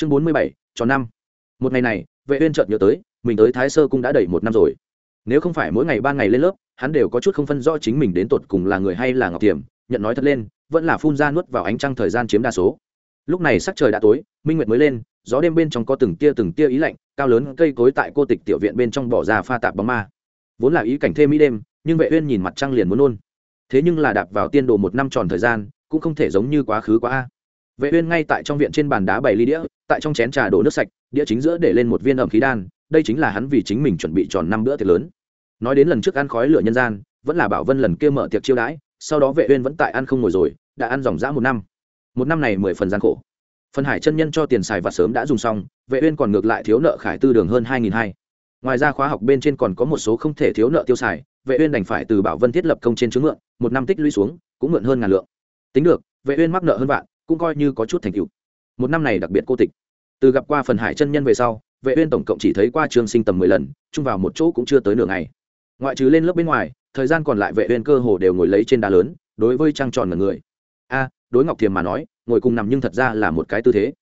chương bốn mươi bảy tròn năm. Một ngày này, vệ uyên chợt nhớ tới, mình tới thái sơ cung đã đầy một năm rồi. Nếu không phải mỗi ngày ba ngày lên lớp, hắn đều có chút không phân rõ chính mình đến tột cùng là người hay là ngọc tiềm, nhận nói thật lên, vẫn là phun ra nuốt vào ánh trăng thời gian chiếm đa số. Lúc này sắc trời đã tối, minh nguyệt mới lên, gió đêm bên trong có từng tia từng tia ý lạnh, cao lớn cây cối tại cô tịch tiểu viện bên trong bỏ ra pha tạp bóng ma. Vốn là ý cảnh thêm mỹ đêm, nhưng vệ uyên nhìn mặt trăng liền muốn nôn. Thế nhưng là đạp vào tiên đồ một năm tròn thời gian, cũng không thể giống như quá khứ quá a vệ uyên ngay tại trong viện trên bàn đá bày ly đĩa, tại trong chén trà đổ nước sạch, đĩa chính giữa để lên một viên ẩm khí đan, đây chính là hắn vì chính mình chuẩn bị tròn năm bữa tiệc lớn. Nói đến lần trước ăn khói lửa nhân gian, vẫn là bảo vân lần kia mở tiệc chiêu đãi, sau đó vệ uyên vẫn tại ăn không ngồi rồi, đã ăn dòng dã một năm. Một năm này mười phần gian khổ. Phần hải chân nhân cho tiền xài và sớm đã dùng xong, vệ uyên còn ngược lại thiếu nợ khải tư đường hơn hai nghìn hai. Ngoài ra khóa học bên trên còn có một số không thể thiếu nợ tiêu xài, vệ uyên đành phải từ bảo vân thiết lập công trên chứng mượn một năm tích lũy xuống, cũng mượn hơn ngàn lượng. Tính được, vệ uyên mắc nợ hơn vạn cũng coi như có chút thành tựu. Một năm này đặc biệt cô tịch. Từ gặp qua phần hải chân nhân về sau, vệ uyên tổng cộng chỉ thấy qua trương sinh tầm mười lần, chung vào một chỗ cũng chưa tới nửa ngày. Ngoại trừ lên lớp bên ngoài, thời gian còn lại vệ uyên cơ hồ đều ngồi lấy trên đá lớn, đối với trang tròn mà người. A, đối ngọc thiềm mà nói, ngồi cùng nằm nhưng thật ra là một cái tư thế.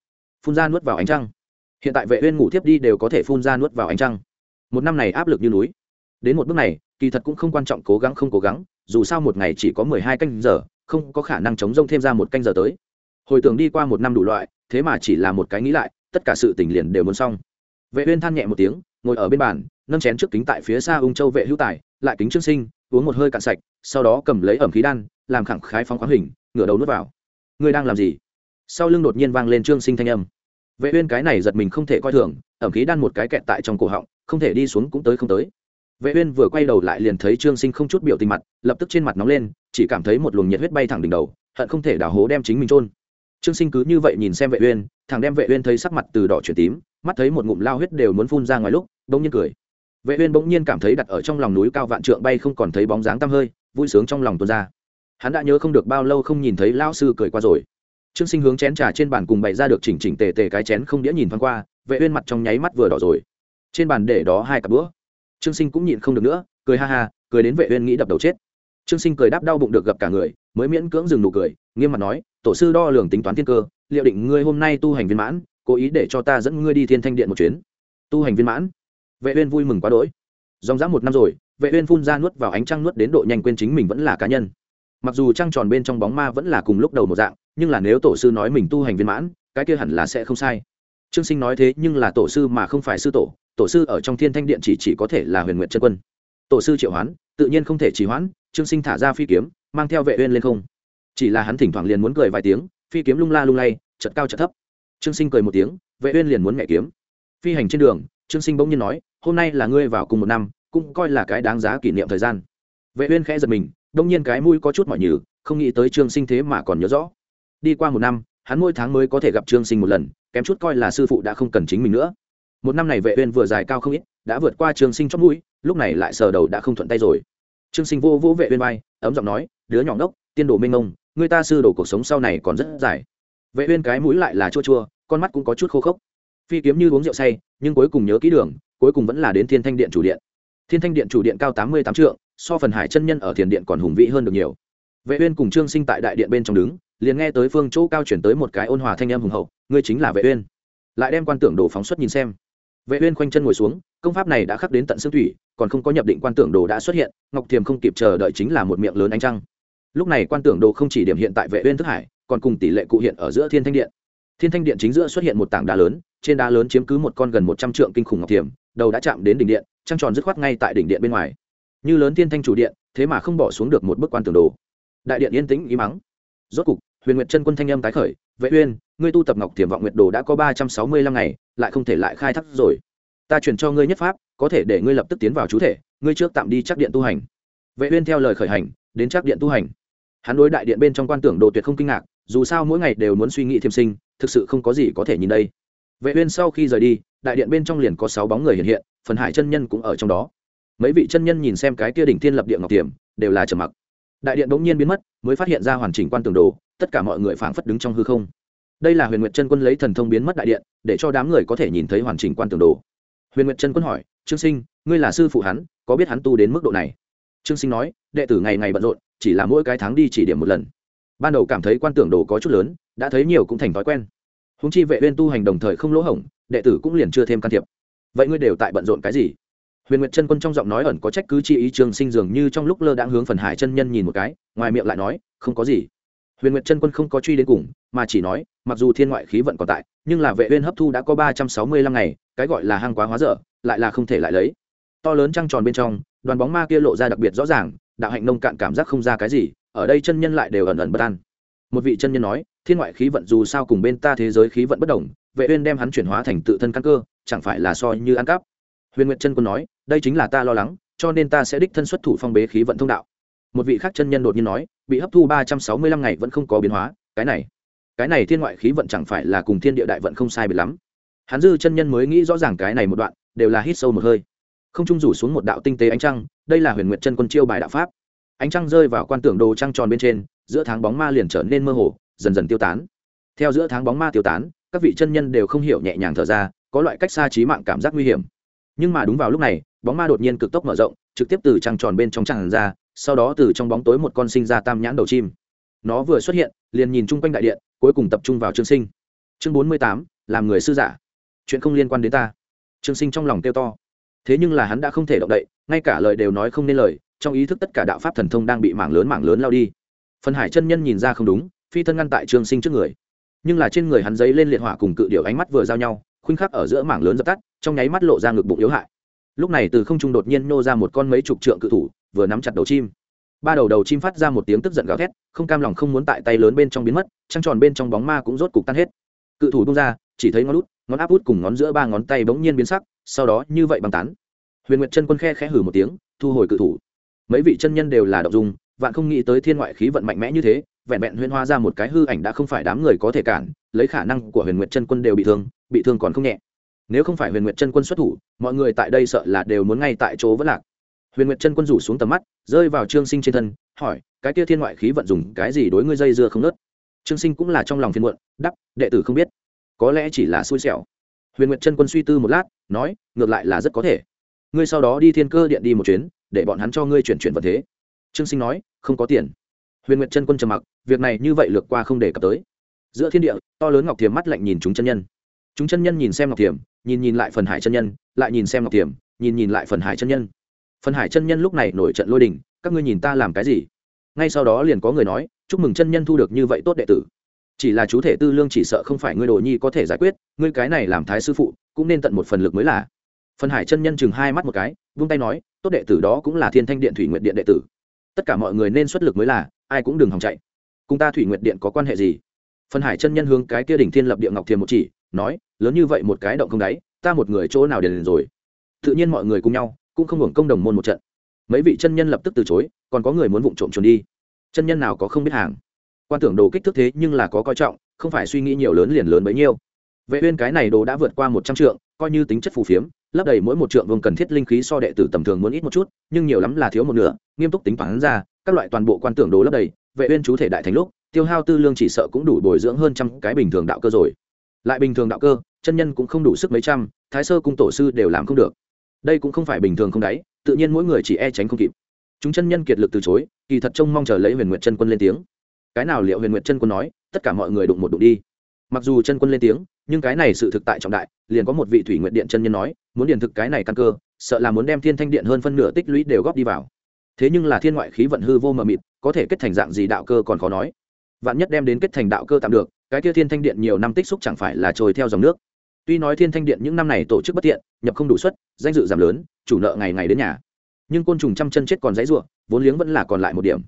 Phun ra nuốt vào ánh trăng. Hiện tại vệ uyên ngủ tiếp đi đều có thể phun ra nuốt vào ánh trăng. Một năm này áp lực như núi. Đến một bước này, kỳ thật cũng không quan trọng cố gắng không cố gắng, dù sao một ngày chỉ có mười hai canh giờ, không có khả năng chống rông thêm ra một canh giờ tới hồi tưởng đi qua một năm đủ loại, thế mà chỉ là một cái nghĩ lại, tất cả sự tình liền đều muốn xong. Vệ uyên than nhẹ một tiếng, ngồi ở bên bàn, nâng chén trước kính tại phía xa ung châu vệ hữu tài, lại kính trương sinh, uống một hơi cạn sạch, sau đó cầm lấy ẩm khí đan, làm khẳng khái phóng khoáng hình, ngửa đầu nuốt vào. Ngươi đang làm gì? Sau lưng đột nhiên vang lên trương sinh thanh âm. Vệ uyên cái này giật mình không thể coi thường, ẩm khí đan một cái kẹt tại trong cổ họng, không thể đi xuống cũng tới không tới. Vệ uyên vừa quay đầu lại liền thấy trương sinh không chút biểu tình mặt, lập tức trên mặt nóng lên, chỉ cảm thấy một luồng nhiệt huyết bay thẳng đỉnh đầu, hận không thể đào hố đem chính mình trôn trương sinh cứ như vậy nhìn xem vệ uyên, thằng đem vệ uyên thấy sắc mặt từ đỏ chuyển tím, mắt thấy một ngụm lao huyết đều muốn phun ra ngoài lúc, bỗng nhiên cười. Vệ uyên bỗng nhiên cảm thấy đặt ở trong lòng núi cao vạn trượng bay không còn thấy bóng dáng tăm hơi, vui sướng trong lòng tuôn ra. Hắn đã nhớ không được bao lâu không nhìn thấy lão sư cười qua rồi. Trương sinh hướng chén trà trên bàn cùng bày ra được chỉnh chỉnh tề tề cái chén không đĩa nhìn thoáng qua, vệ uyên mặt trong nháy mắt vừa đỏ rồi. Trên bàn để đó hai cặp bữa trương sinh cũng nhịn không được nữa, cười ha ha, cười đến vệ uyên nghĩ đập đầu chết trương sinh cười đáp đau bụng được gặp cả người, mới miễn cưỡng dừng nụ cười, nghiêm mặt nói, tổ sư đo lường tính toán thiên cơ, liệu định ngươi hôm nay tu hành viên mãn, cố ý để cho ta dẫn ngươi đi thiên thanh điện một chuyến? Tu hành viên mãn? Vệ uyên vui mừng quá đỗi. Dòng dã một năm rồi, vệ uyên phun ra nuốt vào ánh trăng nuốt đến độ nhanh quên chính mình vẫn là cá nhân. Mặc dù trăng tròn bên trong bóng ma vẫn là cùng lúc đầu một dạng, nhưng là nếu tổ sư nói mình tu hành viên mãn, cái kia hẳn là sẽ không sai. Trương sinh nói thế nhưng là tổ sư mà không phải sư tổ tổ sư ở trong thiên thanh điện chỉ chỉ có thể là huyền nguyện chân quân. Tổ sư triệu hoán, tự nhiên không thể trì hoãn trương sinh thả ra phi kiếm, mang theo vệ uyên lên không. Chỉ là hắn thỉnh thoảng liền muốn cười vài tiếng, phi kiếm lung la lung lay chật cao chật thấp. Trương sinh cười một tiếng, vệ uyên liền muốn mẹ kiếm. Phi hành trên đường, trương sinh bỗng nhiên nói, hôm nay là ngươi vào cùng một năm, cũng coi là cái đáng giá kỷ niệm thời gian. Vệ uyên khẽ giật mình, đông nhiên cái mũi có chút mỏi nhừ, không nghĩ tới trương sinh thế mà còn nhớ rõ. Đi qua một năm, hắn mỗi tháng mới có thể gặp trương sinh một lần, kém chút coi là sư phụ đã không cần chính mình nữa. Một năm này vệ uyên vừa dài cao không ít, đã vượt qua trương sinh chót mũi, lúc này lại sờ đầu đã không thuận tay rồi trương sinh vô vô vệ uyên bay ấm giọng nói, đứa nhỏ ngốc, tiên đồ minh ông người ta sư đồ cuộc sống sau này còn rất dài. Vệ uyên cái mũi lại là chua chua, con mắt cũng có chút khô khốc. Phi kiếm như uống rượu say, nhưng cuối cùng nhớ kỹ đường, cuối cùng vẫn là đến thiên thanh điện chủ điện. Thiên thanh điện chủ điện cao tám mươi tám trượng, so phần hải chân nhân ở thiền điện còn hùng vĩ hơn được nhiều. Vệ uyên cùng trương sinh tại đại điện bên trong đứng, liền nghe tới phương chỗ cao chuyển tới một cái ôn hòa thanh âm hùng hậu, ngươi chính là vệ uyên. Lại đem quan tưởng đồ phóng xuất nhìn xem vệ uyên khoanh chân ngồi xuống, công pháp này đã khắc đến tận xương thủy, còn không có nhập định quan tưởng đồ đã xuất hiện, ngọc thiềm không kịp chờ đợi chính là một miệng lớn ánh trăng. Lúc này quan tưởng đồ không chỉ điểm hiện tại vệ uyên thức hải, còn cùng tỷ lệ cụ hiện ở giữa thiên thanh điện. Thiên thanh điện chính giữa xuất hiện một tảng đá lớn, trên đá lớn chiếm cứ một con gần một trăm trượng kinh khủng ngọc thiềm, đầu đã chạm đến đỉnh điện, trăng tròn dứt khoát ngay tại đỉnh điện bên ngoài. Như lớn thiên thanh chủ điện, thế mà không bỏ xuống được một bức quan tưởng đồ. Đại điện yên tĩnh ý mắng. Rốt cục, huyền nguyệt chân quân thanh âm tái khởi, vệ uyên, ngươi tu tập ngọc thiềm vọng nguyệt đồ đã có ba trăm sáu mươi lăm ngày lại không thể lại khai thác rồi. Ta truyền cho ngươi nhất pháp, có thể để ngươi lập tức tiến vào chú thể, ngươi trước tạm đi chắc điện tu hành. Vệ uyên theo lời khởi hành, đến chắc điện tu hành. Hắn đối đại điện bên trong quan tưởng đồ tuyệt không kinh ngạc, dù sao mỗi ngày đều muốn suy nghĩ thiêm sinh, thực sự không có gì có thể nhìn đây. Vệ uyên sau khi rời đi, đại điện bên trong liền có sáu bóng người hiện hiện, phần hải chân nhân cũng ở trong đó. Mấy vị chân nhân nhìn xem cái kia đỉnh thiên lập địa ngọc tiềm, đều là trầm mặc. Đại điện bỗng nhiên biến mất, mới phát hiện ra hoàn chỉnh quan tưởng đồ, tất cả mọi người phảng phất đứng trong hư không đây là huyền nguyệt chân quân lấy thần thông biến mất đại điện, để cho đám người có thể nhìn thấy hoàn chỉnh quan tưởng đồ. Huyền nguyệt chân quân hỏi, trương sinh, ngươi là sư phụ hắn, có biết hắn tu đến mức độ này? Trương sinh nói, đệ tử ngày ngày bận rộn, chỉ là mỗi cái tháng đi chỉ điểm một lần. Ban đầu cảm thấy quan tưởng đồ có chút lớn, đã thấy nhiều cũng thành thói quen. Húng chi vệ viên tu hành đồng thời không lỗ hổng, đệ tử cũng liền chưa thêm can thiệp. Vậy ngươi đều tại bận rộn cái gì? Huyền nguyệt chân quân trong giọng nói ẩn có trách cứ chi ý, Trương sinh dường như trong lúc lơ đãng hướng phần hải chân nhân nhìn một cái, ngoài miệng lại nói, không có gì. Huyền nguyệt chân quân không có truy đến cùng, mà chỉ nói mặc dù thiên ngoại khí vận còn tại, nhưng là vệ uyên hấp thu đã có ba trăm sáu mươi lăm ngày, cái gọi là hang quá hóa dở, lại là không thể lại lấy. To lớn trăng tròn bên trong, đoàn bóng ma kia lộ ra đặc biệt rõ ràng, đạo hạnh nông cạn cảm giác không ra cái gì, ở đây chân nhân lại đều ẩn ẩn bất an. Một vị chân nhân nói, thiên ngoại khí vận dù sao cùng bên ta thế giới khí vận bất đồng, vệ uyên đem hắn chuyển hóa thành tự thân căn cơ, chẳng phải là so như ăn cắp. Huyền nguyệt chân quân nói, đây chính là ta lo lắng, cho nên ta sẽ đích thân xuất thủ phong bế khí vận thông đạo. Một vị khác chân nhân đột nhiên nói, bị hấp thu ba trăm sáu mươi lăm ngày vẫn không có biến hóa, cái này cái này thiên ngoại khí vận chẳng phải là cùng thiên địa đại vận không sai biệt lắm. Hắn dư chân nhân mới nghĩ rõ ràng cái này một đoạn, đều là hít sâu một hơi. Không trung rủ xuống một đạo tinh tế ánh trăng, đây là huyền nguyệt chân quân chiêu bài đạo pháp. Ánh trăng rơi vào quan tưởng đồ trăng tròn bên trên, giữa tháng bóng ma liền trở nên mơ hồ, dần dần tiêu tán. Theo giữa tháng bóng ma tiêu tán, các vị chân nhân đều không hiểu nhẹ nhàng thở ra, có loại cách xa trí mạng cảm giác nguy hiểm. Nhưng mà đúng vào lúc này, bóng ma đột nhiên cực tốc mở rộng, trực tiếp từ trăng tròn bên trong tràn ra, sau đó từ trong bóng tối một con sinh ra tam nhãn đầu chim nó vừa xuất hiện, liền nhìn chung quanh đại điện, cuối cùng tập trung vào trương sinh. Chương bốn mươi tám, làm người sư giả. Chuyện không liên quan đến ta. Trương sinh trong lòng kêu to. Thế nhưng là hắn đã không thể động đậy, ngay cả lời đều nói không nên lời, trong ý thức tất cả đạo pháp thần thông đang bị mảng lớn mảng lớn lao đi. Phần hải chân nhân nhìn ra không đúng, phi thân ngăn tại trương sinh trước người. Nhưng là trên người hắn giấy lên liệt hỏa cùng cự điệu ánh mắt vừa giao nhau, khuynh khắc ở giữa mảng lớn dập tắt, trong nháy mắt lộ ra ngực bụng yếu hại. Lúc này từ không trung đột nhiên nô ra một con mấy chục trượng cự thủ, vừa nắm chặt đầu chim ba đầu đầu chim phát ra một tiếng tức giận gào thét, không cam lòng không muốn tại tay lớn bên trong biến mất, trăng tròn bên trong bóng ma cũng rốt cục tan hết. Cự thủ bung ra, chỉ thấy ngón út, ngón áp út cùng ngón giữa ba ngón tay bỗng nhiên biến sắc, sau đó như vậy băng tán. Huyền nguyệt chân quân khe khẽ hử một tiếng, thu hồi cự thủ. Mấy vị chân nhân đều là động dung, vạn không nghĩ tới thiên ngoại khí vận mạnh mẽ như thế, vẹn vẹn huyên hoa ra một cái hư ảnh đã không phải đám người có thể cản, lấy khả năng của huyền nguyệt chân quân đều bị thương bị thương còn không nhẹ. Nếu không phải huyền nguyệt chân quân xuất thủ, mọi người tại đây sợ là đều muốn ngay tại chỗ vẫn lạc huyền nguyệt chân quân rủ xuống tầm mắt, rơi vào trương sinh trên thân, hỏi, cái kia thiên ngoại khí vận dùng cái gì đối ngươi dây dưa không nớt? Trương sinh cũng là trong lòng phiền muộn đắp đệ tử không biết, có lẽ chỉ là xui xẻo. Huyền nguyệt chân quân suy tư một lát, nói, ngược lại là rất có thể. Ngươi sau đó đi thiên cơ điện đi một chuyến, để bọn hắn cho ngươi chuyển chuyển vật thế. Trương sinh nói, không có tiền. Huyền nguyệt chân quân trầm mặc, việc này như vậy lược qua không để cập tới. Giữa thiên địa, to lớn ngọc thiềm mắt lạnh nhìn chúng chân nhân. Chúng chân nhân nhìn xem ngọc thiềm nhìn nhìn lại phần hải chân nhân, lại nhìn xem ngọc thiềm nhìn nhìn lại phần hải chân nhân phần hải chân nhân lúc này nổi trận lôi đình, các ngươi nhìn ta làm cái gì? Ngay sau đó liền có người nói, chúc mừng chân nhân thu được như vậy tốt đệ tử. Chỉ là chú thể tư lương chỉ sợ không phải ngươi đồ nhi có thể giải quyết, ngươi cái này làm thái sư phụ, cũng nên tận một phần lực mới là. Phần hải chân nhân chừng hai mắt một cái, vung tay nói, tốt đệ tử đó cũng là thiên thanh điện thủy nguyện điện đệ tử. Tất cả mọi người nên xuất lực mới là, ai cũng đừng hòng chạy. Cùng ta thủy nguyện điện có quan hệ gì? Phần hải chân nhân hướng cái kia đỉnh thiên lập địa ngọc thiềm một chỉ, nói, lớn như vậy một cái động không đáy, ta một người chỗ nào đền rồi. Tự nhiên mọi người cùng nhau cũng không hưởng công đồng môn một trận. Mấy vị chân nhân lập tức từ chối, còn có người muốn vụng trộm trốn đi. Chân nhân nào có không biết hàng. Quan tưởng đồ kích thước thế nhưng là có coi trọng, không phải suy nghĩ nhiều lớn liền lớn bấy nhiêu. Vệ uyên cái này đồ đã vượt qua một trăm trượng, coi như tính chất phù phiếm, lấp đầy mỗi một trượng vương cần thiết linh khí so đệ tử tầm thường muốn ít một chút, nhưng nhiều lắm là thiếu một nửa, nghiêm túc tính toán ra, các loại toàn bộ quan tưởng đồ lấp đầy, vệ uyên chú thể đại thành lúc, tiêu hao tư lương chỉ sợ cũng đủ bồi dưỡng hơn trăm cái bình thường đạo cơ rồi. Lại bình thường đạo cơ, chân nhân cũng không đủ sức mấy trăm, thái sơ cung tổ sư đều làm không được đây cũng không phải bình thường không đáy, tự nhiên mỗi người chỉ e tránh không kịp. Chúng chân nhân kiệt lực từ chối, kỳ thật trông mong chờ lấy huyền nguyệt chân quân lên tiếng. Cái nào liệu huyền nguyệt chân quân nói, tất cả mọi người đụng một đụng đi. Mặc dù chân quân lên tiếng, nhưng cái này sự thực tại trọng đại, liền có một vị thủy nguyện điện chân nhân nói, muốn điền thực cái này căn cơ, sợ là muốn đem thiên thanh điện hơn phân nửa tích lũy đều góp đi vào. Thế nhưng là thiên ngoại khí vận hư vô mờ mịt, có thể kết thành dạng gì đạo cơ còn khó nói. Vạn nhất đem đến kết thành đạo cơ tạm được, cái kia thiên thanh điện nhiều năm tích xúc chẳng phải là trôi theo dòng nước tuy nói thiên thanh điện những năm này tổ chức bất tiện, nhập không đủ suất, danh dự giảm lớn, chủ nợ ngày ngày đến nhà. Nhưng côn trùng trăm chân chết còn dãy ruộng vốn liếng vẫn là còn lại một điểm.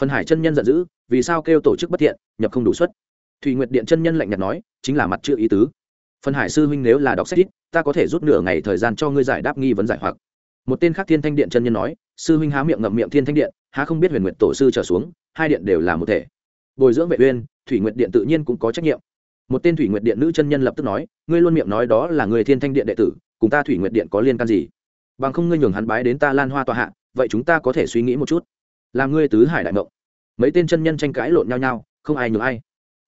Phần hải chân nhân giận dữ, vì sao kêu tổ chức bất tiện, nhập không đủ suất? Thùy nguyệt điện chân nhân lạnh nhạt nói, chính là mặt chữ ý tứ. Phần hải sư huynh nếu là đọc sách ít, ta có thể rút nửa ngày thời gian cho ngươi giải đáp nghi vấn giải hoặc. Một tên khác thiên thanh điện chân nhân nói, sư huynh há miệng ngậm miệng thiên thanh điện, há không biết huyền nguyện tổ sư trở xuống, hai điện đều là một thể. Bồi dưỡng vệ uyên, thủy nguyệt điện tự nhiên cũng có trách nhiệm một tên thủy nguyệt điện nữ chân nhân lập tức nói, ngươi luôn miệng nói đó là người thiên thanh điện đệ tử, cùng ta thủy nguyệt điện có liên can gì? Bằng không ngươi nhường hắn bái đến ta lan hoa tòa hạ, vậy chúng ta có thể suy nghĩ một chút. Làm ngươi tứ hải đại mộng. Mấy tên chân nhân tranh cãi lộn nhau nhau, không ai nhường ai.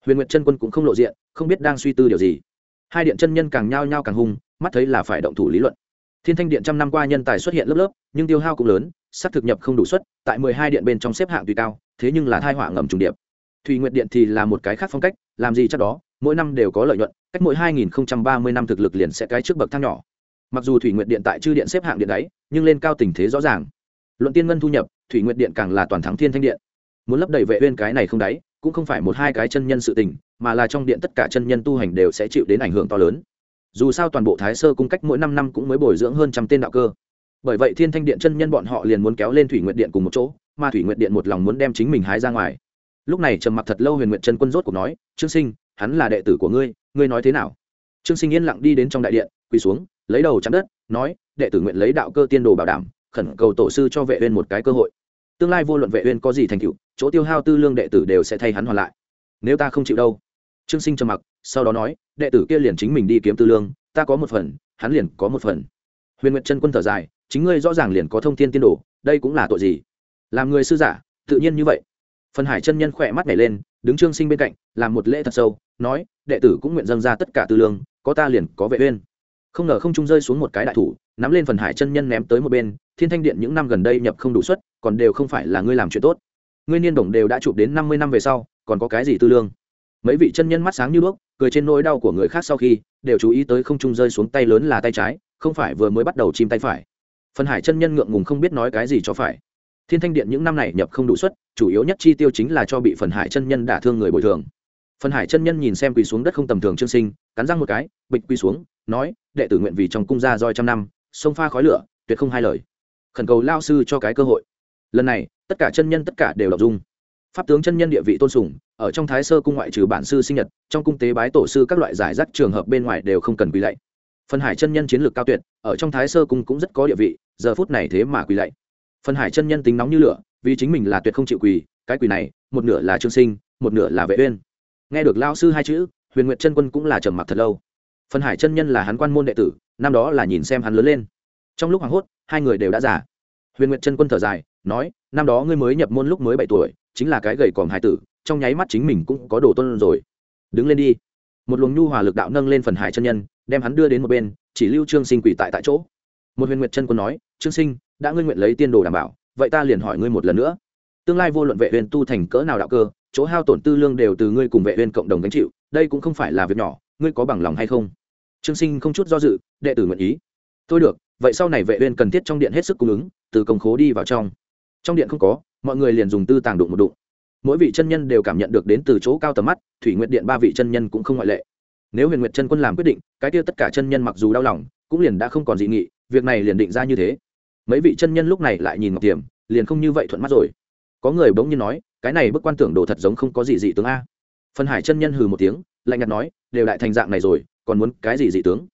Huyền nguyệt chân quân cũng không lộ diện, không biết đang suy tư điều gì. Hai điện chân nhân càng nhao nhao càng hung, mắt thấy là phải động thủ lý luận. Thiên thanh điện trăm năm qua nhân tài xuất hiện lớp lớp, nhưng tiêu hao cũng lớn sắc thực nhập không đủ suất, tại mười hai điện bên trong xếp hạng tùy cao, thế nhưng là thai họa ngầm trùng điệp. Thùy nguyệt điện thì là một cái khác phong cách, làm gì chắc đó? Mỗi năm đều có lợi nhuận cách mỗi 2030 năm thực lực liền sẽ cái trước bậc thang nhỏ. Mặc dù thủy nguyệt điện tại chư điện xếp hạng điện đáy, nhưng lên cao tình thế rõ ràng. Luận tiên ngân thu nhập thủy nguyệt điện càng là toàn thắng thiên thanh điện. Muốn lấp đầy vệ uyên cái này không đáy cũng không phải một hai cái chân nhân sự tình mà là trong điện tất cả chân nhân tu hành đều sẽ chịu đến ảnh hưởng to lớn. Dù sao toàn bộ thái sơ cung cách mỗi năm năm cũng mới bồi dưỡng hơn trăm tên đạo cơ. Bởi vậy thiên thanh điện chân nhân bọn họ liền muốn kéo lên thủy nguyệt điện cùng một chỗ mà thủy nguyệt điện một lòng muốn đem chính mình hái ra ngoài. Lúc này trầm mặc thật lâu huyền nguyệt chân quân rốt cuộc nói trương sinh hắn là đệ tử của ngươi ngươi nói thế nào? Trương sinh yên lặng đi đến trong đại điện, quỳ xuống, lấy đầu chắn đất, nói, đệ tử nguyện lấy đạo cơ tiên đồ bảo đảm, khẩn cầu tổ sư cho vệ uyên một cái cơ hội. Tương lai vô luận vệ uyên có gì thành tựu, chỗ tiêu hao tư lương đệ tử đều sẽ thay hắn hoàn lại. Nếu ta không chịu đâu. Trương sinh trầm mặc, sau đó nói, đệ tử kia liền chính mình đi kiếm tư lương, ta có một phần, hắn liền có một phần. Huyền nguyệt chân quân thở dài, chính ngươi rõ ràng liền có thông thiên tiên đồ, đây cũng là tội gì? Làm người sư giả, tự nhiên như vậy. Phần hải chân nhân khỏe mắt nhảy lên, đứng trương sinh bên cạnh, làm một lễ thật sâu nói, đệ tử cũng nguyện dâng ra tất cả tư lương, có ta liền có vệ uyên. Không ngờ không trung rơi xuống một cái đại thủ, nắm lên phần hải chân nhân ném tới một bên, thiên thanh điện những năm gần đây nhập không đủ suất, còn đều không phải là ngươi làm chuyện tốt. Ngươi niên đồng đều đã chụp đến năm mươi năm về sau, còn có cái gì tư lương? Mấy vị chân nhân mắt sáng như đuốc, cười trên nỗi đau của người khác sau khi, đều chú ý tới không trung rơi xuống tay lớn là tay trái, không phải vừa mới bắt đầu chim tay phải. Phần hải chân nhân ngượng ngùng không biết nói cái gì cho phải. Thiên thanh điện những năm này nhập không đủ suất, chủ yếu nhất chi tiêu chính là cho bị phần hải chân nhân đả thương người bồi thường phần hải chân nhân nhìn xem quỳ xuống đất không tầm thường trương sinh, cắn răng một cái, bịch quỳ xuống, nói, đệ tử nguyện vì trong cung gia roi trăm năm, sông pha khói lửa, tuyệt không hai lời. Khẩn cầu lao sư cho cái cơ hội. Lần này, tất cả chân nhân tất cả đều đọc dung. Pháp tướng chân nhân địa vị tôn sùng, ở trong thái sơ cung ngoại trừ bản sư sinh nhật, trong cung tế bái tổ sư các loại giải rác trường hợp bên ngoài đều không cần quỳ lạy. Phần hải chân nhân chiến lược cao tuyệt, ở trong thái sơ cung cũng rất có địa vị, giờ phút này thế mà quỳ lạy. Phần hải chân nhân tính nóng như lửa, vì chính mình là tuyệt không chịu quỳ, cái quỳ này, một nửa là trương sinh, một nửa là vệ uyên nghe được lao sư hai chữ, huyền nguyệt chân quân cũng là trầm mặc thật lâu. Phần hải chân nhân là hắn quan môn đệ tử, năm đó là nhìn xem hắn lớn lên. Trong lúc hoảng hốt, hai người đều đã già. Huyền nguyệt chân quân thở dài, nói, năm đó ngươi mới nhập môn lúc mới bảy tuổi, chính là cái gầy còm hải tử, trong nháy mắt chính mình cũng có đồ tôn rồi. Đứng lên đi. Một luồng nhu hòa lực đạo nâng lên phần hải chân nhân, đem hắn đưa đến một bên, chỉ lưu trương sinh quỷ tại tại chỗ. Một huyền nguyệt chân quân nói, trương sinh, đã ngươi nguyện lấy tiên đồ đảm bảo, vậy ta liền hỏi ngươi một lần nữa. Tương lai vô luận vệ huyền tu thành cỡ nào đạo cơ chỗ hao tổn tư lương đều từ ngươi cùng vệ uyên cộng đồng gánh chịu, đây cũng không phải là việc nhỏ, ngươi có bằng lòng hay không? Trương sinh không chút do dự, đệ tử nguyện ý. Tôi được, vậy sau này vệ uyên cần thiết trong điện hết sức cung ứng, từ công khố đi vào trong. Trong điện không có, mọi người liền dùng tư tàng đụng một đụng. Mỗi vị chân nhân đều cảm nhận được đến từ chỗ cao tầm mắt, thủy nguyệt điện ba vị chân nhân cũng không ngoại lệ. Nếu huyền nguyệt chân quân làm quyết định, cái tiêu tất cả chân nhân mặc dù đau lòng, cũng liền đã không còn dị nghị, việc này liền định ra như thế. Mấy vị chân nhân lúc này lại nhìn ngọc tiềm, liền không như vậy thuận mắt rồi. Có người bỗng nhiên nói cái này bức quan tưởng đồ thật giống không có gì dị tướng a. Phân hải chân nhân hừ một tiếng, lạnh nhạt nói, đều đại thành dạng này rồi, còn muốn cái gì dị tướng?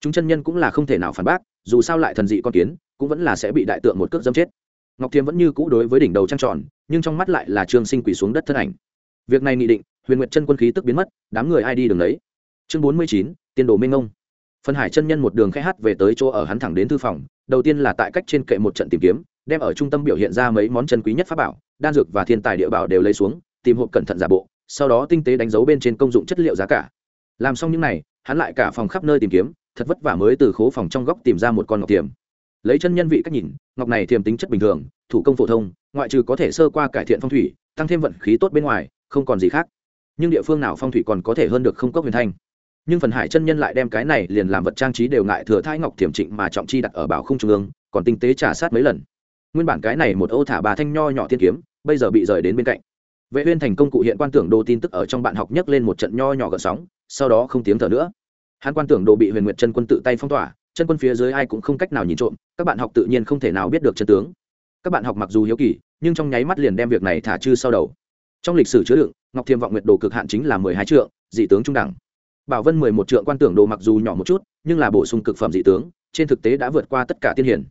Chúng chân nhân cũng là không thể nào phản bác, dù sao lại thần dị con kiến, cũng vẫn là sẽ bị đại tượng một cước dâm chết. Ngọc thiêm vẫn như cũ đối với đỉnh đầu trăng tròn, nhưng trong mắt lại là trương sinh quỳ xuống đất thân ảnh. Việc này nghị định, huyền nguyệt chân quân khí tức biến mất, đám người ai đi đường đấy chương bốn mươi chín, tiên đồ minh ông phân hải chân nhân một đường khai hát về tới chỗ ở hắn thẳng đến thư phòng, đầu tiên là tại cách trên kệ một trận tìm kiếm đem ở trung tâm biểu hiện ra mấy món chân quý nhất pháp bảo, đan dược và thiên tài địa bảo đều lấy xuống, tìm hộp cẩn thận giả bộ, sau đó tinh tế đánh dấu bên trên công dụng chất liệu giá cả. Làm xong những n à y hắn lại cả phòng khắp nơi tìm kiếm, thật vất vả mới từ khố phòng trong góc tìm ra một con ngọc tiềm. Lấy chân nhân vị cách nhìn, ngọc này tiềm tính chất bình thường, thủ công phổ thông, ngoại trừ có thể sơ qua cải thiện phong thủy, tăng thêm vận khí tốt bên ngoài, không còn gì khác. Nhưng địa phương nào phong thủy còn có thể hơn được không cốc huyền thanh. Nhưng phần hải chân nhân lại đem cái này liền làm vật trang trí đều ngại thừa thai ngọc tiềm trịnh mà trọng chi đặt ở bảo không trung ương, còn tinh tế trả sát mấy lần nguyên bản cái này một ô thả bà thanh nho nhỏ thiên kiếm, bây giờ bị rời đến bên cạnh. Vệ uyên thành công cụ hiện quan tưởng đồ tin tức ở trong bạn học nhấc lên một trận nho nhỏ gợn sóng, sau đó không tiếng thở nữa. Hắn quan tưởng đồ bị huyền nguyệt chân quân tự tay phong tỏa, chân quân phía dưới ai cũng không cách nào nhìn trộm, các bạn học tự nhiên không thể nào biết được chân tướng. Các bạn học mặc dù hiếu kỳ, nhưng trong nháy mắt liền đem việc này thả chư sau đầu. Trong lịch sử chứa đựng, ngọc thiêm vọng nguyệt đồ cực hạn chính là mười hai trượng, dị tướng trung đẳng. Bảo vân mười một trượng quan tưởng đồ mặc dù nhỏ một chút, nhưng là bổ sung cực phẩm dị tướng, trên thực tế đã vượt qua tất cả tiên hiển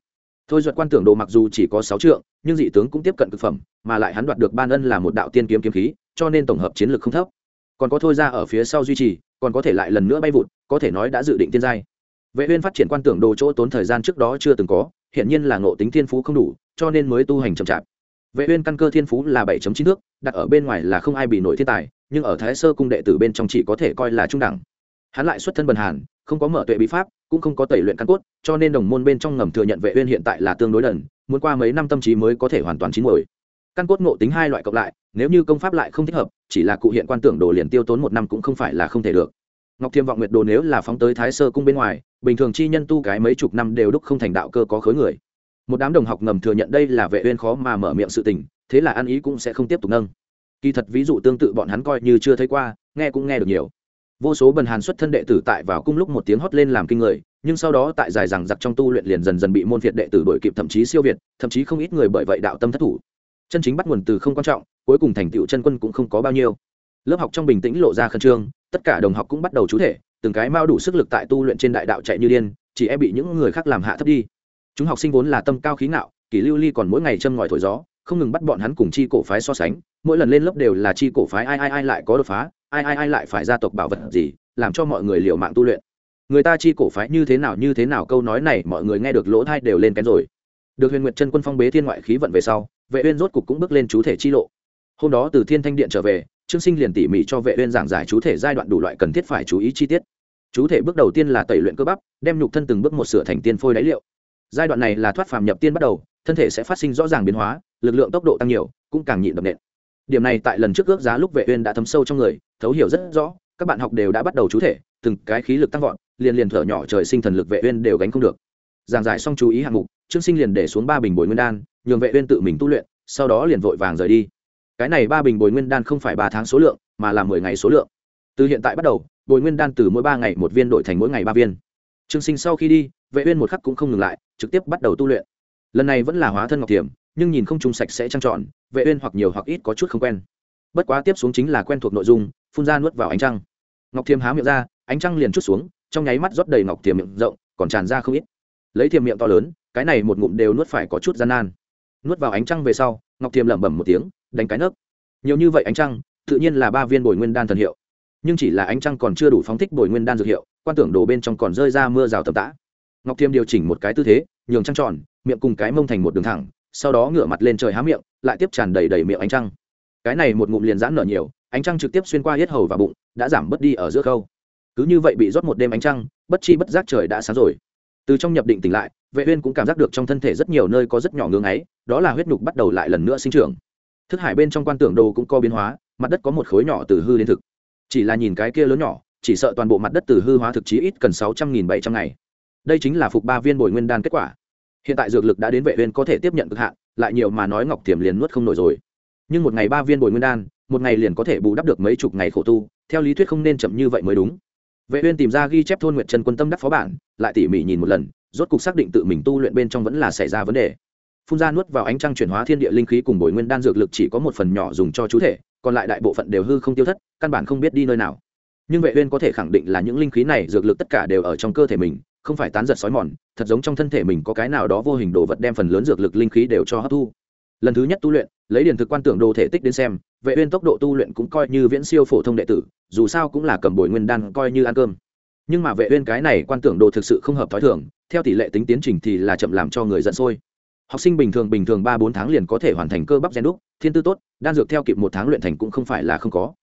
thôi duật quan tưởng đồ mặc dù chỉ có sáu trượng, nhưng dị tướng cũng tiếp cận thực phẩm, mà lại hắn đoạt được ban ân là một đạo tiên kiếm kiếm khí, cho nên tổng hợp chiến lược không thấp. Còn có thôi ra ở phía sau duy trì, còn có thể lại lần nữa bay vụt, có thể nói đã dự định tiên giai. Vệ uyên phát triển quan tưởng đồ chỗ tốn thời gian trước đó chưa từng có hiện nhiên là ngộ tính thiên phú không đủ, cho nên mới tu hành chậm chạp. Vệ uyên căn cơ thiên phú là 7.9 thước, đặt ở bên ngoài là không ai bị nổi thiên tài, nhưng ở thái sơ cung đệ tử bên trong chỉ có thể coi là trung đẳng. Hắn lại xuất thân bần hàn, không có mở tuệ bí pháp cũng không có tẩy luyện căn cốt, cho nên đồng môn bên trong ngầm thừa nhận vệ uyên hiện tại là tương đối đần, muốn qua mấy năm tâm trí mới có thể hoàn toàn chín muồi. Căn cốt ngộ tính hai loại cộng lại, nếu như công pháp lại không thích hợp, chỉ là cụ hiện quan tưởng đồ liền tiêu tốn một năm cũng không phải là không thể được. Ngọc thiêm vọng nguyệt đồ nếu là phóng tới thái sơ cung bên ngoài, bình thường chi nhân tu cái mấy chục năm đều đúc không thành đạo cơ có khối người. Một đám đồng học ngầm thừa nhận đây là vệ uyên khó mà mở miệng sự tình, thế là ăn ý cũng sẽ không tiếp tục nâng. Kỳ thật ví dụ tương tự bọn hắn coi như chưa thấy qua, nghe cũng nghe được nhiều vô số bần hàn xuất thân đệ tử tại vào cung lúc một tiếng hót lên làm kinh người, nhưng sau đó tại dài rằng giặc trong tu luyện liền dần dần bị môn việt đệ tử đổi kịp, thậm chí siêu việt, thậm chí không ít người bởi vậy đạo tâm thất thủ. Chân chính bắt nguồn từ không quan trọng, cuối cùng thành tựu chân quân cũng không có bao nhiêu. Lớp học trong bình tĩnh lộ ra khẩn trương, tất cả đồng học cũng bắt đầu chú thể, từng cái mao đủ sức lực tại tu luyện trên đại đạo chạy như điên, chỉ e bị những người khác làm hạ thấp đi. Chúng học sinh vốn là tâm cao khí ngạo, kỷ lưu ly còn mỗi ngày châm ngòi thổi gió không ngừng bắt bọn hắn cùng chi cổ phái so sánh, mỗi lần lên lớp đều là chi cổ phái ai ai ai lại có đột phá, ai ai ai lại phải gia tộc bảo vật gì, làm cho mọi người liều mạng tu luyện. Người ta chi cổ phái như thế nào như thế nào câu nói này mọi người nghe được lỗ thai đều lên kén rồi. Được huyền nguyệt chân quân phong bế thiên ngoại khí vận về sau, vệ uyên rốt cục cũng bước lên chú thể chi lộ. Hôm đó từ thiên thanh điện trở về, trương sinh liền tỉ mỉ cho vệ uyên giảng giải chú thể giai đoạn đủ loại cần thiết phải chú ý chi tiết. Chú thể bước đầu tiên là tẩy luyện cơ bắp, đem nhục thân từng bước một sửa thành tiên phôi đáy liệu. Giai đoạn này là thoát phàm nhập tiên bắt đầu, thân thể sẽ phát sinh rõ ràng biến hóa lực lượng tốc độ tăng nhiều, cũng càng nhịn đập nện. Điểm này tại lần trước ước giá lúc vệ uyên đã thấm sâu trong người, thấu hiểu rất rõ, các bạn học đều đã bắt đầu chú thể, từng cái khí lực tăng vọt, liền liền thở nhỏ trời sinh thần lực vệ uyên đều gánh không được. Giảng giải xong chú ý hạng mục, trương sinh liền để xuống ba bình bồi nguyên đan, nhường vệ uyên tự mình tu luyện, sau đó liền vội vàng rời đi. Cái này ba bình bồi nguyên đan không phải ba tháng số lượng, mà là mười ngày số lượng. Từ hiện tại bắt đầu, bồi nguyên đan từ mỗi ba ngày một viên đổi thành mỗi ngày ba viên. Trương sinh sau khi đi, vệ uyên một khắc cũng không ngừng lại, trực tiếp bắt đầu tu luyện. Lần này vẫn là hóa thân ngọc tiềm nhưng nhìn không trung sạch sẽ trang trọn vệ uyên hoặc nhiều hoặc ít có chút không quen. Bất quá tiếp xuống chính là quen thuộc nội dung, phun ra nuốt vào ánh trăng. Ngọc thiềm há miệng ra, ánh trăng liền chút xuống, trong nháy mắt rót đầy ngọc thiềm miệng rộng, còn tràn ra không ít. Lấy thiềm miệng to lớn, cái này một ngụm đều nuốt phải có chút gian nan. Nuốt vào ánh trăng về sau, ngọc thiềm lẩm bẩm một tiếng, đánh cái nấc. Nhiều như vậy ánh trăng, tự nhiên là ba viên bồi nguyên đan thần hiệu. Nhưng chỉ là ánh trăng còn chưa đủ phóng thích bồi nguyên đan dược hiệu, quan tưởng đổ bên trong còn rơi ra mưa rào tầm tã. Ngọc thiềm điều chỉnh một cái tư thế, nhường trăng tròn, miệng cùng cái mông thành một đường thẳng sau đó ngửa mặt lên trời há miệng, lại tiếp tràn đầy đầy miệng ánh trăng. Cái này một ngụm liền giãn nở nhiều, ánh trăng trực tiếp xuyên qua hết hầu và bụng, đã giảm bớt đi ở giữa khâu. Cứ như vậy bị rót một đêm ánh trăng, bất chi bất giác trời đã sáng rồi. Từ trong nhập định tỉnh lại, vệ uyên cũng cảm giác được trong thân thể rất nhiều nơi có rất nhỏ ngưỡng ấy đó là huyết nhục bắt đầu lại lần nữa sinh trưởng. Thức hải bên trong quan tưởng đồ cũng có biến hóa, mặt đất có một khối nhỏ từ hư đến thực. Chỉ là nhìn cái kia lớn nhỏ, chỉ sợ toàn bộ mặt đất từ hư hóa thực chí ít cần sáu trăm nghìn bảy trăm ngày. Đây chính là phục ba viên bồi nguyên đan kết quả hiện tại dược lực đã đến vệ uyên có thể tiếp nhận cực hạn, lại nhiều mà nói ngọc tiềm liền nuốt không nổi rồi. Nhưng một ngày ba viên bồi nguyên đan, một ngày liền có thể bù đắp được mấy chục ngày khổ tu, theo lý thuyết không nên chậm như vậy mới đúng. Vệ uyên tìm ra ghi chép thôn nguyện trần quân tâm đắc phó bản, lại tỉ mỉ nhìn một lần, rốt cục xác định tự mình tu luyện bên trong vẫn là xảy ra vấn đề. Phun ra nuốt vào ánh trăng chuyển hóa thiên địa linh khí cùng bồi nguyên đan dược lực chỉ có một phần nhỏ dùng cho chú thể, còn lại đại bộ phận đều hư không tiêu thất, căn bản không biết đi nơi nào. Nhưng vệ uyên có thể khẳng định là những linh khí này dược lực tất cả đều ở trong cơ thể mình không phải tán giật sói mòn, thật giống trong thân thể mình có cái nào đó vô hình đồ vật đem phần lớn dược lực linh khí đều cho hấp thu. Lần thứ nhất tu luyện, lấy điển thực quan tưởng đồ thể tích đến xem, vệ uyên tốc độ tu luyện cũng coi như viễn siêu phổ thông đệ tử, dù sao cũng là cầm bồi nguyên đan coi như ăn cơm. Nhưng mà vệ uyên cái này quan tưởng đồ thực sự không hợp thói thường, theo tỷ lệ tính tiến trình thì là chậm làm cho người giận sôi. Học sinh bình thường bình thường ba bốn tháng liền có thể hoàn thành cơ bắp gen đúc, thiên tư tốt, đan dược theo kịp một tháng luyện thành cũng không phải là không có.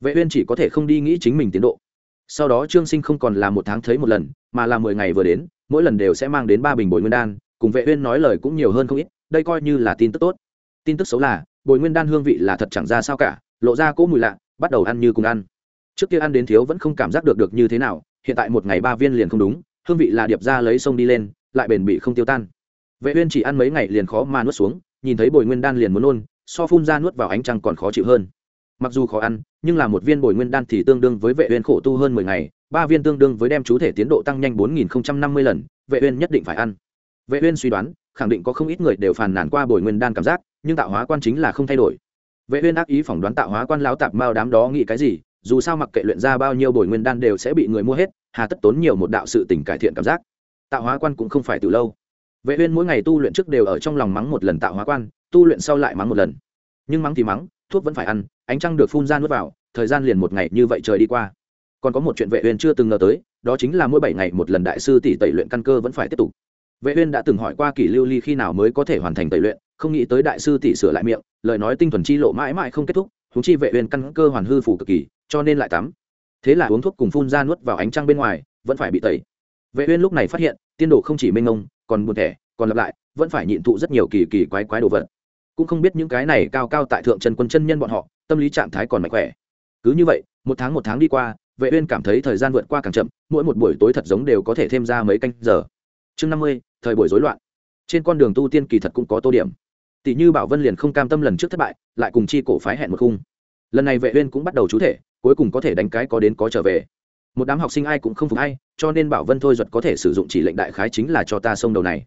Vệ uyên chỉ có thể không đi nghĩ chính mình tiến độ sau đó trương sinh không còn là một tháng thấy một lần, mà là mười ngày vừa đến, mỗi lần đều sẽ mang đến ba bình bồi nguyên đan, cùng vệ uyên nói lời cũng nhiều hơn không ít, đây coi như là tin tức tốt. Tin tức xấu là, bồi nguyên đan hương vị là thật chẳng ra sao cả, lộ ra cỗ mùi lạ, bắt đầu ăn như cùng ăn. Trước kia ăn đến thiếu vẫn không cảm giác được được như thế nào, hiện tại một ngày ba viên liền không đúng, hương vị là điệp ra lấy sông đi lên, lại bền bị không tiêu tan. Vệ uyên chỉ ăn mấy ngày liền khó mà nuốt xuống, nhìn thấy bồi nguyên đan liền muốn nôn, so phun ra nuốt vào ánh trăng còn khó chịu hơn mặc dù khó ăn, nhưng là một viên bồi nguyên đan thì tương đương với vệ uyên khổ tu hơn 10 ngày, ba viên tương đương với đem chú thể tiến độ tăng nhanh 4050 lần, vệ uyên nhất định phải ăn. Vệ uyên suy đoán, khẳng định có không ít người đều phàn nàn qua bồi nguyên đan cảm giác, nhưng tạo hóa quan chính là không thay đổi. Vệ uyên ác ý phỏng đoán tạo hóa quan lão tạp mao đám đó nghĩ cái gì, dù sao mặc kệ luyện ra bao nhiêu bồi nguyên đan đều sẽ bị người mua hết, hà tất tốn nhiều một đạo sự tình cải thiện cảm giác. Tạo hóa quan cũng không phải từ lâu. Vệ uyên mỗi ngày tu luyện trước đều ở trong lòng mắng một lần tạo hóa quan, tu luyện sau lại mắng một lần. Nhưng mắng thì mắng, thuốc vẫn phải ăn ánh trăng được phun ra nuốt vào, thời gian liền một ngày như vậy trời đi qua. Còn có một chuyện vệ uyên chưa từng ngờ tới, đó chính là mỗi bảy ngày một lần đại sư tỷ tẩy luyện căn cơ vẫn phải tiếp tục. Vệ uyên đã từng hỏi qua kỷ lưu ly khi nào mới có thể hoàn thành tẩy luyện, không nghĩ tới đại sư tỷ sửa lại miệng, lời nói tinh thuần chi lộ mãi mãi không kết thúc chúng chi vệ uyên căn cơ hoàn hư phủ cực kỳ, cho nên lại tắm. Thế là uống thuốc cùng phun ra nuốt vào ánh trăng bên ngoài, vẫn phải bị tẩy. Vệ uyên lúc này phát hiện, tiên độ không chỉ mênh mông, còn buồn thẻ, còn lặp lại, vẫn phải nhịn thụ rất nhiều kỳ kỳ quái quái đồ vật cũng không biết những cái này cao cao tại thượng trần quân chân nhân bọn họ, tâm lý trạng thái còn mạnh khỏe. Cứ như vậy, một tháng một tháng đi qua, vệ uyên cảm thấy thời gian vượt qua càng chậm, mỗi một buổi tối thật giống đều có thể thêm ra mấy canh giờ. Chương năm mươi, thời buổi rối loạn. Trên con đường tu tiên kỳ thật cũng có tô điểm. Tỷ như bảo vân liền không cam tâm lần trước thất bại, lại cùng chi cổ phái hẹn một khung. Lần này vệ uyên cũng bắt đầu chú thể, cuối cùng có thể đánh cái có đến có trở về. Một đám học sinh ai cũng không phục ai, cho nên bảo vân thôi duật có thể sử dụng chỉ lệnh đại khái chính là cho ta sông đầu này.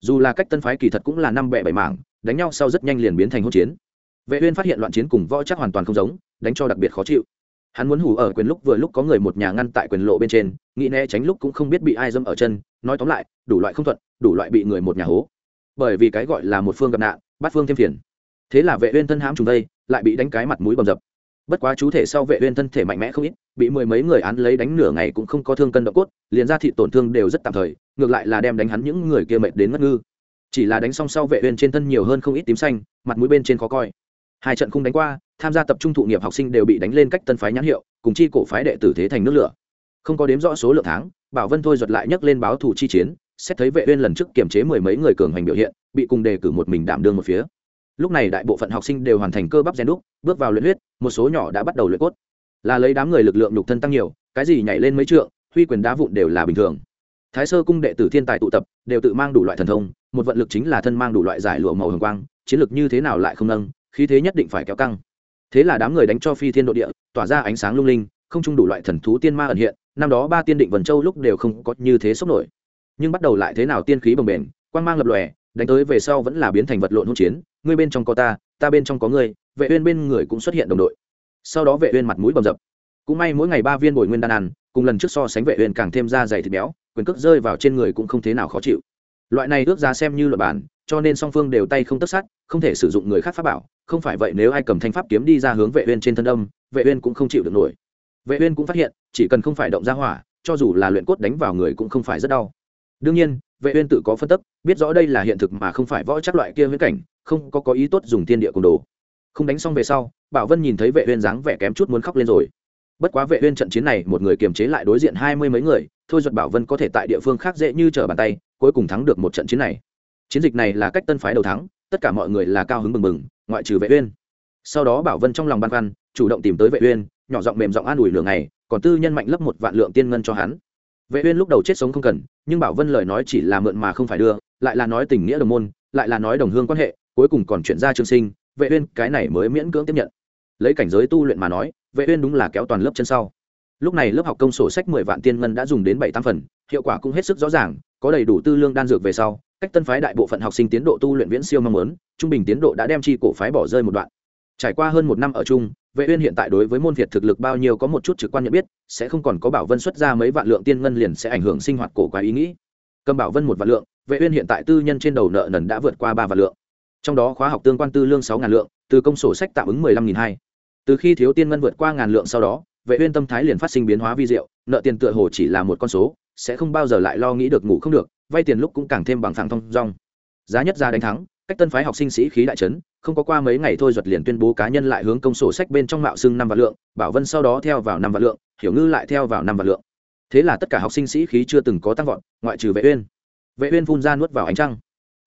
Dù là cách tân phái kỳ thật cũng là năm bẻ bảy mảng đánh nhau sau rất nhanh liền biến thành hỗn chiến. Vệ uyên phát hiện loạn chiến cùng võ chắc hoàn toàn không giống, đánh cho đặc biệt khó chịu. Hắn muốn hủ ở quyền lúc vừa lúc có người một nhà ngăn tại quyền lộ bên trên, nghĩ né tránh lúc cũng không biết bị ai dâm ở chân, nói tóm lại, đủ loại không thuận, đủ loại bị người một nhà hố. Bởi vì cái gọi là một phương gặp nạn, bắt phương thêm phiền. Thế là vệ uyên thân hãm trùng đây, lại bị đánh cái mặt mũi bầm dập. Bất quá chú thể sau vệ uyên thân thể mạnh mẽ không ít, bị mười mấy người án lấy đánh nửa ngày cũng không có thương cân động cốt, liền ra thị tổn thương đều rất tạm thời, ngược lại là đem đánh hắn những người kia mệt đến ngất ngư chỉ là đánh xong sau vệ uyên trên thân nhiều hơn không ít tím xanh, mặt mũi bên trên khó coi. Hai trận không đánh qua, tham gia tập trung thụ nghiệp học sinh đều bị đánh lên cách tân phái nhãn hiệu, cùng chi cổ phái đệ tử thế thành nước lửa. Không có đếm rõ số lượng tháng, bảo vân thôi giật lại nhấc lên báo thủ chi chiến, xét thấy vệ uyên lần trước kiểm chế mười mấy người cường hành biểu hiện, bị cùng đề cử một mình đảm đương một phía. Lúc này đại bộ phận học sinh đều hoàn thành cơ bắp gen đúc, bước vào luyện huyết, một số nhỏ đã bắt đầu luyện cốt. Là lấy đám người lực lượng nhục thân tăng nhiều, cái gì nhảy lên mấy trượng, huy quyền đá vụn đều là bình thường thái sơ cung đệ tử thiên tài tụ tập, đều tự mang đủ loại thần thông, một vận lực chính là thân mang đủ loại giải lụa màu hồng quang, chiến lực như thế nào lại không nâng, khí thế nhất định phải kéo căng. Thế là đám người đánh cho phi thiên độ địa, tỏa ra ánh sáng lung linh, không chung đủ loại thần thú tiên ma ẩn hiện, năm đó ba tiên định vần châu lúc đều không có như thế sốc nổi. Nhưng bắt đầu lại thế nào tiên khí bồng bềnh, quang mang lập lòe, đánh tới về sau vẫn là biến thành vật lộn hỗn chiến, ngươi bên trong có ta ta bên trong có ngươi, vệ uyên bên người cũng xuất hiện đồng đội. Sau đó vệ uyên mặt mũi bầm dập cũng may mỗi ngày ba viên bồi nguyên đan ăn, cùng lần trước so sánh vệ uyên càng thêm ra dày thịt béo, quyền cước rơi vào trên người cũng không thế nào khó chịu. Loại này ước giá xem như luật bản cho nên song phương đều tay không tất sát, không thể sử dụng người khác pháp bảo. Không phải vậy nếu ai cầm thanh pháp kiếm đi ra hướng vệ uyên trên thân âm, vệ uyên cũng không chịu được nổi. Vệ uyên cũng phát hiện, chỉ cần không phải động ra hỏa, cho dù là luyện cốt đánh vào người cũng không phải rất đau. Đương nhiên, vệ uyên tự có phân tích, biết rõ đây là hiện thực mà không phải võ chắc loại kia huyễn cảnh, không có có ý tốt dùng tiên địa cùng đồ. Không đánh xong về sau, bảo vân nhìn thấy vệ uyên dáng vẻ kém chút muốn khóc lên rồi bất quá vệ uyên trận chiến này một người kiềm chế lại đối diện hai mươi mấy người thôi duật bảo vân có thể tại địa phương khác dễ như trở bàn tay cuối cùng thắng được một trận chiến này. Chiến dịch này là cách tân phái đầu thắng tất cả mọi người là cao hứng mừng mừng ngoại trừ vệ uyên. Sau đó bảo vân trong lòng băn khoăn chủ động tìm tới vệ uyên nhỏ giọng mềm giọng an ủi lường này, còn tư nhân mạnh lấp một vạn lượng tiên ngân cho hắn. Vệ uyên lúc đầu chết sống không cần nhưng bảo vân lời nói chỉ là mượn mà không phải đưa lại là nói tình nghĩa đồng môn lại là nói đồng hương quan hệ cuối cùng còn chuyển ra trương sinh vệ uyên cái này mới miễn cưỡng tiếp nhận. Lấy cảnh giới tu luyện mà nói vệ uyên đúng là kéo toàn lớp chân sau. Lúc này lớp học công sổ sách 10 vạn tiên ngân đã dùng đến bảy tám phần, hiệu quả cũng hết sức rõ ràng, có đầy đủ tư lương đan dược về sau, cách tân phái đại bộ phận học sinh tiến độ tu luyện viễn siêu mong muốn, trung bình tiến độ đã đem chi cổ phái bỏ rơi một đoạn. Trải qua hơn một năm ở chung, vệ uyên hiện tại đối với môn việt thực lực bao nhiêu có một chút trực quan nhận biết, sẽ không còn có bảo vân xuất ra mấy vạn lượng tiên ngân liền sẽ ảnh hưởng sinh hoạt cổ quái ý nghĩ. Cầm bảo vân một vạn lượng, vệ uyên hiện tại tư nhân trên đầu nợ nần đã vượt qua ba vạn lượng. Trong đó khóa học tương quan tư lương sáu ngàn lượng, từ công sổ sách tạm ứng mười lăm nghìn hai từ khi thiếu tiên ngân vượt qua ngàn lượng sau đó, vệ uyên tâm thái liền phát sinh biến hóa vi diệu, nợ tiền tựa hồ chỉ là một con số, sẽ không bao giờ lại lo nghĩ được ngủ không được, vay tiền lúc cũng càng thêm bằng phẳng thông dong. Giá nhất ra đánh thắng, cách tân phái học sinh sĩ khí đại chấn, không có qua mấy ngày thôi duật liền tuyên bố cá nhân lại hướng công sổ sách bên trong mạo xưng năm vạn lượng, bảo vân sau đó theo vào năm vạn lượng, hiểu ngư lại theo vào năm vạn lượng. Thế là tất cả học sinh sĩ khí chưa từng có tăng vọt, ngoại trừ vệ uyên. Vệ uyên phun ra nuốt vào ánh trăng.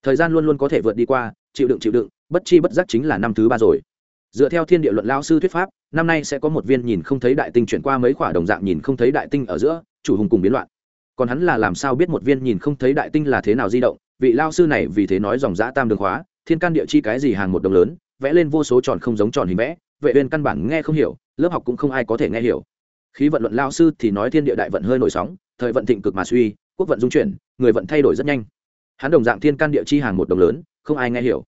Thời gian luôn luôn có thể vượt đi qua, chịu đựng chịu đựng, bất chi bất giác chính là năm thứ ba rồi dựa theo thiên địa luận lao sư thuyết pháp, năm nay sẽ có một viên nhìn không thấy đại tinh chuyển qua mấy khỏa đồng dạng nhìn không thấy đại tinh ở giữa, chủ hùng cùng biến loạn. Còn hắn là làm sao biết một viên nhìn không thấy đại tinh là thế nào di động? Vị lao sư này vì thế nói dòng dã tam đường khóa, thiên can địa chi cái gì hàng một đồng lớn, vẽ lên vô số tròn không giống tròn hình vẽ, vệ uyên căn bản nghe không hiểu, lớp học cũng không ai có thể nghe hiểu. Khí vận luận lao sư thì nói thiên địa đại vận hơi nổi sóng, thời vận thịnh cực mà suy, quốc vận dung chuyển, người vận thay đổi rất nhanh. Hắn đồng dạng thiên can địa chi hàng một đồng lớn, không ai nghe hiểu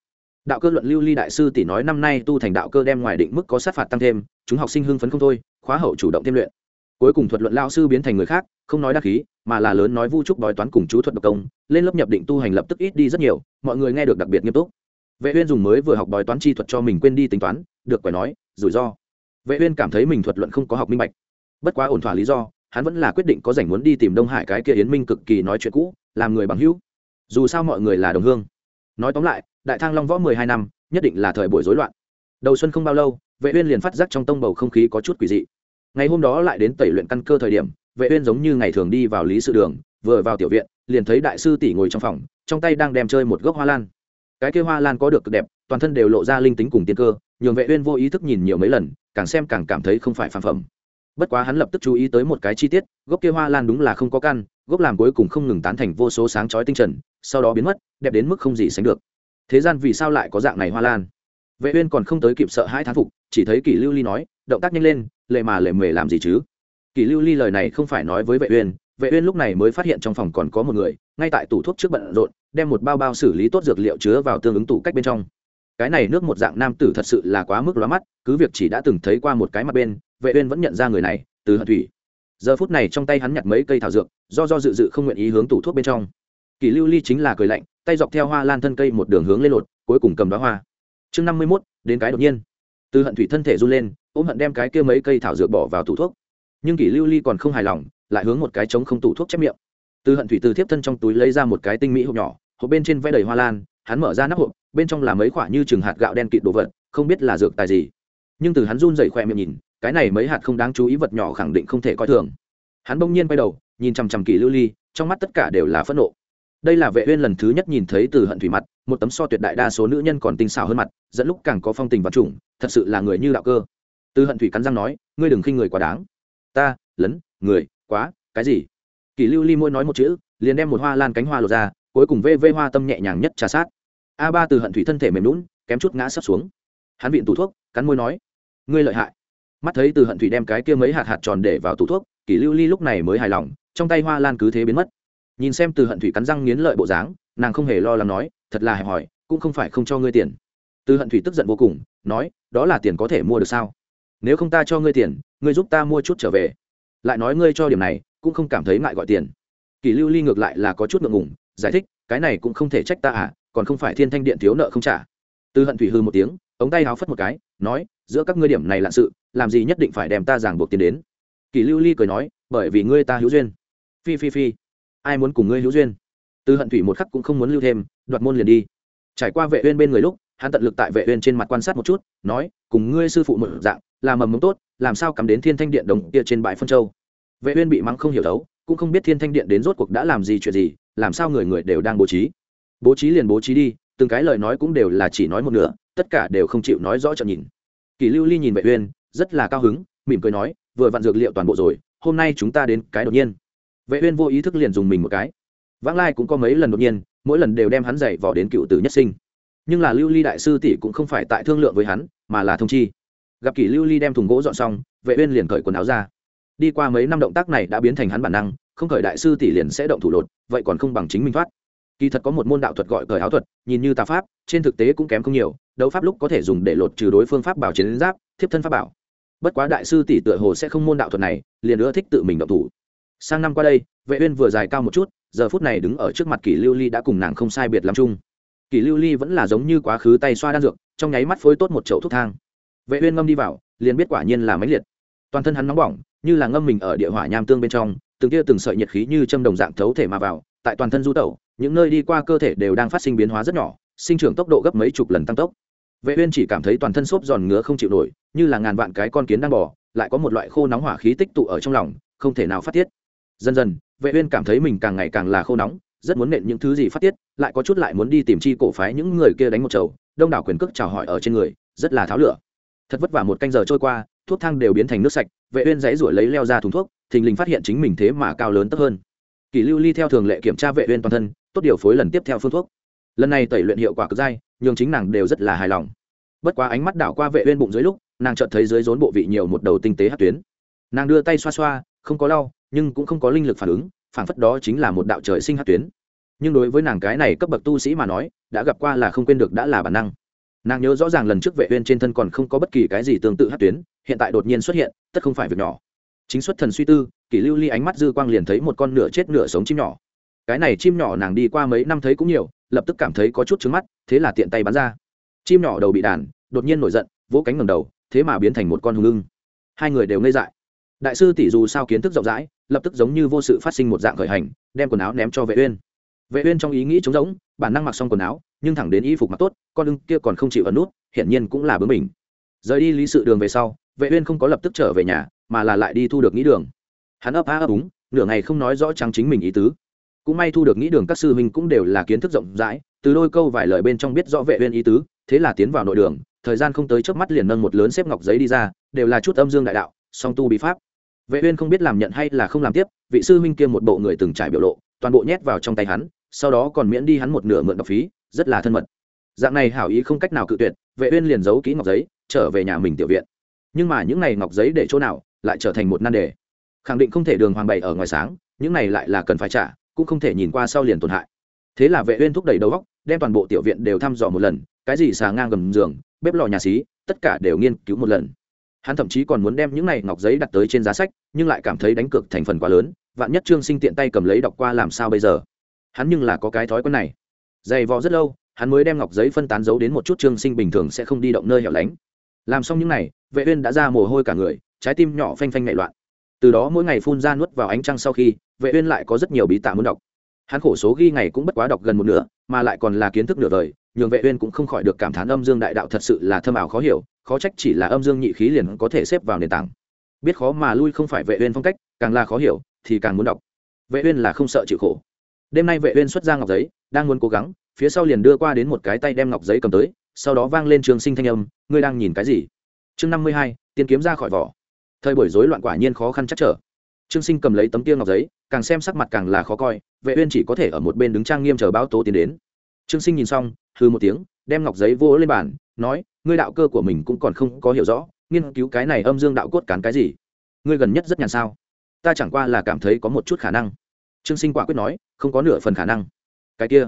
đạo cơ luận lưu ly đại sư tỷ nói năm nay tu thành đạo cơ đem ngoài định mức có sát phạt tăng thêm, chúng học sinh hưng phấn không thôi, khóa hậu chủ động thêm luyện. Cuối cùng thuật luận lao sư biến thành người khác, không nói đắc khí, mà là lớn nói vu trúc bói toán cùng chú thuật độc công, lên lớp nhập định tu hành lập tức ít đi rất nhiều, mọi người nghe được đặc biệt nghiêm túc. Vệ uyên dùng mới vừa học bói toán chi thuật cho mình quên đi tính toán, được quẻ nói, rủi ro. Vệ uyên cảm thấy mình thuật luận không có học minh bạch. Bất quá ổn thỏa lý do, hắn vẫn là quyết định có rảnh muốn đi tìm đông hải cái kia yến minh cực kỳ nói chuyện cũ, làm người bằng hữu. Dù sao mọi người là đồng hương. Nói tóm lại đại thang long võ mười hai năm, nhất định là thời buổi rối loạn. Đầu xuân không bao lâu, vệ uyên liền phát giác trong tông bầu không khí có chút quỷ dị. Ngày hôm đó lại đến tẩy luyện căn cơ thời điểm, vệ uyên giống như ngày thường đi vào lý sự đường, vừa vào tiểu viện, liền thấy đại sư tỷ ngồi trong phòng, trong tay đang đem chơi một gốc hoa lan. Cái kia hoa lan có được cực đẹp, toàn thân đều lộ ra linh tính cùng tiên cơ, nhường vệ uyên vô ý thức nhìn nhiều mấy lần, càng xem càng cảm thấy không phải phàm phẩm. Bất quá hắn lập tức chú ý tới một cái chi tiết, gốc kia hoa lan đúng là không có căn, gốc làm cuối cùng không ngừng tán thành vô số sáng chói tinh trần, sau đó biến mất, đẹp đến mức không gì sánh được thế gian vì sao lại có dạng này hoa lan? Vệ uyên còn không tới kịp sợ hai thán phục, chỉ thấy kỷ lưu ly nói, động tác nhanh lên, lệ mà lệ mề làm gì chứ? Kỷ lưu ly lời này không phải nói với vệ uyên vệ uyên lúc này mới phát hiện trong phòng còn có một người, ngay tại tủ thuốc trước bận rộn, đem một bao bao xử lý tốt dược liệu chứa vào tương ứng tủ cách bên trong. Cái này nước một dạng nam tử thật sự là quá mức lóa mắt, cứ việc chỉ đã từng thấy qua một cái mặt bên, vệ uyên vẫn nhận ra người này, từ hận thủy. Giờ phút này trong tay hắn nhặt mấy cây thảo dược, do do dự dự không nguyện ý hướng tủ thuốc bên trong. Kỷ lưu ly chính là cười lạnh tay dọc theo hoa lan thân cây một đường hướng lên lột, cuối cùng cầm đóa hoa. Chương năm mươi mốt, đến cái đột nhiên. Từ hận thủy thân thể run lên, ôm hận đem cái kia mấy cây thảo dược bỏ vào tủ thuốc. Nhưng kỷ lưu ly còn không hài lòng, lại hướng một cái trống không tủ thuốc chép miệng. Từ hận thủy từ thiếp thân trong túi lấy ra một cái tinh mỹ hộp nhỏ, hộp bên trên vẽ đầy hoa lan, hắn mở ra nắp hộp, bên trong là mấy khoả như chừng hạt gạo đen kịt đồ vật, không biết là dược tài gì. Nhưng từ hắn run dậy khoe miệng nhìn, cái này mấy hạt không đáng chú ý vật nhỏ khẳng định không thể coi thường. Hắn bỗng nhiên quay đầu, nhìn chằm chằm kỳ lưu ly, trong mắt tất cả đều là phẫn nộ đây là vệ uyên lần thứ nhất nhìn thấy từ hận thủy mặt, một tấm so tuyệt đại đa số nữ nhân còn tinh xảo hơn mặt, dẫn lúc càng có phong tình và trùng thật sự là người như đạo cơ. Từ hận thủy cắn răng nói, ngươi đừng khinh người quá đáng. Ta, lấn, người, quá, cái gì? Kỳ lưu ly môi nói một chữ, liền đem một hoa lan cánh hoa lột ra, cuối cùng vê vê hoa tâm nhẹ nhàng nhất trà sát. A ba từ hận thủy thân thể mềm lún kém chút ngã sấp xuống. Hắn viện tủ thuốc, cắn môi nói, ngươi lợi hại. Mắt thấy từ hận thủy đem cái kia mấy hạt hạt tròn để vào tủ thuốc kỷ lưu ly lúc này mới hài lòng, trong tay hoa lan cứ thế biến mất nhìn xem từ hận thủy cắn răng nghiến lợi bộ dáng, nàng không hề lo lắng nói, thật là hẹp hòi, cũng không phải không cho ngươi tiền. Từ hận thủy tức giận vô cùng, nói, đó là tiền có thể mua được sao? Nếu không ta cho ngươi tiền, ngươi giúp ta mua chút trở về. Lại nói ngươi cho điểm này, cũng không cảm thấy ngại gọi tiền. Kỷ lưu ly ngược lại là có chút ngượng ngùng, giải thích, cái này cũng không thể trách ta à còn không phải thiên thanh điện thiếu nợ không trả. Từ hận thủy hư một tiếng, ống tay háo phất một cái, nói, giữa các ngươi điểm này là sự, làm gì nhất định phải đem ta giảng buộc tiền đến. Kỳ lưu ly cười nói, bởi vì ngươi ta hữu duyên. Phi phi phi ai muốn cùng ngươi hữu duyên. Từ hận thủy một khắc cũng không muốn lưu thêm, đoạt môn liền đi. Trải qua vệ uyên bên người lúc, hắn tận lực tại vệ uyên trên mặt quan sát một chút, nói, cùng ngươi sư phụ một dạng, là mầm mống tốt, làm sao cắm đến thiên thanh điện đồng kia trên bãi phân châu? Vệ uyên bị mắng không hiểu đấu, cũng không biết thiên thanh điện đến rốt cuộc đã làm gì chuyện gì, làm sao người người đều đang bố trí. Bố trí liền bố trí đi, từng cái lời nói cũng đều là chỉ nói một nửa, tất cả đều không chịu nói rõ cho nhìn. Kỳ lưu ly nhìn vệ uyên, rất là cao hứng, mỉm cười nói, vừa vặn dược liệu toàn bộ rồi, hôm nay chúng ta đến cái đột nhiên vệ uyên vô ý thức liền dùng mình một cái. Vãng lai cũng có mấy lần đột nhiên, mỗi lần đều đem hắn dạy vò đến cựu tử nhất sinh. Nhưng là lưu ly đại sư tỷ cũng không phải tại thương lượng với hắn, mà là thông chi. Gặp kỳ lưu ly đem thùng gỗ dọn xong, vệ uyên liền cởi quần áo ra. Đi qua mấy năm động tác này đã biến thành hắn bản năng, không cởi đại sư tỷ liền sẽ động thủ lột, vậy còn không bằng chính mình thoát. Kỳ thật có một môn đạo thuật gọi cởi áo thuật, nhìn như tà pháp, trên thực tế cũng kém không nhiều, đấu pháp lúc có thể dùng để lột trừ đối phương pháp bảo chiến giáp, thiếp thân pháp bảo. Bất quá đại sư tỷ tựa hồ sẽ không môn đạo thuật này, liền ưa thích tự mình động thủ sang năm qua đây, vệ uyên vừa dài cao một chút, giờ phút này đứng ở trước mặt kỷ lưu ly đã cùng nàng không sai biệt lắm chung. Kỷ lưu ly vẫn là giống như quá khứ tay xoa đan dược, trong nháy mắt phối tốt một chậu thuốc thang. Vệ uyên ngâm đi vào, liền biết quả nhiên là mấy liệt. Toàn thân hắn nóng bỏng, như là ngâm mình ở địa hỏa nham tương bên trong, từng kia từng sợi nhiệt khí như châm đồng dạng thấu thể mà vào, tại toàn thân du tẩu, những nơi đi qua cơ thể đều đang phát sinh biến hóa rất nhỏ, sinh trưởng tốc độ gấp mấy chục lần tăng tốc. Vệ uyên chỉ cảm thấy toàn thân xốp giòn ngứa không chịu nổi, như là ngàn vạn cái con kiến đang bò, lại có một loại khô nóng hỏa khí tích tụ ở trong lòng, không thể nào phát tiết dần dần, vệ uyên cảm thấy mình càng ngày càng là khô nóng, rất muốn nện những thứ gì phát tiết, lại có chút lại muốn đi tìm chi cổ phái những người kia đánh một chầu, đông đảo quyền cước chào hỏi ở trên người, rất là tháo lửa. Thật vất vả một canh giờ trôi qua, thuốc thang đều biến thành nước sạch, vệ uyên giấy rủi lấy leo ra thùng thuốc, thình lình phát hiện chính mình thế mà cao lớn tấp hơn. Kỳ lưu ly theo thường lệ kiểm tra vệ uyên toàn thân, tốt điều phối lần tiếp theo phương thuốc. Lần này tẩy luyện hiệu quả cực dai nhưng chính nàng đều rất là hài lòng. Bất quá ánh mắt đảo qua vệ uyên bụng dưới lúc, nàng chợt thấy dưới rốn bộ vị nhiều một đầu tinh tế hất tuyến. Nàng đưa tay xoa xoa không có lau, nhưng cũng không có linh lực phản ứng phản phất đó chính là một đạo trời sinh hất tuyến. Nhưng đối với nàng cái này cấp bậc tu sĩ mà nói, đã gặp qua là không quên được đã là bản năng. Nàng nhớ rõ ràng lần trước vệ uyên trên thân còn không có bất kỳ cái gì tương tự hất tuyến, hiện tại đột nhiên xuất hiện, tất không phải việc nhỏ. Chính xuất thần suy tư, kỷ lưu ly ánh mắt dư quang liền thấy một con nửa chết nửa sống chim nhỏ. Cái này chim nhỏ nàng đi qua mấy năm thấy cũng nhiều, lập tức cảm thấy có chút trứng mắt, thế là tiện tay bắn ra. Chim nhỏ đầu bị đàn, đột nhiên nổi giận, vỗ cánh ngầm đầu, thế mà biến thành một con hùng ưng. Hai người đều ngây dại đại sư tỷ dù sao kiến thức rộng rãi, lập tức giống như vô sự phát sinh một dạng khởi hành, đem quần áo ném cho vệ uyên. Vệ uyên trong ý nghĩ trống rỗng, bản năng mặc xong quần áo, nhưng thẳng đến y phục mặc tốt, con lưng kia còn không chịu ẩn nút, hiển nhiên cũng là bướng mình rời đi lý sự đường về sau, vệ uyên không có lập tức trở về nhà, mà là lại đi thu được nghĩ đường. Hắn ấp á ấp úng, nửa ngày không nói rõ trắng chính mình ý tứ. Cũng may thu được nghĩ đường các sư huynh cũng đều là kiến thức rộng rãi, từ đôi câu vài lời bên trong biết rõ vệ uyên ý tứ, thế là tiến vào nội đường, thời gian không tới chớp mắt liền nâng một lớn xếp ngọc giấy đi ra, đều là chút âm dương đại đạo, song tu bí pháp vệ uyên không biết làm nhận hay là không làm tiếp, vị sư huynh kia một bộ người từng trải biểu lộ, toàn bộ nhét vào trong tay hắn, sau đó còn miễn đi hắn một nửa mượn đọc phí, rất là thân mật. Dạng này hảo ý không cách nào cự tuyệt, vệ uyên liền giấu kỹ ngọc giấy, trở về nhà mình tiểu viện. Nhưng mà những này ngọc giấy để chỗ nào, lại trở thành một nan đề. Khẳng định không thể đường hoàng bày ở ngoài sáng, những này lại là cần phải trả, cũng không thể nhìn qua sau liền tổn hại. Thế là vệ uyên thúc đẩy đầu óc, đem toàn bộ tiểu viện đều thăm dò một lần, cái gì xà ngang gầm giường, bếp lò nhà xí, tất cả đều nghiên cứu một lần hắn thậm chí còn muốn đem những này ngọc giấy đặt tới trên giá sách, nhưng lại cảm thấy đánh cược thành phần quá lớn, vạn nhất trương sinh tiện tay cầm lấy đọc qua làm sao bây giờ? Hắn nhưng là có cái thói quen này. Dày vò rất lâu, hắn mới đem ngọc giấy phân tán giấu đến một chút trương sinh bình thường sẽ không đi động nơi hẻo lánh. Làm xong những n à y vệ uyên đã ra mồ hôi cả người, trái tim nhỏ phanh phanh nhẹ loạn. Từ đó mỗi ngày phun ra nuốt vào ánh trăng sau khi, vệ uyên lại có rất nhiều bí tạ muốn đọc. Hắn khổ số ghi ngày cũng bất quá đọc gần một nửa, mà lại còn là kiến thức nửa đời, nhường vệ uyên cũng không khỏi được cảm thán âm dương đại đạo thật sự là thâm ảo khó hiểu khó trách chỉ là âm dương nhị khí liền có thể xếp vào nền tảng. Biết khó mà lui không phải vệ uyên phong cách, càng là khó hiểu, thì càng muốn đọc. Vệ uyên là không sợ chịu khổ. Đêm nay vệ uyên xuất ra ngọc giấy, đang muốn cố gắng, phía sau liền đưa qua đến một cái tay đem ngọc giấy cầm tới, sau đó vang lên trường sinh thanh âm, ngươi đang nhìn cái gì? Chương năm mươi hai, tiên kiếm ra khỏi vỏ. Thời buổi rối loạn quả nhiên khó khăn chắc trở. Trương sinh cầm lấy tấm tiêu ngọc giấy, càng xem sắc mặt càng là khó coi, vệ uyên chỉ có thể ở một bên đứng trang nghiêm chờ báo tố tiến đến. Trương sinh nhìn xong, hừ một tiếng, đem ngọc giấy vỗ lên bàn, nói ngươi đạo cơ của mình cũng còn không có hiểu rõ, nghiên cứu cái này âm dương đạo cốt cán cái gì? Ngươi gần nhất rất nhàn sao? Ta chẳng qua là cảm thấy có một chút khả năng. Trương sinh quả quyết nói, không có nửa phần khả năng. Cái kia,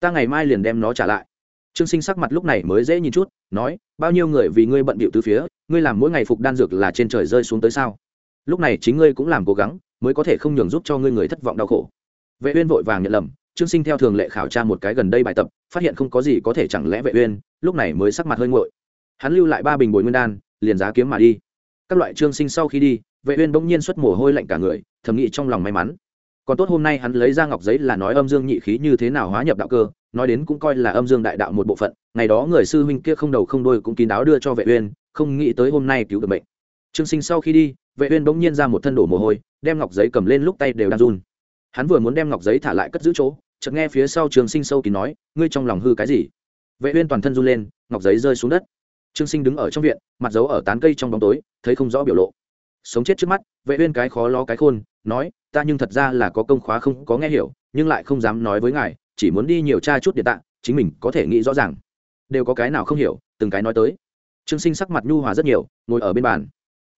ta ngày mai liền đem nó trả lại. Trương sinh sắc mặt lúc này mới dễ nhìn chút, nói, bao nhiêu người vì ngươi bận bịu từ phía, ngươi làm mỗi ngày phục đan dược là trên trời rơi xuống tới sao? Lúc này chính ngươi cũng làm cố gắng, mới có thể không nhường giúp cho ngươi người thất vọng đau khổ. Vệ uyên vội vàng nhận lầm, trương sinh theo thường lệ khảo tra một cái gần đây bài tập, phát hiện không có gì có thể chẳng lẽ vệ uyên, lúc này mới sắc mặt hơi nguội hắn lưu lại ba bình bồi nguyên đan, liền giá kiếm mà đi. Các loại trương sinh sau khi đi, vệ uyên bỗng nhiên xuất mồ hôi lạnh cả người, thầm nghĩ trong lòng may mắn. Còn tốt hôm nay hắn lấy ra ngọc giấy là nói âm dương nhị khí như thế nào hóa nhập đạo cơ, nói đến cũng coi là âm dương đại đạo một bộ phận, ngày đó người sư huynh kia không đầu không đuôi cũng kín đáo đưa cho vệ uyên, không nghĩ tới hôm nay cứu được bệnh trương sinh sau khi đi, vệ uyên bỗng nhiên ra một thân đổ mồ hôi, đem ngọc giấy cầm lên lúc tay đều đang run. Hắn vừa muốn đem ngọc giấy thả lại cất giữ chỗ, chợt nghe phía sau trương sinh sâu kín nói, ngươi trong lòng hư cái gì? Vệ uyên toàn thân run lên, ngọc giấy rơi xuống đất trương sinh đứng ở trong viện, mặt giấu ở tán cây trong bóng tối, thấy không rõ biểu lộ. Sống chết trước mắt, vệ uyên cái khó lo cái khôn, nói, ta nhưng thật ra là có công khóa không, có nghe hiểu, nhưng lại không dám nói với ngài, chỉ muốn đi nhiều tra chút địa tạng chính mình có thể nghĩ rõ ràng. Đều có cái nào không hiểu? từng cái nói tới. Trương sinh sắc mặt nhu hòa rất nhiều, ngồi ở bên bàn.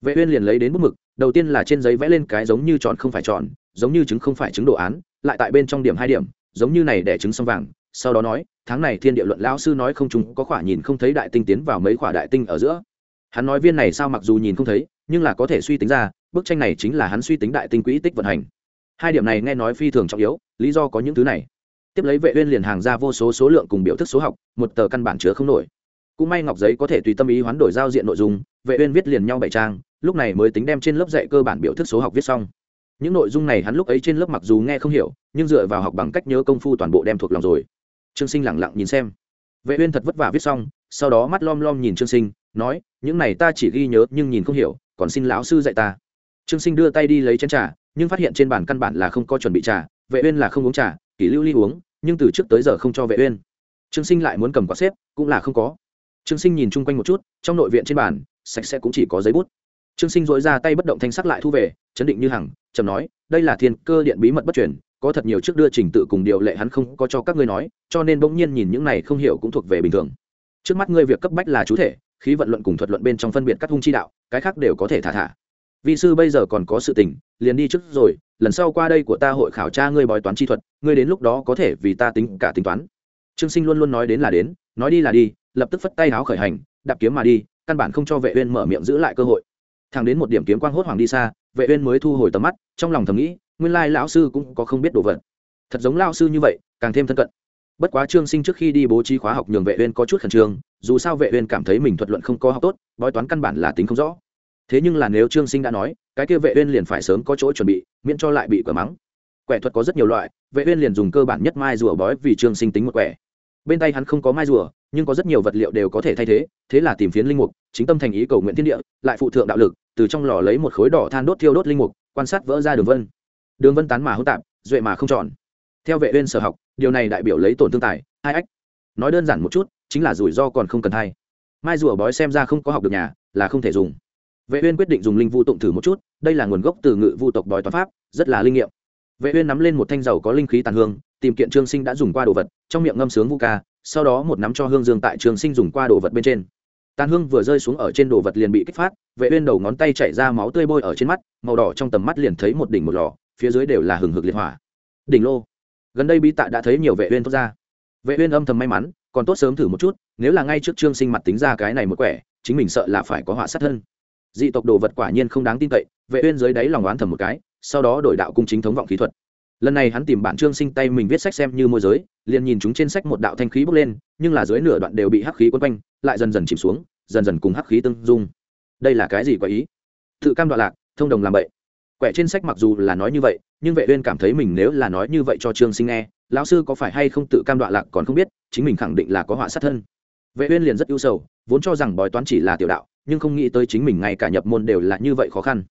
Vệ uyên liền lấy đến bút mực, đầu tiên là trên giấy vẽ lên cái giống như tròn không phải tròn giống như trứng không phải trứng đồ án, lại tại bên trong điểm hai điểm, giống như này để trứng xong vàng, sau đó nói tháng này thiên địa luận lão sư nói không chúng có khỏa nhìn không thấy đại tinh tiến vào mấy khỏa đại tinh ở giữa. Hắn nói viên này sao mặc dù nhìn không thấy, nhưng là có thể suy tính ra, bức tranh này chính là hắn suy tính đại tinh quỹ tích vận hành. Hai điểm này nghe nói phi thường trọng yếu, lý do có những thứ này. Tiếp lấy vệ uyên liền hàng ra vô số số lượng cùng biểu thức số học, một tờ căn bản chứa không nổi. Cũng may ngọc giấy có thể tùy tâm ý hoán đổi giao diện nội dung, vệ uyên viết liền nhau bảy trang, lúc này mới tính đem trên lớp dạy cơ bản biểu thức số học viết xong. Những nội dung này hắn lúc ấy trên lớp mặc dù nghe không hiểu, nhưng dựa vào học bằng cách nhớ công phu toàn bộ đem thuộc lòng rồi trương sinh lẳng lặng nhìn xem. Vệ uyên thật vất vả viết xong, sau đó mắt lom lom nhìn trương sinh, nói, những này ta chỉ ghi nhớ, nhưng nhìn không hiểu, còn xin lão sư dạy ta. Trương sinh đưa tay đi lấy chén trà, nhưng phát hiện trên bàn căn bản là không có chuẩn bị trà, vệ uyên là không uống trà, kỷ lưu ly uống, nhưng từ trước tới giờ không cho vệ uyên. Trương sinh lại muốn cầm quả xếp, cũng là không có. Trương sinh nhìn chung quanh một chút, trong nội viện trên bàn, sạch sẽ cũng chỉ có giấy bút. Trương sinh dội ra tay bất động thanh sắc lại thu về, chấn định như hằng trầm nói, đây là thiên cơ điện bí mật bất truyền có thật nhiều trước đưa trình tự cùng điều lệ hắn không có cho các ngươi nói, cho nên bỗng nhiên nhìn những này không hiểu cũng thuộc về bình thường. Trước mắt ngươi việc cấp bách là chú thể, khí vận luận cùng thuật luận bên trong phân biệt các hung chi đạo, cái khác đều có thể thả thả. Vị sư bây giờ còn có sự tình, liền đi trước rồi, lần sau qua đây của ta hội khảo tra ngươi bói toán chi thuật, ngươi đến lúc đó có thể vì ta tính cả tính toán. Trương sinh luôn luôn nói đến là đến, nói đi là đi, lập tức phất tay háo khởi hành, đạp kiếm mà đi, căn bản không cho vệ uyên mở miệng giữ lại cơ hội. Thẳng đến một điểm kiếm quang hốt hoàng đi xa, vệ uyên mới thu hồi tầm mắt, trong lòng thầm nghĩ nguyên lai lão sư cũng có không biết đồ vật. Thật giống lão sư như vậy, càng thêm thân cận. Bất quá trương sinh trước khi đi bố trí khóa học nhường vệ uyên có chút khẩn trương, dù sao vệ uyên cảm thấy mình thuật luận không có học tốt, bói toán căn bản là tính không rõ. Thế nhưng là nếu trương sinh đã nói, cái kia vệ uyên liền phải sớm có chỗ chuẩn bị, miễn cho lại bị quả mắng. Quẻ thuật có rất nhiều loại, vệ uyên liền dùng cơ bản nhất mai rùa bói vì trương sinh tính một quẻ. Bên tay hắn không có mai rùa, nhưng có rất nhiều vật liệu đều có thể thay thế thế là tìm phiến linh mục, chính tâm thành ý cầu nguyện thiên địa, lại phụ thượng đạo lực, từ trong lò lấy một khối đỏ than đốt thiêu đốt linh mục, quan sát vỡ ra đường vân đường vân tán mà hỗn tạp, duệ mà không tròn. Theo vệ uyên sở học, điều này đại biểu lấy tổn thương tài, hai ách. Nói đơn giản một chút, chính là rủi ro còn không cần thay. Mai rùa bói xem ra không có học được nhà, là không thể dùng. Vệ uyên quyết định dùng linh vu tụng thử một chút, đây là nguồn gốc từ ngự vu tộc bói toán pháp, rất là linh nghiệm. Vệ uyên nắm lên một thanh dầu có linh khí tàn hương, tìm kiện trương sinh đã dùng qua đồ vật, trong miệng ngâm sướng vu ca, sau đó một nắm cho hương dương tại trương sinh dùng qua đồ vật bên trên. Tàn hương vừa rơi xuống ở trên đồ vật liền bị kích phát, vệ uyên đầu ngón tay chảy ra máu tươi bôi ở trên mắt, màu đỏ trong tầm mắt liền thấy một đỉnh một lò phía dưới đều là hừng hực liệt hỏa. Đỉnh lô. Gần đây bí tạ đã thấy nhiều vệ uyên thoát ra. Vệ uyên âm thầm may mắn, còn tốt sớm thử một chút, nếu là ngay trước trương sinh mặt tính ra cái này một quẻ, chính mình sợ là phải có họa sát thân. Dị tộc đồ vật quả nhiên không đáng tin cậy, vệ uyên dưới đáy lòng oán thầm một cái, sau đó đổi đạo cung chính thống vọng khí thuật. Lần này hắn tìm bản trương sinh tay mình viết sách xem như môi giới, liền nhìn chúng trên sách một đạo thanh khí bốc lên, nhưng là dưới nửa đoạn đều bị hắc khí quấn quanh, lại dần dần chìm xuống, dần dần cùng hắc khí tương dung. Đây là cái gì quá ý? Tự cam đoạn lạc, thông đồng làm bậy quẻ trên sách mặc dù là nói như vậy, nhưng vệ uyên cảm thấy mình nếu là nói như vậy cho trương sinh nghe, lão sư có phải hay không tự cam đoạ lạc còn không biết, chính mình khẳng định là có họa sát thân. Vệ uyên liền rất ưu sầu, vốn cho rằng bói toán chỉ là tiểu đạo, nhưng không nghĩ tới chính mình ngay cả nhập môn đều là như vậy khó khăn.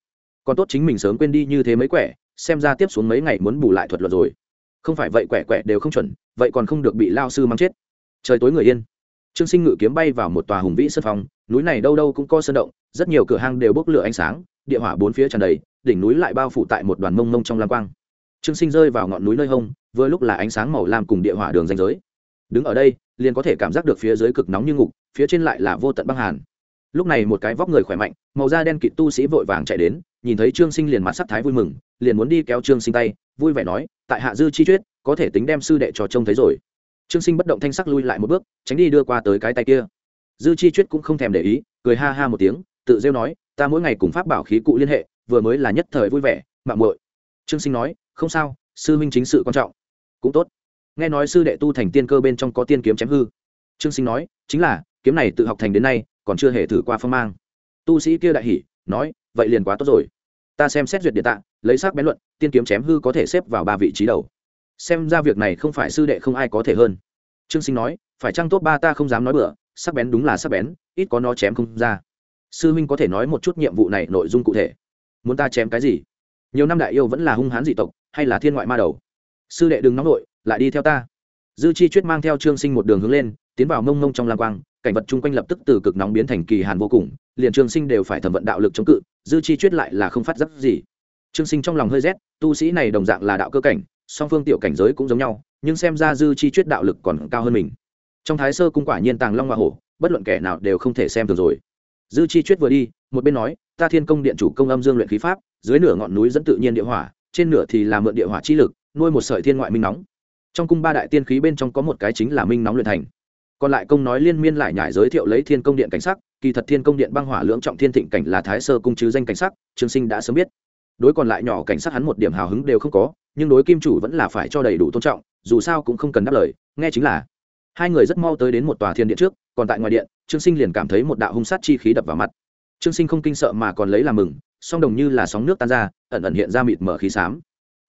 Còn tốt chính mình sớm quên đi như thế mấy quẻ, xem ra tiếp xuống mấy ngày muốn bù lại thuật luật rồi. Không phải vậy quẻ quẻ đều không chuẩn, vậy còn không được bị lao sư mắng chết. Trời tối người yên. Trương sinh ngự kiếm bay vào một tòa hùng vĩ sân phòng, núi này đâu đâu cũng có sơn động, rất nhiều cửa hang đều bốc lửa ánh sáng, địa hỏa bốn phía tràn đầy đỉnh núi lại bao phủ tại một đoàn mông mông trong lam quang. Trương sinh rơi vào ngọn núi nơi hông, vừa lúc là ánh sáng màu lam cùng địa hỏa đường danh giới. Đứng ở đây, liền có thể cảm giác được phía dưới cực nóng như ngục, phía trên lại là vô tận băng hàn. Lúc này một cái vóc người khỏe mạnh, màu da đen kịt tu sĩ vội vàng chạy đến, nhìn thấy trương sinh liền mặt sắc thái vui mừng, liền muốn đi kéo trương sinh tay, vui vẻ nói, tại hạ dư chi chuyết có thể tính đem sư đệ cho trông thấy rồi. Trương sinh bất động thanh sắc lui lại một bước, tránh đi đưa qua tới cái tay kia. Dư chi chuyết cũng không thèm để ý, cười ha ha một tiếng, tự rêu nói, ta mỗi ngày cùng pháp bảo khí cụ liên hệ vừa mới là nhất thời vui vẻ mạng muội. Trương sinh nói, không sao, sư minh chính sự quan trọng. Cũng tốt. Nghe nói sư đệ tu thành tiên cơ bên trong có tiên kiếm chém hư. Trương sinh nói, chính là, kiếm này tự học thành đến nay, còn chưa hề thử qua phong mang. Tu sĩ kia đại hỉ, nói, vậy liền quá tốt rồi. Ta xem xét duyệt địa tạng, lấy sắc bén luận, tiên kiếm chém hư có thể xếp vào ba vị trí đầu. Xem ra việc này không phải sư đệ không ai có thể hơn. Trương sinh nói, phải chăng tốt ba ta không dám nói bừa, sắc bén đúng là sắc bén, ít có nó chém không ra. Sư huynh có thể nói một chút nhiệm vụ này nội dung cụ thể muốn ta chém cái gì? Nhiều năm đại yêu vẫn là hung hãn dị tộc, hay là thiên ngoại ma đầu? Sư đệ đừng nóng nội, lại đi theo ta. Dư chi chuyết mang theo trương sinh một đường hướng lên, tiến vào mông mông trong lang quang, cảnh vật chung quanh lập tức từ cực nóng biến thành kỳ hàn vô cùng, liền trương sinh đều phải thẩm vận đạo lực chống cự, dư chi chuyết lại là không phát giác gì. Trương sinh trong lòng hơi rét, tu sĩ này đồng dạng là đạo cơ cảnh, song phương tiểu cảnh giới cũng giống nhau, nhưng xem ra dư chi chuyết đạo lực còn cao hơn mình. Trong thái sơ cung quả nhiên tàng long hoa hổ, bất luận kẻ nào đều không thể xem được rồi dư chi chuyết vừa đi, một bên nói, ta thiên công điện chủ công âm dương luyện khí pháp, dưới nửa ngọn núi dẫn tự nhiên địa hỏa, trên nửa thì là mượn địa hỏa chi lực, nuôi một sợi thiên ngoại minh nóng. Trong cung ba đại tiên khí bên trong có một cái chính là minh nóng luyện thành. Còn lại công nói liên miên lại nhải giới thiệu lấy thiên công điện cảnh sắc, kỳ thật thiên công điện băng hỏa lưỡng trọng thiên thịnh cảnh là thái sơ cung chứ danh cảnh sắc, trương sinh đã sớm biết. Đối còn lại nhỏ cảnh sắc hắn một điểm hào hứng đều không có, nhưng đối kim chủ vẫn là phải cho đầy đủ tôn trọng, dù sao cũng không cần đáp lời, nghe chính là hai người rất mau tới đến một tòa thiên điện trước, còn tại ngoài điện, trương sinh liền cảm thấy một đạo hung sát chi khí đập vào mặt. Trương sinh không kinh sợ mà còn lấy làm mừng, song đồng như là sóng nước tan ra, ẩn ẩn hiện ra mịt mở khí xám.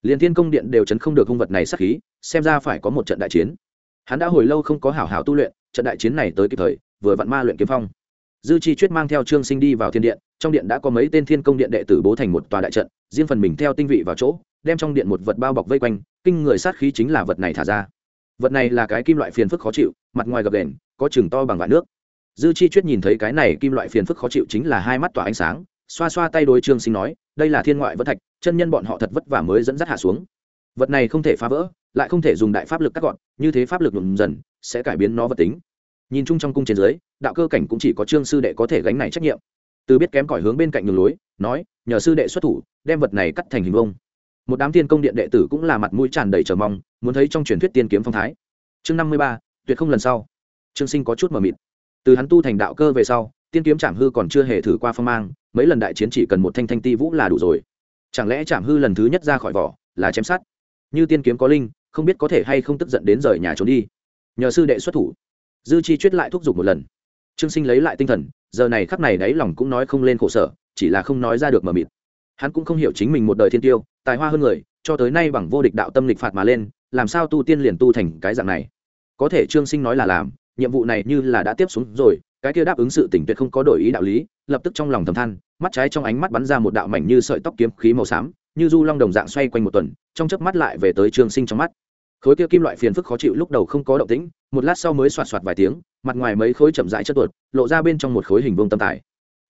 Liền thiên công điện đều chấn không được hung vật này sát khí, xem ra phải có một trận đại chiến. Hắn đã hồi lâu không có hảo hảo tu luyện, trận đại chiến này tới kịp thời, vừa vặn ma luyện kiếm phong. Dư chi chuyết mang theo trương sinh đi vào thiên điện, trong điện đã có mấy tên thiên công điện đệ tử bố thành một tòa đại trận, riêng phần mình theo tinh vị vào chỗ, đem trong điện một vật bao bọc vây quanh, kinh người sát khí chính là vật này thả ra vật này là cái kim loại phiền phức khó chịu, mặt ngoài gập đền, có chừng to bằng vạn nước. Dư chi chuyết nhìn thấy cái này kim loại phiền phức khó chịu chính là hai mắt tỏa ánh sáng, xoa xoa tay đối trương sinh nói, đây là thiên ngoại vẫn thạch, chân nhân bọn họ thật vất vả mới dẫn dắt hạ xuống. Vật này không thể phá vỡ, lại không thể dùng đại pháp lực cắt gọn, như thế pháp lực nhuộm dần, sẽ cải biến nó vật tính. Nhìn chung trong cung trên dưới, đạo cơ cảnh cũng chỉ có trương sư đệ có thể gánh này trách nhiệm. Từ biết kém cỏi hướng bên cạnh đường lối, nói, nhờ sư đệ xuất thủ, đem vật này cắt thành hình vông một đám tiên công điện đệ tử cũng là mặt mũi tràn đầy chờ mong, muốn thấy trong truyền thuyết tiên kiếm phong thái. Chương năm mươi ba, tuyệt không lần sau. Trương sinh có chút mờ mịt. Từ hắn tu thành đạo cơ về sau, tiên kiếm trảm hư còn chưa hề thử qua phong mang, mấy lần đại chiến chỉ cần một thanh thanh ti vũ là đủ rồi. Chẳng lẽ trảm hư lần thứ nhất ra khỏi vỏ, là chém sát? Như tiên kiếm có linh, không biết có thể hay không tức giận đến rời nhà trốn đi. Nhờ sư đệ xuất thủ, dư chi chuyết lại thúc giục một lần. Trương sinh lấy lại tinh thần, giờ này khắc này đáy lòng cũng nói không lên khổ sở, chỉ là không nói ra được mờ mịt. Hắn cũng không hiểu chính mình một đời thiên tiêu tài hoa hơn người, cho tới nay bằng vô địch đạo tâm lịch phạt mà lên, làm sao tu tiên liền tu thành cái dạng này? Có thể trương sinh nói là làm, nhiệm vụ này như là đã tiếp xuống rồi, cái kia đáp ứng sự tỉnh tuyệt không có đổi ý đạo lý, lập tức trong lòng thầm than, mắt trái trong ánh mắt bắn ra một đạo mảnh như sợi tóc kiếm khí màu xám, như du long đồng dạng xoay quanh một tuần, trong chớp mắt lại về tới trương sinh trong mắt. Khối kia kim loại phiền phức khó chịu lúc đầu không có động tĩnh, một lát sau mới xoạt xoạt vài tiếng, mặt ngoài mấy khối chậm rãi chất tuột, lộ ra bên trong một khối hình vuông tâm tài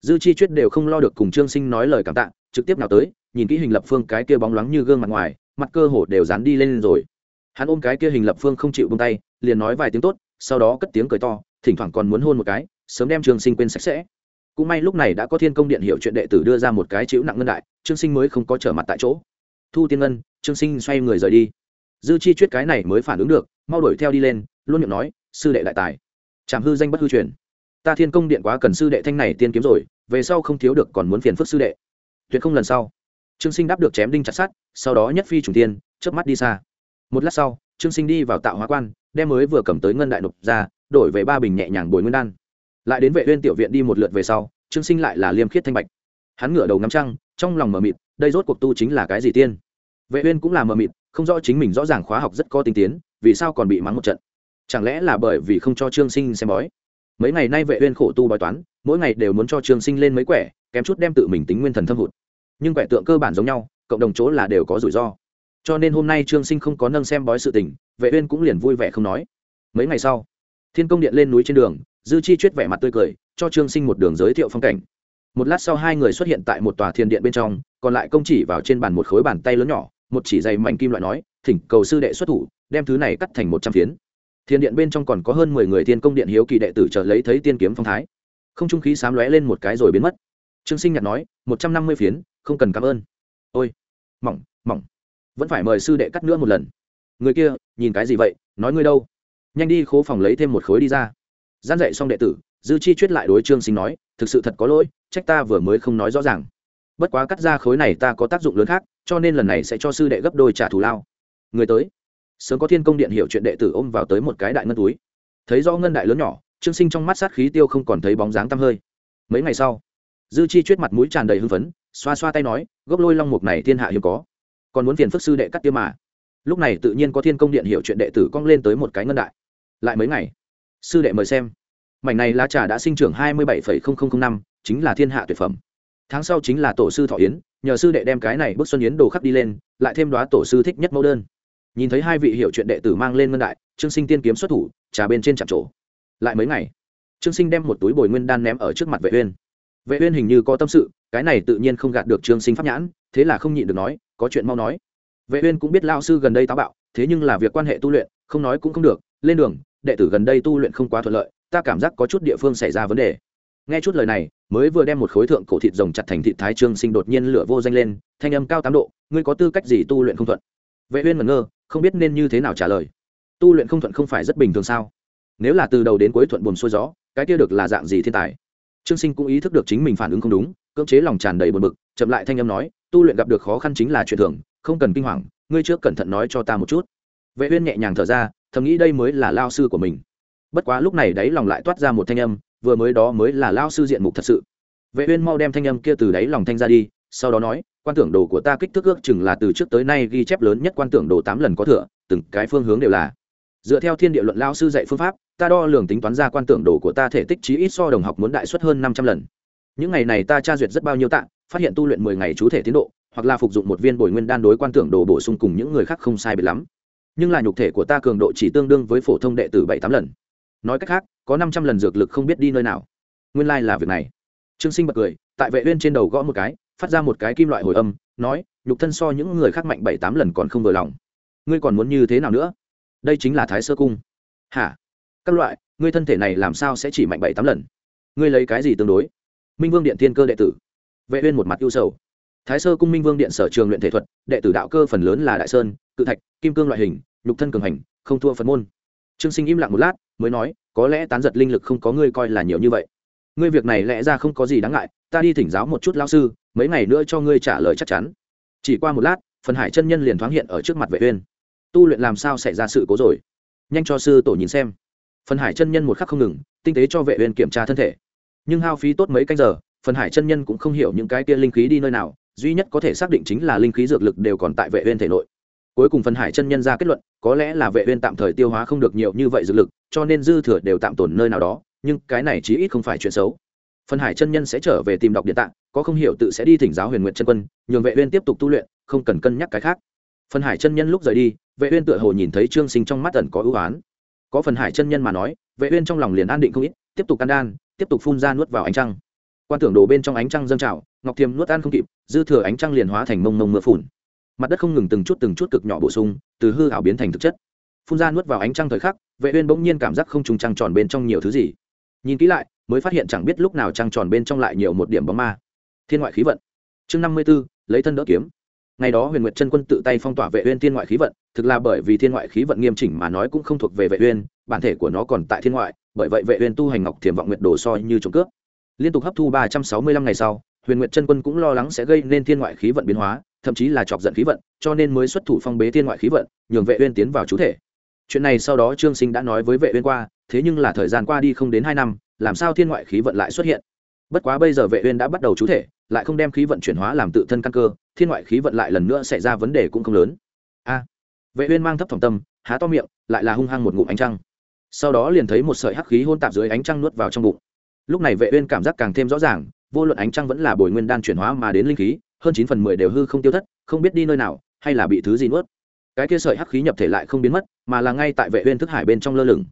dư chi chuyết đều không lo được cùng trương sinh nói lời cảm tạ, trực tiếp nào tới, nhìn kỹ hình lập phương cái kia bóng loáng như gương mặt ngoài, mặt cơ hồ đều dán đi lên rồi. Hắn ôm cái kia hình lập phương không chịu bông tay, liền nói vài tiếng tốt, sau đó cất tiếng cười to, thỉnh thoảng còn muốn hôn một cái, sớm đem trương sinh quên sạch sẽ. Cũng may lúc này đã có thiên công điện hiệu chuyện đệ tử đưa ra một cái chịu nặng ngân đại, trương sinh mới không có trở mặt tại chỗ. Thu tiên ngân, trương sinh xoay người rời đi. Dư chi chuyết cái này mới phản ứng được, mau đuổi theo đi lên, luôn miệng nói, sư đệ đại tài chạm hư danh bất hư truyền. Ta thiên công điện quá cần sư đệ thanh này tiên kiếm rồi về sau không thiếu được còn muốn phiền phức sư đệ. Tuyệt không lần sau. Trương sinh đáp được chém đinh chặt sát sau đó nhất phi trùng tiên, chớp mắt đi xa. Một lát sau, trương sinh đi vào tạo hóa quan, đem mới vừa cầm tới ngân đại nộp ra, đổi về ba bình nhẹ nhàng bồi nguyên đan. Lại đến vệ uyên tiểu viện đi một lượt về sau, trương sinh lại là liêm khiết thanh bạch. Hắn ngửa đầu ngắm trăng, trong lòng mờ mịt, đây rốt cuộc tu chính là cái gì tiên? Vệ uyên cũng là mờ mịt, không rõ chính mình rõ ràng khóa học rất có tinh tiến, vì sao còn bị mắng một trận? Chẳng lẽ là bởi vì không cho trương sinh xem bói? Mấy ngày nay vệ uyên khổ tu bói toán, mỗi ngày đều muốn cho trương sinh lên mấy quẻ, kém chút đem tự mình tính nguyên thần thâm hụt. Nhưng quẻ tượng cơ bản giống nhau, cộng đồng chỗ là đều có rủi ro. Cho nên hôm nay trương sinh không có nâng xem bói sự tình, vệ uyên cũng liền vui vẻ không nói. Mấy ngày sau, thiên công điện lên núi trên đường, dư chi chuyết vẻ mặt tươi cười, cho trương sinh một đường giới thiệu phong cảnh. Một lát sau hai người xuất hiện tại một tòa thiên điện bên trong, còn lại công chỉ vào trên bàn một khối bàn tay lớn nhỏ, một chỉ dày mảnh kim loại nói, thỉnh cầu sư đệ xuất thủ, đem thứ này cắt thành một trăm phiến thiên điện bên trong còn có hơn mười người thiên công điện hiếu kỳ đệ tử trợ lấy thấy tiên kiếm phong thái. Không trung khí sám lóe lên một cái rồi biến mất. Trương sinh nhặt nói, một trăm năm mươi phiến, không cần cảm ơn. Ôi, mỏng mỏng, vẫn phải mời sư đệ cắt nữa một lần. Người kia, nhìn cái gì vậy, nói ngươi đâu? Nhanh đi khố phòng lấy thêm một khối đi ra. Gian dạy xong đệ tử, dư chi chuyết lại đối trương sinh nói, thực sự thật có lỗi, trách ta vừa mới không nói rõ ràng. Bất quá cắt ra khối này ta có tác dụng lớn khác, cho nên lần này sẽ cho sư đệ gấp đôi trả thù lao. Người tới sớm có thiên công điện hiểu chuyện đệ tử ôm vào tới một cái đại ngân túi. Thấy rõ ngân đại lớn nhỏ, trương sinh trong mắt sát khí tiêu không còn thấy bóng dáng tăm hơi. Mấy ngày sau, dư chi chuyết mặt mũi tràn đầy hưng phấn, xoa xoa tay nói, gốc lôi long mục này thiên hạ hiếm có, còn muốn phiền phức sư đệ cắt tiêu mà. Lúc này tự nhiên có thiên công điện hiểu chuyện đệ tử cong lên tới một cái ngân đại. Lại mấy ngày, sư đệ mời xem. Mảnh này lá trà đã sinh trưởng hai mươi bảy năm, chính là thiên hạ tuyệt phẩm. Tháng sau chính là tổ sư thọ yến, nhờ sư đệ đem cái này bước xuân yến đồ khắc đi lên, lại thêm đoá tổ sư thích nhất mẫu đơn nhìn thấy hai vị hiệu chuyện đệ tử mang lên ngân đại, trương sinh tiên kiếm xuất thủ, trà bên trên chạm trổ. Lại mấy ngày, trương sinh đem một túi bồi nguyên đan ném ở trước mặt vệ uyên. Vệ uyên hình như có tâm sự, cái này tự nhiên không gạt được trương sinh pháp nhãn, thế là không nhịn được nói, có chuyện mau nói. Vệ uyên cũng biết lao sư gần đây táo bạo, thế nhưng là việc quan hệ tu luyện, không nói cũng không được, lên đường, đệ tử gần đây tu luyện không quá thuận lợi, ta cảm giác có chút địa phương xảy ra vấn đề. Nghe chút lời này, mới vừa đem một khối thượng cổ thịt rồng chặt thành thịt thái trương sinh đột nhiên lửa vô danh lên, thanh âm cao tám độ, ngươi có tư cách gì tu luyện không thuận? Vệ uyên ngẩn ngơ không biết nên như thế nào trả lời. Tu luyện không thuận không phải rất bình thường sao? Nếu là từ đầu đến cuối thuận buồn xuôi gió, cái kia được là dạng gì thiên tài? Trương sinh cũng ý thức được chính mình phản ứng không đúng, cưỡng chế lòng tràn đầy buồn bực, chậm lại thanh âm nói, tu luyện gặp được khó khăn chính là chuyện thường, không cần kinh hoàng, ngươi trước cẩn thận nói cho ta một chút. Vệ uyên nhẹ nhàng thở ra, thầm nghĩ đây mới là lao sư của mình. Bất quá lúc này đấy lòng lại toát ra một thanh âm, vừa mới đó mới là lao sư diện mục thật sự. Vệ uyên mau đem thanh âm kia từ đáy lòng thanh ra đi, sau đó nói quan tưởng đồ của ta kích thước ước chừng là từ trước tới nay ghi chép lớn nhất quan tưởng đồ tám lần có thừa, từng cái phương hướng đều là. Dựa theo thiên địa luận lao sư dạy phương pháp, ta đo lường tính toán ra quan tưởng đồ của ta thể tích chí ít so đồng học muốn đại suất hơn 500 lần. Những ngày này ta tra duyệt rất bao nhiêu tạ, phát hiện tu luyện 10 ngày chú thể tiến độ, hoặc là phục dụng một viên bồi nguyên đan đối quan tưởng đồ bổ sung cùng những người khác không sai biệt lắm. Nhưng là nhục thể của ta cường độ chỉ tương đương với phổ thông đệ tử bảy tám lần. Nói cách khác, có năm trăm lần dược lực không biết đi nơi nào. Nguyên lai、like、là việc này. Trương sinh bật cười, tại vệ uyên trên đầu gõ một cái phát ra một cái kim loại hồi âm, nói, nhục thân so những người khác mạnh bảy tám lần còn không vừa lòng. Ngươi còn muốn như thế nào nữa? Đây chính là thái sơ cung. Hả? Các loại, ngươi thân thể này làm sao sẽ chỉ mạnh bảy tám lần? Ngươi lấy cái gì tương đối? Minh vương điện thiên cơ đệ tử. Vệ uyên một mặt ưu sầu. Thái sơ cung minh vương điện sở trường luyện thể thuật, đệ tử đạo cơ phần lớn là đại sơn, cự thạch, kim cương loại hình, nhục thân cường hành, không thua phần môn. Trương sinh im lặng một lát, mới nói, có lẽ tán giật linh lực không có ngươi coi là nhiều như vậy ngươi việc này lẽ ra không có gì đáng ngại, ta đi thỉnh giáo một chút lao sư, mấy ngày nữa cho ngươi trả lời chắc chắn. Chỉ qua một lát, phần hải chân nhân liền thoáng hiện ở trước mặt vệ uyên. Tu luyện làm sao xảy ra sự cố rồi? Nhanh cho sư tổ nhìn xem. Phần hải chân nhân một khắc không ngừng, tinh tế cho vệ uyên kiểm tra thân thể. Nhưng hao phí tốt mấy canh giờ, phần hải chân nhân cũng không hiểu những cái kia linh khí đi nơi nào, duy nhất có thể xác định chính là linh khí dược lực đều còn tại vệ uyên thể nội. Cuối cùng phần hải chân nhân ra kết luận, có lẽ là vệ uyên tạm thời tiêu hóa không được nhiều như vậy dược lực, cho nên dư thừa đều tạm tồn nơi nào đó nhưng cái này chí ít không phải chuyện xấu. Phần hải chân nhân sẽ trở về tìm đọc điện tạng, có không hiểu tự sẽ đi thỉnh giáo huyền nguyện chân quân, nhường vệ uyên tiếp tục tu luyện, không cần cân nhắc cái khác. Phần hải chân nhân lúc rời đi, vệ uyên tựa hồ nhìn thấy trương sinh trong mắt ẩn có ưu ái có phần hải chân nhân mà nói, vệ uyên trong lòng liền an định không ít, tiếp tục can đan, tiếp tục phun ra nuốt vào ánh trăng. Quan tưởng đồ bên trong ánh trăng dâng trào, ngọc thiềm nuốt ăn không kịp, dư thừa ánh trăng liền hóa thành mông mông mưa phùn. Mặt đất không ngừng từng chút từng chút cực nhỏ bổ sung, từ hư ảo biến thành thực chất. Phun ra nuốt vào ánh trăng thời khắc, vệ uyên bỗng nhiên cảm giác không trùng trăng tròn bên trong nhiều thứ gì nhìn kỹ lại mới phát hiện chẳng biết lúc nào trăng tròn bên trong lại nhiều một điểm bóng ma. Thiên ngoại khí vận. Chương 54, lấy thân đỡ kiếm. Ngày đó huyền nguyệt chân quân tự tay phong tỏa vệ uyên thiên ngoại khí vận thực là bởi vì thiên ngoại khí vận nghiêm chỉnh mà nói cũng không thuộc về vệ uyên bản thể của nó còn tại thiên ngoại bởi vậy vệ uyên tu hành ngọc thiềm vọng nguyệt đồ soi như trộm cướp. Liên tục hấp thu 365 ngày sau huyền nguyệt chân quân cũng lo lắng sẽ gây nên thiên ngoại khí vận biến hóa thậm chí là chọc giận khí vận cho nên mới xuất thủ phong bế thiên ngoại khí vận nhường vệ uyên tiến vào chú thể. Chuyện này sau đó trương sinh đã nói với vệ uyên qua thế nhưng là thời gian qua đi không đến hai năm, làm sao thiên ngoại khí vận lại xuất hiện? Bất quá bây giờ vệ uyên đã bắt đầu chú thể, lại không đem khí vận chuyển hóa làm tự thân căn cơ, thiên ngoại khí vận lại lần nữa xảy ra vấn đề cũng không lớn. A! Vệ uyên mang thấp thỏm tâm, há to miệng, lại là hung hăng một ngụm ánh trăng. Sau đó liền thấy một sợi hắc khí hôn tạp dưới ánh trăng nuốt vào trong bụng. Lúc này vệ uyên cảm giác càng thêm rõ ràng, vô luận ánh trăng vẫn là bồi nguyên đan chuyển hóa mà đến linh khí, hơn chín phần mười đều hư không tiêu thất, không biết đi nơi nào, hay là bị thứ gì nuốt. Cái kia sợi hắc khí nhập thể lại không biến mất, mà là ngay tại vệ uyên thức hải bên trong lơ lửng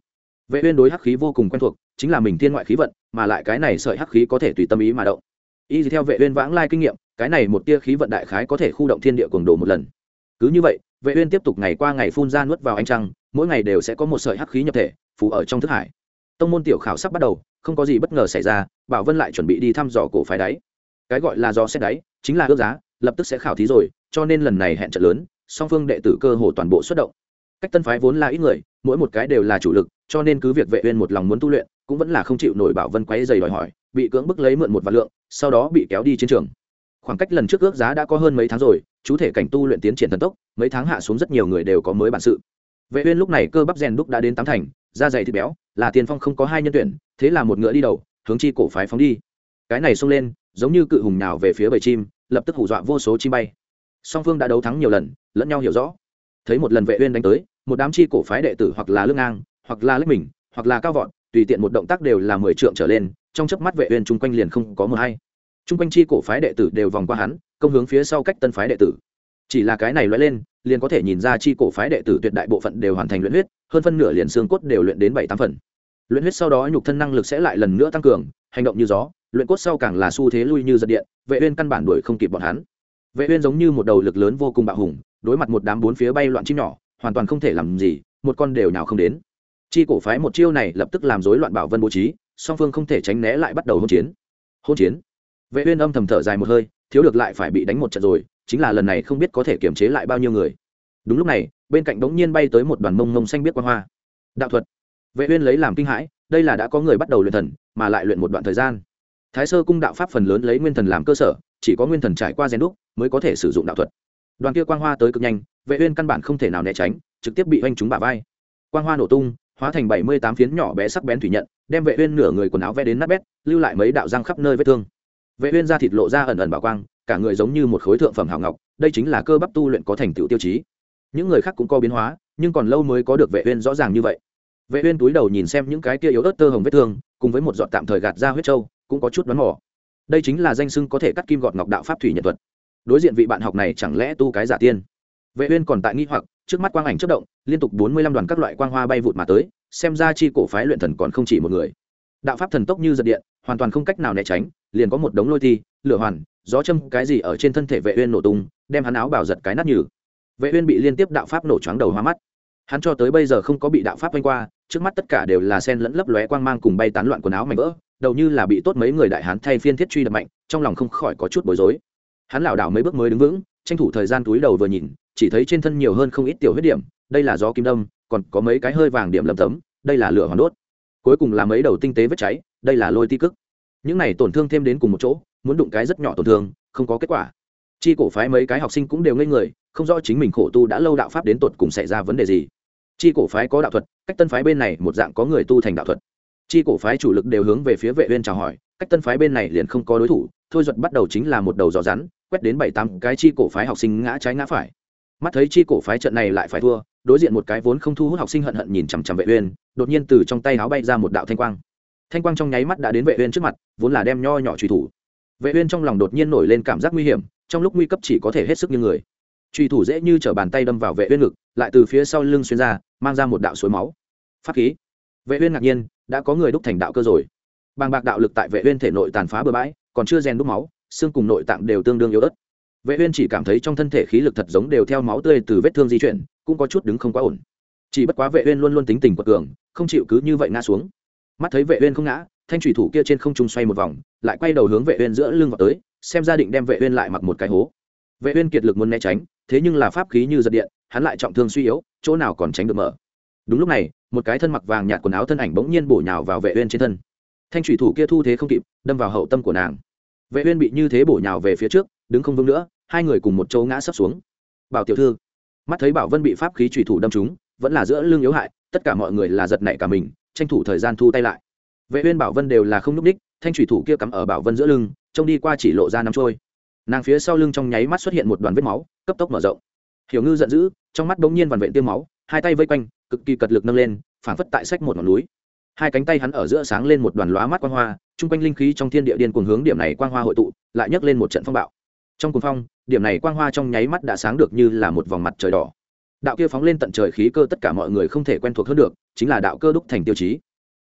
vệ uyên đối hắc khí vô cùng quen thuộc, chính là mình thiên ngoại khí vận, mà lại cái này sợi hắc khí có thể tùy tâm ý mà động. Y theo vệ uyên vãng lai kinh nghiệm, cái này một tia khí vận đại khái có thể khu động thiên địa cường đồ một lần. Cứ như vậy, vệ uyên tiếp tục ngày qua ngày phun ra nuốt vào ánh trăng, mỗi ngày đều sẽ có một sợi hắc khí nhập thể phủ ở trong thức hải. Tông môn tiểu khảo sắp bắt đầu, không có gì bất ngờ xảy ra, bảo vân lại chuẩn bị đi thăm dò cổ phái đáy. Cái gọi là dò xét đáy, chính là ước giá, lập tức sẽ khảo thí rồi, cho nên lần này hẹn trận lớn, song phương đệ tử cơ hồ toàn bộ xuất động. Cách tân phái vốn là ít người, mỗi một cái đều là chủ lực cho nên cứ việc vệ uyên một lòng muốn tu luyện, cũng vẫn là không chịu nổi bảo vân quấy giày đòi hỏi, bị cưỡng bức lấy mượn một vạn lượng, sau đó bị kéo đi chiến trường. Khoảng cách lần trước ước giá đã có hơn mấy tháng rồi, chú thể cảnh tu luyện tiến triển thần tốc, mấy tháng hạ xuống rất nhiều người đều có mới bản sự. Vệ uyên lúc này cơ bắp rèn đúc đã đến tám thành, da dày thịt béo, là tiền phong không có hai nhân tuyển, thế là một ngựa đi đầu, hướng chi cổ phái phóng đi. Cái này xông lên, giống như cự hùng nào về phía bầy chim, lập tức hù dọa vô số chim bay. Song phương đã đấu thắng nhiều lần, lẫn nhau hiểu rõ. Thấy một lần vệ uyên đánh tới, một đám chi cổ phái đệ tử hoặc là lưng ngang hoặc là lách mình, hoặc là cao vọt, tùy tiện một động tác đều là mười trượng trở lên, trong chớp mắt vệ uyên trung quanh liền không có một hay. Trung quanh chi cổ phái đệ tử đều vòng qua hắn, công hướng phía sau cách tân phái đệ tử. Chỉ là cái này lóe lên, liền có thể nhìn ra chi cổ phái đệ tử tuyệt đại bộ phận đều hoàn thành luyện huyết, hơn phân nửa liền xương cốt đều luyện đến bảy tám phần. Luyện huyết sau đó nhục thân năng lực sẽ lại lần nữa tăng cường, hành động như gió, luyện cốt sau càng là xu thế lui như giật điện, vệ uyên căn bản đuổi không kịp bọn hắn. Vệ uyên giống như một đầu lực lớn vô cùng bạo hùng, đối mặt một đám bốn phía bay loạn chim nhỏ, hoàn toàn không thể làm gì, một con đều nào không đến chi cổ phái một chiêu này lập tức làm rối loạn bảo vân bố trí, song phương không thể tránh né lại bắt đầu hôn chiến. Hôn chiến? Vệ uyên âm thầm thở dài một hơi, thiếu được lại phải bị đánh một trận rồi, chính là lần này không biết có thể kiểm chế lại bao nhiêu người. Đúng lúc này, bên cạnh đống nhiên bay tới một đoàn mông mông xanh biết quang hoa. Đạo thuật. Vệ uyên lấy làm kinh hãi, đây là đã có người bắt đầu luyện thần, mà lại luyện một đoạn thời gian. Thái sơ cung đạo pháp phần lớn lấy nguyên thần làm cơ sở, chỉ có nguyên thần trải qua rèn đúc mới có thể sử dụng đạo thuật. Đoàn kia quang hoa tới cực nhanh, vệ uyên căn bản không thể nào né tránh, trực tiếp bị oanh trúng bả vai. Quang hoa nổ tung hóa thành 78 phiến nhỏ bé sắc bén thủy nhận, đem vệ uyên nửa người quần áo vẽ đến nát bét, lưu lại mấy đạo răng khắp nơi vết thương. Vệ uyên da thịt lộ ra ẩn ẩn bảo quang, cả người giống như một khối thượng phẩm hảo ngọc, đây chính là cơ bắp tu luyện có thành tựu tiêu chí. Những người khác cũng có biến hóa, nhưng còn lâu mới có được vệ uyên rõ ràng như vậy. Vệ uyên túi đầu nhìn xem những cái kia yếu ớt tơ hồng vết thương, cùng với một giọt tạm thời gạt ra huyết châu cũng có chút đoán mò. Đây chính là danh sưng có thể cắt kim gọt ngọc đạo pháp thủy nhật thuật. Đối diện vị bạn học này chẳng lẽ tu cái giả tiên? Vệ uyên còn tại nghi hoặc trước mắt quang ảnh chớp động, liên tục 45 đoàn các loại quang hoa bay vụt mà tới, xem ra chi cổ phái luyện thần còn không chỉ một người. Đạo pháp thần tốc như giật điện, hoàn toàn không cách nào né tránh, liền có một đống lôi thi, lửa hoàn, gió châm, cái gì ở trên thân thể vệ uyên nổ tung, đem hắn áo bảo giật cái nát nhừ. Vệ uyên bị liên tiếp đạo pháp nổ choáng đầu hoa mắt. Hắn cho tới bây giờ không có bị đạo pháp vây qua, trước mắt tất cả đều là sen lẫn lấp lóe quang mang cùng bay tán loạn quần áo mảnh vỡ, đầu như là bị tốt mấy người đại hán thay phiên thiết truy đập mạnh, trong lòng không khỏi có chút bối rối. Hắn lảo đảo mấy bước mới đứng vững, tranh thủ thời gian túi đầu vừa nhìn chỉ thấy trên thân nhiều hơn không ít tiểu huyết điểm, đây là gió kim đâm, còn có mấy cái hơi vàng điểm lầm tấm, đây là lửa hoàn đốt. Cuối cùng là mấy đầu tinh tế vết cháy, đây là lôi ti cức những này tổn thương thêm đến cùng một chỗ, muốn đụng cái rất nhỏ tổn thương, không có kết quả. Chi cổ phái mấy cái học sinh cũng đều ngây người, không rõ chính mình khổ tu đã lâu đạo pháp đến tột cùng xảy ra vấn đề gì. Chi cổ phái có đạo thuật, cách tân phái bên này một dạng có người tu thành đạo thuật. Chi cổ phái chủ lực đều hướng về phía vệ uyên chào hỏi, cách tân phái bên này liền không có đối thủ, thôi duật bắt đầu chính là một đầu giò rắn, quét đến bảy tám cái chi cổ phái học sinh ngã trái ngã phải mắt thấy chi cổ phái trận này lại phải thua, đối diện một cái vốn không thu hút học sinh hận hận nhìn chằm chằm vệ uyên, đột nhiên từ trong tay áo bay ra một đạo thanh quang. Thanh quang trong nháy mắt đã đến vệ uyên trước mặt, vốn là đem nho nhỏ truy thủ. Vệ uyên trong lòng đột nhiên nổi lên cảm giác nguy hiểm, trong lúc nguy cấp chỉ có thể hết sức như người. Truy thủ dễ như trở bàn tay đâm vào vệ uyên ngực, lại từ phía sau lưng xuyên ra, mang ra một đạo suối máu. Pháp khí. Vệ uyên ngạc nhiên, đã có người đúc thành đạo cơ rồi. Bàng bạc đạo lực tại vệ uyên thể nội tàn phá bừa bãi, còn chưa rèn đúc máu, xương cùng nội tạng đều tương đương yếu ớt vệ uyên chỉ cảm thấy trong thân thể khí lực thật giống đều theo máu tươi từ vết thương di chuyển, cũng có chút đứng không quá ổn. Chỉ bất quá vệ uyên luôn luôn tính tình quật cường, không chịu cứ như vậy ngã xuống. Mắt thấy vệ uyên không ngã, thanh thủy thủ kia trên không trung xoay một vòng, lại quay đầu hướng vệ uyên giữa lưng vào tới, xem ra định đem vệ uyên lại mặc một cái hố. Vệ uyên kiệt lực muốn né tránh, thế nhưng là pháp khí như giật điện, hắn lại trọng thương suy yếu, chỗ nào còn tránh được mở. Đúng lúc này, một cái thân mặc vàng nhạt quần áo thân ảnh bỗng nhiên bổ nhào vào vệ uyên trên thân. Thanh thủy thủ kia thu thế không kịp, đâm vào hậu tâm của nàng. Vệ uyên bị như thế bổ nhào về phía trước đứng không vững nữa, hai người cùng một chỗ ngã sấp xuống. Bảo tiểu thư, mắt thấy bảo vân bị pháp khí chủy thủ đâm trúng, vẫn là giữa lưng yếu hại, tất cả mọi người là giật nảy cả mình, tranh thủ thời gian thu tay lại. Vệ uyên bảo vân đều là không núp đích thanh chủy thủ kia cắm ở bảo vân giữa lưng, trông đi qua chỉ lộ ra năm trôi. Nàng phía sau lưng trong nháy mắt xuất hiện một đoàn vết máu, cấp tốc mở rộng. Hiểu ngư giận dữ, trong mắt bỗng nhiên vằn vện tiêu máu, hai tay vây quanh, cực kỳ cật lực nâng lên, phảng phất tại sách một ngọn núi. Hai cánh tay hắn ở giữa sáng lên một đoàn lóa mắt quang hoa trung quanh linh khí trong thiên địa điên cuồng hướng điểm này quang hoa hội tụ, lại nhấc lên một trận phong bạo trong cuồng phong, điểm này quang hoa trong nháy mắt đã sáng được như là một vòng mặt trời đỏ. Đạo kia phóng lên tận trời khí cơ tất cả mọi người không thể quen thuộc hơn được, chính là đạo cơ đúc thành tiêu chí.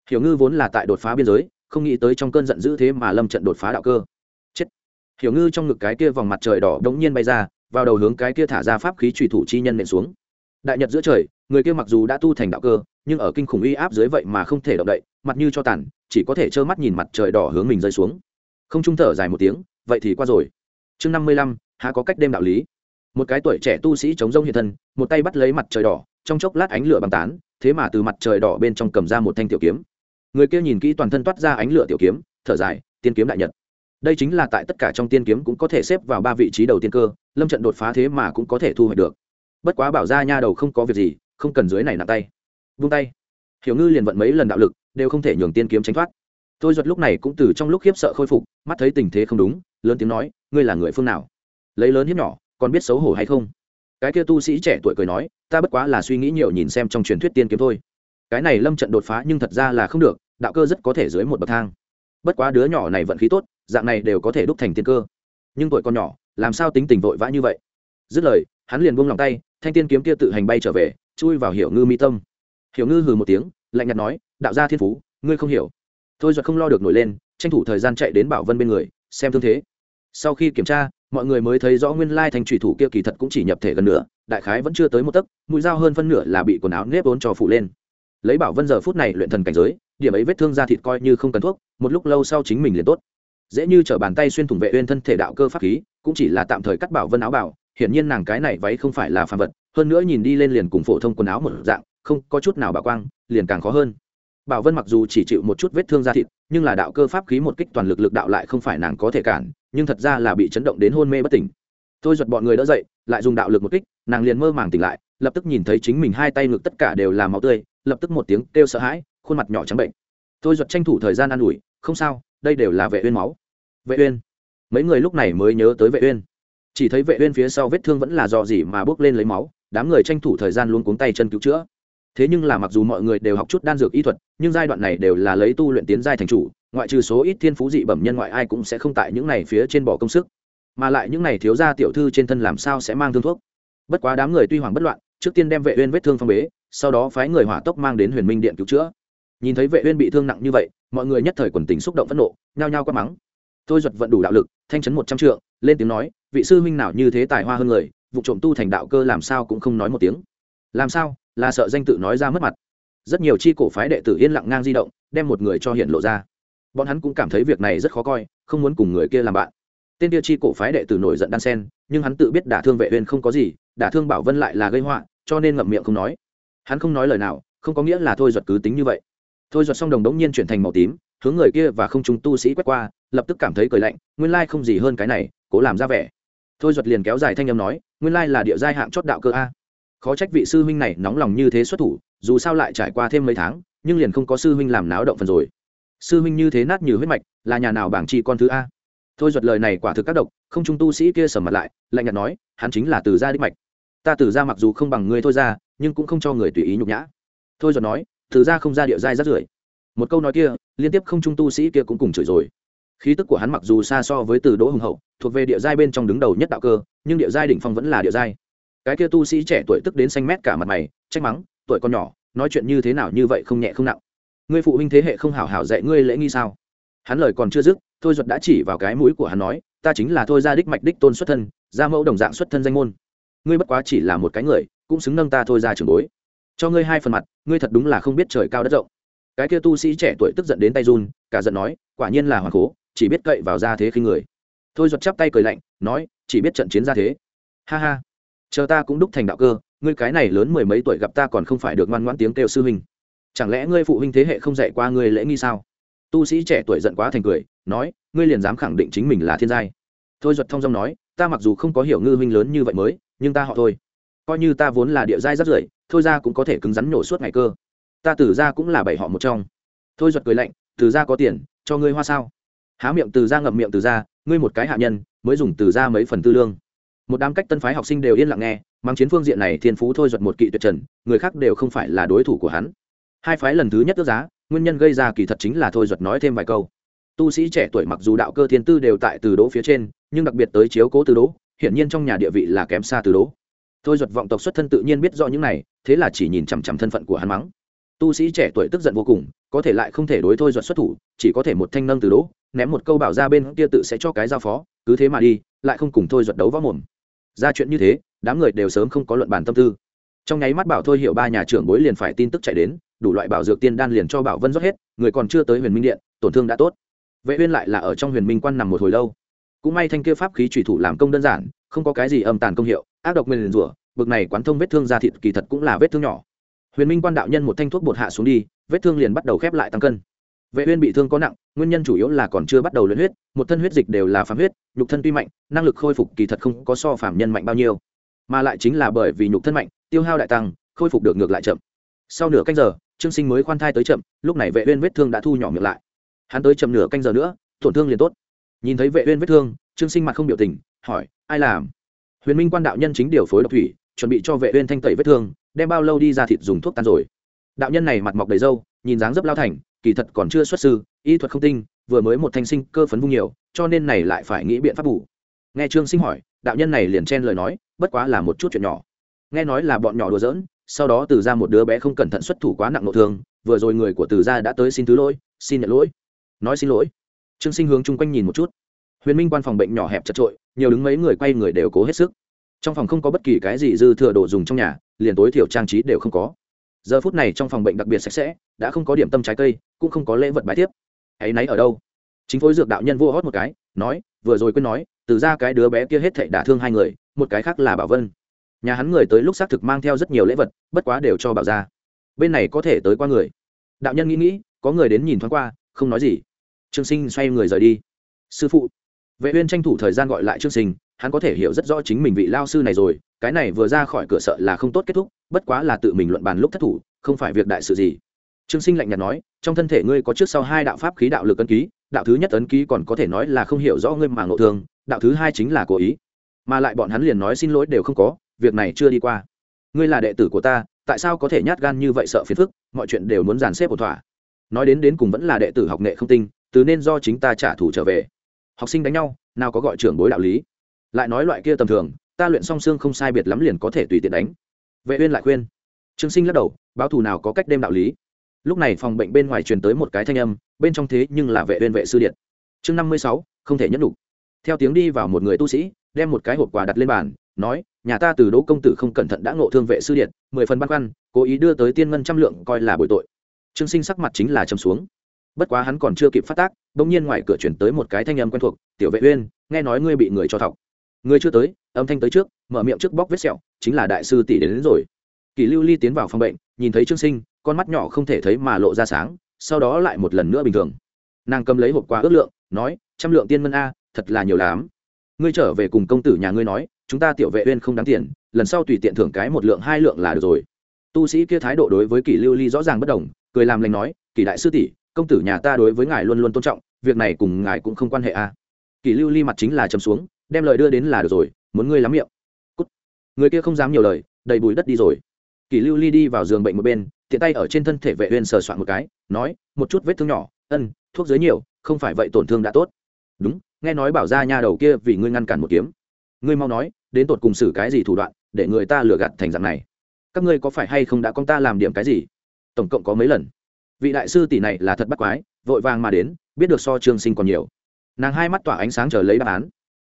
Hiểu ngư vốn là tại đột phá biên giới, không nghĩ tới trong cơn giận dữ thế mà lâm trận đột phá đạo cơ. Chết. Hiểu ngư trong ngực cái kia vòng mặt trời đỏ đống nhiên bay ra, vào đầu hướng cái kia thả ra pháp khí trùy thủ chi nhân nện xuống. Đại nhật giữa trời, người kia mặc dù đã tu thành đạo cơ, nhưng ở kinh khủng uy áp dưới vậy mà không thể động đậy, mặt như cho tàn, chỉ có thể trơ mắt nhìn mặt trời đỏ hướng mình rơi xuống. Không trung thở dài một tiếng, vậy thì qua rồi chương năm mươi lăm, há có cách đêm đạo lý. Một cái tuổi trẻ tu sĩ chống rông hiện thân, một tay bắt lấy mặt trời đỏ, trong chốc lát ánh lửa bằng tán, thế mà từ mặt trời đỏ bên trong cầm ra một thanh tiểu kiếm. Người kia nhìn kỹ toàn thân toát ra ánh lửa tiểu kiếm, thở dài, tiên kiếm đại nhật. Đây chính là tại tất cả trong tiên kiếm cũng có thể xếp vào ba vị trí đầu tiên cơ, lâm trận đột phá thế mà cũng có thể thu hoạch được. Bất quá bảo ra nha đầu không có việc gì, không cần dưới này nặng tay. Vung tay. Hiểu ngư liền vận mấy lần đạo lực, đều không thể nhường tiên kiếm tránh thoát tôi giật lúc này cũng từ trong lúc khiếp sợ khôi phục, mắt thấy tình thế không đúng, lớn tiếng nói, ngươi là người phương nào? Lấy lớn hiếp nhỏ, còn biết xấu hổ hay không? Cái kia tu sĩ trẻ tuổi cười nói, ta bất quá là suy nghĩ nhiều nhìn xem trong truyền thuyết tiên kiếm thôi. Cái này lâm trận đột phá nhưng thật ra là không được, đạo cơ rất có thể dưới một bậc thang. Bất quá đứa nhỏ này vận khí tốt, dạng này đều có thể đúc thành tiên cơ. Nhưng tuổi con nhỏ, làm sao tính tình vội vã như vậy? Dứt lời, hắn liền buông lòng tay, thanh tiên kiếm kia tự hành bay trở về, chui vào hiểu ngư mi tâm. Hiểu ngư hừ một tiếng, lạnh nhạt nói, đạo gia thiên phú, ngươi không hiểu thôi giật không lo được nổi lên, tranh thủ thời gian chạy đến bảo vân bên người, xem thương thế. Sau khi kiểm tra, mọi người mới thấy rõ nguyên lai thành thủy thủ kia kỳ thật cũng chỉ nhập thể gần nửa, đại khái vẫn chưa tới một tấc, mũi dao hơn phân nửa là bị quần áo nếp ốn cho phụ lên. Lấy bảo vân giờ phút này luyện thần cảnh giới, điểm ấy vết thương da thịt coi như không cần thuốc, một lúc lâu sau chính mình liền tốt. Dễ như t bàn tay xuyên thủng vệ uyên thân thể đạo cơ pháp khí, cũng chỉ là tạm thời cắt bảo vân áo bảo, hiển nhiên nàng cái này váy không phải là phàm vật, hơn nữa nhìn đi lên liền cùng phổ thông quần áo một dạng, không có chút nào bảo quang, liền càng khó hơn bảo vân mặc dù chỉ chịu một chút vết thương da thịt, nhưng là đạo cơ pháp khí một kích toàn lực lực đạo lại không phải nàng có thể cản, nhưng thật ra là bị chấn động đến hôn mê bất tỉnh. Tôi giật bọn người đỡ dậy, lại dùng đạo lực một kích, nàng liền mơ màng tỉnh lại, lập tức nhìn thấy chính mình hai tay ngực tất cả đều là máu tươi, lập tức một tiếng kêu sợ hãi, khuôn mặt nhỏ trắng bệnh. Tôi giật tranh thủ thời gian an ủi, không sao, đây đều là vệ uyên máu. Vệ uyên? Mấy người lúc này mới nhớ tới vệ uyên. Chỉ thấy vệ uyên phía sau vết thương vẫn là do gì mà bước lên lấy máu, đám người tranh thủ thời gian luôn cuống tay chân cứu chữa thế nhưng là mặc dù mọi người đều học chút đan dược y thuật, nhưng giai đoạn này đều là lấy tu luyện tiến giai thành chủ, ngoại trừ số ít thiên phú dị bẩm nhân ngoại ai cũng sẽ không tại những này phía trên bỏ công sức. Mà lại những này thiếu gia tiểu thư trên thân làm sao sẽ mang thương thuốc? Bất quá đám người tuy hoảng bất loạn, trước tiên đem vệ uyên vết thương phong bế, sau đó phái người hỏa tốc mang đến huyền minh điện cứu chữa. Nhìn thấy vệ uyên bị thương nặng như vậy, mọi người nhất thời quần tình xúc động phẫn nộ, nhao nhao quát mắng. Tôi duật vận đủ đạo lực, thanh chấn một trăm trượng, lên tiếng nói, vị sư huynh nào như thế tài hoa hơn người, vụ trộm tu thành đạo cơ làm sao cũng không nói một tiếng. Làm sao? Là sợ danh tự nói ra mất mặt. Rất nhiều chi cổ phái đệ tử yên lặng ngang di động, đem một người cho hiện lộ ra. Bọn hắn cũng cảm thấy việc này rất khó coi, không muốn cùng người kia làm bạn. Tên kia chi cổ phái đệ tử nổi giận đan sen, nhưng hắn tự biết đả thương vệ uyên không có gì, đả thương bảo vân lại là gây họa, cho nên ngậm miệng không nói. Hắn không nói lời nào, không có nghĩa là thôi giật cứ tính như vậy. Thôi giật xong đồng đống nhiên chuyển thành màu tím, hướng người kia và không chúng tu sĩ quét qua, lập tức cảm thấy cười lạnh, nguyên lai không gì hơn cái này, cố làm ra vẻ. Thôi giật liền kéo dài thanh âm nói, nguyên lai là địa giai hạng chót đạo cơ a khó trách vị sư huynh này nóng lòng như thế xuất thủ, dù sao lại trải qua thêm mấy tháng, nhưng liền không có sư huynh làm náo động phần rồi. Sư huynh như thế nát như huyết mạch, là nhà nào bảng chi con thứ a? Thôi giật lời này quả thực các độc, không trung tu sĩ kia sầm mặt lại, lạnh nhạt nói, hắn chính là từ gia đích mạch. Ta từ gia mặc dù không bằng ngươi thôi ra, nhưng cũng không cho người tùy ý nhục nhã. Thôi giật nói, từ gia không ra địa giai rất rưởi. Một câu nói kia, liên tiếp không trung tu sĩ kia cũng cùng chửi rồi. Khí tức của hắn mặc dù xa so với từ đỗ hùng hậu, thuộc về địa giai bên trong đứng đầu nhất đạo cơ, nhưng địa giai đỉnh phong vẫn là địa giai cái kia tu sĩ trẻ tuổi tức đến xanh mét cả mặt mày, trách mắng, tuổi con nhỏ, nói chuyện như thế nào như vậy không nhẹ không nặng. Ngươi phụ huynh thế hệ không hảo hảo dạy ngươi lễ nghi sao? Hắn lời còn chưa dứt, thôi duật đã chỉ vào cái mũi của hắn nói, ta chính là thôi ra đích mạch đích tôn xuất thân, gia mẫu đồng dạng xuất thân danh môn. Ngươi bất quá chỉ là một cái người, cũng xứng nâng ta thôi ra trường bối. Cho ngươi hai phần mặt, ngươi thật đúng là không biết trời cao đất rộng. Cái kia tu sĩ trẻ tuổi tức giận đến tay run, cả giận nói, quả nhiên là hoàng cố, chỉ biết cậy vào ra thế khi người. Thôi giật chắp tay cười lạnh, nói, chỉ biết trận chiến ra thế. Ha ha chờ ta cũng đúc thành đạo cơ, ngươi cái này lớn mười mấy tuổi gặp ta còn không phải được ngoan ngoãn tiếng kêu sư huynh. Chẳng lẽ ngươi phụ huynh thế hệ không dạy qua ngươi lễ nghi sao? Tu sĩ trẻ tuổi giận quá thành cười, nói, ngươi liền dám khẳng định chính mình là thiên giai. Thôi duật thông dong nói, ta mặc dù không có hiểu ngư huynh lớn như vậy mới, nhưng ta họ thôi. Coi như ta vốn là địa giai rất rưởi, thôi ra cũng có thể cứng rắn nổ suốt ngày cơ. Ta tử ra cũng là bảy họ một trong. Thôi duật cười lạnh từ ra có tiền, cho ngươi hoa sao? Há miệng từ ra ngậm miệng từ ra, ngươi một cái hạ nhân, mới dùng từ ra mấy phần tư lương một đám cách tân phái học sinh đều yên lặng nghe, mang chiến phương diện này thiên phú thôi giật một kỵ tuyệt trần, người khác đều không phải là đối thủ của hắn. Hai phái lần thứ nhất ước giá, nguyên nhân gây ra kỳ thật chính là thôi giật nói thêm vài câu. Tu sĩ trẻ tuổi mặc dù đạo cơ thiên tư đều tại từ đỗ phía trên, nhưng đặc biệt tới chiếu cố từ đỗ, hiển nhiên trong nhà địa vị là kém xa từ đỗ. Thôi giật vọng tộc xuất thân tự nhiên biết rõ những này, thế là chỉ nhìn chằm chằm thân phận của hắn mắng. Tu sĩ trẻ tuổi tức giận vô cùng, có thể lại không thể đối thôi giật xuất thủ, chỉ có thể một thanh nâng từ đỗ, ném một câu bảo ra bên kia tự sẽ cho cái giao phó, cứ thế mà đi, lại không cùng thôi giật đấu võ mồm ra chuyện như thế, đám người đều sớm không có luận bàn tâm tư. Trong nháy mắt bảo thôi hiểu ba nhà trưởng bối liền phải tin tức chạy đến, đủ loại bảo dược tiên đan liền cho bảo vân rót hết, người còn chưa tới huyền minh điện, tổn thương đã tốt. Vệ uyên lại là ở trong huyền minh quan nằm một hồi lâu. Cũng may thanh kia pháp khí chủy thủ làm công đơn giản, không có cái gì âm tàn công hiệu, ác độc nguyên rủa, bực này quán thông vết thương da thịt kỳ thật cũng là vết thương nhỏ. Huyền minh quan đạo nhân một thanh thuốc bột hạ xuống đi, vết thương liền bắt đầu khép lại tăng cân vệ uyên bị thương có nặng, nguyên nhân chủ yếu là còn chưa bắt đầu luyện huyết, một thân huyết dịch đều là phàm huyết, nhục thân tuy mạnh, năng lực khôi phục kỳ thật không có so phàm nhân mạnh bao nhiêu. Mà lại chính là bởi vì nhục thân mạnh, tiêu hao đại tăng, khôi phục được ngược lại chậm. Sau nửa canh giờ, trương sinh mới khoan thai tới chậm, lúc này vệ uyên vết thương đã thu nhỏ miệng lại. Hắn tới chậm nửa canh giờ nữa, tổn thương liền tốt. Nhìn thấy vệ uyên vết thương, trương sinh mặt không biểu tình, hỏi, ai làm? Huyền minh quan đạo nhân chính điều phối độc thủy, chuẩn bị cho vệ uyên thanh tẩy vết thương, đem bao lâu đi ra thịt dùng thuốc tan rồi. Đạo nhân này mặt mọc đầy râu, nhìn dáng dấp lao thành kỳ thật còn chưa xuất sư, y thuật không tinh, vừa mới một thanh sinh cơ phấn vung nhiều, cho nên này lại phải nghĩ biện pháp bù. Nghe trương sinh hỏi, đạo nhân này liền chen lời nói, bất quá là một chút chuyện nhỏ. Nghe nói là bọn nhỏ đùa giỡn, sau đó từ ra một đứa bé không cẩn thận xuất thủ quá nặng nội thương, vừa rồi người của từ gia đã tới xin thứ lỗi, xin nhận lỗi. Nói xin lỗi. Trương sinh hướng chung quanh nhìn một chút. Huyền minh quan phòng bệnh nhỏ hẹp chật trội nhiều đứng mấy người quay người đều cố hết sức. Trong phòng không có bất kỳ cái gì dư thừa đồ dùng trong nhà, liền tối thiểu trang trí đều không có giờ phút này trong phòng bệnh đặc biệt sạch sẽ, đã không có điểm tâm trái cây, cũng không có lễ vật bài tiếp hãy náy ở đâu? Chính phối dược đạo nhân vô hót một cái, nói, vừa rồi quên nói, từ ra cái đứa bé kia hết thệ đả thương hai người, một cái khác là bảo vân. Nhà hắn người tới lúc xác thực mang theo rất nhiều lễ vật, bất quá đều cho bảo ra. Bên này có thể tới qua người. Đạo nhân nghĩ nghĩ, có người đến nhìn thoáng qua, không nói gì. Trương sinh xoay người rời đi. Sư phụ. Vệ uyên tranh thủ thời gian gọi lại trương sinh hắn có thể hiểu rất rõ chính mình vị lao sư này rồi, cái này vừa ra khỏi cửa sợ là không tốt kết thúc, bất quá là tự mình luận bàn lúc thất thủ, không phải việc đại sự gì. Trương sinh lạnh nhạt nói, trong thân thể ngươi có trước sau hai đạo pháp khí đạo lực ấn ký, đạo thứ nhất ấn ký còn có thể nói là không hiểu rõ ngươi mà ngộ thương đạo thứ hai chính là cố ý. Mà lại bọn hắn liền nói xin lỗi đều không có, việc này chưa đi qua. Ngươi là đệ tử của ta, tại sao có thể nhát gan như vậy sợ phiền phức, mọi chuyện đều muốn dàn xếp một thỏa. Nói đến đến cùng vẫn là đệ tử học nghệ không tinh, từ nên do chính ta trả thù trở về. Học sinh đánh nhau, nào có gọi trưởng bối đạo lý lại nói loại kia tầm thường ta luyện song xương không sai biệt lắm liền có thể tùy tiện đánh. Vệ uyên lại khuyên. Trương sinh lắc đầu báo thù nào có cách đêm đạo lý. Lúc này phòng bệnh bên ngoài truyền tới một cái thanh âm bên trong thế nhưng là vệ uyên vệ sư điện. Chương 56, không thể nhẫn đủ theo tiếng đi vào một người tu sĩ đem một cái hộp quà đặt lên bàn nói nhà ta từ đỗ công tử không cẩn thận đã ngộ thương vệ sư điện mười phần băn khoăn cố ý đưa tới tiên ngân trăm lượng coi là bồi tội. Trương sinh sắc mặt chính là trầm xuống. Bất quá hắn còn chưa kịp phát tác bỗng nhiên ngoài cửa chuyển tới một cái thanh âm quen thuộc tiểu vệ uyên nghe nói ngươi bị người cho thọc ngươi chưa tới âm thanh tới trước mở miệng trước bóc vết sẹo chính là đại sư tỷ đến, đến rồi. Kỳ lưu ly tiến vào phòng bệnh nhìn thấy trương sinh con mắt nhỏ không thể thấy mà lộ ra sáng sau đó lại một lần nữa bình thường. Nàng cầm lấy hộp quà ước lượng nói trăm lượng tiên ngân a thật là nhiều lắm. Ngươi trở về cùng công tử nhà ngươi nói chúng ta tiểu vệ uyên không đáng tiền lần sau tùy tiện thưởng cái một lượng hai lượng là được rồi. Tu sĩ kia thái độ đối với kỷ lưu ly rõ ràng bất đồng cười làm lành nói kỷ đại sư tỷ công tử nhà ta đối với ngài luôn luôn tôn trọng việc này cùng ngài cũng không quan hệ a. À. kỷ lưu ly mặt chính là chấm xuống đem lời đưa đến là được rồi, muốn ngươi lắm miệng. Cút. người kia không dám nhiều lời, đầy bùi đất đi rồi. Kỷ lưu ly đi vào giường bệnh một bên, tiện tay ở trên thân thể vệ uyên sờ soạn một cái, nói, một chút vết thương nhỏ, ân, thuốc dưới nhiều, không phải vậy tổn thương đã tốt. Đúng, nghe nói bảo ra nha đầu kia vì ngươi ngăn cản một kiếm. Ngươi mau nói, đến tột cùng xử cái gì thủ đoạn để người ta lừa gạt thành dạng này? Các ngươi có phải hay không đã con ta làm điểm cái gì? Tổng cộng có mấy lần. Vị đại sư tỷ này là thật bắt quái, vội vàng mà đến, biết được so trương sinh còn nhiều. Nàng hai mắt tỏa ánh sáng chờ lấy đáp án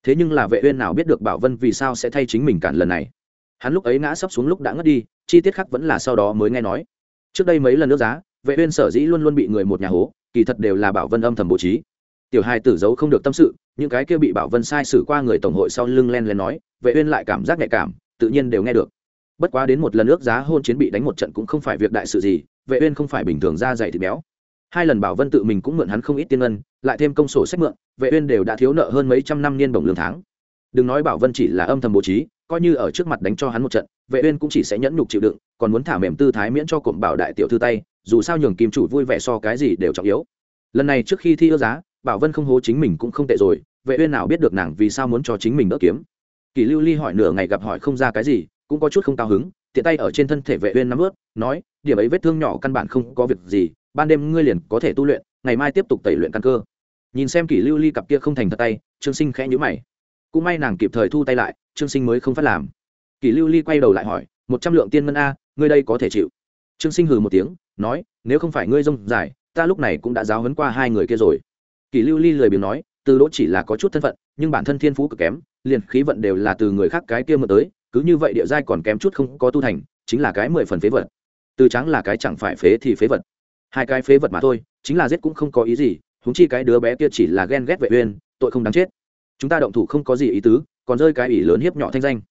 thế nhưng là vệ uyên nào biết được bảo vân vì sao sẽ thay chính mình cản lần này? Hắn lúc ấy ngã sấp xuống lúc đã ngất đi, chi tiết khác vẫn là sau đó mới nghe nói. Trước đây mấy lần nước giá, vệ uyên sở dĩ luôn luôn bị người một nhà hố, kỳ thật đều là bảo vân âm thầm bố trí. Tiểu hai tử giấu không được tâm sự, những cái kia bị bảo vân sai xử qua người tổng hội sau lưng len len nói, vệ uyên lại cảm giác nhạy cảm, tự nhiên đều nghe được. Bất quá đến một lần nước giá hôn chiến bị đánh một trận cũng không phải việc đại sự gì, vệ uyên không phải bình thường ra dày thịt béo hai lần bảo vân tự mình cũng mượn hắn không ít tiền ngân, lại thêm công sổ sách mượn, vệ uyên đều đã thiếu nợ hơn mấy trăm năm niên bổng lương tháng. Đừng nói bảo vân chỉ là âm thầm bố trí, coi như ở trước mặt đánh cho hắn một trận, vệ uyên cũng chỉ sẽ nhẫn nhục chịu đựng, còn muốn thả mềm tư thái miễn cho cụm bảo đại tiểu thư tay, dù sao nhường kim chủ vui vẻ so cái gì đều trọng yếu. Lần này trước khi thi ước giá, bảo vân không hố chính mình cũng không tệ rồi, vệ uyên nào biết được nàng vì sao muốn cho chính mình đỡ kiếm. Kỳ lưu ly hỏi nửa ngày gặp hỏi không ra cái gì, cũng có chút không cao hứng, tiện tay ở trên thân thể vệ uyên nắm ướt, nói, điểm ấy vết thương nhỏ căn bản không có việc gì ban đêm ngươi liền có thể tu luyện, ngày mai tiếp tục tẩy luyện căn cơ. Nhìn xem kỷ lưu ly cặp kia không thành thật tay, trương sinh khẽ nhíu mày. Cũng may nàng kịp thời thu tay lại, trương sinh mới không phát làm. Kỷ lưu ly quay đầu lại hỏi, một trăm lượng tiên ngân a, ngươi đây có thể chịu? Trương sinh hừ một tiếng, nói, nếu không phải ngươi rông dài, ta lúc này cũng đã giáo huấn qua hai người kia rồi. Kỷ lưu ly lười biếng nói, từ đỗ chỉ là có chút thân phận, nhưng bản thân thiên phú cực kém, liền khí vận đều là từ người khác cái kia mượn tới, cứ như vậy địa giai còn kém chút không có tu thành, chính là cái mười phần phế vật. Từ trắng là cái chẳng phải phế thì phế vật hai cái phế vật mà thôi, chính là giết cũng không có ý gì húng chi cái đứa bé kia chỉ là ghen ghét vệ uyên, tội không đáng chết. Chúng ta động thủ không có gì ý tứ, còn rơi cái ủy lớn hiếp nhỏ thanh danh.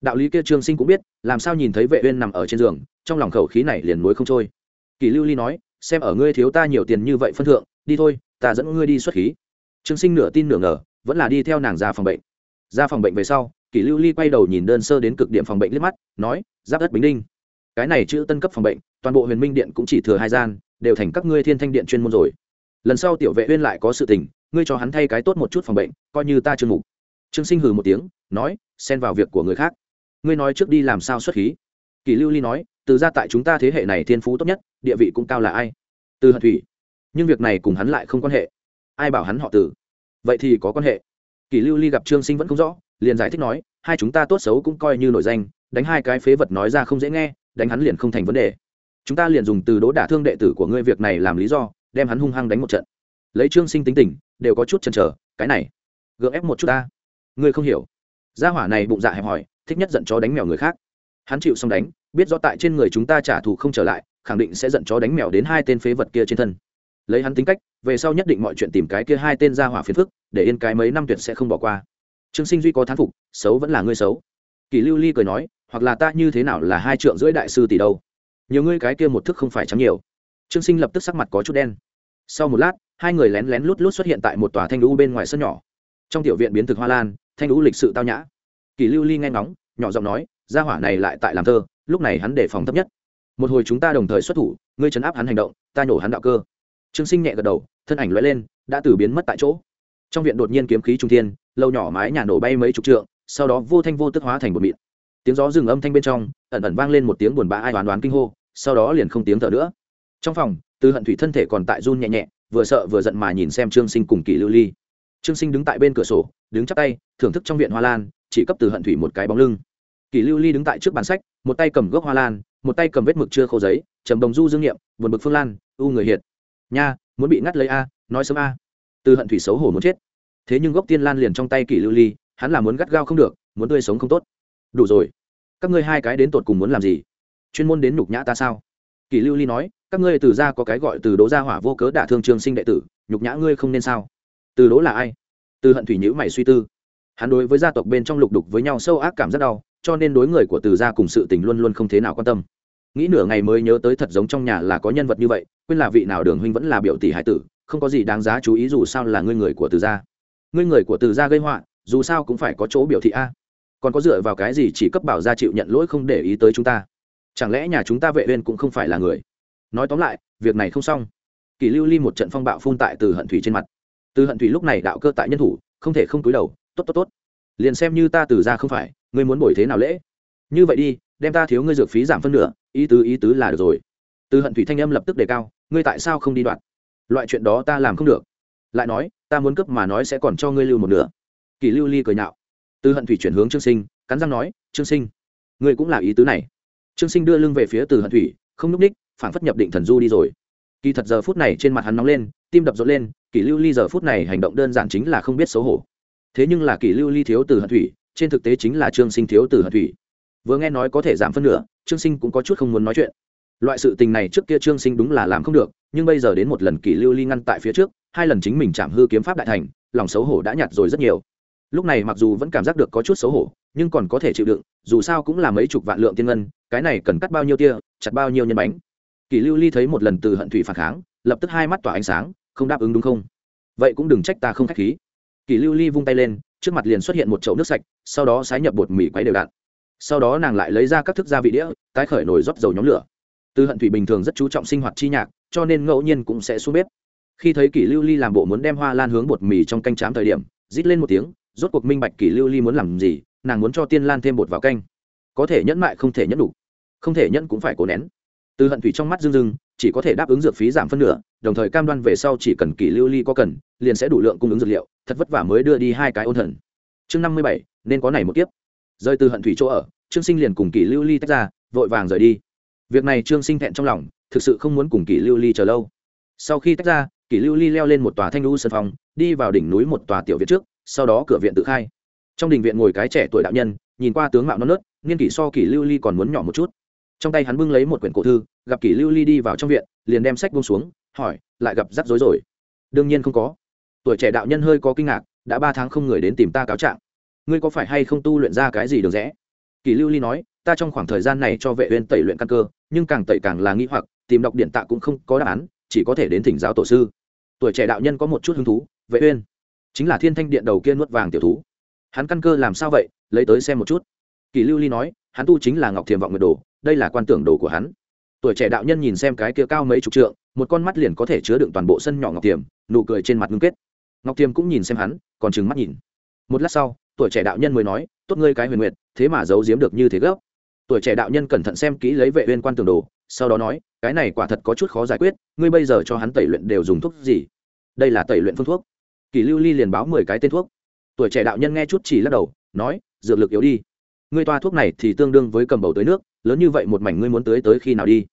Đạo lý kia trương sinh cũng biết, làm sao nhìn thấy vệ uyên nằm ở trên giường, trong lòng khẩu khí này liền nuối không trôi. Kỳ lưu ly nói, xem ở ngươi thiếu ta nhiều tiền như vậy phân thượng, đi thôi, ta dẫn ngươi đi xuất khí. Trương sinh nửa tin nửa ngờ, vẫn là đi theo nàng ra phòng bệnh. Ra phòng bệnh về sau kỷ lưu ly quay đầu nhìn đơn sơ đến cực điểm phòng bệnh liếc mắt, nói, giáp đất bính đinh. Cái này chữ tân cấp phòng bệnh, toàn bộ huyền minh điện cũng chỉ thừa hai gian đều thành các ngươi thiên thanh điện chuyên môn rồi. Lần sau tiểu vệ uyên lại có sự tình, ngươi cho hắn thay cái tốt một chút phòng bệnh, coi như ta chưa ngủ trương sinh hừ một tiếng, nói, xen vào việc của người khác. Ngươi nói trước đi làm sao xuất khí. Kỷ lưu ly nói, từ ra tại chúng ta thế hệ này thiên phú tốt nhất, địa vị cũng cao là ai? Từ hận thủy. Nhưng việc này cùng hắn lại không quan hệ. Ai bảo hắn họ từ? Vậy thì có quan hệ. Kỷ lưu ly gặp trương sinh vẫn không rõ, liền giải thích nói, hai chúng ta tốt xấu cũng coi như nổi danh, đánh hai cái phế vật nói ra không dễ nghe, đánh hắn liền không thành vấn đề chúng ta liền dùng từ đố đả thương đệ tử của ngươi việc này làm lý do, đem hắn hung hăng đánh một trận. Lấy trương sinh tính tình, đều có chút chần chờ, cái này, gượng ép một chút ta. Ngươi không hiểu. Gia hỏa này bụng dạ hẹp hòi, thích nhất giận chó đánh mèo người khác. Hắn chịu xong đánh, biết rõ tại trên người chúng ta trả thù không trở lại, khẳng định sẽ giận chó đánh mèo đến hai tên phế vật kia trên thân. Lấy hắn tính cách, về sau nhất định mọi chuyện tìm cái kia hai tên gia hỏa phiền phức, để yên cái mấy năm tuyệt sẽ không bỏ qua. Trương sinh duy có thán phục, xấu vẫn là ngươi xấu. Kỳ lưu ly cười nói, hoặc là ta như thế nào là hai trượng rưỡi đại sư tỷ đâu? Nhiều ngươi cái kia một thức không phải trắng nhiều. Trương sinh lập tức sắc mặt có chút đen. Sau một lát, hai người lén lén lút lút xuất hiện tại một tòa thanh lũ bên ngoài sân nhỏ. Trong tiểu viện biến thực hoa lan, thanh lũ lịch sự tao nhã. Kỳ lưu ly nghe ngóng, nhỏ giọng nói, gia hỏa này lại tại làm thơ, lúc này hắn đề phòng thấp nhất. Một hồi chúng ta đồng thời xuất thủ, ngươi chấn áp hắn hành động, ta nhổ hắn đạo cơ. Trương sinh nhẹ gật đầu, thân ảnh lóe lên, đã từ biến mất tại chỗ. Trong viện đột nhiên kiếm khí trung thiên, lâu nhỏ mái nhà nổ bay mấy chục trượng, sau đó vô thanh vô tức hóa thành một mịn. Tiếng gió rừng âm thanh bên trong, ẩn ẩn vang lên một tiếng buồn bã ai đoán đoán kinh hô sau đó liền không tiếng thở nữa. Trong phòng, từ hận thủy thân thể còn tại run nhẹ nhẹ, vừa sợ vừa giận mà nhìn xem trương sinh cùng kỳ lưu ly. Trương sinh đứng tại bên cửa sổ, đứng chắp tay, thưởng thức trong viện hoa lan, chỉ cấp từ hận thủy một cái bóng lưng. Kỳ lưu ly đứng tại trước bàn sách, một tay cầm gốc hoa lan, một tay cầm vết mực chưa khô giấy, trầm đồng du dương nghiệm vượt bực phương lan, u người hiệt. Nha, muốn bị ngắt lấy a, nói sớm a. Từ hận thủy xấu hổ muốn chết. Thế nhưng gốc tiên lan liền trong tay kỳ lưu ly, hắn là muốn gắt gao không được, muốn tươi sống không tốt. Đủ rồi, các ngươi hai cái đến tột cùng muốn làm gì? Chuyên môn đến nhục nhã ta sao? Kỷ lưu ly nói, các ngươi từ ra có cái gọi từ đố gia hỏa vô cớ đả thương Trường sinh đệ tử, nhục nhã ngươi không nên sao? Từ đố là ai? Từ hận thủy nhữ mày suy tư. Hắn đối với gia tộc bên trong lục đục với nhau sâu ác cảm rất đau, cho nên đối người của từ gia cùng sự tình luôn luôn không thế nào quan tâm. Nghĩ nửa ngày mới nhớ tới thật giống trong nhà là có nhân vật như vậy, quên là vị nào đường huynh vẫn là biểu tỷ hải tử, không có gì đáng giá chú ý dù sao là ngươi người của từ gia. Ngươi người của từ gia gây họa, dù sao cũng phải có chỗ biểu thị a. Còn có dựa vào cái gì chỉ cấp bảo gia chịu nhận lỗi không để ý tới chúng ta? Chẳng lẽ nhà chúng ta vệ uyên cũng không phải là người? Nói tóm lại, việc này không xong. Kỷ lưu ly một trận phong bạo phun tại từ hận thủy trên mặt. Từ hận thủy lúc này đạo cơ tại nhân thủ, không thể không cúi đầu, tốt tốt tốt. Liền xem như ta từ ra không phải, ngươi muốn bồi thế nào lễ? Như vậy đi, đem ta thiếu ngươi dược phí giảm phân nửa, ý tứ ý tứ là được rồi. Từ hận thủy thanh âm lập tức đề cao, ngươi tại sao không đi đoạn? Loại chuyện đó ta làm không được. Lại nói, ta muốn cướp mà nói sẽ còn cho ngươi lưu một nửa. Kỷ lưu ly cười nhạo. Từ hận thủy chuyển hướng trương sinh, cắn răng nói, trương sinh, ngươi cũng là ý tứ này trương sinh đưa lưng về phía từ hận thủy, không núp ních phản phất nhập định thần du đi rồi. Kỳ thật giờ phút này trên mặt hắn nóng lên, tim đập rộn lên, kỷ lưu ly giờ phút này hành động đơn giản chính là không biết xấu hổ. Thế nhưng là kỷ lưu ly thiếu từ hận thủy, trên thực tế chính là trương sinh thiếu từ hận thủy. Vừa nghe nói có thể giảm phân nửa, trương sinh cũng có chút không muốn nói chuyện. Loại sự tình này trước kia trương sinh đúng là làm không được, nhưng bây giờ đến một lần kỷ lưu ly ngăn tại phía trước, hai lần chính mình chạm hư kiếm pháp đại thành, lòng xấu hổ đã nhạt rồi rất nhiều. Lúc này mặc dù vẫn cảm giác được có chút xấu hổ nhưng còn có thể chịu đựng, dù sao cũng là mấy chục vạn lượng tiên ngân, cái này cần cắt bao nhiêu tia, chặt bao nhiêu nhân bánh. Kỷ lưu ly thấy một lần từ hận thủy phản kháng, lập tức hai mắt tỏa ánh sáng, không đáp ứng đúng không? Vậy cũng đừng trách ta không k h á c h khí. Kỷ lưu ly vung tay lên, trước mặt liền xuất hiện một chậu nước sạch, sau đó sái nhập bột mì quấy đều đạn sau đó nàng lại lấy ra các thức gia vị đĩa, tái khởi nồi rót dầu nhóm lửa. Từ hận thủy bình thường rất chú trọng sinh hoạt chi nhạc, cho nên ngẫu nhiên cũng sẽ xuống bếp. Khi thấy kỷ lưu ly làm bộ muốn đem hoa lan hướng bột mì trong canh chám thời điểm, rít lên một tiếng, rốt cuộc minh bạch kỷ lưu ly muốn làm gì nàng muốn cho tiên lan thêm bột vào canh. Có thể nhẫn mại, không thể nhẫn đủ. Không thể nhẫn cũng phải cố nén. Từ hận thủy trong mắt dưng dưng chỉ có thể đáp ứng dược phí giảm phân nửa, đồng thời cam đoan về sau chỉ cần kỷ lưu ly có cần, liền sẽ đủ lượng cung ứng dược liệu, thật vất vả mới đưa đi hai cái ôn thần. Chương năm mươi bảy, nên có này một kiếp. Rơi từ hận thủy chỗ ở, trương sinh liền cùng kỷ lưu ly tách ra, vội vàng rời đi. Việc này trương sinh thẹn trong lòng, thực sự không muốn cùng kỷ lưu ly chờ lâu. Sau khi tách ra, kỷ lưu ly leo lên một tòa thanh lưu sân phòng, đi vào đỉnh núi một tòa tiểu viện trước, sau đó cửa viện tự khai trong đình viện ngồi cái trẻ tuổi đạo nhân, nhìn qua tướng mạo non nớt nghiên kỷ so kỷ lưu ly còn muốn nhỏ một chút. Trong tay hắn bưng lấy một quyển cổ thư, gặp kỷ lưu ly đi vào trong viện, liền đem sách bông xuống, hỏi, lại gặp rắc rối rồi? Đương nhiên không có. Tuổi trẻ đạo nhân hơi có kinh ngạc, đã ba tháng không người đến tìm ta cáo trạng. Ngươi có phải hay không tu luyện ra cái gì được rẽ? Kỷ lưu ly nói, ta trong khoảng thời gian này cho vệ uyên tẩy luyện căn cơ, nhưng càng tẩy càng là nghĩ hoặc, tìm đọc điện tạ cũng không có đáp án, chỉ có thể đến thỉnh giáo tổ sư. Tuổi trẻ đạo nhân có một chút hứng thú, vệ uyên, chính là thiên thanh điện đầu kia nuốt vàng tiểu thú hắn căn cơ làm sao vậy? Lấy tới xem một chút. Kỳ lưu ly nói, hắn tu chính là ngọc thiềm vọng nguyệt đồ, đây là quan tưởng đồ của hắn. Tuổi trẻ đạo nhân nhìn xem cái kia cao mấy chục trượng, một con mắt liền có thể chứa đựng toàn bộ sân nhỏ ngọc thiềm, nụ cười trên mặt ngưng kết. Ngọc thiềm cũng nhìn xem hắn, còn trừng mắt nhìn. Một lát sau, tuổi trẻ đạo nhân mới nói, tốt ngươi cái huyền nguyệt, thế mà giấu giếm được như thế gấp. Tuổi trẻ đạo nhân cẩn thận xem kỹ lấy vệ uyên quan tưởng đồ, sau đó nói, cái này quả thật có chút khó giải quyết, ngươi bây giờ cho hắn tẩy luyện đều dùng thuốc gì? Đây là tẩy luyện phương thuốc. Kỳ lưu ly liền báo mười cái tên thuốc tuổi trẻ đạo nhân nghe chút chỉ lắc đầu, nói, dược lực yếu đi. Ngươi toa thuốc này thì tương đương với cầm bầu tới nước, lớn như vậy một mảnh ngươi muốn tới tới khi nào đi?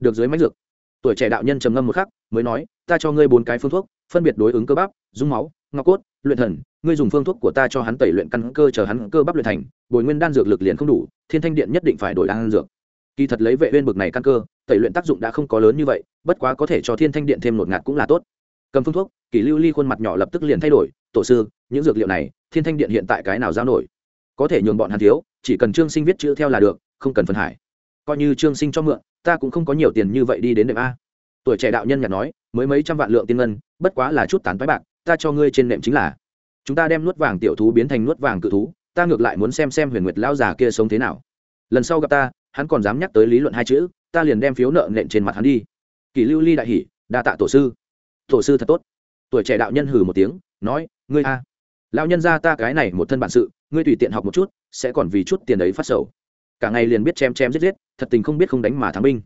Được dưới mánh dược. Tuổi trẻ đạo nhân trầm ngâm một khắc, mới nói, ta cho ngươi bốn cái phương thuốc, phân biệt đối ứng cơ bắp, dung máu, ngọc cốt, luyện thần. Ngươi dùng phương thuốc của ta cho hắn tẩy luyện căn cơ chờ hắn cơ bắp luyện thành. Bồi nguyên đan dược lực liền không đủ, thiên thanh điện nhất định phải đổi đan dược. Kỳ thật lấy vệ uyên bực này căn cơ, tẩy luyện tác dụng đã không có lớn như vậy, bất quá có thể cho thiên thanh điện thêm một ngạt cũng là tốt cầm phương thuốc kỷ lưu ly khuôn mặt nhỏ lập tức liền thay đổi, tổ sư, những dược liệu này, thiên thanh điện hiện tại cái nào giao nổi? Có thể nhường bọn hắn thiếu, chỉ cần trương sinh viết chữ theo là được, không cần phân hải. Coi như trương sinh cho mượn, ta cũng không có nhiều tiền như vậy đi đến đệm a. Tuổi trẻ đạo nhân nhặt nói, mới mấy trăm vạn lượng tiên ngân, bất quá là chút tán toái bạc, ta cho ngươi trên nệm chính là. Chúng ta đem nuốt vàng tiểu thú biến thành nuốt vàng cự thú, ta ngược lại muốn xem xem huyền nguyệt lão già kia sống thế nào. Lần sau gặp ta, hắn còn dám nhắc tới lý luận hai chữ, ta liền đem phiếu nợ nện trên mặt hắn đi. Kỷ lưu ly đại hỉ, đa tạ tổ sư tổ sư thật tốt. Tuổi trẻ đạo nhân hừ một tiếng, nói, ngươi a, lão nhân ra ta cái này một thân bản sự, ngươi tùy tiện học một chút, sẽ còn vì chút tiền đấy phát sầu. Cả ngày liền biết chém chém giết giết, thật tình không biết không đánh mà thắng binh.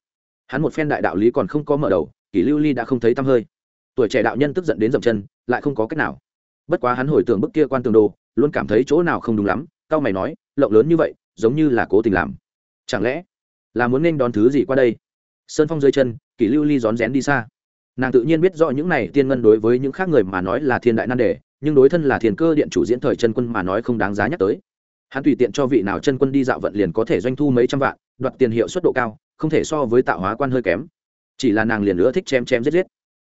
Hắn một phen đại đạo lý còn không có mở đầu, kỷ lưu ly đã không thấy tăm hơi. Tuổi trẻ đạo nhân tức giận đến dậm chân, lại không có cách nào. Bất quá hắn hồi tưởng bức kia quan tường đồ, luôn cảm thấy chỗ nào không đúng lắm, cao mày nói, lộng lớn như vậy, giống như là cố tình làm. Chẳng lẽ là muốn nên đón thứ gì qua đây? Sơn phong dưới chân, kỷ lưu ly rón rén đi xa nàng tự nhiên biết rõ những này tiên ngân đối với những khác người mà nói là thiên đại nan đề, nhưng đối thân là thiền cơ điện chủ diễn thời chân quân mà nói không đáng giá nhắc tới. Hắn tùy tiện cho vị nào chân quân đi dạo vận liền có thể doanh thu mấy trăm vạn, đoạt tiền hiệu suất độ cao, không thể so với tạo hóa quan hơi kém. Chỉ là nàng liền nữa thích chém chém giết giết.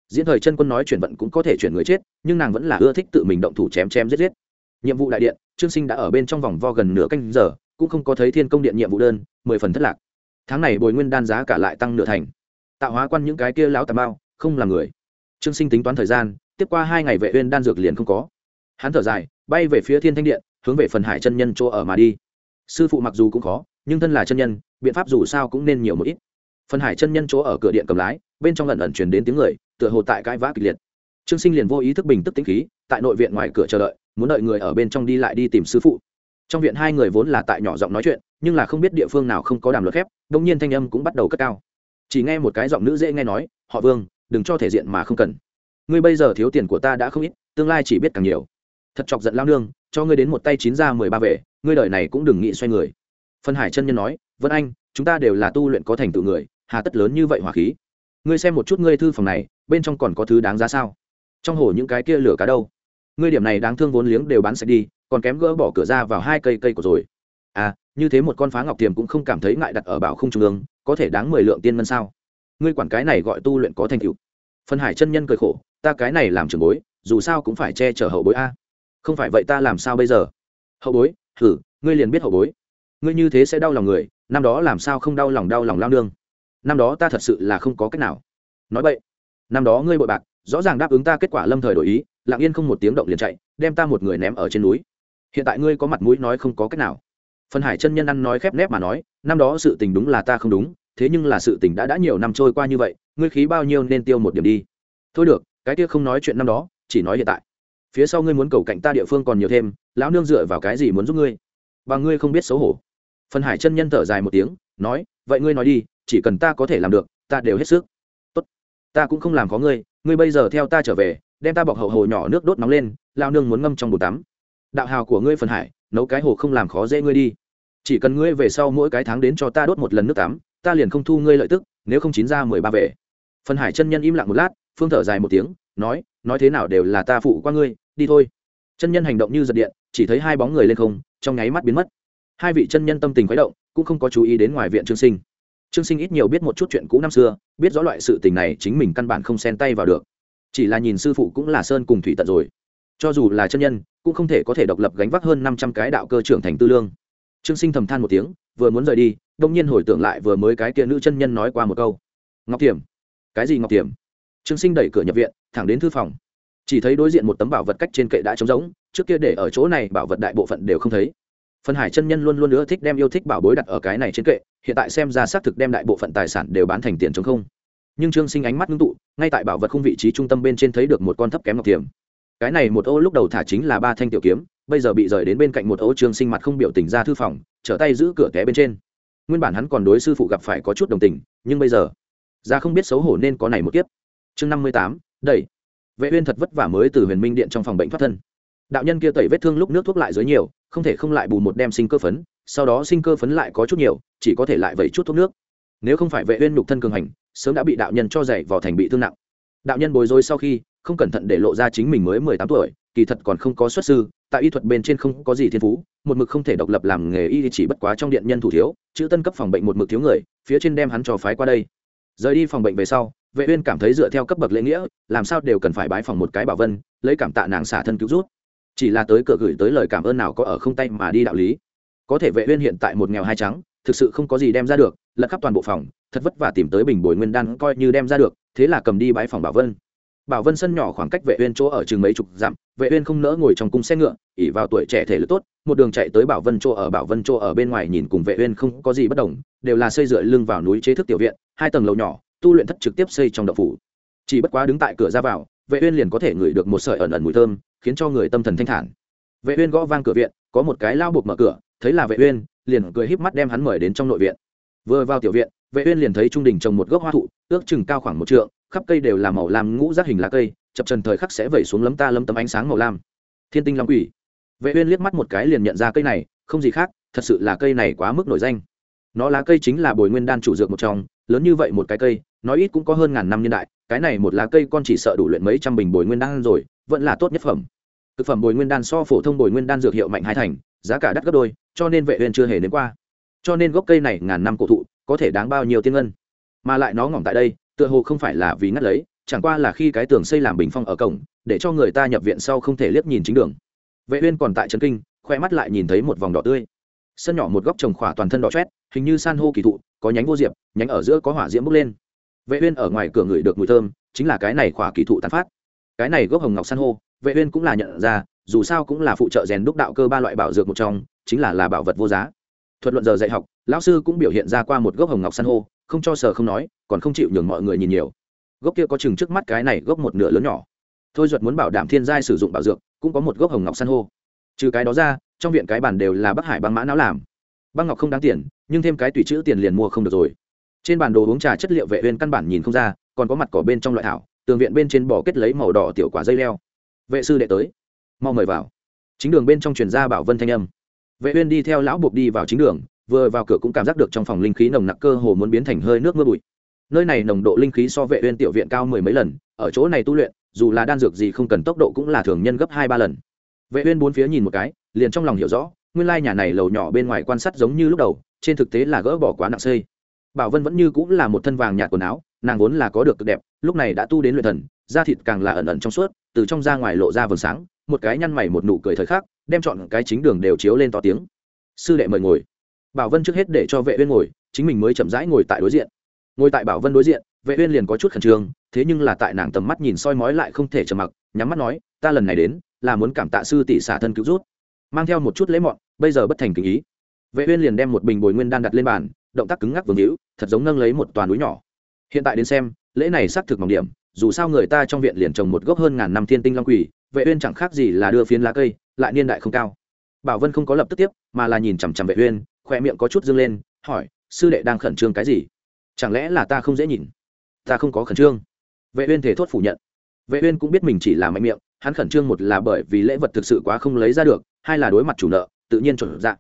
Diễn thời chân quân nói chuyển vận cũng có thể chuyển người chết, nhưng nàng vẫn là ưa thích tự mình động thủ chém chém giết giết. Nhiệm vụ đại điện, trương sinh đã ở bên trong vòng vo gần nửa canh giờ, cũng không có thấy thiên công điện nhiệm vụ đơn, mười phần thất lạc. Tháng này bồi nguyên đan giá cả lại tăng nửa thành. Tạo hóa quan những cái kia láo tà mao không là người. Trương sinh tính toán thời gian, tiếp qua hai ngày vệ uyên đan dược liền không có. Hắn thở dài, bay về phía thiên thanh điện, hướng về phần hải chân nhân chỗ ở mà đi. Sư phụ mặc dù cũng khó, nhưng thân là chân nhân, biện pháp dù sao cũng nên nhiều một ít. Phần hải chân nhân chỗ ở cửa điện cầm lái, bên trong lần ẩn truyền đến tiếng người, tựa hồ tại cãi vã kịch liệt. Trương sinh liền vô ý thức bình tức tĩnh khí, tại nội viện ngoài cửa chờ đợi, muốn đợi người ở bên trong đi lại đi tìm sư phụ. Trong viện hai người vốn là tại nhỏ giọng nói chuyện, nhưng là không biết địa phương nào không có đàm luật phép đông nhiên thanh âm cũng bắt đầu cất cao. Chỉ nghe một cái giọng nữ dễ nghe nói, họ vương đừng cho thể diện mà không cần. Ngươi bây giờ thiếu tiền của ta đã không ít, tương lai chỉ biết càng nhiều. Thật chọc giận lao nương, cho ngươi đến một tay chín ra mười ba về ngươi đời này cũng đừng nghĩ xoay người. Phân hải chân nhân nói, vân anh, chúng ta đều là tu luyện có thành tựu người, hà tất lớn như vậy hỏa khí. Ngươi xem một chút ngươi thư phòng này, bên trong còn có thứ đáng giá sao? Trong hồ những cái kia lửa cá đâu? Ngươi điểm này đáng thương vốn liếng đều bán sạch đi, còn kém gỡ bỏ cửa ra vào hai cây cây của rồi. À như thế một con phá ngọc tiềm cũng không cảm thấy ngại đặt ở bảo không trung ương, có thể đáng mười lượng tiên ngân sao? Ngươi quản cái này gọi tu luyện có thành tựu. Phân hải chân nhân cười khổ, ta cái này làm trường bối, dù sao cũng phải che chở hậu bối a. Không phải vậy ta làm sao bây giờ? Hậu bối thử ngươi liền biết hậu bối. Ngươi như thế sẽ đau lòng người, năm đó làm sao không đau lòng đau lòng lao nương? Năm đó ta thật sự là không có cách nào. Nói vậy năm đó ngươi bội bạc, rõ ràng đáp ứng ta kết quả lâm thời đổi ý, lặng yên không một tiếng động liền chạy, đem ta một người ném ở trên núi. Hiện tại ngươi có mặt mũi nói không có cách nào. Phân hải chân nhân ăn nói khép nép mà nói, năm đó sự tình đúng là ta không đúng thế nhưng là sự tình đã đã nhiều năm trôi qua như vậy, ngươi khí bao nhiêu nên tiêu một điểm đi. Thôi được, cái kia không nói chuyện năm đó, chỉ nói hiện tại. Phía sau ngươi muốn cầu cạnh ta địa phương còn nhiều thêm, lão nương dựa vào cái gì muốn giúp ngươi? Và ngươi không biết xấu hổ. Phần hải chân nhân thở dài một tiếng, nói, vậy ngươi nói đi, chỉ cần ta có thể làm được, ta đều hết sức. Tốt. Ta cũng không làm có ngươi ngươi bây giờ theo ta trở về, đem ta bọc hậu hồ nhỏ nước đốt nóng lên lao nương muốn ngâm trong bồn tắm. Đạo hào của ngươi phần hải, nấu cái hồ không làm khó dễ ngươi đi. Chỉ cần ngươi về sau mỗi cái tháng đến cho ta đốt một lần nước tắm ta liền không thu ngươi lợi tức, nếu không chín ra mười ba về. Phần hải chân nhân im lặng một lát, phương thở dài một tiếng, nói nói thế nào đều là ta phụ qua ngươi, đi thôi. Chân nhân hành động như giật điện, chỉ thấy hai bóng người lên không, trong nháy mắt biến mất. Hai vị chân nhân tâm tình khuấy động, cũng không có chú ý đến ngoài viện trương sinh. Trương sinh ít nhiều biết một chút chuyện cũ năm xưa, biết rõ loại sự tình này chính mình căn bản không xen tay vào được. Chỉ là nhìn sư phụ cũng là sơn cùng thủy tận rồi. Cho dù là chân nhân, cũng không thể có thể độc lập gánh vác hơn năm trăm cái đạo cơ trưởng thành tư lương trương sinh thầm than một tiếng, vừa muốn rời đi, đông nhiên hồi tưởng lại vừa mới cái kia nữ chân nhân nói qua một câu. Ngọc tiềm cái gì ngọc tiềm trương sinh đẩy cửa nhập viện, thẳng đến thư phòng. Chỉ thấy đối diện một tấm bảo vật cách trên kệ đã trống rỗng, trước kia để ở chỗ này bảo vật đại bộ phận đều không thấy. Phân hải chân nhân luôn luôn nữa thích đem yêu thích bảo bối đặt ở cái này trên kệ, hiện tại xem ra xác thực đem đại bộ phận tài sản đều bán thành tiền chống không. Nhưng trương sinh ánh mắt ngưng tụ, ngay tại bảo vật không vị trí trung tâm bên trên thấy được một con thấp kém ngọc tiềm cái này một ô lúc đầu thả chính là ba thanh tiểu kiếm bây giờ bị rời đến bên cạnh một ấu trường sinh mặt không biểu tình ra thư phòng, trở tay giữ cửa té bên trên. Nguyên bản hắn còn đối sư phụ gặp phải có chút đồng tình, nhưng bây giờ, ra không biết xấu hổ nên có này một kiếp. Chương năm mươi tám, đẩy. Vệ uyên thật vất vả mới từ huyền minh điện trong phòng bệnh thoát thân. Đạo nhân kia tẩy vết thương lúc nước thuốc lại dưới nhiều, không thể không lại bù một đem sinh cơ phấn, sau đó sinh cơ phấn lại có chút nhiều, chỉ có thể lại vẩy chút thuốc nước. Nếu không phải vệ uyên nhục thân cường hành, sớm đã bị đạo nhân cho dày vào thành bị thương nặng. Đạo nhân bối rối sau khi, không cẩn thận để lộ ra chính mình mới mười tám tuổi kỳ thật còn không có xuất sư, tại y thuật bên trên không có gì thiên phú, một mực không thể độc lập làm nghề y chỉ bất quá trong điện nhân thủ thiếu, chữ tân cấp phòng bệnh một mực thiếu người, phía trên đem hắn cho phái qua đây. Rời đi phòng bệnh về sau, vệ uyên cảm thấy dựa theo cấp bậc lễ nghĩa, làm sao đều cần phải bái phòng một cái bảo vân, lấy cảm tạ nàng xả thân cứu rút chỉ là tới cửa gửi tới lời cảm ơn nào có ở không tay mà đi đạo lý. Có thể vệ uyên hiện tại một nghèo hai trắng, thực sự không có gì đem ra được, lật khắp toàn bộ phòng, thật vất vả tìm tới bình bồi nguyên đan coi như đem ra được, thế là cầm đi bái phòng bảo vân bảo vân sân nhỏ khoảng cách vệ uyên chỗ ở chừng mấy chục dặm, vệ uyên không nỡ ngồi trong cung xe ngựa, ỉ vào tuổi trẻ thể lực tốt, một đường chạy tới bảo vân chỗ ở, bảo vân chỗ ở bên ngoài nhìn cùng vệ uyên không có gì bất đồng, đều là xây dựa lưng vào núi chế thức tiểu viện, hai tầng lầu nhỏ, tu luyện thất trực tiếp xây trong động phủ. Chỉ bất quá đứng tại cửa ra vào, vệ uyên liền có thể ngửi được một sợi ẩn ẩn mùi thơm, khiến cho người tâm thần thanh thản. Vệ uyên gõ vang cửa viện, có một cái lao buộc mở cửa, thấy là vệ uyên, liền cười híp mắt đem hắn mời đến trong nội viện. Vừa vào tiểu viện, vệ uyên liền thấy trung đình trồng một gốc hoa thụ, ước chừng cao khoảng một trượng khắp cây đều là màu lam ngũ giác hình lá cây, chập trần thời khắc sẽ vẩy xuống lấm ta lấm tấm ánh sáng màu lam. Thiên tinh long quỷ. Vệ uyên liếc mắt một cái liền nhận ra cây này, không gì khác, thật sự là cây này quá mức nổi danh. Nó lá cây chính là bồi nguyên đan chủ dược một trong, lớn như vậy một cái cây nói ít cũng có hơn ngàn năm niên đại, cái này một lá cây con chỉ sợ đủ luyện mấy trăm bình bồi nguyên đan rồi, vẫn là tốt nhất phẩm. Thực phẩm bồi nguyên đan so phổ thông bồi nguyên đan dược hiệu mạnh hai thành, giá cả đắt gấp đôi, cho nên vệ uyên chưa hề đến qua. Cho nên gốc cây này ngàn năm cổ thụ, có thể đáng bao nhiêu tiên ngân. Mà lại nó ngỏm tại đây tựa hồ không phải là vì ngắt lấy, chẳng qua là khi cái tường xây làm bình phong ở cổng, để cho người ta nhập viện sau không thể liếc nhìn chính đường. Vệ uyên còn tại trấn kinh, khoe mắt lại nhìn thấy một vòng đỏ tươi. Sân nhỏ một góc trồng khỏa toàn thân đỏ chét hình như san hô kỳ thụ, có nhánh vô diệp, nhánh ở giữa có hỏa diễm bốc lên. Vệ uyên ở ngoài cửa ngửi được mùi thơm, chính là cái này khỏa kỳ thụ tán phát. Cái này gốc hồng ngọc san hô, vệ uyên cũng là nhận ra, dù sao cũng là phụ trợ rèn đúc đạo cơ ba loại bảo dược một trong, chính là là bảo vật vô giá. Thuật luận giờ dạy học, lão sư cũng biểu hiện ra qua một gốc hồng ngọc san hô không cho sờ không nói, còn không chịu nhường mọi người nhìn nhiều. Gốc kia có chừng trước mắt cái này gốc một nửa lớn nhỏ. Thôi duật muốn bảo đảm thiên giai sử dụng bảo dược, cũng có một gốc hồng ngọc san hô. Trừ cái đó ra, trong viện cái bản đều là bắc hải băng mã não làm. Băng ngọc không đáng tiền, nhưng thêm cái tùy chữ tiền liền mua không được rồi. Trên bản đồ uống trà chất liệu vệ uyên căn bản nhìn không ra, còn có mặt cỏ bên trong loại thảo, tường viện bên trên bò kết lấy màu đỏ tiểu quả dây leo. Vệ sư đệ tới. Mau mời vào. Chính đường bên trong truyền ra bảo vân thanh âm. Vệ uyên đi theo lão buộc đi vào chính đường vừa vào cửa cũng cảm giác được trong phòng linh khí nồng nặc cơ hồ muốn biến thành hơi nước mưa bụi. Nơi này nồng độ linh khí so vệ uyên tiểu viện cao mười mấy lần, ở chỗ này tu luyện, dù là đan dược gì không cần tốc độ cũng là thường nhân gấp hai ba lần. Vệ uyên bốn phía nhìn một cái, liền trong lòng hiểu rõ, nguyên lai nhà này lầu nhỏ bên ngoài quan sát giống như lúc đầu, trên thực tế là gỡ bỏ quá nặng xây. Bảo vân vẫn như cũng là một thân vàng nhạt quần áo, nàng vốn là có được cực đẹp, lúc này đã tu đến luyện thần, da thịt càng là ẩn ẩn trong suốt, từ trong ra ngoài lộ ra vầng sáng, một cái nhăn mày một nụ cười thời khắc, đem chọn cái chính đường đều chiếu lên to tiếng. Sư đệ mời ngồi bảo vân trước hết để cho vệ uyên ngồi, chính mình mới chậm rãi ngồi tại đối diện. Ngồi tại bảo vân đối diện, vệ uyên liền có chút khẩn trương, thế nhưng là tại nàng tầm mắt nhìn soi mói lại không thể trầm mặc, nhắm mắt nói, ta lần này đến, là muốn cảm tạ sư tỷ xả thân cứu rút mang theo một chút lễ mọn, bây giờ bất thành kính ý. Vệ uyên liền đem một bình bồi nguyên đan đặt lên bàn, động tác cứng ngắc vương hữu, thật giống nâng lấy một toàn núi nhỏ. Hiện tại đến xem, lễ này xác thực mỏng điểm, dù sao người ta trong viện liền trồng một gốc hơn ngàn năm thiên tinh long quỷ vệ uyên chẳng khác gì là đưa phiến lá cây, lại niên đại không cao. Bảo vân không có lập tức tiếp, mà là nhìn chằm chằm vệ uyên khoe miệng có chút dương lên, hỏi, sư đệ đang khẩn trương cái gì? Chẳng lẽ là ta không dễ nhìn? Ta không có khẩn trương. Vệ uyên thể thốt phủ nhận. Vệ uyên cũng biết mình chỉ là mạnh miệng, hắn khẩn trương một là bởi vì lễ vật thực sự quá không lấy ra được, hai là đối mặt chủ nợ, tự nhiên chuẩn dạng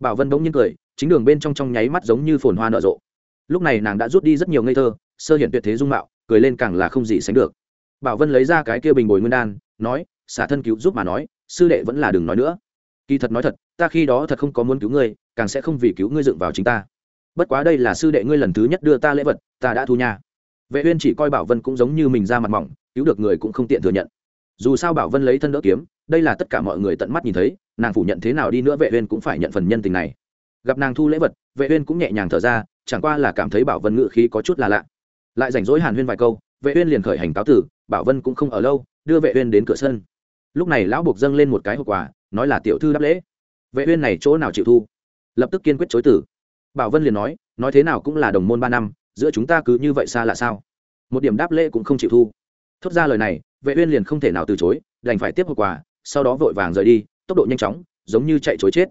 bảo vân bỗng nhiên cười, chính đường bên trong trong nháy mắt giống như phồn hoa nở rộ. Lúc này nàng đã rút đi rất nhiều ngây thơ, sơ hiện tuyệt thế dung mạo, cười lên càng là không gì sánh được. Bảo vân lấy ra cái kia bình bồi nguyên đan, nói, xả thân cứu giúp mà nói, sư đệ vẫn là đừng nói nữa. Kỳ thật nói thật ta khi đó thật không có muốn cứu ngươi, càng sẽ không vì cứu ngươi dựng vào chính ta. Bất quá đây là sư đệ ngươi lần thứ nhất đưa ta lễ vật, ta đã thu nha. Vệ uyên chỉ coi bảo vân cũng giống như mình ra mặt mỏng, cứu được người cũng không tiện thừa nhận. Dù sao bảo vân lấy thân đỡ kiếm, đây là tất cả mọi người tận mắt nhìn thấy, nàng phủ nhận thế nào đi nữa vệ uyên cũng phải nhận phần nhân tình này. Gặp nàng thu lễ vật, vệ uyên cũng nhẹ nhàng thở ra, chẳng qua là cảm thấy bảo vân ngự khí có chút là lạ. Lại rảnh rỗi hàn huyên vài câu, vệ uyên liền khởi hành cáo tử, bảo vân cũng không ở lâu, đưa vệ uyên đến cửa sân. Lúc này lão buộc dâng lên một cái hộp quà, nói là tiểu thư đáp lễ vệ uyên này chỗ nào chịu thu? Lập tức kiên quyết chối từ. Bảo vân liền nói nói thế nào cũng là đồng môn ba năm, giữa chúng ta cứ như vậy xa là sao? Một điểm đáp lễ cũng không chịu thu. Thốt ra lời này, vệ uyên liền không thể nào từ chối, đành phải tiếp hộp quà sau đó vội vàng rời đi, tốc độ nhanh chóng, giống như chạy chối chết.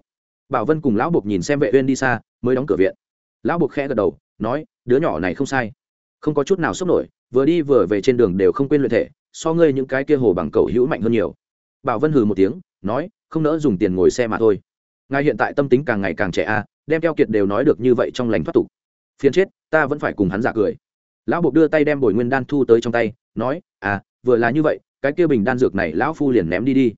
Bảo vân cùng lão bục nhìn xem vệ uyên đi xa, mới đóng cửa viện. Lão bục khẽ gật đầu, nói, đứa nhỏ này không sai. Không có chút nào sốc nổi, vừa đi vừa về trên đường đều không quên luyện thể, so ngươi những cái kia hồ bằng cầu hữu mạnh hơn nhiều. Bảo vân hừ một tiếng, nói, không nỡ dùng tiền ngồi xe mà thôi ngài hiện tại tâm tính càng ngày càng trẻ a, đem keo kiệt đều nói được như vậy trong lành thoát tục. Phiền chết, ta vẫn phải cùng hắn giả cười. Lão buộc đưa tay đem bồi nguyên đan thu tới trong tay, nói à vừa là như vậy, cái kia bình đan dược này lão phu liền ném đi đi.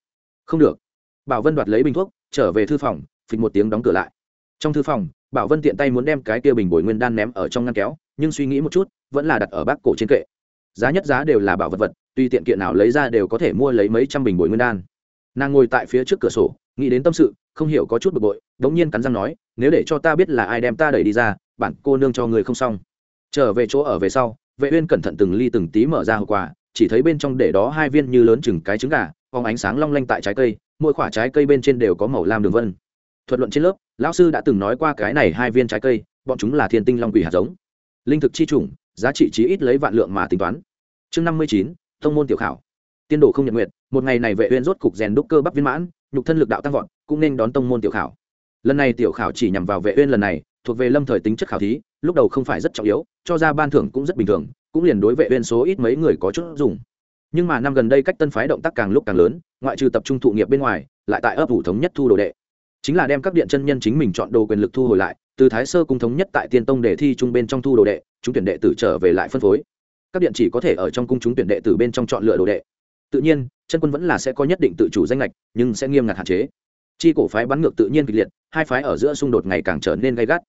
Không được. Bảo vân đoạt lấy bình thuốc, trở về thư phòng, phịch một tiếng đóng cửa lại. Trong thư phòng, bảo vân tiện tay muốn đem cái kia bình bồi nguyên đan ném ở trong ngăn kéo, nhưng suy nghĩ một chút, vẫn là đặt ở bác cổ trên kệ. Giá nhất giá đều là bảo vật vật tuy tiện kiện nào lấy ra đều có thể mua lấy mấy trăm bình bồi nguyên đan. Nàng ngồi tại phía trước cửa sổ nghĩ đến tâm sự, không hiểu có chút bực bội đ ố n g nhiên cắn răng nói, nếu để cho ta biết là ai đem ta đẩy đi ra, bản cô nương cho người không xong. Trở về chỗ ở về sau, vệ uyên cẩn thận từng ly từng tí mở ra hộp quà, chỉ thấy bên trong để đó hai viên như lớn chừng cái trứng gà, phóng ánh sáng long lanh tại trái cây, mỗi quả trái cây bên trên đều có màu lam đường vân. Thuật luận trên lớp, lão sư đã từng nói qua cái này hai viên trái cây, bọn chúng là thiên tinh long quỷ hạt giống. Linh thực chi chủng, giá trị chí ít lấy vạn lượng mà tính toán. Chương năm mươi chín, thông môn tiểu khảo. Tiên đồ không nhận nguyện, một ngày này vệ uyên rốt cục rèn đúc cơ bắp viên mãn nhục thân lực đạo tăng vọt, cũng nên đón tông môn tiểu khảo. Lần này tiểu khảo chỉ nhằm vào vệ uyên lần này, thuộc về lâm thời tính chất khảo thí, lúc đầu không phải rất trọng yếu, cho ra ban thưởng cũng rất bình thường, cũng liền đối vệ uyên số ít mấy người có chút dùng. Nhưng mà năm gần đây cách tân phái động tác càng lúc càng lớn, ngoại trừ tập trung thụ nghiệp bên ngoài, lại tại ấp ủ thống nhất thu đồ đệ. Chính là đem các điện chân nhân chính mình chọn đồ quyền lực thu hồi lại, từ thái sơ cung thống nhất tại tiên tông để thi trung bên trong thu đồ đệ, chúng tuyển đệ tử trở về lại phân phối. Các điện chỉ có thể ở trong cung chúng tuyển đệ tử bên trong chọn lựa đồ đệ. Tự nhiên chân quân vẫn là sẽ có nhất định tự chủ danh lệch nhưng sẽ nghiêm ngặt hạn chế. Chi cổ phái bắn ngược tự nhiên kịch liệt, hai phái ở giữa xung đột ngày càng trở nên gay gắt.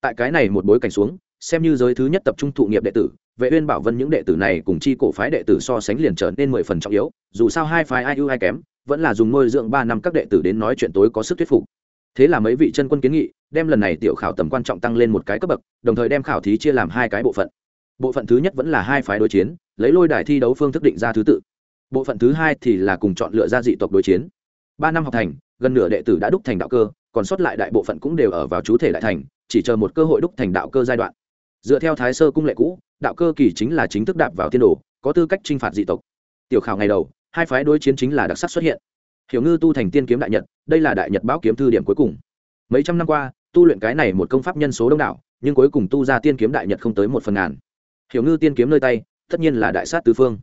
Tại cái này một bối cảnh xuống, xem như giới thứ nhất tập trung thụ nghiệp đệ tử, vệ uyên bảo vân những đệ tử này cùng chi cổ phái đệ tử so sánh liền trở nên mười phần trọng yếu, dù sao hai phái ai ưu ai kém, vẫn là dùng nuôi dưỡng ba năm các đệ tử đến nói chuyện tối có sức thuyết phục. Thế là mấy vị chân quân kiến nghị, đem lần này tiểu khảo tầm quan trọng tăng lên một cái cấp bậc, đồng thời đem khảo thí chia làm hai cái bộ phận. Bộ phận thứ nhất vẫn là hai phái đối chiến, lấy lôi đài thi đấu phương thức định ra thứ tự bộ phận thứ hai thì là cùng chọn lựa ra dị tộc đối chiến. Ba năm học thành, gần nửa đệ tử đã đúc thành đạo cơ, còn sót lại đại bộ phận cũng đều ở vào chú thể đại thành, chỉ chờ một cơ hội đúc thành đạo cơ giai đoạn. Dựa theo thái sơ cung lệ cũ, đạo cơ kỳ chính là chính thức đạp vào tiên đồ, có tư cách t r i n h phạt dị tộc. Tiểu khảo ngày đầu, hai phái đối chiến chính là đặc sắc xuất hiện. Hiểu ngư tu thành tiên kiếm đại nhật, đây là đại nhật báo kiếm thư điểm cuối cùng. Mấy trăm năm qua, tu luyện cái này một công pháp nhân số đông đảo, nhưng cuối cùng tu ra tiên kiếm đại nhật không tới một phần ngàn. Hiểu ngư tiên kiếm nơi tay, tất nhiên là đại sát tứ phương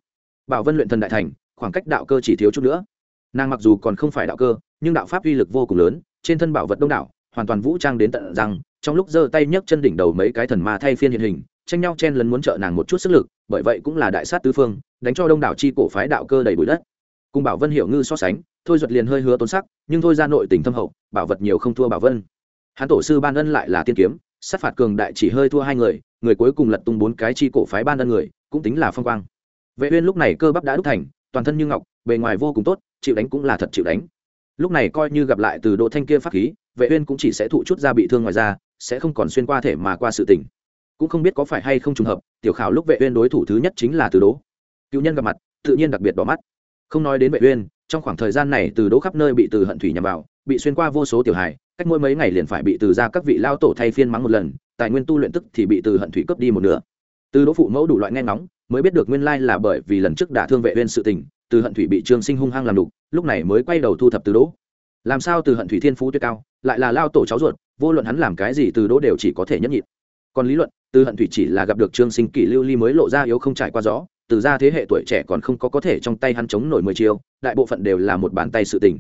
bảo vân luyện thần đại thành, khoảng cách đạo cơ chỉ thiếu chút nữa. Nàng mặc dù còn không phải đạo cơ, nhưng đạo pháp uy lực vô cùng lớn, trên thân bảo vật đông đảo, hoàn toàn vũ trang đến tận răng, trong lúc giơ tay nhấc chân đỉnh đầu mấy cái thần ma thay phiên hiện hình, tranh nhau chen lấn muốn trợ nàng một chút sức lực, bởi vậy cũng là đại sát tứ phương, đánh cho đông đảo chi cổ phái đạo cơ đầy bụi đất. Cùng bảo vân hiểu ngư so sánh, thôi duật liền hơi hứa tốn sắc, nhưng thôi ra nội tình thâm hậu, bảo vật nhiều không thua bảo vân. Hắn tổ sư ban ân lại là tiên kiếm, sát phạt cường đại chỉ hơi thua hai người người cuối cùng lật tung bốn cái chi cổ phái ban ân người, cũng tính là phong quang vệ uyên lúc này cơ bắp đã đúc thành, toàn thân như ngọc, bề ngoài vô cùng tốt, chịu đánh cũng là thật chịu đánh. Lúc này coi như gặp lại từ độ thanh kia pháp khí, vệ uyên cũng chỉ sẽ thụ chút ra bị thương ngoài ra sẽ không còn xuyên qua thể mà qua sự tình. Cũng không biết có phải hay không trùng hợp, tiểu khảo lúc vệ uyên đối thủ thứ nhất chính là từ đố. Cựu nhân gặp mặt, tự nhiên đặc biệt đỏ mắt. Không nói đến vệ uyên, trong khoảng thời gian này từ đố khắp nơi bị từ hận thủy nhằm vào, bị xuyên qua vô số tiểu hài, cách mỗi mấy ngày liền phải bị từ ra các vị lao tổ thay phiên mắng một lần, tài nguyên tu luyện tức thì bị từ hận thủy cướp đi một nửa. Từ đỗ phụ mẫu đủ loại nghe ngóng mới biết được nguyên lai là bởi vì lần trước đả thương vệ uyên sự tình, từ hận thủy bị trương sinh hung hăng làm đục, lúc này mới quay đầu thu thập từ đỗ. Làm sao từ hận thủy thiên phú tuyệt cao, lại là lao tổ cháu ruột, vô luận hắn làm cái gì từ đỗ đều chỉ có thể nhẫn nhịn. Còn lý luận, từ hận thủy chỉ là gặp được trương sinh kỷ lưu ly mới lộ ra yếu không trải qua rõ từ ra thế hệ tuổi trẻ còn không có có thể trong tay hắn chống nổi mười chiêu, đại bộ phận đều là một bàn tay sự tình.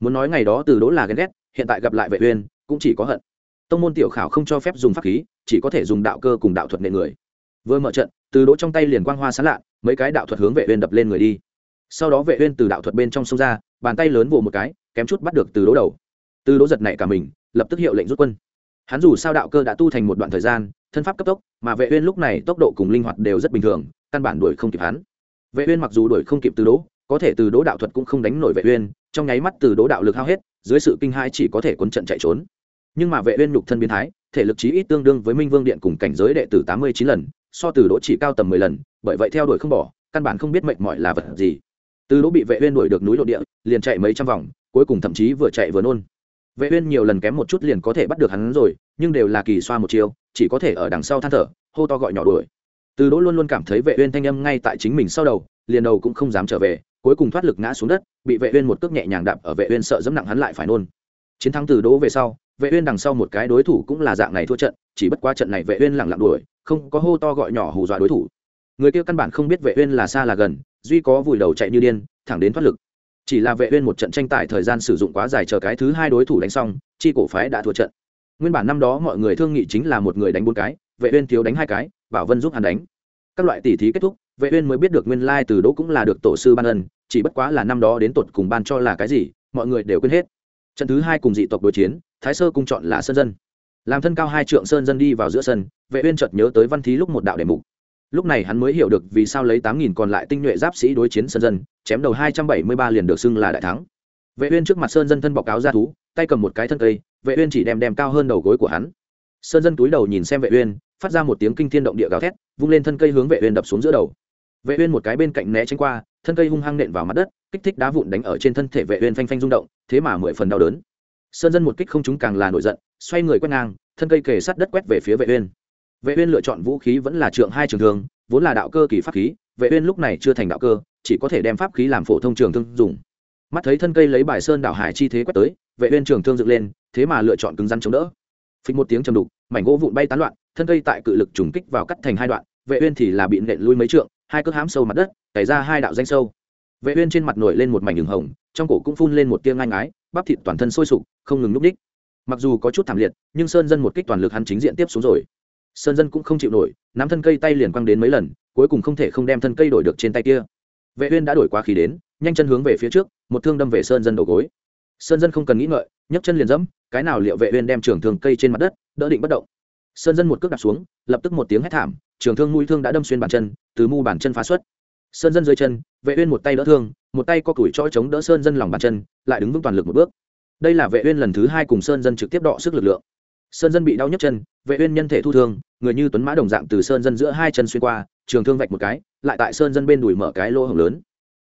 Muốn nói ngày đó từ đỗ là ghen ghét, hiện tại gặp lại vệ uyên, cũng chỉ có hận. Tông môn tiểu khảo không cho phép dùng pháp khí, chỉ có thể dùng đạo cơ cùng đạo thuật nệ người. Vừa mở trận từ đỗ trong tay liền quang hoa sáng lạ, mấy cái đạo thuật hướng vệ uyên đập lên người đi. Sau đó vệ uyên từ đạo thuật bên trong xông ra, bàn tay lớn vồ một cái, kém chút bắt được từ đỗ đầu. Từ đỗ giật nảy cả mình, lập tức hiệu lệnh rút quân. Hắn dù sao đạo cơ đã tu thành một đoạn thời gian, thân pháp cấp tốc, mà vệ uyên lúc này tốc độ cùng linh hoạt đều rất bình thường, căn bản đuổi không kịp hắn. Vệ uyên mặc dù đuổi không kịp từ đỗ, có thể từ đỗ đạo thuật cũng không đánh nổi vệ uyên, trong nháy mắt từ đỗ đạo lực hao hết, dưới sự kinh hãi chỉ có thể cuốn trận chạy trốn. Nhưng mà vệ uyên nhục thân biến thái, thể lực chí ít tương đương với minh vương điện cùng cảnh giới đệ tử 89 lần so từ đỗ chỉ cao tầm 10 lần bởi vậy theo đuổi không bỏ căn bản không biết mệnh mỏi là vật gì. Từ đỗ bị vệ uyên đuổi được núi lộ địa liền chạy mấy trăm vòng cuối cùng thậm chí vừa chạy vừa nôn. Vệ uyên nhiều lần kém một chút liền có thể bắt được hắn rồi nhưng đều là kỳ xoa một chiều, chỉ có thể ở đằng sau than thở hô to gọi nhỏ đuổi. Từ đỗ luôn luôn cảm thấy vệ uyên thanh âm ngay tại chính mình sau đầu liền đầu cũng không dám trở về cuối cùng thoát lực ngã xuống đất bị vệ uyên một cước nhẹ nhàng đạp ở vệ uyên sợ dẫm nặng hắn lại phải nôn. Chiến thắng từ đỗ về sau vệ uyên đằng sau một cái đối thủ cũng là dạng này thua trận, chỉ bất quá trận này vệ uyên lẳng lặng đuổi, không có hô to gọi nhỏ hù dọa đối thủ. Người kia căn bản không biết vệ uyên là xa là gần, duy có vùi đầu chạy như điên, thẳng đến thoát lực. Chỉ là vệ uyên một trận tranh tài thời gian sử dụng quá dài chờ cái thứ hai đối thủ đánh xong, chi cổ phái đã thua trận. Nguyên bản năm đó mọi người thương nghị chính là một người đánh bốn cái, vệ uyên thiếu đánh hai cái, bảo vân giúp hắn đánh. Các loại tỷ thí kết thúc, vệ uyên mới biết được nguyên lai từ đỗ cũng là được tổ sư ban ân, chỉ bất quá là năm đó đến tột cùng ban cho là cái gì, mọi người đều quên hết. Trận thứ hai cùng dị tộc đối chiến thái sơ cung chọn là sơn dân. Làm thân cao hai trượng sơn dân đi vào giữa sân, vệ uyên chợt nhớ tới văn thí lúc một đạo đề mục. Lúc này hắn mới hiểu được vì sao lấy tám nghìn còn lại tinh nhuệ giáp sĩ đối chiến sơn dân, chém đầu hai trăm bảy mươi ba liền được xưng là đại thắng. Vệ uyên trước mặt sơn dân thân bọc áo ra thú, tay cầm một cái thân cây, vệ uyên chỉ đem đem cao hơn đầu gối của hắn. Sơn dân túi đầu nhìn xem vệ uyên, phát ra một tiếng kinh thiên động địa gào thét, vung lên thân cây hướng vệ uyên đập xuống giữa đầu. Vệ uyên một cái bên cạnh né tránh qua, thân cây hung hăng nện vào mặt đất, kích thích đá vụn đánh ở trên thân thể vệ uyên phanh phanh rung động, thế mà mười phần đau đớn sơn dân một kích không chúng càng là nổi giận, xoay người quét ngang, thân cây kề sát đất quét về phía vệ uyên. vệ uyên lựa chọn vũ khí vẫn là trượng hai trường thương, vốn là đạo cơ kỳ pháp khí, vệ uyên lúc này chưa thành đạo cơ, chỉ có thể đem pháp khí làm phổ thông trường thương dùng. mắt thấy thân cây lấy bài sơn đảo hải chi thế quét tới, vệ uyên trường thương dựng lên, thế mà lựa chọn cứng rắn chống đỡ. phịch một tiếng trầm đục, mảnh gỗ vụn bay tán loạn, thân cây tại cự lực trùng kích vào cắt thành hai đoạn, vệ uyên thì là bị nện lui mấy trượng, hai cước hám sâu mặt đất, tẩy ra hai đạo danh sâu. vệ uyên trên mặt nổi lên một mảnh đường hồng, trong cổ cũng phun lên một tia ngang ái bắp thịt toàn thân sôi sục, không ngừng núp đích mặc dù có chút thảm liệt, nhưng sơn dân một kích toàn lực hắn chính diện tiếp xuống rồi. Sơn dân cũng không chịu nổi, nắm thân cây tay liền quăng đến mấy lần, cuối cùng không thể không đem thân cây đổi được trên tay kia. Vệ uyên đã đổi quá khí đến, nhanh chân hướng về phía trước, một thương đâm về sơn dân đầu gối. Sơn dân không cần nghĩ ngợi, nhấc chân liền dẫm cái nào liệu vệ uyên đem trường thương cây trên mặt đất, đỡ định bất động. Sơn dân một cước đạp xuống, lập tức một tiếng hét thảm, trường thương mũi thương đã đâm xuyên bàn chân, từ mu bàn chân phá xuất sơn dân dưới chân, vệ uyên một tay đỡ thương, một tay co củi chói chống đỡ sơn dân lòng bàn chân, lại đứng vững toàn lực một bước. Đây là vệ uyên lần thứ hai cùng sơn dân trực tiếp đọ sức lực lượng. Sơn dân bị đau nhức chân, vệ uyên nhân thể thu thương, người như tuấn mã đồng dạng từ sơn dân giữa hai chân xuyên qua, trường thương vạch một cái, lại tại sơn dân bên đùi mở cái lỗ hổng lớn.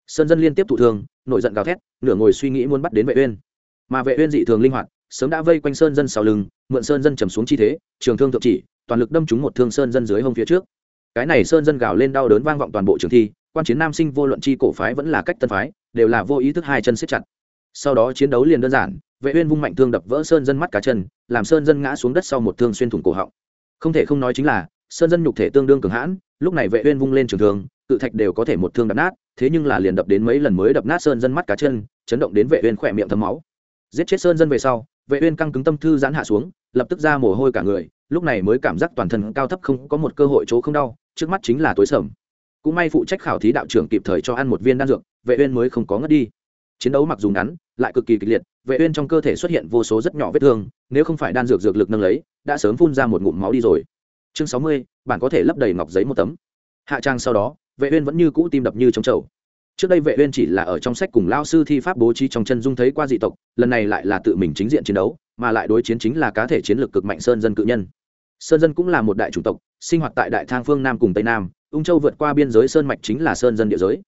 Sơn dân liên tiếp thụ thương nội giận gào thét, nửa ngồi suy nghĩ muốn bắt đến vệ uyên. Mà vệ uyên dị thường linh hoạt, sớm đã vây quanh sơn dân sau lưng, mượn sơn dân trầm xuống chi thế, trường thương thượng chỉ, toàn lực đâm trúng một thương sơn dân dưới hông phía trước. Cái này sơn dân gào lên đau đớn vang vọng toàn bộ trường thi quan chiến nam sinh vô luận chi cổ phái vẫn là cách tân phái, đều là vô ý thức hai chân siết chặt. Sau đó chiến đấu liền đơn giản, vệ uyên vung mạnh thương đập vỡ sơn dân mắt cá chân, làm sơn dân ngã xuống đất sau một thương xuyên thủng cổ họng. Không thể không nói chính là, sơn dân nhục thể tương đương cường hãn, lúc này vệ uyên vung lên trường thương tự thạch đều có thể một thương đập nát, thế nhưng là liền đập đến mấy lần mới đập nát sơn dân mắt cá chân, chấn động đến vệ uyên khoẹt miệng thấm máu. Giết chết sơn dân về sau, vệ uyên căng cứng tâm thư giãn hạ xuống, lập tức ra mồ hôi cả người, lúc này mới cảm giác toàn thân cao thấp không có một cơ hội chỗ không đau, trước mắt chính là tối sầm cũng may phụ trách khảo thí đạo trưởng kịp thời cho ăn một viên đan dược vệ uyên mới không có ngất đi. Chiến đấu mặc dù ngắn lại cực kỳ kịch liệt vệ uyên trong cơ thể xuất hiện vô số rất nhỏ vết thương nếu không phải đan dược dược lực nâng lấy đã sớm phun ra một ngụm máu đi rồi. Chương 60, bạn có thể lấp đầy ngọc giấy một tấm. Hạ trang sau đó vệ uyên vẫn như cũ tim đập như trong chậu trước đây vệ uyên chỉ là ở trong sách cùng lao sư thi pháp bố trí trong chân dung thấy qua dị tộc lần này lại là tự mình chính diện chiến đấu mà lại đối chiến chính là cá thể chiến lược cực mạnh sơn dân cự nhân. Sơn dân cũng là một đại chủng tộc sinh hoạt tại đại thang phương nam cùng tây nam, ung châu vượt qua biên giới sơn mạch chính là sơn dân địa giới.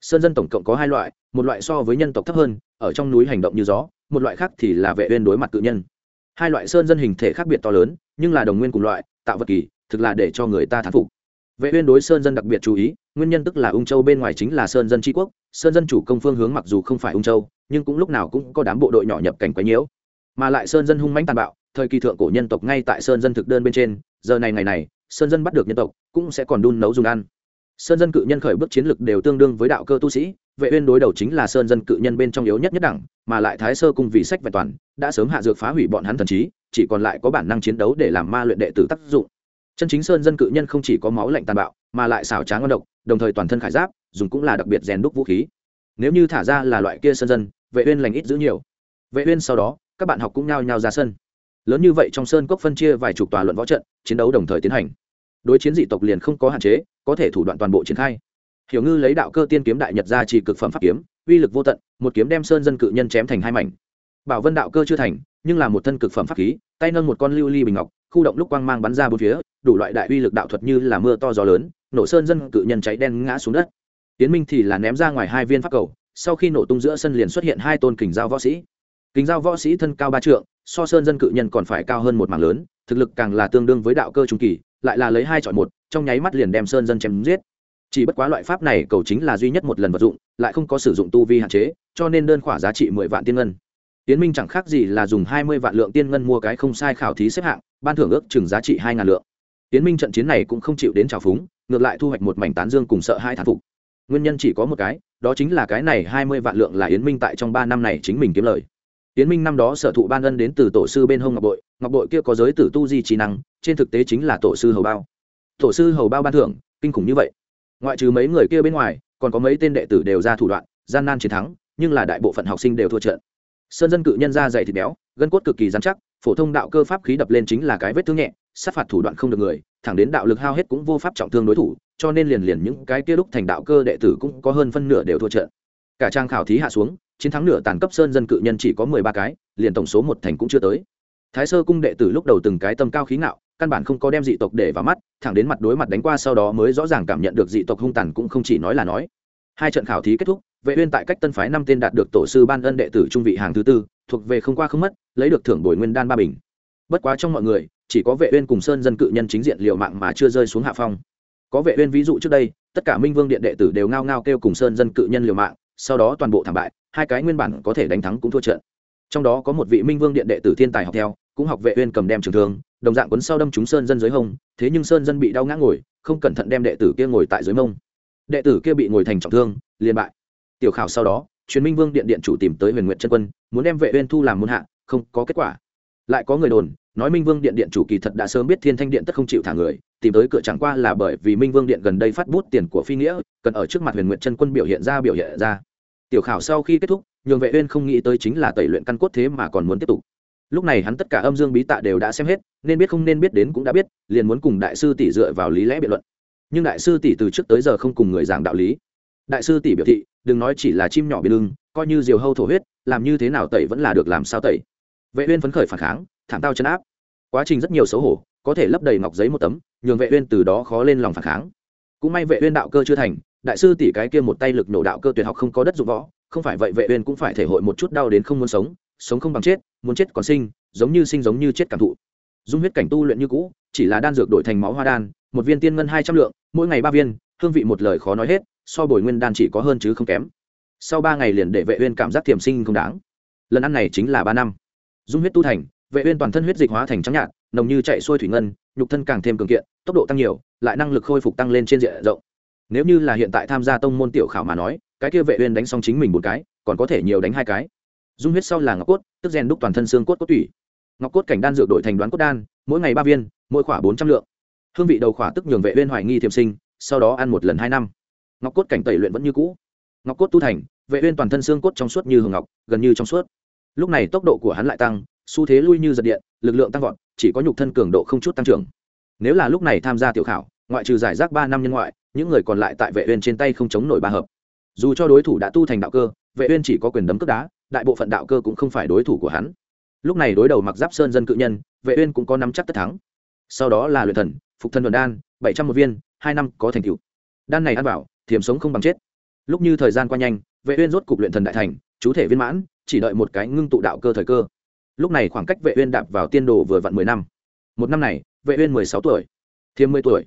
Sơn dân tổng cộng có hai loại, một loại so với nhân tộc thấp hơn, ở trong núi hành động như gió, một loại khác thì là vệ uyên đối mặt cự nhân. Hai loại sơn dân hình thể khác biệt to lớn, nhưng là đồng nguyên cùng loại, tạo vật kỳ, thực là để cho người ta thán phục. Vệ uyên đối sơn dân đặc biệt chú ý, nguyên nhân tức là ung châu bên ngoài chính là sơn dân tri quốc, sơn dân chủ công phương hướng mặc dù không phải ung châu, nhưng cũng lúc nào cũng có đám bộ đội nhỏ nhập cảnh quấy nhiễu. Mà lại sơn dân hung mãnh tàn bạo, thời kỳ thượng cổ nhân tộc ngay tại sơn dân thực đơn bên trên, giờ này ngày này sơn dân bắt được nhân tộc, cũng sẽ còn đun nấu dùng ăn. Sơn dân cự nhân khởi bước chiến lực đều tương đương với đạo cơ tu sĩ, vệ uyên đối đầu chính là sơn dân cự nhân bên trong yếu nhất nhất đẳng, mà lại thái sơ cung vì sách vẹn toàn, đã sớm hạ dược phá hủy bọn hắn thần trí, chỉ còn lại có bản năng chiến đấu để làm ma luyện đệ tử tác dụng. Chân chính sơn dân cự nhân không chỉ có máu lạnh tàn bạo, mà lại xảo trá ngon độc, đồng thời toàn thân khải giáp, dùng cũng là đặc biệt rèn đúc vũ khí. Nếu như thả ra là loại kia sơn dân, vệ uyên lành ít giữ nhiều. Vệ uyên sau đó, các bạn học cũng nhao nhao ra sân. Lớn như vậy trong sơn cốc phân chia vài chục tòa luận võ trận, chiến đấu đồng thời tiến hành đối chiến dị tộc liền không có hạn chế, có thể thủ đoạn toàn bộ triển khai. Hiểu ngư lấy đạo cơ tiên kiếm đại nhật ra chỉ cực phẩm pháp kiếm, uy lực vô tận, một kiếm đem sơn dân cự nhân chém thành hai mảnh. Bảo vân đạo cơ chưa thành, nhưng là một thân cực phẩm pháp khí, tay nâng một con lưu ly bình ngọc, khu động lúc quang mang bắn ra bốn phía, đủ loại đại uy lực đạo thuật như là mưa to gió lớn, nổ sơn dân cự nhân cháy đen ngã xuống đất. Tiến minh thì là ném ra ngoài hai viên pháp cầu, sau khi nổ tung giữa sân liền xuất hiện hai tôn kình giao võ sĩ. Kính giao võ sĩ thân cao ba trượng, so sơn dân cự nhân còn phải cao hơn một mảng lớn, thực lực càng là tương đương với đạo cơ trung kỳ lại là lấy hai chọn một, trong nháy mắt liền đem sơn dân chém giết. Chỉ bất quá loại pháp này cầu chính là duy nhất một lần vật dụng, lại không có sử dụng tu vi hạn chế, cho nên đơn khỏa giá trị mười vạn tiên ngân. Tiến minh chẳng khác gì là dùng hai mươi vạn lượng tiên ngân mua cái không sai khảo thí xếp hạng, ban thưởng ước chừng giá trị hai ngàn lượng. Tiến minh trận chiến này cũng không chịu đến trào phúng, ngược lại thu hoạch một mảnh tán dương cùng sợ hai thán phục. Nguyên nhân chỉ có một cái, đó chính là cái này hai mươi vạn lượng là yến minh tại trong ba năm này chính mình kiếm lời tiến minh năm đó sở thụ ban ân đến từ tổ sư bên hông ngọc bội. Ngọc bội kia có giới tử tu di trí năng, trên thực tế chính là tổ sư hầu bao. Tổ sư hầu bao ban thưởng, kinh khủng như vậy. Ngoại trừ mấy người kia bên ngoài, còn có mấy tên đệ tử đều ra thủ đoạn, gian nan chiến thắng, nhưng là đại bộ phận học sinh đều thua trận. Sơn dân cự nhân ra dày thịt béo, gân cốt cực kỳ dán chắc, phổ thông đạo cơ pháp khí đập lên chính là cái vết thương nhẹ, sát phạt thủ đoạn không được người, thẳng đến đạo lực hao hết cũng vô pháp trọng thương đối thủ, cho nên liền liền những cái kia lúc thành đạo cơ đệ tử cũng có hơn phân nửa đều thua trận. Cả trang khảo thí hạ xuống chiến thắng nửa tàn cấp sơn dân cự nhân chỉ có mười ba cái, liền tổng số một thành cũng chưa tới. Thái sơ cung đệ tử lúc đầu từng cái tâm cao khí ngạo, căn bản không có đem dị tộc để vào mắt, thẳng đến mặt đối mặt đánh qua sau đó mới rõ ràng cảm nhận được dị tộc hung tàn cũng không chỉ nói là nói. Hai trận khảo thí kết thúc, vệ uyên tại cách tân phái năm tên đạt được tổ sư ban ân đệ tử trung vị hàng thứ tư, thuộc về không qua không mất, lấy được thưởng bồi nguyên đan ba bình. Bất quá trong mọi người, chỉ có vệ uyên cùng sơn dân cự nhân chính diện liều mạng mà chưa rơi xuống hạ phong. Có vệ uyên ví dụ trước đây, tất cả minh vương điện đệ tử đều ngao ngao kêu cùng sơn dân cự nhân liều mạng sau đó toàn bộ thảm bại, hai cái nguyên bản có thể đánh thắng cũng thua trận. Trong đó có một vị minh vương điện đệ tử thiên tài học theo, cũng học vệ uyên cầm đem trường thương, đồng dạng cuốn sau đâm chúng sơn dân dưới hông, thế nhưng sơn dân bị đau ngã ngồi, không cẩn thận đem đệ tử kia ngồi tại dưới mông. Đệ tử kia bị ngồi thành trọng thương, liền bại. Tiểu khảo sau đó, truyền minh vương điện điện chủ tìm tới huyền nguyện chân quân, muốn đem vệ uyên thu làm môn hạ, không có kết quả. Lại có người đồn, nói minh vương điện điện chủ kỳ thật đã sớm biết thiên thanh điện tất không chịu thả người, tìm tới cửa chẳng qua là bởi vì minh vương điện gần đây phát bút tiền của phi nghĩa, cần ở trước mặt huyền nguyện chân quân biểu hiện ra biểu hiện ra tiểu khảo sau khi kết thúc, nhường vệ uyên không nghĩ tới chính là tẩy luyện căn cốt thế mà còn muốn tiếp tục. Lúc này hắn tất cả âm dương bí tạ đều đã xem hết, nên biết không nên biết đến cũng đã biết, liền muốn cùng đại sư tỷ dựa vào lý lẽ biện luận. Nhưng đại sư tỷ từ trước tới giờ không cùng người giảng đạo lý. Đại sư tỷ biểu thị, đừng nói chỉ là chim nhỏ bên lưng, coi như diều hâu thổ huyết, làm như thế nào tẩy vẫn là được làm sao tẩy. Vệ uyên phấn khởi phản kháng, thảm tao chân áp. Quá trình rất nhiều xấu hổ, có thể lấp đầy ngọc giấy một tấm, nhường vệ uyên từ đó khó lên lòng phản kháng. Cũng may vệ uyên đạo cơ chưa thành đại sư tỷ cái kia một tay lực nổ đạo cơ tuyệt học không có đất dụng võ, không phải vậy vệ uyên cũng phải thể hội một chút đau đến không muốn sống sống không bằng chết, muốn chết còn sinh, giống như sinh giống như chết cảm thụ. Dung huyết cảnh tu luyện như cũ, chỉ là đan dược đổi thành máu hoa đan, một viên tiên ngân hai trăm lượng, mỗi ngày ba viên, hương vị một lời khó nói hết, so bồi nguyên đan chỉ có hơn chứ không kém. Sau ba ngày liền để vệ uyên cảm giác tiềm sinh không đáng. Lần ăn này chính là ba năm. Dung huyết tu thành, vệ uyên toàn thân huyết dịch hóa thành trắng nhạt, nồng như chạy xuôi thủy ngân, nhục thân càng thêm cường kiện, tốc độ tăng nhiều, lại năng lực khôi phục tăng lên trên diện rộng nếu như là hiện tại tham gia tông môn tiểu khảo mà nói, cái kia vệ uyên đánh xong chính mình một cái, còn có thể nhiều đánh hai cái. Dung huyết sau là ngọc cốt, tức rèn đúc toàn thân xương cốt cốt tủy. Ngọc cốt cảnh đan dược đổi thành đoán cốt đan, mỗi ngày ba viên, mỗi khỏa bốn trăm lượng. Hương vị đầu khỏa tức nhường vệ uyên hoài nghi thiềm sinh, sau đó ăn một lần hai năm. Ngọc cốt cảnh tẩy luyện vẫn như cũ. Ngọc cốt tu thành, vệ uyên toàn thân xương cốt trong suốt như hường ngọc, gần như trong suốt. Lúc này tốc độ của hắn lại tăng, xu thế lui như giật điện, lực lượng tăng vọt, chỉ có nhục thân cường độ không chút tăng trưởng. Nếu là lúc này tham gia tiểu khảo ngoại trừ giải rác ba năm nhân ngoại, những người còn lại tại vệ uyên trên tay không chống nổi ba hợp. Dù cho đối thủ đã tu thành đạo cơ, vệ uyên chỉ có quyền đấm cước đá, đại bộ phận đạo cơ cũng không phải đối thủ của hắn. Lúc này đối đầu mặc giáp sơn dân cự nhân, vệ uyên cũng có nắm chắc tất thắng. Sau đó là luyện thần, phục thân đoàn đan, bảy trăm một viên, hai năm có thành tựu. Đan này ăn vào thiềm sống không bằng chết. Lúc như thời gian qua nhanh, vệ uyên rốt cục luyện thần đại thành, chú thể viên mãn, chỉ đợi một cái ngưng tụ đạo cơ thời cơ. Lúc này khoảng cách vệ uyên đạp vào tiên đồ vừa vặn mười năm. Một năm này, vệ uyên mười sáu tuổi, thiêm mười tuổi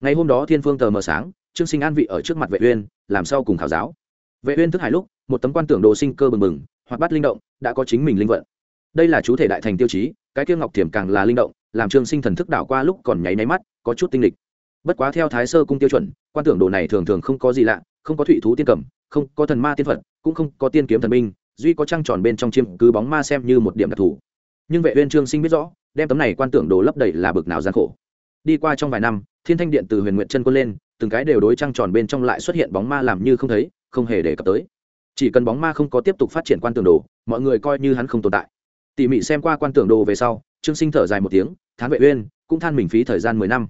ngày hôm đó thiên phương tờ mờ sáng, trương sinh an vị ở trước mặt vệ uyên, làm sau cùng khảo giáo. Vệ uyên thức hải lúc, một tấm quan tưởng đồ sinh cơ bừng bừng, hoặc bắt linh động, đã có chính mình linh vận. Đây là chú thể đại thành tiêu chí, cái kia ngọc thiểm càng là linh động, làm trương sinh thần thức đảo qua lúc còn nháy nháy mắt, có chút tinh lịch. Bất quá theo thái sơ cung tiêu chuẩn, quan tưởng đồ này thường thường không có gì lạ, không có thụy thú tiên cẩm không có thần ma tiên phật, cũng không có tiên kiếm thần minh, duy có trăng tròn bên trong chiêm, cứ bóng ma xem như một điểm đặc thù. Nhưng vệ uyên trương sinh biết rõ, đem tấm này quan tưởng đồ lấp đầy là bực nào gian khổ đi qua trong vài năm, thiên thanh điện từ huyền nguyện chân quân lên, từng cái đều đối trăng tròn bên trong lại xuất hiện bóng ma làm như không thấy, không hề để cập tới. Chỉ cần bóng ma không có tiếp tục phát triển quan tưởng đồ, mọi người coi như hắn không tồn tại. Tỉ mỉ xem qua quan tưởng đồ về sau, trương sinh thở dài một tiếng, thán vệ uyên, cũng than mình phí thời gian mười năm.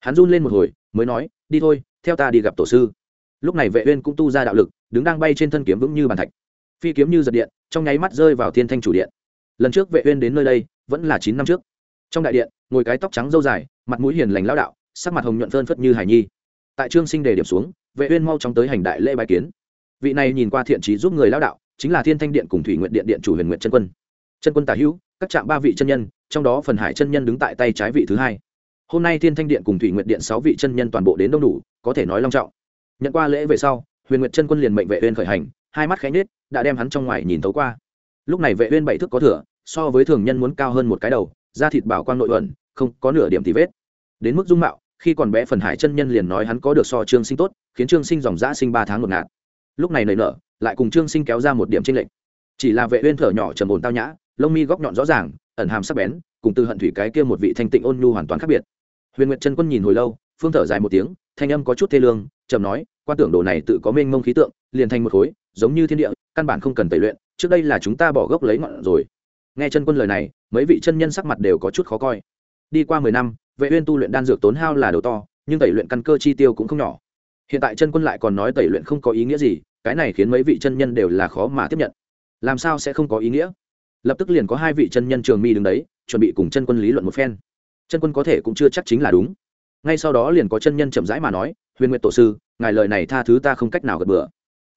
Hắn run lên một hồi, mới nói, đi thôi, theo ta đi gặp tổ sư. Lúc này vệ uyên cũng tu ra đạo lực, đứng đang bay trên thân kiếm vững như bàn thạch. Phi kiếm như giật điện, trong nháy mắt rơi vào thiên thanh chủ điện. Lần trước vệ uyên đến nơi đây, vẫn là chín năm trước. Trong đại điện, ngồi cái tóc trắng râu dài mặt mũi hiền lành lão đạo, sắc mặt hồng nhuận phơn phất như hải nhi. Tại trương sinh đề điểm xuống, vệ uyên mau chóng tới hành đại lễ bài kiến. Vị này nhìn qua thiện trí giúp người lão đạo, chính là thiên thanh điện cùng thủy nguyện điện điện chủ huyền nguyện chân quân. Chân quân tả hữu, các trạm ba vị chân nhân, trong đó phần hải chân nhân đứng tại tay trái vị thứ hai. Hôm nay thiên thanh điện cùng thủy nguyện điện sáu vị chân nhân toàn bộ đến đông đủ, có thể nói long trọng. Nhận qua lễ về sau, huyền nguyện chân quân liền mệnh vệ uyên khởi hành, hai mắt khẽ nết đã đem hắn trong ngoài nhìn thấu qua. Lúc này vệ uyên bảy thước có thừa, so với thường nhân muốn cao hơn một cái đầu, da thịt bảo quang nội ẩn không có nửa điểm tì vết. Đến mức dung mạo, khi còn bé phần hải chân nhân liền nói hắn có được so trương sinh tốt, khiến trương sinh dòng dã sinh ba tháng một ngạt. Lúc này nảy nở, lại cùng trương sinh kéo ra một điểm tranh lệch. Chỉ là vệ uyên thở nhỏ trầm ổn tao nhã, lông mi góc nhọn rõ ràng, ẩn hàm sắc bén, cùng từ hận thủy cái kia một vị thanh tịnh ôn nhu hoàn toàn khác biệt. Huyền nguyệt chân quân nhìn hồi lâu, phương thở dài một tiếng, thanh âm có chút thê lương, trầm nói, quan tưởng đồ này tự có mênh mông khí tượng, liền thành một khối, giống như thiên địa, căn bản không cần tẩy luyện, trước đây là chúng ta bỏ gốc lấy ngọn rồi. Nghe chân quân lời này, mấy vị chân nhân sắc mặt đều có chút khó coi đi qua mười năm, vệ uyên tu luyện đan dược tốn hao là đầu to, nhưng tẩy luyện căn cơ chi tiêu cũng không nhỏ. Hiện tại chân quân lại còn nói tẩy luyện không có ý nghĩa gì, cái này khiến mấy vị chân nhân đều là khó mà tiếp nhận. Làm sao sẽ không có ý nghĩa? Lập tức liền có hai vị chân nhân trường mi đứng đấy, chuẩn bị cùng chân quân lý luận một phen. Chân quân có thể cũng chưa chắc chính là đúng. Ngay sau đó liền có chân nhân chậm rãi mà nói, huyền nguyện tổ sư, ngài lời này tha thứ ta không cách nào gật bừa.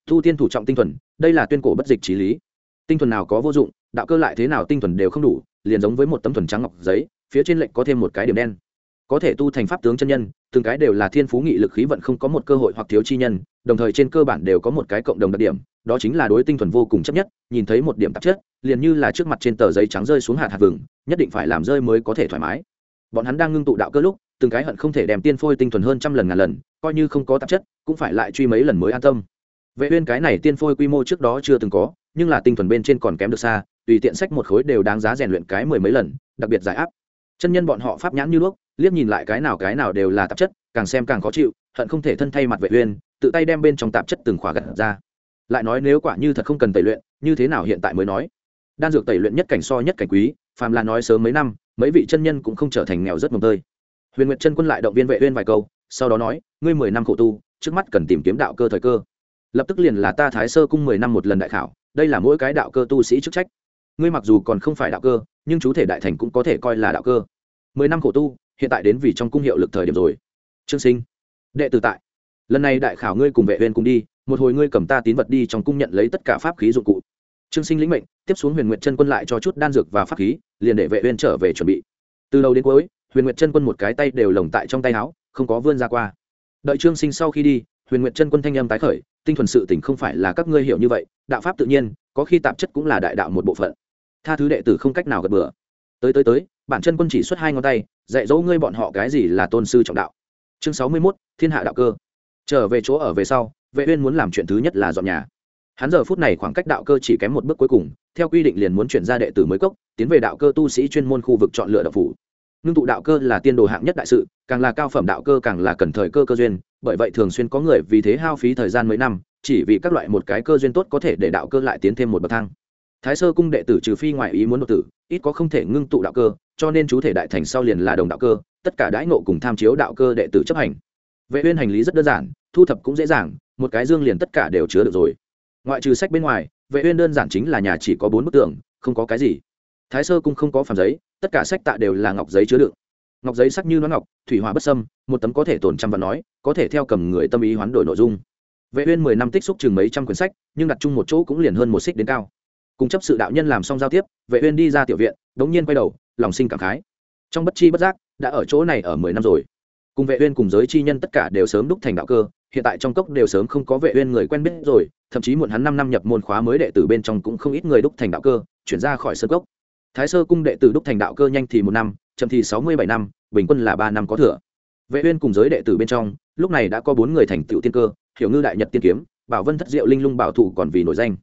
Thu tiên thủ trọng tinh thuần, đây là tuyên cổ bất dịch trí lý. Tinh thuần nào có vô dụng, đạo cơ lại thế nào tinh thuần đều không đủ, liền giống với một tấm thuần trắng ngọc giấy phía trên lệnh có thêm một cái điểm đen. Có thể tu thành pháp tướng chân nhân, từng cái đều là thiên phú nghị lực khí vận không có một cơ hội hoặc thiếu chi nhân, đồng thời trên cơ bản đều có một cái cộng đồng đặc điểm, đó chính là đối tinh thuần vô cùng chấp nhất, nhìn thấy một điểm tạp chất, liền như là trước mặt trên tờ giấy trắng rơi xuống hạt hạt vừng, nhất định phải làm rơi mới có thể thoải mái. Bọn hắn đang ngưng tụ đạo cơ lúc, từng cái hận không thể đem tiên phôi tinh thuần hơn trăm lần ngàn lần, coi như không có tạp chất, cũng phải lại truy mấy lần mới an tâm. Vệ uyên cái này tiên phôi quy mô trước đó chưa từng có, nhưng là tinh thuần bên trên còn kém được xa, tùy tiện sách một khối đều đáng giá rèn luyện cái mười mấy lần, đặc biệt giải áp chân nhân bọn họ pháp nhãn như đuốc, liếc nhìn lại cái nào cái nào đều là tạp chất, càng xem càng khó chịu, hận không thể thân thay mặt vệ uyên, tự tay đem bên trong tạp chất từng khỏa gặt ra. Lại nói nếu quả như thật không cần tẩy luyện, như thế nào hiện tại mới nói? Đan dược tẩy luyện nhất cảnh so nhất cảnh quý, phàm là nói sớm mấy năm, mấy vị chân nhân cũng không trở thành nghèo rất mồm tơi. Huyền nguyệt chân quân lại động viên vệ uyên vài câu, sau đó nói, ngươi mười năm khổ tu, trước mắt cần tìm kiếm đạo cơ thời cơ. Lập tức liền là ta thái sơ cung mười năm một lần đại khảo, đây là mỗi cái đạo cơ tu sĩ chức trách ngươi mặc dù còn không phải đạo cơ, nhưng chú thể đại thành cũng có thể coi là đạo cơ. Mười năm khổ tu, hiện tại đến vì trong cung hiệu lực thời điểm rồi. Trương sinh, đệ tử tại. Lần này đại khảo ngươi cùng vệ uyên cùng đi, một hồi ngươi cầm ta tín vật đi trong cung nhận lấy tất cả pháp khí dụng cụ. Trương sinh lĩnh mệnh, tiếp xuống huyền nguyệt chân quân lại cho chút đan dược và pháp khí, liền để vệ uyên trở về chuẩn bị. Từ đầu đến cuối, huyền nguyệt chân quân một cái tay đều lồng tại trong tay áo, không có vươn ra qua. Đợi trương sinh sau khi đi, huyền nguyệt chân quân thanh âm tái khởi, tinh thuần sự tình không phải là các ngươi hiểu như vậy, đạo pháp tự nhiên, có khi tạp chất cũng là đại đạo một bộ phận tha thứ đệ tử không cách nào gật bừa. Tới tới tới, bản chân quân chỉ xuất hai ngón tay, dạy dỗ ngươi bọn họ cái gì là tôn sư trọng đạo. Chương sáu mươi mốt, thiên hạ đạo cơ. Trở về chỗ ở về sau, vệ uyên muốn làm chuyện thứ nhất là dọn nhà. Hắn giờ phút này khoảng cách đạo cơ chỉ kém một bước cuối cùng, theo quy định liền muốn chuyển ra đệ tử mới cốc, tiến về đạo cơ tu sĩ chuyên môn khu vực chọn lựa đạo phủ. Ngưng tụ đạo cơ là tiên đồ hạng nhất đại sự, càng là cao phẩm đạo cơ càng là cần thời cơ cơ duyên, bởi vậy thường xuyên có người vì thế hao phí thời gian mấy năm, chỉ vì các loại một cái cơ duyên tốt có thể để đạo cơ lại tiến thêm một bậc thang thái sơ cung đệ tử trừ phi ngoại ý muốn đột tử, ít có không thể ngưng tụ đạo cơ, cho nên chú thể đại thành sau liền là đồng đạo cơ, tất cả đãi ngộ cùng tham chiếu đạo cơ đệ tử chấp hành. Vệ uyên hành lý rất đơn giản, thu thập cũng dễ dàng, một cái dương liền tất cả đều chứa được rồi. Ngoại trừ sách bên ngoài, vệ uyên đơn giản chính là nhà chỉ có bốn bức tường, không có cái gì. Thái sơ cung không có phàm giấy, tất cả sách tạ đều là ngọc giấy chứa đựng. Ngọc giấy sắc như nó ngọc, thủy hỏa bất sâm một tấm có thể tồn trăm và nói, có thể theo cầm người tâm ý hoán đổi nội dung. Vệ uyên mười năm tích xúc chừng mấy trăm quyển sách, nhưng đặt chung một chỗ cũng liền hơn một xích đến cao cùng chấp sự đạo nhân làm xong giao tiếp, vệ uyên đi ra tiểu viện, đống nhiên quay đầu, lòng sinh cảm khái. Trong bất chi bất giác, đã ở chỗ này ở mười năm rồi. Cùng vệ uyên cùng giới chi nhân tất cả đều sớm đúc thành đạo cơ, hiện tại trong cốc đều sớm không có vệ uyên người quen biết rồi, thậm chí muộn hắn 5 năm nhập môn khóa mới đệ tử bên trong cũng không ít người đúc thành đạo cơ, chuyển ra khỏi sơn cốc. Thái sơ cung đệ tử đúc thành đạo cơ nhanh thì một năm, chậm thì sáu mươi bảy năm, bình quân là ba năm có thừa. Vệ uyên cùng giới đệ tử bên trong, lúc này đã có bốn người thành tựu tiên cơ, hiểu ngư đại nhật tiên kiếm, bảo vân thất diệu linh lung bảo thủ còn vì nổi danh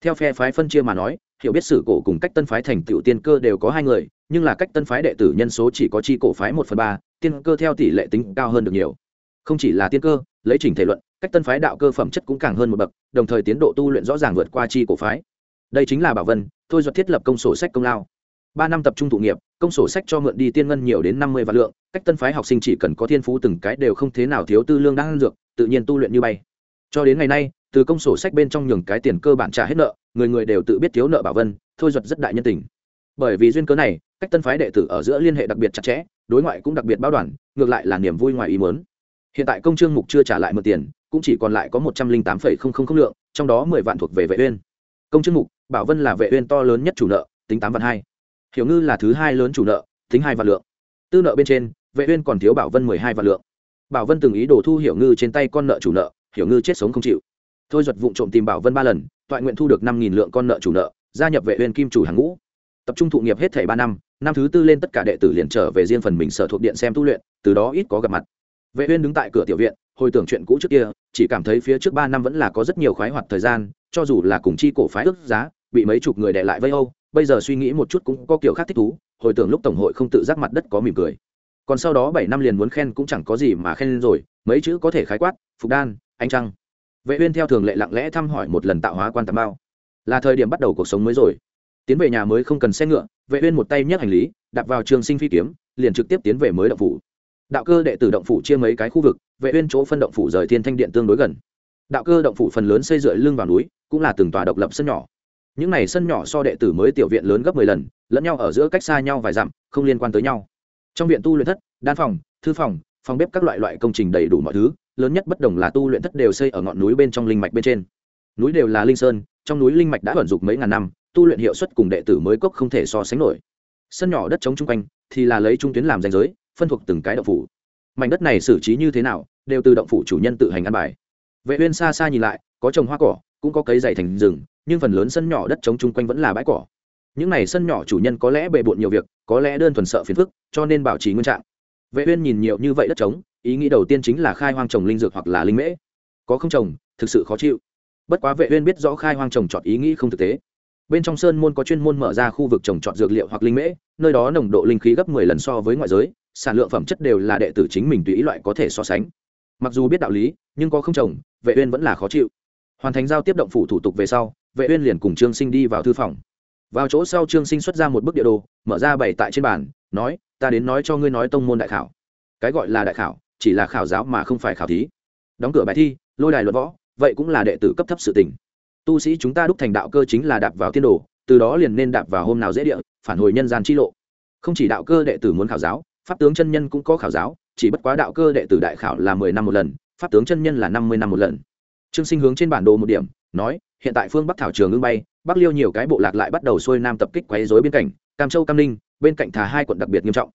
theo phe phái phân chia mà nói, hiểu biết sử cổ cùng cách tân phái thành tựu tiên cơ đều có hai người, nhưng là cách tân phái đệ tử nhân số chỉ có chi cổ phái một phần ba, tiên cơ theo tỷ lệ tính cao hơn được nhiều. Không chỉ là tiên cơ, lấy trình thể luận, cách tân phái đạo cơ phẩm chất cũng càng hơn một bậc, đồng thời tiến độ tu luyện rõ ràng vượt qua chi cổ phái. Đây chính là bảo vân, thôi do thiết lập công sổ sách công lao. Ba năm tập trung thụ nghiệp, công sổ sách cho mượn đi tiên ngân nhiều đến năm mươi vạn lượng, cách tân phái học sinh chỉ cần có thiên phú từng cái đều không thế nào thiếu tư lương đang dược, tự nhiên tu luyện như bay. Cho đến ngày nay từ công sổ sách bên trong nhường cái tiền cơ bản trả hết nợ, người người đều tự biết thiếu nợ bảo vân, thôi duật rất đại nhân tình. Bởi vì duyên cớ này, cách tân phái đệ tử ở giữa liên hệ đặc biệt chặt chẽ, đối ngoại cũng đặc biệt báo đoàn, ngược lại là niềm vui ngoài ý muốn. Hiện tại công trương mục chưa trả lại mượn tiền, cũng chỉ còn lại có một trăm linh tám phẩy không không không lượng, trong đó mười vạn thuộc về vệ uyên. Công trương mục, bảo vân là vệ uyên to lớn nhất chủ nợ, tính tám vạn hai. Hiểu ngư là thứ hai lớn chủ nợ, tính hai vạn lượng. Tư nợ bên trên, vệ uyên còn thiếu bảo vân mười hai vạn lượng. Bảo vân từng ý đồ thu hiểu ngư trên tay con nợ chủ nợ, hiểu ngư chết sống không chịu thôi duật vụng trộm tìm bảo vân ba lần, toại nguyện thu được năm nghìn lượng con nợ chủ nợ, gia nhập vệ uyên kim chủ hàng ngũ. Tập trung thụ nghiệp hết thảy ba năm năm thứ tư lên tất cả đệ tử liền trở về riêng phần mình sở thuộc điện xem tu luyện, từ đó ít có gặp mặt. Vệ uyên đứng tại cửa tiểu viện, hồi tưởng chuyện cũ trước kia, chỉ cảm thấy phía trước ba năm vẫn là có rất nhiều khoái hoạt thời gian, cho dù là cùng chi cổ phái ước giá, bị mấy chục người đè lại vây âu, bây giờ suy nghĩ một chút cũng có kiểu khác thích thú, hồi tưởng lúc tổng hội không tự giác mặt đất có mỉm cười. Còn sau đó bảy năm liền muốn khen cũng chẳng có gì mà khen rồi, mấy chữ có thể khái quát, phục đan anh trăng vệ uyên theo thường lệ lặng lẽ thăm hỏi một lần tạo hóa quan tạm bao. Là thời điểm bắt đầu cuộc sống mới rồi. Tiến về nhà mới không cần xe ngựa, vệ uyên một tay nhấc hành lý đặt vào trường sinh phi kiếm, liền trực tiếp tiến về mới động phủ. Đạo cơ đệ tử động phủ chia mấy cái khu vực, vệ uyên chỗ phân động phủ rời thiên thanh điện tương đối gần. Đạo cơ động phủ phần lớn xây dựa lưng vào núi, cũng là từng tòa độc lập sân nhỏ. Những này sân nhỏ so đệ tử mới tiểu viện lớn gấp 10 lần, lẫn nhau ở giữa cách xa nhau vài dặm, không liên quan tới nhau. Trong viện tu luyện thất, đan phòng, thư phòng phòng bếp các loại loại công trình đầy đủ mọi thứ lớn nhất bất đồng là tu luyện thất đều xây ở ngọn núi bên trong linh mạch bên trên. Núi đều là linh sơn, trong núi linh mạch đã vận dụng mấy ngàn năm, tu luyện hiệu suất cùng đệ tử mới cốc không thể so sánh nổi. Sân nhỏ đất trống chung quanh thì là lấy trung tuyến làm danh giới, phân thuộc từng cái động phủ. Mảnh đất này xử trí như thế nào, đều từ động phủ chủ nhân tự hành ăn bài. Vệ uyên xa xa nhìn lại, có trồng hoa cỏ, cũng có cấy dày thành rừng, nhưng phần lớn sân nhỏ đất trống chung quanh vẫn là bãi cỏ. Những này sân nhỏ chủ nhân có lẽ bề bộn nhiều việc, có lẽ đơn thuần sợ phiền phức, cho nên bảo trì nguyên trạng. Vệ uyên nhìn nhiều như vậy đất trống ý nghĩ đầu tiên chính là khai hoang trồng linh dược hoặc là linh mễ. Có không trồng, thực sự khó chịu. Bất quá vệ uyên biết rõ khai hoang trồng trọt ý nghĩ không thực tế. Bên trong sơn môn có chuyên môn mở ra khu vực trồng trọt dược liệu hoặc linh mễ, nơi đó nồng độ linh khí gấp 10 lần so với ngoại giới, sản lượng phẩm chất đều là đệ tử chính mình tùy ý loại có thể so sánh. Mặc dù biết đạo lý, nhưng có không trồng, vệ uyên vẫn là khó chịu. Hoàn thành giao tiếp động phủ thủ tục về sau, vệ uyên liền cùng trương sinh đi vào thư phòng. Vào chỗ sau trương sinh xuất ra một bức địa đồ, mở ra bày tại trên bàn, nói, ta đến nói cho ngươi nói tông môn đại khảo. Cái gọi là đại khảo chỉ là khảo giáo mà không phải khảo thí. Đóng cửa bài thi, lôi đài luận võ, vậy cũng là đệ tử cấp thấp sự tình. Tu sĩ chúng ta đúc thành đạo cơ chính là đạp vào thiên đồ, từ đó liền nên đạp vào hôm nào dễ địa, phản hồi nhân gian chi lộ. Không chỉ đạo cơ đệ tử muốn khảo giáo, pháp tướng chân nhân cũng có khảo giáo, chỉ bất quá đạo cơ đệ tử đại khảo là mười năm một lần, pháp tướng chân nhân là năm mươi năm một lần. Trương sinh hướng trên bản đồ một điểm, nói, hiện tại phương bắc thảo trường ngưng bay, bắc liêu nhiều cái bộ lạc lại bắt đầu xuôi nam tập kích quấy rối biên cảnh, cam châu, cam ninh, bên cạnh thả hai quận đặc biệt nghiêm trọng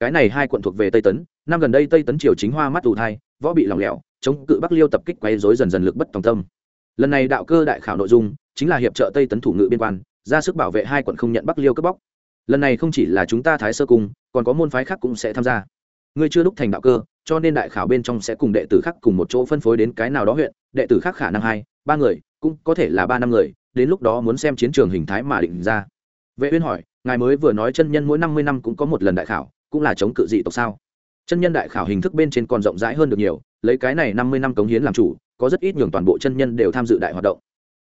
cái này hai quận thuộc về tây tấn, năm gần đây tây tấn triều chính hoa mắt ù thai, võ bị lỏng lẻo, chống cự bắc liêu tập kích quấy rối dần dần lực bất tòng tâm. Lần này đạo cơ đại khảo nội dung chính là hiệp trợ tây tấn thủ ngự biên quan, ra sức bảo vệ hai quận không nhận bắc liêu cướp bóc. Lần này không chỉ là chúng ta thái sơ cung, còn có môn phái khác cũng sẽ tham gia. Ngươi chưa đúc thành đạo cơ, cho nên đại khảo bên trong sẽ cùng đệ tử khác cùng một chỗ phân phối đến cái nào đó huyện, đệ tử khác khả năng hai, ba người, cũng có thể là ba năm người, đến lúc đó muốn xem chiến trường hình thái mà định ra. Vệ uyên hỏi, ngài mới vừa nói chân nhân mỗi năm mươi năm cũng có một lần đại khảo cũng là chống cự dị tộc sao? Chân nhân đại khảo hình thức bên trên còn rộng rãi hơn được nhiều, lấy cái này năm mươi năm cống hiến làm chủ, có rất ít nhường toàn bộ chân nhân đều tham dự đại hoạt động.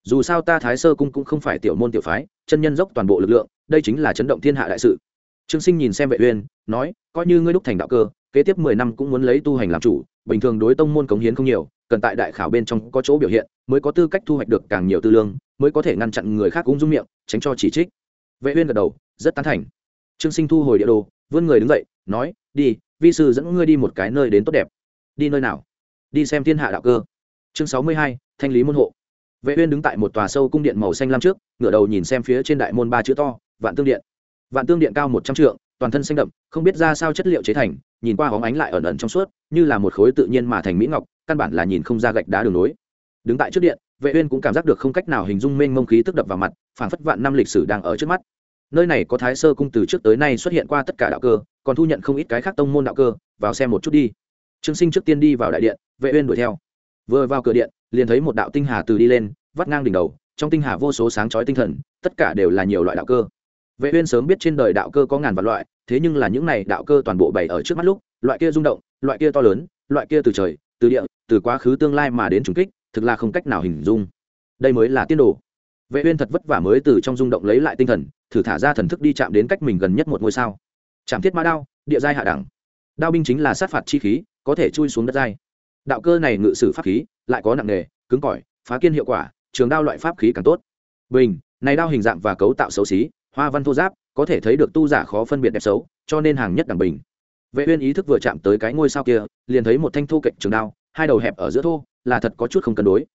Dù sao ta thái sơ cung cũng không phải tiểu môn tiểu phái, chân nhân dốc toàn bộ lực lượng, đây chính là chấn động thiên hạ đại sự. Trương sinh nhìn xem vệ uyên, nói, coi như ngươi đúc thành đạo cơ, kế tiếp mười năm cũng muốn lấy tu hành làm chủ, bình thường đối tông môn cống hiến không nhiều, cần tại đại khảo bên trong có chỗ biểu hiện, mới có tư cách thu hoạch được càng nhiều tư lương, mới có thể ngăn chặn người khác cũng dung miệng, tránh cho chỉ trích. Vệ uyên gật đầu, rất tán thành. Trương sinh thu hồi địa đồ vươn người đứng dậy, nói, đi, vi sư dẫn ngươi đi một cái nơi đến tốt đẹp. Đi nơi nào? Đi xem thiên hạ đạo cơ. Chương sáu mươi hai, thanh lý môn hộ. Vệ uyên đứng tại một tòa sâu cung điện màu xanh lam trước, ngửa đầu nhìn xem phía trên đại môn ba chữ to, vạn tương điện. Vạn tương điện cao một trăm trượng, toàn thân xanh đậm, không biết ra sao chất liệu chế thành, nhìn qua hóng ánh lại ẩn ẩn trong suốt, như là một khối tự nhiên mà thành mỹ ngọc, căn bản là nhìn không ra gạch đá đường nối. Đứng tại trước điện, vệ uyên cũng cảm giác được không cách nào hình dung mênh mông khí tức đập vào mặt, phảng phất vạn năm lịch sử đang ở trước mắt nơi này có thái sơ cung từ trước tới nay xuất hiện qua tất cả đạo cơ, còn thu nhận không ít cái khác tông môn đạo cơ, vào xem một chút đi. Trương sinh trước tiên đi vào đại điện, vệ uyên đuổi theo. Vừa vào cửa điện, liền thấy một đạo tinh hà từ đi lên, vắt ngang đỉnh đầu, trong tinh hà vô số sáng chói tinh thần, tất cả đều là nhiều loại đạo cơ. Vệ uyên sớm biết trên đời đạo cơ có ngàn vạn loại, thế nhưng là những này đạo cơ toàn bộ bày ở trước mắt lúc, loại kia rung động, loại kia to lớn, loại kia từ trời, từ địa, từ quá khứ tương lai mà đến trùng kích, thực là không cách nào hình dung. Đây mới là tiên đồ. Vệ uyên thật vất vả mới từ trong rung động lấy lại tinh thần thử thả ra thần thức đi chạm đến cách mình gần nhất một ngôi sao. Chạm thiết mã đao, địa giai hạ đẳng. Đao binh chính là sát phạt chi khí, có thể chui xuống đất giai. Đạo cơ này ngự sử pháp khí, lại có nặng nghề cứng cỏi, phá kiên hiệu quả, trường đao loại pháp khí càng tốt. Bình, này đao hình dạng và cấu tạo xấu xí, hoa văn thô giáp, có thể thấy được tu giả khó phân biệt đẹp xấu, cho nên hàng nhất đẳng bình. Vệ uyên ý thức vừa chạm tới cái ngôi sao kia, liền thấy một thanh thu kệch trường đao, hai đầu hẹp ở giữa thô, là thật có chút không cân đối.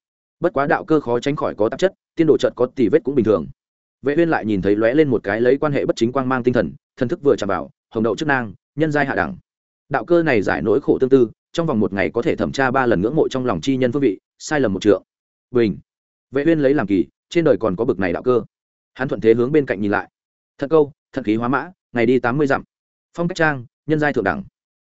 Bất quá đạo cơ khó tránh khỏi có tạp chất, tiên độ trận có tỷ vết cũng bình thường vệ uyên lại nhìn thấy lóe lên một cái lấy quan hệ bất chính quang mang tinh thần thần thức vừa chạm vào, hồng đậu chức năng, nhân giai hạ đẳng. Đạo cơ này giải nỗi khổ tương tư, trong vòng một ngày có thể thẩm tra ba lần ngưỡng mộ trong lòng chi nhân phương vị, sai lầm một trượng. Bình. Vệ uyên lấy làm kỳ, trên đời còn có bực này đạo cơ. Hắn thuận thế hướng bên cạnh nhìn lại. Thật câu, thật khí hóa mã, ngày đi tám mươi dặm. Phong cách trang, nhân giai thượng đẳng.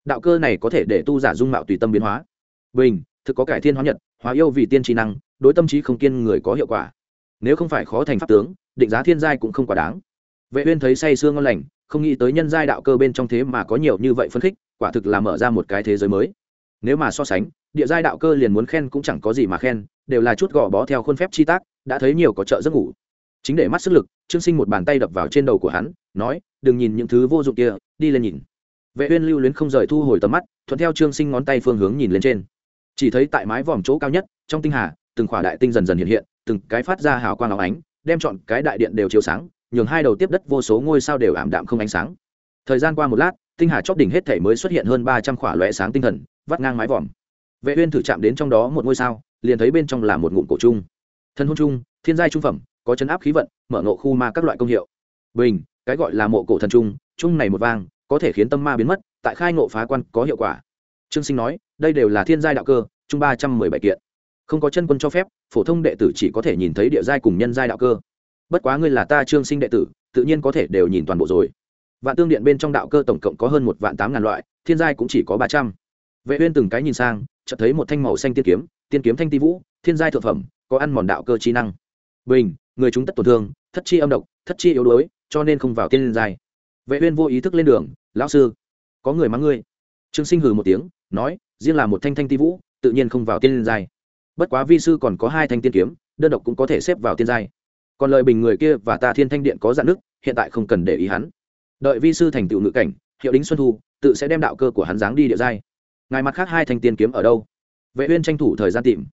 Đạo cơ này có thể để tu giả dung mạo tùy tâm biến hóa. Bình, thực có cải thiên hóa nhật, hóa yêu vì tiên trí năng, đối tâm trí không kiên người có hiệu quả nếu không phải khó thành pháp tướng, định giá thiên giai cũng không quá đáng. Vệ uyên thấy say sương ngon lành, không nghĩ tới nhân giai đạo cơ bên trong thế mà có nhiều như vậy phân khích, quả thực là mở ra một cái thế giới mới. Nếu mà so sánh, địa giai đạo cơ liền muốn khen cũng chẳng có gì mà khen, đều là chút gò bó theo khuôn phép chi tác, đã thấy nhiều có trợ giấc ngủ. Chính để mắt sức lực, trương sinh một bàn tay đập vào trên đầu của hắn, nói, đừng nhìn những thứ vô dụng kia, đi lên nhìn. Vệ uyên lưu luyến không rời thu hồi tầm mắt, thuận theo trương sinh ngón tay phương hướng nhìn lên trên. Chỉ thấy tại mái vòm chỗ cao nhất, trong tinh hà, từng khỏa đại tinh dần dần hiện hiện từng cái phát ra hào quang óng ánh, đem chọn cái đại điện đều chiếu sáng, nhường hai đầu tiếp đất vô số ngôi sao đều ảm đạm không ánh sáng. Thời gian qua một lát, tinh hà chóp đỉnh hết thể mới xuất hiện hơn ba trăm khỏa lóe sáng tinh thần, vắt ngang mái vòm. Vệ uyên thử chạm đến trong đó một ngôi sao, liền thấy bên trong là một ngụm cổ trung. Thân hôn trung, thiên giai trung phẩm, có chấn áp khí vận, mở ngộ khu ma các loại công hiệu. Bình, cái gọi là mộ cổ thần trung trung này một vang, có thể khiến tâm ma biến mất, tại khai ngộ phá quan có hiệu quả. Trương sinh nói, đây đều là thiên giai đạo cơ, trung ba trăm mười bảy kiện không có chân quân cho phép, phổ thông đệ tử chỉ có thể nhìn thấy địa giai cùng nhân giai đạo cơ. Bất quá ngươi là ta trương sinh đệ tử, tự nhiên có thể đều nhìn toàn bộ rồi. Vạn tương điện bên trong đạo cơ tổng cộng có hơn một vạn tám ngàn loại, thiên giai cũng chỉ có ba trăm. Vệ uyên từng cái nhìn sang, chợt thấy một thanh màu xanh tiên kiếm tiên kiếm thanh ti vũ, thiên giai thượng phẩm, có ăn mòn đạo cơ trí năng. Bình, người chúng tất tổn thương, thất chi âm độc, thất chi yếu đuối, cho nên không vào tiên giai. Vệ uyên vô ý thức lên đường, lão sư, có người mắng ngươi. Trương sinh hừ một tiếng, nói, riêng là một thanh thanh ti vũ, tự nhiên không vào tiên giai bất quá vi sư còn có hai thanh tiên kiếm, đơn độc cũng có thể xếp vào tiên giai. Còn lời bình người kia và ta thiên thanh điện có dạn nước, hiện tại không cần để ý hắn. Đợi vi sư thành tựu ngự cảnh, hiệu đính xuân thu, tự sẽ đem đạo cơ của hắn giáng đi địa giai. Ngài mặt khác hai thanh tiên kiếm ở đâu? Vệ uyên tranh thủ thời gian tìm.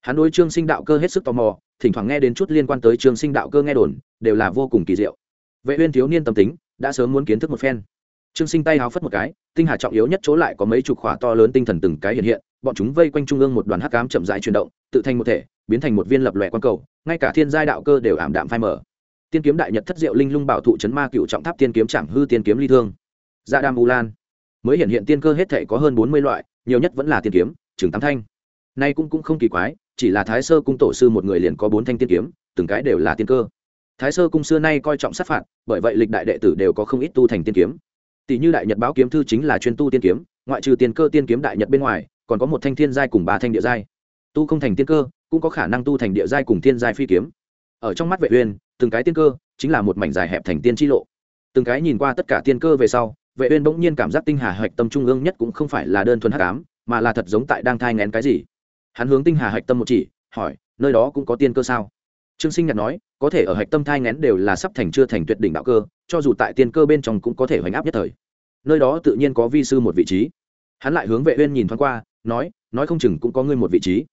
Hắn đối trương sinh đạo cơ hết sức tò mò, thỉnh thoảng nghe đến chút liên quan tới trương sinh đạo cơ nghe đồn, đều là vô cùng kỳ diệu. Vệ uyên thiếu niên tâm tính, đã sớm muốn kiến thức một phen trương sinh tay háo phất một cái, tinh hà trọng yếu nhất chỗ lại có mấy chục khỏa to lớn tinh thần từng cái hiện hiện, bọn chúng vây quanh trung ương một đoàn hắc ám chậm rãi chuyển động, tự thành một thể, biến thành một viên lập lòe quan cầu, ngay cả thiên giai đạo cơ đều ảm đạm phai mở tiên kiếm đại nhật thất diệu linh lung bảo thụ chấn ma cựu trọng tháp tiên kiếm chẳng hư tiên kiếm ly thương. Dạ đam u lan. Mới hiện hiện tiên cơ hết thể có hơn bốn mươi loại, nhiều nhất vẫn là tiên kiếm, Trường tám thanh. Nay cũng cũng không kỳ quái, chỉ là thái sơ cung tổ sư một người liền có bốn thanh tiên kiếm, từng cái đều là tiên cơ. Thái sơ cung xưa nay coi trọng sát phạt, bởi vậy lịch đại đệ tử đều có không ít tu thành tiên kiếm tỷ như đại nhật báo kiếm thư chính là chuyên tu tiên kiếm, ngoại trừ tiên cơ tiên kiếm đại nhật bên ngoài, còn có một thanh thiên giai cùng ba thanh địa giai. Tu không thành tiên cơ, cũng có khả năng tu thành địa giai cùng thiên giai phi kiếm. Ở trong mắt vệ uyên, từng cái tiên cơ chính là một mảnh dài hẹp thành tiên chi lộ. Từng cái nhìn qua tất cả tiên cơ về sau, vệ uyên bỗng nhiên cảm giác tinh hà hạch tâm trung ương nhất cũng không phải là đơn thuần hắc ám, mà là thật giống tại đang thai ngén cái gì. Hắn hướng tinh hà hạch tâm một chỉ, hỏi, nơi đó cũng có tiên cơ sao? Trương sinh nhạt nói, có thể ở hạch tâm thai ngén đều là sắp thành chưa thành tuyệt đỉnh đạo cơ, cho dù tại tiên cơ bên trong cũng có thể hoành áp nhất thời nơi đó tự nhiên có vi sư một vị trí. Hắn lại hướng vệ uyên nhìn thoáng qua, nói nói không chừng cũng có ngươi một vị trí.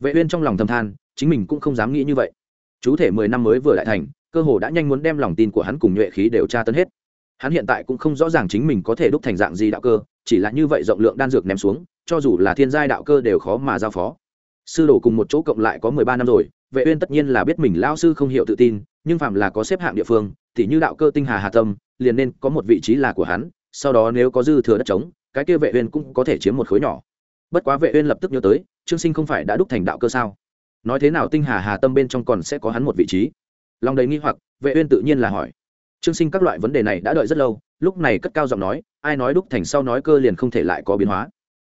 Vệ uyên trong lòng thầm than, chính mình cũng không dám nghĩ như vậy. Chú thể mười năm mới vừa lại thành, cơ hồ đã nhanh muốn đem lòng tin của hắn cùng nhuệ khí đều tra tấn hết. Hắn hiện tại cũng không rõ ràng chính mình có thể đúc thành dạng gì đạo cơ, chỉ là như vậy rộng lượng đan dược ném xuống, cho dù là thiên giai đạo cơ đều khó mà giao phó. Sư đồ cùng một chỗ cộng lại có mười ba năm rồi, vệ uyên tất nhiên là biết mình lão sư không hiểu tự tin, nhưng phạm là có xếp hạng địa phương, thì như đạo cơ tinh hà hà tâm, liền nên có một vị trí là của hắn sau đó nếu có dư thừa đất trống, cái kia vệ uyên cũng có thể chiếm một khối nhỏ. Bất quá vệ uyên lập tức nhớ tới, trương sinh không phải đã đúc thành đạo cơ sao? Nói thế nào tinh hà hà tâm bên trong còn sẽ có hắn một vị trí? Lòng đầy nghi hoặc, vệ uyên tự nhiên là hỏi. Trương sinh các loại vấn đề này đã đợi rất lâu, lúc này cất cao giọng nói, ai nói đúc thành sau nói cơ liền không thể lại có biến hóa.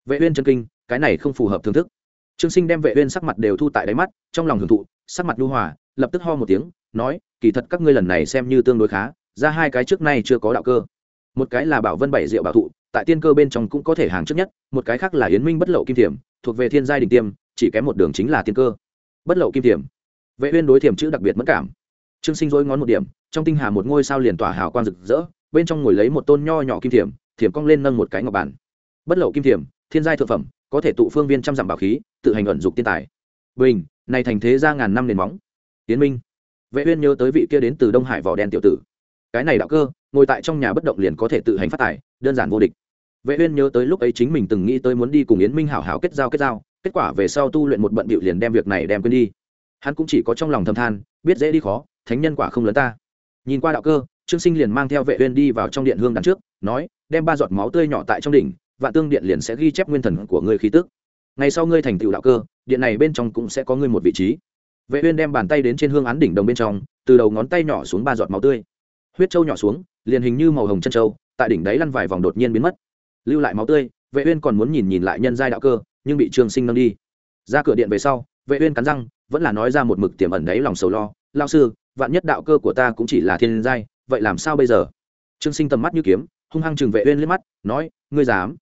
Vệ uyên chân kinh, cái này không phù hợp thưởng thức. Trương sinh đem vệ uyên sắc mặt đều thu tại đáy mắt, trong lòng hưởng thụ, sắc mặt nhu hòa, lập tức ho một tiếng, nói, kỳ thật các ngươi lần này xem như tương đối khá, ra hai cái trước nay chưa có đạo cơ một cái là bảo vân bảy diệu bảo thụ, tại tiên cơ bên trong cũng có thể hàng trước nhất, một cái khác là yến minh bất lậu kim thiểm, thuộc về thiên giai đỉnh tiêm, chỉ kém một đường chính là tiên cơ. Bất lậu kim thiểm. Vệ uyên đối thiểm chữ đặc biệt mất cảm. Trương sinh dối ngón một điểm, trong tinh hà một ngôi sao liền tỏa hào quang rực rỡ, bên trong ngồi lấy một tôn nho nhỏ kim thiểm thiểm cong lên nâng một cái ngọc bản. Bất lậu kim thiểm, thiên giai thượng phẩm, có thể tụ phương viên trăm dặm bảo khí, tự hành ẩn dục tiên tài. Bình, này thành thế ra ngàn năm nền móng. Tiến minh. Vệ uyên nhớ tới vị kia đến từ đông hải vỏ đen tiểu tử. Cái này đạo cơ ngồi tại trong nhà bất động liền có thể tự hành phát tài, đơn giản vô địch. Vệ uyên nhớ tới lúc ấy chính mình từng nghĩ tới muốn đi cùng yến minh hảo hảo kết giao kết giao, kết quả về sau tu luyện một bận bịu liền đem việc này đem quên đi. Hắn cũng chỉ có trong lòng thầm than, biết dễ đi khó, thánh nhân quả không lớn ta. Nhìn qua đạo cơ, trương sinh liền mang theo vệ uyên đi vào trong điện hương đằng trước, nói, đem ba giọt máu tươi nhỏ tại trong đỉnh, vạn tương điện liền sẽ ghi chép nguyên thần của ngươi khí tức. Ngày sau ngươi thành tựu đạo cơ, điện này bên trong cũng sẽ có ngươi một vị trí. Vệ uyên đem bàn tay đến trên hương án đỉnh đồng bên trong, từ đầu ngón tay nhỏ xuống ba giọt máu tươi. Huyết châu nhỏ xuống liền hình như màu hồng chân châu tại đỉnh đáy lăn vài vòng đột nhiên biến mất. Lưu lại máu tươi, vệ uyên còn muốn nhìn nhìn lại nhân giai đạo cơ, nhưng bị trương sinh nâng đi. Ra cửa điện về sau, vệ uyên cắn răng, vẫn là nói ra một mực tiềm ẩn đấy lòng sầu lo lao sư, vạn nhất đạo cơ của ta cũng chỉ là thiên giai, vậy làm sao bây giờ? Trương sinh tầm mắt như kiếm, hung hăng chừng vệ uyên lên mắt, nói, ngươi dám?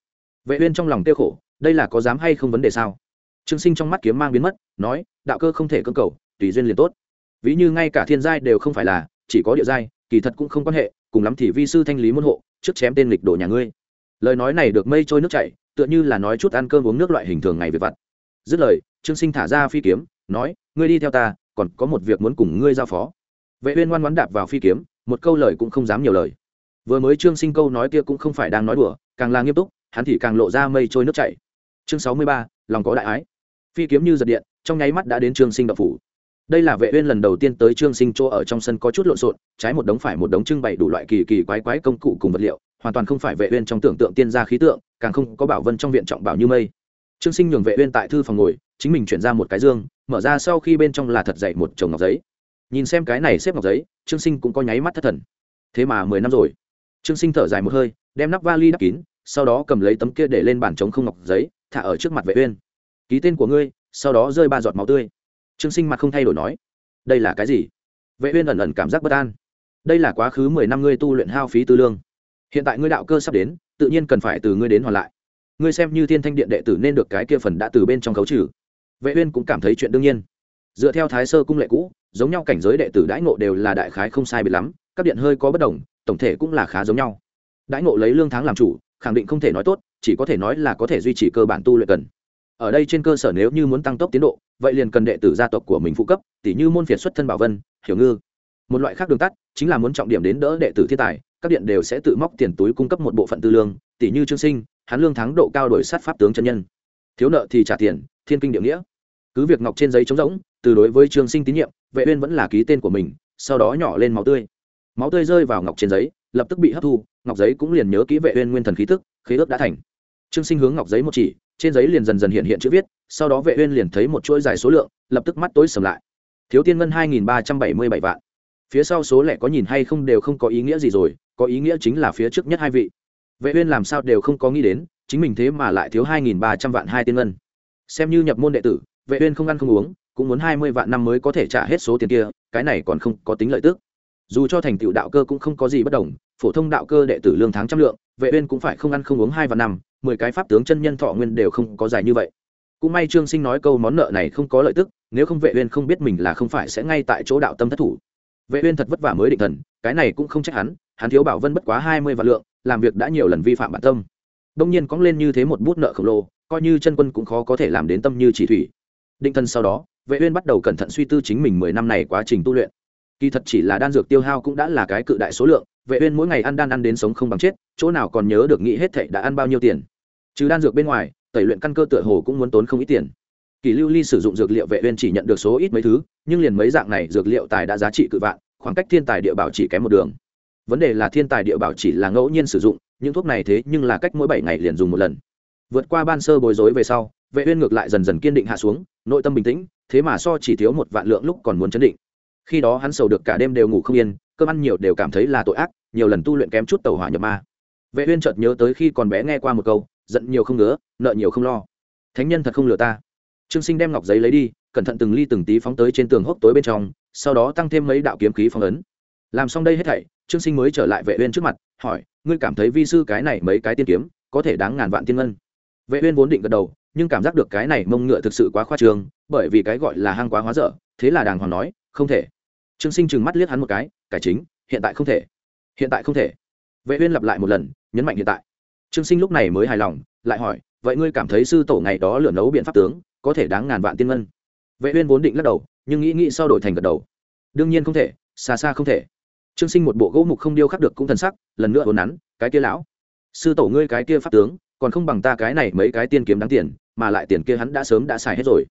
Vệ uyên trong lòng tiêu khổ, đây là có dám hay không vấn đề sao? Trương sinh trong mắt kiếm mang biến mất, nói, đạo cơ không thể cưỡng cầu, tùy duyên liền tốt. Ví như ngay cả thiên giai đều không phải là, chỉ có địa giai, kỳ thật cũng không quan hệ cùng lắm thì vi sư thanh lý môn hộ trước chém tên lịch đổ nhà ngươi. Lời nói này được mây trôi nước chảy tựa như là nói chút ăn cơm uống nước loại hình thường ngày về vặt. Dứt lời trương sinh thả ra phi kiếm nói ngươi đi theo ta còn có một việc muốn cùng ngươi giao phó. Vệ uyên ngoan ngoãn đạp vào phi kiếm một câu lời cũng không dám nhiều lời. Vừa mới trương sinh câu nói kia cũng không phải đang nói đùa càng là nghiêm túc hắn thì càng lộ ra mây trôi nước chảy. Chương 63, lòng có đại ái. Phi kiếm như giật điện trong nháy mắt đã đến trương sinh đạo phủ đây là vệ uyên lần đầu tiên tới trương sinh chỗ ở trong sân có chút lộn xộn, trái một đống phải một đống trưng bày đủ loại kỳ kỳ quái quái công cụ cùng vật liệu, hoàn toàn không phải vệ uyên trong tưởng tượng tiên gia khí tượng, càng không có bảo vân trong viện trọng bảo như mây. Trương sinh nhường vệ uyên tại thư phòng ngồi, chính mình chuyển ra một cái dương, mở ra sau khi bên trong là thật dày một chồng ngọc giấy. Nhìn xem cái này xếp ngọc giấy, trương sinh cũng có nháy mắt thất thần. Thế mà mười năm rồi. Trương sinh thở dài một hơi, đem nắp vali đắp kín, sau đó cầm lấy tấm kia để lên bàn trống không ngọc giấy, thả ở trước mặt vệ uyên. Ký tên của ngươi, sau đó rơi ba giọt máu tươi trương sinh mặt không thay đổi nói, đây là cái gì? Vệ uyên ẩn ẩn cảm giác bất an. Đây là quá khứ mười năm ngươi tu luyện hao phí tư lương. Hiện tại ngươi đạo cơ sắp đến, tự nhiên cần phải từ ngươi đến hoàn lại. Ngươi xem như thiên thanh điện đệ tử nên được cái kia phần đã từ bên trong khấu trừ. Vệ uyên cũng cảm thấy chuyện đương nhiên. Dựa theo thái sơ cung lệ cũ, giống nhau cảnh giới đệ tử đãi ngộ đều là đại khái không sai biệt lắm, các điện hơi có bất đồng, tổng thể cũng là khá giống nhau. Đãi ngộ lấy lương tháng làm chủ, khẳng định không thể nói tốt, chỉ có thể nói là có thể duy trì cơ bản tu luyện cần ở đây trên cơ sở nếu như muốn tăng tốc tiến độ, vậy liền cần đệ tử gia tộc của mình phụ cấp tỷ như môn phiệt xuất thân bảo vân, hiểu ngư. Một loại khác đường tắt, chính là muốn trọng điểm đến đỡ đệ tử thiên tài, các điện đều sẽ tự móc tiền túi cung cấp một bộ phận tư lương tỷ như trương sinh hắn lương thắng độ cao đổi sát pháp tướng chân nhân. Thiếu nợ thì trả tiền, thiên kinh địa nghĩa. Cứ việc ngọc trên giấy trống rỗng, từ đối với trương sinh tín nhiệm, vệ uyên vẫn là ký tên của mình, sau đó nhỏ lên máu tươi. Máu tươi rơi vào ngọc trên giấy, lập tức bị hấp thu, ngọc giấy cũng liền nhớ kỹ vệ uyên nguyên thần khí tức khí ước đã thành. Trương sinh hướng ngọc giấy một chỉ trên giấy liền dần dần hiện hiện chữ viết, sau đó vệ uyên liền thấy một chuỗi dài số lượng, lập tức mắt tối sầm lại. Thiếu tiên ngân 2.377 vạn. Phía sau số lẻ có nhìn hay không đều không có ý nghĩa gì rồi, có ý nghĩa chính là phía trước nhất hai vị. Vệ uyên làm sao đều không có nghĩ đến, chính mình thế mà lại thiếu 2.300 vạn hai tiên ngân. Xem như nhập môn đệ tử, vệ uyên không ăn không uống, cũng muốn 20 vạn năm mới có thể trả hết số tiền kia, cái này còn không có tính lợi tức. Dù cho thành tựu đạo cơ cũng không có gì bất đồng, phổ thông đạo cơ đệ tử lương tháng trăm lượng vệ uyên cũng phải không ăn không uống hai và năm, mười cái pháp tướng chân nhân thọ nguyên đều không có dài như vậy. Cũng may trương sinh nói câu món nợ này không có lợi tức, nếu không vệ uyên không biết mình là không phải sẽ ngay tại chỗ đạo tâm thất thủ. Vệ uyên thật vất vả mới định thần, cái này cũng không trách hắn hắn thiếu bảo vân bất quá hai mươi vạn lượng, làm việc đã nhiều lần vi phạm bản tâm. Đông nhiên cóng lên như thế một bút nợ khổng lồ, coi như chân quân cũng khó có thể làm đến tâm như chỉ thủy. Định thần sau đó, vệ uyên bắt đầu cẩn thận suy tư chính mình mười năm này quá trình tu luyện kỳ thật chỉ là đan dược tiêu hao cũng đã là cái cự đại số lượng, vệ uyên mỗi ngày ăn đan ăn đến sống không bằng chết, chỗ nào còn nhớ được nghĩ hết thảy đã ăn bao nhiêu tiền. Trừ đan dược bên ngoài, tẩy luyện căn cơ tựa hồ cũng muốn tốn không ít tiền. Kỳ lưu ly sử dụng dược liệu vệ uyên chỉ nhận được số ít mấy thứ, nhưng liền mấy dạng này dược liệu tài đã giá trị cự vạn, khoảng cách thiên tài địa bảo chỉ kém một đường. Vấn đề là thiên tài địa bảo chỉ là ngẫu nhiên sử dụng, những thuốc này thế nhưng là cách mỗi bảy ngày liền dùng một lần. Vượt qua ban sơ bối rối về sau, vệ uyên ngược lại dần dần kiên định hạ xuống, nội tâm bình tĩnh, thế mà so chỉ thiếu một vạn lượng lúc còn muốn chấn định khi đó hắn sầu được cả đêm đều ngủ không yên, cơm ăn nhiều đều cảm thấy là tội ác, nhiều lần tu luyện kém chút tẩu hỏa nhập ma. Vệ uyên chợt nhớ tới khi còn bé nghe qua một câu, giận nhiều không ngứa, nợ nhiều không lo. Thánh nhân thật không lừa ta. Trương sinh đem ngọc giấy lấy đi, cẩn thận từng ly từng tí phóng tới trên tường hốc tối bên trong, sau đó tăng thêm mấy đạo kiếm khí phong ấn. Làm xong đây hết thảy, trương sinh mới trở lại vệ uyên trước mặt, hỏi, ngươi cảm thấy vi sư cái này mấy cái tiên kiếm, có thể đáng ngàn vạn tiên ngân? Vệ uyên vốn định gật đầu, nhưng cảm giác được cái này mông ngựa thực sự quá khoa trương, bởi vì cái gọi là hang quá hóa dở, thế là đàng hoàng nói không thể. Trương sinh trừng mắt liếc hắn một cái, cải chính, hiện tại không thể. Hiện tại không thể. Vệ uyên lặp lại một lần, nhấn mạnh hiện tại. Trương sinh lúc này mới hài lòng, lại hỏi, vậy ngươi cảm thấy sư tổ ngày đó lửa nấu biện pháp tướng, có thể đáng ngàn vạn tiên ngân? Vệ uyên vốn định lắc đầu, nhưng nghĩ nghĩ sau đổi thành gật đầu. Đương nhiên không thể, xa xa không thể. Trương sinh một bộ gỗ mục không điêu khắc được cũng thần sắc, lần nữa hồn nắn, cái kia lão, sư tổ ngươi cái kia pháp tướng, còn không bằng ta cái này mấy cái tiên kiếm đáng tiền, mà lại tiền kia hắn đã sớm đã xài hết rồi.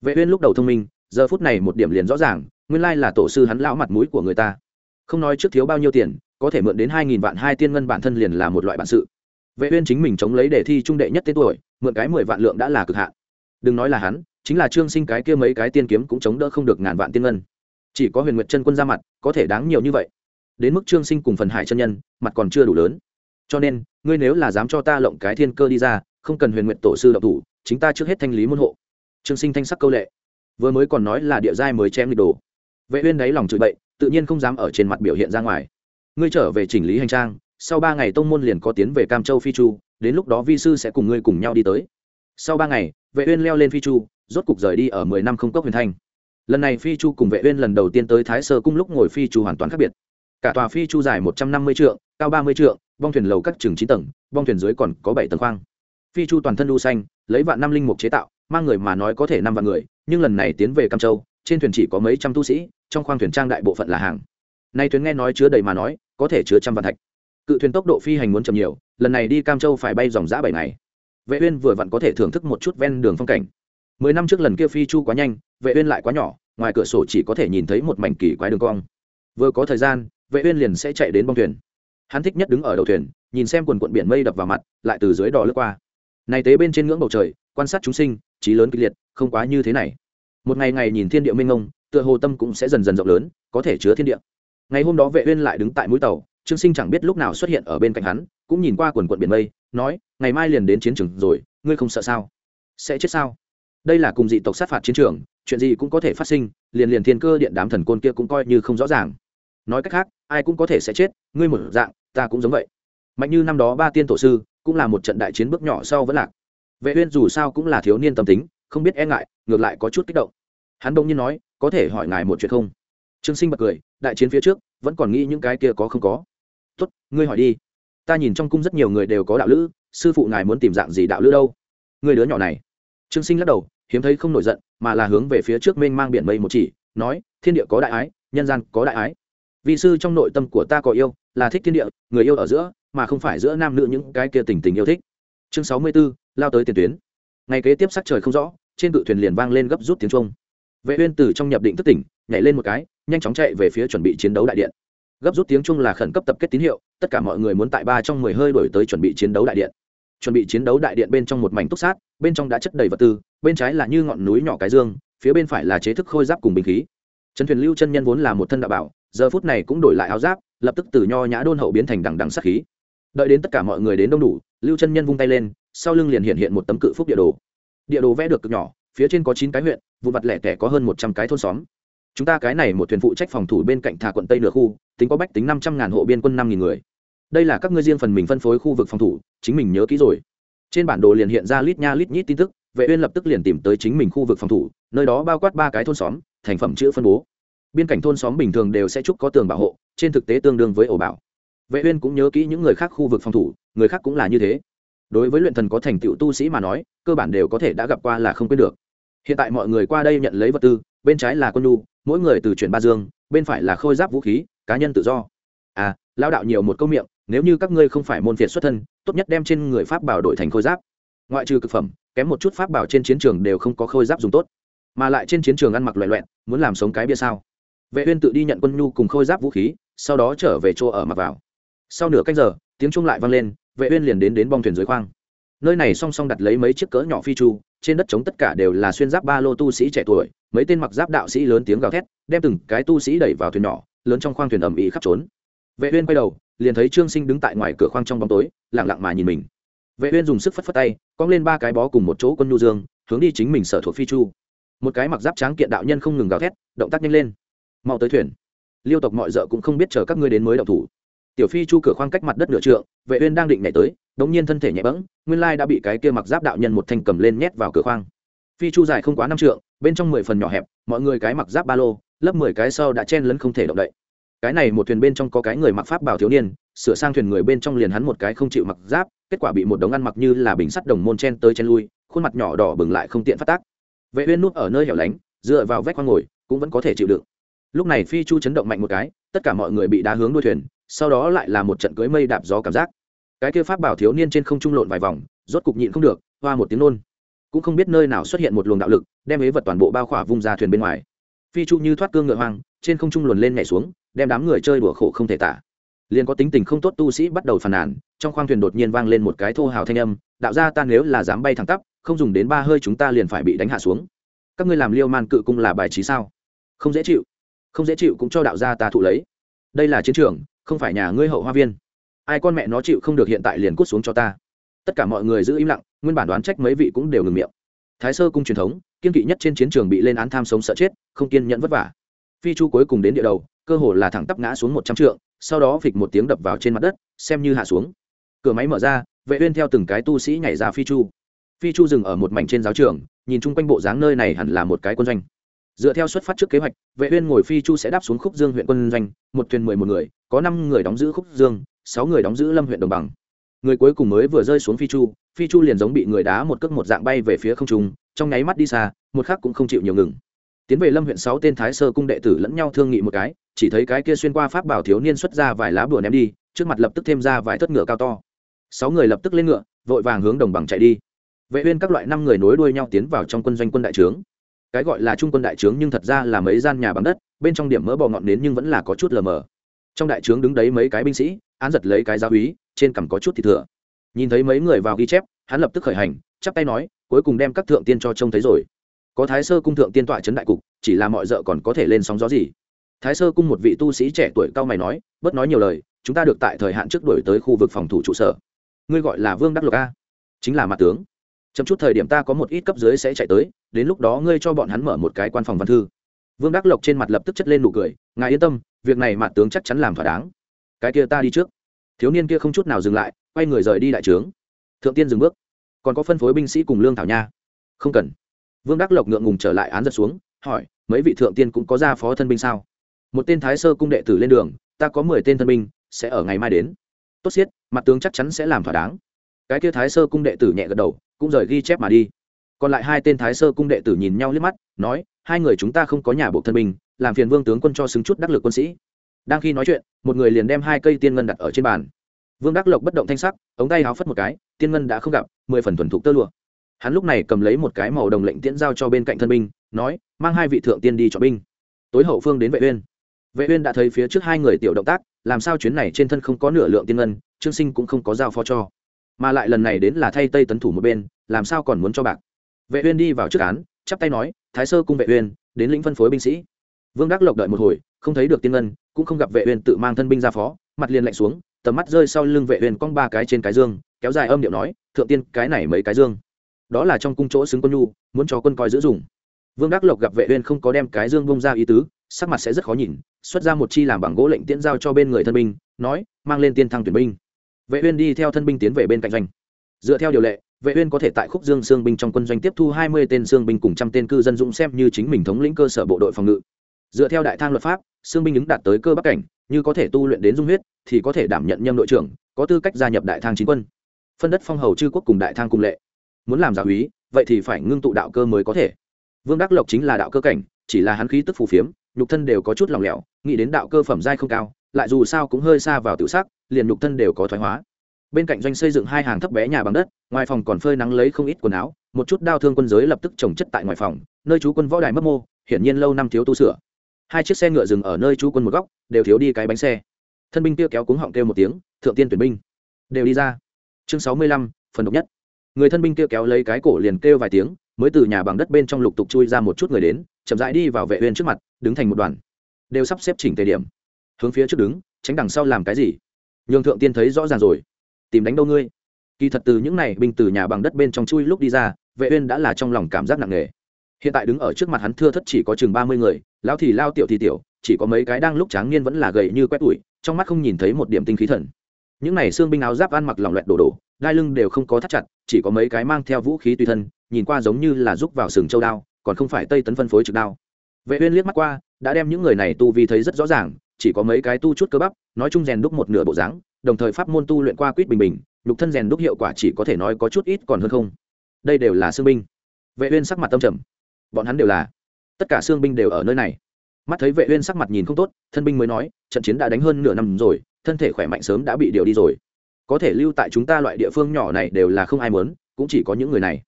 Vệ uyên lúc đầu thông minh, giờ phút này một điểm liền rõ ràng nguyên lai là tổ sư hắn lão mặt mũi của người ta. Không nói trước thiếu bao nhiêu tiền, có thể mượn đến hai nghìn vạn hai tiên ngân bản thân liền là một loại bản sự. Vệ uyên chính mình chống lấy đề thi trung đệ nhất tên tuổi, mượn cái mười vạn lượng đã là cực hạn. Đừng nói là hắn, chính là trương sinh cái kia mấy cái tiên kiếm cũng chống đỡ không được ngàn vạn tiên ngân. Chỉ có huyền nguyệt chân quân ra mặt, có thể đáng nhiều như vậy. Đến mức trương sinh cùng phần hải chân nhân, mặt còn chưa đủ lớn. Cho nên, ngươi nếu là dám cho ta lộng cái thiên cơ đi ra, không cần huyền nguyện tổ sư đậu thủ, chính ta trước hết thanh lý môn hộ. Trương sinh thanh sắc câu lệ. Vừa mới còn nói là địa giai mới chém lịch đồ vệ uyên đáy lòng chửi bậy, tự nhiên không dám ở trên mặt biểu hiện ra ngoài. Ngươi trở về chỉnh lý hành trang, sau ba ngày tông môn liền có tiến về cam châu phi chu, đến lúc đó vi sư sẽ cùng ngươi cùng nhau đi tới. Sau ba ngày, vệ uyên leo lên phi chu, rốt cục rời đi ở mười năm không cốc huyền thanh. Lần này phi chu cùng vệ uyên lần đầu tiên tới thái sơ cung lúc ngồi phi chu hoàn toàn khác biệt. Cả tòa phi chu dài một trăm năm mươi trượng, cao ba mươi trượng, bong thuyền lầu các chừng chín tầng, bong thuyền dưới còn có bảy tầng khoang. Phi chu toàn thân đu xanh, lấy vạn năm linh mục chế tạo, mang người mà nói có thể năm vạn người, nhưng lần này tiến về cam châu trên thuyền chỉ có mấy trăm tu sĩ, trong khoang thuyền trang đại bộ phận là hàng. Nay thuyền nghe nói chứa đầy mà nói, có thể chứa trăm vạn thạch. Cự thuyền tốc độ phi hành muốn chậm nhiều, lần này đi cam châu phải bay dòng giã bảy ngày. Vệ uyên vừa vặn có thể thưởng thức một chút ven đường phong cảnh. Mười năm trước lần kia phi chu quá nhanh, vệ uyên lại quá nhỏ, ngoài cửa sổ chỉ có thể nhìn thấy một mảnh kỳ quái đường cong. Vừa có thời gian, vệ uyên liền sẽ chạy đến bong thuyền. Hắn thích nhất đứng ở đầu thuyền, nhìn xem quần cuộn biển mây đập vào mặt, lại từ dưới đò lướt qua. Này tế bên trên ngưỡng bầu trời, quan sát chúng sinh, trí lớn kịch liệt, không quá như thế này một ngày ngày nhìn thiên địa mênh mông, tựa hồ tâm cũng sẽ dần dần rộng lớn, có thể chứa thiên địa. Ngày hôm đó vệ uyên lại đứng tại mũi tàu, trương sinh chẳng biết lúc nào xuất hiện ở bên cạnh hắn, cũng nhìn qua quần quận biển mây, nói, ngày mai liền đến chiến trường rồi, ngươi không sợ sao? Sẽ chết sao? Đây là cùng dị tộc sát phạt chiến trường, chuyện gì cũng có thể phát sinh, liền liền thiên cơ điện đám thần côn kia cũng coi như không rõ ràng. Nói cách khác, ai cũng có thể sẽ chết, ngươi một dạng, ta cũng giống vậy. Mạnh như năm đó ba tiên tổ sư, cũng là một trận đại chiến bước nhỏ sau vẫn lạc. Vệ uyên dù sao cũng là thiếu niên tâm tính không biết e ngại ngược lại có chút kích động. Hắn đông nhiên nói có thể hỏi ngài một chuyện không? Trương sinh bật cười đại chiến phía trước vẫn còn nghĩ những cái kia có không có. Tốt ngươi hỏi đi. Ta nhìn trong cung rất nhiều người đều có đạo lữ sư phụ ngài muốn tìm dạng gì đạo lữ đâu? Người đứa nhỏ này. Trương sinh lắc đầu hiếm thấy không nổi giận mà là hướng về phía trước mênh mang biển mây một chỉ nói thiên địa có đại ái nhân gian có đại ái. Vị sư trong nội tâm của ta có yêu là thích thiên địa người yêu ở giữa mà không phải giữa nam nữ những cái kia tình tình yêu thích. Chương sáu mươi 64, lao tới tiền tuyến. Ngày kế tiếp sắc trời không rõ trên cự thuyền liền vang lên gấp rút tiếng trung vệ uyên từ trong nhập định thức tỉnh, nhảy lên một cái, nhanh chóng chạy về phía chuẩn bị chiến đấu đại điện. Gấp rút tiếng trung là khẩn cấp tập kết tín hiệu, tất cả mọi người muốn tại ba trong mười hơi đổi tới chuẩn bị chiến đấu đại điện. Chuẩn bị chiến đấu đại điện bên trong một mảnh túc sát, bên trong đã chất đầy vật tư, bên trái là như ngọn núi nhỏ cái dương, phía bên phải là chế thức khôi giáp cùng bình khí. Trần thuyền lưu chân nhân vốn là một thân đạo bảo, giờ phút này cũng đổi lại áo giáp, lập tức từ nho nhã đôn hậu biến thành đằng đằng sát khí. Đợi đến tất cả mọi người đến đông đủ, lưu chân nhân vung tay lên, sau lưng liền hiện hiện một tấm cự phúc địa đồ địa đồ vẽ được cực nhỏ, phía trên có chín cái huyện, vụ mặt lẻ tẻ có hơn một trăm cái thôn xóm. Chúng ta cái này một thuyền phụ trách phòng thủ bên cạnh thà quận tây nửa khu, tính có bách tính năm trăm ngàn hộ biên quân năm nghìn người. Đây là các ngươi riêng phần mình phân phối khu vực phòng thủ, chính mình nhớ kỹ rồi. Trên bản đồ liền hiện ra lít nha lít nhít tin tức, vệ uyên lập tức liền tìm tới chính mình khu vực phòng thủ, nơi đó bao quát ba cái thôn xóm, thành phẩm chữ phân bố. Biên cảnh thôn xóm bình thường đều sẽ chúc có tường bảo hộ, trên thực tế tương đương với ổ bảo. Vệ uyên cũng nhớ kỹ những người khác khu vực phòng thủ, người khác cũng là như thế đối với luyện thần có thành tựu tu sĩ mà nói, cơ bản đều có thể đã gặp qua là không quên được. Hiện tại mọi người qua đây nhận lấy vật tư, bên trái là quân nhu, mỗi người từ chuyển ba dương, bên phải là khôi giáp vũ khí, cá nhân tự do. À lao đạo nhiều một câu miệng, nếu như các ngươi không phải môn phiệt xuất thân, tốt nhất đem trên người pháp bảo đổi thành khôi giáp. Ngoại trừ cực phẩm, kém một chút pháp bảo trên chiến trường đều không có khôi giáp dùng tốt. Mà lại trên chiến trường ăn mặc loẹ loẹn muốn làm sống cái bia sao? Vệ uyên tự đi nhận quân nhu cùng khôi giáp vũ khí, sau đó trở về chỗ ở mặc vào. Sau nửa canh giờ, tiếng chuông lại vang lên vệ uyên liền đến đến bong thuyền dưới khoang. Nơi này song song đặt lấy mấy chiếc cỡ nhỏ phi chu, trên đất trống tất cả đều là xuyên giáp ba lô tu sĩ trẻ tuổi, mấy tên mặc giáp đạo sĩ lớn tiếng gào thét, đem từng cái tu sĩ đẩy vào thuyền nhỏ, lớn trong khoang thuyền ầm ĩ khắp trốn. Vệ uyên quay đầu, liền thấy trương sinh đứng tại ngoài cửa khoang trong bóng tối, lặng lặng mà nhìn mình. Vệ uyên dùng sức phất phất tay, cong lên ba cái bó cùng một chỗ quân nhu dương, hướng đi chính mình sở thuộc phi chu. Một cái mặc giáp trắng kiện đạo nhân không ngừng gào thét, động tác nhanh lên. Mau tới thuyền. Liêu tộc mọi dợ cũng không biết chờ các ngươi đến mới động thủ tiểu phi chu cửa khoang cách mặt đất nửa trượng, vệ uyên đang định nhảy tới, đống nhiên thân thể nhẹ bẫng, nguyên lai đã bị cái kia mặc giáp đạo nhân một thanh cầm lên nhét vào cửa khoang. Phi chu dài không quá năm trượng, bên trong mười phần nhỏ hẹp, mọi người cái mặc giáp ba lô lấp mười cái sau đã chen lấn không thể động đậy. Cái này một thuyền bên trong có cái người mặc pháp bảo thiếu niên, sửa sang thuyền người bên trong liền hắn một cái không chịu mặc giáp, kết quả bị một đống ăn mặc như là bình sắt đồng môn chen tới chen lui, khuôn mặt nhỏ đỏ bừng lại không tiện phát tác. Vệ uyên núp ở nơi hẻo lánh, dựa vào vách khoang ngồi, cũng vẫn có thể chịu đựng. Lúc này phi chu chấn động mạnh một cái, tất cả mọi người bị đá hướng đuôi thuyền sau đó lại là một trận cưới mây đạp gió cảm giác. Cái kia pháp bảo thiếu niên trên không trung lộn vài vòng, rốt cục nhịn không được, hoa một tiếng nôn. Cũng không biết nơi nào xuất hiện một luồng đạo lực, đem ế vật toàn bộ bao khỏa vung ra thuyền bên ngoài. Phi trụ như thoát cương ngựa hoang, trên không trung luồn lên nhảy xuống, đem đám người chơi đùa khổ không thể tả. Liền có tính tình không tốt tu sĩ bắt đầu phàn nàn, trong khoang thuyền đột nhiên vang lên một cái thô hào thanh âm, đạo ra ta nếu là dám bay thẳng tắp, không dùng đến ba hơi chúng ta liền phải bị đánh hạ xuống. Các ngươi làm liêu man cự cung là bài trí sao? Không dễ chịu, không dễ chịu cũng cho đạo gia ta thụ lấy. Đây là chiến trường không phải nhà ngươi hậu hoa viên. Ai con mẹ nó chịu không được hiện tại liền cút xuống cho ta. Tất cả mọi người giữ im lặng, nguyên bản đoán trách mấy vị cũng đều ngừng miệng. Thái sơ cung truyền thống, kiên kỵ nhất trên chiến trường bị lên án tham sống sợ chết, không kiên nhẫn vất vả. Phi chu cuối cùng đến địa đầu, cơ hồ là thẳng tắp ngã xuống một trăm trượng, sau đó phịch một tiếng đập vào trên mặt đất, xem như hạ xuống. Cửa máy mở ra, vệ uyên theo từng cái tu sĩ nhảy ra phi chu. Phi chu dừng ở một mảnh trên giáo trường, nhìn chung quanh bộ dáng nơi này hẳn là một cái quân doanh dựa theo xuất phát trước kế hoạch, vệ uyên ngồi phi chu sẽ đáp xuống khúc dương huyện quân doanh, một thuyền mười một người, có năm người đóng giữ khúc dương, sáu người đóng giữ lâm huyện đồng bằng. Người cuối cùng mới vừa rơi xuống phi chu phi chu liền giống bị người đá một cước một dạng bay về phía không trung, trong nháy mắt đi xa, một khắc cũng không chịu nhiều ngừng. Tiến về lâm huyện sáu tên thái sơ cung đệ tử lẫn nhau thương nghị một cái, chỉ thấy cái kia xuyên qua pháp bảo thiếu niên xuất ra vài lá bùa ném đi, trước mặt lập tức thêm ra vài thất ngựa cao to. Sáu người lập tức lên ngựa, vội vàng hướng đồng bằng chạy đi. Vệ uyên các loại năm người nối đuôi nhau tiến vào trong quân doanh quân đại trướng cái gọi là trung quân đại trướng nhưng thật ra là mấy gian nhà bằng đất, bên trong điểm mỡ bò ngọn nến nhưng vẫn là có chút lờ mờ. Trong đại trướng đứng đấy mấy cái binh sĩ, án giật lấy cái giáo úy, trên cằm có chút thì thừa. Nhìn thấy mấy người vào ghi chép, hắn lập tức khởi hành, chắp tay nói, cuối cùng đem các thượng tiên cho trông thấy rồi. Có thái sơ cung thượng tiên tọa trấn đại cục, chỉ là mọi d còn có thể lên sóng gió gì? Thái sơ cung một vị tu sĩ trẻ tuổi cao mày nói, bớt nói nhiều lời, chúng ta được tại thời hạn trước đổi tới khu vực phòng thủ trụ sở. Ngươi gọi là vương đắc lộc a, chính là mặt tướng chậm chút thời điểm ta có một ít cấp dưới sẽ chạy tới, đến lúc đó ngươi cho bọn hắn mở một cái quan phòng văn thư. Vương đắc lộc trên mặt lập tức chất lên nụ cười, ngài yên tâm, việc này mặt tướng chắc chắn làm thỏa đáng. Cái kia ta đi trước. Thiếu niên kia không chút nào dừng lại, quay người rời đi đại trướng. Thượng tiên dừng bước. Còn có phân phối binh sĩ cùng lương thảo nha. Không cần. Vương đắc lộc ngượng ngùng trở lại án giật xuống, hỏi, mấy vị thượng tiên cũng có ra phó thân binh sao? Một tên thái sơ cung đệ tử lên đường, ta có mười tên thân binh, sẽ ở ngày mai đến. Tốt xiết, mặt tướng chắc chắn sẽ làm thỏa đáng. Cái kia thái sơ cung đệ tử nhẹ gật đầu cũng rời ghi chép mà đi. Còn lại hai tên thái sơ cung đệ tử nhìn nhau liếc mắt, nói, hai người chúng ta không có nhà bộ thân binh, làm phiền vương tướng quân cho xứng chút đắc lực quân sĩ. Đang khi nói chuyện, một người liền đem hai cây tiên ngân đặt ở trên bàn. Vương đắc lộc bất động thanh sắc, ống tay háo phất một cái, tiên ngân đã không gặp, mười phần thuần thục tơ lụa. Hắn lúc này cầm lấy một cái màu đồng lệnh tiễn giao cho bên cạnh thân binh, nói, mang hai vị thượng tiên đi chọn binh. Tối hậu phương đến vệ uyên. Vệ uyên đã thấy phía trước hai người tiểu động tác, làm sao chuyến này trên thân không có nửa lượng tiên ngân, trương sinh cũng không có giao phó cho mà lại lần này đến là thay tây tấn thủ một bên, làm sao còn muốn cho bạc? Vệ uyên đi vào trước án, chắp tay nói, thái sơ cung vệ uyên, đến lĩnh phân phối binh sĩ. Vương đắc lộc đợi một hồi, không thấy được tiên ngân, cũng không gặp vệ uyên tự mang thân binh ra phó, mặt liền lạnh xuống, tầm mắt rơi sau lưng vệ uyên cong ba cái trên cái dương, kéo dài âm điệu nói, thượng tiên, cái này mấy cái dương? Đó là trong cung chỗ xứng quân nhu, muốn cho quân coi giữ dùng. Vương đắc lộc gặp vệ uyên không có đem cái dương bông ra ý tứ, sắc mặt sẽ rất khó nhìn, xuất ra một chi làm bằng gỗ lệnh tiễn giao cho bên người thân binh, nói, mang lên tiên thăng tuyển binh vệ uyên đi theo thân binh tiến về bên cạnh doanh. Dựa theo điều lệ, vệ uyên có thể tại khúc dương xương binh trong quân doanh tiếp thu 20 tên xương binh cùng trăm tên cư dân dũng xem như chính mình thống lĩnh cơ sở bộ đội phòng ngự. Dựa theo đại thang luật pháp, xương binh ứng đạt tới cơ bắc cảnh, như có thể tu luyện đến dung huyết, thì có thể đảm nhận nhâm đội trưởng, có tư cách gia nhập đại thang chính quân. Phân đất phong hầu chư quốc cùng đại thang cùng lệ. Muốn làm giả úy, vậy thì phải ngưng tụ đạo cơ mới có thể. Vương đắc lộc chính là đạo cơ cảnh, chỉ là hắn khí tức phù phiếm, nhục thân đều có chút lỏng lẻo, nghĩ đến đạo cơ phẩm giai không cao lại dù sao cũng hơi xa vào tiểu sắc, liền nhục thân đều có thoái hóa. Bên cạnh doanh xây dựng hai hàng thấp bé nhà bằng đất ngoài phòng còn phơi nắng lấy không ít quần áo một chút đau thương quân giới lập tức trồng chất tại ngoài phòng nơi chú quân võ đài mất mô hiển nhiên lâu năm thiếu tu sửa. Hai chiếc xe ngựa dừng ở nơi chú quân một góc đều thiếu đi cái bánh xe. Thân binh kia kéo cuống họng kêu một tiếng thượng tiên tuyển binh đều đi ra. Chương sáu mươi lăm phần độc nhất. Người thân binh kia kéo lấy cái cổ liền kêu vài tiếng mới từ nhà bằng đất bên trong lục tục chui ra một chút người đến chậm rãi đi vào vệ uyên trước mặt đứng thành một đoàn. Đều sắp xếp chỉnh tề điểm hướng phía trước đứng, tránh đằng sau làm cái gì? Nhường thượng tiên thấy rõ ràng rồi. Tìm đánh đâu ngươi? Kỳ thật từ những này binh từ nhà bằng đất bên trong chui lúc đi ra, vệ uyên đã là trong lòng cảm giác nặng nề. Hiện tại đứng ở trước mặt hắn thưa thất chỉ có chừng ba mươi người, lão thì lao tiểu thì tiểu, chỉ có mấy cái đang lúc tráng niên vẫn là gầy như quét tuổi trong mắt không nhìn thấy một điểm tinh khí thần. Những này xương binh áo giáp ăn mặc lỏng loẹt đổ đổ, đai lưng đều không có thắt chặt, chỉ có mấy cái mang theo vũ khí tùy thân, nhìn qua giống như là rúc vào sừng châu đao, còn không phải tây tấn phân phối trực đao. Vệ uyên liếc mắt qua, đã đem những người này tu vi thấy rất rõ ràng chỉ có mấy cái tu chút cơ bắp, nói chung rèn đúc một nửa bộ dáng, đồng thời pháp môn tu luyện qua quýt bình bình, nhục thân rèn đúc hiệu quả chỉ có thể nói có chút ít còn hơn không. Đây đều là xương binh. Vệ uyên sắc mặt tâm trầm. Bọn hắn đều là. Tất cả xương binh đều ở nơi này. Mắt thấy vệ uyên sắc mặt nhìn không tốt, thân binh mới nói, trận chiến đã đánh hơn nửa năm rồi, thân thể khỏe mạnh sớm đã bị điều đi rồi. Có thể lưu tại chúng ta loại địa phương nhỏ này đều là không ai muốn, cũng chỉ có những người này.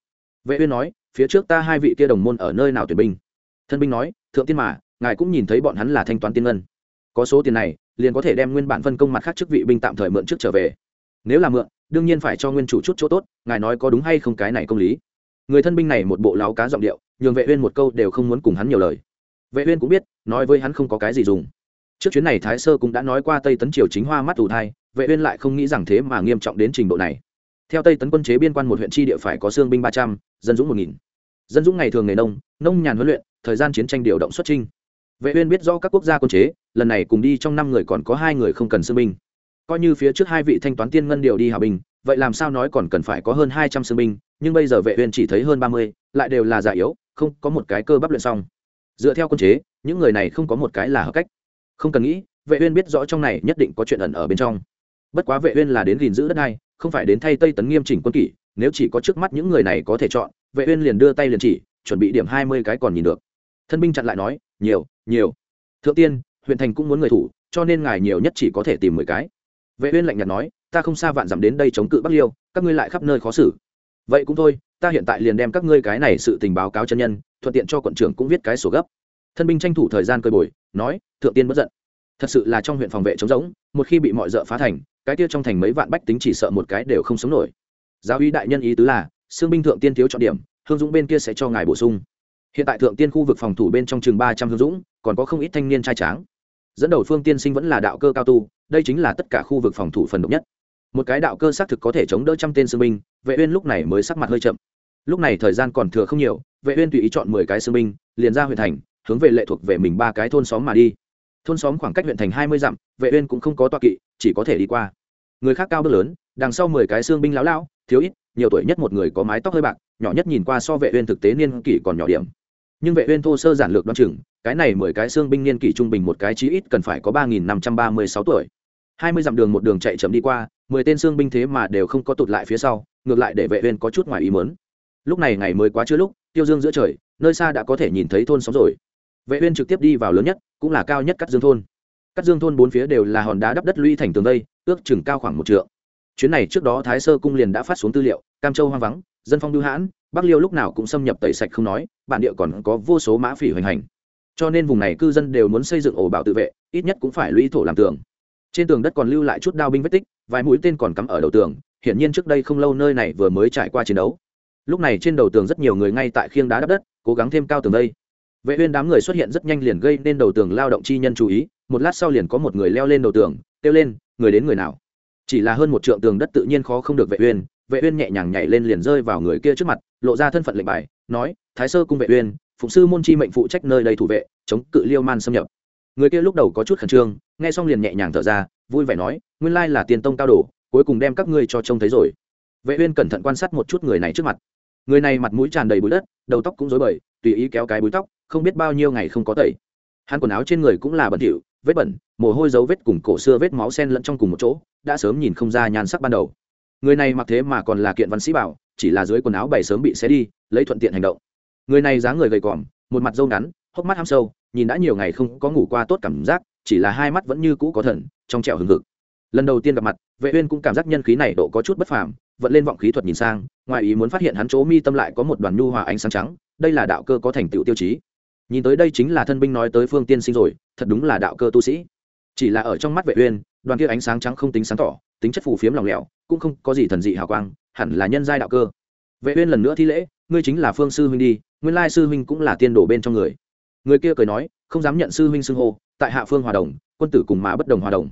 Vệ uyên nói, phía trước ta hai vị kia đồng môn ở nơi nào tuyển binh? Thân binh nói, thượng tiên mà, ngài cũng nhìn thấy bọn hắn là thanh toán tiên ngân có số tiền này liền có thể đem nguyên bản phân công mặt khác chức vị binh tạm thời mượn trước trở về. Nếu là mượn đương nhiên phải cho nguyên chủ chút chỗ tốt ngài nói có đúng hay không cái này công lý. Người thân binh này một bộ láo cá giọng điệu nhường vệ uyên một câu đều không muốn cùng hắn nhiều lời. Vệ uyên cũng biết nói với hắn không có cái gì dùng. Trước chuyến này thái sơ cũng đã nói qua tây tấn triều chính hoa mắt ủ thai vệ uyên lại không nghĩ rằng thế mà nghiêm trọng đến trình độ này. Theo tây tấn quân chế biên quan một huyện chi địa phải có xương binh 300, dân dũng 1000. dân dũng ngày thường nghề nông nông nhàn huấn luyện thời gian chiến tranh điều động xuất trinh vệ uyên biết rõ các quốc gia quân chế lần này cùng đi trong năm người còn có hai người không cần xương binh. Coi như phía trước hai vị thanh toán tiên ngân điều đi hảo bình, vậy làm sao nói còn cần phải có hơn 200 xương binh nhưng bây giờ vệ uyên chỉ thấy hơn 30, lại đều là già yếu không có một cái cơ bắp luyện xong. Dựa theo quân chế những người này không có một cái là hợp cách. Không cần nghĩ vệ uyên biết rõ trong này nhất định có chuyện ẩn ở bên trong. Bất quá vệ uyên là đến gìn giữ đất này không phải đến thay tây tấn nghiêm chỉnh quân kỷ nếu chỉ có trước mắt những người này có thể chọn vệ uyên liền đưa tay liền chỉ chuẩn bị điểm 20 cái còn nhìn được. Thân binh chặn lại nói nhiều nhiều. Thượng tiên, huyện thành cũng muốn người thủ, cho nên ngài nhiều nhất chỉ có thể tìm 10 cái. Vệ uyên lạnh nhạt nói, ta không xa vạn dặm đến đây chống cự bắc liêu, các ngươi lại khắp nơi khó xử. Vậy cũng thôi, ta hiện tại liền đem các ngươi cái này sự tình báo cáo chân nhân, thuận tiện cho quận trưởng cũng viết cái sổ gấp. Thân binh tranh thủ thời gian cơi bồi, nói, thượng tiên bất giận. Thật sự là trong huyện phòng vệ chống rỗng, một khi bị mọi dợ phá thành, cái kia trong thành mấy vạn bách tính chỉ sợ một cái đều không sống nổi. Giáo uy đại nhân ý tứ là, xương binh thượng tiên thiếu chọn điểm, hương dũng bên kia sẽ cho ngài bổ sung hiện tại thượng tiên khu vực phòng thủ bên trong chừng ba trăm hương dũng, còn có không ít thanh niên trai tráng. Dẫn đầu phương tiên sinh vẫn là đạo cơ cao tu, đây chính là tất cả khu vực phòng thủ phần độc nhất. Một cái đạo cơ xác thực có thể chống đỡ trăm tên sư binh, vệ uyên lúc này mới sắc mặt hơi chậm. Lúc này thời gian còn thừa không nhiều, vệ uyên tùy ý chọn mười cái sư binh, liền ra huyện thành, hướng về lệ thuộc về mình ba cái thôn xóm mà đi. Thôn xóm khoảng cách huyện thành hai mươi dặm, vệ uyên cũng không có toa kỵ, chỉ có thể đi qua. Người khác cao bước lớn, đằng sau mười cái xương binh lão lão thiếu ít, nhiều tuổi nhất một người có mái tóc hơi bạc, nhỏ nhất nhìn qua so vệ uyên thực tế niên kỷ còn nhỏ điểm nhưng vệ uyên thô sơ giản lược đoán chừng, cái này mười cái xương binh niên kỷ trung bình một cái chí ít cần phải có ba nghìn năm trăm ba mươi sáu tuổi. Hai mươi dặm đường một đường chạy chậm đi qua, mười tên xương binh thế mà đều không có tụt lại phía sau, ngược lại để vệ uyên có chút ngoài ý muốn. Lúc này ngày mới quá chưa lúc, tiêu dương giữa trời, nơi xa đã có thể nhìn thấy thôn xóm rồi. Vệ uyên trực tiếp đi vào lớn nhất, cũng là cao nhất cắt dương thôn. Cắt dương thôn bốn phía đều là hòn đá đắp đất lũy thành tường đây ước chừng cao khoảng một trượng. Chuyến này trước đó thái sơ cung liền đã phát xuống tư liệu, cam châu hoang vắng, dân phong lưu hãn bắc liêu lúc nào cũng xâm nhập tẩy sạch không nói, bản địa còn có vô số mã phỉ hoành hành. Cho nên vùng này cư dân đều muốn xây dựng ổ bảo tự vệ, ít nhất cũng phải lũy thổ làm tường. Trên tường đất còn lưu lại chút đao binh vết tích, vài mũi tên còn cắm ở đầu tường, hiển nhiên trước đây không lâu nơi này vừa mới trải qua chiến đấu. Lúc này trên đầu tường rất nhiều người ngay tại khiêng đá đắp đất, cố gắng thêm cao tường đây. Vệ uyên đám người xuất hiện rất nhanh liền gây nên đầu tường lao động chi nhân chú ý, một lát sau liền có một người leo lên đầu tường, kêu lên, người đến người nào? Chỉ là hơn một trượng tường đất tự nhiên khó không được vệ uyên vệ uyên nhẹ nhàng nhảy lên liền rơi vào người kia trước mặt, lộ ra thân phận lệnh bài, nói, thái sơ cung vệ uyên, phụng sư môn chi mệnh phụ trách nơi đây thủ vệ, chống cự liêu man xâm nhập. Người kia lúc đầu có chút khẩn trương, nghe xong liền nhẹ nhàng thở ra, vui vẻ nói, nguyên lai là tiền tông cao đồ, cuối cùng đem các ngươi cho trông thấy rồi. Vệ uyên cẩn thận quan sát một chút người này trước mặt. Người này mặt mũi tràn đầy bụi đất, đầu tóc cũng rối bời, tùy ý kéo cái búi tóc, không biết bao nhiêu ngày không có tẩy. Hắn quần áo trên người cũng là bẩn thỉu, vết bẩn, mồ hôi dấu vết cùng cổ xưa vết máu sen lẫn trong cùng một chỗ, đã sớm nhìn không ra nhan sắc ban đầu người này mặc thế mà còn là kiện văn sĩ bảo, chỉ là dưới quần áo bày sớm bị xé đi, lấy thuận tiện hành động. Người này dáng người gầy còm, một mặt râu ngắn, hốc mắt ham sâu, nhìn đã nhiều ngày không có ngủ qua tốt cảm giác, chỉ là hai mắt vẫn như cũ có thần, trong trẻo hừng hực. Lần đầu tiên gặp mặt, vệ uyên cũng cảm giác nhân khí này độ có chút bất phàm, vận lên vọng khí thuật nhìn sang, ngoài ý muốn phát hiện hắn chỗ mi tâm lại có một đoàn nhu hòa ánh sáng trắng, đây là đạo cơ có thành tựu tiêu chí. Nhìn tới đây chính là thân binh nói tới phương tiên sinh rồi, thật đúng là đạo cơ tu sĩ. Chỉ là ở trong mắt vệ uyên, đoàn kia ánh sáng trắng không tính sáng tỏ tính chất phù phiếm lòng lẻo, cũng không có gì thần dị hào quang, hẳn là nhân giai đạo cơ. Vệ uyên lần nữa thi lễ, ngươi chính là phương sư huynh đi, nguyên lai sư huynh cũng là tiên đồ bên trong người. Người kia cười nói, không dám nhận sư huynh xưng hô, tại hạ phương hòa đồng, quân tử cùng mà bất đồng hòa đồng.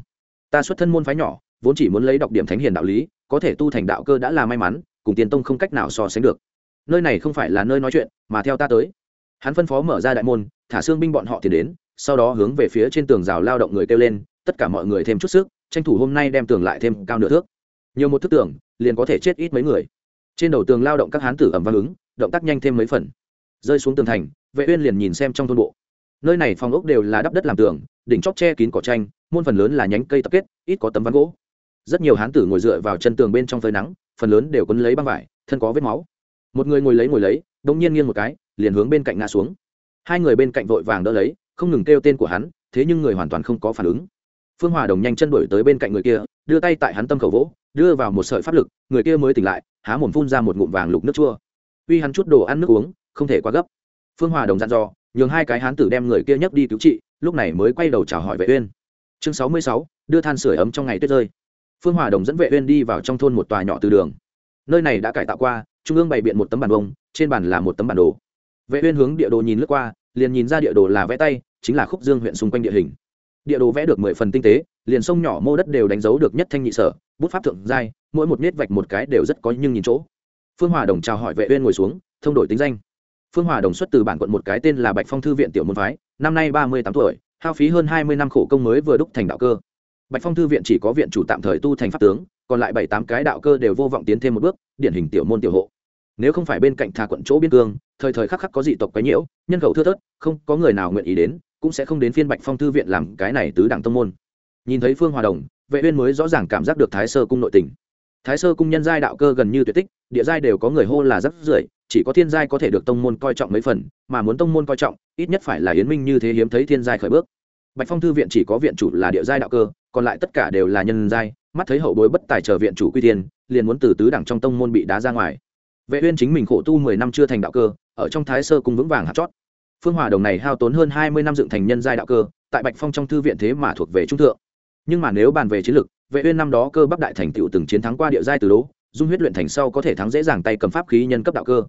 Ta xuất thân môn phái nhỏ, vốn chỉ muốn lấy đọc điểm thánh hiền đạo lý, có thể tu thành đạo cơ đã là may mắn, cùng tiền tông không cách nào so sánh được. Nơi này không phải là nơi nói chuyện, mà theo ta tới. Hắn phân phó mở ra đại môn, thả xương binh bọn họ thì đến, sau đó hướng về phía trên tường rào lao động người kêu lên, tất cả mọi người thêm chút sức tranh thủ hôm nay đem tường lại thêm cao nửa thước. Nhiều một thức tường, liền có thể chết ít mấy người. Trên đầu tường lao động các hán tử ẩm vang ứng, động tác nhanh thêm mấy phần. Rơi xuống tường thành, vệ uyên liền nhìn xem trong thôn bộ. Nơi này phòng ốc đều là đắp đất làm tường, đỉnh chóp che kín cỏ tranh muôn phần lớn là nhánh cây tập kết, ít có tấm ván gỗ. Rất nhiều hán tử ngồi dựa vào chân tường bên trong phơi nắng, phần lớn đều quấn lấy băng vải, thân có vết máu. Một người ngồi lấy ngồi lấy đung nhiên nghiêng một cái, liền hướng bên cạnh ngã xuống. Hai người bên cạnh vội vàng đỡ lấy, không ngừng kêu tên của hắn, thế nhưng người hoàn toàn không có phản ứng phương hòa đồng nhanh chân đổi tới bên cạnh người kia, đưa tay tại hắn tâm khẩu vỗ, đưa vào một sợi pháp lực, người kia mới tỉnh lại, há mồm phun ra một ngụm vàng lục nước chua. Uy hắn chút đồ ăn nước uống, không thể quá gấp. Phương hòa đồng dặn dò, nhường hai cái hán tử đem người kia nhấc đi cứu trị, lúc này mới quay đầu chào hỏi vệ uyên. Chương sáu mươi sáu, đưa than sửa ấm trong ngày tuyết rơi. Phương hòa đồng dẫn vệ uyên đi vào trong thôn một tòa nhỏ từ đường. Nơi này đã cải tạo qua, trung ương bày biện một tấm bản bông trên bàn là một tấm bản đồ. Vệ uyên hướng địa đồ nhìn lướt qua, liền nhìn ra địa đồ là vẽ tay, chính là khúc dương huyện xung quanh địa hình địa đồ vẽ được mười phần tinh tế, liền sông nhỏ mô đất đều đánh dấu được nhất thanh nhị sở, bút pháp thượng giai, mỗi một nét vạch một cái đều rất có nhưng nhìn chỗ. Phương hòa đồng chào hỏi vệ uyên ngồi xuống, thông đổi tính danh. Phương hòa đồng xuất từ bản quận một cái tên là bạch phong thư viện tiểu môn phái, năm nay ba mươi tám tuổi, hao phí hơn hai mươi năm khổ công mới vừa đúc thành đạo cơ. Bạch phong thư viện chỉ có viện chủ tạm thời tu thành pháp tướng, còn lại bảy tám cái đạo cơ đều vô vọng tiến thêm một bước, điển hình tiểu môn tiểu hộ. Nếu không phải bên cạnh thà quận chỗ biên cương, thời thời khắc khắc có dị tộc quấy nhiễu, nhân khẩu thưa thớt, không có người nào nguyện ý đến cũng sẽ không đến phiên bạch phong thư viện làm cái này tứ đẳng tông môn. Nhìn thấy phương hòa đồng, vệ uyên mới rõ ràng cảm giác được thái sơ cung nội tình. Thái sơ cung nhân giai đạo cơ gần như tuyệt tích, địa giai đều có người hô là rất rưởi, chỉ có thiên giai có thể được tông môn coi trọng mấy phần, mà muốn tông môn coi trọng, ít nhất phải là yến minh như thế hiếm thấy thiên giai khởi bước. Bạch phong thư viện chỉ có viện chủ là địa giai đạo cơ, còn lại tất cả đều là nhân giai, mắt thấy hậu bối bất tài chờ viện chủ quy tiên liền muốn từ tứ đẳng trong tông môn bị đá ra ngoài. Vệ uyên chính mình khổ tu mười năm chưa thành đạo cơ, ở trong thái sơ cung vững vàng hạt chót phương hòa đồng này hao tốn hơn hai mươi năm dựng thành nhân giai đạo cơ, tại bạch phong trong thư viện thế mà thuộc về trung thượng. Nhưng mà nếu bàn về chiến lược, vệ uyên năm đó cơ bắc đại thành tựu từng chiến thắng qua địa giai từ đố, dung huyết luyện thành sau có thể thắng dễ dàng tay cầm pháp khí nhân cấp đạo cơ.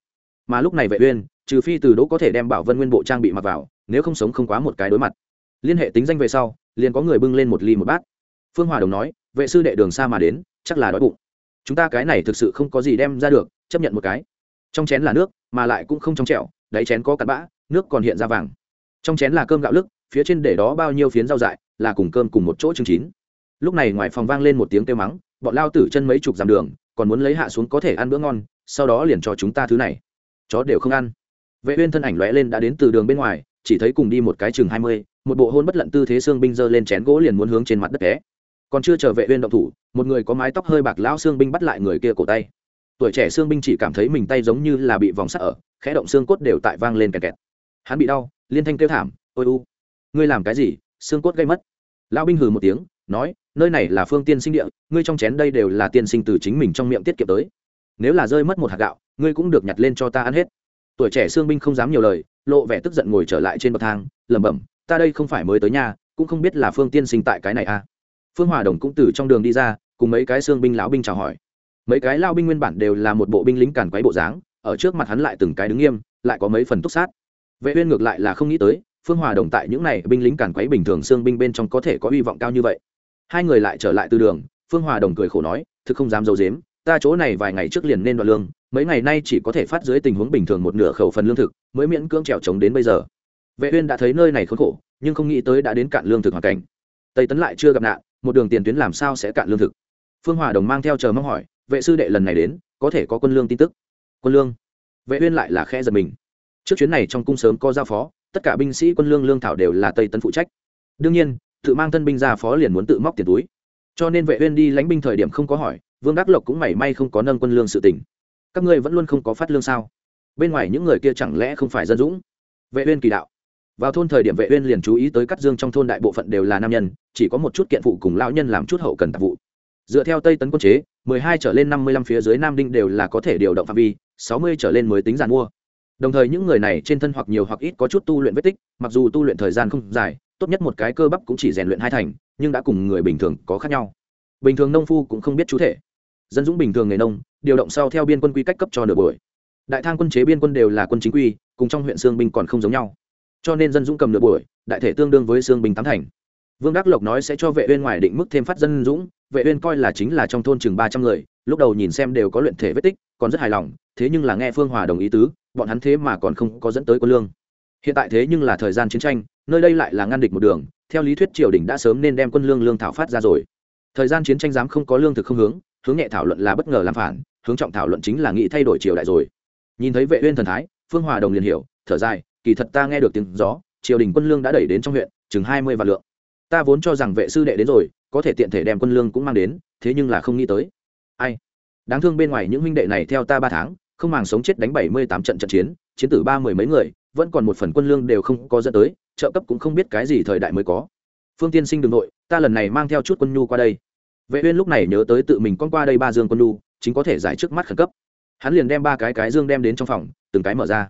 Mà lúc này vệ uyên, trừ phi từ đố có thể đem bảo vân nguyên bộ trang bị mặc vào, nếu không sống không quá một cái đối mặt. Liên hệ tính danh về sau, liền có người bưng lên một ly một bát. Phương hòa đồng nói, vệ sư đệ đường xa mà đến, chắc là đói bụng. Chúng ta cái này thực sự không có gì đem ra được, chấp nhận một cái. Trong chén là nước, mà lại cũng không trong trẻo đáy chén có cặn bã nước còn hiện ra vàng. Trong chén là cơm gạo lức, phía trên để đó bao nhiêu phiến rau dại, là cùng cơm cùng một chỗ chương chín. Lúc này ngoài phòng vang lên một tiếng kêu mắng, bọn lao tử chân mấy chục dặm đường, còn muốn lấy hạ xuống có thể ăn bữa ngon, sau đó liền cho chúng ta thứ này. Chó đều không ăn. Vệ uyên thân ảnh lóe lên đã đến từ đường bên ngoài, chỉ thấy cùng đi một cái chừng hai mươi, một bộ hôn bất lận tư thế xương binh giơ lên chén gỗ liền muốn hướng trên mặt đất té. Còn chưa chờ vệ uyên động thủ, một người có mái tóc hơi bạc lão xương binh bắt lại người kia cổ tay. Tuổi trẻ xương binh chỉ cảm thấy mình tay giống như là bị vòng sắt ở, khẽ động xương cốt đều tại vang lên kẹt kẹt hắn bị đau, liên thanh kêu thảm, ôi u, ngươi làm cái gì? Xương cốt gây mất. Lão binh hừ một tiếng, nói, nơi này là phương tiên sinh địa, ngươi trong chén đây đều là tiên sinh từ chính mình trong miệng tiết kiệm tới. Nếu là rơi mất một hạt gạo, ngươi cũng được nhặt lên cho ta ăn hết. Tuổi trẻ xương binh không dám nhiều lời, lộ vẻ tức giận ngồi trở lại trên bậc thang, lẩm bẩm, ta đây không phải mới tới nhà, cũng không biết là phương tiên sinh tại cái này à? Phương hòa đồng cũng từ trong đường đi ra, cùng mấy cái xương binh lão binh chào hỏi. Mấy cái lao binh nguyên bản đều là một bộ binh lính càn quấy bộ dáng, ở trước mặt hắn lại từng cái đứng nghiêm, lại có mấy phần túc sát vệ uyên ngược lại là không nghĩ tới, phương hòa đồng tại những này binh lính càn quấy bình thường xương binh bên trong có thể có hy vọng cao như vậy. Hai người lại trở lại từ đường, phương hòa đồng cười khổ nói, thực không dám dâu dếm ta chỗ này vài ngày trước liền nên đoạn lương, mấy ngày nay chỉ có thể phát dưới tình huống bình thường một nửa khẩu phần lương thực, mới miễn cưỡng trèo trống đến bây giờ. Vệ uyên đã thấy nơi này khốn khổ, nhưng không nghĩ tới đã đến cạn lương thực hoàn cảnh. Tây tấn lại chưa gặp nạn, một đường tiền tuyến làm sao sẽ cạn lương thực? Phương hòa đồng mang theo chờ mong hỏi, vệ sư đệ lần này đến, có thể có quân lương tin tức? Quân lương? Vệ uyên lại là khẽ giật mình trước chuyến này trong cung sớm có giao phó, tất cả binh sĩ quân lương lương thảo đều là tây tấn phụ trách. Đương nhiên, tự mang thân binh ra phó liền muốn tự móc tiền túi. Cho nên vệ uyên đi lãnh binh thời điểm không có hỏi, vương đắc lộc cũng mảy may không có nâng quân lương sự tình. Các ngươi vẫn luôn không có phát lương sao? Bên ngoài những người kia chẳng lẽ không phải dân dũng? Vệ uyên kỳ đạo. Vào thôn thời điểm vệ uyên liền chú ý tới cắt dương trong thôn đại bộ phận đều là nam nhân, chỉ có một chút kiện phụ cùng lão nhân làm chút hậu cần tạp vụ. Dựa theo tây tấn quân chế 12 trở lên 55 phía dưới nam đinh đều là có thể điều động phạm vi 60 trở lên mới tính giàn mua đồng thời những người này trên thân hoặc nhiều hoặc ít có chút tu luyện vết tích, mặc dù tu luyện thời gian không dài, tốt nhất một cái cơ bắp cũng chỉ rèn luyện hai thành, nhưng đã cùng người bình thường có khác nhau. Bình thường nông phu cũng không biết chú thể. Dân dũng bình thường nghề nông, điều động sau theo biên quân quy cách cấp cho nửa buổi. Đại thang quân chế biên quân đều là quân chính quy, cùng trong huyện sương binh còn không giống nhau. Cho nên dân dũng cầm nửa buổi, đại thể tương đương với sương binh tám thành. Vương đắc lộc nói sẽ cho vệ uyên ngoài định mức thêm phát dân dũng, vệ uyên coi là chính là trong thôn chừng ba trăm người, lúc đầu nhìn xem đều có luyện thể vết tích, còn rất hài lòng, thế nhưng là nghe phương hòa đồng ý tứ bọn hắn thế mà còn không có dẫn tới quân lương. Hiện tại thế nhưng là thời gian chiến tranh, nơi đây lại là ngăn địch một đường, theo lý thuyết triều đình đã sớm nên đem quân lương lương thảo phát ra rồi. Thời gian chiến tranh dám không có lương thực không hướng hướng nhẹ thảo luận là bất ngờ làm phản, hướng trọng thảo luận chính là nghĩ thay đổi triều đại rồi. Nhìn thấy vệ uyên thần thái, phương hòa đồng liền hiểu, thở dài, kỳ thật ta nghe được tiếng gió, triều đình quân lương đã đẩy đến trong huyện, chừng hai mươi vạn lượng. Ta vốn cho rằng vệ sư đệ đến rồi, có thể tiện thể đem quân lương cũng mang đến, thế nhưng là không nghĩ tới. Ai? Đáng thương bên ngoài những huynh đệ này theo ta ba tháng không màng sống chết đánh bảy mươi tám trận trận chiến chiến tử ba mười mấy người, vẫn còn một phần quân lương đều không có dẫn tới, trợ cấp cũng không biết cái gì thời đại mới có. Phương tiên sinh đ ư n g nội, ta lần này mang theo chút quân nhu qua đây. Vệ uyên lúc này nhớ tới tự mình con qua đây ba dương quân nhu, chính có thể giải trước mắt khẩn cấp. Hắn liền đem ba cái cái dương đem đến trong phòng, từng cái mở ra.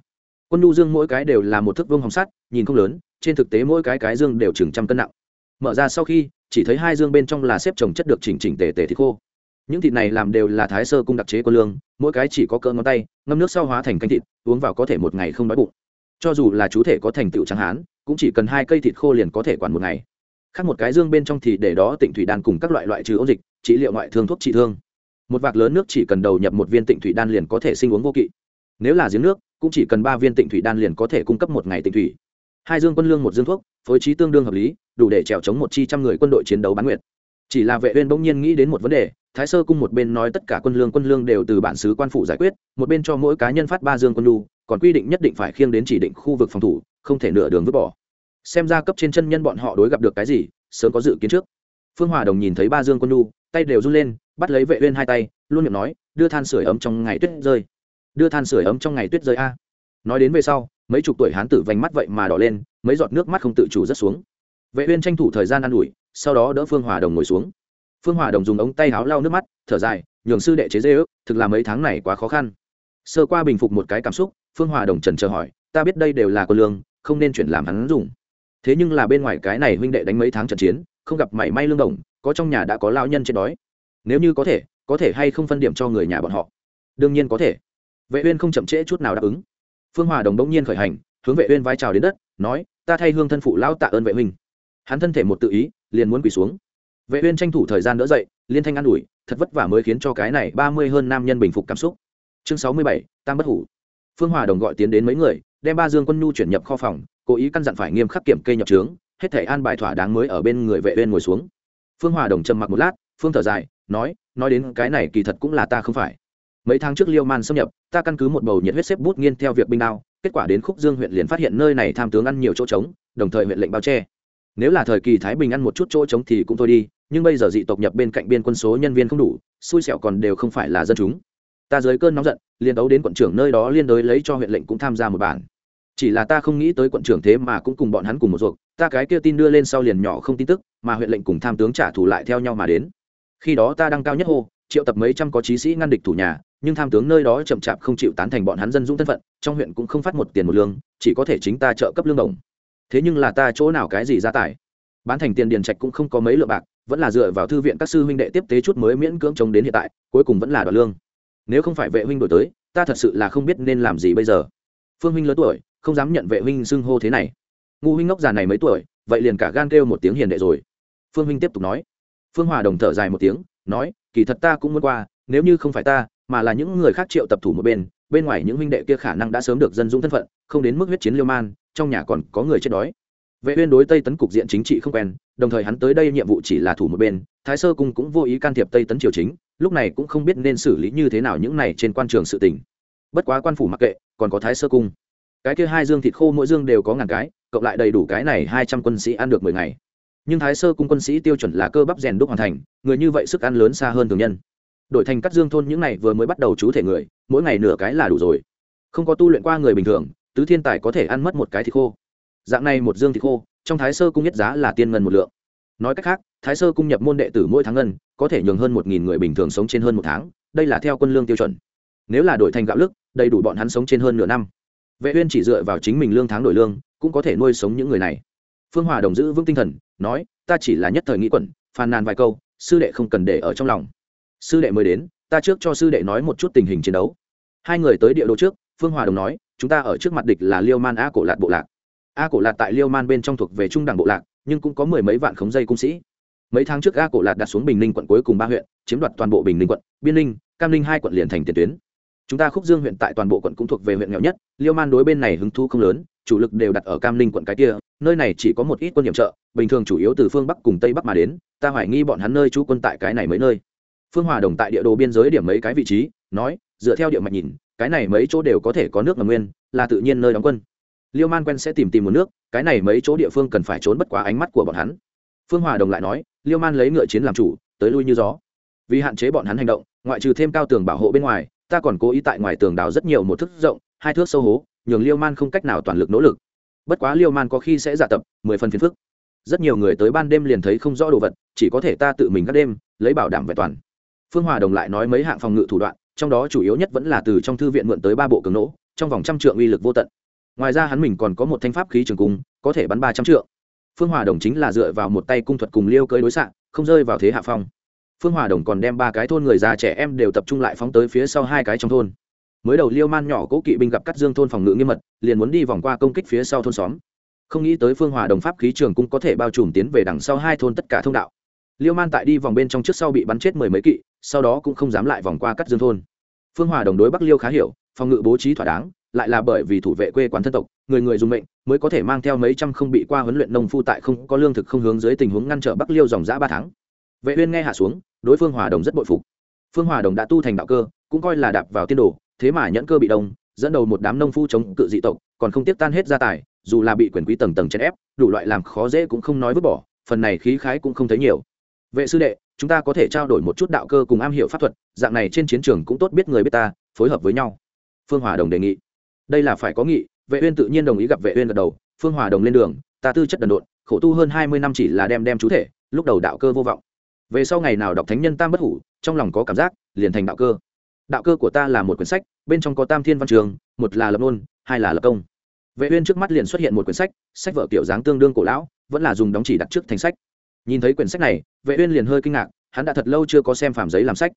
Quân nhu dương mỗi cái đều là một thước vương hồng sắt, nhìn không lớn, trên thực tế mỗi cái cái dương đều chừng trăm cân nặng. Mở ra sau khi, chỉ thấy hai dương bên trong là xếp trồng chất được chỉnh chỉnh tề tề thịt khô những thịt này làm đều là thái sơ cung đặc chế quân lương, mỗi cái chỉ có cỡ ngón tay, ngâm nước sau hóa thành canh thịt, uống vào có thể một ngày không đói bụng. Cho dù là chú thể có thành tựu trắng hán, cũng chỉ cần hai cây thịt khô liền có thể quản một ngày. Khác một cái dương bên trong thì để đó tịnh thủy đan cùng các loại loại trừ ôn dịch, trị liệu ngoại thương thuốc trị thương. Một vạc lớn nước chỉ cần đầu nhập một viên tịnh thủy đan liền có thể sinh uống vô kỵ. Nếu là giếng nước, cũng chỉ cần ba viên tịnh thủy đan liền có thể cung cấp một ngày tịnh thủy. Hai dương quân lương một dương thuốc, phối trí tương đương hợp lý, đủ để trèo chống một chi trăm người quân đội chiến đấu bán nguyện chỉ là vệ uyên bỗng nhiên nghĩ đến một vấn đề, thái sơ cung một bên nói tất cả quân lương quân lương đều từ bản xứ quan phụ giải quyết, một bên cho mỗi cá nhân phát ba dương quân lưu còn quy định nhất định phải khiêng đến chỉ định khu vực phòng thủ, không thể nửa đường vứt bỏ. Xem ra cấp trên chân nhân bọn họ đối gặp được cái gì, sớm có dự kiến trước. Phương hòa đồng nhìn thấy ba dương quân lưu tay đều run lên, bắt lấy vệ uyên hai tay, luôn miệng nói, đưa than sửa ấm trong ngày tuyết rơi. Đưa than sửa ấm trong ngày tuyết rơi a. Nói đến về sau, mấy chục tuổi hán tử vành mắt vậy mà đỏ lên, mấy giọt nước mắt không tự chủ rất xuống. Vệ uyên tranh thủ thời gian ăn ủi sau đó đỡ phương hòa đồng ngồi xuống. Phương hòa đồng dùng ống tay áo lau nước mắt, thở dài, nhường sư đệ chế dê ước, thực là mấy tháng này quá khó khăn. Sơ qua bình phục một cái cảm xúc, phương hòa đồng trần chờ hỏi, ta biết đây đều là quân lương, không nên chuyển làm hắn dùng. Thế nhưng là bên ngoài cái này huynh đệ đánh mấy tháng trận chiến, không gặp mảy may lương đồng, có trong nhà đã có lao nhân chết đói. Nếu như có thể có thể hay không phân điểm cho người nhà bọn họ? Đương nhiên có thể. Vệ uyên không chậm trễ chút nào đáp ứng. Phương hòa đồng bỗng nhiên khởi hành, hướng vệ uyên vai chào đến đất, nói, ta thay hương thân phụ lão tạ ơn vệ huynh hắn thân thể một tự ý, liền muốn quỳ xuống. Vệ uyên tranh thủ thời gian đỡ dậy, liên thanh an ủi, thật vất vả mới khiến cho cái này ba mươi hơn nam nhân bình phục cảm xúc. Chương sáu mươi bảy, tam bất hủ. Phương hòa đồng gọi tiến đến mấy người, đem ba dương quân nhu chuyển nhập kho phòng, cố ý căn dặn phải nghiêm khắc kiểm kê nhập trướng, hết thể an bài thỏa đáng mới ở bên người vệ uyên ngồi xuống. Phương hòa đồng trầm mặc một lát, phương thở dài, nói nói đến cái này kỳ thật cũng là ta không phải. Mấy tháng trước liêu man xâm nhập, ta căn cứ một bầu nhiệt huyết xếp bút nghiên theo việc binh đao, kết quả đến khúc dương huyện liền phát hiện nơi này tham tướng ăn nhiều chỗ trống, đồng thời huyện lệnh bao che nếu là thời kỳ thái bình ăn một chút chỗ trống thì cũng thôi đi, nhưng bây giờ dị tộc nhập bên cạnh biên quân số nhân viên không đủ, xui xẻo còn đều không phải là dân chúng. Ta dưới cơn nóng giận, liên đấu đến quận trưởng nơi đó liên đối lấy cho huyện lệnh cũng tham gia một bản. Chỉ là ta không nghĩ tới quận trưởng thế mà cũng cùng bọn hắn cùng một ruột, ta cái kia tin đưa lên sau liền nhỏ không tin tức, mà huyện lệnh cùng tham tướng trả thù lại theo nhau mà đến. Khi đó ta đang cao nhất hô, triệu tập mấy trăm có chí sĩ ngăn địch thủ nhà, nhưng tham tướng nơi đó chậm chạp không chịu tán thành bọn hắn dân dũng thân phận, trong huyện cũng không phát một tiền một lương, chỉ có thể chính ta trợ cấp lương đồng thế nhưng là ta chỗ nào cái gì ra tài bán thành tiền điền trạch cũng không có mấy lượng bạc, vẫn là dựa vào thư viện các sư huynh đệ tiếp tế chút mới miễn cưỡng chống đến hiện tại, cuối cùng vẫn là đoạn lương. Nếu không phải vệ huynh đổi tới, ta thật sự là không biết nên làm gì bây giờ. Phương huynh lớn tuổi, không dám nhận vệ huynh xưng hô thế này. Ngu huynh ngốc già này mấy tuổi, vậy liền cả gan kêu một tiếng hiền đệ rồi. Phương huynh tiếp tục nói. Phương hòa đồng thở dài một tiếng, nói, kỳ thật ta cũng muốn qua, nếu như không phải ta, mà là những người khác triệu tập thủ một bên bên ngoài những huynh đệ kia khả năng đã sớm được dân dũng thân phận, không đến mức huyết chiến liêu man trong nhà còn có người chết đói. Vệ uyên đối tây tấn cục diện chính trị không quen, đồng thời hắn tới đây nhiệm vụ chỉ là thủ một bên, thái sơ cung cũng vô ý can thiệp tây tấn triều chính, lúc này cũng không biết nên xử lý như thế nào những này trên quan trường sự tình. Bất quá quan phủ mặc kệ, còn có thái sơ cung. Cái kia hai dương thịt khô mỗi dương đều có ngàn cái, cộng lại đầy đủ cái này hai trăm quân sĩ ăn được mười ngày. Nhưng thái sơ cung quân sĩ tiêu chuẩn là cơ bắp rèn đúc hoàn thành, người như vậy sức ăn lớn xa hơn thường nhân. Đổi thành cắt dương thôn những này vừa mới bắt đầu chú thể người, mỗi ngày nửa cái là đủ rồi. Không có tu luyện qua người bình thường tứ thiên tài có thể ăn mất một cái thịt khô. Dạng này một dương thịt khô, trong thái sơ cung nhất giá là tiên ngân một lượng. Nói cách khác, thái sơ cung nhập môn đệ tử mỗi tháng ngân, có thể nhường hơn một nghìn người bình thường sống trên hơn một tháng, đây là theo quân lương tiêu chuẩn. Nếu là đổi thành gạo lức, đầy đủ bọn hắn sống trên hơn nửa năm. Vệ uyên chỉ dựa vào chính mình lương tháng đổi lương, cũng có thể nuôi sống những người này. Phương hòa đồng giữ vững tinh thần, nói, ta chỉ là nhất thời nghĩ quẩn, phàn nàn vài câu, sư đệ không cần để ở trong lòng. Sư đệ mới đến, ta trước cho sư đệ nói một chút tình hình chiến đấu. Hai người tới địa đồ trước, phương hòa đồng nói chúng ta ở trước mặt địch là liêu man a cổ lạt bộ lạc. A cổ lạt tại liêu man bên trong thuộc về trung đẳng bộ lạc, nhưng cũng có mười mấy vạn khống dây cung sĩ. Mấy tháng trước a cổ lạt đặt xuống bình ninh quận cuối cùng ba huyện, chiếm đoạt toàn bộ bình ninh quận, biên ninh, cam ninh hai quận liền thành tiền tuyến. Chúng ta khúc dương huyện tại toàn bộ quận cũng thuộc về huyện nghèo nhất, liêu man đối bên này hứng thu không lớn, chủ lực đều đặt ở cam ninh quận cái kia, nơi này chỉ có một ít quân nhiệm trợ, bình thường chủ yếu từ phương bắc cùng tây bắc mà đến, ta hoài nghi bọn hắn nơi trú quân tại cái này mấy nơi. Phương hòa đồng tại địa đồ biên giới điểm mấy cái vị trí, nói, dựa theo địa mạch nhìn cái này mấy chỗ đều có thể có nước ngầm nguyên, là tự nhiên nơi đóng quân. Liêu man quen sẽ tìm tìm một nước, cái này mấy chỗ địa phương cần phải trốn bất quá ánh mắt của bọn hắn. Phương hòa đồng lại nói, liêu man lấy ngựa chiến làm chủ, tới lui như gió. Vì hạn chế bọn hắn hành động, ngoại trừ thêm cao tường bảo hộ bên ngoài, ta còn cố ý tại ngoài tường đào rất nhiều một thước rộng, hai thước sâu hố, nhường liêu man không cách nào toàn lực nỗ lực. Bất quá liêu man có khi sẽ giả tập, mười phần phiền phức. Rất nhiều người tới ban đêm liền thấy không rõ đồ vật, chỉ có thể ta tự mình các đêm, lấy bảo đảm vẹn toàn. Phương hòa đồng lại nói mấy hạng phòng ngự thủ đoạn trong đó chủ yếu nhất vẫn là từ trong thư viện mượn tới ba bộ cường nỗ, trong vòng trăm trượng uy lực vô tận. Ngoài ra hắn mình còn có một thanh pháp khí trường cung, có thể bắn ba trăm trượng. Phương hòa đồng chính là dựa vào một tay cung thuật cùng liêu cơi đối xạ, không rơi vào thế hạ phong. Phương hòa đồng còn đem ba cái thôn người già trẻ em đều tập trung lại phóng tới phía sau hai cái trong thôn. Mới đầu liêu man nhỏ cố kỵ binh gặp cắt dương thôn phòng ngự nghiêm mật, liền muốn đi vòng qua công kích phía sau thôn xóm. Không nghĩ tới phương hòa đồng pháp khí trường cung có thể bao trùm tiến về đằng sau hai thôn tất cả thông đạo. Liêu man tại đi vòng bên trong trước sau bị bắn chết mười mấy kỵ sau đó cũng không dám lại vòng qua cắt dương thôn. Phương hòa đồng đối bắc liêu khá hiểu, phòng ngự bố trí thỏa đáng, lại là bởi vì thủ vệ quê quán thân tộc, người người dùng mệnh, mới có thể mang theo mấy trăm không bị qua huấn luyện nông phu tại không có lương thực không hướng dưới tình huống ngăn trở bắc liêu dòng giã ba tháng. Vệ uyên nghe hạ xuống, đối phương hòa đồng rất bội phục. Phương hòa đồng đã tu thành đạo cơ, cũng coi là đạp vào tiên đồ, thế mà nhẫn cơ bị đông, dẫn đầu một đám nông phu chống cự dị tộc, còn không tiếp tan hết gia tài, dù là bị quyền quý tầng tầng chèn ép, đủ loại làm khó dễ cũng không nói vứt bỏ, phần này khí khái cũng không thấy nhiều. Vệ sư đệ chúng ta có thể trao đổi một chút đạo cơ cùng am hiểu pháp thuật, dạng này trên chiến trường cũng tốt biết người biết ta, phối hợp với nhau. Phương hòa đồng đề nghị. Đây là phải có nghị, vệ uyên tự nhiên đồng ý gặp vệ uyên gật đầu, phương hòa đồng lên đường, ta tư chất đần độn, khổ tu hơn 20 năm chỉ là đem đem chú thể, lúc đầu đạo cơ vô vọng. Về sau ngày nào đọc thánh nhân tam bất hủ, trong lòng có cảm giác, liền thành đạo cơ. Đạo cơ của ta là một quyển sách, bên trong có tam thiên văn trường, một là lập ngôn hai là lập công. Vệ uyên trước mắt liền xuất hiện một quyển sách sách vở kiểu dáng tương đương cổ lão, vẫn là dùng đóng chỉ đặt trước thành sách nhìn thấy quyển sách này, vệ uyên liền hơi kinh ngạc, hắn đã thật lâu chưa có xem phàm giấy làm sách.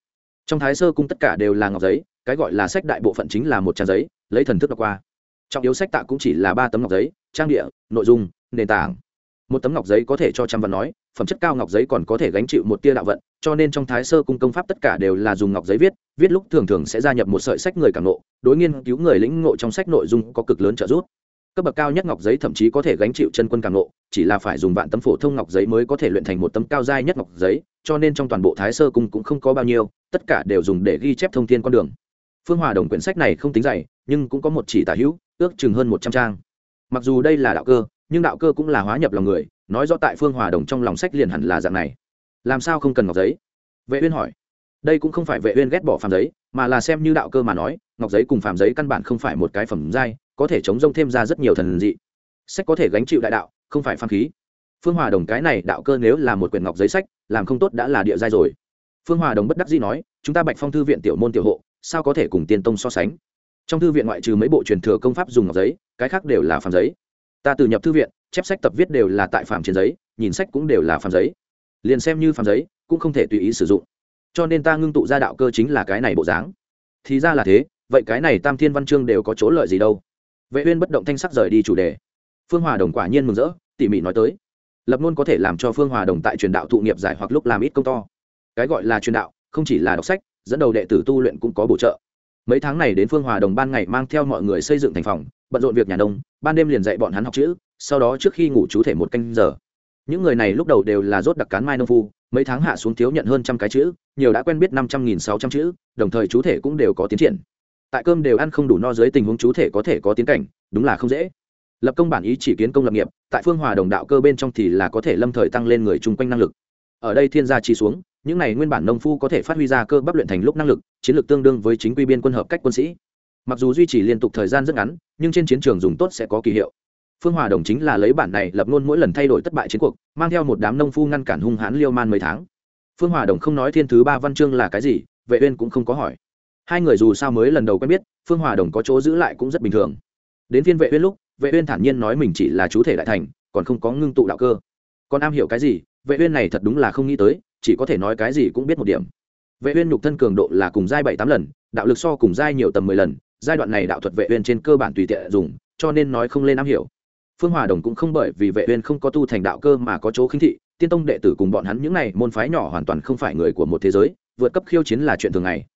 Trong thái sơ cung tất cả đều là ngọc giấy, cái gọi là sách đại bộ phận chính là một trang giấy, lấy thần thức đọc qua. Trọng yếu sách tạ cũng chỉ là ba tấm ngọc giấy, trang địa, nội dung, nền tảng. Một tấm ngọc giấy có thể cho trăm văn nói, phẩm chất cao ngọc giấy còn có thể gánh chịu một tia đạo vận, cho nên trong thái sơ cung công pháp tất cả đều là dùng ngọc giấy viết viết lúc thường thường sẽ gia nhập một sợi sách người cảm nộ đối nghiên cứu người lĩnh ngộ trong sách nội dung có cực lớn trợ giúp cấp bậc cao nhất ngọc giấy thậm chí có thể gánh chịu chân quân càng nộ, chỉ là phải dùng vạn tấm phổ thông ngọc giấy mới có thể luyện thành một tấm cao giai nhất ngọc giấy, cho nên trong toàn bộ thái sơ cung cũng không có bao nhiêu, tất cả đều dùng để ghi chép thông tin con đường. Phương hòa đồng quyển sách này không tính dày, nhưng cũng có một chỉ tả hữu, ước chừng hơn một trăm trang. Mặc dù đây là đạo cơ, nhưng đạo cơ cũng là hóa nhập lòng người, nói rõ tại phương hòa đồng trong lòng sách liền hẳn là dạng này. Làm sao không cần ngọc giấy? Vệ uyên hỏi. Đây cũng không phải vệ uyên ghét bỏ phàm giấy, mà là xem như đạo cơ mà nói, ngọc giấy cùng phàm giấy căn bản không phải một cái phẩm giai có thể chống rông thêm ra rất nhiều thần dị. Sách có thể gánh chịu đại đạo, không phải phan khí. Phương hòa đồng cái này đạo cơ nếu là một quyển ngọc giấy sách, làm không tốt đã là địa giai rồi. Phương hòa đồng bất đắc dĩ nói, chúng ta bạch phong thư viện tiểu môn tiểu hộ, sao có thể cùng tiên tông so sánh? Trong thư viện ngoại trừ mấy bộ truyền thừa công pháp dùng ngọc giấy, cái khác đều là phàm giấy. Ta từ nhập thư viện, chép sách tập viết đều là tại phàm trên giấy, nhìn sách cũng đều là phàm giấy. Liền xem như phàm giấy, cũng không thể tùy ý sử dụng. Cho nên ta ngưng tụ ra đạo cơ chính là cái này bộ dáng. Thì ra là thế, vậy cái này tam thiên văn chương đều có chỗ lợi gì đâu? Vệ uyên bất động thanh sắc rời đi chủ đề. Phương hòa đồng quả nhiên mừng rỡ, tỉ mỉ nói tới. Lập luôn có thể làm cho phương hòa đồng tại truyền đạo thụ nghiệp giải hoặc lúc làm ít công to. Cái gọi là truyền đạo, không chỉ là đọc sách, dẫn đầu đệ tử tu luyện cũng có bổ trợ. Mấy tháng này đến phương hòa đồng ban ngày mang theo mọi người xây dựng thành phòng, bận rộn việc nhà nông, ban đêm liền dạy bọn hắn học chữ, sau đó trước khi ngủ chú thể một canh giờ. Những người này lúc đầu đều là rốt đặc cán mai nông phu, mấy tháng hạ xuống thiếu nhận hơn trăm cái chữ, nhiều đã quen biết năm trăm nghìn sáu trăm chữ, đồng thời chú thể cũng đều có tiến triển tại cơm đều ăn không đủ no dưới tình huống chú thể có thể có tiến cảnh, đúng là không dễ. Lập công bản ý chỉ kiến công lập nghiệp, tại phương hòa đồng đạo cơ bên trong thì là có thể lâm thời tăng lên người chung quanh năng lực. Ở đây thiên gia chi xuống, những này nguyên bản nông phu có thể phát huy ra cơ bắp luyện thành lúc năng lực, chiến lược tương đương với chính quy biên quân hợp cách quân sĩ. Mặc dù duy trì liên tục thời gian rất ngắn, nhưng trên chiến trường dùng tốt sẽ có kỳ hiệu. Phương hòa đồng chính là lấy bản này lập ngôn mỗi lần thay đổi thất bại chiến cuộc, mang theo một đám nông phu ngăn cản hung hãn liêu man mấy tháng. Phương hòa đồng không nói thiên thứ ba văn chương là cái gì, vệ uyên cũng không có hỏi hai người dù sao mới lần đầu quen biết, phương hòa đồng có chỗ giữ lại cũng rất bình thường. Đến phiên vệ uyên lúc, vệ uyên thản nhiên nói mình chỉ là chú thể đại thành, còn không có ngưng tụ đạo cơ. Còn am hiểu cái gì, vệ uyên này thật đúng là không nghĩ tới, chỉ có thể nói cái gì cũng biết một điểm. Vệ uyên nhục thân cường độ là cùng giai bảy tám lần, đạo lực so cùng giai nhiều tầm mười lần, giai đoạn này đạo thuật vệ uyên trên cơ bản tùy tiện dùng, cho nên nói không lên am hiểu. Phương hòa đồng cũng không bởi vì vệ uyên không có tu thành đạo cơ mà có chỗ khinh thị, tiên tông đệ tử cùng bọn hắn những này môn phái nhỏ hoàn toàn không phải người của một thế giới, vượt cấp khiêu chiến là chuyện thường ngày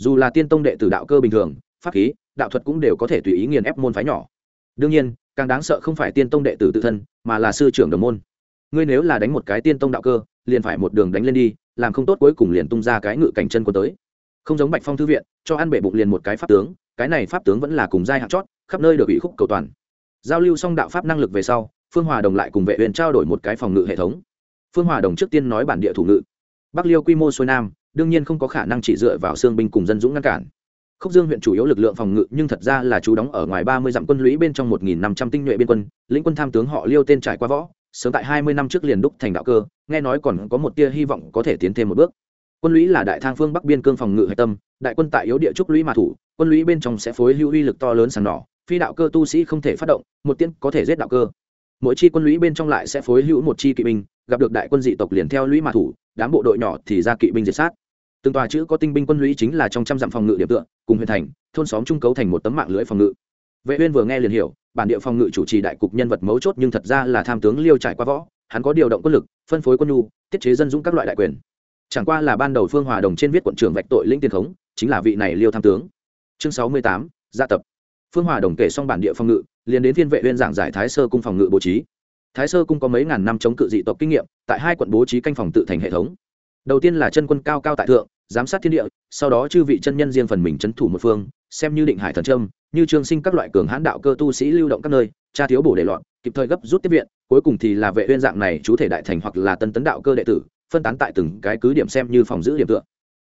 dù là tiên tông đệ tử đạo cơ bình thường, pháp khí, đạo thuật cũng đều có thể tùy ý nghiền ép môn phái nhỏ. Đương nhiên, càng đáng sợ không phải tiên tông đệ tử tự thân, mà là sư trưởng đồng môn. Ngươi nếu là đánh một cái tiên tông đạo cơ, liền phải một đường đánh lên đi, làm không tốt cuối cùng liền tung ra cái ngự cảnh chân quân tới. Không giống bạch phong thư viện, cho ăn bể bụng liền một cái pháp tướng, cái này pháp tướng vẫn là cùng giai hạng chót, khắp nơi được ủy khúc cầu toàn. Giao lưu xong đạo pháp năng lực về sau, phương hòa đồng lại cùng vệ huyền trao đổi một cái phòng ngự hệ thống. Phương hòa đồng trước tiên nói bản địa thủ ngự. Bắc liêu quy mô xuôi nam đương nhiên không có khả năng chỉ dựa vào xương binh cùng dân dũng ngăn cản. Khúc dương huyện chủ yếu lực lượng phòng ngự, nhưng thật ra là chú đóng ở ngoài ba mươi dặm quân lũy bên trong một nghìn năm trăm tinh nhuệ biên quân, lĩnh quân tham tướng họ liêu tên trải qua võ, sớm tại hai mươi năm trước liền đúc thành đạo cơ, nghe nói còn có một tia hy vọng có thể tiến thêm một bước. Quân lũy là đại thang phương bắc biên cương phòng ngự hạch tâm, đại quân tại yếu địa trúc lũy mà thủ, quân lũy bên trong sẽ phối hữu uy lực to lớn sàn đỏ phi đạo cơ tu sĩ không thể phát động, một tiên có thể giết đạo cơ. Mỗi chi quân lũy bên trong lại sẽ phối hữu một chi kỵ binh, gặp được đại quân dị tộc liền theo lũy mà thủ, đám bộ đội nhỏ thì ra kỵ binh diệt sát từng tòa chữ có tinh binh quân lũy chính là trong trăm dặm phòng ngự điểm tựa, cùng huyện thành, thôn xóm trung cấu thành một tấm mạng lưới phòng ngự. Vệ uyên vừa nghe liền hiểu, bản địa phòng ngự chủ trì đại cục nhân vật mấu chốt nhưng thật ra là tham tướng liêu trải qua võ, hắn có điều động quân lực, phân phối quân nhu, tiết chế dân dũng các loại đại quyền. Chẳng qua là ban đầu phương hòa đồng trên viết quận trưởng vạch tội lĩnh tiền khống, chính là vị này liêu tham tướng. Chương sáu mươi tám, gia tập. Phương hòa đồng kể xong bản địa phòng ngự, liền đến thiên vệ uyên giảng giải thái sơ cung phòng ngự bố trí. Thái sơ cung có mấy ngàn năm chống cự dị tộc kinh nghiệm, tại hai quận bố trí canh phòng tự thành hệ thống đầu tiên là chân quân cao cao tại thượng, giám sát thiên địa, sau đó chư vị chân nhân riêng phần mình c thủ một phương, xem như định hải thần trâm như trường sinh các loại cường hãn đạo cơ tu sĩ lưu động các nơi, tra thiếu bổ để loạn, kịp thời gấp rút tiếp viện, cuối cùng thì là vệ huyên dạng này chú thể đại thành hoặc là tân tấn đạo cơ đệ tử, phân tán tại từng cái cứ điểm xem như phòng giữ điểm tựa.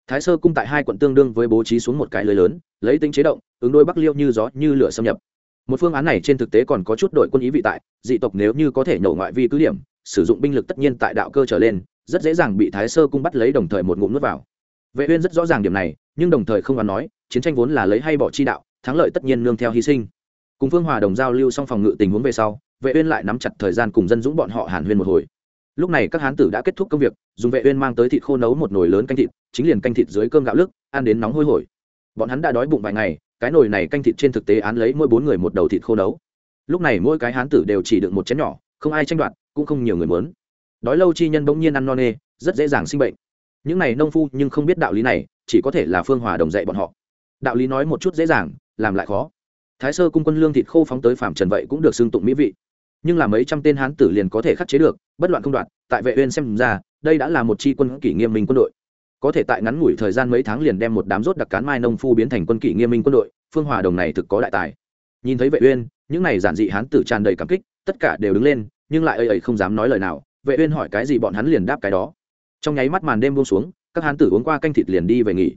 Thái sơ cung tại hai quận tương đương với bố trí xuống một cái lưới lớn, lấy tính chế động, ứng đôi bắc liêu như gió, như lửa xâm nhập. Một phương án này trên thực tế còn có chút đội quân ý vị tại, dị tộc nếu như có thể nhổ ngoại vi cứ điểm, sử dụng binh lực tất nhiên tại đạo cơ trở lên rất dễ dàng bị thái sơ cung bắt lấy đồng thời một ngụm nuốt vào. Vệ uyên rất rõ ràng điểm này, nhưng đồng thời không còn nói, chiến tranh vốn là lấy hay bỏ chi đạo, thắng lợi tất nhiên nương theo hy sinh. Cùng phương hòa đồng giao lưu xong phòng ngự tình huống về sau, vệ uyên lại nắm chặt thời gian cùng dân dũng bọn họ hàn huyên một hồi. Lúc này các hán tử đã kết thúc công việc, dùng vệ uyên mang tới thịt khô nấu một nồi lớn canh thịt, chính liền canh thịt dưới cơm gạo lức, ăn đến nóng hôi hổi. Bọn hắn đã đói bụng vài ngày, cái nồi này canh thịt trên thực tế án lấy mỗi bốn người một đầu thịt khô nấu. Lúc này mỗi cái hán tử đều chỉ được một chén nhỏ, không ai tranh đoạt, cũng không nhiều người muốn đói lâu chi nhân bỗng nhiên ăn no nê, rất dễ dàng sinh bệnh. Những này nông phu nhưng không biết đạo lý này, chỉ có thể là phương hòa đồng dạy bọn họ. Đạo lý nói một chút dễ dàng, làm lại khó. Thái sơ cung quân lương thịt khô phóng tới phạm trần vậy cũng được xưng tụng mỹ vị. Nhưng là mấy trăm tên hán tử liền có thể khắc chế được, bất loạn không đoạn tại vệ uyên xem ra, đây đã là một chi quân kỷ nghiêm minh quân đội. Có thể tại ngắn ngủi thời gian mấy tháng liền đem một đám rốt đặc cán mai nông phu biến thành quân kỷ nghiêm minh quân đội, phương hòa đồng này thực có đại tài. Nhìn thấy vệ uyên, những này giản dị hán tử tràn đầy cảm kích, tất cả đều đứng lên, nhưng lại ơi ơi không dám nói lời nào vệ uyên hỏi cái gì bọn hắn liền đáp cái đó. Trong nháy mắt màn đêm buông xuống, các hán tử uống qua canh thịt liền đi về nghỉ.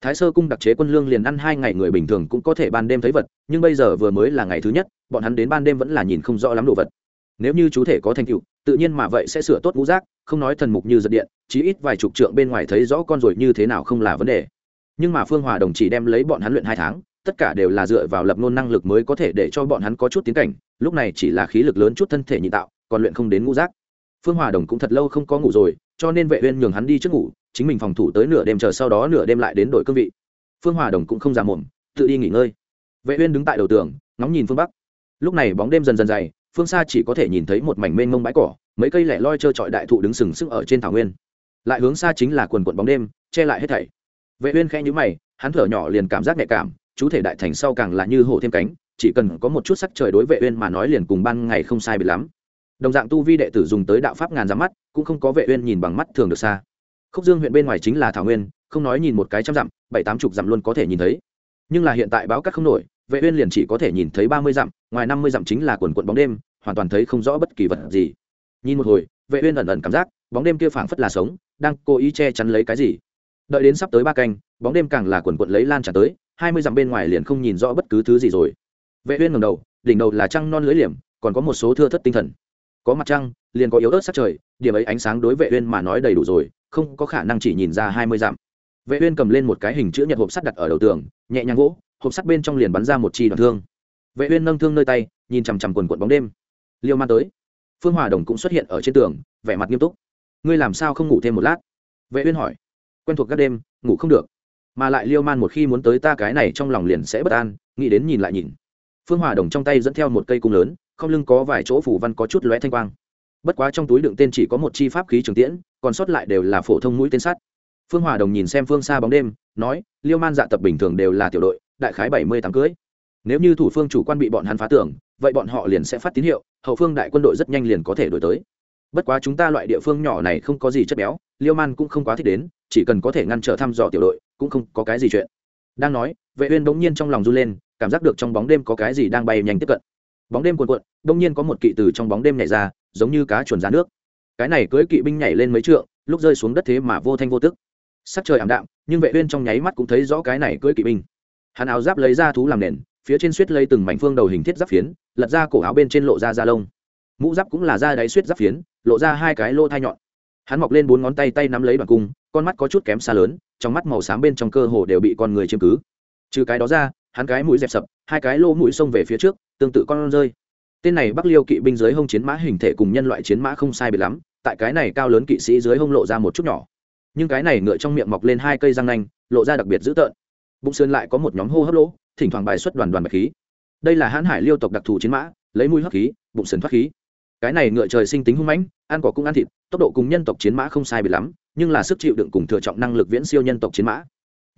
Thái sơ cung đặc chế quân lương liền ăn hai ngày người bình thường cũng có thể ban đêm thấy vật, nhưng bây giờ vừa mới là ngày thứ nhất, bọn hắn đến ban đêm vẫn là nhìn không rõ lắm đồ vật. Nếu như chú thể có thành tựu, tự nhiên mà vậy sẽ sửa tốt ngũ giác, không nói thần mục như giật điện, chí ít vài chục trượng bên ngoài thấy rõ con rồi như thế nào không là vấn đề. Nhưng mà phương hòa đồng chỉ đem lấy bọn hắn luyện hai tháng, tất cả đều là dựa vào lập nôn năng lực mới có thể để cho bọn hắn có chút tiến cảnh, lúc này chỉ là khí lực lớn chút thân thể nhị tạo, còn luyện không đến ngũ giác phương hòa đồng cũng thật lâu không có ngủ rồi, cho nên vệ uyên nhường hắn đi trước ngủ, chính mình phòng thủ tới nửa đêm chờ sau đó nửa đêm lại đến đổi cương vị. Phương hòa đồng cũng không giả mồm tự đi nghỉ ngơi. Vệ uyên đứng tại đầu tường, ngóng nhìn phương bắc. Lúc này bóng đêm dần dần dày, phương xa chỉ có thể nhìn thấy một mảnh mênh mông bãi cỏ, mấy cây lẻ loi trơ trọi đại thụ đứng sừng sững ở trên thảo nguyên. Lại hướng xa chính là quần quần bóng đêm, che lại hết thảy. Vệ uyên khẽ nhíu mày, hắn thở nhỏ liền cảm giác nhạy cảm, chú thể đại thành sau càng là như hổ thêm cánh, chỉ cần có một chút sắc trời đối vệ uyên mà nói liền cùng ban ngày không sai biệt lắm đồng dạng tu vi đệ tử dùng tới đạo pháp ngàn dặm mắt, cũng không có vệ uyên nhìn bằng mắt thường được xa. Khúc dương huyện bên ngoài chính là thảo nguyên, không nói nhìn một cái trăm dặm, bảy tám chục dặm luôn có thể nhìn thấy. Nhưng là hiện tại báo cắt không nổi, vệ uyên liền chỉ có thể nhìn thấy ba mươi dặm, ngoài năm mươi dặm chính là quần quần bóng đêm, hoàn toàn thấy không rõ bất kỳ vật gì. Nhìn một hồi, vệ uyên ẩn ẩn cảm giác, bóng đêm kia phảng phất là sống, đang cố ý che chắn lấy cái gì. Đợi đến sắp tới ba canh, bóng đêm càng là quần quần lấy lan tràn tới, hai mươi dặm bên ngoài liền không nhìn rõ bất cứ thứ gì rồi. Vệ uyên ngẩng đầu, đỉnh đầu là trăng non lưới liềm, còn có một số thưa thất tinh thần có mặt trăng, liền có yếu ớt sắc trời, điểm ấy ánh sáng đối vệ uyên mà nói đầy đủ rồi, không có khả năng chỉ nhìn ra hai mươi dặm. Vệ uyên cầm lên một cái hình chữ nhật hộp sắt đặt ở đầu tường, nhẹ nhàng gỗ, hộp sắt bên trong liền bắn ra một chi đoạn thương. Vệ uyên nâng thương nơi tay, nhìn chằm chằm quần cuộn bóng đêm. Liêu man tới. Phương hòa đồng cũng xuất hiện ở trên tường, vẻ mặt nghiêm túc. Ngươi làm sao không ngủ thêm một lát? Vệ uyên hỏi. Quen thuộc các đêm, ngủ không được. Mà lại liêu man một khi muốn tới ta cái này trong lòng liền sẽ bất an, nghĩ đến nhìn lại nhìn. Phương hòa đồng trong tay dẫn theo một cây cung lớn không lưng có vài chỗ phủ văn có chút lóe thanh quang. Bất quá trong túi đựng tên chỉ có một chi pháp khí trường tiễn, còn sót lại đều là phổ thông mũi tên sắt. Phương hòa đồng nhìn xem phương xa bóng đêm, nói, liêu man dạ tập bình thường đều là tiểu đội, đại khái bảy mươi tám cưới. Nếu như thủ phương chủ quan bị bọn hắn phá tưởng, vậy bọn họ liền sẽ phát tín hiệu, hậu phương đại quân đội rất nhanh liền có thể đổi tới. Bất quá chúng ta loại địa phương nhỏ này không có gì chất béo, liêu man cũng không quá thích đến, chỉ cần có thể ngăn trở thăm dò tiểu đội, cũng không có cái gì chuyện. Đang nói, vệ uyên bỗng nhiên trong lòng run lên, cảm giác được trong bóng đêm có cái gì đang bay nhanh tiếp cận bóng đêm cuồn cuộn, đông nhiên có một kỵ từ trong bóng đêm nhảy ra, giống như cá chuồn ra nước. Cái này cưỡi kỵ binh nhảy lên mấy trượng, lúc rơi xuống đất thế mà vô thanh vô tức. Sắc trời ảm đạm, nhưng vệ uyên trong nháy mắt cũng thấy rõ cái này cưỡi kỵ binh. Hắn áo giáp lấy ra thú làm nền, phía trên suýt lấy từng mảnh phương đầu hình thiết giáp phiến, lật ra cổ áo bên trên lộ ra da lông. Mũ giáp cũng là da đáy suýt giáp phiến, lộ ra hai cái lô thai nhọn. Hắn mọc lên bốn ngón tay tay nắm lấy đoạn cung, con mắt có chút kém xa lớn, trong mắt màu xám bên trong cơ hồ đều bị con người chiếm cứ. Trừ cái đó ra, hắn cái mũi dẹp sập hai cái lỗ mũi xông về phía trước, tương tự con rơi. Tên này bắc liêu kỵ binh dưới hông chiến mã hình thể cùng nhân loại chiến mã không sai biệt lắm, tại cái này cao lớn kỵ sĩ dưới hông lộ ra một chút nhỏ. Nhưng cái này ngựa trong miệng mọc lên hai cây răng nanh, lộ ra đặc biệt dữ tợn. Bụng sườn lại có một nhóm hô hấp lỗ, thỉnh thoảng bài xuất đoàn đoàn bạch khí. Đây là hãn hải liêu tộc đặc thù chiến mã, lấy mũi hấp khí, bụng sườn thoát khí. Cái này ngựa trời sinh tính hung mãnh, ăn cỏ cũng ăn thịt, tốc độ cùng nhân tộc chiến mã không sai biệt lắm, nhưng là sức chịu đựng cùng thừa trọng năng lực viễn siêu nhân tộc chiến mã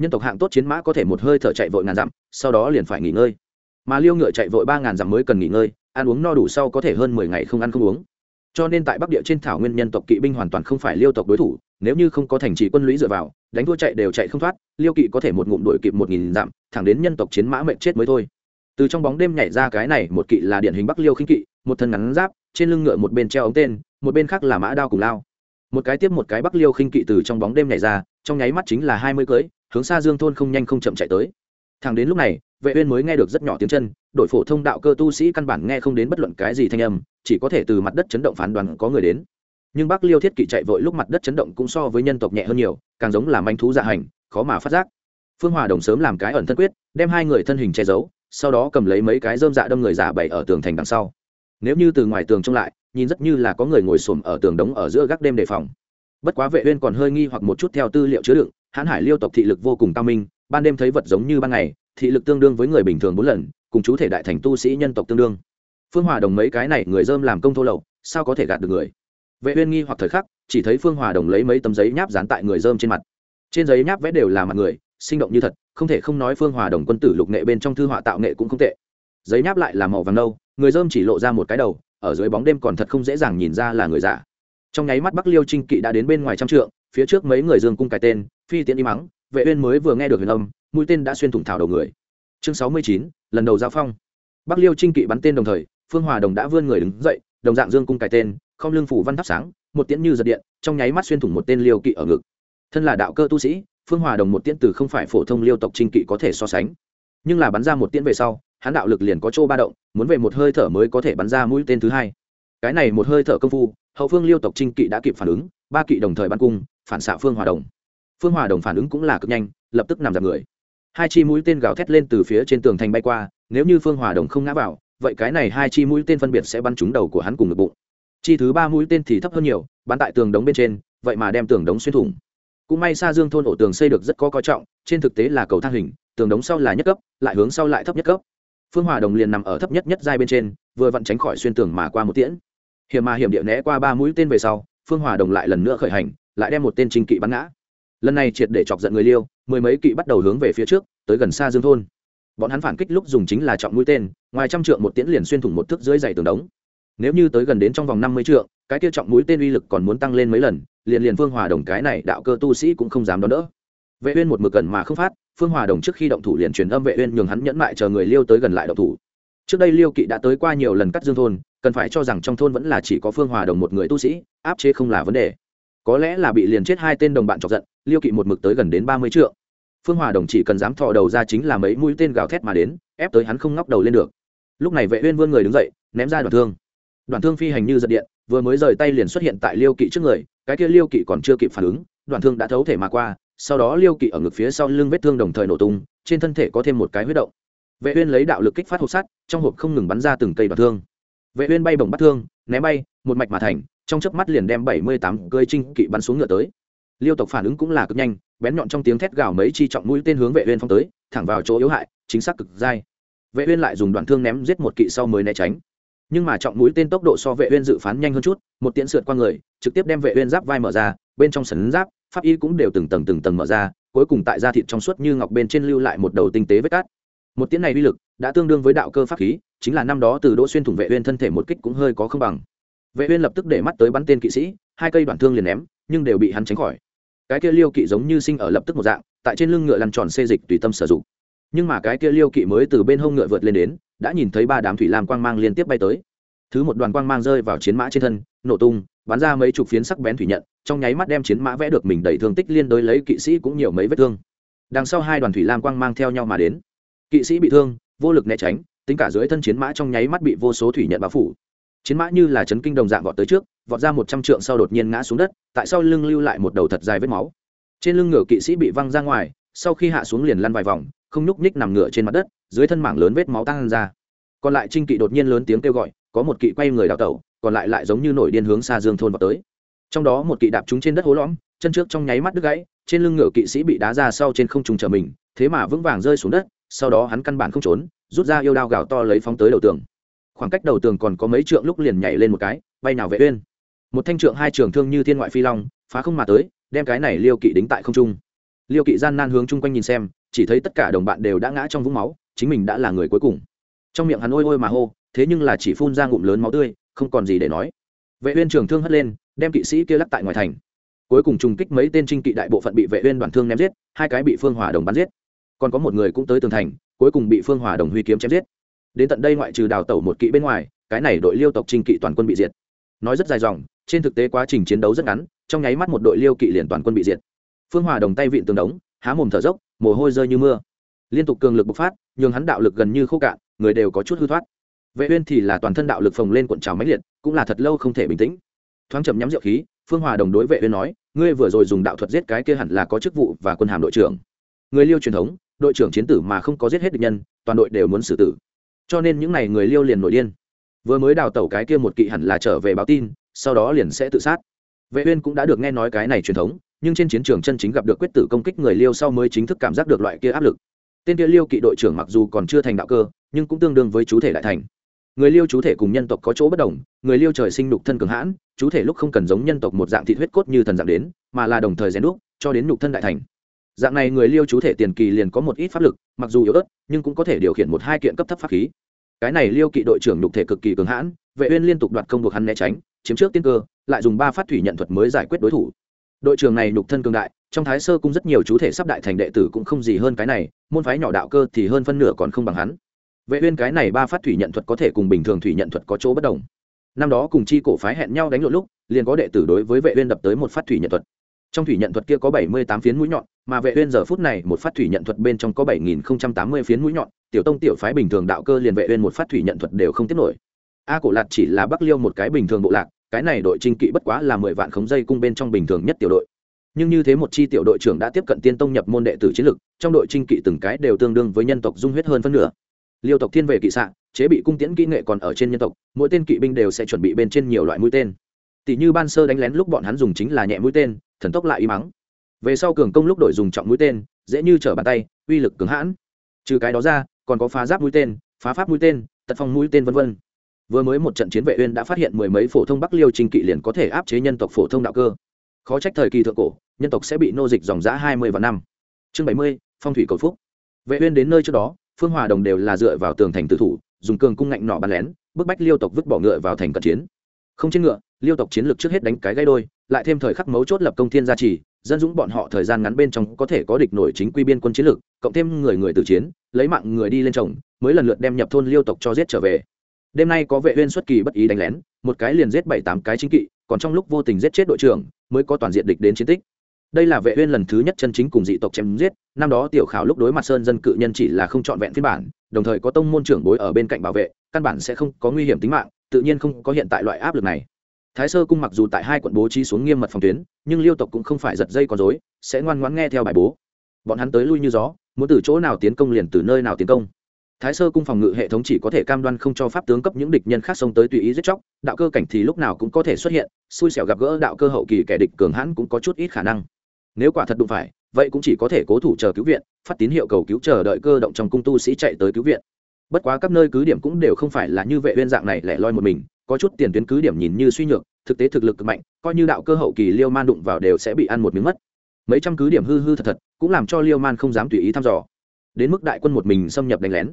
nhân tộc hạng tốt chiến mã có thể một hơi thở chạy vội ngàn dặm, sau đó liền phải nghỉ ngơi. Mà liêu ngựa chạy vội ba ngàn dặm mới cần nghỉ ngơi, ăn uống no đủ sau có thể hơn mười ngày không ăn không uống. Cho nên tại bắc địa trên thảo nguyên nhân tộc kỵ binh hoàn toàn không phải liêu tộc đối thủ, nếu như không có thành trì quân lũy dựa vào, đánh thua chạy đều chạy không thoát, liêu kỵ có thể một ngụm đuổi kịp một nghìn dặm, thẳng đến nhân tộc chiến mã mệnh chết mới thôi. Từ trong bóng đêm nhảy ra cái này, một kỵ là điển hình bắc liêu khinh kỵ, một thân ngắn giáp, trên lưng ngựa một bên treo ống tên, một bên khác là mã đao cùng lao. Một cái tiếp một cái bắc liêu khinh kỵ từ trong bóng đêm nhảy ra, trong nháy mắt chính là hai mươi cưới hướng xa dương thôn không nhanh không chậm chạy tới. Thằng đến lúc này, vệ uyên mới nghe được rất nhỏ tiếng chân đội phổ thông đạo cơ tu sĩ căn bản nghe không đến bất luận cái gì thanh âm, chỉ có thể từ mặt đất chấn động phán đoán có người đến. Nhưng bắc liêu thiết kỵ chạy vội lúc mặt đất chấn động cũng so với nhân tộc nhẹ hơn nhiều, càng giống là manh thú dạ hành, khó mà phát giác. Phương hòa đồng sớm làm cái ẩn thân quyết, đem hai người thân hình che giấu, sau đó cầm lấy mấy cái rơm dạ đâm người giả bày ở tường thành đằng sau. Nếu như từ ngoài tường trông lại, nhìn rất như là có người ngồi xổm ở tường đống ở giữa gác đêm đề phòng. Bất quá vệ uyên còn hơi nghi hoặc một chút theo tư liệu chứa đựng hãn hải liêu tộc thị lực vô cùng cao minh, ban đêm thấy vật giống như ban ngày, thị lực tương đương với người bình thường bốn lần, cùng chú thể đại thành tu sĩ nhân tộc tương đương. Phương hòa đồng mấy cái này người dơm làm công thô lậu, sao có thể gạt được người? Vệ uyên nghi hoặc thời khắc, chỉ thấy phương hòa đồng lấy mấy tấm giấy nháp dán tại người dơm trên mặt. Trên giấy nháp vẽ đều là mặt người, sinh động như thật, không thể không nói phương hòa đồng quân tử lục nghệ bên trong thư họa tạo nghệ cũng không tệ. Giấy nháp lại là màu vàng nâu, người dơm chỉ lộ ra một cái đầu, ở dưới bóng đêm còn thật không dễ dàng nhìn ra là người giả. Trong nháy mắt bắc liêu trinh kỵ đã đến bên ngoài trăm trượng phía trước mấy người dương cung cái tên phi tiễn đi mắng vệ uyên mới vừa nghe được huyền âm mũi tên đã xuyên thủng thảo đầu người. Chương 69, lần đầu giao phong. Bắc liêu trinh kỵ bắn tên đồng thời phương hòa đồng đã vươn người đứng dậy đồng dạng dương cung cái tên không lưng phủ văn thắp sáng một tiễn như giật điện trong nháy mắt xuyên thủng một tên liêu kỵ ở ngực. Thân là đạo cơ tu sĩ phương hòa đồng một tiễn từ không phải phổ thông liêu tộc trinh kỵ có thể so sánh. Nhưng là bắn ra một tiễn về sau hắn đạo lực liền có chỗ ba động muốn về một hơi thở mới có thể bắn ra mũi tên thứ hai. Cái này một hơi thở công phu hậu phương liêu tộc trinh kỵ đã kịp phản ứng ba kỵ đồng thời bắn cung, phản xạ phương hòa đồng. Phương hòa đồng phản ứng cũng là cực nhanh, lập tức nằm dạp người. Hai chi mũi tên gào thét lên từ phía trên tường thành bay qua, nếu như phương hòa đồng không ngã vào, vậy cái này hai chi mũi tên phân biệt sẽ bắn trúng đầu của hắn cùng ngực bụng. Chi thứ ba mũi tên thì thấp hơn nhiều, bắn tại tường đống bên trên, vậy mà đem tường đống xuyên thủng. Cũng may xa dương thôn ổ tường xây được rất có coi trọng, trên thực tế là cầu thang hình, tường đống sau là nhất cấp, lại hướng sau lại thấp nhất cấp. Phương hòa đồng liền nằm ở thấp nhất nhất giai bên trên, vừa vặn tránh khỏi xuyên tường mà qua một tiễn. Hiểm mà hiểm địa né qua ba mũi tên về sau phương hòa đồng lại lần nữa khởi hành, lại đem một tên trinh kỵ bắn ngã. Lần này triệt để chọc giận người liêu, mười mấy kỵ bắt đầu hướng về phía trước, tới gần xa dương thôn. Bọn hắn phản kích lúc dùng chính là trọng mũi tên, ngoài trăm trượng một tiễn liền xuyên thủng một thước dưới dày tường đống. Nếu như tới gần đến trong vòng năm mươi trượng, cái kia trọng mũi tên uy lực còn muốn tăng lên mấy lần, liền liền phương hòa đồng cái này đạo cơ tu sĩ cũng không dám đón đỡ. Vệ uyên một mực gần mà không phát, phương hòa đồng trước khi động thủ liền truyền âm vệ uyên nhường hắn nhẫn mại chờ người liêu tới gần lại động thủ. Trước đây liêu kỵ đã tới qua nhiều lần cắt dương thôn cần phải cho rằng trong thôn vẫn là chỉ có phương hòa đồng một người tu sĩ, áp chế không là vấn đề. Có lẽ là bị liền chết hai tên đồng bạn chọc giận, liêu kỵ một mực tới gần đến ba mươi trượng. Phương hòa đồng chỉ cần dám thò đầu ra chính là mấy mũi tên gào thét mà đến, ép tới hắn không ngóc đầu lên được. Lúc này vệ uyên vươn người đứng dậy, ném ra đoạn thương. Đoạn thương phi hành như giật điện, vừa mới rời tay liền xuất hiện tại liêu kỵ trước người, cái kia liêu kỵ còn chưa kịp phản ứng, đoạn thương đã thấu thể mà qua, sau đó liêu kỵ ở ngực phía sau lưng vết thương đồng thời nổ tung, trên thân thể có thêm một cái huyết động. Vệ uyên lấy đạo lực kích phát hộp sắt, trong hộp không ngừng bắn ra từng cây đoạn thương vệ uyên bay bổng bắt thương ném bay, một mạch mà thành, trong chớp mắt liền đem 78 cơi trinh kỵ bắn xuống ngựa tới. Liêu tộc phản ứng cũng là cực nhanh, bén nhọn trong tiếng thét gào mấy chi trọng mũi tên hướng vệ uyên phong tới, thẳng vào chỗ yếu hại, chính xác cực dai. Vệ uyên lại dùng đoạn thương ném giết một kỵ sau mới né tránh. Nhưng mà trọng mũi tên tốc độ so vệ uyên dự phán nhanh hơn chút, một tiễn sượt qua người, trực tiếp đem vệ uyên giáp vai mở ra, bên trong sấn giáp, pháp y cũng đều từng tầng từng tầng mở ra, cuối cùng tại da thịt trong suốt như ngọc bên trên lưu lại một đầu tinh tế vết cắt một tiễn này uy lực đã tương đương với đạo cơ pháp khí, chính là năm đó từ đỗ xuyên thủng vệ uyên thân thể một kích cũng hơi có không bằng. Vệ uyên lập tức để mắt tới bắn tên kỵ sĩ, hai cây đoạn thương liền ném, nhưng đều bị hắn tránh khỏi. Cái kia liêu kỵ giống như sinh ở lập tức một dạng, tại trên lưng ngựa lăn tròn xê dịch tùy tâm sử dụng. Nhưng mà cái kia liêu kỵ mới từ bên hông ngựa vượt lên đến, đã nhìn thấy ba đám thủy lam quang mang liên tiếp bay tới. Thứ một đoàn quang mang rơi vào chiến mã trên thân, nổ tung, bắn ra mấy chục phiến sắc bén thủy nhận, trong nháy mắt đem chiến mã vẽ được mình đẩy thương tích liên đối lấy kỵ sĩ cũng nhiều mấy vết thương. Đằng sau hai đoàn thủy lam quang mang theo nhau mà đến kỵ sĩ bị thương, vô lực né tránh, tính cả dưới thân chiến mã trong nháy mắt bị vô số thủy nhận bao phủ. Chiến mã như là chấn kinh đồng dạng vọt tới trước, vọt ra một trăm trượng sau đột nhiên ngã xuống đất, tại sau lưng lưu lại một đầu thật dài vết máu. Trên lưng ngựa kỵ sĩ bị văng ra ngoài, sau khi hạ xuống liền lăn vài vòng, không nhúc nhích nằm ngựa trên mặt đất, dưới thân mảng lớn vết máu tăng ra. Còn lại trinh kỵ đột nhiên lớn tiếng kêu gọi, có một kỵ quay người đào tẩu, còn lại lại giống như nổi điên hướng xa dương thôn vào tới. Trong đó một kỵ đạp chúng trên đất hố lõm, chân trước trong nháy mắt đứt gãy, trên lưng ngựa kỵ sĩ bị đá ra sau trên không trùng trở mình, thế mà vững vàng rơi xuống đất sau đó hắn căn bản không trốn, rút ra yêu đao gào to lấy phóng tới đầu tường. Khoảng cách đầu tường còn có mấy trượng lúc liền nhảy lên một cái, bay nào vệ uyên. Một thanh trượng hai trường thương như thiên ngoại phi long, phá không mà tới, đem cái này liêu kỵ đính tại không trung. Liêu kỵ gian nan hướng chung quanh nhìn xem, chỉ thấy tất cả đồng bạn đều đã ngã trong vũng máu, chính mình đã là người cuối cùng. Trong miệng hắn ôi ôi mà hô, thế nhưng là chỉ phun ra ngụm lớn máu tươi, không còn gì để nói. Vệ uyên trường thương hất lên, đem kỵ sĩ kia lắc tại ngoài thành. Cuối cùng trùng kích mấy tên trinh kỵ đại bộ phận bị vệ uyên đoàn thương ném giết, hai cái bị phương hòa đồng bắn giết còn có một người cũng tới tường thành, cuối cùng bị phương hòa đồng huy kiếm chém giết. Đến tận đây ngoại trừ đào tẩu một kỵ bên ngoài, cái này đội liêu tộc trinh kỵ toàn quân bị diệt. Nói rất dài dòng, trên thực tế quá trình chiến đấu rất ngắn, trong nháy mắt một đội liêu kỵ liền toàn quân bị diệt. Phương hòa đồng tay vịn tường đống, há mồm thở dốc, mồ hôi rơi như mưa. Liên tục cường lực bộc phát, nhường hắn đạo lực gần như khô cạn, người đều có chút hư thoát. Vệ uyên thì là toàn thân đạo lực phồng lên cuộn trào mãnh liệt, cũng là thật lâu không thể bình tĩnh. Thoáng chậm nhắm rượu khí, phương hòa đồng đối vệ uyên nói, ngươi vừa rồi dùng đạo thuật giết cái kia hẳn là có chức vụ và quân hàm đội trưởng. Người liêu truyền thống đội trưởng chiến tử mà không có giết hết địch nhân, toàn đội đều muốn xử tử. Cho nên những này người liêu liền nổi điên. Vừa mới đào tẩu cái kia một kỵ hẳn là trở về báo tin, sau đó liền sẽ tự sát. Vệ uyên cũng đã được nghe nói cái này truyền thống, nhưng trên chiến trường chân chính gặp được quyết tử công kích người liêu sau mới chính thức cảm giác được loại kia áp lực. Tên kia liêu kỵ đội trưởng mặc dù còn chưa thành đạo cơ, nhưng cũng tương đương với chú thể đại thành. Người liêu chú thể cùng nhân tộc có chỗ bất đồng, người liêu trời sinh nhục thân cường hãn, chú thể lúc không cần giống nhân tộc một dạng thịt huyết cốt như thần dạng đến, mà là đồng thời rèn đúc, cho đến nhục thân đại thành dạng này người liêu chú thể tiền kỳ liền có một ít pháp lực, mặc dù yếu ớt, nhưng cũng có thể điều khiển một hai kiện cấp thấp pháp khí. Cái này liêu kỵ đội trưởng nhục thể cực kỳ cường hãn, vệ uyên liên tục đoạt công buộc hắn né tránh, chiếm trước tiên cơ, lại dùng ba phát thủy nhận thuật mới giải quyết đối thủ. Đội trưởng này nhục thân cường đại, trong thái sơ cung rất nhiều chú thể sắp đại thành đệ tử cũng không gì hơn cái này, môn phái nhỏ đạo cơ thì hơn phân nửa còn không bằng hắn. Vệ uyên cái này ba phát thủy nhận thuật có thể cùng bình thường thủy nhận thuật có chỗ bất đồng. Năm đó cùng chi cổ phái hẹn nhau đánh lộn lúc, liền có đệ tử đối với vệ uyên đập tới một phát thủy nhận thuật trong thủy nhận thuật kia có 78 phiến mũi nhọn, mà vệ uyên giờ phút này một phát thủy nhận thuật bên trong có 7080 phiến mũi nhọn, tiểu tông tiểu phái bình thường đạo cơ liền vệ uyên một phát thủy nhận thuật đều không tiếp nổi. A cổ lạt chỉ là bắc liêu một cái bình thường bộ lạc, cái này đội trinh kỵ bất quá là 10 vạn khống dây cung bên trong bình thường nhất tiểu đội. Nhưng như thế một chi tiểu đội trưởng đã tiếp cận tiên tông nhập môn đệ tử chiến lực, trong đội trinh kỵ từng cái đều tương đương với nhân tộc dung huyết hơn phân nửa. Liêu tộc thiên về kỵ xạ, chế bị cung tiễn kỹ nghệ còn ở trên nhân tộc, mỗi tên kỵ binh đều sẽ chuẩn bị bên trên nhiều loại mũi tên tỷ như ban sơ đánh lén lúc bọn hắn dùng chính là nhẹ mũi tên, thần tốc lại y mắng. Về sau cường công lúc đổi dùng trọng mũi tên, dễ như trở bàn tay, uy lực cứng hãn. Trừ cái đó ra, còn có phá giáp mũi tên, phá pháp mũi tên, tật phong mũi tên v v vừa mới một trận chiến vệ uyên đã phát hiện mười mấy phổ thông bắc liêu trình kỵ liền có thể áp chế nhân tộc phổ thông đạo cơ. Khó trách thời kỳ thượng cổ, nhân tộc sẽ bị nô dịch dòng giã hai mươi và năm. Chương bảy mươi, phong thủy cầu phúc. Vệ uyên đến nơi trước đó, phương hòa đồng đều là dựa vào tường thành tự thủ, dùng cường cung ngạnh nọ bắn lén, bức bách liêu tộc vứt bỏ ngựa vào thành cận chiến. Không trên ngựa liêu tộc chiến lược trước hết đánh cái gây đôi lại thêm thời khắc mấu chốt lập công thiên gia trì dân dũng bọn họ thời gian ngắn bên trong có thể có địch nổi chính quy biên quân chiến lược cộng thêm người người tử chiến lấy mạng người đi lên chồng, mới lần lượt đem nhập thôn liêu tộc cho giết trở về. Đêm nay có vệ uyên xuất kỳ bất ý đánh lén một cái liền giết bảy tám cái chính kỵ còn trong lúc vô tình giết chết đội trưởng mới có toàn diện địch đến chiến tích. Đây là vệ uyên lần thứ nhất chân chính cùng dị tộc chém giết năm đó tiểu khảo lúc đối mặt sơn dân cự nhân chỉ là không chọn vẹn phiên bản đồng thời có tông môn trưởng bối ở bên cạnh bảo vệ căn bản sẽ không có nguy hiểm tính mạng tự nhiên không có hiện tại loại áp lực này thái sơ cung mặc dù tại hai quận bố trí xuống nghiêm mật phòng tuyến, nhưng liêu tộc cũng không phải giật dây con dối sẽ ngoan ngoãn nghe theo bài bố. Bọn hắn tới lui như gió, muốn từ chỗ nào tiến công liền từ nơi nào tiến công. Thái sơ cung phòng ngự hệ thống chỉ có thể cam đoan không cho pháp tướng cấp những địch nhân khác xông tới tùy ý giết chóc, đạo cơ cảnh thì lúc nào cũng có thể xuất hiện, xui xẻo gặp gỡ đạo cơ hậu kỳ kẻ địch cường hãn cũng có chút ít khả năng. Nếu quả thật đụng phải, vậy cũng chỉ có thể cố thủ chờ cứu viện, phát tín hiệu cầu cứu chờ đợi cơ động trong cung tu sĩ chạy tới cứu viện. Bất quá các nơi cứ điểm cũng đều không phải là như vệ uyên dạng này lẻ loi một mình có chút tiền tuyến cứ điểm nhìn như suy nhược, thực tế thực lực cực mạnh, coi như đạo cơ hậu kỳ liêu man đụng vào đều sẽ bị ăn một miếng mất. Mấy trăm cứ điểm hư hư thật thật, cũng làm cho liêu man không dám tùy ý thăm dò. Đến mức đại quân một mình xâm nhập đánh lén.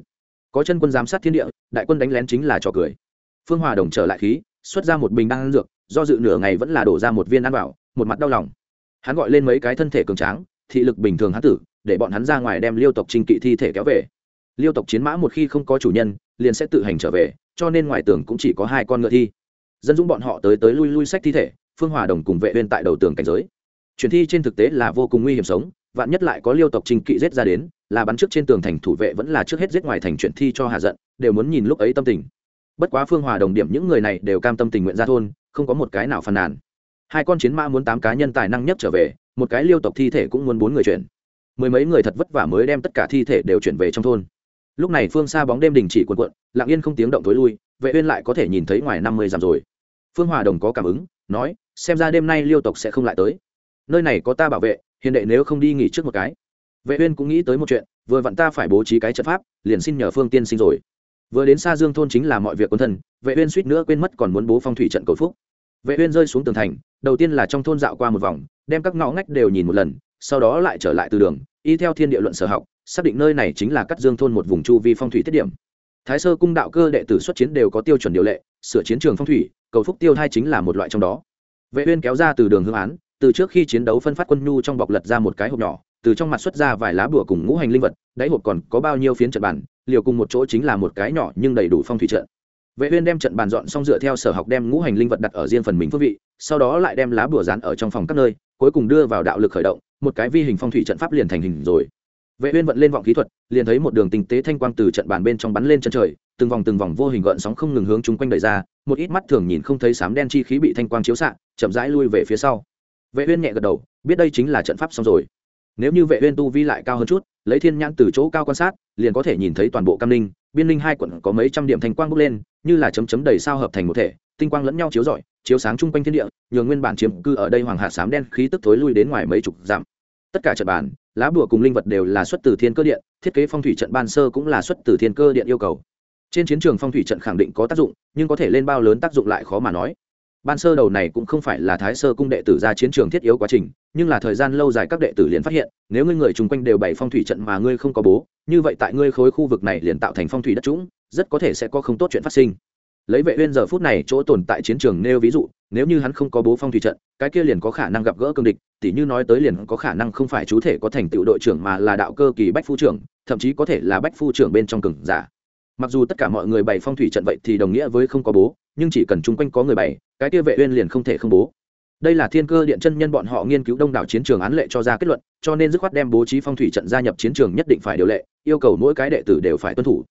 Có chân quân giám sát thiên địa, đại quân đánh lén chính là trò cười. Phương hòa đồng trở lại khí, xuất ra một bình đan dược, do dự nửa ngày vẫn là đổ ra một viên ăn vào, một mặt đau lòng. Hắn gọi lên mấy cái thân thể cường tráng, thị lực bình thường hắn tử, để bọn hắn ra ngoài đem liêu tộc trình kỵ thi thể kéo về. Liêu tộc chiến mã một khi không có chủ nhân, liền sẽ tự hành trở về cho nên ngoài tường cũng chỉ có hai con ngựa thi. Dân dũng bọn họ tới tới lui lui sách thi thể, phương hòa đồng cùng vệ uyên tại đầu tường cảnh giới. Chuyển thi trên thực tế là vô cùng nguy hiểm sống, vạn nhất lại có liêu tộc trình kỵ giết ra đến, là bắn trước trên tường thành thủ vệ vẫn là trước hết giết ngoài thành chuyển thi cho hạ giận, đều muốn nhìn lúc ấy tâm tình. Bất quá phương hòa đồng điểm những người này đều cam tâm tình nguyện ra thôn, không có một cái nào phàn nàn. Hai con chiến mã muốn tám cá nhân tài năng nhất trở về, một cái liêu tộc thi thể cũng muốn bốn người chuyển. Mười mấy người thật vất vả mới đem tất cả thi thể đều chuyển về trong thôn lúc này phương xa bóng đêm đình chỉ cuộn cuộn, lặng yên không tiếng động tối lui, vệ uyên lại có thể nhìn thấy ngoài năm mươi dặm rồi. Phương hòa đồng có cảm ứng, nói, xem ra đêm nay liêu tộc sẽ không lại tới. Nơi này có ta bảo vệ, hiền đệ nếu không đi nghỉ trước một cái. Vệ uyên cũng nghĩ tới một chuyện, vừa vặn ta phải bố trí cái trận pháp, liền xin nhờ phương tiên sinh rồi. Vừa đến xa dương thôn chính là mọi việc quân thân vệ uyên suýt nữa quên mất còn muốn bố phong thủy trận cầu phúc. Vệ uyên rơi xuống tường thành, đầu tiên là trong thôn dạo qua một vòng, đem các ngõ ngách đều nhìn một lần, sau đó lại trở lại từ đường, y theo thiên địa luận sở học xác định nơi này chính là cắt dương thôn một vùng chu vi phong thủy tiết điểm. Thái sơ cung đạo cơ đệ tử xuất chiến đều có tiêu chuẩn điều lệ, sửa chiến trường phong thủy, cầu phúc tiêu thai chính là một loại trong đó. Vệ uyên kéo ra từ đường hương án, từ trước khi chiến đấu phân phát quân nhu trong bọc lật ra một cái hộp nhỏ, từ trong mặt xuất ra vài lá bùa cùng ngũ hành linh vật, đáy hộp còn có bao nhiêu phiến trận bàn, liều cùng một chỗ chính là một cái nhỏ nhưng đầy đủ phong thủy trận. Vệ uyên đem trận bàn dọn xong dựa theo sở học đem ngũ hành linh vật đặt ở riêng phần mình phước vị, sau đó lại đem lá bùa dán ở trong phòng các nơi, cuối cùng đưa vào đạo lực khởi động, một cái vi hình phong thủy trận pháp liền thành hình rồi vệ uyên vận lên vọng khí thuật, liền thấy một đường tinh tế thanh quang từ trận bàn bên trong bắn lên chân trời, từng vòng từng vòng vô hình gợn sóng không ngừng hướng chúng quanh đẩy ra, một ít mắt thường nhìn không thấy sám đen chi khí bị thanh quang chiếu xạ, chậm rãi lui về phía sau. Vệ uyên nhẹ gật đầu, biết đây chính là trận pháp xong rồi. Nếu như vệ uyên tu vi lại cao hơn chút, lấy thiên nhãn từ chỗ cao quan sát, liền có thể nhìn thấy toàn bộ cam ninh biên linh hai quận có mấy trăm điểm thanh quang bốc lên, như là chấm chấm đầy sao hợp thành một thể, tinh quang lẫn nhau chiếu rọi, chiếu sáng trung quanh thiên địa, nhường nguyên bản chiếm cư ở đây hoàng hạ sám đen khí tức thối lui đến ngoài mấy chục dặm tất cả trận bàn, lá bùa cùng linh vật đều là xuất từ thiên cơ điện, thiết kế phong thủy trận ban sơ cũng là xuất từ thiên cơ điện yêu cầu. Trên chiến trường phong thủy trận khẳng định có tác dụng, nhưng có thể lên bao lớn tác dụng lại khó mà nói. Ban sơ đầu này cũng không phải là thái sơ cung đệ tử ra chiến trường thiết yếu quá trình, nhưng là thời gian lâu dài các đệ tử liền phát hiện, nếu ngươi người chung quanh đều bày phong thủy trận mà ngươi không có bố, như vậy tại ngươi khối khu vực này liền tạo thành phong thủy đất trũng, rất có thể sẽ có không tốt chuyện phát sinh lấy vệ uyên giờ phút này chỗ tồn tại chiến trường nêu ví dụ, nếu như hắn không có bố phong thủy trận, cái kia liền có khả năng gặp gỡ cương địch, tỉ như nói tới liền có khả năng không phải chú thể có thành tựu đội trưởng mà là đạo cơ kỳ bách phu trưởng, thậm chí có thể là bách phu trưởng bên trong cường giả. Mặc dù tất cả mọi người bày phong thủy trận vậy thì đồng nghĩa với không có bố, nhưng chỉ cần chung quanh có người bày, cái kia vệ uyên liền không thể không bố. Đây là thiên cơ điện chân nhân bọn họ nghiên cứu đông đảo chiến trường án lệ cho ra kết luận, cho nên dứt khoát đem bố trí phong thủy trận gia nhập chiến trường nhất định phải điều lệ, yêu cầu mỗi cái đệ tử đều phải tuân thủ.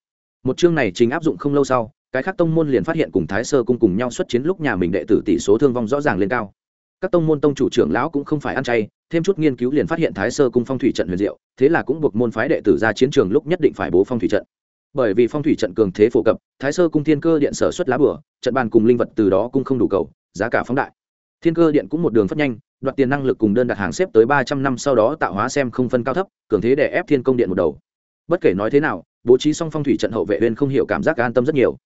Một chương này chính áp dụng không lâu sau cái khác tông môn liền phát hiện cùng thái sơ cung cùng nhau xuất chiến lúc nhà mình đệ tử tỷ số thương vong rõ ràng lên cao. Các tông môn tông chủ trưởng lão cũng không phải ăn chay, thêm chút nghiên cứu liền phát hiện thái sơ cung phong thủy trận huyền diệu, thế là cũng buộc môn phái đệ tử ra chiến trường lúc nhất định phải bố phong thủy trận. Bởi vì phong thủy trận cường thế phổ cập, thái sơ cung thiên cơ điện sở xuất lá bửa trận bàn cùng linh vật từ đó cũng không đủ cầu, giá cả phóng đại. Thiên cơ điện cũng một đường phát nhanh, đoạt tiền năng lực cùng đơn đặt hàng xếp tới ba trăm năm sau đó tạo hóa xem không phân cao thấp, cường thế để ép thiên công điện một đầu. Bất kể nói thế nào, bố trí xong phong thủy trận hậu vệ huyên không hiểu cảm giác an tâm rất nhiều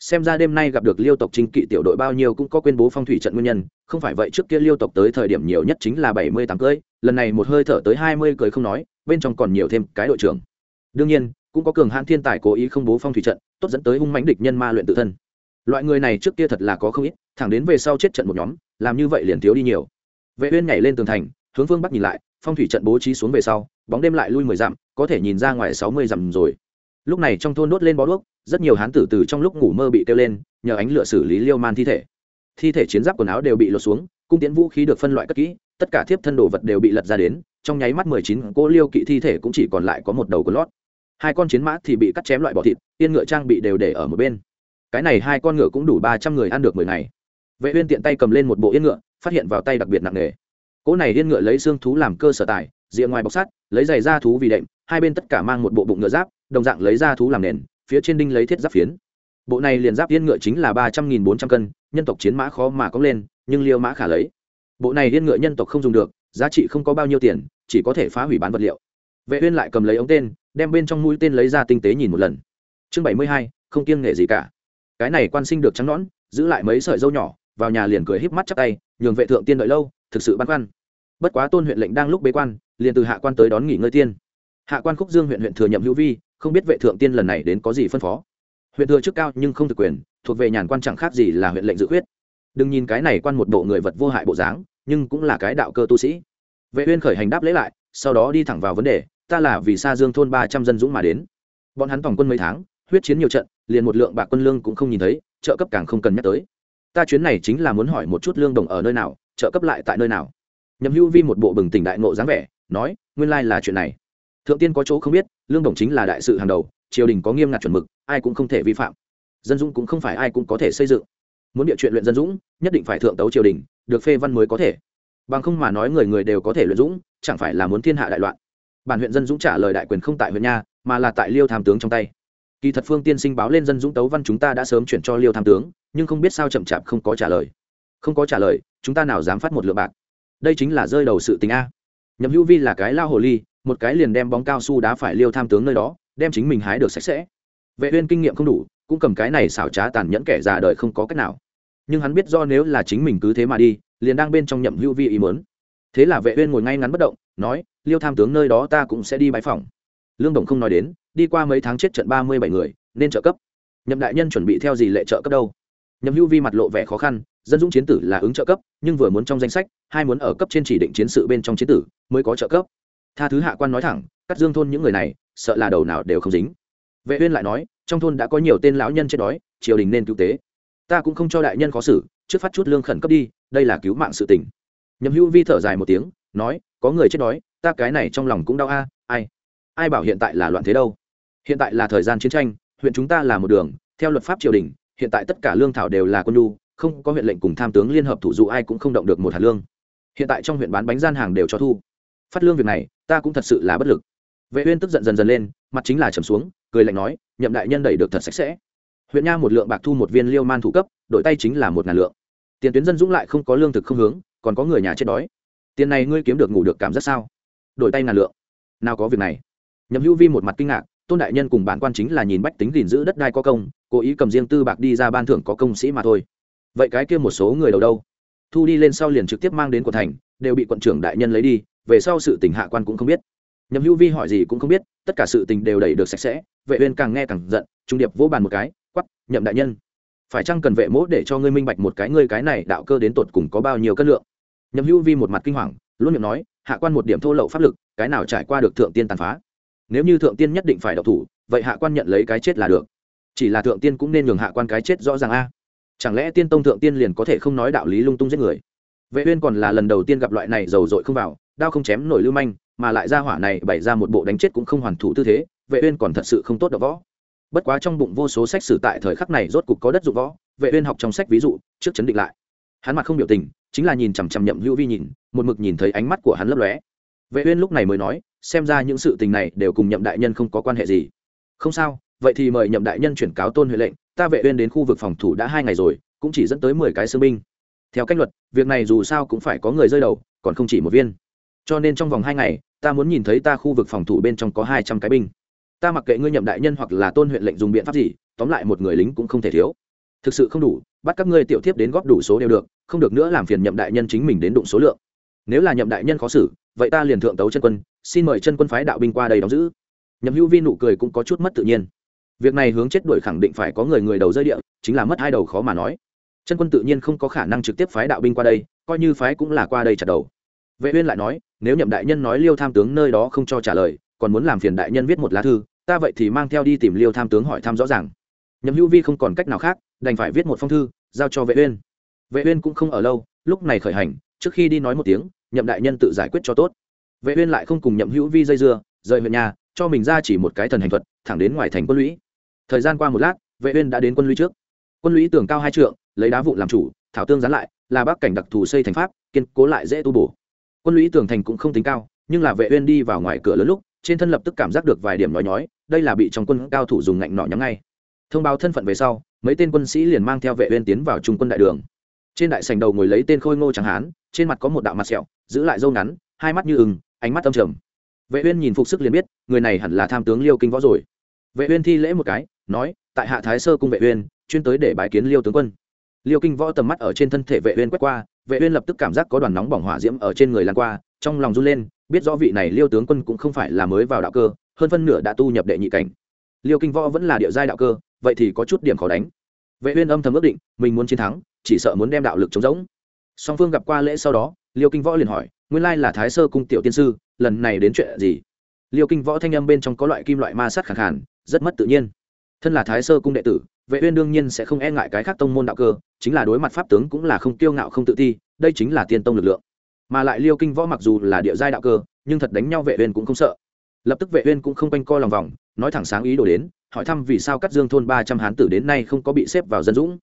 xem ra đêm nay gặp được liêu tộc chính kỵ tiểu đội bao nhiêu cũng có quên bố phong thủy trận nguyên nhân, không phải vậy trước kia liêu tộc tới thời điểm nhiều nhất chính là bảy mươi tám cưới, lần này một hơi thở tới hai mươi cưới không nói, bên trong còn nhiều thêm cái đội trưởng. Đương nhiên, cũng có cường hãn thiên tài cố ý không bố phong thủy trận, tốt dẫn tới hung mãnh địch nhân ma luyện tự thân. Loại người này trước kia thật là có không ít, thẳng đến về sau chết trận một nhóm, làm như vậy liền thiếu đi nhiều. Vệ uyên nhảy lên tường thành, hướng phương bắc nhìn lại, phong thủy trận bố trí xuống về sau, bóng đêm lại lui mười dặm, có thể nhìn ra ngoài sáu mươi dặm rồi lúc này trong thôn đốt lên bó đuốc, rất nhiều hán tử từ trong lúc ngủ mơ bị kêu lên, nhờ ánh lửa xử lý liêu man thi thể. Thi thể chiến giáp quần áo đều bị lột xuống, cung tiễn vũ khí được phân loại cất kỹ, tất cả thiếp thân đồ vật đều bị lật ra đến, trong nháy mắt mười chín cỗ liêu kỵ thi thể cũng chỉ còn lại có một đầu của lót. Hai con chiến mã thì bị cắt chém loại bỏ thịt yên ngựa trang bị đều để ở một bên. Cái này hai con ngựa cũng đủ ba trăm người ăn được mười ngày. Vệ uyên tiện tay cầm lên một bộ yên ngựa, phát hiện vào tay đặc biệt nặng nề. Cỗ này yên ngựa lấy xương thú làm cơ sở tài, rìa ngoài bọc sắt, lấy giày da thú vì đệm hai bên tất cả mang một bộ bụng ngựa giáp, đồng dạng lấy ra thú làm nền, phía trên đinh lấy thiết giáp phiến. Bộ này liền giáp yên ngựa chính là ba trăm nghìn bốn trăm cân, nhân tộc chiến mã khó mà có lên, nhưng liêu mã khả lấy. Bộ này yên ngựa nhân tộc không dùng được, giá trị không có bao nhiêu tiền, chỉ có thể phá hủy bán vật liệu. Vệ uyên lại cầm lấy ống tên, đem bên trong mũi tên lấy ra tinh tế nhìn một lần. Chương bảy mươi hai, không kiêng nghệ gì cả. Cái này quan sinh được trắng nõn, giữ lại mấy sợi dâu nhỏ, vào nhà liền cười híp mắt chắp tay, nhường vệ thượng tiên đợi lâu, thực sự băn khoăn. Bất quá tôn huyện lệnh đang lúc bế quan, liền từ hạ quan tới đón nghỉ ngơi tiên hạ quan khúc dương huyện huyện thừa nhậm hữu vi, không biết vệ thượng tiên lần này đến có gì phân phó. Huyện thừa chức cao nhưng không thực quyền, thuộc về nhàn quan chẳng khác gì là huyện lệnh dự khuyết. Đừng nhìn cái này quan một bộ người vật vô hại bộ dáng, nhưng cũng là cái đạo cơ tu sĩ. Vệ uyên khởi hành đáp lễ lại, sau đó đi thẳng vào vấn đề, ta là vì xa dương thôn ba trăm dân dũng mà đến. Bọn hắn tổng quân mấy tháng, huyết chiến nhiều trận, liền một lượng bạc quân lương cũng không nhìn thấy, trợ cấp càng không cần nhắc tới. Ta chuyến này chính là muốn hỏi một chút lương đồng ở nơi nào, trợ cấp lại tại nơi nào. Nhậm hữu vi một bộ bừng tỉnh đại ngộ dáng vẻ, nói, nguyên lai là chuyện này thượng tiên có chỗ không biết, lương đồng chính là đại sự hàng đầu, triều đình có nghiêm ngặt chuẩn mực, ai cũng không thể vi phạm. Dân dũng cũng không phải ai cũng có thể xây dựng. Muốn địa chuyện luyện dân dũng, nhất định phải thượng tấu triều đình, được phê văn mới có thể. Bằng không mà nói người người đều có thể luyện dũng, chẳng phải là muốn thiên hạ đại loạn. Bản huyện dân dũng trả lời đại quyền không tại huyện nha, mà là tại liêu tham tướng trong tay. Kỳ thật phương tiên sinh báo lên dân dũng tấu văn chúng ta đã sớm chuyển cho liêu tham tướng, nhưng không biết sao chậm chạp không có trả lời. Không có trả lời, chúng ta nào dám phát một lượng bạc. Đây chính là rơi đầu sự tình a. Nhậm hữu vi là cái lao hồ ly một cái liền đem bóng cao su đá phải liêu tham tướng nơi đó, đem chính mình hái được sạch sẽ. Vệ uyên kinh nghiệm không đủ, cũng cầm cái này xảo trá tàn nhẫn kẻ già đời không có cách nào. Nhưng hắn biết do nếu là chính mình cứ thế mà đi, liền đang bên trong nhậm hữu vi ý muốn. Thế là vệ uyên ngồi ngay ngắn bất động, nói, liêu tham tướng nơi đó ta cũng sẽ đi bãi phòng lương đồng không nói đến, đi qua mấy tháng chết trận ba mươi bảy người, nên trợ cấp. Nhậm đại nhân chuẩn bị theo gì lệ trợ cấp đâu? Nhậm hữu vi mặt lộ vẻ khó khăn, dân dũng chiến tử là ứng trợ cấp, nhưng vừa muốn trong danh sách, hai muốn ở cấp trên chỉ định chiến sự bên trong chiến tử, mới có trợ cấp tha thứ hạ quan nói thẳng cắt dương thôn những người này, sợ là đầu nào đều không dính. Vệ uyên lại nói, trong thôn đã có nhiều tên lão nhân chết đói, triều đình nên cứu tế. Ta cũng không cho đại nhân khó xử, trước phát chút lương khẩn cấp đi, đây là cứu mạng sự tình. Nhậm hữu vi thở dài một tiếng, nói, có người chết đói, ta cái này trong lòng cũng đau a, ai? Ai bảo hiện tại là loạn thế đâu? Hiện tại là thời gian chiến tranh, huyện chúng ta là một đường, theo luật pháp triều đình, hiện tại tất cả lương thảo đều là quân nhu, không có huyện lệnh cùng tham tướng liên hợp thủ dụ ai cũng không động được một hạt lương. Hiện tại trong huyện bán bánh gian hàng đều cho thu phát lương việc này, ta cũng thật sự là bất lực. Vệ uyên tức giận dần dần lên, mặt chính là trầm xuống, cười lạnh nói, nhậm đại nhân đẩy được thật sạch sẽ. Huyện nha một lượng bạc thu một viên liêu man thủ cấp, đổi tay chính là một ngàn lượng. Tiền tuyến dân dũng lại không có lương thực không hướng, còn có người nhà chết đói. Tiền này ngươi kiếm được ngủ được cảm giác sao? Đổi tay ngàn lượng. Nào có việc này. Nhậm hữu vi một mặt kinh ngạc, tôn đại nhân cùng bản quan chính là nhìn bách tính gìn giữ đất đai có công, cố ý cầm riêng tư bạc đi ra ban thưởng có công sĩ mà thôi. Vậy cái kia một số người đầu đâu? Thu đi lên sau liền trực tiếp mang đến quận thành, đều bị quận trưởng đại nhân lấy đi về sau sự tình hạ quan cũng không biết. Nhậm hữu vi hỏi gì cũng không biết, tất cả sự tình đều đẩy được sạch sẽ, vệ uyên càng nghe càng giận, trung điệp vỗ bàn một cái, quắc, nhậm đại nhân, phải chăng cần vệ mỗ để cho ngươi minh bạch một cái ngươi cái này đạo cơ đến tột cùng có bao nhiêu cân lượng? Nhậm hữu vi một mặt kinh hoàng, luôn miệng nói, hạ quan một điểm thô lậu pháp lực, cái nào trải qua được thượng tiên tàn phá? Nếu như thượng tiên nhất định phải độc thủ, vậy hạ quan nhận lấy cái chết là được. Chỉ là thượng tiên cũng nên nhường hạ quan cái chết rõ ràng a. Chẳng lẽ tiên tông thượng tiên liền có thể không nói đạo lý lung tung giết người? Vệ uyên còn là lần đầu tiên gặp loại này dầu dội không vào đao không chém nổi lưu manh, mà lại ra hỏa này bày ra một bộ đánh chết cũng không hoàn thủ tư thế, vệ uyên còn thật sự không tốt đ võ. Bất quá trong bụng vô số sách sử tại thời khắc này rốt cục có đất dụng võ, vệ uyên học trong sách ví dụ, trước chấn định lại. Hắn mặt không biểu tình, chính là nhìn chằm chằm nhậm hữu vi nhìn, một mực nhìn thấy ánh mắt của hắn lấp lóe. Vệ uyên lúc này mới nói, xem ra những sự tình này đều cùng nhậm đại nhân không có quan hệ gì. Không sao, vậy thì mời nhậm đại nhân chuyển cáo tôn huệ lệnh, ta vệ uyên đến khu vực phòng thủ đã hai ngày rồi, cũng chỉ dẫn tới mười cái sư binh. Theo cách luật, việc này dù sao cũng phải có người rơi đầu, còn không chỉ một viên cho nên trong vòng hai ngày, ta muốn nhìn thấy ta khu vực phòng thủ bên trong có hai trăm cái binh. Ta mặc kệ ngươi nhậm đại nhân hoặc là tôn huyện lệnh dùng biện pháp gì, tóm lại một người lính cũng không thể thiếu. Thực sự không đủ, bắt các ngươi tiểu thiếp đến góp đủ số đều được, không được nữa làm phiền nhậm đại nhân chính mình đến đụng số lượng. Nếu là nhậm đại nhân khó xử, vậy ta liền thượng tấu chân quân, xin mời chân quân phái đạo binh qua đây đóng giữ. Nhậm hữu vi nụ cười cũng có chút mất tự nhiên. Việc này hướng chết đuổi khẳng định phải có người người đầu rơi địa, chính là mất hai đầu khó mà nói. Chân quân tự nhiên không có khả năng trực tiếp phái đạo binh qua đây, coi như phái cũng là qua đây chặt đầu vệ uyên lại nói, nếu nhậm đại nhân nói liêu tham tướng nơi đó không cho trả lời, còn muốn làm phiền đại nhân viết một lá thư, ta vậy thì mang theo đi tìm liêu tham tướng hỏi thăm rõ ràng. Nhậm hữu vi không còn cách nào khác, đành phải viết một phong thư, giao cho vệ uyên. Vệ uyên cũng không ở lâu, lúc này khởi hành, trước khi đi nói một tiếng, nhậm đại nhân tự giải quyết cho tốt. Vệ uyên lại không cùng nhậm hữu vi dây dưa, rời huyện nhà, cho mình ra chỉ một cái thần hành thuật, thẳng đến ngoài thành quân lũy. Thời gian qua một lát, vệ uyên đã đến quân lũy trước. Quân lũy tường cao hai trượng, lấy đá vụn làm chủ, thảo tương dán lại, là bắc cảnh đặc thù xây thành pháp, kiên cố lại dễ tu bổ quân lũy tường thành cũng không tính cao, nhưng là vệ uyên đi vào ngoài cửa lớn lúc, trên thân lập tức cảm giác được vài điểm nhói nhói, đây là bị trong quân cao thủ dùng ngạnh nỏ nhắm ngay. Thông báo thân phận về sau, mấy tên quân sĩ liền mang theo vệ uyên tiến vào trung quân đại đường. Trên đại sảnh đầu ngồi lấy tên khôi ngô trắng hán, trên mặt có một đạo mặt sẹo, giữ lại râu ngắn, hai mắt như ừng ánh mắt âm trầm. Vệ uyên nhìn phục sức liền biết, người này hẳn là tham tướng liêu kinh võ rồi. Vệ uyên thi lễ một cái, nói, tại hạ thái sơ cung vệ uyên, chuyên tới để bái kiến liêu tướng quân. Liêu kinh võ tầm mắt ở trên thân thể vệ uyên quét qua vệ uyên lập tức cảm giác có đoàn nóng bỏng hỏa diễm ở trên người lan qua, trong lòng run lên, biết rõ vị này liêu tướng quân cũng không phải là mới vào đạo cơ, hơn phân nửa đã tu nhập đệ nhị cảnh. Liêu kinh võ vẫn là địa giai đạo cơ, vậy thì có chút điểm khó đánh. Vệ uyên âm thầm ước định, mình muốn chiến thắng, chỉ sợ muốn đem đạo lực chống rỗng. Song phương gặp qua lễ sau đó, liêu kinh võ liền hỏi, nguyên lai là thái sơ cung tiểu tiên sư, lần này đến chuyện gì? Liêu kinh võ thanh âm bên trong có loại kim loại ma sát khẳng khàn, rất mất tự nhiên. Thân là thái sơ cung đệ tử vệ uyên đương nhiên sẽ không e ngại cái khác tông môn đạo cơ, chính là đối mặt pháp tướng cũng là không kiêu ngạo không tự ti, đây chính là tiên tông lực lượng. Mà lại liêu kinh võ mặc dù là địa giai đạo cơ, nhưng thật đánh nhau vệ uyên cũng không sợ. Lập tức vệ uyên cũng không quanh co lòng vòng, nói thẳng sáng ý đồ đến, hỏi thăm vì sao cắt dương thôn 300 hán tử đến nay không có bị xếp vào dân dũng.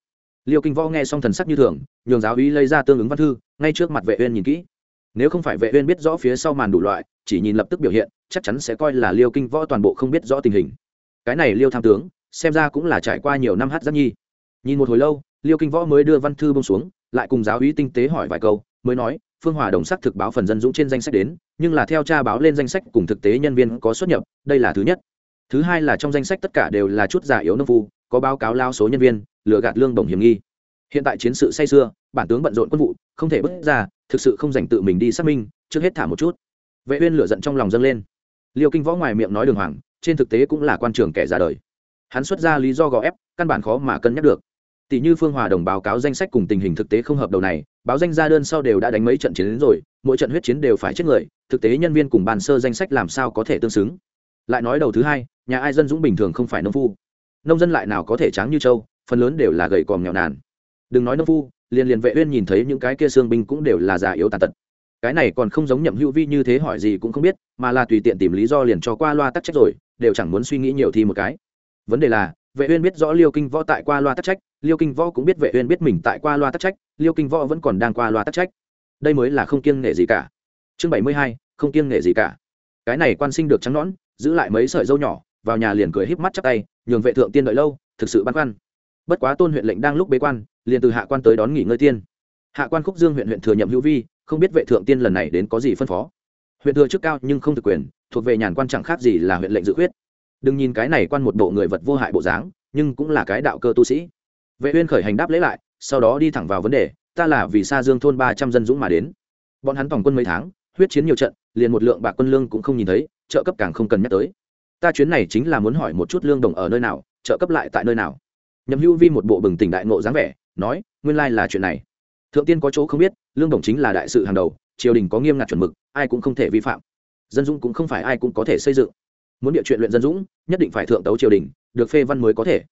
Liêu kinh võ nghe xong thần sắc như thường, nhường giáo úy lấy ra tương ứng văn thư, ngay trước mặt vệ uyên nhìn kỹ. Nếu không phải vệ uyên biết rõ phía sau màn đủ loại, chỉ nhìn lập tức biểu hiện, chắc chắn sẽ coi là liêu kinh võ toàn bộ không biết rõ tình hình. Cái này liêu tham tướng xem ra cũng là trải qua nhiều năm hát giác nhi. Nhìn một hồi lâu, liêu kinh võ mới đưa văn thư bông xuống, lại cùng giáo úy tinh tế hỏi vài câu, mới nói, phương hòa đồng sắc thực báo phần dân dũng trên danh sách đến, nhưng là theo cha báo lên danh sách cùng thực tế nhân viên có xuất nhập, đây là thứ nhất. Thứ hai là trong danh sách tất cả đều là chút giả yếu nông phu, có báo cáo lao số nhân viên, lừa gạt lương đồng hiểm nghi. Hiện tại chiến sự say xưa bản tướng bận rộn quân vụ, không thể bước ra, thực sự không dành tự mình đi xác minh, trước hết thả một chút. Vệ uyên lửa giận trong lòng dâng lên. Liêu kinh võ ngoài miệng nói đường hoàng, trên thực tế cũng là quan trường kẻ ra đời hắn xuất ra lý do gò ép, căn bản khó mà cân nhắc được. Tỷ như phương hòa đồng báo cáo danh sách cùng tình hình thực tế không hợp đầu này, báo danh ra đơn sau đều đã đánh mấy trận chiến đến rồi, mỗi trận huyết chiến đều phải chết người, thực tế nhân viên cùng bàn sơ danh sách làm sao có thể tương xứng? Lại nói đầu thứ hai, nhà ai dân dũng bình thường không phải nông phu. Nông dân lại nào có thể tráng như châu phần lớn đều là gầy còm nghèo nàn. Đừng nói nông phu, liền liền vệ uyên nhìn thấy những cái kia xương binh cũng đều là già yếu tàn tật. Cái này còn không giống nhậm hữu vi như thế hỏi gì cũng không biết, mà là tùy tiện tìm lý do liền cho qua loa tắc trách rồi, đều chẳng muốn suy nghĩ nhiều thì một cái vấn đề là vệ uyên biết rõ liêu kinh võ tại qua loa tắc trách liêu kinh võ cũng biết vệ uyên biết mình tại qua loa tắc trách liêu kinh võ vẫn còn đang qua loa tắc trách. Đây mới là không kiêng nghệ gì cả. Chương 72, không kiêng nghệ gì cả. Cái này quan sinh được trắng nõn giữ lại mấy sợi dâu nhỏ vào nhà liền cười híp mắt chắp tay nhường vệ thượng tiên đợi lâu thực sự băn khoăn. Bất quá tôn huyện lệnh đang lúc bế quan liền từ hạ quan tới đón nghỉ ngơi tiên. Hạ quan khúc dương huyện huyện thừa nhậm hữu vi không biết vệ thượng tiên lần này đến có gì phân phó. Huyện thừa chức cao nhưng không thực quyền thuộc về nhàn quan chẳng khác gì là huyện lệnh dự khuyết đừng nhìn cái này quan một bộ người vật vô hại bộ dáng, nhưng cũng là cái đạo cơ tu sĩ. Vệ uyên khởi hành đáp lễ lại, sau đó đi thẳng vào vấn đề, ta là vì xa dương thôn ba trăm dân dũng mà đến. Bọn hắn tổng quân mấy tháng, huyết chiến nhiều trận, liền một lượng bạc quân lương cũng không nhìn thấy, trợ cấp càng không cần nhắc tới. Ta chuyến này chính là muốn hỏi một chút lương đồng ở nơi nào, trợ cấp lại tại nơi nào. Nhậm hữu vi một bộ bừng tỉnh đại ngộ dáng vẻ, nói, nguyên lai là chuyện này. Thượng tiên có chỗ không biết, lương đồng chính là đại sự hàng đầu, triều đình có nghiêm ngặt chuẩn mực, ai cũng không thể vi phạm. Dân dũng cũng không phải ai cũng có thể xây dựng muốn địa chuyện luyện dân dũng, nhất định phải thượng tấu triều đình, được phê văn mới có thể.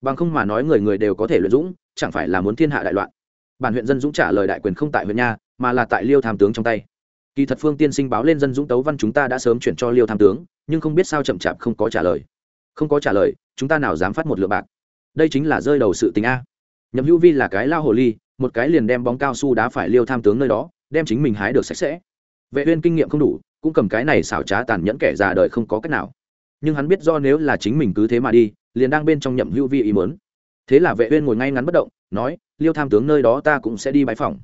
Bằng không mà nói người người đều có thể luyện dũng, chẳng phải là muốn thiên hạ đại loạn. Bản huyện dân dũng trả lời đại quyền không tại huyện nha, mà là tại liêu tham tướng trong tay. Kỳ thật phương tiên sinh báo lên dân dũng tấu văn chúng ta đã sớm chuyển cho liêu tham tướng, nhưng không biết sao chậm chạp không có trả lời. Không có trả lời, chúng ta nào dám phát một lượng bạc. Đây chính là rơi đầu sự tình a. Nhậm hữu vi là cái lao hồ ly, một cái liền đem bóng cao su đá phải liêu tham tướng nơi đó, đem chính mình hái được sạch sẽ. Vệ uyên kinh nghiệm không đủ cũng cầm cái này xảo trá tàn nhẫn kẻ già đời không có cách nào. Nhưng hắn biết do nếu là chính mình cứ thế mà đi, liền đang bên trong nhậm hữu vi ý mớn thế là vệ uyên ngồi ngay ngắn bất động, nói, liêu tham tướng nơi đó ta cũng sẽ đi bãi phòng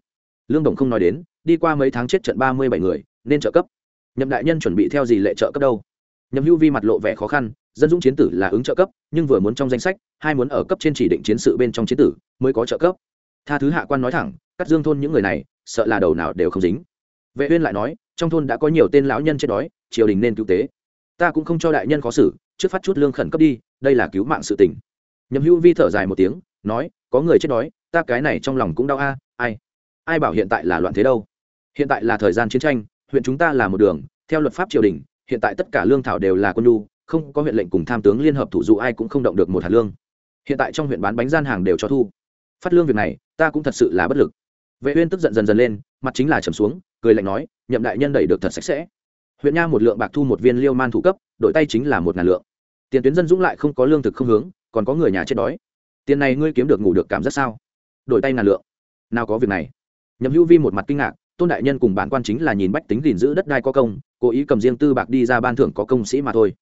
lương đồng không nói đến, đi qua mấy tháng chết trận ba mươi bảy người, nên trợ cấp. Nhậm đại nhân chuẩn bị theo gì lệ trợ cấp đâu? Nhậm hữu vi mặt lộ vẻ khó khăn, dân dũng chiến tử là ứng trợ cấp, nhưng vừa muốn trong danh sách, hai muốn ở cấp trên chỉ định chiến sự bên trong chiến tử, mới có trợ cấp. Tha thứ hạ quan nói thẳng cắt dương thôn những người này, sợ là đầu nào đều không dính vệ uyên lại nói, trong thôn đã có nhiều tên lão nhân chết đói, triều đình nên cứu tế. Ta cũng không cho đại nhân khó xử, trước phát chút lương khẩn cấp đi, đây là cứu mạng sự tình. Nhậm hữu vi thở dài một tiếng, nói, có người chết đói, ta cái này trong lòng cũng đau a, ai? Ai bảo hiện tại là loạn thế đâu? Hiện tại là thời gian chiến tranh, huyện chúng ta là một đường, theo luật pháp triều đình, hiện tại tất cả lương thảo đều là quân nhu, không có huyện lệnh cùng tham tướng liên hợp thủ dụ ai cũng không động được một hạt lương. Hiện tại trong huyện bán bánh gian hàng đều cho thu. Phát lương việc này, ta cũng thật sự là bất lực. Vệ uyên tức giận dần dần lên, mặt chính là trầm xuống cười lạnh nói, nhậm đại nhân đẩy được thật sạch sẽ. Huyện nha một lượng bạc thu một viên liêu man thủ cấp, đổi tay chính là một ngàn lượng. Tiền tuyến dân dũng lại không có lương thực không hướng, còn có người nhà chết đói. Tiền này ngươi kiếm được ngủ được cảm giác sao? Đổi tay ngàn lượng. Nào có việc này. Nhậm hữu vi một mặt kinh ngạc, tôn đại nhân cùng bản quan chính là nhìn bách tính gìn giữ đất đai có công, cố ý cầm riêng tư bạc đi ra ban thưởng có công sĩ mà thôi.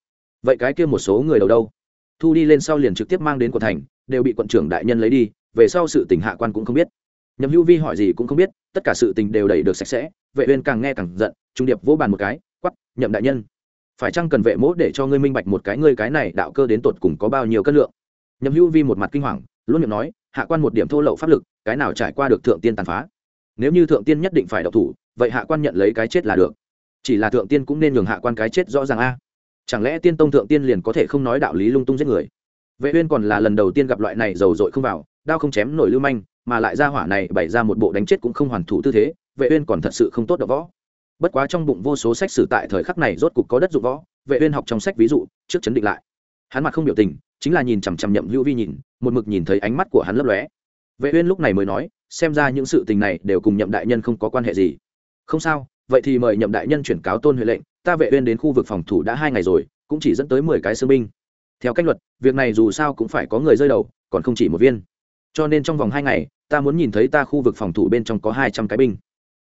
Vậy cái kia một số người đầu đâu? Thu đi lên sau liền trực tiếp mang đến quận thành, đều bị quận trưởng đại nhân lấy đi, về sau sự tình hạ quan cũng không biết nhầm hữu vi hỏi gì cũng không biết, tất cả sự tình đều đẩy được sạch sẽ, vệ uyên càng nghe càng giận, trung điệp vỗ bàn một cái quắc nhậm đại nhân, phải chăng cần vệ mỗ để cho ngươi minh bạch một cái ngươi cái này đạo cơ đến tột cùng có bao nhiêu cân lượng? Nhậm hữu vi một mặt kinh hoàng, luôn miệng nói, hạ quan một điểm thô lậu pháp lực, cái nào trải qua được thượng tiên tàn phá? Nếu như thượng tiên nhất định phải độc thủ, vậy hạ quan nhận lấy cái chết là được. Chỉ là thượng tiên cũng nên nhường hạ quan cái chết rõ ràng a. Chẳng lẽ tiên tông thượng tiên liền có thể không nói đạo lý lung tung giết người? Vệ uyên còn là lần đầu tiên gặp loại này dầu dội không vào, đao không chém nổi lưu manh mà lại ra hỏa này bày ra một bộ đánh chết cũng không hoàn thủ tư thế, vệ uyên còn thật sự không tốt đọc võ. Bất quá trong bụng vô số sách sử tại thời khắc này rốt cục có đất dụng võ, vệ uyên học trong sách ví dụ, trước chấn định lại. Hắn mặt không biểu tình, chính là nhìn chằm chằm nhậm hữu vi nhìn, một mực nhìn thấy ánh mắt của hắn lấp lóe. Vệ uyên lúc này mới nói, xem ra những sự tình này đều cùng nhậm đại nhân không có quan hệ gì. Không sao, vậy thì mời nhậm đại nhân chuyển cáo tôn huệ lệnh, ta vệ uyên đến khu vực phòng thủ đã hai ngày rồi, cũng chỉ dẫn tới mười cái sư binh. Theo cách luật, việc này dù sao cũng phải có người rơi đầu, còn không chỉ một viên cho nên trong vòng hai ngày, ta muốn nhìn thấy ta khu vực phòng thủ bên trong có hai trăm cái binh.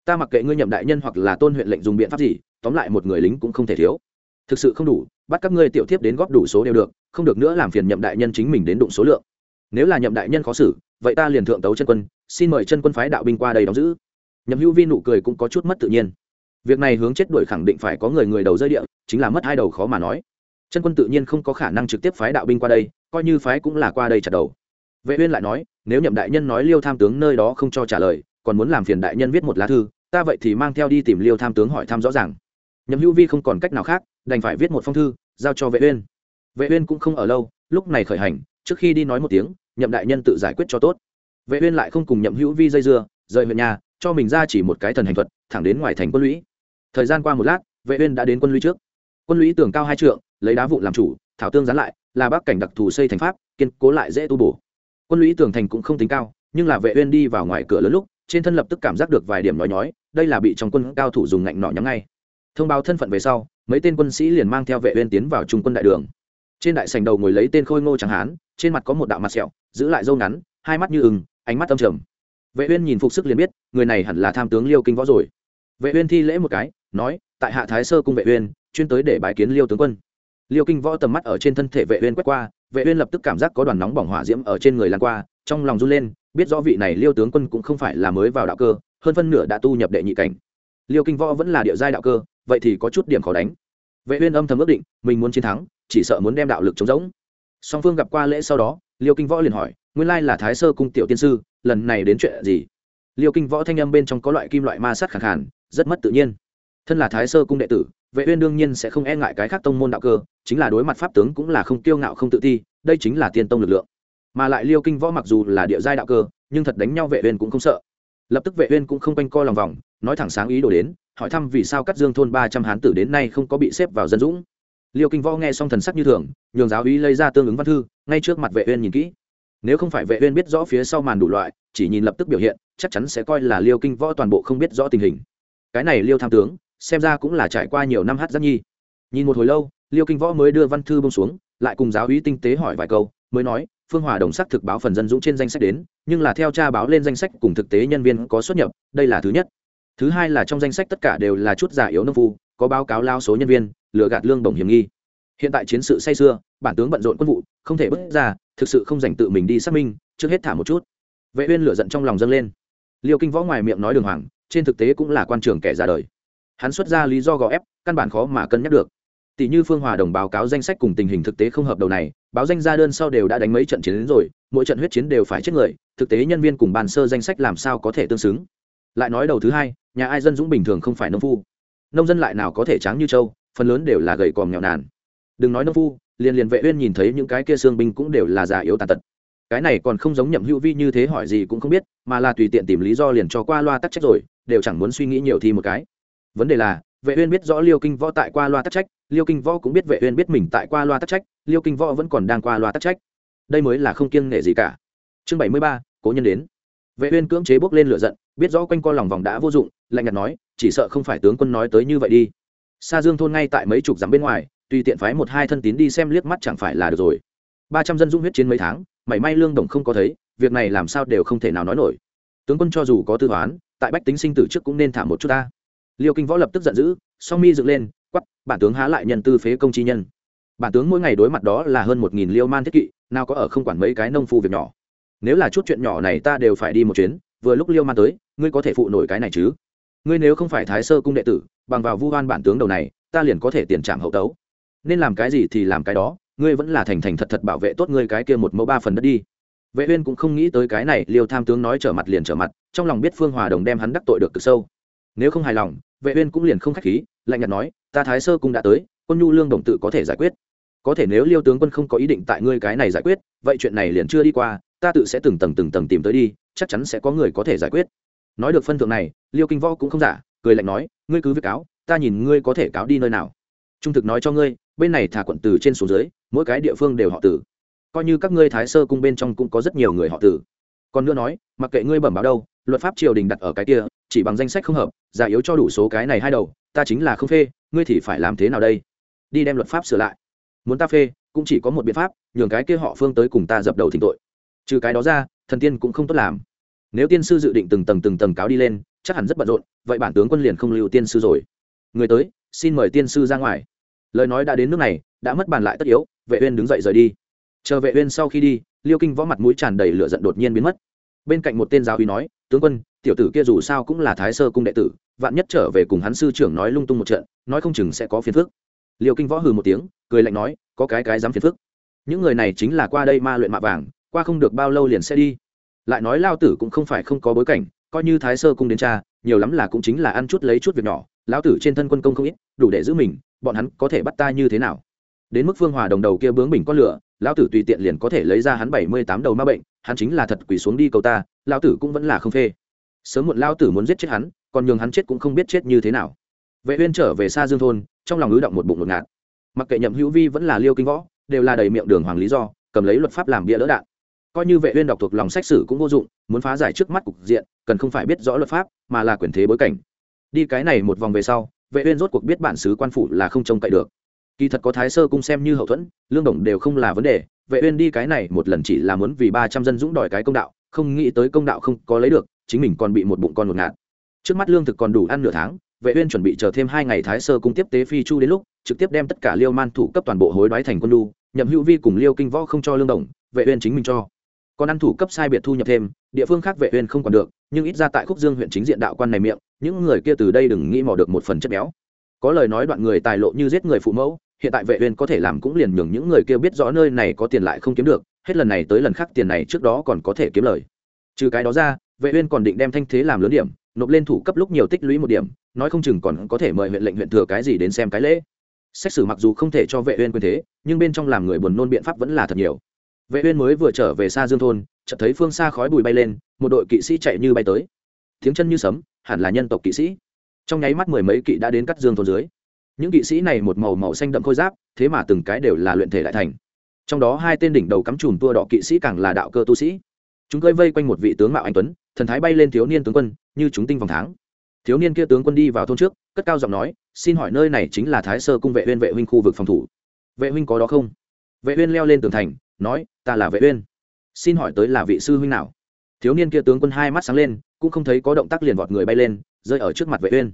Ta mặc kệ ngươi nhậm đại nhân hoặc là tôn huyện lệnh dùng biện pháp gì, tóm lại một người lính cũng không thể thiếu. Thực sự không đủ, bắt các ngươi tiểu thiếp đến góp đủ số đều được, không được nữa làm phiền nhậm đại nhân chính mình đến đụng số lượng. Nếu là nhậm đại nhân khó xử, vậy ta liền thượng tấu chân quân, xin mời chân quân phái đạo binh qua đây đóng giữ. Nhậm hữu vi nụ cười cũng có chút mất tự nhiên. Việc này hướng chết đuổi khẳng định phải có người người đầu rơi địa, chính là mất hai đầu khó mà nói. Chân quân tự nhiên không có khả năng trực tiếp phái đạo binh qua đây, coi như phái cũng là qua đây chặt đầu vệ uyên lại nói, nếu nhậm đại nhân nói liêu tham tướng nơi đó không cho trả lời, còn muốn làm phiền đại nhân viết một lá thư, ta vậy thì mang theo đi tìm liêu tham tướng hỏi thăm rõ ràng. Nhậm hữu vi không còn cách nào khác, đành phải viết một phong thư, giao cho vệ uyên. Vệ uyên cũng không ở lâu, lúc này khởi hành, trước khi đi nói một tiếng, nhậm đại nhân tự giải quyết cho tốt. Vệ uyên lại không cùng nhậm hữu vi dây dưa, rời huyện nhà, cho mình ra chỉ một cái thần hành thuật, thẳng đến ngoài thành quân lũy. Thời gian qua một lát, vệ uyên đã đến quân lũy trước. Quân lũy tường cao hai trượng, lấy đá vụn làm chủ, thảo tương dán lại, là bắc cảnh đặc thù xây thành pháp, kiên cố lại dễ tu bổ quân lũy tường thành cũng không tính cao, nhưng là vệ uyên đi vào ngoài cửa lớn lúc, trên thân lập tức cảm giác được vài điểm nhói nhói, đây là bị trong quân cao thủ dùng ngạnh nỏ nhắm ngay. Thông báo thân phận về sau, mấy tên quân sĩ liền mang theo vệ uyên tiến vào trung quân đại đường. Trên đại sảnh đầu ngồi lấy tên khôi ngô trắng hán, trên mặt có một đạo mặt sẹo, giữ lại râu ngắn, hai mắt như ừng ánh mắt âm trầm. Vệ uyên nhìn phục sức liền biết, người này hẳn là tham tướng liêu kinh võ rồi. Vệ uyên thi lễ một cái, nói, tại hạ thái sơ cung vệ uyên, chuyên tới để bái kiến liêu tướng quân. Liêu kinh võ tầm mắt ở trên thân thể vệ uyên quét qua vệ uyên lập tức cảm giác có đoàn nóng bỏng hỏa diễm ở trên người lan qua, trong lòng run lên, biết rõ vị này liêu tướng quân cũng không phải là mới vào đạo cơ, hơn phân nửa đã tu nhập đệ nhị cảnh. Liêu kinh võ vẫn là địa giai đạo cơ, vậy thì có chút điểm khó đánh. Vệ uyên âm thầm ước định, mình muốn chiến thắng, chỉ sợ muốn đem đạo lực chống rỗng. Song phương gặp qua lễ sau đó, liêu kinh võ liền hỏi, nguyên lai là thái sơ cung tiểu tiên sư, lần này đến chuyện gì? Liêu kinh võ thanh âm bên trong có loại kim loại ma sát khẳng khàn, rất mất tự nhiên. Thân là thái sơ cung đệ tử vệ uyên đương nhiên sẽ không e ngại cái khác tông môn đạo cơ, chính là đối mặt pháp tướng cũng là không kiêu ngạo không tự ti, đây chính là tiên tông lực lượng. Mà lại liêu kinh võ mặc dù là địa giai đạo cơ, nhưng thật đánh nhau vệ uyên cũng không sợ. Lập tức vệ uyên cũng không quanh co lòng vòng, nói thẳng sáng ý đồ đến, hỏi thăm vì sao cắt dương thôn 300 hán tử đến nay không có bị xếp vào dân dũng. Liêu kinh võ nghe xong thần sắc như thường, nhường giáo úy lấy ra tương ứng văn thư, ngay trước mặt vệ uyên nhìn kỹ. Nếu không phải vệ uyên biết rõ phía sau màn đủ loại, chỉ nhìn lập tức biểu hiện, chắc chắn sẽ coi là liêu kinh võ toàn bộ không biết rõ tình hình. Cái này liêu tham tướng xem ra cũng là trải qua nhiều năm hát giác nhi. Nhìn một hồi lâu, liêu kinh võ mới đưa văn thư bông xuống, lại cùng giáo úy tinh tế hỏi vài câu, mới nói, phương hòa đồng sắc thực báo phần dân dũng trên danh sách đến, nhưng là theo cha báo lên danh sách cùng thực tế nhân viên có xuất nhập, đây là thứ nhất. Thứ hai là trong danh sách tất cả đều là chút giả yếu nông phu, có báo cáo lao số nhân viên, lừa gạt lương đồng hiểm nghi. Hiện tại chiến sự say xưa bản tướng bận rộn quân vụ, không thể bước ra, thực sự không dành tự mình đi xác minh, trước hết thả một chút. Vệ uyên lửa giận trong lòng dâng lên. Liêu kinh võ ngoài miệng nói đường hoàng, trên thực tế cũng là quan trường kẻ ra đời hắn xuất ra lý do gò ép, căn bản khó mà cân nhắc được. Tỷ như phương hòa đồng báo cáo danh sách cùng tình hình thực tế không hợp đầu này, báo danh ra đơn sau đều đã đánh mấy trận chiến đến rồi, mỗi trận huyết chiến đều phải chết người, thực tế nhân viên cùng bàn sơ danh sách làm sao có thể tương xứng? Lại nói đầu thứ hai, nhà ai dân dũng bình thường không phải nông phu. Nông dân lại nào có thể tráng như châu phần lớn đều là gầy còm nghèo nàn. Đừng nói nông phu, liền liền vệ uyên nhìn thấy những cái kia xương binh cũng đều là già yếu tàn tật. Cái này còn không giống nhậm hữu vi như thế hỏi gì cũng không biết, mà là tùy tiện tìm lý do liền cho qua loa tắc trách rồi, đều chẳng muốn suy nghĩ nhiều thì một cái vấn đề là vệ uyên biết rõ liêu kinh võ tại qua loa tắc trách liêu kinh võ cũng biết vệ uyên biết mình tại qua loa tắc trách liêu kinh võ vẫn còn đang qua loa tắc trách đây mới là không kiêng nể gì cả chương 73, cố nhân đến vệ uyên cưỡng chế bước lên lửa giận biết rõ quanh co lòng vòng đã vô dụng lạnh nhạt nói chỉ sợ không phải tướng quân nói tới như vậy đi Sa Dương thôn ngay tại mấy chục dặm bên ngoài, tùy tiện phái một hai thân tín đi xem liếc mắt chẳng phải là được rồi. Ba trăm dân dũng huyết chiến mấy tháng, mảy may lương đồng không có thấy, việc này làm sao đều không thể nào nói nổi. Tướng quân cho dù có tư toán, tại bách tính sinh tử trước cũng nên thả một chút ta. Liêu Kinh Võ lập tức giận dữ, song mi dựng lên, quát, bản tướng há lại nhân tư phế công chi nhân. Bản tướng mỗi ngày đối mặt đó là hơn một nghìn liêu man thiết kỵ, nào có ở không quản mấy cái nông phu việc nhỏ. Nếu là chút chuyện nhỏ này ta đều phải đi một chuyến, vừa lúc liêu man tới, ngươi có thể phụ nổi cái này chứ? Ngươi nếu không phải Thái Sơ cung đệ tử, bằng vào vu hoan bản tướng đầu này ta liền có thể tiền trạm hậu tấu nên làm cái gì thì làm cái đó ngươi vẫn là thành thành thật thật bảo vệ tốt ngươi cái kia một mẫu ba phần đất đi vệ uyên cũng không nghĩ tới cái này liêu tham tướng nói trở mặt liền trở mặt trong lòng biết phương hòa đồng đem hắn đắc tội được cực sâu nếu không hài lòng, vệ uyên cũng liền không khách khí, lạnh nhạt nói, ta thái sơ cung đã tới, quân nhu lương đồng tự có thể giải quyết. Có thể nếu liêu tướng quân không có ý định tại ngươi cái này giải quyết, vậy chuyện này liền chưa đi qua, ta tự sẽ từng tầng từng tầng tìm tới đi, chắc chắn sẽ có người có thể giải quyết. Nói được phân thượng này, liêu kinh võ cũng không giả, cười lạnh nói, ngươi cứ việc cáo, ta nhìn ngươi có thể cáo đi nơi nào. Trung thực nói cho ngươi, bên này thả quận từ trên xuống dưới, mỗi cái địa phương đều họ tử. Coi như các ngươi thái sơ cung bên trong cũng có rất nhiều người họ tử. Còn nữa nói, mặc kệ ngươi bẩm báo đâu, luật pháp triều đình đặt ở cái kia chỉ bằng danh sách không hợp giả yếu cho đủ số cái này hai đầu, ta chính là không phê, ngươi thì phải làm thế nào đây? Đi đem luật pháp sửa lại. Muốn ta phê, cũng chỉ có một biện pháp, nhường cái kia họ phương tới cùng ta dập đầu thỉnh tội. Trừ cái đó ra, thần tiên cũng không tốt làm. Nếu tiên sư dự định từng tầng từng tầng cáo đi lên, chắc hẳn rất bận rộn, vậy bản tướng quân liền không lưu tiên sư rồi. Người tới, xin mời tiên sư ra ngoài. Lời nói đã đến nước này, đã mất bàn lại tất yếu, vệ uyên đứng dậy rời đi. Chờ vệ uyên sau khi đi, liêu kinh võ mặt mũi tràn đầy lửa giận đột nhiên biến mất. Bên cạnh một tên giáo uy nói tướng quân, tiểu tử kia dù sao cũng là thái sơ cung đệ tử, vạn nhất trở về cùng hắn sư trưởng nói lung tung một trận, nói không chừng sẽ có phiền phức. Liêu kinh võ hừ một tiếng, cười lạnh nói, có cái cái dám phiền phức. Những người này chính là qua đây ma luyện mạ vàng, qua không được bao lâu liền sẽ đi. Lại nói lao tử cũng không phải không có bối cảnh, coi như thái sơ cung đến cha, nhiều lắm là cũng chính là ăn chút lấy chút việc nhỏ, lão tử trên thân quân công không ít, đủ để giữ mình, bọn hắn có thể bắt ta như thế nào? Đến mức phương hòa đồng đầu kia bướng bình con lửa, lão tử tùy tiện liền có thể lấy ra hắn bảy mươi tám đầu ma bệnh, hắn chính là thật quỳ xuống đi cầu ta lão tử cũng vẫn là không phê. Sớm muộn lão tử muốn giết chết hắn, còn nhường hắn chết cũng không biết chết như thế nào. Vệ uyên trở về xa dương thôn, trong lòng ứ động một bụng một ngạt. Mặc kệ nhậm hữu vi vẫn là liêu kinh võ, đều là đầy miệng đường hoàng lý do, cầm lấy luật pháp làm bia đỡ đạn. Coi như vệ uyên đọc thuộc lòng sách sử cũng vô dụng, muốn phá giải trước mắt cục diện, cần không phải biết rõ luật pháp, mà là quyền thế bối cảnh. Đi cái này một vòng về sau, vệ uyên rốt cuộc biết bản xứ quan phủ là không trông cậy được. Kỳ thật có thái sơ cung xem như hậu thuẫn, lương đồng đều không là vấn đề, vệ uyên đi cái này một lần chỉ là muốn vì 300 dân dũng đòi cái công đạo không nghĩ tới công đạo không có lấy được, chính mình còn bị một bụng con một ngạt. Trước mắt lương thực còn đủ ăn nửa tháng, vệ uyên chuẩn bị chờ thêm hai ngày thái sơ cung tiếp tế phi chu đến lúc, trực tiếp đem tất cả liêu man thủ cấp toàn bộ hối đoái thành quân đu, nhậm hữu vi cùng liêu kinh võ không cho lương đồng, vệ uyên chính mình cho. Còn ăn thủ cấp sai biệt thu nhập thêm, địa phương khác vệ uyên không còn được, nhưng ít ra tại khúc dương huyện chính diện đạo quan này miệng, những người kia từ đây đừng nghĩ mò được một phần chất béo. Có lời nói đoạn người tài lộ như giết người phụ mẫu, hiện tại vệ uyên có thể làm cũng liền nhường những người kia biết rõ nơi này có tiền lại không kiếm được hết lần này tới lần khác tiền này trước đó còn có thể kiếm lời. Trừ cái đó ra, vệ uyên còn định đem thanh thế làm lớn điểm, nộp lên thủ cấp lúc nhiều tích lũy một điểm, nói không chừng còn có thể mời huyện lệnh huyện thừa cái gì đến xem cái lễ. Xét xử mặc dù không thể cho vệ uyên quyền thế, nhưng bên trong làm người buồn nôn biện pháp vẫn là thật nhiều. Vệ uyên mới vừa trở về xa dương thôn, chợt thấy phương xa khói bụi bay lên, một đội kỵ sĩ chạy như bay tới. Tiếng chân như sấm, hẳn là nhân tộc kỵ sĩ. Trong nháy mắt mười mấy kỵ đã đến cắt dương thôn dưới. Những kỵ sĩ này một màu màu xanh đậm khôi giáp, thế mà từng cái đều là luyện thể đại thành trong đó hai tên đỉnh đầu cắm chùm tua đỏ kỵ sĩ càng là đạo cơ tu sĩ. Chúng cơi vây quanh một vị tướng mạo anh tuấn, thần thái bay lên thiếu niên tướng quân, như chúng tinh vòng tháng. Thiếu niên kia tướng quân đi vào thôn trước, cất cao giọng nói, xin hỏi nơi này chính là thái sơ cung vệ huyên vệ huynh khu vực phòng thủ. Vệ huynh có đó không? Vệ uyên leo lên tường thành, nói, ta là vệ uyên. Xin hỏi tới là vị sư huynh nào? Thiếu niên kia tướng quân hai mắt sáng lên, cũng không thấy có động tác liền vọt người bay lên, rơi ở trước mặt vệ uyên.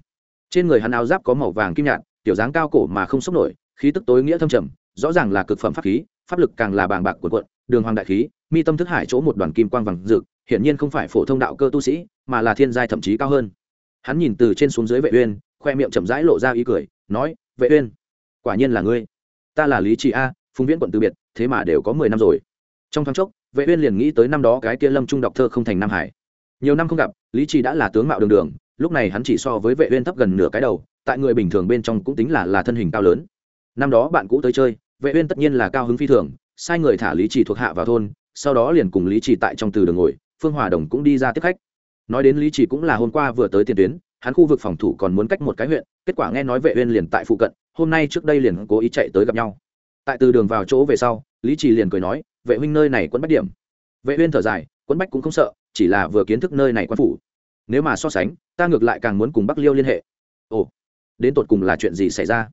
Trên người hắn áo giáp có màu vàng kim nhạt tiểu dáng cao cổ mà không sốc nổi, khí tức tối nghĩa thâm trầm, rõ ràng là cực phẩm pháp khí pháp lực càng là bàng bạc của quận đường hoàng đại khí, mi tâm thức hải chỗ một đoàn kim quang vàng rực, hiển nhiên không phải phổ thông đạo cơ tu sĩ, mà là thiên giai thậm chí cao hơn. Hắn nhìn từ trên xuống dưới vệ uyên, khoe miệng chậm rãi lộ ra ý cười, nói, vệ uyên, quả nhiên là ngươi. Ta là lý trị a, phùng viễn quận từ biệt, thế mà đều có mười năm rồi. Trong thoáng chốc, vệ uyên liền nghĩ tới năm đó cái kia lâm trung đọc thơ không thành nam hải. Nhiều năm không gặp, lý trì đã là tướng mạo đường đường, lúc này hắn chỉ so với vệ uyên thấp gần nửa cái đầu, tại người bình thường bên trong cũng tính là là thân hình cao lớn. Năm đó bạn cũ tới chơi vệ uyên tất nhiên là cao hứng phi thường, sai người thả lý trì thuộc hạ vào thôn, sau đó liền cùng lý trì tại trong từ đường ngồi, phương hòa đồng cũng đi ra tiếp khách. Nói đến lý trì cũng là hôm qua vừa tới tiền tuyến, hắn khu vực phòng thủ còn muốn cách một cái huyện, kết quả nghe nói vệ uyên liền tại phụ cận, hôm nay trước đây liền cố ý chạy tới gặp nhau. Tại từ đường vào chỗ về sau, lý trì liền cười nói, vệ huynh nơi này quấn bách điểm. Vệ uyên thở dài quấn bách cũng không sợ, chỉ là vừa kiến thức nơi này quan phủ. Nếu mà so sánh, ta ngược lại càng muốn cùng bắc liêu liên hệ. Ồ, đến tột cùng là chuyện gì xảy ra?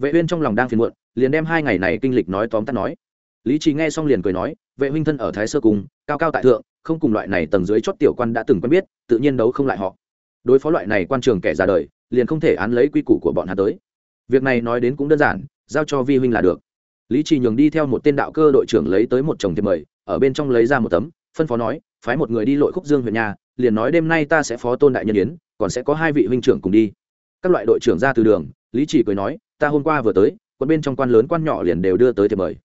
Vệ uyên trong lòng đang phiền muộn, liền đem hai ngày này kinh lịch nói tóm tắt nói. Lý trì nghe xong liền cười nói, vệ huynh thân ở thái sơ cung, cao cao tại thượng, không cùng loại này tầng dưới chót tiểu quan đã từng quen biết, tự nhiên đấu không lại họ. Đối phó loại này quan trường kẻ già đời, liền không thể án lấy quy củ của bọn hắn tới. Việc này nói đến cũng đơn giản, giao cho vi huynh là được. Lý trì nhường đi theo một tên đạo cơ đội trưởng lấy tới một chồng thiệp mời, ở bên trong lấy ra một tấm, phân phó nói, phái một người đi lội khúc dương huyện nhà, liền nói đêm nay ta sẽ phó tôn đại nhân yến, còn sẽ có hai vị huynh trưởng cùng đi. Các loại đội trưởng ra từ đường lý Chỉ cười nói, ta hôm qua vừa tới, quân bên trong quan lớn quan nhỏ liền đều đưa tới thì mời.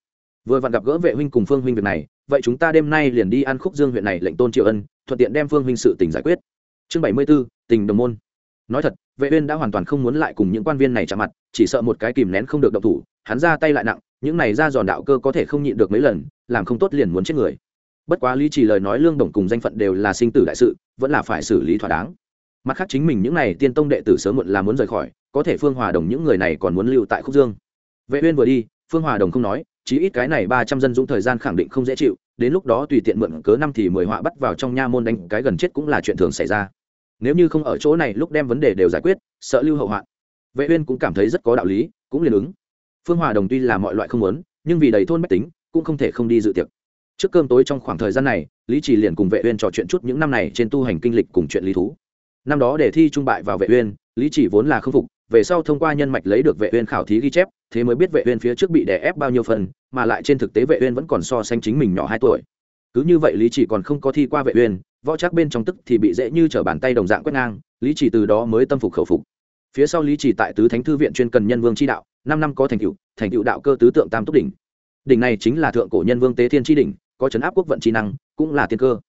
Vừa vặn gặp gỡ vệ huynh cùng phương huynh việc này, vậy chúng ta đêm nay liền đi ăn khúc dương huyện này lệnh tôn triệu ân, thuận tiện đem phương huynh sự tình giải quyết. Chương bảy mươi b ố tình đồng môn. Nói thật, vệ uyên đã hoàn toàn không muốn lại cùng những quan viên này chạm mặt, chỉ sợ một cái kìm nén không được động thủ, hắn ra tay lại nặng, những này ra giòn đạo cơ có thể không nhịn được mấy lần, làm không tốt liền muốn chết người. Bất quá lý trì lời nói lương đồng cùng danh phận đều là sinh tử đại sự, vẫn là phải xử lý thỏa đáng mặt khác chính mình những này tiên tông đệ tử sớm muộn là muốn rời khỏi, có thể phương hòa đồng những người này còn muốn lưu tại khúc dương. Vệ uyên vừa đi, phương hòa đồng không nói, chí ít cái này ba trăm dân dũng thời gian khẳng định không dễ chịu, đến lúc đó tùy tiện mượn cớ năm thì mười họa bắt vào trong nha môn đánh cái gần chết cũng là chuyện thường xảy ra. Nếu như không ở chỗ này lúc đem vấn đề đều giải quyết, sợ lưu hậu hoạn. Vệ uyên cũng cảm thấy rất có đạo lý, cũng liền ứng. Phương hòa đồng tuy là mọi loại không muốn, nhưng vì đầy thôn bách tính, cũng không thể không đi dự tiệc. Trước cơm tối trong khoảng thời gian này, lý trì liền cùng vệ uyên trò chuyện chút những năm này trên tu hành kinh lịch cùng chuyện lý thú năm đó để thi trung bại vào vệ uyên, lý chỉ vốn là không phục, về sau thông qua nhân mạch lấy được vệ uyên khảo thí ghi chép, thế mới biết vệ uyên phía trước bị đè ép bao nhiêu phần, mà lại trên thực tế vệ uyên vẫn còn so sánh chính mình nhỏ hai tuổi. Cứ như vậy lý chỉ còn không có thi qua vệ uyên, võ chắc bên trong tức thì bị dễ như trở bàn tay đồng dạng quét ngang, lý chỉ từ đó mới tâm phục khẩu phục. Phía sau lý chỉ tại tứ thánh thư viện chuyên cần nhân vương chi đạo, năm năm có thành tựu thành tựu đạo cơ tứ tượng tam túc đỉnh. Đỉnh này chính là thượng cổ nhân vương tế thiên chi đỉnh, có chấn áp quốc vận chi năng, cũng là tiên cơ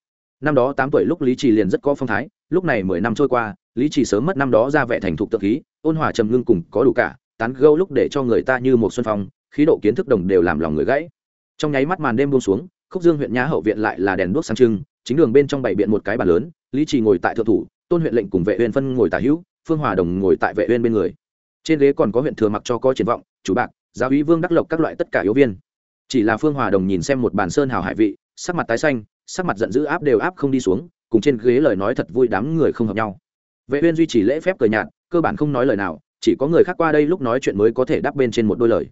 năm đó tám tuổi lúc lý chỉ liền rất có phong thái, lúc này mười năm trôi qua, lý chỉ sớm mất năm đó ra vẻ thành thục tự khí, ôn hòa trầm ngưng cùng có đủ cả, tán gâu lúc để cho người ta như một xuân phong, khí độ kiến thức đồng đều làm lòng người gãy. Trong nháy mắt màn đêm buông xuống, khúc dương huyện nhã hậu viện lại là đèn đuốc sáng trưng, chính đường bên trong bảy biện một cái bàn lớn, lý trì ngồi tại thượng thủ, tôn huyện lệnh cùng vệ huyện phân ngồi tả hữu, phương hòa đồng ngồi tại vệ huyện bên người. Trên ghế còn có huyện thừa mặc cho có triển vọng, chủ bạc, giáo úy vương đắc lộc các loại tất cả yếu viên. Chỉ là phương hòa đồng nhìn xem một bàn sơn hào hải vị, sắc mặt tái xanh sắc mặt giận dữ áp đều áp không đi xuống, cùng trên ghế lời nói thật vui đám người không hợp nhau. Vệ uyên duy trì lễ phép cười nhạt, cơ bản không nói lời nào, chỉ có người khác qua đây lúc nói chuyện mới có thể đáp bên trên một đôi lời.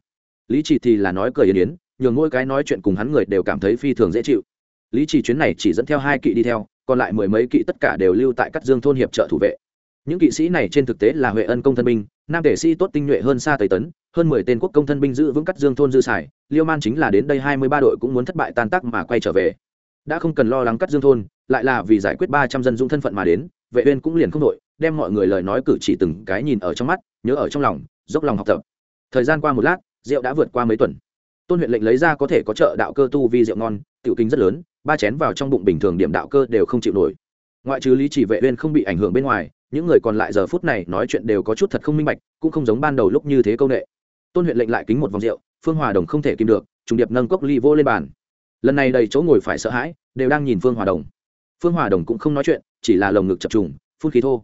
Lý chỉ thì là nói cười yên yến, nhường mỗi cái nói chuyện cùng hắn người đều cảm thấy phi thường dễ chịu. Lý chỉ chuyến này chỉ dẫn theo hai kỵ đi theo, còn lại mười mấy kỵ tất cả đều lưu tại các dương thôn hiệp trợ thủ vệ. Những kỵ sĩ này trên thực tế là huệ ân công thân binh, nam tể sĩ tốt tinh nhuệ hơn xa tây tấn, hơn mười tên quốc công thân binh giữ vững cắt dương thôn dư xài liêu man chính là đến đây hai mươi ba đội cũng muốn thất bại tan tác mà quay trở về đã không cần lo lắng cắt dương thôn, lại là vì giải quyết ba trăm dân dũng thân phận mà đến, vệ uyên cũng liền không đội, đem mọi người lời nói cử chỉ từng cái nhìn ở trong mắt, nhớ ở trong lòng, dốc lòng học tập. Thời gian qua một lát, rượu đã vượt qua mấy tuần. Tôn huyện lệnh lấy ra có thể có trợ đạo cơ tu vi rượu ngon, tiểu kinh rất lớn, ba chén vào trong bụng bình thường điểm đạo cơ đều không chịu nổi. Ngoại trừ lý chỉ vệ uyên không bị ảnh hưởng bên ngoài, những người còn lại giờ phút này nói chuyện đều có chút thật không minh bạch, cũng không giống ban đầu lúc như thế câu nệ. Tôn huyện lệnh lại kính một vòng rượu, phương hòa đồng không thể kìm được, trùng điệp nâng cốc ly vô lên bàn lần này đầy chỗ ngồi phải sợ hãi, đều đang nhìn phương hòa đồng. Phương hòa đồng cũng không nói chuyện, chỉ là lồng ngực chập trùng, phun khí thô.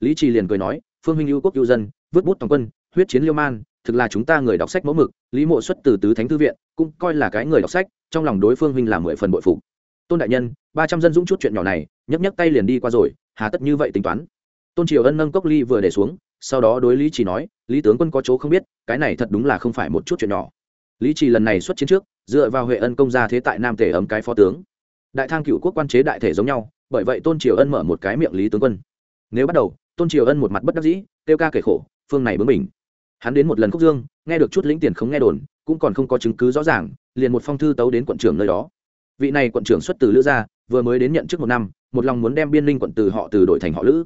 Lý trì liền cười nói, phương huynh ưu quốc ưu dân, vứt bút toàn quân, huyết chiến liêu man, thực là chúng ta người đọc sách mẫu mực, lý mộ xuất từ tứ thánh thư viện, cũng coi là cái người đọc sách, trong lòng đối phương huynh là mười phần bội phục. Tôn đại nhân, ba trăm dân dũng chút chuyện nhỏ này, nhấc nhấc tay liền đi qua rồi, hà tất như vậy tính toán. Tôn triều ân nâng cốc ly vừa để xuống, sau đó đối lý chỉ nói, lý tướng quân có chỗ không biết, cái này thật đúng là không phải một chút chuyện nhỏ lý trì lần này xuất chiến trước, dựa vào huệ ân công gia thế tại nam tể ấm cái phó tướng. Đại thang cựu quốc quan chế đại thể giống nhau, bởi vậy tôn triều ân mở một cái miệng lý tướng quân. Nếu bắt đầu, tôn triều ân một mặt bất đắc dĩ, kêu ca kể khổ, phương này bướng mình hắn đến một lần khúc dương, nghe được chút lĩnh tiền không nghe đồn, cũng còn không có chứng cứ rõ ràng, liền một phong thư tấu đến quận trưởng nơi đó. Vị này quận trưởng xuất từ lữ gia, vừa mới đến nhận chức một năm, một lòng muốn đem biên linh quận từ họ từ đổi thành họ lữ.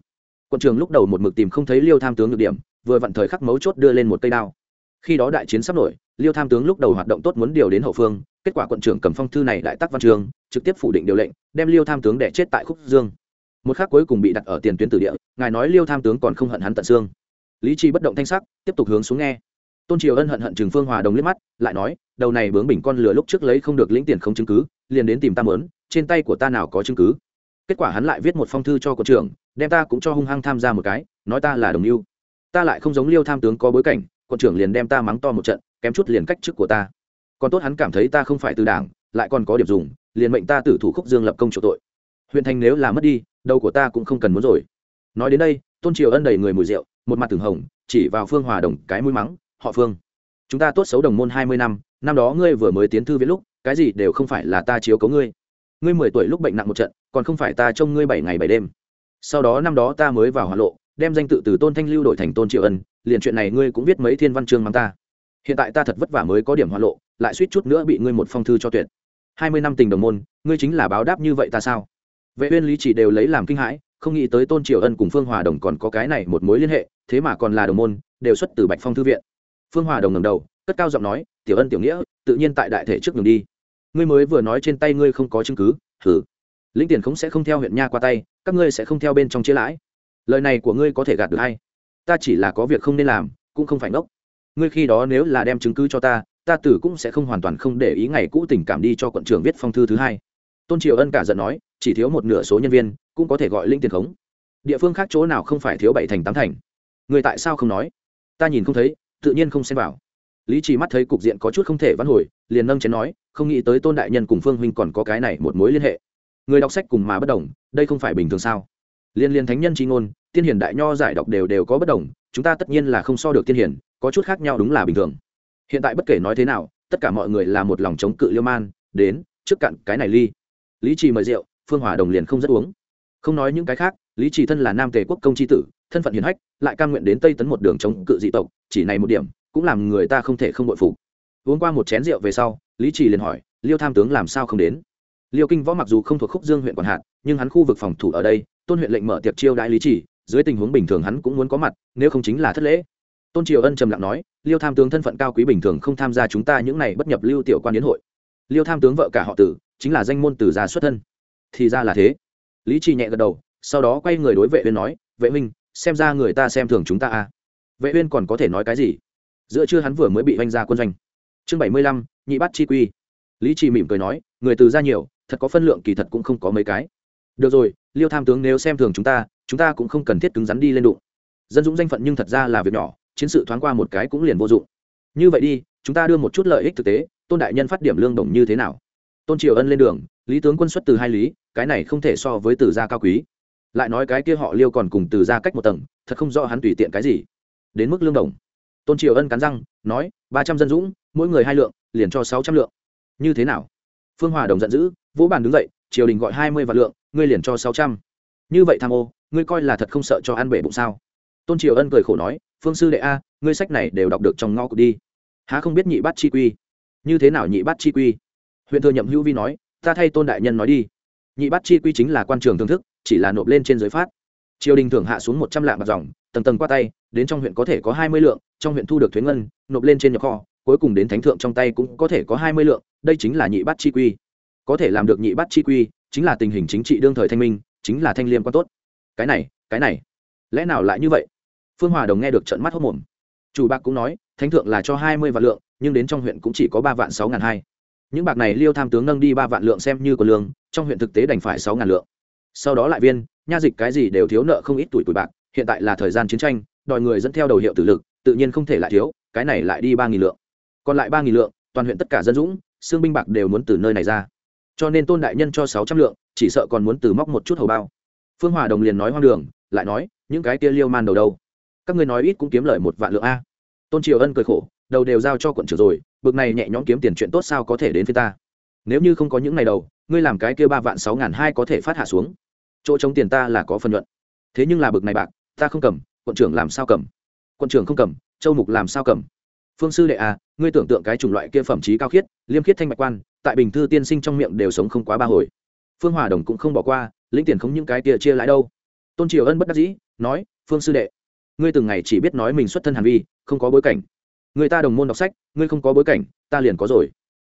Quận trưởng lúc đầu một mực tìm không thấy liêu tham tướng được điểm, vừa vặn thời khắc mấu chốt đưa lên một cây đao khi đó đại chiến sắp nổi, liêu tham tướng lúc đầu hoạt động tốt muốn điều đến hậu phương, kết quả quận trưởng cầm phong thư này đại tắc văn trường, trực tiếp phủ định điều lệnh, đem liêu tham tướng đẻ chết tại khúc dương. Một khác cuối cùng bị đặt ở tiền tuyến tử địa, ngài nói liêu tham tướng còn không hận hắn tận xương. Lý trí bất động thanh sắc, tiếp tục hướng xuống nghe. Tôn triều ân hận hận trường phương hòa đồng liếc mắt, lại nói, đầu này bướng bình con lừa lúc trước lấy không được lĩnh tiền không chứng cứ, liền đến tìm ta mớn, trên tay của ta nào có chứng cứ. Kết quả hắn lại viết một phong thư cho quận trưởng, đem ta cũng cho hung hăng tham gia một cái, nói ta là đồng mưu ta lại không giống liêu tham tướng có bối cảnh quận trưởng liền đem ta mắng to một trận, kém chút liền cách chức của ta. Còn tốt hắn cảm thấy ta không phải từ đảng, lại còn có điểm dùng, liền mệnh ta tử thủ khúc dương lập công chủ tội. Huyện thành nếu là mất đi, đầu của ta cũng không cần muốn rồi. Nói đến đây, tôn triều ân đầy người mùi rượu, một mặt từng hồng, chỉ vào phương hòa đồng cái mũi mắng, họ phương, chúng ta tốt xấu đồng môn hai mươi năm năm đó ngươi vừa mới tiến thư viết lúc, cái gì đều không phải là ta chiếu cấu ngươi. Ngươi mười tuổi lúc bệnh nặng một trận, còn không phải ta trông ngươi bảy ngày bảy đêm. Sau đó năm đó ta mới vào hỏa lộ, đem danh tự từ tôn thanh lưu đổi thành tôn triệu ân liền chuyện này ngươi cũng viết mấy thiên văn chương mắng ta. Hiện tại ta thật vất vả mới có điểm hỏa lộ, lại suýt chút nữa bị ngươi một phong thư cho tuyệt. Hai mươi năm tình đồng môn, ngươi chính là báo đáp như vậy ta sao? Vệ uyên lý chỉ đều lấy làm kinh hãi, không nghĩ tới tôn triều ân cùng phương hòa đồng còn có cái này một mối liên hệ, thế mà còn là đồng môn, đều xuất từ bạch phong thư viện. Phương hòa đồng ngẩng đầu, cất cao giọng nói, tiểu ân, tiểu nghĩa, tự nhiên tại đại thể trước đường đi. Ngươi mới vừa nói trên tay ngươi không có chứng cứ thử lĩnh tiền cũng sẽ không theo huyện nha qua tay, các ngươi sẽ không theo bên trong chia lãi. Lời này của ngươi có thể gạt được hay ta chỉ là có việc không nên làm, cũng không phải ngốc. Ngươi khi đó nếu là đem chứng cứ cho ta ta tử cũng sẽ không hoàn toàn không để ý ngày cũ tình cảm đi cho quận trưởng viết phong thư thứ hai. Tôn triều ân cả giận nói, chỉ thiếu một nửa số nhân viên, cũng có thể gọi linh tiền khống. Địa phương khác chỗ nào không phải thiếu bảy thành tám thành? Người tại sao không nói? Ta nhìn không thấy, tự nhiên không xem vào. Lý trì mắt thấy cục diện có chút không thể vãn hồi, liền nâng chén nói, không nghĩ tới tôn đại nhân cùng phương huynh còn có cái này một mối liên hệ. Người đọc sách cùng mà bất đồng, đây không phải bình thường sao? Liên liên thánh nhân tri ngôn tiên hiền đại nho giải đọc đều đều có bất đồng, chúng ta tất nhiên là không so được tiên hiền, có chút khác nhau đúng là bình thường. Hiện tại bất kể nói thế nào, tất cả mọi người là một lòng chống cự liêu man, đến, trước cạn cái này ly. Lý trì mời rượu, phương hòa đồng liền không rất uống. Không nói những cái khác, lý trì thân là nam tề quốc công tri tử, thân phận hiền hách, lại cam nguyện đến tây tấn một đường chống cự dị tộc, chỉ này một điểm, cũng làm người ta không thể không bội phục. Uống qua một chén rượu về sau, lý trì liền hỏi, liêu tham tướng làm sao không đến? Liêu kinh võ mặc dù không thuộc khúc dương huyện quản hạt, nhưng hắn khu vực phòng thủ ở đây, tôn huyện lệnh mở tiệc chiêu đại lý trì dưới tình huống bình thường hắn cũng muốn có mặt, nếu không chính là thất lễ. Tôn triều ân trầm lặng nói, liêu tham tướng thân phận cao quý bình thường không tham gia chúng ta những này bất nhập lưu tiểu quan đến hội. Liêu tham tướng vợ cả họ tử, chính là danh môn tử gia xuất thân. Thì ra là thế. Lý trì nhẹ gật đầu, sau đó quay người đối vệ uyên nói, vệ huynh, xem ra người ta xem thường chúng ta à? Vệ uyên còn có thể nói cái gì? Giữa trưa hắn vừa mới bị oanh ra quân doanh. Chương bảy mươi lăm, nhị bắt chi quy. Lý trì mỉm cười nói, người từ ra nhiều, thật có phân lượng kỳ thật cũng không có mấy cái. Được rồi, liêu tham tướng nếu xem thường chúng ta chúng ta cũng không cần thiết cứng rắn đi lên đụng. Dân dũng danh phận nhưng thật ra là việc nhỏ, chiến sự thoáng qua một cái cũng liền vô dụng. Như vậy đi, chúng ta đưa một chút lợi ích thực tế, tôn đại nhân phát điểm lương đồng như thế nào? Tôn triều ân lên đường, lý tướng quân xuất từ hai lý, cái này không thể so với từ gia cao quý. Lại nói cái kia họ liêu còn cùng từ gia cách một tầng, thật không rõ hắn tùy tiện cái gì. Đến mức lương đồng. Tôn triều ân cắn răng, nói, ba trăm dân dũng, mỗi người hai lượng, liền cho sáu trăm lượng. Như thế nào? Phương hòa đồng giận dữ, vỗ bàn đứng dậy, triều đình gọi hai mươi vạn lượng, ngươi liền cho sáu trăm. Như vậy tham ô ngươi coi là thật không sợ cho ăn bể bụng sao? Tôn triều ân cười khổ nói, phương sư đệ a, ngươi sách này đều đọc được trong ngõ cụt đi. Há không biết nhị bát chi quy? Như thế nào nhị bát chi quy? Huyện thừa nhậm hữu vi nói, ta thay tôn đại nhân nói đi. Nhị bát chi quy chính là quan trường thưởng thức, chỉ là nộp lên trên giới phát. Triều đình thưởng hạ xuống một trăm lạng bạc dòng, tầng tầng qua tay, đến trong huyện có thể có hai mươi lượng, trong huyện thu được thuế ngân, nộp lên trên nhập kho, cuối cùng đến thánh thượng trong tay cũng có thể có hai mươi lượng, đây chính là nhị bát chi quy. Có thể làm được nhị bát chi quy, chính là tình hình chính trị đương thời thanh minh, chính là thanh liêm quan tốt cái này cái này. Lẽ nào lại như vậy? Phương hòa đồng nghe được trận mắt hốc mồm. Chủ bạc cũng nói, thánh thượng là cho hai mươi vạn lượng, nhưng đến trong huyện cũng chỉ có ba vạn sáu ngàn hai. Những bạc này liêu tham tướng nâng đi ba vạn lượng xem như có lương, trong huyện thực tế đành phải sáu ngàn lượng. Sau đó lại viên, nha dịch cái gì đều thiếu nợ không ít tuổi tuổi bạc, hiện tại là thời gian chiến tranh, đòi người dẫn theo đầu hiệu tử lực, tự nhiên không thể lại thiếu, cái này lại đi ba nghìn lượng. Còn lại ba nghìn lượng, toàn huyện tất cả dân dũng, xương binh bạc đều muốn từ nơi này ra. Cho nên tôn đại nhân cho sáu trăm lượng, chỉ sợ còn muốn từ móc một chút hầu bao phương hòa đồng liền nói hoang đường, lại nói, những cái kia liêu man đầu đâu? Các ngươi nói ít cũng kiếm lời một vạn lượng a. Tôn triều ân cười khổ, đầu đều giao cho quận trưởng rồi, bực này nhẹ nhõm kiếm tiền chuyện tốt sao có thể đến với ta? Nếu như không có những ngày đầu, ngươi làm cái kia ba vạn sáu ngàn hai có thể phát hạ xuống. Chỗ chống tiền ta là có phân nhuận. Thế nhưng là bực này bạc, ta không cầm, quận trưởng làm sao cầm? Quận trưởng không cầm, châu mục làm sao cầm? Phương sư đệ à ngươi tưởng tượng cái chủng loại kia phẩm trí cao khiết, liêm khiết thanh mạch quan, tại bình thư tiên sinh trong miệng đều sống không quá ba hồi. Phương hòa đồng cũng không bỏ qua lĩnh tiền không những cái kia chia lại đâu. Tôn triều ân bất đắc dĩ, nói, phương sư đệ, ngươi từng ngày chỉ biết nói mình xuất thân hàn vi, không có bối cảnh. Người ta đồng môn đọc sách, ngươi không có bối cảnh, ta liền có rồi.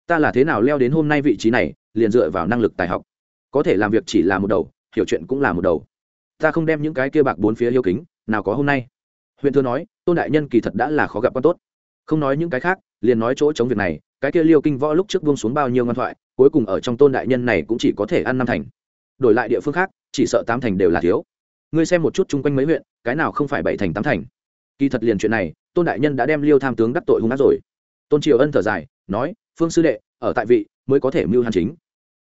Ta là thế nào leo đến hôm nay vị trí này, liền dựa vào năng lực tài học. Có thể làm việc chỉ là một đầu, hiểu chuyện cũng là một đầu. Ta không đem những cái kia bạc bốn phía yêu kính, nào có hôm nay. Huyện thưa nói, tôn đại nhân kỳ thật đã là khó gặp con tốt. Không nói những cái khác, liền nói chỗ chống việc này, cái kia liêu kinh võ lúc trước buông xuống bao nhiêu ngăn thoại, cuối cùng ở trong tôn đại nhân này cũng chỉ có thể ăn năm thành đổi lại địa phương khác, chỉ sợ tám thành đều là thiếu. Ngươi xem một chút chung quanh mấy huyện, cái nào không phải bảy thành tám thành? Kỳ thật liền chuyện này, tôn đại nhân đã đem liêu tham tướng đắc tội hung hát rồi. Tôn triều ân thở dài, nói, phương sư đệ, ở tại vị, mới có thể mưu hàn chính.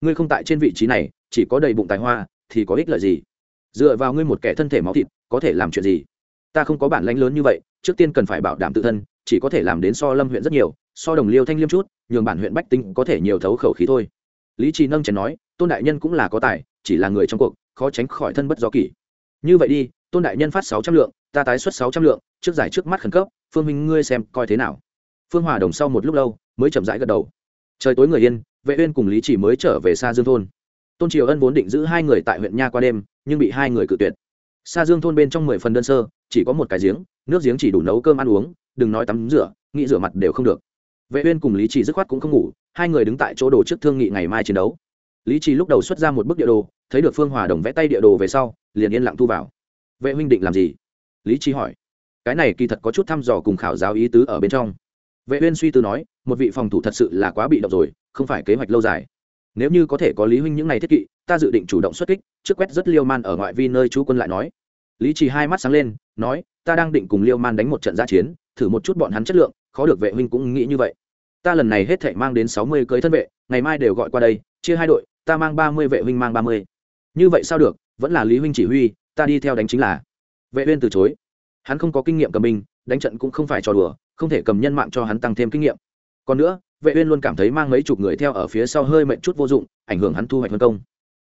Ngươi không tại trên vị trí này, chỉ có đầy bụng tài hoa, thì có ích lợi gì? Dựa vào ngươi một kẻ thân thể máu thịt, có thể làm chuyện gì? Ta không có bản lãnh lớn như vậy, trước tiên cần phải bảo đảm tự thân, chỉ có thể làm đến so lâm huyện rất nhiều, so đồng liêu thanh liêm chút, nhường bản huyện bách tinh có thể nhiều thấu khẩu khí thôi. Lý trì nâng chén nói, tôn đại nhân cũng là có tài chỉ là người trong cuộc, khó tránh khỏi thân bất do kỷ. Như vậy đi, tôn đại nhân phát sáu trăm lượng, ta tái xuất sáu trăm lượng, trước giải trước mắt khẩn cấp, phương minh ngươi xem coi thế nào. Phương hòa đồng sau một lúc lâu, mới chậm rãi gật đầu. Trời tối người yên, vệ uyên cùng lý chỉ mới trở về xa dương thôn. Tôn triều ân vốn định giữ hai người tại huyện nha qua đêm, nhưng bị hai người cự tuyệt. Xa dương thôn bên trong mười phần đơn sơ, chỉ có một cái giếng, nước giếng chỉ đủ nấu cơm ăn uống, đừng nói tắm rửa, nghĩ rửa mặt đều không được. Vệ uyên cùng lý chỉ dứt khoát cũng không ngủ, hai người đứng tại chỗ đồ trước thương nghị ngày mai chiến đấu lý trì lúc đầu xuất ra một bức địa đồ, thấy được phương hòa đồng vẽ tay địa đồ về sau, liền yên lặng thu vào. Vệ huynh định làm gì? Lý trì hỏi. Cái này kỳ thật có chút thăm dò cùng khảo giáo ý tứ ở bên trong. Vệ uyên suy tư nói, một vị phòng thủ thật sự là quá bị động rồi, không phải kế hoạch lâu dài. Nếu như có thể có lý huynh những này thiết kỵ, ta dự định chủ động xuất kích, trước quét rất liêu man ở ngoại vi nơi chú quân lại nói. Lý trì hai mắt sáng lên, nói, ta đang định cùng liêu man đánh một trận gia chiến, thử một chút bọn hắn chất lượng, khó được vệ huynh cũng nghĩ như vậy. Ta lần này hết thảy mang đến sáu mươi cưới thân vệ, ngày mai đều gọi qua đây chia hai đội, ta mang ba mươi, vệ huynh mang ba mươi. Như vậy sao được, vẫn là lý huynh chỉ huy, ta đi theo đánh chính là. Vệ uyên từ chối. Hắn không có kinh nghiệm cầm binh, đánh trận cũng không phải trò đùa, không thể cầm nhân mạng cho hắn tăng thêm kinh nghiệm. Còn nữa, vệ uyên luôn cảm thấy mang mấy chục người theo ở phía sau hơi mệnh chút vô dụng, ảnh hưởng hắn thu hoạch phân công.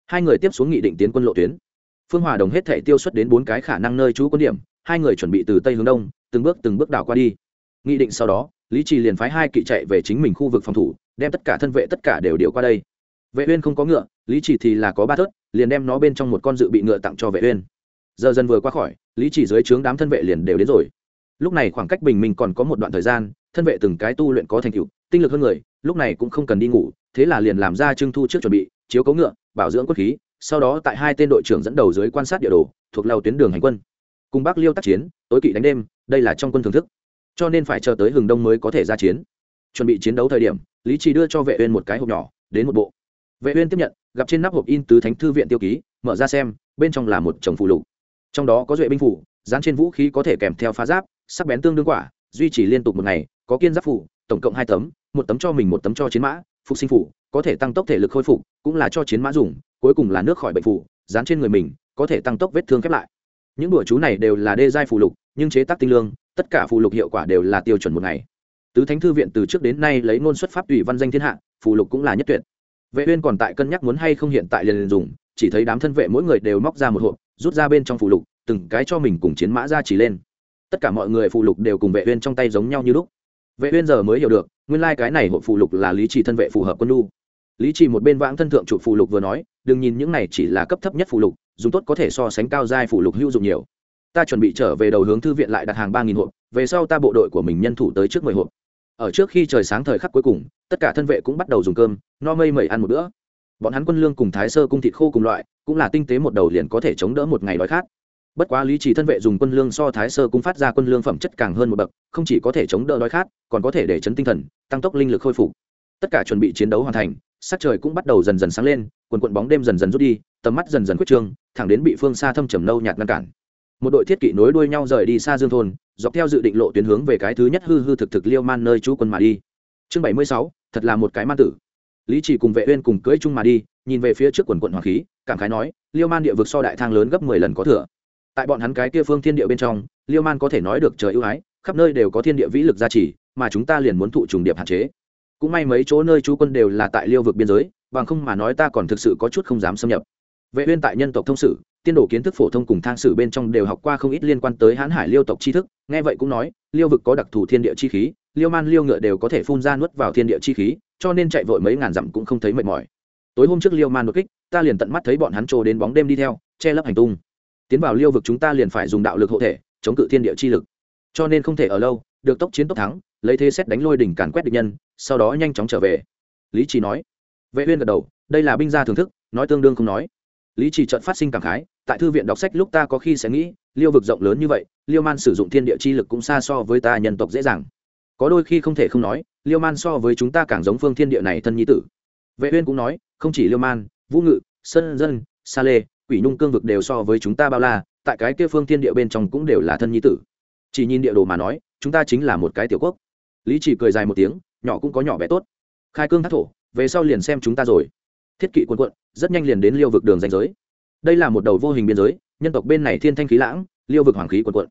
Hai người tiếp xuống nghị định tiến quân lộ tuyến. Phương hòa đồng hết thể tiêu xuất đến bốn cái khả năng nơi trú quân điểm, hai người chuẩn bị từ tây hướng đông, từng bước từng bước đảo qua đi. Nghị định sau đó, lý trì liền phái hai kỵ chạy về chính mình khu vực phòng thủ, đem tất cả thân vệ tất cả đều điều qua đây vệ uyên không có ngựa, lý Chỉ thì là có ba thớt, liền đem nó bên trong một con dự bị ngựa tặng cho vệ uyên. Giờ dần vừa qua khỏi, lý Chỉ dưới trướng đám thân vệ liền đều đến rồi. Lúc này khoảng cách bình minh còn có một đoạn thời gian, thân vệ từng cái tu luyện có thành tựu, tinh lực hơn người, lúc này cũng không cần đi ngủ, thế là liền làm ra trưng thu trước chuẩn bị, chiếu cấu ngựa, bảo dưỡng quốc khí, sau đó tại hai tên đội trưởng dẫn đầu dưới quan sát địa đồ, thuộc lầu tuyến đường hành quân. Cùng Bắc liêu tác chiến, tối kỵ đánh đêm, đây là trong quân thưởng thức. Cho nên phải chờ tới hừng đông mới có thể ra chiến. Chuẩn bị chiến đấu thời điểm, lý trì đưa cho vệ uyên một cái hộp nhỏ, đến một bộ vệ uyên tiếp nhận, gặp trên nắp hộp in từ thánh thư viện tiêu ký, mở ra xem, bên trong là một chồng phụ lục. Trong đó có duệ binh phủ dán trên vũ khí có thể kèm theo phá giáp, sắc bén tương đương quả, duy trì liên tục một ngày, có kiên giáp phủ tổng cộng hai tấm, một tấm cho mình, một tấm cho chiến mã, phục sinh phủ có thể tăng tốc thể lực khôi phục, cũng là cho chiến mã dùng, cuối cùng là nước khỏi bệnh phủ dán trên người mình, có thể tăng tốc vết thương khép lại. Những đùa chú này đều là đê giai phù lục, nhưng chế tác tinh lương, tất cả phù lục hiệu quả đều là tiêu chuẩn một ngày. Tứ thánh thư viện từ trước đến nay lấy ngôn xuất pháp tùy văn danh thiên hạ, phù lục cũng là nhất tuyệt vệ uyên còn tại cân nhắc muốn hay không hiện tại liền dùng, chỉ thấy đám thân vệ mỗi người đều móc ra một hộp, rút ra bên trong phù lục, từng cái cho mình cùng chiến mã ra chỉ lên. Tất cả mọi người phù lục đều cùng vệ uyên trong tay giống nhau như lúc. Vệ uyên giờ mới hiểu được, nguyên lai like cái này hộp phù lục là lý trì thân vệ phù hợp quân du. lý trì một bên vãng thân thượng trụ phù lục vừa nói, đừng nhìn những này chỉ là cấp thấp nhất phù lục, dùng tốt có thể so sánh cao giai phù lục hữu dụng nhiều. Ta chuẩn bị trở về đầu hướng thư viện lại đặt hàng ba nghìn hộp, về sau ta bộ đội của mình nhân thủ tới trước mười hộp ở trước khi trời sáng thời khắc cuối cùng, tất cả thân vệ cũng bắt đầu dùng cơm, no mây mẩy ăn một bữa. Bọn hắn quân lương cùng thái sơ cung thịt khô cùng loại, cũng là tinh tế một đầu liền có thể chống đỡ một ngày đói khát. Bất quá lý trì thân vệ dùng quân lương so thái sơ cung phát ra quân lương phẩm chất càng hơn một bậc, không chỉ có thể chống đỡ đói khát, còn có thể để chấn tinh thần, tăng tốc linh lực khôi phục. Tất cả chuẩn bị chiến đấu hoàn thành, sắc trời cũng bắt đầu dần dần sáng lên, quần quận bóng đêm dần dần rút đi, tầm mắt dần dần quyết trương, thẳng đến bị phương xa thâm trầm nâu nhạt ngăn cản. Một đội thiết kỵ nối đuôi nhau rời đi xa dương thôn dọc theo dự định lộ tuyến hướng về cái thứ nhất hư hư thực thực liêu man nơi chú quân mà đi. Chương bảy mươi sáu, thật là một cái man tử. Lý chỉ cùng vệ uyên cùng cưỡi chung mà đi, nhìn về phía trước quần quận hoàng khí, cảm khái nói, liêu man địa vực so đại thang lớn gấp mười lần có thừa. Tại bọn hắn cái kia phương thiên địa bên trong, liêu man có thể nói được trời ưu ái, khắp nơi đều có thiên địa vĩ lực gia trì, mà chúng ta liền muốn thụ trùng điệp hạn chế. Cũng may mấy chỗ nơi chú quân đều là tại liêu vực biên giới, bằng không mà nói ta còn thực sự có chút không dám xâm nhập. Vệ uyên tại nhân tộc thông sử tiên đồ kiến thức phổ thông cùng thang sử bên trong đều học qua không ít liên quan tới hãn hải liêu tộc tri thức, nghe vậy cũng nói, liêu vực có đặc thù thiên địa chi khí, liêu man liêu ngựa đều có thể phun ra nuốt vào thiên địa chi khí, cho nên chạy vội mấy ngàn dặm cũng không thấy mệt mỏi. Tối hôm trước liêu man đột kích, ta liền tận mắt thấy bọn hắn trồ đến bóng đêm đi theo, che lấp hành tung. Tiến vào liêu vực chúng ta liền phải dùng đạo lực hộ thể, chống cự thiên địa chi lực. Cho nên không thể ở lâu, được tốc chiến tốc thắng, lấy thế xét đánh lôi đỉnh càn quét địch nhân, sau đó nhanh chóng trở về. Lý trì nói. Vệ uyên gật đầu, đây là binh gia thưởng thức, nói tương đương không nói lý trì chợt phát sinh cảm khái, tại thư viện đọc sách lúc ta có khi sẽ nghĩ, liêu vực rộng lớn như vậy, liêu man sử dụng thiên địa chi lực cũng xa so với ta nhân tộc dễ dàng. Có đôi khi không thể không nói, liêu man so với chúng ta càng giống phương thiên địa này thân nhi tử. Vệ uyên cũng nói, không chỉ liêu man, vũ ngự, sơn dân, sa lê, quỷ nhung cương vực đều so với chúng ta bao la, tại cái kia phương thiên địa bên trong cũng đều là thân nhi tử. Chỉ nhìn địa đồ mà nói, chúng ta chính là một cái tiểu quốc. Lý chỉ cười dài một tiếng, nhỏ cũng có nhỏ bé tốt. Khai cương thác thổ, về sau liền xem chúng ta rồi thiết kỵ quân quận, rất nhanh liền đến liêu vực đường danh giới. Đây là một đầu vô hình biên giới, nhân tộc bên này thiên thanh khí lãng, liêu vực hoàng khí quần quận.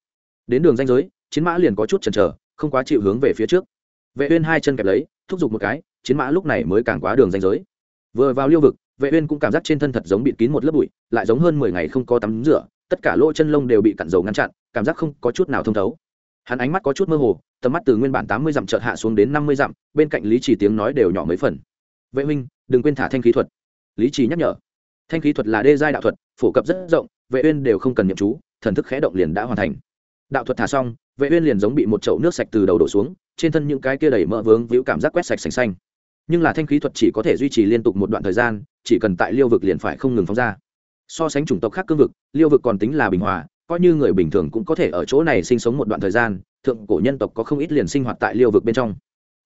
Đến đường danh giới, chiến mã liền có chút chần chờ, không quá chịu hướng về phía trước. Vệ uyên hai chân kẹp lấy, thúc giục một cái, chiến mã lúc này mới càng quá đường danh giới. Vừa vào liêu vực, vệ uyên cũng cảm giác trên thân thật giống bị kín một lớp bụi, lại giống hơn 10 ngày không có tắm rửa, tất cả lỗ chân lông đều bị cặn dầu ngăn chặn, cảm giác không có chút nào thông thấu. Hắn ánh mắt có chút mơ hồ, tầm mắt từ nguyên bản 80 dặm chợt hạ xuống đến 50 dặm, bên cạnh lý chỉ tiếng nói đều nhỏ mấy phần. Vệ huynh đừng quên thả thanh khí thuật. Lý chỉ nhắc nhở. Thanh khí thuật là đê giai đạo thuật, phổ cập rất rộng, vệ uyên đều không cần nhậm chú, thần thức khẽ động liền đã hoàn thành. Đạo thuật thả xong, vệ uyên liền giống bị một chậu nước sạch từ đầu đổ xuống, trên thân những cái kia đầy mỡ vướng víu cảm giác quét sạch sành xanh. Nhưng là thanh khí thuật chỉ có thể duy trì liên tục một đoạn thời gian, chỉ cần tại liêu vực liền phải không ngừng phóng ra. So sánh chủng tộc khác cương vực, liêu vực còn tính là bình hòa, coi như người bình thường cũng có thể ở chỗ này sinh sống một đoạn thời gian, thượng cổ nhân tộc có không ít liền sinh hoạt tại liêu vực bên trong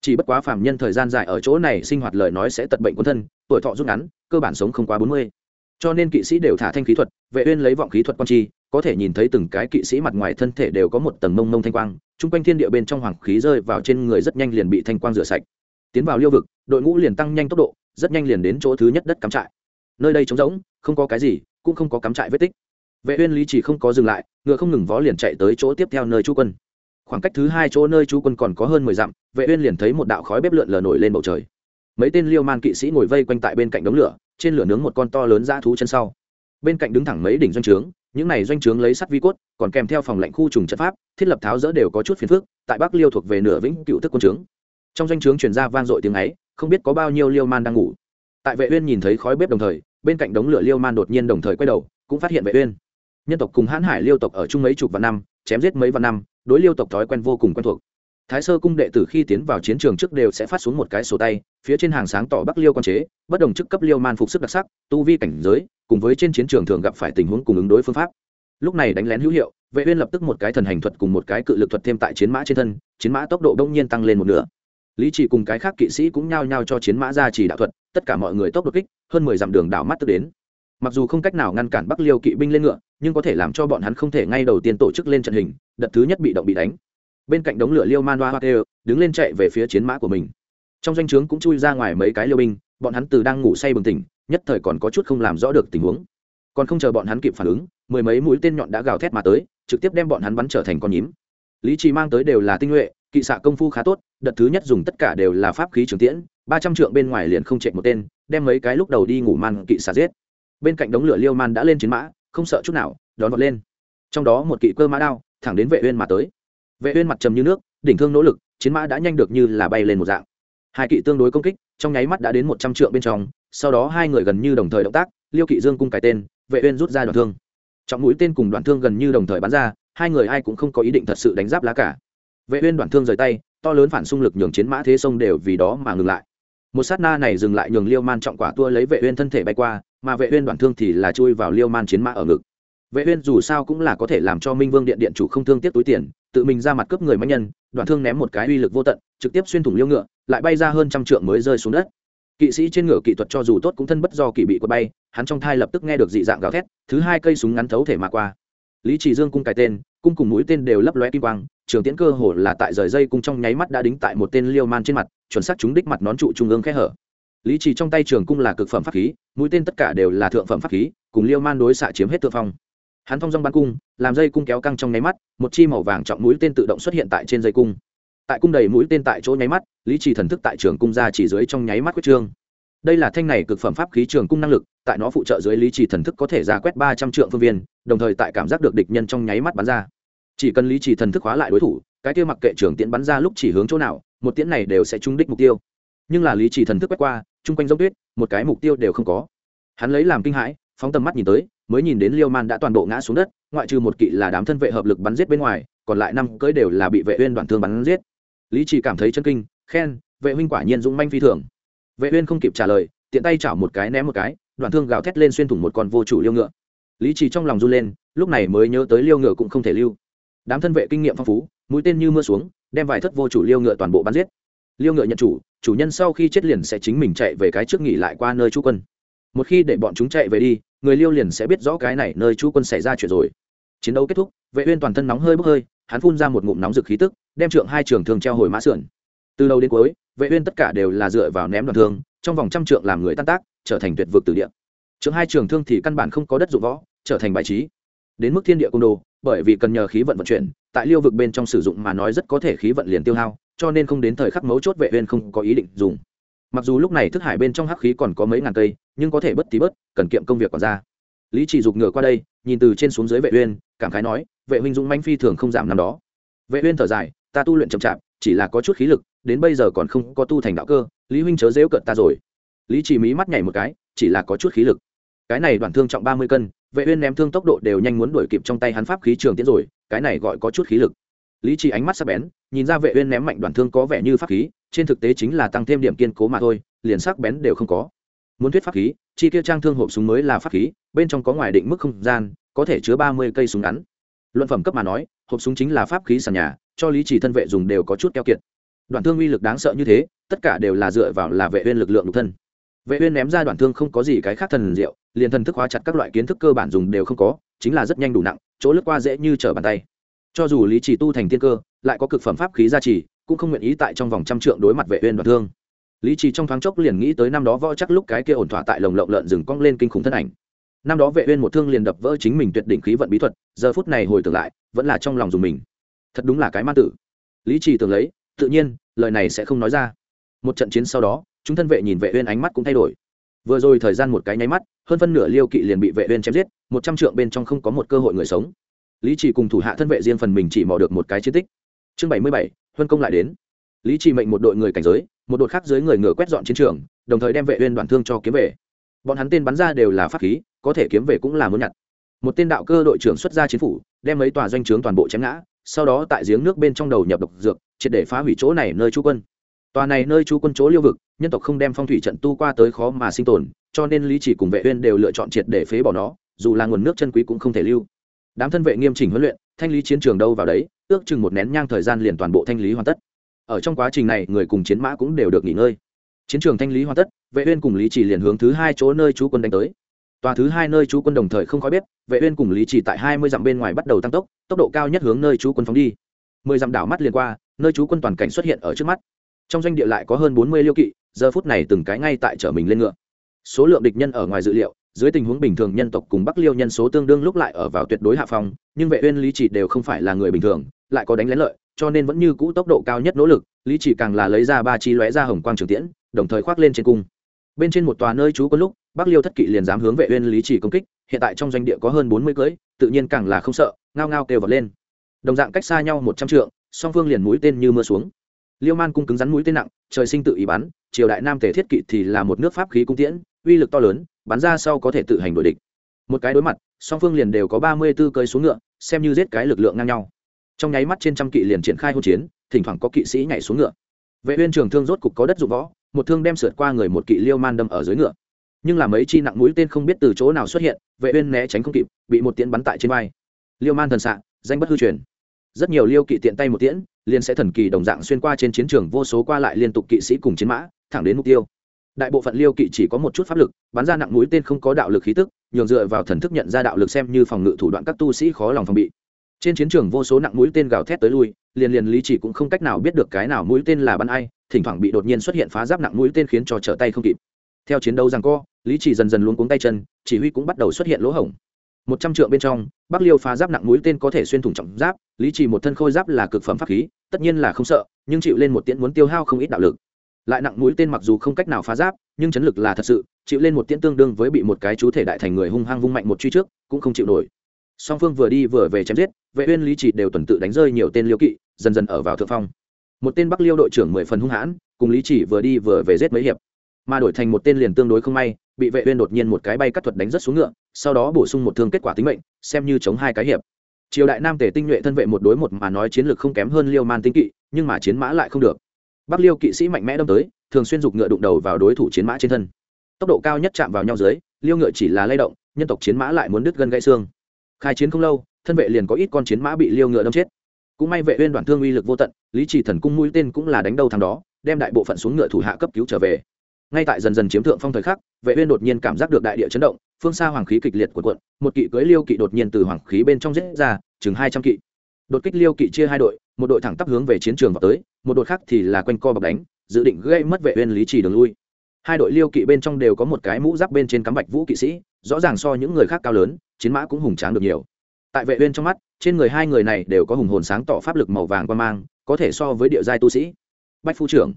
chỉ bất quá phàm nhân thời gian dài ở chỗ này sinh hoạt lời nói sẽ tật bệnh quân thân, tuổi thọ rút ngắn, cơ bản sống không quá bốn mươi. Cho nên kỵ sĩ đều thả thanh khí thuật, vệ uyên lấy vọng khí thuật quan chi, có thể nhìn thấy từng cái kỵ sĩ mặt ngoài thân thể đều có một tầng mông mông thanh quang trung quanh thiên địa bên trong hoàng khí rơi vào trên người rất nhanh liền bị thanh quang rửa sạch. Tiến vào liêu vực, đội ngũ liền tăng nhanh tốc độ, rất nhanh liền đến chỗ thứ nhất đất cắm trại. Nơi đây trống rỗng, không có cái gì, cũng không có cắm trại vết tích. Vệ uyên lý chỉ không có dừng lại, ngựa không ngừng vó liền chạy tới chỗ tiếp theo nơi chú quân khoảng cách thứ hai chỗ nơi chú quân còn có hơn mười dặm, vệ uyên liền thấy một đạo khói bếp lượn lờ nổi lên bầu trời. Mấy tên liêu man kỵ sĩ ngồi vây quanh tại bên cạnh đống lửa, trên lửa nướng một con to lớn dã thú chân sau. Bên cạnh đứng thẳng mấy đỉnh doanh trướng, những này doanh trướng lấy sắt vi cốt, còn kèm theo phòng lệnh khu trùng trận pháp, thiết lập tháo rỡ đều có chút phiền phức, tại bắc liêu thuộc về nửa vĩnh cựu thức quân trướng. Trong doanh trướng truyền ra vang dội tiếng ấy, không biết có bao nhiêu liêu man đang ngủ. Tại vệ uyên nhìn thấy khói bếp đồng thời, bên cạnh đống lửa liêu man đột nhiên đồng thời quay đầu, cũng phát hiện vệ uyên. Nhân tộc cùng hãn hải liêu tộc ở chung mấy chục vạn năm, chém giết mấy vạn năm đối liêu tộc thói quen vô cùng quen thuộc. Thái sơ cung đệ tử khi tiến vào chiến trường trước đều sẽ phát xuống một cái sổ tay, phía trên hàng sáng tỏ bắc liêu quan chế, bất đồng chức cấp liêu man phục sức đặc sắc, tu vi cảnh giới, cùng với trên chiến trường thường gặp phải tình huống cùng ứng đối phương pháp. Lúc này đánh lén hữu hiệu, vệ uyên lập tức một cái thần hành thuật cùng một cái cự lực thuật thêm tại chiến mã trên thân, chiến mã tốc độ đông nhiên tăng lên một nửa. Lý chỉ cùng cái khác kỵ sĩ cũng nhao nhao cho chiến mã ra chỉ đạo thuật, tất cả mọi người tốc độ kích, hơn mười dặm đường đảo mắt tức đến mặc dù không cách nào ngăn cản bắc liêu kỵ binh lên ngựa, nhưng có thể làm cho bọn hắn không thể ngay đầu tiên tổ chức lên trận hình, đợt thứ nhất bị động bị đánh. Bên cạnh đống lửa liêu man hoa hoa tê đứng lên chạy về phía chiến mã của mình. Trong danh o trướng cũng chui ra ngoài mấy cái liêu binh, bọn hắn từ đang ngủ say bừng tỉnh, nhất thời còn có chút không làm rõ được tình huống. Còn không chờ bọn hắn kịp phản ứng, mười mấy mũi tên nhọn đã gào thét mà tới, trực tiếp đem bọn hắn bắn trở thành con nhím. Lý trì mang tới đều là tinh nhuệ, kỵ xạ công phu khá tốt, đợt thứ nhất dùng tất cả đều là pháp khí trường tiễn, ba trăm trượng bên ngoài liền không chạy một tên, đem mấy cái lúc đầu đi ngủ man kỵ xạ giết bên cạnh đống lửa liêu man đã lên chiến mã, không sợ chút nào, đón vọt lên. Trong đó một kỵ cơ mã đao, thẳng đến vệ uyên mà tới. Vệ uyên mặt trầm như nước, đỉnh thương nỗ lực, chiến mã đã nhanh được như là bay lên một dạng. Hai kỵ tương đối công kích, trong nháy mắt đã đến một trăm trượng bên trong, sau đó hai người gần như đồng thời động tác, liêu kỵ dương cung cài tên, vệ uyên rút ra đoạn thương. Trọng mũi tên cùng đoạn thương gần như đồng thời bắn ra, hai người ai cũng không có ý định thật sự đánh giáp lá cả. Vệ uyên đoạn thương rời tay, to lớn phản xung lực nhường chiến mã thế sông đều vì đó mà ngừng lại một sát na này dừng lại nhường liêu man trọng quả tua lấy vệ uyên thân thể bay qua, mà vệ uyên đoạn thương thì là chui vào liêu man chiến mã ở ngực. Vệ uyên dù sao cũng là có thể làm cho minh vương điện điện chủ không thương tiếc túi tiền, tự mình ra mặt cướp người mãnh nhân, đoạn thương ném một cái uy lực vô tận, trực tiếp xuyên thủng liêu ngựa, lại bay ra hơn trăm trượng mới rơi xuống đất. Kỵ sĩ trên ngựa kỹ thuật cho dù tốt cũng thân bất do kỵ bị quật bay, hắn trong thai lập tức nghe được dị dạng gào thét, thứ hai cây súng ngắn thấu thể mà qua. Lý chỉ dương cung cài tên, cung cùng mũi tên đều lấp lóe kim quang, trường tiễn cơ hồ là tại rời dây cung trong nháy mắt đã đính tại một tên liêu man trên mặt chuẩn xác chúng đích mặt nón trụ trung ương khe hở. Lý chỉ trong tay trường cung là cực phẩm pháp khí, mũi tên tất cả đều là thượng phẩm pháp khí, cùng liêu man đối xạ chiếm hết thượng phong. Hắn thong dong bắn cung, làm dây cung kéo căng trong nháy mắt, một chi màu vàng trọng mũi tên tự động xuất hiện tại trên dây cung. Tại cung đầy mũi tên tại chỗ nháy mắt, lý trì thần thức tại trường cung ra chỉ dưới trong nháy mắt quyết trương. Đây là thanh này cực phẩm pháp khí trường cung năng lực, tại nó phụ trợ dưới lý trì thần thức có thể ra quét ba trăm triệu phương viên, đồng thời tại cảm giác được địch nhân trong nháy mắt bắn ra. Chỉ cần lý trì thần thức hóa lại đối thủ, cái kia mặc kệ trường tiễn bắn ra lúc chỉ hướng chỗ nào một tiễn này đều sẽ trúng đích mục tiêu. Nhưng là lý trì thần thức quét qua, chung quanh giống tuyết, một cái mục tiêu đều không có. Hắn lấy làm kinh hãi, phóng tầm mắt nhìn tới, mới nhìn đến liêu man đã toàn bộ ngã xuống đất, ngoại trừ một kỵ là đám thân vệ hợp lực bắn giết bên ngoài, còn lại năm cưỡi đều là bị vệ uyên đoạn thương bắn giết. Lý chỉ cảm thấy chân kinh, khen, vệ huynh quả nhiên dũng manh phi thường. Vệ uyên không kịp trả lời, tiện tay chảo một cái ném một cái, đoạn thương gào thét lên xuyên thủng một con vô chủ liêu ngựa. Lý chỉ trong lòng run lên, lúc này mới nhớ tới liêu ngựa cũng không thể lưu đám thân vệ kinh nghiệm phong phú, mũi tên như mưa xuống, đem vài thất vô chủ liêu ngựa toàn bộ bắn giết. Liêu ngựa nhận chủ chủ nhân sau khi chết liền sẽ chính mình chạy về cái trước nghỉ lại qua nơi chú quân. Một khi để bọn chúng chạy về đi, người liêu liền sẽ biết rõ cái này nơi chú quân xảy ra chuyện rồi. Chiến đấu kết thúc, vệ uyên toàn thân nóng hơi bốc hơi, hắn phun ra một ngụm nóng rực khí tức, đem trượng hai trường thương treo hồi mã sườn. Từ đầu đến cuối, vệ uyên tất cả đều là dựa vào ném đoạn thương, trong vòng trăm trượng làm người tan tác, trở thành tuyệt vực tử địa. Trượng hai trường thương thì căn bản không có đất dụng võ, trở thành bài trí. Đến mức thiên địa cung đồ bởi vì cần nhờ khí vận vận chuyển, tại liêu vực bên trong sử dụng mà nói rất có thể khí vận liền tiêu hao, cho nên không đến thời khắc mấu chốt vệ uyên không có ý định dùng. Mặc dù lúc này thức hải bên trong hắc khí còn có mấy ngàn cây, nhưng có thể bất tí bớt cần kiệm công việc còn ra. Lý chỉ dục ngựa qua đây, nhìn từ trên xuống dưới vệ uyên, cảm khái nói, vệ huynh dũng manh phi thường không giảm năm đó. Vệ uyên thở dài, ta tu luyện chậm chạp, chỉ là có chút khí lực, đến bây giờ còn không có tu thành đạo cơ, lý huynh chớ dễu cận ta rồi. Lý chỉ mí mắt nhảy một cái, chỉ là có chút khí lực. Cái này đoạn thương trọng ba mươi cân vệ uyên ném thương tốc độ đều nhanh muốn đuổi kịp trong tay hắn pháp khí trường tiến rồi, cái này gọi có chút khí lực. Lý chỉ ánh mắt sắc bén, nhìn ra vệ uyên ném mạnh đoạn thương có vẻ như pháp khí, trên thực tế chính là tăng thêm điểm kiên cố mà thôi, liền sắc bén đều không có. Muốn thuyết pháp khí, chi kia trang thương hộp súng mới là pháp khí, bên trong có ngoài định mức không gian, có thể chứa ba mươi cây súng ngắn. Luận phẩm cấp mà nói, hộp súng chính là pháp khí sàn nhà, cho lý trì thân vệ dùng đều có chút keo kiệt. Đoạn thương uy lực đáng sợ như thế, tất cả đều là dựa vào là vệ uyên lực lượng độc thân vệ uyên ném ra đoạn thương không có gì cái khác thần diệu, liền thần thức hóa chặt các loại kiến thức cơ bản dùng đều không có, chính là rất nhanh đủ nặng, chỗ lướt qua dễ như trở bàn tay. Cho dù lý trì tu thành tiên cơ, lại có cực phẩm pháp khí gia trì, cũng không nguyện ý tại trong vòng trăm trượng đối mặt vệ uyên đoạn thương. Lý trì trong thoáng chốc liền nghĩ tới năm đó võ chắc lúc cái kia ổn thỏa tại lồng lộng lợn rừng cong lên kinh khủng thân ảnh. Năm đó vệ uyên một thương liền đập vỡ chính mình tuyệt đỉnh khí vận bí thuật, giờ phút này hồi tưởng lại, vẫn là trong lòng dùng mình. Thật đúng là cái ma tử. Lý trì tưởng lấy, tự nhiên, lời này sẽ không nói ra. Một trận chiến sau đó chúng thân vệ nhìn vệ uyên ánh mắt cũng thay đổi. Vừa rồi thời gian một cái nháy mắt, hơn phân nửa liêu kỵ liền bị vệ uyên chém giết, một trăm trượng bên trong không có một cơ hội người sống. Lý chỉ cùng thủ hạ thân vệ riêng phần mình chỉ mò được một cái chiến tích. Chương bảy mươi bảy, huân công lại đến. Lý chỉ mệnh một đội người cảnh giới, một đội khác dưới người ngựa quét dọn chiến trường, đồng thời đem vệ uyên đoạn thương cho kiếm về. Bọn hắn tên bắn ra đều là pháp khí, có thể kiếm về cũng là muốn nhặt. Một tên đạo cơ đội trưởng xuất ra chiến phủ, đem mấy tòa doanh trướng toàn bộ chém ngã, sau đó tại giếng nước bên trong đầu nhập độc dược, triệt để phá hủy chỗ này nơi chú quân tòa này nơi chú quân chỗ liêu vực, nhân tộc không đem phong thủy trận tu qua tới khó mà sinh tồn, cho nên lý chỉ cùng vệ uyên đều lựa chọn triệt để phế bỏ nó, dù là nguồn nước chân quý cũng không thể lưu. Đám thân vệ nghiêm chỉnh huấn luyện, thanh lý chiến trường đâu vào đấy, ước chừng một nén nhang thời gian liền toàn bộ thanh lý hoàn tất. Ở trong quá trình này, người cùng chiến mã cũng đều được nghỉ ngơi. Chiến trường thanh lý hoàn tất, vệ uyên cùng lý chỉ liền hướng thứ hai chỗ nơi chú quân đánh tới. Tòa thứ hai nơi chú quân đồng thời không khói biết vệ uyên cùng lý chỉ tại 20 dặm bên ngoài bắt đầu tăng tốc tốc độ cao nhất hướng nơi chú quân phóng đi. 10 dặm đảo mắt liền qua, nơi chú quân toàn cảnh xuất hiện ở trước mắt trong doanh địa lại có hơn 40 liêu kỵ, giờ phút này từng cái ngay tại chở mình lên ngựa. Số lượng địch nhân ở ngoài dự liệu, dưới tình huống bình thường nhân tộc cùng bắc liêu nhân số tương đương lúc lại ở vào tuyệt đối hạ phong, nhưng vệ uyên lý chỉ đều không phải là người bình thường, lại có đánh lén lợi, cho nên vẫn như cũ tốc độ cao nhất nỗ lực, lý chỉ càng là lấy ra ba chi lóe ra hồng quang trường tiễn, đồng thời khoác lên trên cung. Bên trên một tòa nơi trú có lúc, bắc liêu thất kỵ liền dám hướng vệ uyên lý chỉ công kích, hiện tại trong doanh địa có hơn 40 cưỡi tự nhiên càng là không sợ, ngao ngao kêu vọt lên. Đồng dạng cách xa nhau 100 trượng, song phương liền mũi tên như mưa xuống liêu man cung cứng rắn mũi tên nặng, trời sinh tự ý bắn, triều đại nam tề thiết kỵ thì là một nước pháp khí cung tiễn, uy lực to lớn, bắn ra sau có thể tự hành đội địch. Một cái đối mặt, song phương liền đều có ba mươi tư cơi xuống ngựa, xem như giết cái lực lượng ngang nhau. Trong nháy mắt trên trăm kỵ liền triển khai hỗn chiến, thỉnh thoảng có kỵ sĩ nhảy xuống ngựa. Vệ uyên trường thương rốt cục có đất dụng võ, một thương đem sượt qua người một kỵ liêu man đâm ở dưới ngựa. Nhưng là mấy chi nặng mũi tên không biết từ chỗ nào xuất hiện, vệ uyên né tránh không kịp, bị một tiễn bắn tại trên vai. Liêu man thần sạ danh bất hư truyền rất nhiều liêu kỵ tiện tay một tiễn, liền sẽ thần kỳ đồng dạng xuyên qua trên chiến trường, vô số qua lại liên tục kỵ sĩ cùng chiến mã, thẳng đến mục tiêu. Đại bộ phận liêu kỵ chỉ có một chút pháp lực, bắn ra nặng mũi tên không có đạo lực khí tức, nhường dựa vào thần thức nhận ra đạo lực xem như phòng ngự thủ đoạn các tu sĩ khó lòng phòng bị. Trên chiến trường vô số nặng mũi tên gào thét tới lui, liền liền lý chỉ cũng không cách nào biết được cái nào mũi tên là bắn ai, thỉnh thoảng bị đột nhiên xuất hiện phá giáp nặng mũi tên khiến cho trở tay không kịp. Theo chiến đấu rằng co, lý chỉ dần dần luống cuống tay chân, chỉ huy cũng bắt đầu xuất hiện lỗ hổng một trăm trượng bên trong, bắc liêu phá giáp nặng mũi tên có thể xuyên thủng trọng giáp, lý chỉ một thân khôi giáp là cực phẩm pháp khí, tất nhiên là không sợ, nhưng chịu lên một tiễn muốn tiêu hao không ít đạo lực. Lại nặng mũi tên mặc dù không cách nào phá giáp, nhưng chấn lực là thật sự, chịu lên một tiễn tương đương với bị một cái chú thể đại thành người hung hăng vung mạnh một truy trước, cũng không chịu nổi. Song phương vừa đi vừa về chém giết, vệ uyên lý chỉ đều tuần tự đánh rơi nhiều tên liêu kỵ, dần dần ở vào thượng phong. Một tên bắc liêu đội trưởng mười phần hung hãn, cùng lý chỉ vừa đi vừa về giết mấy hiệp. Mà đổi thành một tên liền tương đối không may bị vệ uyên đột nhiên một cái bay cắt thuật đánh rất xuống ngựa, sau đó bổ sung một thương kết quả tính mệnh, xem như chống hai cái hiệp. Triều đại nam tề tinh nhuệ thân vệ một đối một mà nói chiến lược không kém hơn liêu man tinh kỵ, nhưng mà chiến mã lại không được. Bắc liêu kỵ sĩ mạnh mẽ đâm tới, thường xuyên dục ngựa đụng đầu vào đối thủ chiến mã trên thân. Tốc độ cao nhất chạm vào nhau dưới, liêu ngựa chỉ là lay động, nhân tộc chiến mã lại muốn đứt gân gãy xương. Khai chiến không lâu, thân vệ liền có ít con chiến mã bị liêu ngựa đâm chết. Cũng may vệ uyên đoàn thương uy lực vô tận, lý trì thần cung mũi tên cũng là đánh đầu thằng đó, đem đại bộ phận xuống ngựa thủ hạ cấp cứu trở về ngay tại dần dần chiếm thượng phong thời khắc, vệ uyên đột nhiên cảm giác được đại địa chấn động, phương xa hoàng khí kịch liệt của quận một kỵ cưỡi liêu kỵ đột nhiên từ hoàng khí bên trong giết ra, chừng 200 kỵ. Đột kích liêu kỵ chia hai đội, một đội thẳng tắp hướng về chiến trường vào tới, một đội khác thì là quanh co bọc đánh, dự định gây mất vệ uyên lý trì đường lui. Hai đội liêu kỵ bên trong đều có một cái mũ giáp bên trên cắm bạch vũ kỵ sĩ, rõ ràng so những người khác cao lớn, chiến mã cũng hùng tráng được nhiều. Tại vệ uyên trong mắt, trên người hai người này đều có hùng hồn sáng tỏ pháp lực màu vàng quan mang, có thể so với địa giai tu sĩ. Bách phu trưởng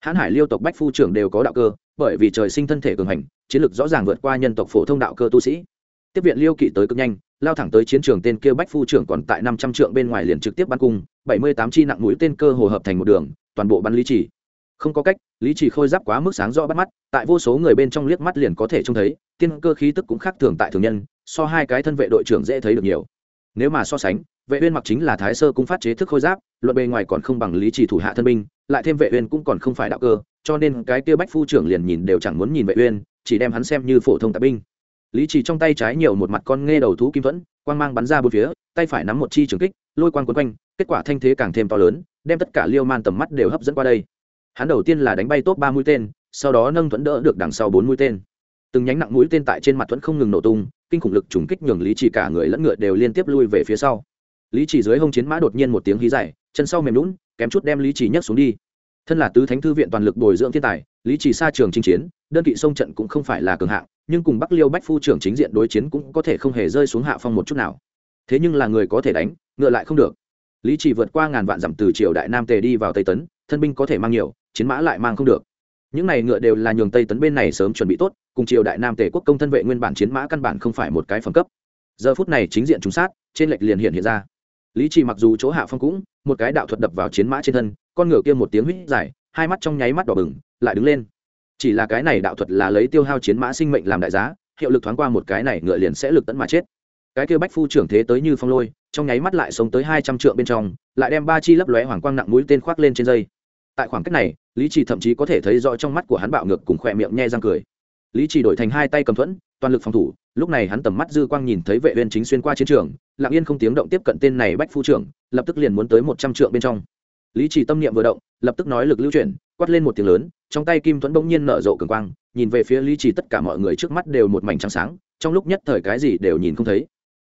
hãn hải liêu tộc bách phu trưởng đều có đạo cơ, bởi vì trời sinh thân thể cường hành, chiến lược rõ ràng vượt qua nhân tộc phổ thông đạo cơ tu sĩ. Tiếp viện liêu kỵ tới cực nhanh, lao thẳng tới chiến trường tên kia bách phu trưởng còn tại năm trăm trượng bên ngoài liền trực tiếp bắn cung, bảy mươi tám chi nặng mũi tên cơ hồ hợp thành một đường, toàn bộ bắn lý chỉ không có cách, lý chỉ khôi giáp quá mức sáng rõ bắt mắt, tại vô số người bên trong liếc mắt liền có thể trông thấy, tiên cơ khí tức cũng khác thường tại thường nhân, so hai cái thân vệ đội trưởng dễ thấy được nhiều. Nếu mà so sánh vệ uyên mặc chính là thái sơ cung phát chế thức khôi giáp, luận bề ngoài còn không bằng lý chỉ thủ hạ thân binh, lại thêm vệ uyên cũng còn không phải đạo cơ, cho nên cái kia bách phu trưởng liền nhìn đều chẳng muốn nhìn vệ uyên, chỉ đem hắn xem như phổ thông tạp binh. Lý chỉ trong tay trái nhiều một mặt con nghe đầu thú kim thuẫn, quang mang bắn ra bốn phía, tay phải nắm một chi trường kích, lôi quang quấn quanh, kết quả thanh thế càng thêm to lớn, đem tất cả liêu man tầm mắt đều hấp dẫn qua đây. Hắn đầu tiên là đánh bay tốt ba mũi tên, sau đó nâng thuẫn đỡ được đằng sau bốn mũi tên. Từng nhánh nặng mũi tên tại trên mặt thuẫn không ngừng nổ tung, kinh khủng lực trùng kích nhường lý chỉ cả người lẫn ngựa đều liên tiếp lui về phía sau lý chỉ dưới hông chiến mã đột nhiên một tiếng hí dài, chân sau mềm lún kém chút đem lý chỉ nhấc xuống đi. Thân là tứ thánh thư viện toàn lực bồi dưỡng thiên tài, lý chỉ xa trường chinh chiến, đơn kỵ sông trận cũng không phải là cường hạng, nhưng cùng bắc liêu bách phu trưởng chính diện đối chiến cũng có thể không hề rơi xuống hạ phong một chút nào. Thế nhưng là người có thể đánh, ngựa lại không được. Lý chỉ vượt qua ngàn vạn dặm từ triều đại nam tề đi vào tây tấn, thân binh có thể mang nhiều, chiến mã lại mang không được. Những này ngựa đều là nhường tây tấn bên này sớm chuẩn bị tốt, cùng triều đại nam tề quốc công thân vệ nguyên bản chiến mã căn bản không phải một cái phẩm cấp. Giờ phút này chính diện trúng sát, trên lệch liền hiện hiện ra lý trì mặc dù chỗ hạ phong cũng, một cái đạo thuật đập vào chiến mã trên thân, con ngựa kia một tiếng huýt dài, hai mắt trong nháy mắt đỏ bừng, lại đứng lên. Chỉ là cái này đạo thuật là lấy tiêu hao chiến mã sinh mệnh làm đại giá, hiệu lực thoáng qua một cái này ngựa liền sẽ lực tận mà chết. Cái kia bách phu trưởng thế tới như phong lôi, trong nháy mắt lại sống tới hai trăm trượng bên trong, lại đem ba chi lấp lóe hoàng quang nặng mũi tên khoác lên trên dây. Tại khoảng cách này, lý trì thậm chí có thể thấy rõ trong mắt của hắn bạo ngược cùng khỏe miệng nhe răng cười. Lý trì đổi thành hai tay cầm thuẫn, toàn lực phòng thủ, lúc này hắn tầm mắt dư quang nhìn thấy vệ uyên chính xuyên qua chiến trường lặng yên không tiếng động tiếp cận tên này bách phu trưởng, lập tức liền muốn tới một trăm trượng bên trong. Lý trì tâm niệm vừa động, lập tức nói lực lưu chuyển, quát lên một tiếng lớn, trong tay kim thuẫn bỗng nhiên nở rộ cường quang, nhìn về phía lý trì tất cả mọi người trước mắt đều một mảnh trắng sáng, trong lúc nhất thời cái gì đều nhìn không thấy.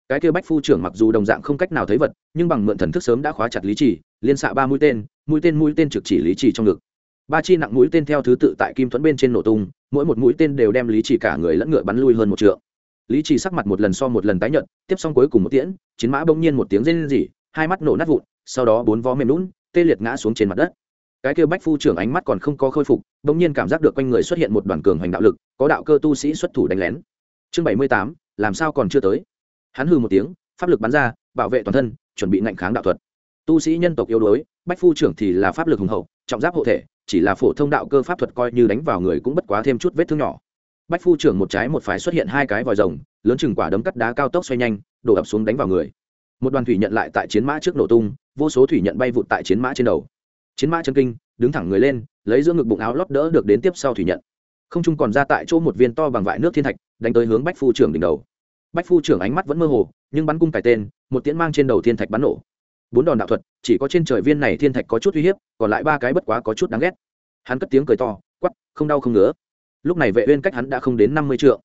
Cái kia bách phu trưởng mặc dù đồng dạng không cách nào thấy vật, nhưng bằng mượn thần thức sớm đã khóa chặt lý trì, liên xạ ba mũi tên mũi tên mũi tên trực chỉ lý trì trong ngực. Ba chi nặng mũi tên theo thứ tự tại kim thuẫn bên trên nổ tung, mỗi một mũi tên đều đem lý trì cả người lẫn ngựa bắn lui hơn một trượng lý trì sắc mặt một lần so một lần tái nhận tiếp xong cuối cùng một tiễn, chiến mã bỗng nhiên một tiếng rên rỉ, hai mắt nổ nát vụn, sau đó bốn vó mềm lún, tê liệt ngã xuống trên mặt đất. Cái kia bách phu trưởng ánh mắt còn không có khôi phục, bỗng nhiên cảm giác được quanh người xuất hiện một đoàn cường hoành đạo lực, có đạo cơ tu sĩ xuất thủ đánh lén. Chương bảy mươi tám, làm sao còn chưa tới? Hắn hư một tiếng, pháp lực bắn ra, bảo vệ toàn thân, chuẩn bị ngạnh kháng đạo thuật. Tu sĩ nhân tộc yếu đuối, bách phu trưởng thì là pháp lực hùng hậu, trọng giáp hộ thể, chỉ là phổ thông đạo cơ pháp thuật coi như đánh vào người cũng bất quá thêm chút vết thương nhỏ bách phu trưởng một trái một phải xuất hiện hai cái vòi rồng, lớn chừng quả đấm cắt đá cao tốc xoay nhanh, đổ ập xuống đánh vào người. Một đoàn thủy nhận lại tại chiến mã trước nổ tung, vô số thủy nhận bay vụt tại chiến mã trên đầu. Chiến mã chân kinh, đứng thẳng người lên, lấy giữa ngực bụng áo lót đỡ được đến tiếp sau thủy nhận. Không trung còn ra tại chỗ một viên to bằng vại nước thiên thạch, đánh tới hướng bách phu trưởng đỉnh đầu. Bách phu trưởng ánh mắt vẫn mơ hồ, nhưng bắn cung cải tên, một tiễn mang trên đầu thiên thạch bắn nổ. Bốn đòn đạo thuật, chỉ có trên trời viên này thiên thạch có chút uy hiếp, còn lại ba cái bất quá có chút đáng ghét. Hắn cất tiếng cười to quắp không đau không ngứa lúc này vệ uyên cách hắn đã không đến năm mươi trượng.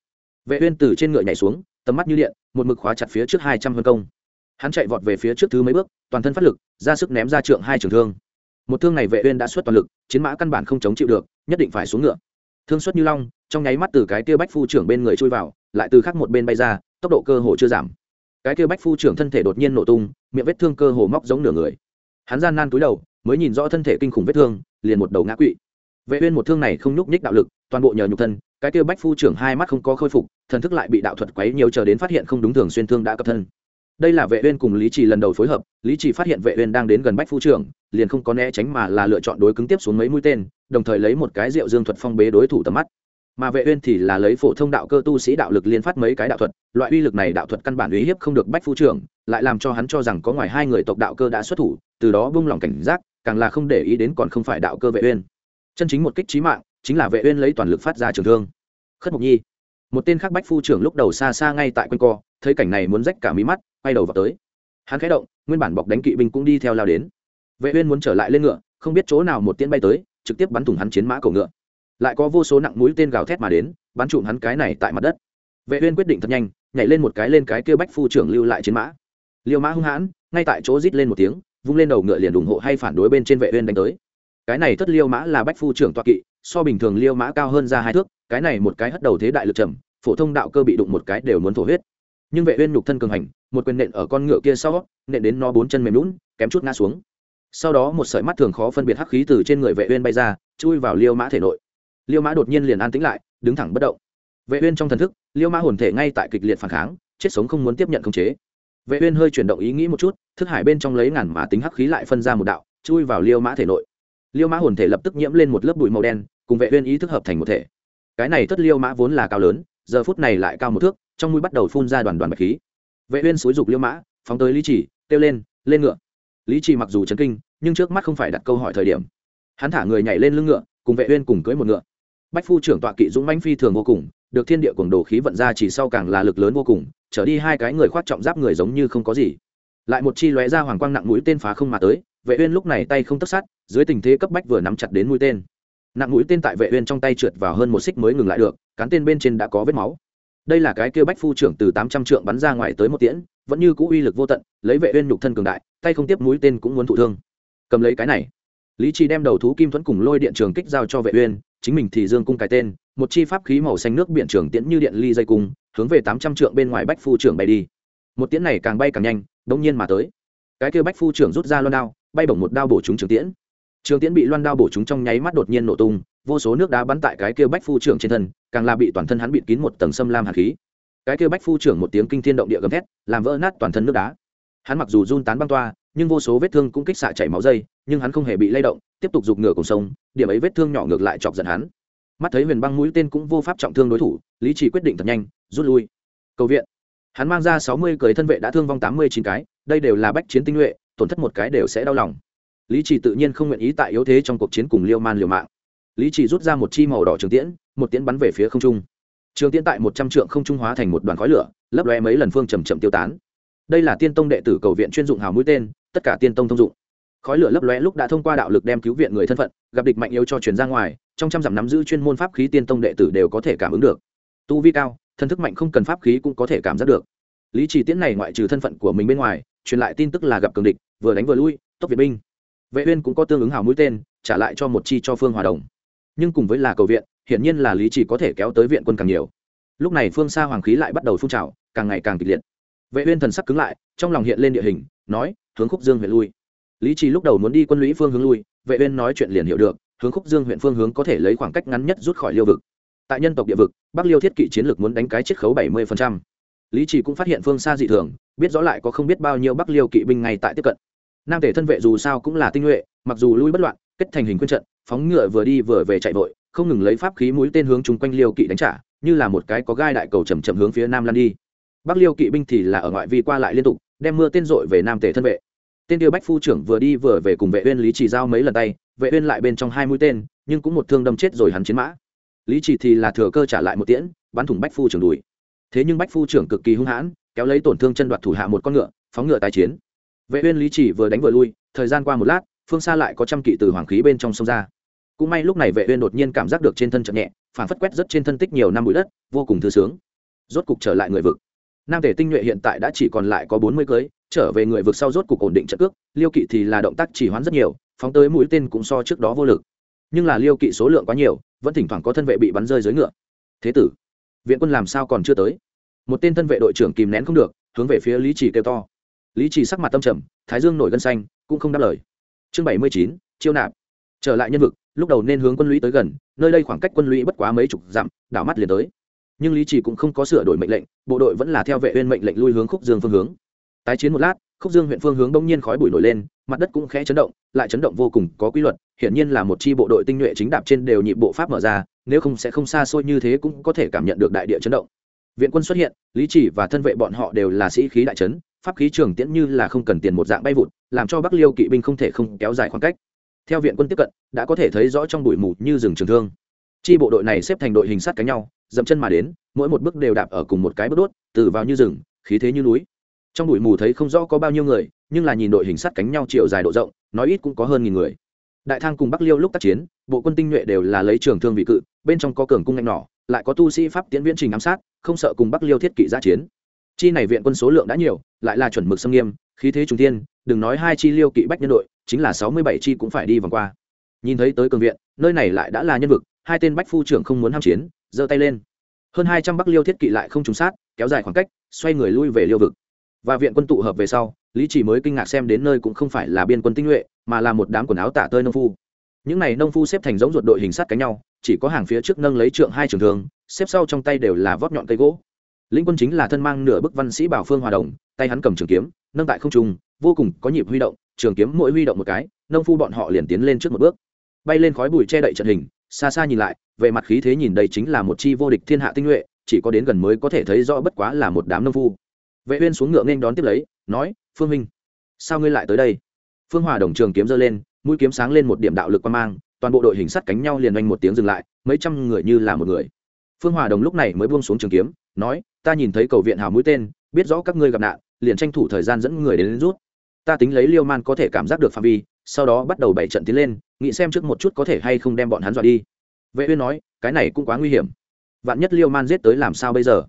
Vệ uyên từ trên ngựa nhảy xuống, tầm mắt như điện, một mực khóa chặt phía trước hai trăm hơn công. Hắn chạy vọt về phía trước thứ mấy bước, toàn thân phát lực, ra sức ném ra trượng hai trường thương. Một thương này vệ uyên đã xuất toàn lực, chiến mã căn bản không chống chịu được, nhất định phải xuống ngựa. Thương xuất như long, trong nháy mắt từ cái kia bách phu trưởng bên người chui vào, lại từ khác một bên bay ra, tốc độ cơ hồ chưa giảm. Cái kia bách phu trưởng thân thể đột nhiên nổ tung, miệng vết thương cơ hồ móc giống nửa người. Hắn gian nan cúi đầu, mới nhìn rõ thân thể kinh khủng vết thương, liền một đầu ngã quỵ vệ uyên một thương này không nhúc nhích đạo lực, toàn bộ nhờ nhục thân, cái kia bách phu trưởng hai mắt không có khôi phục, thần thức lại bị đạo thuật quấy nhiều chờ đến phát hiện không đúng thường xuyên thương đã cập thân. Đây là vệ uyên cùng lý trì lần đầu phối hợp, lý trì phát hiện vệ uyên đang đến gần bách phu trưởng, liền không có né tránh mà là lựa chọn đối cứng tiếp xuống mấy mũi tên, đồng thời lấy một cái rượu dương thuật phong bế đối thủ tầm mắt. Mà vệ uyên thì là lấy phổ thông đạo cơ tu sĩ đạo lực liên phát mấy cái đạo thuật, loại uy lực này đạo thuật căn bản uy hiếp không được bách phu trưởng, lại làm cho hắn cho rằng có ngoài hai người tộc đạo cơ đã xuất thủ, từ đó buông lòng cảnh giác, càng là không để ý đến còn không phải đạo cơ vệ uyên chân chính một kích chí mạng, chính là vệ uyên lấy toàn lực phát ra trường thương. Khất mục nhi. Một tên khác bách phu trưởng lúc đầu xa xa ngay tại quanh co, thấy cảnh này muốn rách cả mí mắt, quay đầu vào tới. Hắn khẽ động, nguyên bản bọc đánh kỵ binh cũng đi theo lao đến. Vệ uyên muốn trở lại lên ngựa, không biết chỗ nào một tiễn bay tới, trực tiếp bắn thủng hắn chiến mã cổ ngựa. Lại có vô số nặng mũi tên gào thét mà đến, bắn trụm hắn cái này tại mặt đất. Vệ uyên quyết định thật nhanh, nhảy lên một cái lên cái kia bách phu trưởng lưu lại chiến mã. Liêu mã hung hãn, ngay tại chỗ rít lên một tiếng, vung lên đầu ngựa liền ủng hộ hay phản đối bên trên vệ uyên đánh tới cái này thất liêu mã là bách phu trưởng toa kỵ, so bình thường liêu mã cao hơn ra hai thước, cái này một cái hất đầu thế đại lực trầm, phổ thông đạo cơ bị đụng một cái đều muốn thổ huyết. Nhưng vệ uyên nhục thân cường hành, một quyền nện ở con ngựa kia sau, nện đến nó bốn chân mềm lún kém chút ngã xuống. Sau đó một sợi mắt thường khó phân biệt hắc khí từ trên người vệ uyên bay ra, chui vào liêu mã thể nội. Liêu mã đột nhiên liền an tĩnh lại, đứng thẳng bất động. Vệ uyên trong thần thức, liêu mã hồn thể ngay tại kịch liệt phản kháng, chết sống không muốn tiếp nhận khống chế. Vệ uyên hơi chuyển động ý nghĩ một chút, thức hải bên trong lấy ngàn mã tính hắc khí lại phân ra một đạo, chui vào liêu mã thể nội liêu mã hồn thể lập tức nhiễm lên một lớp bụi màu đen, cùng vệ uyên ý thức hợp thành một thể. Cái này thất liêu mã vốn là cao lớn, giờ phút này lại cao một thước, trong mũi bắt đầu phun ra đoàn đoàn bạch khí. Vệ uyên xúi dục liêu mã, phóng tới lý chỉ kêu lên lên ngựa. Lý chỉ mặc dù chấn kinh, nhưng trước mắt không phải đặt câu hỏi thời điểm. Hắn thả người nhảy lên lưng ngựa, cùng vệ uyên cùng cưỡi một ngựa. Bách phu trưởng tọa kỵ dũng mãnh phi thường vô cùng, được thiên địa cuồng đồ khí vận ra chỉ sau càng là lực lớn vô cùng, trở đi hai cái người khoác trọng giáp người giống như không có gì. Lại một chi lóe ra hoàng quang nặng mũi tên phá không mà tới vệ uyên lúc này tay không tất sát, dưới tình thế cấp bách vừa nắm chặt đến mũi tên. Nặng mũi tên tại vệ uyên trong tay trượt vào hơn một xích mới ngừng lại được, cán tên bên trên đã có vết máu. Đây là cái kia bách phu trưởng từ 800 trượng bắn ra ngoài tới một tiễn, vẫn như cũ uy lực vô tận, lấy vệ uyên nhục thân cường đại, tay không tiếp mũi tên cũng muốn thụ thương. Cầm lấy cái này. Lý trì đem đầu thú kim thuẫn cùng lôi điện trường kích giao cho vệ uyên, chính mình thì dương cung cái tên, một chi pháp khí màu xanh nước biển trường tiễn như điện ly dây cung, hướng về 800 trượng bên ngoài bách phu trưởng bay đi. Một tiễn này càng bay càng nhanh, đống nhiên mà tới. Cái kia bách phu trưởng rút ra loan đao bay bổng một đao bổ trúng trường tiễn. Trường tiễn bị loan đao bổ trúng trong nháy mắt đột nhiên nổ tung, vô số nước đá bắn tại cái kia bách phu trưởng trên thân, càng là bị toàn thân hắn bịt kín một tầng xâm lam hạt khí. Cái kia bách phu trưởng một tiếng kinh thiên động địa gầm thét, làm vỡ nát toàn thân nước đá. Hắn mặc dù run tán băng toa, nhưng vô số vết thương cũng kích xạ chảy máu dây, nhưng hắn không hề bị lay động, tiếp tục giục ngửa cùng sông, điểm ấy vết thương nhỏ ngược lại chọc giận hắn. Mắt thấy huyền băng mũi tên cũng vô pháp trọng thương đối thủ, lý chỉ quyết định thật nhanh, rút lui. Cầu viện. Hắn mang ra sáu mươi cười thân vệ đã thương vong tám mươi chín cái, đây đều là bách chiến tinh nhuệ tổn thất một cái đều sẽ đau lòng. Lý chỉ tự nhiên không nguyện ý tại yếu thế trong cuộc chiến cùng liêu man liều mạng. Lý chỉ rút ra một chi màu đỏ trường tiễn, một tiễn bắn về phía không trung. Trường tiễn tại một trăm trượng không trung hóa thành một đoàn khói lửa, lấp lóe mấy lần phương chầm chậm tiêu tán. Đây là tiên tông đệ tử cầu viện chuyên dụng hào mũi tên, tất cả tiên tông thông dụng. Khói lửa lấp lóe lúc đã thông qua đạo lực đem cứu viện người thân phận, gặp địch mạnh yếu cho chuyển ra ngoài, trong trăm dặm nắm giữ chuyên môn pháp khí tiên tông đệ tử đều có thể cảm ứng được. Tu vi cao thân thức mạnh không cần pháp khí cũng có thể cảm giác được. Lý chỉ tiễn này ngoại trừ thân phận của mình bên ngoài truyền lại tin tức là gặp cường địch, vừa đánh vừa lui, tốc việt binh. Vệ uyên cũng có tương ứng hào mũi tên, trả lại cho một chi cho phương hòa đồng. Nhưng cùng với là cầu viện hiện nhiên là lý chỉ có thể kéo tới viện quân càng nhiều. Lúc này phương xa hoàng khí lại bắt đầu phun trào, càng ngày càng kịch liệt. Vệ uyên thần sắc cứng lại, trong lòng hiện lên địa hình, nói, hướng khúc dương huyện lui. Lý trì lúc đầu muốn đi quân lũy phương hướng lui, vệ uyên nói chuyện liền hiểu được, hướng khúc dương huyện phương hướng có thể lấy khoảng cách ngắn nhất rút khỏi liêu vực. Tại nhân tộc địa vực, bắc liêu thiết kỵ chiến lược muốn đánh cái chiết khấu 70% lý trì cũng phát hiện phương xa dị thường, biết rõ lại có không biết bao nhiêu bắc liêu kỵ binh ngay tại tiếp cận. Nam thể thân vệ dù sao cũng là tinh nhuệ, mặc dù lui bất loạn, kết thành hình quân trận, phóng ngựa vừa đi vừa về chạy vội, không ngừng lấy pháp khí mũi tên hướng chung quanh liêu kỵ đánh trả, như là một cái có gai đại cầu chầm chậm hướng phía nam lan đi. Bắc liêu kỵ binh thì là ở ngoại vi qua lại liên tục, đem mưa tên dội về nam tề thân vệ. Tên tiêu bách phu trưởng vừa đi vừa về cùng vệ uyên lý chỉ giao mấy lần tay, vệ uyên lại bên trong hai mũi tên, nhưng cũng một thương đâm chết rồi hắn chiến mã. Lý chỉ thì là thừa cơ trả lại một tiễn, bắn thủng bách phu trưởng đuổi thế nhưng bách phu trưởng cực kỳ hung hãn, kéo lấy tổn thương chân đoạt thủ hạ một con ngựa, phóng ngựa tái chiến. Vệ uyên lý chỉ vừa đánh vừa lui, thời gian qua một lát, phương xa lại có trăm kỵ từ hoàng khí bên trong sông ra. Cũng may lúc này vệ uyên đột nhiên cảm giác được trên thân chậm nhẹ phản phất quét rất trên thân tích nhiều năm bụi đất, vô cùng thư sướng. Rốt cục trở lại người vực. Nam thể tinh nhuệ hiện tại đã chỉ còn lại có bốn mươi cưới, trở về người vực sau rốt cục ổn định trận cước, liêu kỵ thì là động tác chỉ hoán rất nhiều, phóng tới mũi tên cũng so trước đó vô lực. Nhưng là liêu kỵ số lượng quá nhiều, vẫn thỉnh thoảng có thân vệ bị bắn rơi dưới ngựa. Thế tử viện quân làm sao còn chưa tới? Một tên thân vệ đội trưởng kìm nén không được, hướng về phía lý trì kêu to. Lý trì sắc mặt tâm trầm, thái dương nổi gân xanh, cũng không đáp lời. Chương bảy mươi chín, chiêu nạp. Trở lại nhân vực, lúc đầu nên hướng quân lũy tới gần, nơi đây khoảng cách quân lũy bất quá mấy chục dặm, đảo mắt liền tới. Nhưng lý trì cũng không có sửa đổi mệnh lệnh, bộ đội vẫn là theo vệ uyên mệnh lệnh lui hướng khúc dương phương hướng. Tái chiến một lát, khúc dương huyện phương hướng đông nhiên khói bụi nổi lên, mặt đất cũng khẽ chấn động, lại chấn động vô cùng, có quy luật, hiển nhiên là một chi bộ đội tinh nhuệ chính đạp trên đều nhịp bộ pháp mở ra nếu không sẽ không xa xôi như thế cũng có thể cảm nhận được đại địa chấn động. Viện quân xuất hiện, lý chỉ và thân vệ bọn họ đều là sĩ khí đại trấn pháp khí trường tiễn như là không cần tiền một dạng bay vụt, làm cho bắc liêu kỵ binh không thể không kéo dài khoảng cách. Theo viện quân tiếp cận, đã có thể thấy rõ trong bụi mù như rừng trường thương. Chi bộ đội này xếp thành đội hình sát cánh nhau, dậm chân mà đến, mỗi một bước đều đạp ở cùng một cái bước đốt, từ vào như rừng, khí thế như núi. Trong bụi mù thấy không rõ có bao nhiêu người, nhưng là nhìn đội hình sát cánh nhau chiều dài độ rộng, nói ít cũng có hơn nghìn người đại thang cùng bắc liêu lúc tác chiến, bộ quân tinh nhuệ đều là lấy trường thương vị cự, bên trong có cường cung ngạnh nỏ, lại có tu sĩ pháp tiến viễn trình ám sát, không sợ cùng bắc liêu thiết kỵ giã chiến. Chi này viện quân số lượng đã nhiều, lại là chuẩn mực xâm nghiêm, khí thế trung tiên đừng nói hai chi liêu kỵ bách nhân đội, chính là sáu mươi bảy chi cũng phải đi vòng qua. Nhìn thấy tới cường viện, nơi này lại đã là nhân vực, hai tên bách phu trưởng không muốn ham chiến, giơ tay lên. Hơn hai trăm bắc liêu thiết kỵ lại không trùng sát, kéo dài khoảng cách, xoay người lui về liêu vực và viện quân tụ hợp về sau, lý chỉ mới kinh ngạc xem đến nơi cũng không phải là biên quân tinh nhuệ, mà là một đám quần áo tả tơi nông phu. Những này nông phu xếp thành giống ruột đội hình sát cánh nhau, chỉ có hàng phía trước nâng lấy trượng hai trường thường, xếp sau trong tay đều là vót nhọn cây gỗ. Lĩnh quân chính là thân mang nửa bức văn sĩ bảo phương hòa đồng, tay hắn cầm trường kiếm, nâng tại không trung, vô cùng có nhịp huy động, trường kiếm mỗi huy động một cái, nông phu bọn họ liền tiến lên trước một bước. Bay lên khói bụi che đậy trận hình, xa xa nhìn lại, về mặt khí thế nhìn đây chính là một chi vô địch thiên hạ tinh nhuệ, chỉ có đến gần mới có thể thấy rõ bất quá là một đám nông phu vệ uyên xuống ngựa nên đón tiếp lấy nói phương minh sao ngươi lại tới đây? Phương hòa đồng trường kiếm giơ lên mũi kiếm sáng lên một điểm đạo lực quan mang toàn bộ đội hình sắt cánh nhau liền oanh một tiếng dừng lại mấy trăm người như là một người. Phương hòa đồng lúc này mới buông xuống trường kiếm nói ta nhìn thấy cầu viện hào mũi tên biết rõ các ngươi gặp nạn liền tranh thủ thời gian dẫn người đến, đến rút. Ta tính lấy liêu man có thể cảm giác được phạm vi sau đó bắt đầu bảy trận tiến lên nghĩ xem trước một chút có thể hay không đem bọn hắn dọa đi. Vệ uyên nói cái này cũng quá nguy hiểm. Vạn nhất liêu man giết tới làm sao bây giờ?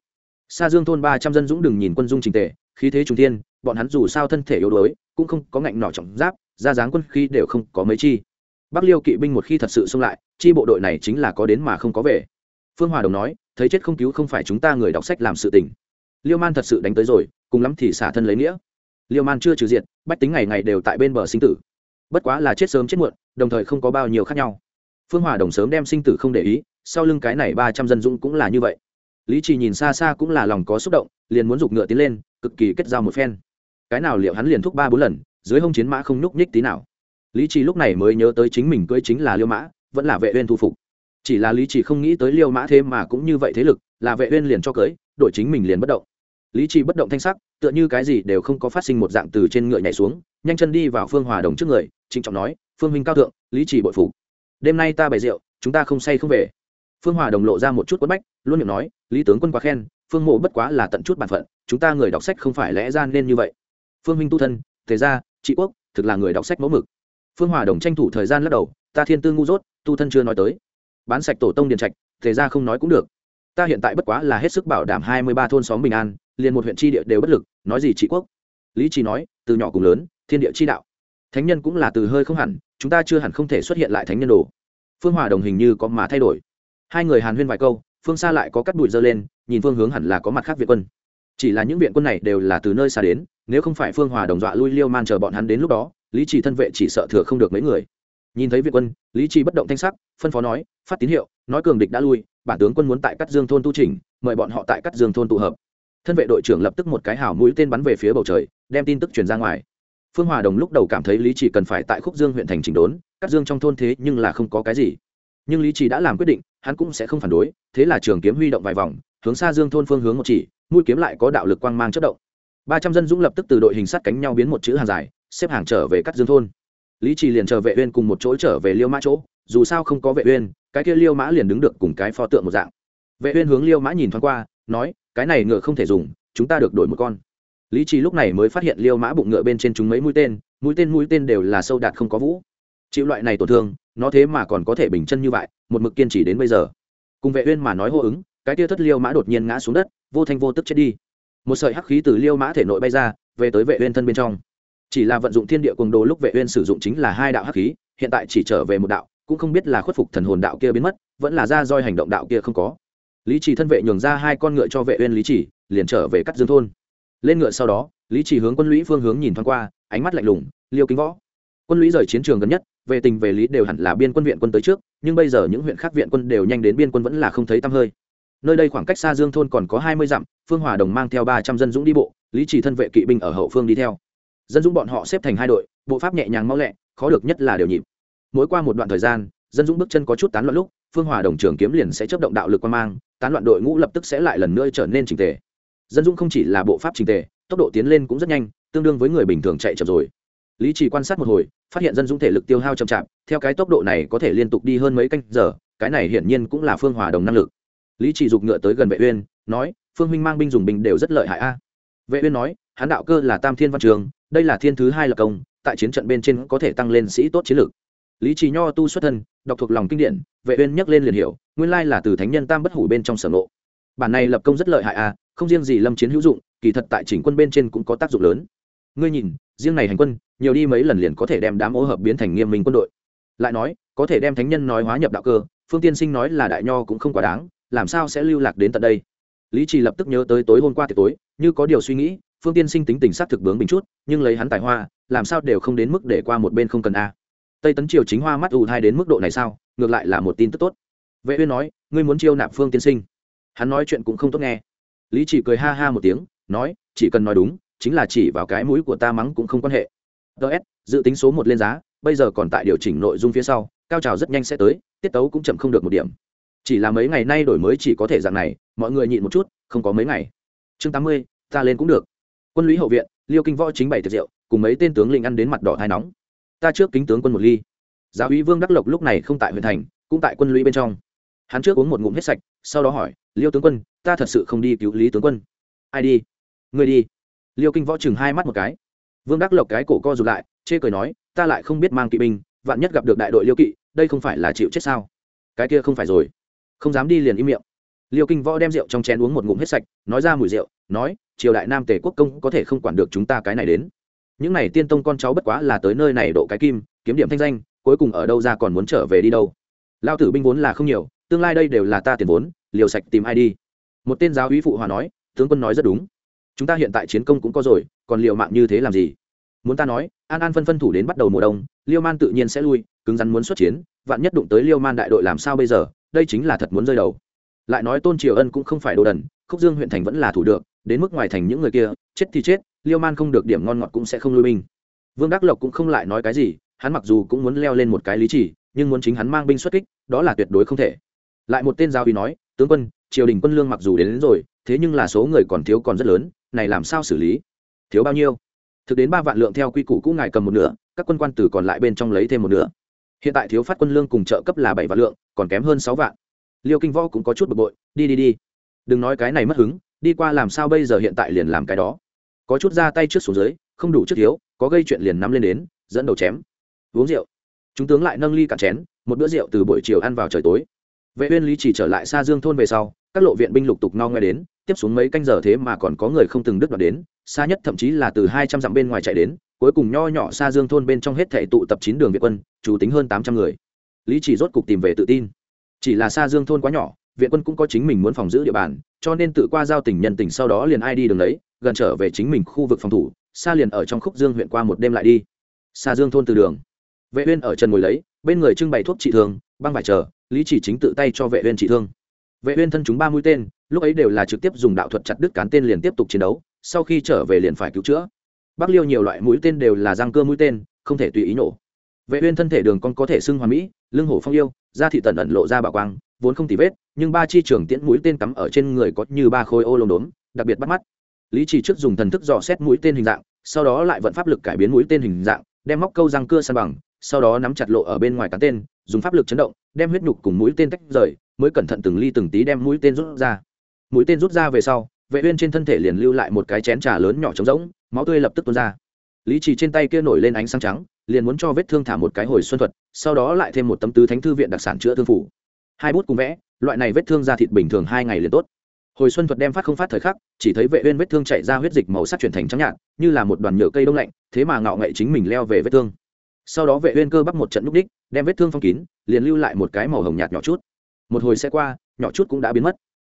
Sa Dương thôn ba trăm dân dũng đừng nhìn quân dung trình tề, khí thế trung thiên, bọn hắn dù sao thân thể yếu đuối, cũng không có ngạnh nỏ trọng giáp, ra dáng quân khí đều không có mấy chi. Bắc Liêu kỵ binh một khi thật sự xông lại, chi bộ đội này chính là có đến mà không có về. Phương Hòa Đồng nói, thấy chết không cứu không phải chúng ta người đọc sách làm sự tình. Liêu Man thật sự đánh tới rồi, cùng lắm thì xả thân lấy nghĩa. Liêu Man chưa trừ diệt, bách tính ngày ngày đều tại bên bờ sinh tử. Bất quá là chết sớm chết muộn, đồng thời không có bao nhiêu khác nhau. Phương Hòa Đồng sớm đem sinh tử không để ý, sau lưng cái này ba trăm dân dũng cũng là như vậy lý trì nhìn xa xa cũng là lòng có xúc động, liền muốn giục ngựa tiến lên, cực kỳ kết giao một phen. Cái nào liệu hắn liền thúc ba bốn lần, dưới hông chiến mã không nhúc nhích tí nào. Lý trì lúc này mới nhớ tới chính mình cưỡi chính là liêu mã, vẫn là vệ uyên thu phục. Chỉ là lý trì không nghĩ tới liêu mã thế mà cũng như vậy thế lực, là vệ uyên liền cho cưỡi đổi chính mình liền bất động. Lý trì bất động thanh sắc, tựa như cái gì đều không có phát sinh một dạng từ trên ngựa nhảy xuống, nhanh chân đi vào phương hòa đồng trước người, trịnh trọng nói, phương huynh cao thượng, lý trì bội phục. Đêm nay ta bày rượu, chúng ta không say không về phương hòa đồng lộ ra một chút quất bách, luôn miệng nói, lý tướng quân quá khen, phương mộ bất quá là tận chút bản phận, chúng ta người đọc sách không phải lẽ ra nên như vậy. Phương minh tu thân thế ra trị quốc, thực là người đọc sách mẫu mực. Phương hòa đồng tranh thủ thời gian lắc đầu, ta thiên tư ngu dốt, tu thân chưa nói tới. Bán sạch tổ tông điền trạch thế ra không nói cũng được. Ta hiện tại bất quá là hết sức bảo đảm hai mươi ba thôn xóm bình an, liền một huyện tri địa đều bất lực, nói gì trị quốc? Lý trí nói, từ nhỏ cùng lớn, thiên địa chi đạo. Thánh nhân cũng là từ hơi không hẳn, chúng ta chưa hẳn không thể xuất hiện lại thánh nhân đồ. Phương hòa đồng hình như có mà thay đổi hai người hàn huyên vài câu, phương xa lại có cắt bụi dơ lên, nhìn phương hướng hẳn là có mặt khác viện quân. Chỉ là những viện quân này đều là từ nơi xa đến, nếu không phải phương hòa đồng dọa lui liêu man chờ bọn hắn đến lúc đó, lý trì thân vệ chỉ sợ thừa không được mấy người. Nhìn thấy viện quân, lý trì bất động thanh sắc, phân phó nói, phát tín hiệu, nói cường địch đã lui, bản tướng quân muốn tại cắt dương thôn tu trình mời bọn họ tại cắt dương thôn tụ hợp. Thân vệ đội trưởng lập tức một cái hảo mũi tên bắn về phía bầu trời, đem tin tức truyền ra ngoài. Phương hòa đồng lúc đầu cảm thấy lý trì cần phải tại khúc dương huyện thành chỉnh đốn cắt dương trong thôn thế nhưng là không có cái gì nhưng lý trì đã làm quyết định, hắn cũng sẽ không phản đối, thế là trường kiếm huy động vài vòng, hướng xa dương thôn phương hướng một chỉ, mũi kiếm lại có đạo lực quang mang chất động. Ba trăm dân dũng lập tức từ đội hình sát cánh nhau biến một chữ hàng dài, xếp hàng trở về cắt dương thôn. Lý trì liền chờ vệ uyên cùng một chỗ trở về liêu mã chỗ, dù sao không có vệ uyên, cái kia liêu mã liền đứng được cùng cái pho tượng một dạng. Vệ uyên hướng liêu mã nhìn thoáng qua, nói, cái này ngựa không thể dùng, chúng ta được đổi một con. Lý trì lúc này mới phát hiện liêu mã bụng ngựa bên trên chúng mấy mũi tên mũi tên mũi tên đều là sâu đạt không có vũ chịu loại này tổn thương, nó thế mà còn có thể bình chân như vậy, một mực kiên trì đến bây giờ. Cùng vệ uyên mà nói hô ứng, cái tia thất liêu mã đột nhiên ngã xuống đất, vô thanh vô tức chết đi. Một sợi hắc khí từ liêu mã thể nội bay ra, về tới vệ uyên thân bên trong. Chỉ là vận dụng thiên địa cuồng đồ lúc vệ uyên sử dụng chính là hai đạo hắc khí, hiện tại chỉ trở về một đạo, cũng không biết là khuất phục thần hồn đạo kia biến mất, vẫn là ra roi hành động đạo kia không có. Lý trì thân vệ nhường ra hai con ngựa cho vệ uyên lý trì, liền trở về cắt dương thôn. Lên ngựa sau đó, lý trì hướng quân lũy phương hướng nhìn thoáng qua, ánh mắt lạnh lùng, liêu kính võ. Quân lũy rời chiến trường gần nhất về tình về lý đều hẳn là biên quân viện quân tới trước, nhưng bây giờ những huyện khác viện quân đều nhanh đến biên quân vẫn là không thấy tăm hơi. Nơi đây khoảng cách xa dương thôn còn có hai mươi dặm, phương hòa đồng mang theo ba trăm dân dũng đi bộ, lý chỉ thân vệ kỵ binh ở hậu phương đi theo. Dân dũng bọn họ xếp thành hai đội, bộ pháp nhẹ nhàng mau lẹ, khó được nhất là đều nhịp. Mỗi qua một đoạn thời gian, dân dũng bước chân có chút tán loạn lúc, phương hòa đồng trường kiếm liền sẽ chấp động đạo lực quan mang, tán loạn đội ngũ lập tức sẽ lại lần nữa trở nên trình tề. Dân dũng không chỉ là bộ pháp trình tề, tốc độ tiến lên cũng rất nhanh, tương đương với người bình thường chạy chậm rồi. Lý chỉ quan sát một hồi phát hiện dân dũng thể lực tiêu hao chậm chạp, theo cái tốc độ này có thể liên tục đi hơn mấy canh giờ, cái này hiển nhiên cũng là phương hòa đồng năng lực. Lý chỉ dục ngựa tới gần vệ uyên, nói, phương huynh mang binh dùng binh đều rất lợi hại a. Vệ uyên nói hắn đạo cơ là tam thiên văn trường, đây là thiên thứ hai là công, tại chiến trận bên trên có thể tăng lên sĩ tốt chiến lực. Lý trì nho tu xuất thân, đọc thuộc lòng kinh điển, vệ uyên nhắc lên liền hiểu, nguyên lai là từ thánh nhân tam bất hủ bên trong sở ngộ. Bản này lập công rất lợi hại à không riêng gì lâm chiến hữu dụng, kỳ thật tại chỉnh quân bên trên cũng có tác dụng lớn. Ngươi nhìn riêng này hành quân, nhiều đi mấy lần liền có thể đem đám ô hợp biến thành nghiêm minh quân đội. Lại nói, có thể đem thánh nhân nói hóa nhập đạo cơ, phương tiên sinh nói là đại nho cũng không quá đáng, làm sao sẽ lưu lạc đến tận đây? Lý trì lập tức nhớ tới tối hôm qua tiệc tối, như có điều suy nghĩ, phương tiên sinh tính tình sát thực bướng bình chút, nhưng lấy hắn tài hoa, làm sao đều không đến mức để qua một bên không cần a. Tây tấn triều chính hoa mắt ù thai đến mức độ này sao, ngược lại là một tin tức tốt. Vệ uyên nói, ngươi muốn chiêu nạp phương tiên sinh. Hắn nói chuyện cũng không tốt nghe. Lý chỉ cười ha ha một tiếng, nói, chỉ cần nói đúng chính là chỉ vào cái mũi của ta mắng cũng không quan hệ. Ts dự tính số một lên giá, bây giờ còn tại điều chỉnh nội dung phía sau, cao trào rất nhanh sẽ tới, tiết tấu cũng chậm không được một điểm. Chỉ là mấy ngày nay đổi mới chỉ có thể dạng này, mọi người nhịn một chút, không có mấy ngày. Chương tám mươi, ta lên cũng được. Quân lũy hậu viện, liêu kinh võ chính bảy tiệc rượu, cùng mấy tên tướng linh ăn đến mặt đỏ hai nóng. Ta trước kính tướng quân một ly. Giáo úy vương đắc lộc lúc này không tại huyện thành, cũng tại quân lũy bên trong. Hắn trước uống một ngụm hết sạch, sau đó hỏi, liêu tướng quân, ta thật sự không đi cứu lý tướng quân. Ai đi? Người đi liêu kinh võ chừng hai mắt một cái. Vương đắc lộc cái cổ co rụt lại, chê cười nói, ta lại không biết mang kỵ binh, vạn nhất gặp được đại đội liêu kỵ, đây không phải là chịu chết sao? Cái kia không phải rồi. Không dám đi liền im miệng. Liêu kinh võ đem rượu trong chén uống một ngụm hết sạch, nói ra mùi rượu, nói, triều đại nam tề quốc công có thể không quản được chúng ta cái này đến. Những này tiên tông con cháu bất quá là tới nơi này độ cái kim, kiếm điểm thanh danh, cuối cùng ở đâu ra còn muốn trở về đi đâu. Lao tử binh vốn là không nhiều, tương lai đây đều là ta tiền vốn, liều sạch tìm ai đi. Một tên giáo úy phụ hòa nói, tướng quân nói rất đúng chúng ta hiện tại chiến công cũng có rồi còn liều mạng như thế làm gì? Muốn ta nói an an phân phân thủ đến bắt đầu mùa đông liêu man tự nhiên sẽ lui cứng rắn muốn xuất chiến vạn nhất đụng tới liêu man đại đội làm sao bây giờ đây chính là thật muốn rơi đầu. Lại nói tôn triều ân cũng không phải đồ đần khúc dương huyện thành vẫn là thủ được đến mức ngoài thành những người kia chết thì chết liêu man không được điểm ngon ngọt cũng sẽ không lui binh. Vương đắc lộc cũng không lại nói cái gì hắn mặc dù cũng muốn leo lên một cái lý chỉ nhưng muốn chính hắn mang binh xuất kích đó là tuyệt đối không thể. Lại một tên giao uy nói tướng quân triều đình quân lương mặc dù đến, đến rồi thế nhưng là số người còn thiếu còn rất lớn, này làm sao xử lý? Thiếu bao nhiêu? Thực đến ba vạn lượng theo quy củ cũ ngài cầm một nửa, các quân quan tử còn lại bên trong lấy thêm một nửa. Hiện tại thiếu phát quân lương cùng trợ cấp là bảy vạn lượng, còn kém hơn sáu vạn. Liêu kinh võ cũng có chút bực bội, đi đi đi. Đừng nói cái này mất hứng, đi qua làm sao bây giờ hiện tại liền làm cái đó? Có chút ra tay trước xuống dưới, không đủ trước thiếu, có gây chuyện liền nắm lên đến, dẫn đầu chém. Uống rượu. Chúng tướng lại nâng ly cạn chén, một bữa rượu từ buổi chiều ăn vào trời tối. Vệ uyên lý chỉ trở lại xa dương thôn về sau các lộ viện binh lục tục no ngoe đến, tiếp xuống mấy canh giờ thế mà còn có người không từng đứt đoạn đến, xa nhất thậm chí là từ hai trăm dặm bên ngoài chạy đến, cuối cùng nho nhỏ xa dương thôn bên trong hết thảy tụ tập chín đường viện quân, chủ tính hơn tám trăm người. Lý chỉ rốt cục tìm về tự tin. Chỉ là xa dương thôn quá nhỏ, viện quân cũng có chính mình muốn phòng giữ địa bàn, cho nên tự qua giao tỉnh nhân tỉnh sau đó liền ai đi đường lấy gần trở về chính mình khu vực phòng thủ, xa liền ở trong khúc dương huyện qua một đêm lại đi. Xa dương thôn từ đường. Vệ uyên ở trần ngồi lấy, bên người trưng bày thuốc trị thương, băng vải chờ, lý chỉ chính tự tay cho vệ uyên trị thương vệ uyên thân chúng ba mũi tên, lúc ấy đều là trực tiếp dùng đạo thuật chặt đứt cán tên liền tiếp tục chiến đấu, sau khi trở về liền phải cứu chữa. Bắc liêu nhiều loại mũi tên đều là răng cơ mũi tên, không thể tùy ý nổ. Vệ uyên thân thể đường con có thể sưng hoàn mỹ, lưng hổ phong yêu, da thị tần ẩn lộ ra bảo quang, vốn không tì vết, nhưng ba chi trường tiễn mũi tên cắm ở trên người có như ba khối ô lồng đốm, đặc biệt bắt mắt. Lý chỉ trước dùng thần thức dò xét mũi tên hình dạng, sau đó lại vận pháp lực cải biến mũi tên hình dạng, đem móc câu răng cưa san bằng, sau đó nắm chặt lộ ở bên ngoài cán tên, dùng pháp lực chấn động, đem huyết nhục cùng mũi tên tách rời mới cẩn thận từng ly từng tí đem mũi tên rút ra. Mũi tên rút ra về sau, vệ uyên trên thân thể liền lưu lại một cái chén trà lớn nhỏ trống rỗng, máu tươi lập tức tuôn ra. Lý trì trên tay kia nổi lên ánh sáng trắng, liền muốn cho vết thương thả một cái hồi xuân thuật, sau đó lại thêm một tấm tứ thánh thư viện đặc sản chữa thương phủ. Hai bút cùng vẽ, loại này vết thương da thịt bình thường hai ngày liền tốt. Hồi xuân thuật đem phát không phát thời khắc, chỉ thấy vệ uyên vết thương chảy ra huyết dịch màu sắc chuyển thành trắng nhạt, như là một đoàn nhựa cây đông lạnh, thế mà ngạo nghệ chính mình leo về vết thương. Sau đó vệ uyên cơ bắp một trận núc đích, đem vết thương phong kín, liền lưu lại một cái màu hồng nhạt nhỏ chút một hồi sẽ qua, nhỏ chút cũng đã biến mất.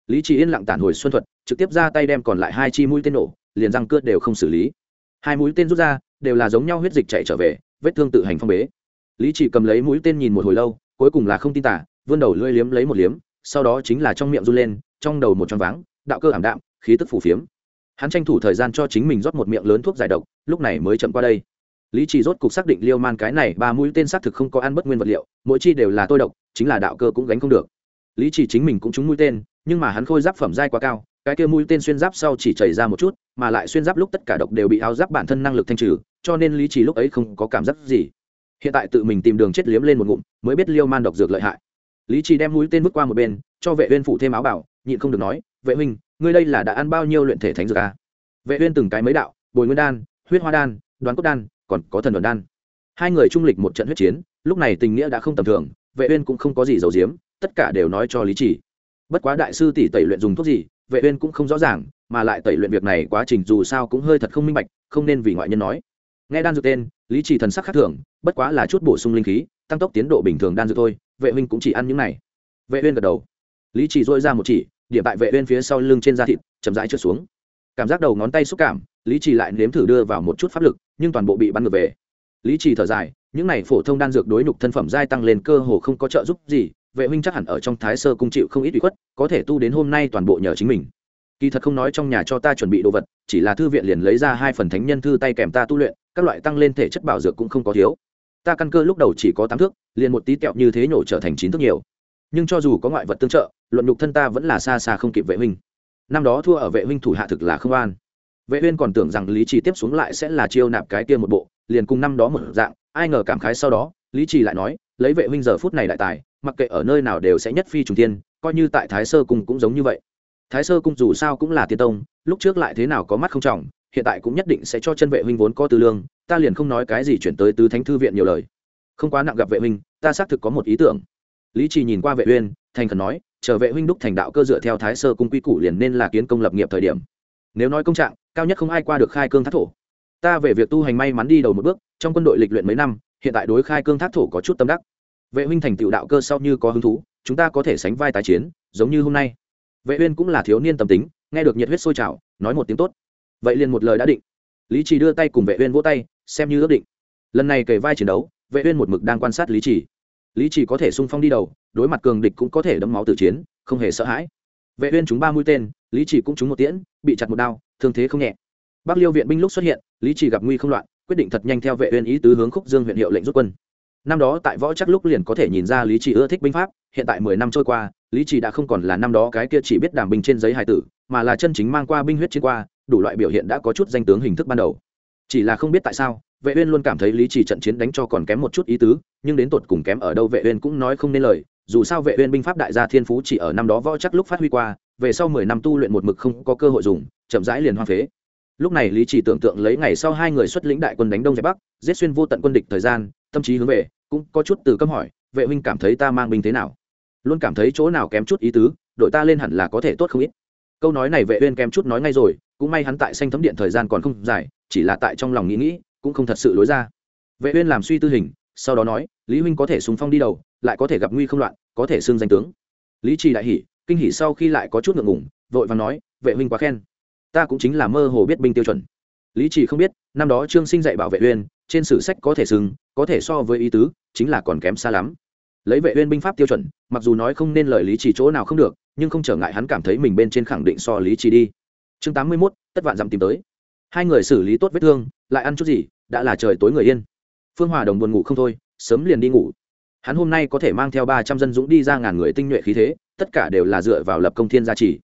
Lý trí yên lặng tản hồi xuân thuật, trực tiếp ra tay đem còn lại hai chi mũi tên nổ, liền răng cướp đều không xử lý. Hai mũi tên rút ra, đều là giống nhau huyết dịch chạy trở về, vết thương tự hành phong bế. Lý chỉ cầm lấy mũi tên nhìn một hồi lâu, cuối cùng là không tin tả, vươn đầu lưỡi liếm lấy một liếm, sau đó chính là trong miệng run lên, trong đầu một tròn váng, đạo cơ ảm đạm, khí tức phủ phiếm. Hắn tranh thủ thời gian cho chính mình rót một miệng lớn thuốc giải độc, lúc này mới chậm qua đây. Lý chỉ rốt cục xác định liêu man cái này ba mũi tên xác thực không có ăn bất nguyên vật liệu, mỗi chi đều là tôi độc, chính là đạo cơ cũng gánh không được lý chỉ chính mình cũng trúng mũi tên, nhưng mà hắn khôi giáp phẩm dai quá cao, cái kia mũi tên xuyên giáp sau chỉ chảy ra một chút, mà lại xuyên giáp lúc tất cả độc đều bị áo giáp bản thân năng lực thanh trừ, cho nên lý chỉ lúc ấy không có cảm giác gì. Hiện tại tự mình tìm đường chết liếm lên một ngụm, mới biết liêu man độc dược lợi hại. Lý chỉ đem mũi tên vứt qua một bên, cho vệ uyên phụ thêm áo bảo, nhịn không được nói, vệ huynh, ngươi đây là đã ăn bao nhiêu luyện thể thánh dược à? vệ uyên từng cái mấy đạo, bồi nguyên đan, huyết hoa đan, đoán cốt đan, còn có thần đoàn đan. Hai người trung lịch một trận huyết chiến, lúc này tình nghĩa đã không tầm thường, vệ uyên cũng không có gì giấu giếm tất cả đều nói cho lý chỉ bất quá đại sư tỷ tẩy luyện dùng thuốc gì, vệ uyên cũng không rõ ràng, mà lại tẩy luyện việc này quá trình dù sao cũng hơi thật không minh bạch, không nên vì ngoại nhân nói. Nghe đan dược tên, lý chỉ thần sắc khác thường, bất quá là chút bổ sung linh khí, tăng tốc tiến độ bình thường đan dược thôi, vệ huynh cũng chỉ ăn những này. Vệ uyên gật đầu. Lý chỉ duỗi ra một chỉ, điểm tại vệ uyên phía sau lưng trên da thịt, chậm rãi trượt xuống. Cảm giác đầu ngón tay xúc cảm, lý chỉ lại nếm thử đưa vào một chút pháp lực, nhưng toàn bộ bị bắn ngược về. Lý chỉ thở dài, những này phổ thông đan dược đối nhục thân phẩm giai tăng lên cơ hồ không có trợ giúp gì vệ huynh chắc hẳn ở trong thái sơ cung chịu không ít bị khuất, có thể tu đến hôm nay toàn bộ nhờ chính mình. Kỳ thật không nói trong nhà cho ta chuẩn bị đồ vật, chỉ là thư viện liền lấy ra hai phần thánh nhân thư tay kèm ta tu luyện, các loại tăng lên thể chất bảo dược cũng không có thiếu. Ta căn cơ lúc đầu chỉ có tám thước, liền một tí kẹo như thế nhổ trở thành chín thước nhiều. Nhưng cho dù có ngoại vật tương trợ, luận nhục thân ta vẫn là xa xa không kịp vệ huynh. Năm đó thua ở vệ huynh thủ hạ thực là không an. Vệ Huyên còn tưởng rằng lý trì tiếp xuống lại sẽ là chiêu nạp cái kia một bộ, liền cùng năm đó một dạng, ai ngờ cảm khái sau đó, lý trì lại nói, lấy vệ huynh giờ phút này đại tài mặc kệ ở nơi nào đều sẽ nhất phi trùng tiên coi như tại thái sơ cung cũng giống như vậy. Thái sơ cung dù sao cũng là tiên tông, lúc trước lại thế nào có mắt không trọng, hiện tại cũng nhất định sẽ cho chân vệ huynh vốn có tư lương, ta liền không nói cái gì chuyển tới tứ thánh thư viện nhiều lời. Không quá nặng gặp vệ huynh, ta xác thực có một ý tưởng. Lý trì nhìn qua vệ uyên, thành khẩn nói, chờ vệ huynh đúc thành đạo cơ dựa theo thái sơ cung quy củ liền nên là kiến công lập nghiệp thời điểm. Nếu nói công trạng, cao nhất không ai qua được khai cương thác thổ. Ta về việc tu hành may mắn đi đầu một bước, trong quân đội lịch luyện mấy năm, hiện tại đối khai cương thác thổ có chút tâm đắc vệ huynh thành tựu đạo cơ sau như có hứng thú, chúng ta có thể sánh vai tái chiến, giống như hôm nay. Vệ uyên cũng là thiếu niên tâm tính, nghe được nhiệt huyết sôi trào, nói một tiếng tốt. Vậy liền một lời đã định. Lý trì đưa tay cùng vệ uyên vỗ tay, xem như ước định. Lần này kề vai chiến đấu, vệ uyên một mực đang quan sát lý trì. Lý trì có thể sung phong đi đầu, đối mặt cường địch cũng có thể đấm máu tử chiến, không hề sợ hãi. Vệ uyên trúng ba mũi tên, lý trì cũng trúng một tiễn, bị chặt một đao, thương thế không nhẹ. Bắc liêu viện binh lúc xuất hiện, lý trì gặp nguy không loạn, quyết định thật nhanh theo vệ uyên ý tứ hướng khúc dương huyện hiệu lệnh rút quân năm đó tại võ chắc lúc liền có thể nhìn ra lý trì ưa thích binh pháp, hiện tại mười năm trôi qua, lý trì đã không còn là năm đó cái kia chỉ biết đảm binh trên giấy hài tử, mà là chân chính mang qua binh huyết chiến qua, đủ loại biểu hiện đã có chút danh tướng hình thức ban đầu. Chỉ là không biết tại sao, vệ uyên luôn cảm thấy lý trì trận chiến đánh cho còn kém một chút ý tứ, nhưng đến tột cùng kém ở đâu vệ uyên cũng nói không nên lời, dù sao vệ uyên binh pháp đại gia thiên phú chỉ ở năm đó võ chắc lúc phát huy qua, về sau 10 năm tu luyện một mực không có cơ hội dùng, chậm rãi liền hoang phế. Lúc này lý trì tưởng tượng lấy ngày sau hai người xuất lĩnh đại quân đánh đông giải bắc, giết xuyên vô tận quân địch thời gian tâm trí hướng về, cũng có chút từ cấm hỏi, vệ huynh cảm thấy ta mang binh thế nào? Luôn cảm thấy chỗ nào kém chút ý tứ, đội ta lên hẳn là có thể tốt không ít. Câu nói này vệ uyên kém chút nói ngay rồi, cũng may hắn tại xanh thấm điện thời gian còn không dài, chỉ là tại trong lòng nghĩ nghĩ, cũng không thật sự lối ra. Vệ uyên làm suy tư hình, sau đó nói, lý huynh có thể súng phong đi đầu, lại có thể gặp nguy không loạn, có thể xưng danh tướng. Lý trì đại hỉ, kinh hỉ sau khi lại có chút ngượng ngùng, vội vàng nói, vệ huynh quá khen. Ta cũng chính là mơ hồ biết binh tiêu chuẩn. Lý trì không biết, năm đó trương sinh dạy bảo vệ uyên trên sử sách có thể xưng có thể so với ý tứ chính là còn kém xa lắm. Lấy vệ uyên binh pháp tiêu chuẩn mặc dù nói không nên lời lý trì chỗ nào không được nhưng không trở ngại hắn cảm thấy mình bên trên khẳng định so lý trì đi. Chương 81, tất vạn dặm tìm tới. Hai người xử lý tốt vết thương lại ăn chút gì đã là trời tối người yên. Phương hòa đồng buồn ngủ không thôi sớm liền đi ngủ. Hắn hôm nay có thể mang theo ba trăm dân dũng đi ra ngàn người tinh nhuệ khí thế tất cả đều là dựa vào lập công thiên gia trì.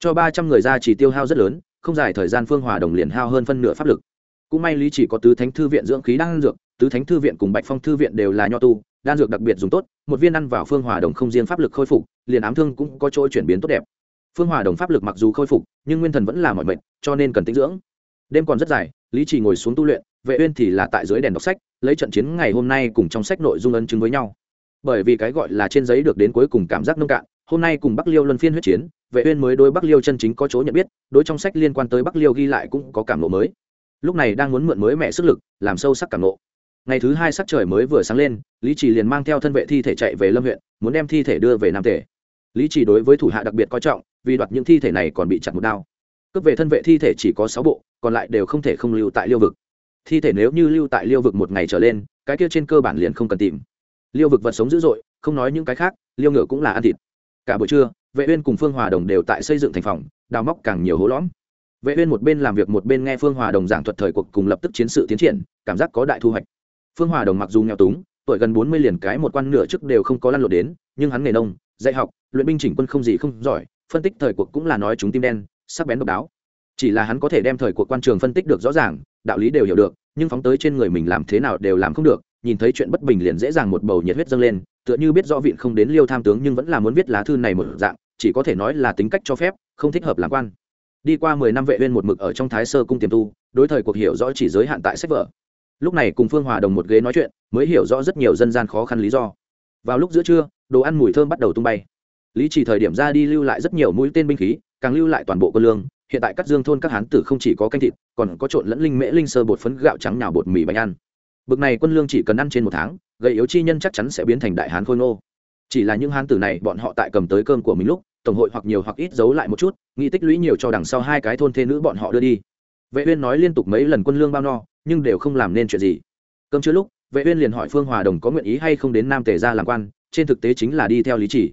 Cho ba trăm người gia trì tiêu hao rất lớn không dài thời gian phương hòa đồng liền hao hơn phân nửa pháp lực. Cũng may lý chỉ có tứ thánh thư viện dưỡng khí đang dược tứ thánh thư viện cùng bạch phong thư viện đều là nho tu, đan dược đặc biệt dùng tốt, một viên ăn vào phương hòa đồng không riêng pháp lực khôi phục, liền ám thương cũng có chỗ chuyển biến tốt đẹp. Phương hòa đồng pháp lực mặc dù khôi phục, nhưng nguyên thần vẫn là mọi mệnh cho nên cần tinh dưỡng. Đêm còn rất dài, lý chỉ ngồi xuống tu luyện, vệ uyên thì là tại dưới đèn đọc sách, lấy trận chiến ngày hôm nay cùng trong sách nội dung ấn chứng với nhau. Bởi vì cái gọi là trên giấy được đến cuối cùng cảm giác nông cạn, hôm nay cùng bắc liêu luân phiên huyết chiến, vệ uyên mới đối bắc liêu chân chính có chỗ nhận biết, đối trong sách liên quan tới bắc liêu ghi lại cũng có cảm ngộ mới. Lúc này đang muốn mượn mới mẹ sức lực, làm sâu sắc cảm ngộ ngày thứ hai sắc trời mới vừa sáng lên, lý trì liền mang theo thân vệ thi thể chạy về lâm huyện, muốn đem thi thể đưa về nam tể lý trì đối với thủ hạ đặc biệt coi trọng, vì đoạt những thi thể này còn bị chặt một đao. Cướp về thân vệ thi thể chỉ có sáu bộ, còn lại đều không thể không lưu tại liêu vực. Thi thể nếu như lưu tại liêu vực một ngày trở lên, cái kia trên cơ bản liền không cần tìm. Liêu vực vật sống dữ dội, không nói những cái khác, liêu ngựa cũng là ăn thịt. Cả buổi trưa, vệ uyên cùng phương hòa đồng đều tại xây dựng thành phòng, đào móc càng nhiều hố lõm. Vệ uyên một bên làm việc một bên nghe phương hòa đồng giảng thuật thời cuộc cùng lập tức chiến sự tiến triển, cảm giác có đại thu hoạch phương hòa đồng mặc dù nghèo túng, tuổi gần 40 liền cái một quan nửa chức đều không có lăn lộn đến, nhưng hắn nghề nông, dạy học, luyện binh chỉnh quân không gì không giỏi, phân tích thời cuộc cũng là nói chúng tim đen, sắc bén độc đáo. Chỉ là hắn có thể đem thời cuộc quan trường phân tích được rõ ràng, đạo lý đều hiểu được, nhưng phóng tới trên người mình làm thế nào đều làm không được, nhìn thấy chuyện bất bình liền dễ dàng một bầu nhiệt huyết dâng lên, tựa như biết rõ vịn không đến liêu tham tướng nhưng vẫn là muốn viết lá thư này một dạng, chỉ có thể nói là tính cách cho phép, không thích hợp làm quan. Đi qua mười năm vệ uyên một mực ở trong thái sơ cung tiềm tu, đối thời cuộc hiểu rõ chỉ giới hạn tại sách vở lúc này cùng phương hòa đồng một ghế nói chuyện, mới hiểu rõ rất nhiều dân gian khó khăn lý do. Vào lúc giữa trưa, đồ ăn mùi thơm bắt đầu tung bay. Lý chỉ thời điểm ra đi lưu lại rất nhiều mũi tên binh khí, càng lưu lại toàn bộ quân lương. Hiện tại các dương thôn các hán tử không chỉ có canh thịt, còn có trộn lẫn linh mễ linh sơ bột phấn gạo trắng nhào bột mì bánh ăn. Bực này quân lương chỉ cần ăn trên một tháng gây yếu chi nhân chắc chắn sẽ biến thành đại hán khôi ngô. Chỉ là những hán tử này, bọn họ tại cầm tới cơm của mình lúc, tổng hội hoặc nhiều hoặc ít giấu lại một chút nghĩ tích lũy nhiều cho đằng sau hai cái thôn thê nữ bọn họ đưa đi vệ uyên nói liên tục mấy lần quân lương bao no, nhưng đều không làm nên chuyện gì. Cơm chưa lúc, vệ uyên liền hỏi phương hòa đồng có nguyện ý hay không đến nam tề gia làm quan, trên thực tế chính là đi theo lý chỉ.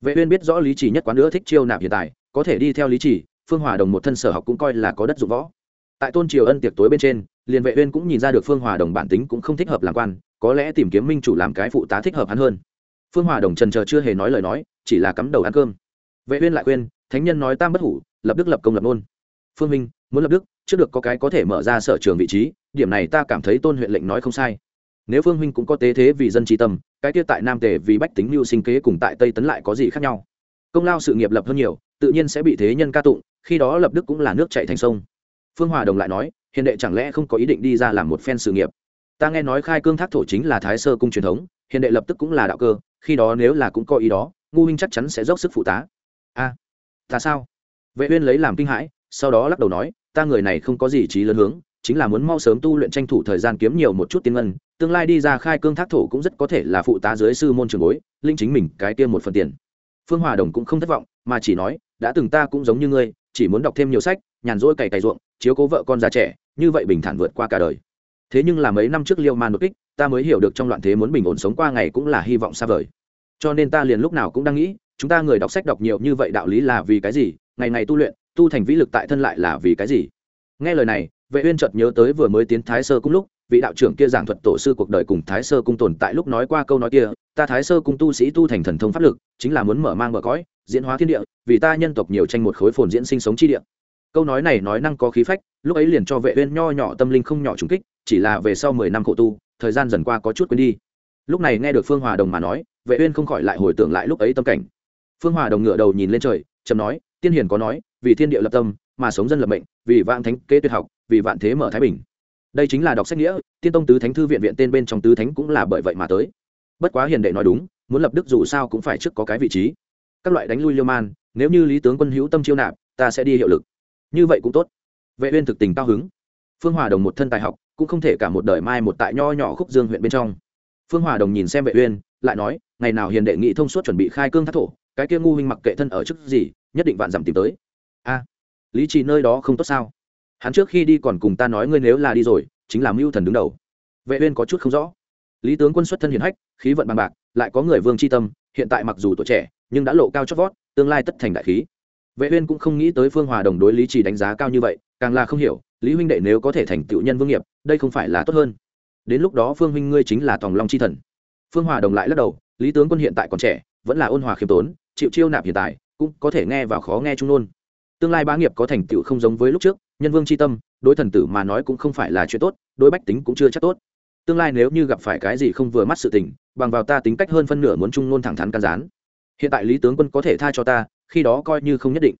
Vệ uyên biết rõ lý chỉ nhất quán nữa thích chiêu nạp hiện tại, có thể đi theo lý chỉ, phương hòa đồng một thân sở học cũng coi là có đất dụng võ. Tại tôn triều ân tiệc tối bên trên, liền vệ uyên cũng nhìn ra được phương hòa đồng bản tính cũng không thích hợp làm quan, có lẽ tìm kiếm minh chủ làm cái phụ tá thích hợp hắn hơn. Phương hòa đồng trần chờ chưa hề nói lời nói, chỉ là cắm đầu ăn cơm. Vệ uyên lại quên thánh nhân nói tam bất hủ, lập đức lập công lập nôn phương minh, muốn lập đức trước được có cái có thể mở ra sở trường vị trí điểm này ta cảm thấy tôn huyện lệnh nói không sai. Nếu phương huynh cũng có tế thế vì dân trí tâm cái kia tại nam tề vì bách tính mưu sinh kế cùng tại tây tấn lại có gì khác nhau? Công lao sự nghiệp lập hơn nhiều tự nhiên sẽ bị thế nhân ca tụng khi đó lập đức cũng là nước chảy thành sông. Phương hòa đồng lại nói hiền đệ chẳng lẽ không có ý định đi ra làm một phen sự nghiệp? Ta nghe nói khai cương thác thổ chính là thái sơ cung truyền thống hiền đệ lập tức cũng là đạo cơ khi đó nếu là cũng có ý đó ngu huynh chắc chắn sẽ dốc sức phụ tá. A à, ta sao? Vệ uyên lấy làm kinh hãi sau đó lắc đầu nói ta người này không có gì trí lớn hướng, chính là muốn mau sớm tu luyện tranh thủ thời gian kiếm nhiều một chút tiên ngân, tương lai đi ra khai cương thác thổ cũng rất có thể là phụ tá dưới sư môn trường bối, linh chính mình cái kia một phần tiền. Phương hòa đồng cũng không thất vọng, mà chỉ nói, đã từng ta cũng giống như ngươi, chỉ muốn đọc thêm nhiều sách, nhàn rỗi cày cày ruộng, chiếu cố vợ con già trẻ, như vậy bình thản vượt qua cả đời. Thế nhưng là mấy năm trước liêu man đột kích, ta mới hiểu được trong loạn thế muốn bình ổn sống qua ngày cũng là hy vọng xa vời. Cho nên ta liền lúc nào cũng đang nghĩ, chúng ta người đọc sách đọc nhiều như vậy đạo lý là vì cái gì, ngày ngày tu luyện tu thành vĩ lực tại thân lại là vì cái gì? Nghe lời này, vệ uyên chợt nhớ tới vừa mới tiến thái sơ cung lúc, vị đạo trưởng kia giảng thuật tổ sư cuộc đời cùng thái sơ cung tồn tại lúc nói qua câu nói kia, ta thái sơ cung tu sĩ tu thành thần thông pháp lực, chính là muốn mở mang mở cõi, diễn hóa thiên địa, vì ta nhân tộc nhiều tranh một khối phồn diễn sinh sống chi địa. Câu nói này nói năng có khí phách, lúc ấy liền cho vệ uyên nho nhỏ tâm linh không nhỏ trùng kích, chỉ là về sau 10 năm khổ tu, thời gian dần qua có chút quên đi. Lúc này nghe được phương hòa đồng mà nói, vệ uyên không khỏi lại hồi tưởng lại lúc ấy tâm cảnh. Phương hòa đồng ngửa đầu nhìn lên trời trầm nói tiên hiền có nói, vì thiên địa lập tâm, mà sống dân lập mệnh, vì vạn thánh kế tuyệt học, vì vạn thế mở thái bình. Đây chính là đọc sách nghĩa, tiên tông tứ thánh thư viện viện tên bên trong tứ thánh cũng là bởi vậy mà tới. Bất quá hiền đệ nói đúng, muốn lập đức dù sao cũng phải trước có cái vị trí. Các loại đánh lui liêu man, nếu như lý tướng quân hữu tâm chiêu nạp, ta sẽ đi hiệu lực. Như vậy cũng tốt. Vệ uyên thực tình cao hứng. Phương hòa đồng một thân tài học, cũng không thể cả một đời mai một tại nho nhỏ khúc dương huyện bên trong. Phương hòa đồng nhìn xem vệ uyên, lại nói, ngày nào hiền đệ nghị thông suốt chuẩn bị khai cương thác thổ cái kia ngu huynh mặc kệ thân ở chức gì, nhất định vạn dặm tìm tới. A, lý trì nơi đó không tốt sao? Hắn trước khi đi còn cùng ta nói ngươi nếu là đi rồi, chính là mưu thần đứng đầu. Vệ uyên có chút không rõ. Lý tướng quân xuất thân hiền hách, khí vận bằng bạc, lại có người vương chi tâm, hiện tại mặc dù tuổi trẻ, nhưng đã lộ cao chót vót, tương lai tất thành đại khí. Vệ uyên cũng không nghĩ tới phương hòa đồng đối lý trì đánh giá cao như vậy, càng là không hiểu, lý huynh đệ nếu có thể thành tựu nhân vương nghiệp, đây không phải là tốt hơn. Đến lúc đó phương huynh ngươi chính là tòng long chi thần. Phương hòa đồng lại lắc đầu, lý tướng quân hiện tại còn trẻ vẫn là ôn hòa khiêm tốn, chịu chiêu nạp hiện tại, cũng có thể nghe vào khó nghe trung nôn. Tương lai bá nghiệp có thành tựu không giống với lúc trước, nhân vương c h i tâm, đối thần tử mà nói cũng không phải là chuyện tốt, đối bách tính cũng chưa chắc tốt. Tương lai nếu như gặp phải cái gì không vừa mắt sự tình, bằng vào ta tính cách hơn phân nửa muốn trung nôn thẳng thắn can gián. Hiện tại lý tướng quân có thể tha cho ta, khi đó coi như không nhất định.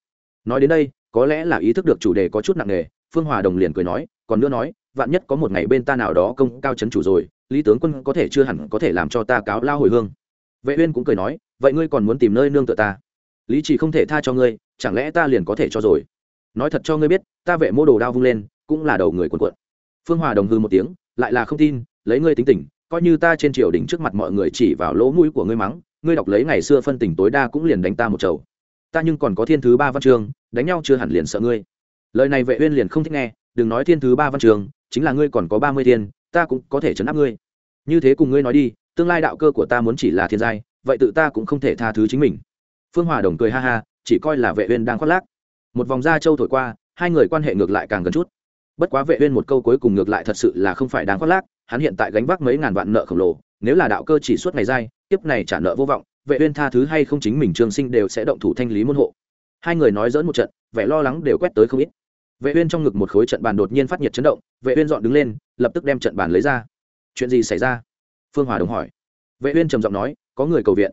Nói đến đây, có lẽ là ý thức được chủ đề có chút nặng nề, phương hòa đồng liền cười nói, còn nữa nói, vạn nhất có một ngày bên ta nào đó công cao chấn chủ rồi, lý tướng quân có thể chưa hẳn có thể làm cho ta cáo lao hồi hương. Vệ uyên cũng cười nói vậy ngươi còn muốn tìm nơi nương tựa ta? Lý chỉ không thể tha cho ngươi, chẳng lẽ ta liền có thể cho rồi? Nói thật cho ngươi biết, ta vệ mô đồ đao vung lên, cũng là đầu người quần quận phương hòa đồng hư một tiếng, lại là không tin, lấy ngươi tính tình, coi như ta trên triều đình trước mặt mọi người chỉ vào lỗ mũi của ngươi mắng, ngươi đọc lấy ngày xưa phân tình tối đa cũng liền đánh ta một chầu. Ta nhưng còn có thiên thứ ba văn trường, đánh nhau chưa hẳn liền sợ ngươi. Lời này vệ uyên liền không thích nghe, đừng nói thiên thứ ba văn trường, chính là ngươi còn có ba mươi thiên, ta cũng có thể chấn áp ngươi. Như thế cùng ngươi nói đi, tương lai đạo cơ của ta muốn chỉ là thiên giai vậy tự ta cũng không thể tha thứ chính mình. Phương hòa đồng cười ha ha, chỉ coi là vệ uyên đang khoác lác. Một vòng da châu thổi qua, hai người quan hệ ngược lại càng gần chút. Bất quá vệ uyên một câu cuối cùng ngược lại thật sự là không phải đang khoác lác, hắn hiện tại gánh vác mấy ngàn vạn nợ khổng lồ, nếu là đạo cơ chỉ suốt ngày dai tiếp này trả nợ vô vọng, vệ uyên tha thứ hay không chính mình trương sinh đều sẽ động thủ thanh lý môn hộ. Hai người nói dỡn một trận, vẻ lo lắng đều quét tới không ít. Vệ uyên trong ngực một khối trận bàn đột nhiên phát nhiệt chấn động, vệ uyên dọn đứng lên, lập tức đem trận bàn lấy ra. Chuyện gì xảy ra? Phương hòa đồng hỏi. Vệ uyên trầm giọng nói có người cầu viện.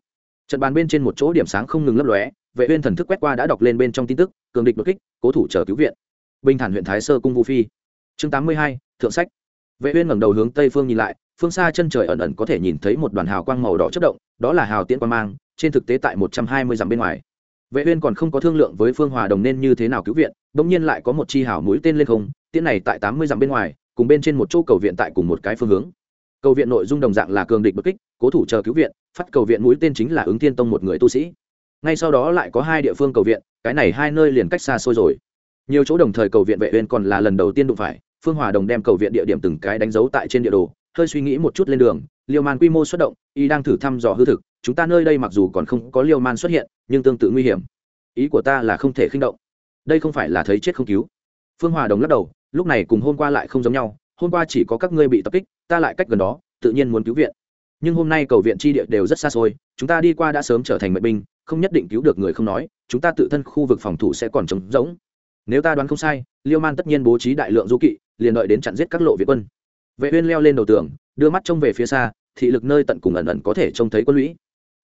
Trận bàn bên trên một chỗ điểm sáng không ngừng lấp lóe vệ uyên thần thức quét qua đã đọc lên bên trong tin tức cường địch đột kích cố thủ chờ cứu viện. Bình thản huyện thái sơ cung vu phi. Chương 82, thượng sách. Vệ uyên ngẩng đầu hướng tây phương nhìn lại phương xa chân trời ẩn ẩn có thể nhìn thấy một đoàn hào quang màu đỏ chớp động đó là hào tiễn quang mang trên thực tế tại 120 dặm bên ngoài. Vệ uyên còn không có thương lượng với phương hòa đồng nên như thế nào cứu viện đống nhiên lại có một chi hào mũi tên lên không tiễn này tại 80 dặm bên ngoài cùng bên trên một chỗ cầu viện tại cùng một cái phương hướng cầu viện nội dung đồng dạng là cường địch bất kích, cố thủ chờ cứu viện, phát cầu viện mũi tên chính là ứng thiên tông một người tu sĩ. Ngay sau đó lại có hai địa phương cầu viện, cái này hai nơi liền cách xa xôi rồi. Nhiều chỗ đồng thời cầu viện vệ uyên còn là lần đầu tiên đụng phải, phương hòa đồng đem cầu viện địa điểm từng cái đánh dấu tại trên địa đồ, hơi suy nghĩ một chút lên đường, liêu man quy mô xuất động, y đang thử thăm dò hư thực, chúng ta nơi đây mặc dù còn không có liêu man xuất hiện, nhưng tương tự nguy hiểm. Ý của ta là không thể khinh động. Đây không phải là thấy chết không cứu. Phương hòa đồng lắc đầu, lúc này cùng hôm qua lại không giống nhau hôm qua chỉ có các ngươi bị tập kích, ta lại cách gần đó, tự nhiên muốn cứu viện. Nhưng hôm nay cầu viện tri địa đều rất xa xôi, chúng ta đi qua đã sớm trở thành mệnh binh, không nhất định cứu được người không nói, chúng ta tự thân khu vực phòng thủ sẽ còn trống rỗng. Nếu ta đoán không sai, liêu man tất nhiên bố trí đại lượng du kỵ, liền đợi đến chặn giết các lộ việt quân. Vệ uyên leo lên đầu tường, đưa mắt trông về phía xa, thị lực nơi tận cùng ẩn ẩn có thể trông thấy quân lũy.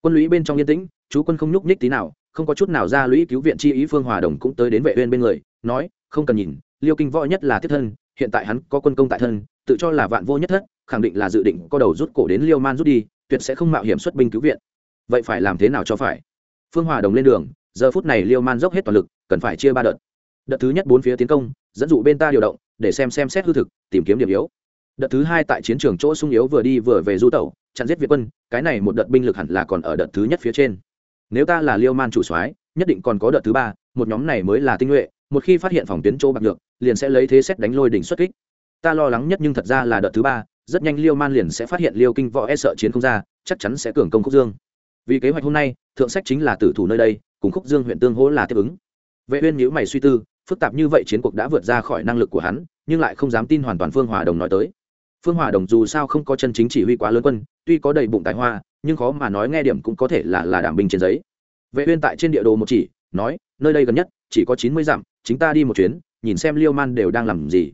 Quân lũy bên trong yên tĩnh, chú quân không nhúc nhích tí nào, không có chút nào ra lũy cứu viện chi ý phương hòa đồng cũng tới đến vệ uyên bên người, nói, không cần nhìn, liêu kinh võ nhất là thiết thân hiện tại hắn có quân công tại thân, tự cho là vạn vô nhất thất, khẳng định là dự định có đầu rút cổ đến liêu man rút đi, tuyệt sẽ không mạo hiểm xuất binh cứu viện. Vậy phải làm thế nào cho phải? Phương hòa đồng lên đường, giờ phút này liêu man dốc hết toàn lực, cần phải chia ba đợt. Đợt thứ nhất bốn phía tiến công, dẫn dụ bên ta điều động, để xem xem xét hư thực, tìm kiếm điểm yếu. Đợt thứ hai tại chiến trường chỗ sung yếu vừa đi vừa về du tẩu, chặn giết việt quân, cái này một đợt binh lực hẳn là còn ở đợt thứ nhất phía trên. Nếu ta là liêu man chủ soái, nhất định còn có đợt thứ ba, một nhóm này mới là tinh nhuệ một khi phát hiện phòng tuyến chỗ bạc được liền sẽ lấy thế xét đánh lôi đỉnh xuất kích. Ta lo lắng nhất nhưng thật ra là đợt thứ ba, rất nhanh liêu man liền sẽ phát hiện liêu kinh võ e sợ chiến không ra, chắc chắn sẽ cường công khúc dương. Vì kế hoạch hôm nay, thượng sách chính là tử thủ nơi đây, cùng khúc dương huyện tương hỗ là tiếp ứng. Vệ uyên nhíu mày suy tư, phức tạp như vậy chiến cuộc đã vượt ra khỏi năng lực của hắn, nhưng lại không dám tin hoàn toàn phương hòa đồng nói tới. Phương hòa đồng dù sao không có chân chính chỉ huy quá lớn quân, tuy có đầy bụng tài hoa, nhưng khó mà nói nghe điểm cũng có thể là là đảm binh trên giấy. Vệ uyên tại trên địa đồ một chỉ, nói nơi đây gần nhất, chỉ có 90 dặm, chính ta đi một chuyến, nhìn xem liêu man đều đang làm gì.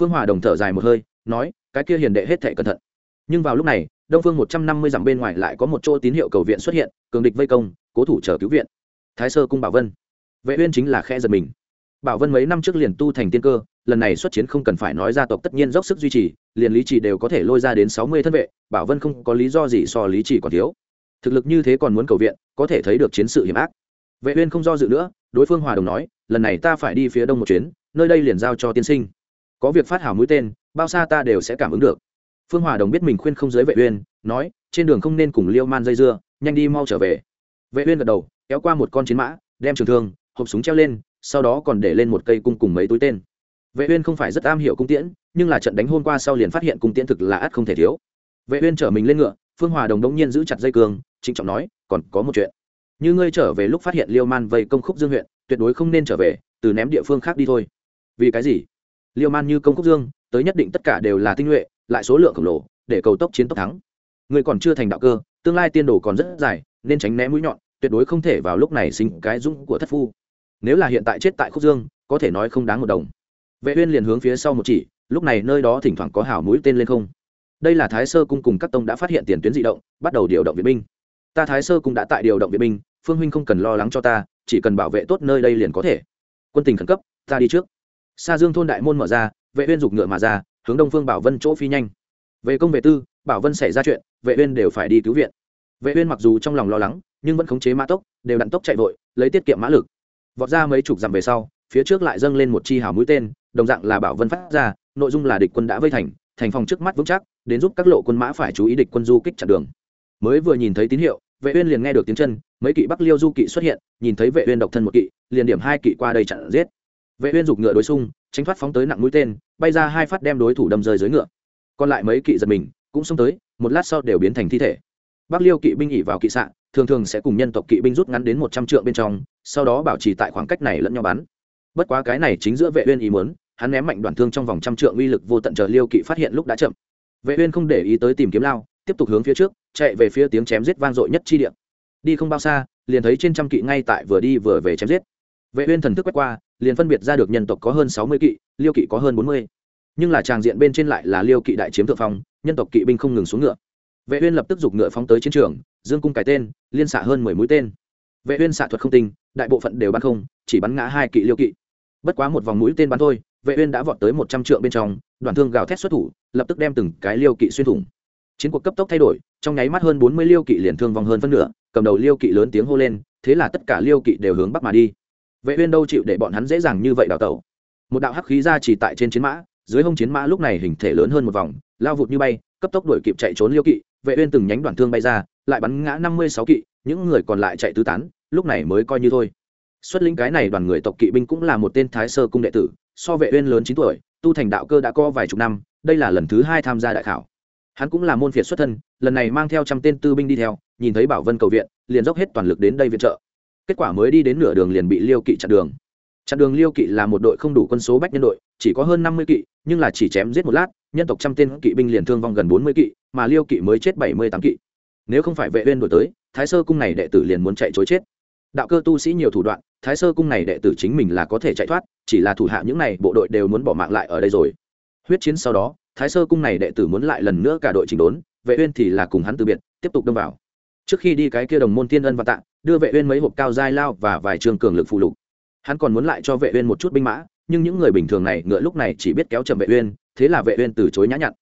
Phương hòa đồng thở dài một hơi, nói, cái kia hiền đệ hết thảy cẩn thận. Nhưng vào lúc này, đông phương 150 dặm bên ngoài lại có một chỗ tín hiệu cầu viện xuất hiện, cường địch vây công, cố thủ chờ cứu viện. Thái sơ cung bảo vân. Vệ uyên chính là khe giật mình. Bảo vân mấy năm trước liền tu thành tiên cơ, lần này xuất chiến không cần phải nói gia tộc tất nhiên dốc sức duy trì, liền lý trì đều có thể lôi ra đến sáu mươi thân vệ, bảo vân không có lý do gì so lý trì còn thiếu. Thực lực như thế còn muốn cầu viện, có thể thấy được chiến sự hiểm ác vệ uyên không do dự nữa, đối phương hòa đồng nói, lần này ta phải đi phía đông một chuyến, nơi đây liền giao cho tiên sinh. Có việc phát hảo mũi tên, bao xa ta đều sẽ cảm ứng được. Phương hòa đồng biết mình khuyên không giới vệ uyên, nói, trên đường không nên cùng liêu man dây dưa, nhanh đi mau trở về. Vệ uyên gật đầu, kéo qua một con chiến mã, đem trường thương, hộp súng treo lên, sau đó còn để lên một cây cung cùng mấy túi tên. Vệ uyên không phải rất am hiểu cung tiễn, nhưng là trận đánh hôm qua sau liền phát hiện cung tiễn thực là ắt không thể thiếu. Vệ uyên trở mình lên ngựa, phương hòa đồng đống nhiên giữ chặt dây cương trịnh trọng nói, còn có một chuyện như ngươi trở về lúc phát hiện liêu man vây công khúc dương huyện, tuyệt đối không nên trở về, từ ném địa phương khác đi thôi. Vì cái gì? Liêu man như công khúc dương, tới nhất định tất cả đều là tinh nhuệ, lại số lượng khổng lồ, để cầu tốc chiến tốc thắng. Ngươi còn chưa thành đạo cơ, tương lai tiên đồ còn rất dài, nên tránh né mũi nhọn, tuyệt đối không thể vào lúc này sinh cái dũng của thất phu. Nếu là hiện tại chết tại khúc dương, có thể nói không đáng một đồng. Vệ uyên liền hướng phía sau một chỉ, lúc này nơi đó thỉnh thoảng có hào mũi tên lên không. Đây là thái sơ cung cùng các tông đã phát hiện tiền tuyến dị động, bắt đầu điều động viện binh ta thái sơ cũng đã tại điều động viện binh phương huynh không cần lo lắng cho ta chỉ cần bảo vệ tốt nơi đây liền có thể quân tình khẩn cấp ta đi trước Sa Dương thôn đại môn mở ra, Vệ Uyên dục ngựa mà ra, hướng Đông Phương Bảo Vân chỗ phi nhanh. Về công về tư, Bảo Vân xảy ra chuyện, Vệ Uyên đều phải đi cứu viện. Vệ Uyên mặc dù trong lòng lo lắng, nhưng vẫn khống chế mã tốc, đều đặn tốc chạy vội, lấy tiết kiệm mã lực. Vọt ra mấy chục dặm về sau, phía trước lại dâng lên một chi hào mũi tên, đồng dạng là Bảo Vân phát ra, nội dung là địch quân đã vây thành, thành phòng trước mắt vững chắc, đến giúp các lộ quân mã phải chú ý địch quân du kích chặn đường. Mới vừa nhìn thấy tín hiệu, Vệ Uyên liền nghe được tiếng chân, mấy kỵ Bắc Liêu du kỵ xuất hiện, nhìn thấy Vệ Uyên độc thân một kỵ, liền điểm hai kỵ qua đây chặn giết. Vệ uyên giục ngựa đối xung tránh thoát phóng tới nặng mũi tên bay ra hai phát đem đối thủ đâm rơi dưới ngựa. Còn lại mấy kỵ giật mình cũng xông tới một lát sau đều biến thành thi thể. Bắc liêu kỵ binh ỉ vào kỵ sạn thường thường sẽ cùng nhân tộc kỵ binh rút ngắn đến một trăm trượng bên trong sau đó bảo trì tại khoảng cách này lẫn nhau bắn. Bất quá cái này chính giữa vệ uyên ý muốn hắn ném mạnh đoạn thương trong vòng trăm trượng uy lực vô tận chờ liêu kỵ phát hiện lúc đã chậm. Vệ uyên không để ý tới tìm kiếm lao tiếp tục hướng phía trước chạy về phía tiếng chém giết vang dội nhất chi địa. Đi không bao xa, liền thấy trên trăm kỵ ngay tại vừa đi vừa về chém giết. Vệ uyên thần thức quét qua, liền phân biệt ra được nhân tộc có hơn sáu mươi kỵ, liêu kỵ có hơn bốn mươi. Nhưng là tràng diện bên trên lại là liêu kỵ đại chiếm thượng phong, nhân tộc kỵ binh không ngừng xuống ngựa. Vệ uyên lập tức giục ngựa phóng tới chiến trường, dương cung cải tên, liên xạ hơn mười mũi tên. Vệ uyên xạ thuật không tinh, đại bộ phận đều bắn không, chỉ bắn ngã hai kỵ liêu kỵ. Bất quá một vòng mũi tên bắn thôi, vệ uyên đã vọt tới một trăm trượng bên trong, đoàn thương gào thét xuất thủ, lập tức đem từng cái liêu kỵ xuyên thủng chiến cuộc cấp tốc thay đổi, trong nháy mắt hơn bốn mươi liêu kỵ liền thương vong hơn phân nửa, cầm đầu liêu kỵ lớn tiếng hô lên, thế là tất cả liêu kỵ đều hướng bắc mà đi. Vệ uyên đâu chịu để bọn hắn dễ dàng như vậy đào tẩu? Một đạo hắc khí ra chỉ tại trên chiến mã, dưới hông chiến mã lúc này hình thể lớn hơn một vòng, lao vụt như bay, cấp tốc đuổi kịp chạy trốn liêu kỵ, vệ uyên từng nhánh đoạn thương bay ra, lại bắn ngã năm mươi sáu kỵ, những người còn lại chạy tứ tán, lúc này mới coi như thôi. Xuất lĩnh cái này đoàn người tộc kỵ binh cũng là một tên thái sơ cung đệ tử, so vệ uyên lớn chín tuổi, tu thành đạo cơ đã có vài chục năm, đây là lần thứ hai tham gia đại khảo hắn cũng là môn phiệt xuất thân, lần này mang theo trăm tên tư binh đi theo, nhìn thấy bảo vân cầu viện, liền dốc hết toàn lực đến đây viện trợ. Kết quả mới đi đến nửa đường liền bị liêu kỵ chặn đường. Chặn đường liêu kỵ là một đội không đủ quân số bách nhân đội, chỉ có hơn năm mươi kỵ, nhưng là chỉ chém giết một lát, nhân tộc trăm tên kỵ binh liền thương vong gần bốn mươi kỵ, mà liêu kỵ mới chết bảy mươi tám kỵ. Nếu không phải vệ uyên đổi tới, thái sơ cung này đệ tử liền muốn chạy chối chết. Đạo cơ tu sĩ nhiều thủ đoạn, thái sơ cung này đệ tử chính mình là có thể chạy thoát, chỉ là thủ hạ những này bộ đội đều muốn bỏ mạng lại ở đây rồi. Huyết chiến sau đó thái sơ cung này đệ tử muốn lại lần nữa cả đội chỉnh đốn vệ uyên thì là cùng hắn từ biệt tiếp tục đâm vào. Trước khi đi cái kia đồng môn tiên ân và tạ đưa vệ uyên mấy hộp cao giai lao và vài trường cường lực phụ lục. Hắn còn muốn lại cho vệ uyên một chút binh mã nhưng những người bình thường này ngựa lúc này chỉ biết kéo chậm vệ uyên thế là vệ uyên từ chối nhã nhặn.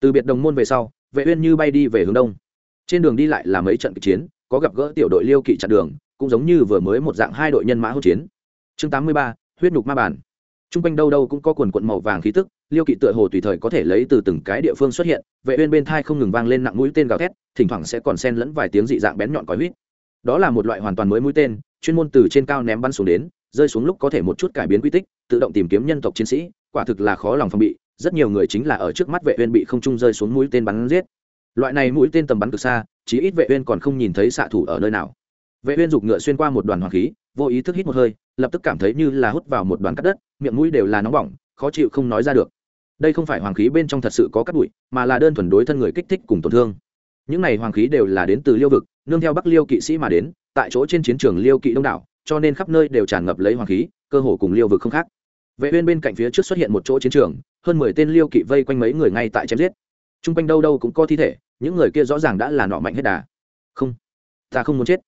Từ biệt đồng môn về sau vệ uyên như bay đi về hướng đông. Trên đường đi lại là mấy trận kịch chiến có gặp gỡ tiểu đội liêu kỵ chặn đường cũng giống như vừa mới một dạng hai đội nhân mã hỗn chiến. Chương 83, huyết nhục ma bản trung quanh đâu đâu cũng có quần quận màu vàng khí tức, liêu kỵ tựa hồ tùy thời có thể lấy từ từng cái địa phương xuất hiện, vệ uyên bên thai không ngừng vang lên nặng mũi tên gào thét, thỉnh thoảng sẽ còn xen lẫn vài tiếng dị dạng bén nhọn còi huýt. Đó là một loại hoàn toàn mới mũi tên, chuyên môn từ trên cao ném bắn xuống đến, rơi xuống lúc có thể một chút cải biến quy tích, tự động tìm kiếm nhân tộc chiến sĩ, quả thực là khó lòng phòng bị, rất nhiều người chính là ở trước mắt vệ uyên bị không trung rơi xuống mũi tên bắn giết. Loại này mũi tên tầm bắn từ xa, chí ít vệ uyên còn không nhìn thấy xạ thủ ở nơi nào. Vệ uyên dục ngựa xuyên qua một đoàn hoàng khí, vô ý thức hít một hơi lập tức cảm thấy như là hút vào một đoàn cát đất, miệng mũi đều là nóng bỏng, khó chịu không nói ra được. Đây không phải hoàng khí bên trong thật sự có cát bụi, mà là đơn thuần đối thân người kích thích cùng tổn thương. Những này hoàng khí đều là đến từ liêu vực, nương theo bắc liêu kỵ sĩ mà đến, tại chỗ trên chiến trường liêu kỵ đông đảo, cho nên khắp nơi đều tràn ngập lấy hoàng khí, cơ hồ cùng liêu vực không khác. Vệ uyên bên cạnh phía trước xuất hiện một chỗ chiến trường, hơn mười tên liêu kỵ vây quanh mấy người ngay tại chém giết. Trung quanh đâu đâu cũng có thi thể, những người kia rõ ràng đã là nọ mạnh hết đà. Không, ta không muốn chết.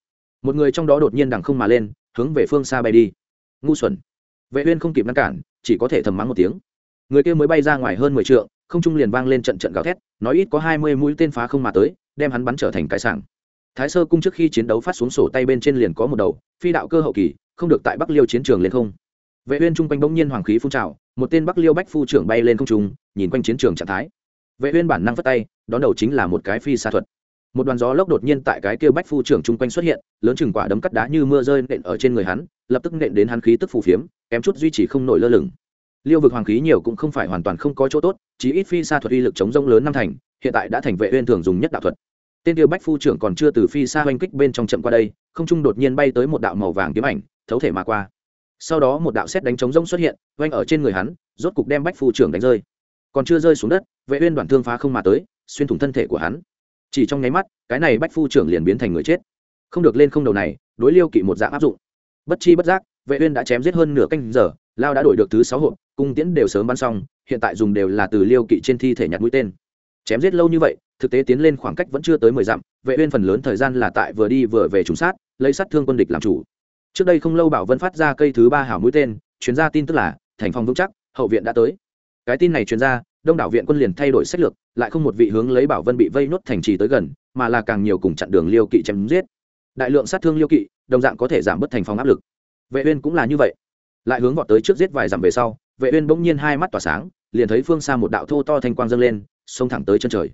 Một người trong đó đột nhiên đằng không mà lên hướng về phương xa bay đi. Ngu xuẩn. Vệ uyên không kịp ngăn cản, chỉ có thể thầm mắng một tiếng. Người kia mới bay ra ngoài hơn mười trượng, không trung liền vang lên trận trận gào thét, nói ít có hai mươi mũi tên phá không mà tới, đem hắn bắn trở thành cái sảng. Thái sơ cung trước khi chiến đấu phát xuống sổ tay bên trên liền có một đầu, phi đạo cơ hậu kỳ, không được tại bắc liêu chiến trường lên không. Vệ uyên trung quanh bỗng nhiên hoàng khí phun trào, một tên bắc liêu bách phu trưởng bay lên không trung, nhìn quanh chiến trường trạng thái. Vệ uyên bản năng vất tay, đón đầu chính là một cái phi xa thuật một đoàn gió lốc đột nhiên tại cái kia bách phu trưởng trung quanh xuất hiện, lớn chừng quả đấm cắt đá như mưa rơi nện ở trên người hắn, lập tức nện đến hắn khí tức phù phiếm, kém chút duy trì không nổi lơ lửng. Liêu vực hoàng khí nhiều cũng không phải hoàn toàn không có chỗ tốt chỉ ít phi xa thuật uy lực chống rông lớn năm thành, hiện tại đã thành vệ uyên thường dùng nhất đạo thuật. Tên kia bách phu trưởng còn chưa từ phi xa hoành kích bên trong chậm qua đây, không trung đột nhiên bay tới một đạo màu vàng kiếm ảnh, thấu thể mà qua. Sau đó một đạo xét đánh chống rông xuất hiện oanh ở trên người hắn, rốt cục đem bách phu trưởng đánh rơi. Còn chưa rơi xuống đất, vệ uyên đoạn thương phá không mà tới, xuyên thủng thân thể của hắn chỉ trong nháy mắt, cái này bách phu trưởng liền biến thành người chết. Không được lên không đầu này, đối liêu kỵ một dạng áp dụng. Bất chi bất giác, vệ uyên đã chém giết hơn nửa canh giờ, lao đã đổi được thứ sáu hộp, cung tiễn đều sớm bắn xong, hiện tại dùng đều là từ liêu kỵ trên thi thể nhặt mũi tên. Chém giết lâu như vậy, thực tế tiến lên khoảng cách vẫn chưa tới mười dặm, vệ uyên phần lớn thời gian là tại vừa đi vừa về trùng sát, lấy sát thương quân địch làm chủ. Trước đây không lâu bảo vân phát ra cây thứ ba hảo mũi tên truyền ra tin tức là, thành phong vững chắc, hậu viện đã tới. Cái tin này truyền ra đông đảo viện quân liền thay đổi sách lược, lại không một vị hướng lấy bảo vân bị vây nốt thành trì tới gần, mà là càng nhiều cùng chặn đường liêu kỵ chém giết. Đại lượng sát thương liêu kỵ, đồng dạng có thể giảm bớt thành phong áp lực. Vệ uyên cũng là như vậy. Lại hướng vọt tới trước giết vài dặm về sau, vệ uyên bỗng nhiên hai mắt tỏa sáng, liền thấy phương xa một đạo thô to thanh quang dâng lên, xông thẳng tới chân trời.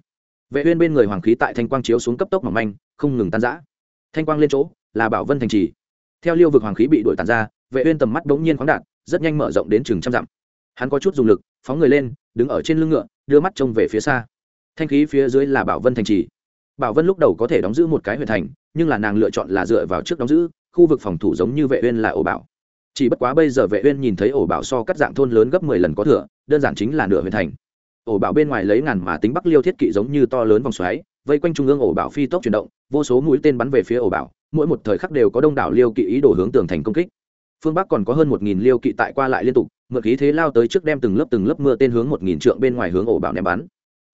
Vệ uyên bên người hoàng khí tại thanh quang chiếu xuống cấp tốc mỏng manh, không ngừng tan rã. Thanh quang lên chỗ, là bảo vân thành trì. Theo liêu vực hoàng khí bị đuổi tàn ra, vệ uyên tầm mắt bỗng nhiên khoáng đạt, rất nhanh mở rộng đến chừng trăm dặm hắn có chút dùng lực, phóng người lên, đứng ở trên lưng ngựa, đưa mắt trông về phía xa. Thanh khí phía dưới là bảo vân thành trì. Bảo vân lúc đầu có thể đóng giữ một cái huyện thành, nhưng là nàng lựa chọn là dựa vào trước đóng giữ, khu vực phòng thủ giống như vệ uyên là ổ bảo. Chỉ bất quá bây giờ vệ uyên nhìn thấy ổ bảo so cắt dạng thôn lớn gấp 10 lần có thừa, đơn giản chính là nửa huyện thành. Ổ bảo bên ngoài lấy ngàn mà tính bắc liêu thiết kỵ giống như to lớn vòng xoáy, vây quanh trung ương ổ bảo phi tốc chuyển động, vô số mũi tên bắn về phía ổ bảo, mỗi một thời khắc đều có đông đảo liêu kỵ ý đồ hướng tường thành công kích. Phương bắc còn có hơn một nghìn liêu kỵ tại qua lại liên tục mượn khí thế lao tới trước đem từng lớp từng lớp mưa tên hướng một nghìn trượng bên ngoài hướng ổ bảo ném bắn.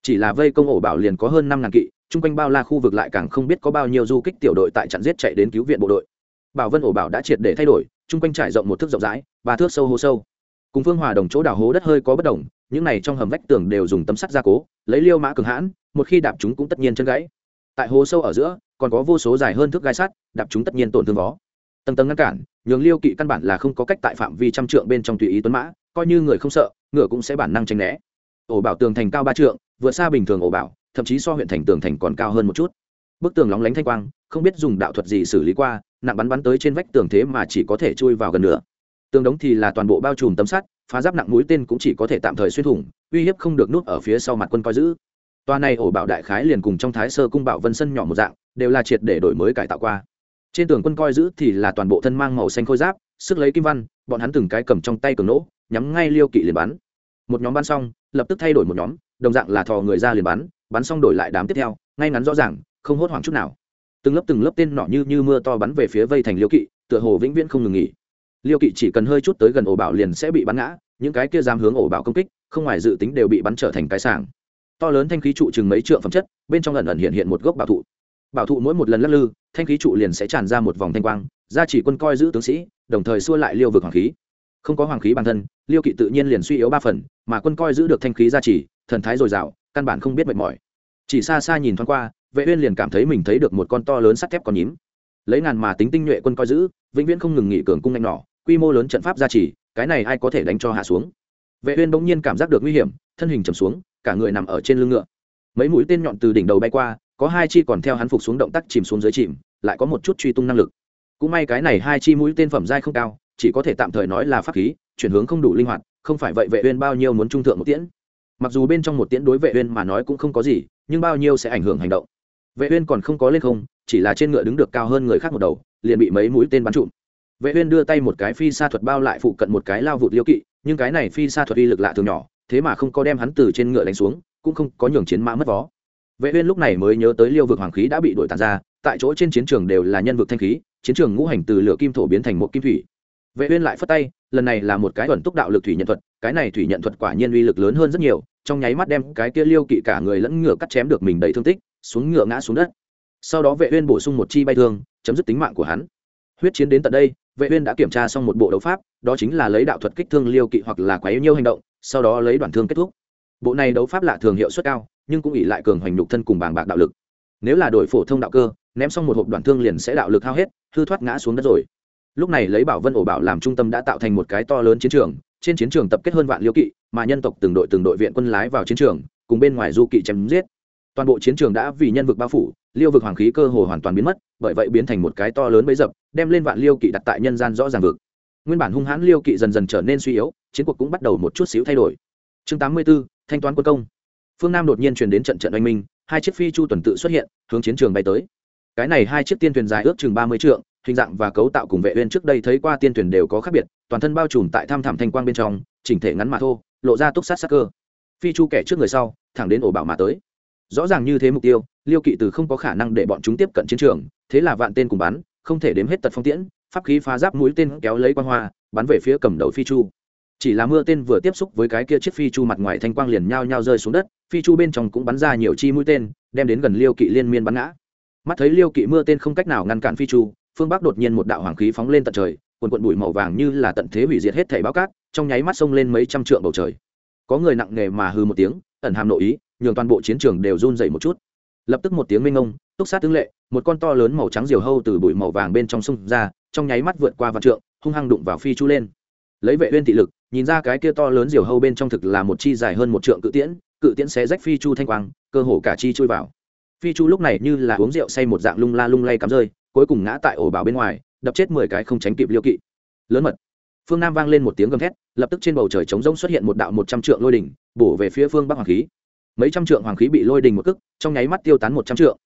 Chỉ là vây công ổ bảo liền có hơn năm ngàn kỵ, chung quanh bao la khu vực lại càng không biết có bao nhiêu du kích tiểu đội tại trận giết chạy đến cứu viện bộ đội. Bảo vân ổ bảo đã triệt để thay đổi, chung quanh trải rộng một thước rộng rãi, ba thước sâu hố sâu. Cùng phương hòa đồng chỗ đảo hố đất hơi có bất đồng, những này trong hầm vách tường đều dùng tấm sắt gia cố, lấy liêu mã cường hãn, một khi đạp chúng cũng tất nhiên chân gãy. Tại hố sâu ở giữa, còn có vô số dài hơn thước gai sắt, đạp chúng tất nhiên tổn thương vó. Tầng tầng ngăn cản nhường liêu kỵ căn bản là không có cách tại phạm vi trăm trượng bên trong tùy ý tuấn mã, coi như người không sợ, ngựa cũng sẽ bản năng tránh né. Ổ bảo tường thành cao ba trượng, vượt xa bình thường ổ bảo, thậm chí so huyện thành tường thành còn cao hơn một chút. Bức tường lóng lánh thanh quang, không biết dùng đạo thuật gì xử lý qua, nặng bắn bắn tới trên vách tường thế mà chỉ có thể chui vào gần nửa. Tường đống thì là toàn bộ bao trùm tấm sắt, phá giáp nặng mũi tên cũng chỉ có thể tạm thời xuyên thủng, uy hiếp không được nút ở phía sau mặt quân coi giữ. Toa này ổ bảo đại khái liền cùng trong thái sơ cung bảo vân sân nhỏ một dạng, đều là triệt để đổi mới cải tạo qua trên tường quân coi giữ thì là toàn bộ thân mang màu xanh khôi giáp, sức lấy kim văn, bọn hắn từng cái cầm trong tay cường nỗ, nhắm ngay liêu kỵ liền bắn. Một nhóm bắn xong, lập tức thay đổi một nhóm, đồng dạng là thò người ra liền bắn bắn xong đổi lại đám tiếp theo, ngay ngắn rõ ràng, không hốt hoảng chút nào. Từng lớp từng lớp tên nọ như như mưa to bắn về phía vây thành liêu kỵ, tựa hồ vĩnh viễn không ngừng nghỉ. Liêu kỵ chỉ cần hơi chút tới gần ổ bảo liền sẽ bị bắn ngã, những cái kia dám hướng ổ bảo công kích, không ngoài dự tính đều bị bắn trở thành cái sàng. To lớn thanh khí trụ chừng mấy trượng phẩm chất, bên trong ẩn ẩn hiện hiện một gốc bảo thụ bảo thụ mỗi một lần lắc lư, thanh khí trụ liền sẽ tràn ra một vòng thanh quang ra chỉ quân coi giữ tướng sĩ, đồng thời xua lại liêu vực hoàng khí. Không có hoàng khí bản thân, liêu kỵ tự nhiên liền suy yếu ba phần, mà quân coi giữ được thanh khí ra chỉ, thần thái dồi dào, căn bản không biết mệt mỏi. Chỉ xa xa nhìn thoáng qua, vệ uyên liền cảm thấy mình thấy được một con to lớn sắt thép còn nhím. Lấy ngàn mà tính tinh nhuệ quân coi giữ, vĩnh viễn không ngừng nghỉ cường cung nhanh nỏ, quy mô lớn trận pháp gia trì cái này ai có thể đánh cho hạ xuống? Vệ uyên bỗng nhiên cảm giác được nguy hiểm, thân hình trầm xuống, cả người nằm ở trên lưng ngựa. Mấy mũi tên nhọn từ đỉnh đầu bay qua có hai chi còn theo hắn phục xuống động tác chìm xuống dưới chìm, lại có một chút truy tung năng lực. Cũng may cái này hai chi mũi tên phẩm giai không cao, chỉ có thể tạm thời nói là pháp khí, chuyển hướng không đủ linh hoạt, không phải vậy vệ uyên bao nhiêu muốn trung thượng một tiễn. Mặc dù bên trong một tiễn đối vệ uyên mà nói cũng không có gì, nhưng bao nhiêu sẽ ảnh hưởng hành động. Vệ uyên còn không có lên không, chỉ là trên ngựa đứng được cao hơn người khác một đầu, liền bị mấy mũi tên bắn trụm. Vệ uyên đưa tay một cái phi sa thuật bao lại phụ cận một cái lao vụt liêu kỵ, nhưng cái này phi sa thuật uy lực lạ thường nhỏ, thế mà không có đem hắn từ trên ngựa đánh xuống, cũng không có nhường chiến mã mất vó vệ uyên lúc này mới nhớ tới liêu vực hoàng khí đã bị đổi tàn ra, tại chỗ trên chiến trường đều là nhân vực thanh khí, chiến trường ngũ hành từ lửa kim thổ biến thành một kim thủy. Vệ uyên lại phất tay, lần này là một cái ẩn túc đạo lực thủy nhận thuật, cái này thủy nhận thuật quả nhiên uy lực lớn hơn rất nhiều, trong nháy mắt đem cái kia liêu kỵ cả người lẫn ngựa cắt chém được mình đầy thương tích, xuống ngựa ngã xuống đất. Sau đó vệ uyên bổ sung một chi bay thương, chấm dứt tính mạng của hắn. Huyết chiến đến tận đây, vệ uyên đã kiểm tra xong một bộ đấu pháp, đó chính là lấy đạo thuật kích thương liêu kỵ hoặc là quấy nhiêu hành động, sau đó lấy đoạn thương kết thúc. Bộ này đấu pháp lạ thường hiệu suất cao nhưng cũng ỉ lại cường hoành nhục thân cùng bàng bạc đạo lực. Nếu là đội phổ thông đạo cơ ném xong một hộp đoạn thương liền sẽ đạo lực hao hết hư thoát ngã xuống đất rồi. Lúc này lấy bảo vân ổ bảo làm trung tâm đã tạo thành một cái to lớn chiến trường trên chiến trường tập kết hơn vạn liêu kỵ mà nhân tộc từng đội từng đội viện quân lái vào chiến trường cùng bên ngoài du kỵ chém giết. Toàn bộ chiến trường đã vì nhân vực bao phủ liêu vực hoàng khí cơ hồ hoàn toàn biến mất bởi vậy biến thành một cái to lớn bấy dập đem lên vạn liêu kỵ đặt tại nhân gian rõ ràng vực. Nguyên bản hung hãn liêu kỵ dần dần trở nên suy yếu chiến cuộc cũng bắt đầu một chút xíu thay đổi. Chương tám mươi 84, thanh toán quân công phương nam đột nhiên truyền đến trận trận oanh minh, hai chiếc phi chu tuần tự xuất hiện, hướng chiến trường bay tới. Cái này hai chiếc tiên thuyền dài ước chừng ba mươi trượng, hình dạng và cấu tạo cùng vệ uyên trước đây thấy qua tiên thuyền đều có khác biệt, toàn thân bao trùm tại tham thảm thanh quang bên trong, chỉnh thể ngắn mà thô, lộ ra túc sát sắc cơ. Phi chu kẻ trước người sau, thẳng đến ổ bảo mà tới. Rõ ràng như thế mục tiêu, liêu kỵ từ không có khả năng để bọn chúng tiếp cận chiến trường, thế là vạn tên cùng bắn, không thể đếm hết tật phong tiễn, pháp khí phá giáp mũi tên kéo lấy quan hoa, bắn về phía cầm đầu phi chu chỉ là mưa tên vừa tiếp xúc với cái kia chiếc phi chu mặt ngoài thanh quang liền nhao nhao rơi xuống đất, phi chu bên trong cũng bắn ra nhiều chi mũi tên, đem đến gần liêu kỵ liên miên bắn ngã. Mắt thấy liêu kỵ mưa tên không cách nào ngăn cản phi chu, phương bắc đột nhiên một đạo hoàng khí phóng lên tận trời, quần quận bụi màu vàng như là tận thế hủy diệt hết thảy báo cát, trong nháy mắt xông lên mấy trăm trượng bầu trời. Có người nặng nề mà hư một tiếng, ẩn hàm nội ý, nhường toàn bộ chiến trường đều run dậy một chút. Lập tức một tiếng minh ông túc sát tướng lệ, một con to lớn màu trắng diều hâu từ bụi màu vàng bên trong sông ra, trong nháy mắt vượt qua vạn trượng, hung hăng đụng vào phi chu lên lấy vệ uyên thị lực, nhìn ra cái kia to lớn diều hâu bên trong thực là một chi dài hơn một trượng cự tiễn cự tiễn xé rách phi chu thanh quang, cơ hồ cả chi chui vào. Phi chu lúc này như là uống rượu say một dạng lung la lung lay cắm rơi, cuối cùng ngã tại ổ bảo bên ngoài, đập chết mười cái không tránh kịp liêu kỵ. Lớn mật. Phương nam vang lên một tiếng gầm thét, lập tức trên bầu trời trống rỗng xuất hiện một đạo một trăm trượng lôi đỉnh, bổ về phía phương bắc hoàng khí. Mấy trăm trượng hoàng khí bị lôi đình một cước, trong nháy mắt tiêu tán một trăm trượng.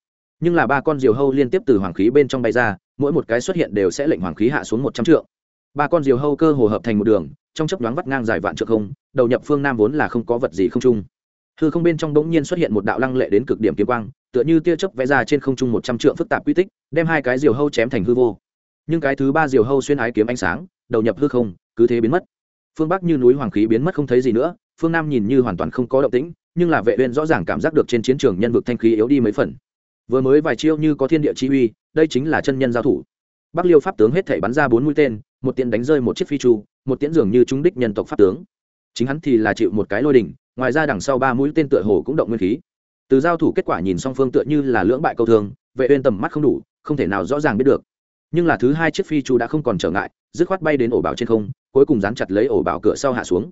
Nhưng là ba con diều hâu liên tiếp từ hoàng khí bên trong bay ra, mỗi một cái xuất hiện đều sẽ lệnh hoàng khí hạ xuống một trăm trượng ba con diều hâu cơ hồ hợp thành một đường, trong chấp nhoáng vắt ngang dài vạn trượng không, đầu nhập phương nam vốn là không có vật gì không trung hư không bên trong bỗng nhiên xuất hiện một đạo lăng lệ đến cực điểm kiếm quang, tựa như tia chớp vẽ ra trên không trung một trăm trượng phức tạp quy tích, đem hai cái diều hâu chém thành hư vô. Nhưng cái thứ ba diều hâu xuyên ái kiếm ánh sáng, đầu nhập hư không, cứ thế biến mất. Phương bắc như núi hoàng khí biến mất không thấy gì nữa, phương nam nhìn như hoàn toàn không có động tĩnh, nhưng là vệ uyên rõ ràng cảm giác được trên chiến trường nhân vực thanh khí yếu đi mấy phần. Vừa mới vài chiêu như có thiên địa chi uy, đây chính là chân nhân giao thủ. Bắc liêu pháp tướng hết thảy bắn ra bốn mũi tên một tiễn đánh rơi một chiếc phi chu một tiễn dường như trúng đích nhân tộc pháp tướng. Chính hắn thì là chịu một cái lôi đỉnh ngoài ra đằng sau ba mũi tên tựa hồ cũng động nguyên khí. Từ giao thủ kết quả nhìn song phương tựa như là lưỡng bại câu thường, vệ uyên tầm mắt không đủ không thể nào rõ ràng biết được. Nhưng là thứ hai chiếc phi chu đã không còn trở ngại dứt khoát bay đến ổ bảo trên không cuối cùng dán chặt lấy ổ bảo cửa sau hạ xuống.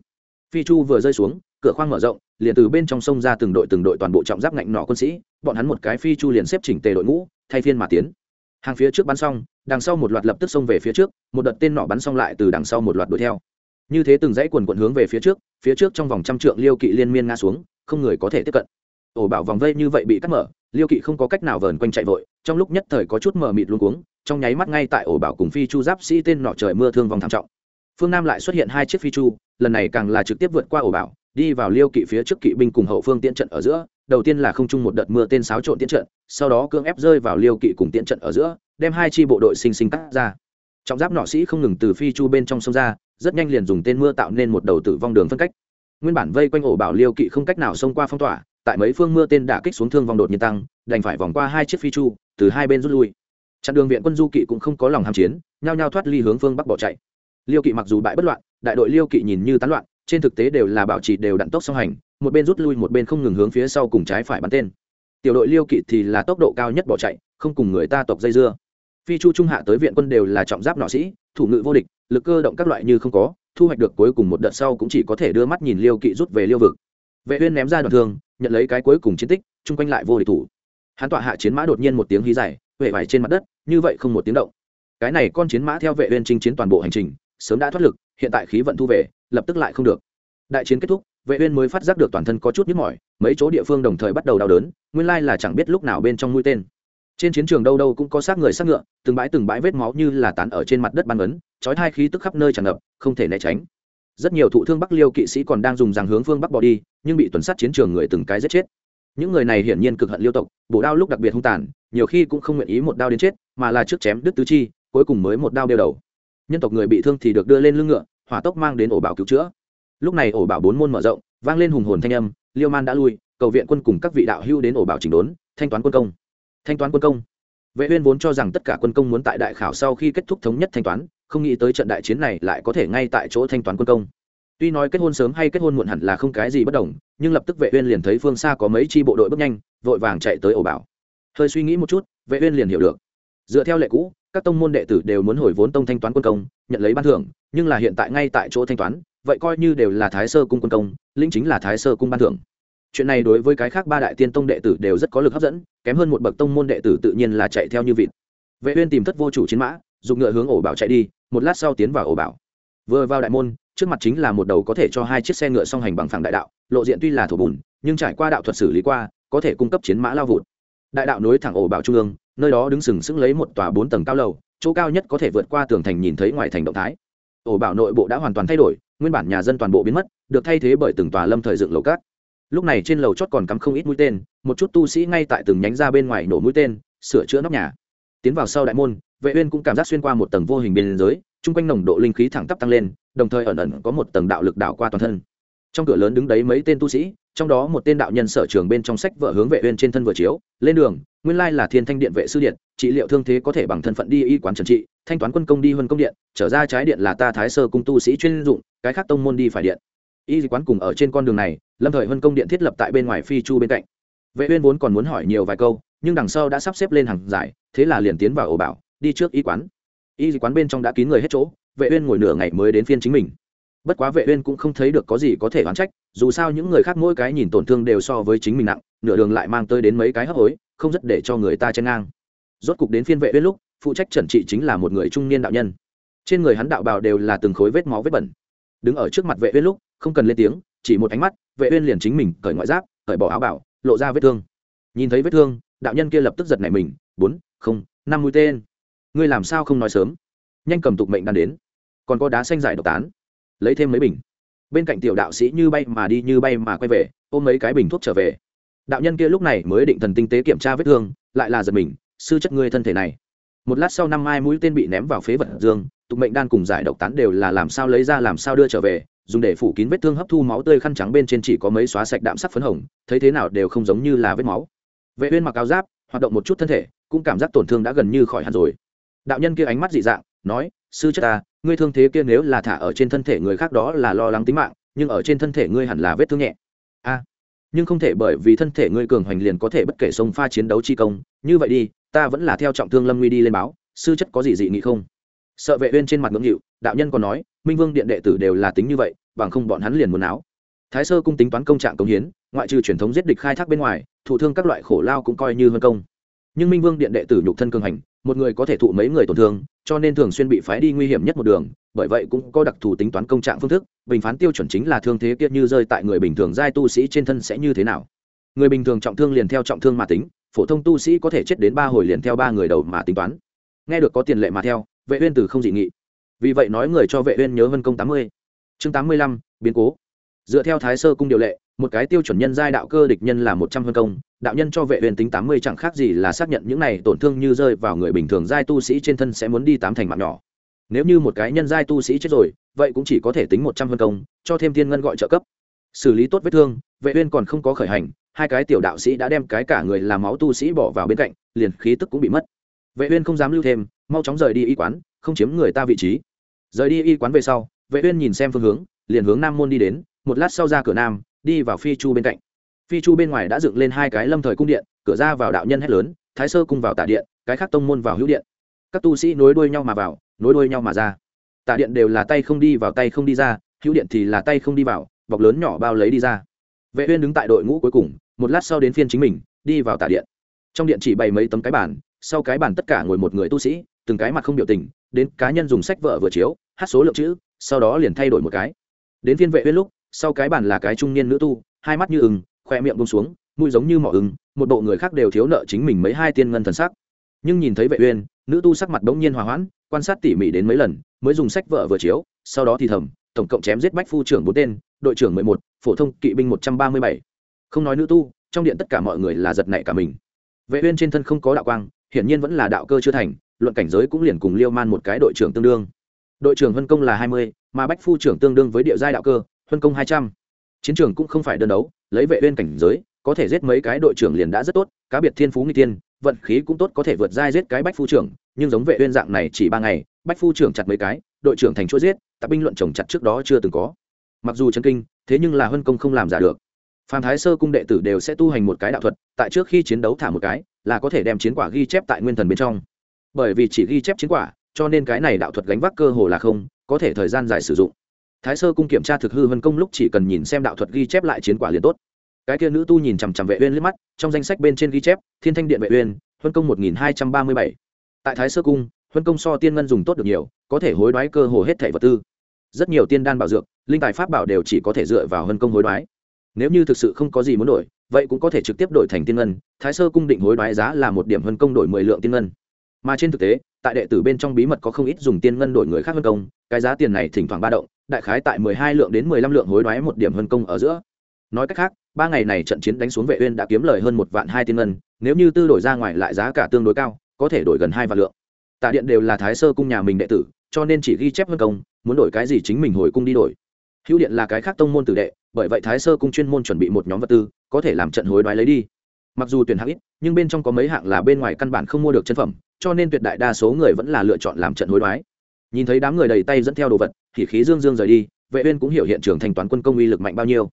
Phi chu vừa rơi xuống cửa khoang mở rộng liền từ bên trong sông ra từng đội từng đội toàn bộ trọng giáp ngạnh nọ quân sĩ bọn hắn một cái phi chu liền xếp chỉnh tề đội ngũ thay phiên mà tiến hàng phía trước bắn xong, đằng sau một loạt lập tức xông về phía trước, một đợt tên nọ bắn xong lại từ đằng sau một loạt đuổi theo. Như thế từng dãy quần quận hướng về phía trước phía trước trong vòng trăm trượng liêu kỵ liên miên nga xuống, không người có thể tiếp cận. Ổ bảo vòng vây như vậy bị cắt mở, liêu kỵ không có cách nào vờn quanh chạy vội, trong lúc nhất thời có chút mờ mịt luôn cuống, trong nháy mắt ngay tại ổ bảo cùng phi chu giáp sĩ tên nọ trời mưa thương vòng thảm trọng. Phương nam lại xuất hiện hai chiếc phi chu, lần này càng là trực tiếp vượt qua ổ bảo, đi vào liêu kỵ phía trước kỵ binh cùng hậu phương tiễn trận ở giữa đầu tiên là không chung một đợt mưa tên xáo trộn tiến trận, sau đó cưỡng ép rơi vào liêu kỵ cùng tiến trận ở giữa, đem hai chi bộ đội sinh sinh cắt ra. Trọng giáp nọ sĩ không ngừng từ phi chu bên trong sông ra, rất nhanh liền dùng tên mưa tạo nên một đầu tử vong đường phân cách. Nguyên bản vây quanh ổ bảo liêu kỵ không cách nào xông qua phong tỏa, tại mấy phương mưa tên đã kích xuống thương vong đột nhiên tăng, đành phải vòng qua hai chiếc phi chu, từ hai bên rút lui. Chặn đường viện quân du kỵ cũng không có lòng ham chiến, nhao nhao thoát ly hướng phương bắc bỏ chạy. Liêu kỵ mặc dù bại bất loạn, đại đội liêu kỵ nhìn như tán loạn, trên thực tế đều là bảo trì đều đặn tốc song hành một bên rút lui một bên không ngừng hướng phía sau cùng trái phải bắn tên. Tiểu đội liêu kỵ thì là tốc độ cao nhất bỏ chạy, không cùng người ta tộc dây dưa. Phi chu trung hạ tới viện quân đều là trọng giáp nọ sĩ, thủ ngự vô địch, lực cơ động các loại như không có, thu hoạch được cuối cùng một đợt sau cũng chỉ có thể đưa mắt nhìn liêu kỵ rút về liêu vực. Vệ uyên ném ra đoạn thương, nhận lấy cái cuối cùng chiến tích, chung quanh lại vô địch thủ. Hắn tọa hạ chiến mã đột nhiên một tiếng hí dài, huệ vải trên mặt đất, như vậy không một tiếng động. Cái này con chiến mã theo vệ uyên chinh chiến toàn bộ hành trình, sớm đã thoát lực, hiện tại khí vận thu về, lập tức lại không được. Đại chiến kết thúc vệ uyên mới phát giác được toàn thân có chút nhức mỏi, mấy chỗ địa phương đồng thời bắt đầu đau đớn, nguyên lai là chẳng biết lúc nào bên trong mũi tên. Trên chiến trường đâu đâu cũng có xác người xác ngựa, từng bãi từng bãi vết máu như là tán ở trên mặt đất ban ấn, chói hai khí tức khắp nơi tràn ngập, không thể né tránh. Rất nhiều thụ thương bắc liêu kỵ sĩ còn đang dùng rằng hướng phương bắc bỏ đi, nhưng bị tuần sát chiến trường người từng cái giết chết. Những người này hiển nhiên cực hận liêu tộc, bổ đao lúc đặc biệt hung tàn, nhiều khi cũng không nguyện ý một đao đến chết, mà là trước chém đứt tứ chi, cuối cùng mới một đao đeo đầu. Nhân tộc người bị thương thì được đưa lên lưng ngựa, hỏa tốc mang đến ổ bảo cứu chữa lúc này ổ bảo bốn môn mở rộng, vang lên hùng hồn thanh âm, liêu man đã lui, cầu viện quân cùng các vị đạo hưu đến ổ bảo chỉnh đốn, thanh toán quân công. Thanh toán quân công. Vệ uyên vốn cho rằng tất cả quân công muốn tại đại khảo sau khi kết thúc thống nhất thanh toán, không nghĩ tới trận đại chiến này lại có thể ngay tại chỗ thanh toán quân công. Tuy nói kết hôn sớm hay kết hôn muộn hẳn là không cái gì bất đồng, nhưng lập tức vệ uyên liền thấy phương xa có mấy chi bộ đội bước nhanh, vội vàng chạy tới ổ bảo. Hơi suy nghĩ một chút, vệ uyên liền hiểu được. Dựa theo lệ cũ, các tông môn đệ tử đều muốn hồi vốn tông thanh toán quân công, nhận lấy ban thưởng, nhưng là hiện tại ngay tại chỗ thanh toán vậy coi như đều là thái sơ cung quân công linh chính là thái sơ cung ban thưởng. Chuyện này đối với cái khác ba đại tiên tông đệ tử đều rất có lực hấp dẫn, kém hơn một bậc tông môn đệ tử tự nhiên là chạy theo như vịt. Vệ uyên tìm thất vô chủ chiến mã, dùng ngựa hướng ổ bảo chạy đi, một lát sau tiến vào ổ bảo. Vừa vào đại môn, trước mặt chính là một đầu có thể cho hai chiếc xe ngựa song hành bằng phẳng đại đạo, lộ diện tuy là thổ bùn, nhưng trải qua đạo thuật xử lý qua, có thể cung cấp chiến mã lao vụt. Đại đạo nối thẳng ổ bảo trung ương, nơi đó đứng sừng sững lấy một tòa bốn tầng cao lầu, chỗ cao nhất có thể vượt qua tường thành nhìn thấy ngoài thành động thái. Ổ bảo nội bộ đã hoàn toàn thay đổi nguyên bản nhà dân toàn bộ biến mất, được thay thế bởi từng tòa lâm thời dựng lầu cát. Lúc này trên lầu chót còn cắm không ít mũi tên, một chút tu sĩ ngay tại từng nhánh ra bên ngoài nổ mũi tên, sửa chữa nóc nhà. Tiến vào sau đại môn, vệ uyên cũng cảm giác xuyên qua một tầng vô hình biên giới trung quanh nồng độ linh khí thẳng tắp tăng lên, đồng thời ẩn ẩn có một tầng đạo lực đảo qua toàn thân. Trong cửa lớn đứng đấy mấy tên tu sĩ, trong đó một tên đạo nhân sở trường bên trong sách vợ hướng vệ uyên trên thân vừa chiếu, lên đường nguyên lai là thiên thanh điện vệ sư điện, trị liệu thương thế có thể bằng thân phận đi y quán trần trị, thanh toán quân công đi huân công điện, trở ra trái điện là ta thái sơ cung tu sĩ chuyên dụng, cái khác tông môn đi phải điện. Y quán cùng ở trên con đường này, lâm thời huân công điện thiết lập tại bên ngoài phi chu bên cạnh. Vệ uyên vốn còn muốn hỏi nhiều vài câu, nhưng đằng sau đã sắp xếp lên hàng giải, thế là liền tiến vào ổ bảo, đi trước y quán. Y quán bên trong đã kín người hết chỗ, vệ uyên ngồi nửa ngày mới đến phiên chính mình bất quá vệ uyên cũng không thấy được có gì có thể oán trách, dù sao những người khác mỗi cái nhìn tổn thương đều so với chính mình nặng, nửa đường lại mang tới đến mấy cái hấp hối, không rất để cho người ta chen ngang. Rốt cục đến phiên vệ uyên lúc, phụ trách trần trị chính là một người trung niên đạo nhân. Trên người hắn đạo bào đều là từng khối vết máu vết bẩn. Đứng ở trước mặt vệ uyên lúc, không cần lên tiếng, chỉ một ánh mắt, vệ uyên liền chính mình cởi ngoại giáp, cởi bỏ áo bảo, lộ ra vết thương. Nhìn thấy vết thương, đạo nhân kia lập tức giật nảy mình, bốn, không, năm mũi tên. Ngươi làm sao không nói sớm? Nhanh cầm tục mệnh đan đến. Còn có đá xanh giải độc tán lấy thêm mấy bình. Bên cạnh tiểu đạo sĩ như bay mà đi như bay mà quay về, ôm mấy cái bình thuốc trở về. Đạo nhân kia lúc này mới định thần tinh tế kiểm tra vết thương, lại là giật mình, sư chất ngươi thân thể này. Một lát sau năm mai mũi tên bị ném vào phế vật dương, tục mệnh đan cùng giải độc tán đều là làm sao lấy ra làm sao đưa trở về, dùng để phủ kín vết thương hấp thu máu tươi khăn trắng bên trên chỉ có mấy xóa sạch đạm sắc phấn hồng, thấy thế nào đều không giống như là vết máu. Vệ uyên mặc áo giáp, hoạt động một chút thân thể, cũng cảm giác tổn thương đã gần như khỏi hẳn rồi. Đạo nhân kia ánh mắt dị dạng, nói sư chất ta, ngươi thương thế kia nếu là thả ở trên thân thể người khác đó là lo lắng tính mạng, nhưng ở trên thân thể ngươi hẳn là vết thương nhẹ. A, nhưng không thể bởi vì thân thể ngươi cường hoành liền có thể bất kể sông pha chiến đấu chi công. Như vậy đi, ta vẫn là theo trọng thương lâm nguy đi lên báo, sư chất có gì dị nghị không? Sợ vệ uyên trên mặt ngưỡng nhịu đạo nhân còn nói, minh vương điện đệ tử đều là tính như vậy, bằng không bọn hắn liền muốn áo thái sơ cung tính toán công trạng công hiến, ngoại trừ truyền thống giết địch khai thác bên ngoài, thụ thương các loại khổ lao cũng coi như hơn công. Nhưng minh vương điện đệ tử nhục thân cường hành một người có thể thụ mấy người tổn thương, cho nên thường xuyên bị phái đi nguy hiểm nhất một đường, bởi vậy cũng có đặc thù tính toán công trạng phương thức, bình phán tiêu chuẩn chính là thương thế kia như rơi tại người bình thường giai tu sĩ trên thân sẽ như thế nào. Người bình thường trọng thương liền theo trọng thương mà tính, phổ thông tu sĩ có thể chết đến ba hồi liền theo ba người đầu mà tính toán. Nghe được có tiền lệ mà theo, vệ uyên từ không dị nghị. Vì vậy nói người cho vệ uyên nhớ vân công tám mươi. Chương tám mươi lăm, biến cố. Dựa theo thái sơ cung điều lệ, một cái tiêu chuẩn nhân giai đạo cơ địch nhân là một trăm vân công đạo nhân cho vệ uyên tính tám mươi chẳng khác gì là xác nhận những này tổn thương như rơi vào người bình thường giai tu sĩ trên thân sẽ muốn đi tám thành mạng nhỏ. Nếu như một cái nhân giai tu sĩ chết rồi, vậy cũng chỉ có thể tính một trăm vân công, cho thêm thiên ngân gọi trợ cấp. Xử lý tốt vết thương, vệ uyên còn không có khởi hành, hai cái tiểu đạo sĩ đã đem cái cả người làm máu tu sĩ bỏ vào bên cạnh, liền khí tức cũng bị mất. Vệ uyên không dám lưu thêm, mau chóng rời đi y quán, không chiếm người ta vị trí. Rời đi y quán về sau, vệ uyên nhìn xem phương hướng, liền hướng nam môn đi đến, một lát sau ra cửa nam, đi vào phi chu bên cạnh phi chu bên ngoài đã dựng lên hai cái lâm thời cung điện, cửa ra vào đạo nhân hét lớn, thái sơ cung vào tả điện, cái khác tông môn vào hữu điện. Các tu sĩ nối đuôi nhau mà vào, nối đuôi nhau mà ra. Tả điện đều là tay không đi vào tay không đi ra, hữu điện thì là tay không đi vào, bọc lớn nhỏ bao lấy đi ra. Vệ uyên đứng tại đội ngũ cuối cùng, một lát sau đến phiên chính mình, đi vào tả điện. Trong điện chỉ bày mấy tấm cái bàn, sau cái bàn tất cả ngồi một người tu sĩ, từng cái mặt không biểu tình, đến cá nhân dùng sách vợ vừa chiếu, hát số lượng chữ, sau đó liền thay đổi một cái. Đến phiên vệ uyên lúc, sau cái bàn là cái trung niên nữ tu, hai mắt như ưng khoe miệng bông xuống, mũi giống như mỏ ứng. một bộ người khác đều thiếu nợ chính mình mấy hai tiên ngân thần sắc. Nhưng nhìn thấy vệ uyên, nữ tu sắc mặt bỗng nhiên hòa hoãn, quan sát tỉ mỉ đến mấy lần, mới dùng sách vợ vừa chiếu, sau đó thì thầm, tổng cộng chém giết bách phu trưởng bốn tên, đội trưởng mười một, phổ thông kỵ binh một trăm ba mươi bảy. Không nói nữ tu, trong điện tất cả mọi người là giật nảy cả mình. Vệ uyên trên thân không có đạo quang, hiển nhiên vẫn là đạo cơ chưa thành, luận cảnh giới cũng liền cùng liêu man một cái đội trưởng tương đương. Đội trưởng huân công là hai mươi, mà bách phu trưởng tương đương với địa giai đạo cơ, huân công hai trăm. Chiến trường cũng không phải đơn đấu lấy vệ uyên cảnh giới có thể giết mấy cái đội trưởng liền đã rất tốt cá biệt thiên phú nguy tiên vận khí cũng tốt có thể vượt giai giết cái bách phu trưởng nhưng giống vệ uyên dạng này chỉ ba ngày bách phu trưởng chặt mấy cái đội trưởng thành chuỗi giết tạp binh luận chồng chặt trước đó chưa từng có mặc dù chấn kinh thế nhưng là huân công không làm giả được Phan Thái Sơ cung đệ tử đều sẽ tu hành một cái đạo thuật, tại trước khi chiến đấu thả một cái, là có thể đem chiến quả ghi chép tại nguyên thần bên trong. Bởi vì chỉ ghi chép chiến quả, cho nên cái này đạo thuật gánh vác cơ hồ là không, có thể thời gian dài sử dụng. Thái Sơ cung kiểm tra thực hư vân công lúc chỉ cần nhìn xem đạo thuật ghi chép lại chiến quả liền tốt. Cái kia nữ tu nhìn chằm chằm Vệ Uyên liếc mắt, trong danh sách bên trên ghi chép, Thiên Thanh Điện Vệ Uyên, vân công 1237. Tại Thái Sơ cung, vân công so tiên ngân dùng tốt được nhiều, có thể hối đoái cơ hồ hết thảy vật tư. Rất nhiều tiên đan bảo dược, linh tài pháp bảo đều chỉ có thể dựa vào vân công hối đoái nếu như thực sự không có gì muốn đổi vậy cũng có thể trực tiếp đổi thành tiên ngân thái sơ cung định hối đoái giá là một điểm hơn công đổi mười lượng tiên ngân mà trên thực tế tại đệ tử bên trong bí mật có không ít dùng tiên ngân đổi người khác hơn công cái giá tiền này thỉnh thoảng ba động đại khái tại mười hai lượng đến mười lăm lượng hối đoái một điểm hơn công ở giữa. Nói cách khác, ba ngày này trận chiến đánh xuống vệ uyên đã kiếm lời hơn một vạn hai tiên ngân, nếu như tư đổi ra ngoài lại giá cả tương đối cao, có thể đổi gần hai vạn lượng. Tạ điện đều là thái sơ cung nhà mình đệ tử, cho nên chỉ ghi chép hơn công, muốn đổi cái gì chính mình hồi cung đi đổi. Hữu điện là cái khác tông môn tử đệ, bởi vậy thái sơ cung chuyên môn chuẩn bị một nhóm vật tư, có thể làm trận hối đoái lấy đi. Mặc dù tuyển hạng ít, nhưng bên trong có mấy hạng là bên ngoài căn bản không mua được chân phẩm, cho nên tuyệt đại đa số người vẫn là lựa chọn làm trận hối đoái nhìn thấy đám người đầy tay dẫn theo đồ vật, thì khí dương dương rời đi, vệ uyên cũng hiểu hiện trường thanh toán quân công uy lực mạnh bao nhiêu.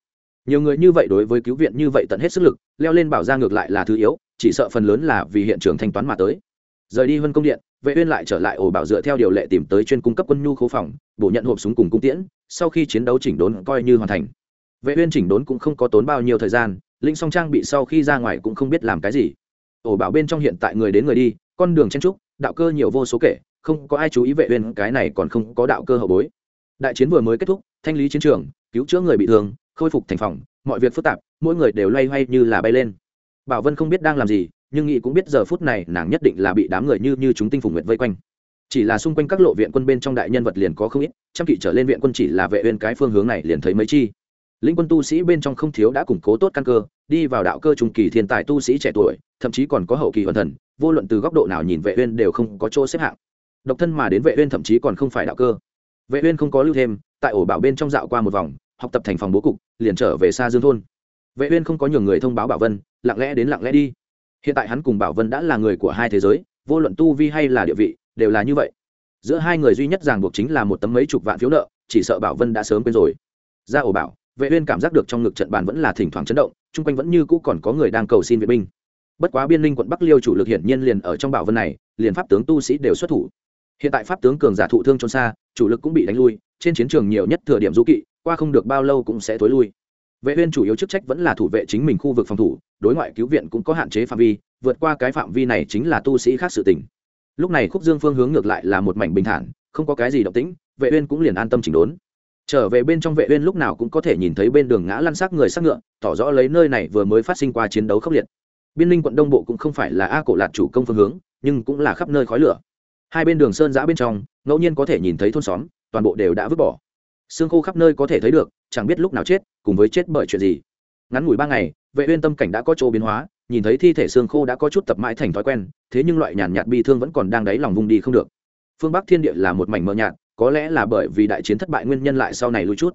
Nhiều người như vậy đối với cứu viện như vậy tận hết sức lực, leo lên bảo ra ngược lại là thứ yếu, chỉ sợ phần lớn là vì hiện trường thanh toán mà tới. Rời đi vân công điện, vệ uyên lại trở lại ổ bảo dựa theo điều lệ tìm tới chuyên cung cấp quân nhu khố phòng, bổ nhận hộp súng cùng cung tiễn, sau khi chiến đấu chỉnh đốn coi như hoàn thành. Vệ uyên chỉnh đốn cũng không có tốn bao nhiêu thời gian, linh song trang bị sau khi ra ngoài cũng không biết làm cái gì. Ổ bảo bên trong hiện tại người đến người đi, con đường chen trúc, đạo cơ nhiều vô số kể không có ai chú ý vệ uyên, cái này còn không có đạo cơ hậu bối. Đại chiến vừa mới kết thúc, thanh lý chiến trường, cứu chữa người bị thương, khôi phục thành phòng, mọi việc phức tạp, mỗi người đều loay hoay như là bay lên. Bảo vân không biết đang làm gì, nhưng nghĩ cũng biết giờ phút này nàng nhất định là bị đám người như như chúng tinh phùng nguyệt vây quanh. Chỉ là xung quanh các lộ viện quân bên trong đại nhân vật liền có không ít, trăm kỵ trở lên viện quân chỉ là vệ uyên cái phương hướng này liền thấy mấy chi. Linh quân tu sĩ bên trong không thiếu đã củng cố tốt căn cơ, đi vào đạo cơ trung kỳ thiên tài tu sĩ trẻ tuổi, thậm chí còn có hậu kỳ hoàn thần, vô luận từ góc độ nào nhìn vệ uyên đều không có chỗ xếp hạng độc thân mà đến vệ uyên thậm chí còn không phải đạo cơ. Vệ uyên không có lưu thêm, tại ổ bảo bên trong dạo qua một vòng, học tập thành phòng bố cục, liền trở về xa dương thôn. Vệ uyên không có nhường người thông báo bảo vân, lặng lẽ đến lặng lẽ đi. Hiện tại hắn cùng bảo vân đã là người của hai thế giới, vô luận tu vi hay là địa vị, đều là như vậy. Giữa hai người duy nhất ràng buộc chính là một tấm mấy chục vạn phiếu nợ, chỉ sợ bảo vân đã sớm quên rồi. Ra ổ bảo, vệ uyên cảm giác được trong ngực trận bàn vẫn là thỉnh thoảng chấn động, chung quanh vẫn như cũ còn có người đang cầu xin viện binh. Bất quá biên linh quận bắc liêu chủ lực hiển nhiên liền ở trong bảo vân này, liền pháp tướng tu sĩ đều xuất thủ hiện tại pháp tướng cường giả thụ thương trốn xa, chủ lực cũng bị đánh lui, trên chiến trường nhiều nhất thừa điểm du kỵ, qua không được bao lâu cũng sẽ thối lui. Vệ uyên chủ yếu chức trách vẫn là thủ vệ chính mình khu vực phòng thủ, đối ngoại cứu viện cũng có hạn chế phạm vi, vượt qua cái phạm vi này chính là tu sĩ khác sự tình. Lúc này khúc dương phương hướng ngược lại là một mảnh bình thản, không có cái gì động tĩnh, vệ uyên cũng liền an tâm chỉnh đốn. Trở về bên trong vệ uyên lúc nào cũng có thể nhìn thấy bên đường ngã lăn xác người xác ngựa, tỏ rõ lấy nơi này vừa mới phát sinh qua chiến đấu khốc liệt. Biên linh quận đông bộ cũng không phải là a cổ lạt chủ công phương hướng, nhưng cũng là khắp nơi khói lửa hai bên đường sơn giã bên trong, ngẫu nhiên có thể nhìn thấy thôn xóm, toàn bộ đều đã vứt bỏ. Xương khô khắp nơi có thể thấy được, chẳng biết lúc nào chết, cùng với chết bởi chuyện gì. Ngắn ngủi ba ngày, vệ uyên tâm cảnh đã có chỗ biến hóa, nhìn thấy thi thể xương khô đã có chút tập mãi thành thói quen, thế nhưng loại nhàn nhạt bi thương vẫn còn đang đáy lòng vùng đi không được. Phương bắc thiên địa là một mảnh mờ nhạt, có lẽ là bởi vì đại chiến thất bại nguyên nhân lại sau này lui chút.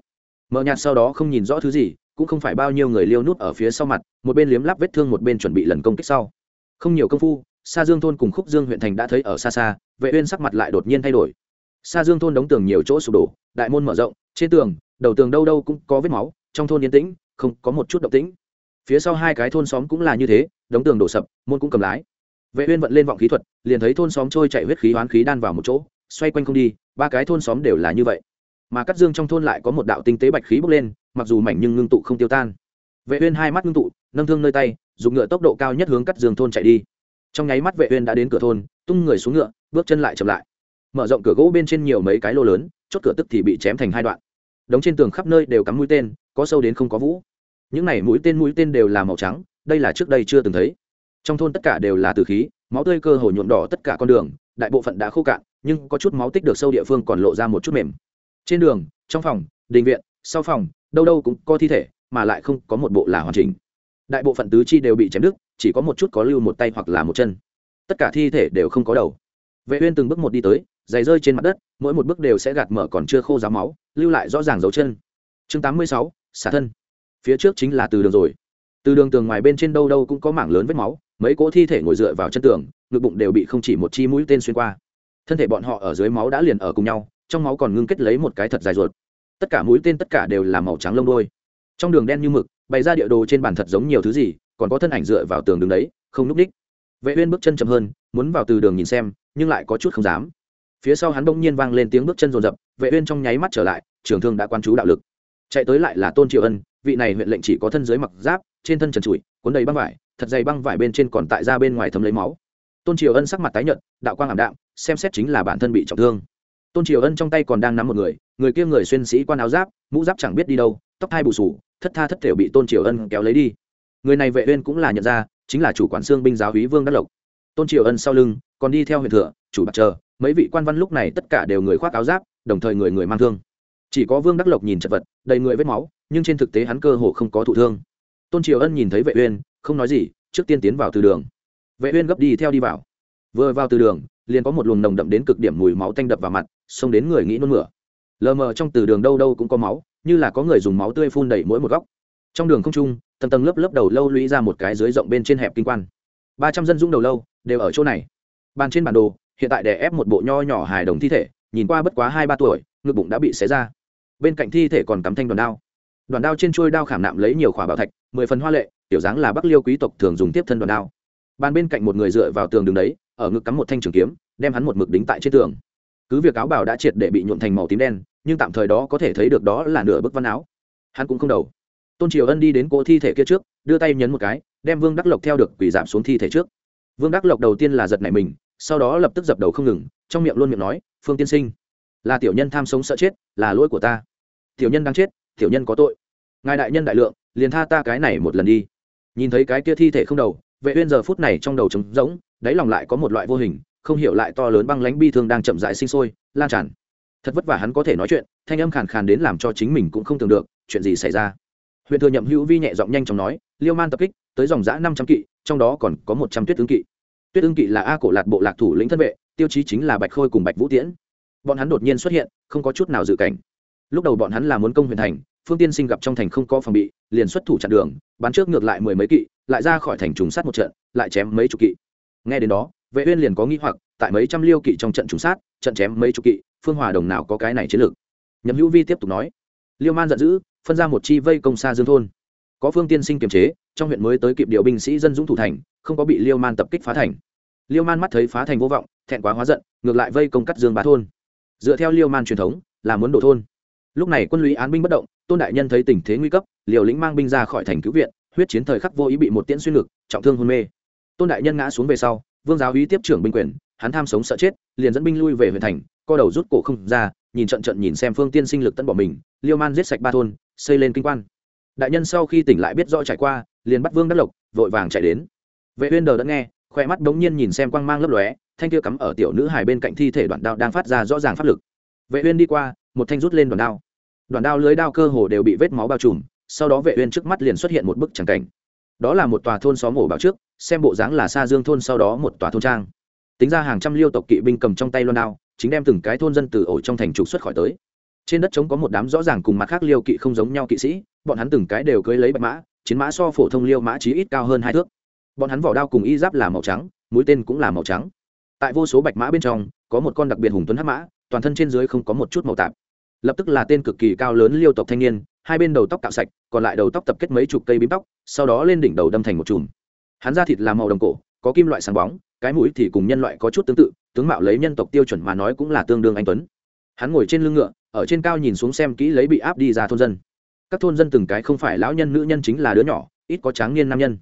Mờ nhạt sau đó không nhìn rõ thứ gì, cũng không phải bao nhiêu người liêu nút ở phía sau mặt, một bên liếm lắp vết thương một bên chuẩn bị lần công kích sau. Không nhiều công phu Sa Dương thôn cùng Khúc Dương huyện thành đã thấy ở xa xa, Vệ Uyên sắc mặt lại đột nhiên thay đổi. Sa Dương thôn đóng tường nhiều chỗ sụp đổ, đại môn mở rộng, trên tường, đầu tường đâu đâu cũng có vết máu, trong thôn yên tĩnh, không có một chút động tĩnh. Phía sau hai cái thôn xóm cũng là như thế, đóng tường đổ sập, môn cũng cầm lái. Vệ Uyên vận lên vọng khí thuật, liền thấy thôn xóm trôi chảy huyết khí hoán khí đan vào một chỗ, xoay quanh không đi, ba cái thôn xóm đều là như vậy. Mà cắt dương trong thôn lại có một đạo tinh tế bạch khí bốc lên, mặc dù mảnh nhưng ngưng tụ không tiêu tan. Vệ Uyên hai mắt ngưng tụ, nâng thương nơi tay, dùng ngựa tốc độ cao nhất hướng cắt dương thôn chạy đi trong nháy mắt vệ uyên đã đến cửa thôn, tung người xuống ngựa, bước chân lại chậm lại. Mở rộng cửa gỗ bên trên nhiều mấy cái lô lớn, chốt cửa tức thì bị chém thành hai đoạn. Đống trên tường khắp nơi đều cắm mũi tên, có sâu đến không có vũ. Những này mũi tên mũi tên đều là màu trắng, đây là trước đây chưa từng thấy. Trong thôn tất cả đều là tử khí, máu tươi cơ hồ nhuộm đỏ tất cả con đường, đại bộ phận đã khô cạn, nhưng có chút máu tích được sâu địa phương còn lộ ra một chút mềm. Trên đường, trong phòng, đình viện, sau phòng, đâu đâu cũng có thi thể, mà lại không có một bộ là hoàn chỉnh đại bộ phận tứ chi đều bị chém đứt chỉ có một chút có lưu một tay hoặc là một chân. Tất cả thi thể đều không có đầu. Vệ uyên từng bước một đi tới giày rơi trên mặt đất mỗi một bước đều sẽ gạt mở còn chưa khô ráo máu lưu lại rõ ràng dấu chân. Chương 86, xả thân. Phía trước chính là từ đường rồi. Từ đường tường ngoài bên trên đâu đâu cũng có mảng lớn vết máu mấy cỗ thi thể ngồi dựa vào chân tường ngực bụng đều bị không chỉ một chi mũi tên xuyên qua. Thân thể bọn họ ở dưới máu đã liền ở cùng nhau trong máu còn ngưng kết lấy một cái thật dài ruột. Tất cả mũi tên tất cả đều là màu trắng lông đôi trong đường đen như mực bày ra địa đồ trên bàn thật giống nhiều thứ gì, còn có thân ảnh dựa vào tường đường đấy, không núp đích. Vệ uyên bước chân chậm hơn, muốn vào từ đường nhìn xem, nhưng lại có chút không dám. Phía sau hắn bỗng nhiên vang lên tiếng bước chân rồn rập vệ uyên trong nháy mắt trở lại, trường thương đã quan chú đạo lực. Chạy tới lại là tôn triệu ân, vị này huyện lệnh chỉ có thân dưới mặc giáp, trên thân trần trụi, cuốn đầy băng vải, thật dày băng vải bên trên còn tại ra bên ngoài thấm lấy máu. Tôn triều ân sắc mặt tái nhợt, đạo quang ảm đạm, xem xét chính là bản thân bị trọng thương tôn triều ân trong tay còn đang nắm một người người kia người xuyên sĩ quan áo giáp, mũ giáp chẳng biết đi đâu, tóc hai bù sù, thất tha thất thểu bị tôn triều ân kéo lấy đi. Người này vệ uyên cũng là nhận ra, chính là chủ quản xương binh giáo úy vương đắc lộc. Tôn triều ân sau lưng, còn đi theo huyện thừa, chủ bạc chờ, mấy vị quan văn lúc này tất cả đều người khoác áo giáp, đồng thời người người mang thương. Chỉ có vương đắc lộc nhìn chật vật, đầy người vết máu, nhưng trên thực tế hắn cơ hồ không có thụ thương. Tôn triều ân nhìn thấy vệ uyên, không nói gì, trước tiên tiến vào từ đường. Vệ uyên gấp đi theo đi vào. Vừa vào từ đường, liền có một luồng nồng đậm đến cực điểm mùi máu tanh đập vào mặt xông đến người nghĩ nôn mửa. Lờ mờ trong từ đường đâu đâu cũng có máu, như là có người dùng máu tươi phun đầy mỗi một góc. Trong đường không trung, tầng tầng lớp lớp đầu lâu lũy ra một cái dưới rộng bên trên hẹp kinh quan. Ba trăm dân dũng đầu lâu đều ở chỗ này. Bàn trên bản đồ, hiện tại đè ép một bộ nho nhỏ hài đồng thi thể, nhìn qua bất quá hai ba tuổi, ngực bụng đã bị xé ra. Bên cạnh thi thể còn cắm thanh đoàn đao. Đoàn đao trên trôi đao khảm nạm lấy nhiều khỏa bảo thạch, mười phần hoa lệ, tiểu dáng là bắc liêu quý tộc thường dùng tiếp thân đoàn đao. Bàn bên cạnh một người dựa vào tường đường đấy, ở ngực cắm một thanh trường kiếm, đem hắn một mực đính tại trên tường cứ việc áo bào đã triệt để bị nhuộm thành màu tím đen, nhưng tạm thời đó có thể thấy được đó là nửa bức văn áo. Hắn cũng không đầu. Tôn triều ân đi đến cỗ thi thể kia trước, đưa tay nhấn một cái, đem vương đắc lộc theo được quỳ giảm xuống thi thể trước. Vương đắc lộc đầu tiên là giật nảy mình, sau đó lập tức dập đầu không ngừng, trong miệng luôn miệng nói, phương tiên sinh, là tiểu nhân tham sống sợ chết, là lỗi của ta. Tiểu nhân đang chết, tiểu nhân có tội. Ngài đại nhân đại lượng, liền tha ta cái này một lần đi. Nhìn thấy cái kia thi thể không đầu, vệ uyên giờ phút này trong đầu trống rỗng, đáy lòng lại có một loại vô hình không hiểu lại to lớn băng lãnh bi thương đang chậm rãi sinh sôi, lan tràn. Thật vất vả hắn có thể nói chuyện, thanh âm khàn khàn đến làm cho chính mình cũng không tưởng được, chuyện gì xảy ra? Huyện thừa nhậm hữu vi nhẹ giọng nhanh chóng nói, liêu man tập kích, tới dòng giã năm trăm kỵ, trong đó còn có một trăm tuyết ứng kỵ. Tuyết ứng kỵ là a cổ lạc bộ lạc thủ lĩnh thân vệ, tiêu chí chính là bạch khôi cùng bạch vũ tiễn. Bọn hắn đột nhiên xuất hiện, không có chút nào dự cảnh. Lúc đầu bọn hắn là muốn công huyện thành, phương tiên sinh gặp trong thành không có phòng bị, liền xuất thủ chặn đường, bắn trước ngược lại mười mấy kỵ, lại ra khỏi thành trùng sát một trận, lại chém mấy chục kỵ. Nghe đến đó vệ uyên liền có nghi hoặc, tại mấy trăm liêu kỵ trong trận trùng sát, trận chém mấy chục kỵ, phương hòa đồng nào có cái này chiến lược? Nhậm hữu vi tiếp tục nói. Liêu man giận dữ, phân ra một chi vây công xa dương thôn. Có phương tiên sinh kiềm chế, trong huyện mới tới kịp điều binh sĩ dân dũng thủ thành, không có bị liêu man tập kích phá thành. Liêu man mắt thấy phá thành vô vọng, thẹn quá hóa giận, ngược lại vây công cắt dương bá thôn. Dựa theo liêu man truyền thống, là muốn đổ thôn. Lúc này quân lũy án binh bất động, tôn đại nhân thấy tình thế nguy cấp liều lĩnh mang binh ra khỏi thành cứu viện, huyết chiến thời khắc vô ý bị một tiễn xuyên ngực trọng thương hôn mê. Tôn đại nhân ngã xuống về sau vương giáo uy tiếp trưởng binh quyền, hắn tham sống sợ chết, liền dẫn binh lui về huyện thành, co đầu rút cổ không ra, nhìn trận trận nhìn xem phương tiên sinh lực tân bỏ mình, liêu man giết sạch ba thôn, xây lên kinh quan. Đại nhân sau khi tỉnh lại biết rõ trải qua, liền bắt vương đắc lộc, vội vàng chạy đến. Vệ uyên đờ đã nghe khoe mắt đống nhiên nhìn xem quang mang lấp lóe, thanh kia cắm ở tiểu nữ hài bên cạnh thi thể đoạn đao đang phát ra rõ ràng pháp lực. Vệ uyên đi qua, một thanh rút lên đoạn đao. Đoạn đao lưới đao cơ hồ đều bị vết máu bao trùm, sau đó vệ uyên trước mắt liền xuất hiện một bức tràng cảnh đó là một tòa thôn xóm ổ bảo trước, xem bộ dáng là xa dương thôn sau đó một tòa thôn trang. Tính ra hàng trăm liêu tộc kỵ binh cầm trong tay loan đao, chính đem từng cái thôn dân từ ổ trong thành trục xuất khỏi tới. Trên đất trống có một đám rõ ràng cùng mặt khác liêu kỵ không giống nhau kỵ sĩ, bọn hắn từng cái đều cưới lấy bạch mã, chiến mã so phổ thông liêu mã chí ít cao hơn hai thước. Bọn hắn vỏ đao cùng y giáp là màu trắng, mũi tên cũng là màu trắng. Tại vô số bạch mã bên trong, có một con đặc biệt hùng tuấn hắc mã, toàn thân trên dưới không có một chút màu tạp. Lập tức là tên cực kỳ cao lớn liêu tộc thanh niên hai bên đầu tóc cạo sạch, còn lại đầu tóc tập kết mấy chục cây bím tóc, sau đó lên đỉnh đầu đâm thành một chùm. Hắn da thịt là màu đồng cổ, có kim loại sáng bóng, cái mũi thì cùng nhân loại có chút tương tự, tướng mạo lấy nhân tộc tiêu chuẩn mà nói cũng là tương đương anh tuấn. Hắn ngồi trên lưng ngựa, ở trên cao nhìn xuống xem kỹ lấy bị áp đi ra thôn dân. Các thôn dân từng cái không phải lão nhân, nữ nhân chính là đứa nhỏ, ít có tráng niên nam nhân.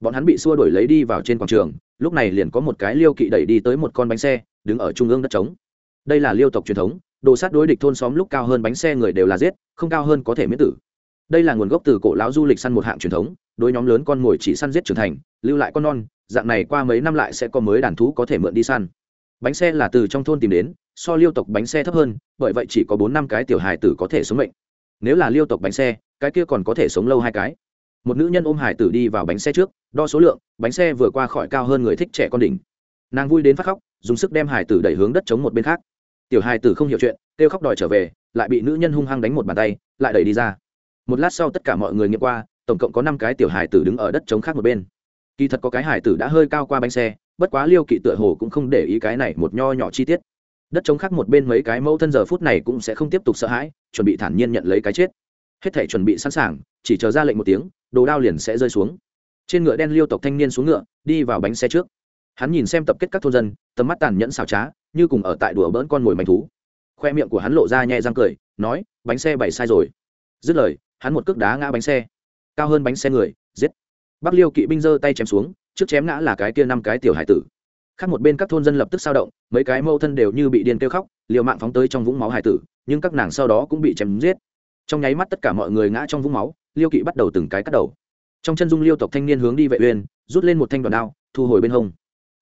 Bọn hắn bị xua đuổi lấy đi vào trên quảng trường, lúc này liền có một cái liêu kỵ đẩy đi tới một con bánh xe, đứng ở trung ương đất trống. Đây là liêu tộc truyền thống đồ sát đối địch thôn xóm lúc cao hơn bánh xe người đều là giết, không cao hơn có thể miễn tử. Đây là nguồn gốc từ cổ lão du lịch săn một hạng truyền thống, đối nhóm lớn con mồi chỉ săn giết trưởng thành, lưu lại con non, dạng này qua mấy năm lại sẽ có mới đàn thú có thể mượn đi săn. Bánh xe là từ trong thôn tìm đến, so liêu tộc bánh xe thấp hơn, bởi vậy chỉ có bốn năm cái tiểu hài tử có thể sống mệnh. Nếu là liêu tộc bánh xe, cái kia còn có thể sống lâu hai cái. Một nữ nhân ôm hải tử đi vào bánh xe trước, đo số lượng, bánh xe vừa qua khỏi cao hơn người thích trẻ con đỉnh. Nàng vui đến phát khóc, dùng sức đem hải tử đẩy hướng đất chống một bên khác tiểu hải tử không hiểu chuyện, kêu khóc đòi trở về, lại bị nữ nhân hung hăng đánh một bàn tay, lại đẩy đi ra. Một lát sau tất cả mọi người nghiệm qua, tổng cộng có năm cái tiểu hải tử đứng ở đất chống khác một bên. Kỳ thật có cái hải tử đã hơi cao qua bánh xe, bất quá liêu kỵ tựa hồ cũng không để ý cái này một nho nhỏ chi tiết. Đất chống khác một bên mấy cái mẫu thân giờ phút này cũng sẽ không tiếp tục sợ hãi, chuẩn bị thản nhiên nhận lấy cái chết. Hết thể chuẩn bị sẵn sàng, chỉ chờ ra lệnh một tiếng, đồ đao liền sẽ rơi xuống. Trên ngựa đen liêu tộc thanh niên xuống ngựa, đi vào bánh xe trước. Hắn nhìn xem tập kết các thôn dân, tầm mắt tàn nhẫn xào trá như cùng ở tại đùa bỡn con mồi manh thú. Khoe miệng của hắn lộ ra nhẹ răng cười, nói, bánh xe bày sai rồi. Dứt lời, hắn một cước đá ngã bánh xe. Cao hơn bánh xe người, giết. Bắc liêu kỵ binh giơ tay chém xuống, trước chém ngã là cái kia năm cái tiểu hải tử. Khác một bên các thôn dân lập tức sao động, mấy cái mâu thân đều như bị điên kêu khóc, liều mạng phóng tới trong vũng máu hải tử, nhưng các nàng sau đó cũng bị chém giết. Trong nháy mắt tất cả mọi người ngã trong vũng máu, liêu kỵ bắt đầu từng cái cắt đầu. Trong chân dung liêu tộc thanh niên hướng đi vệ uyên, rút lên một thanh đoàn đao, thu hồi bên hông.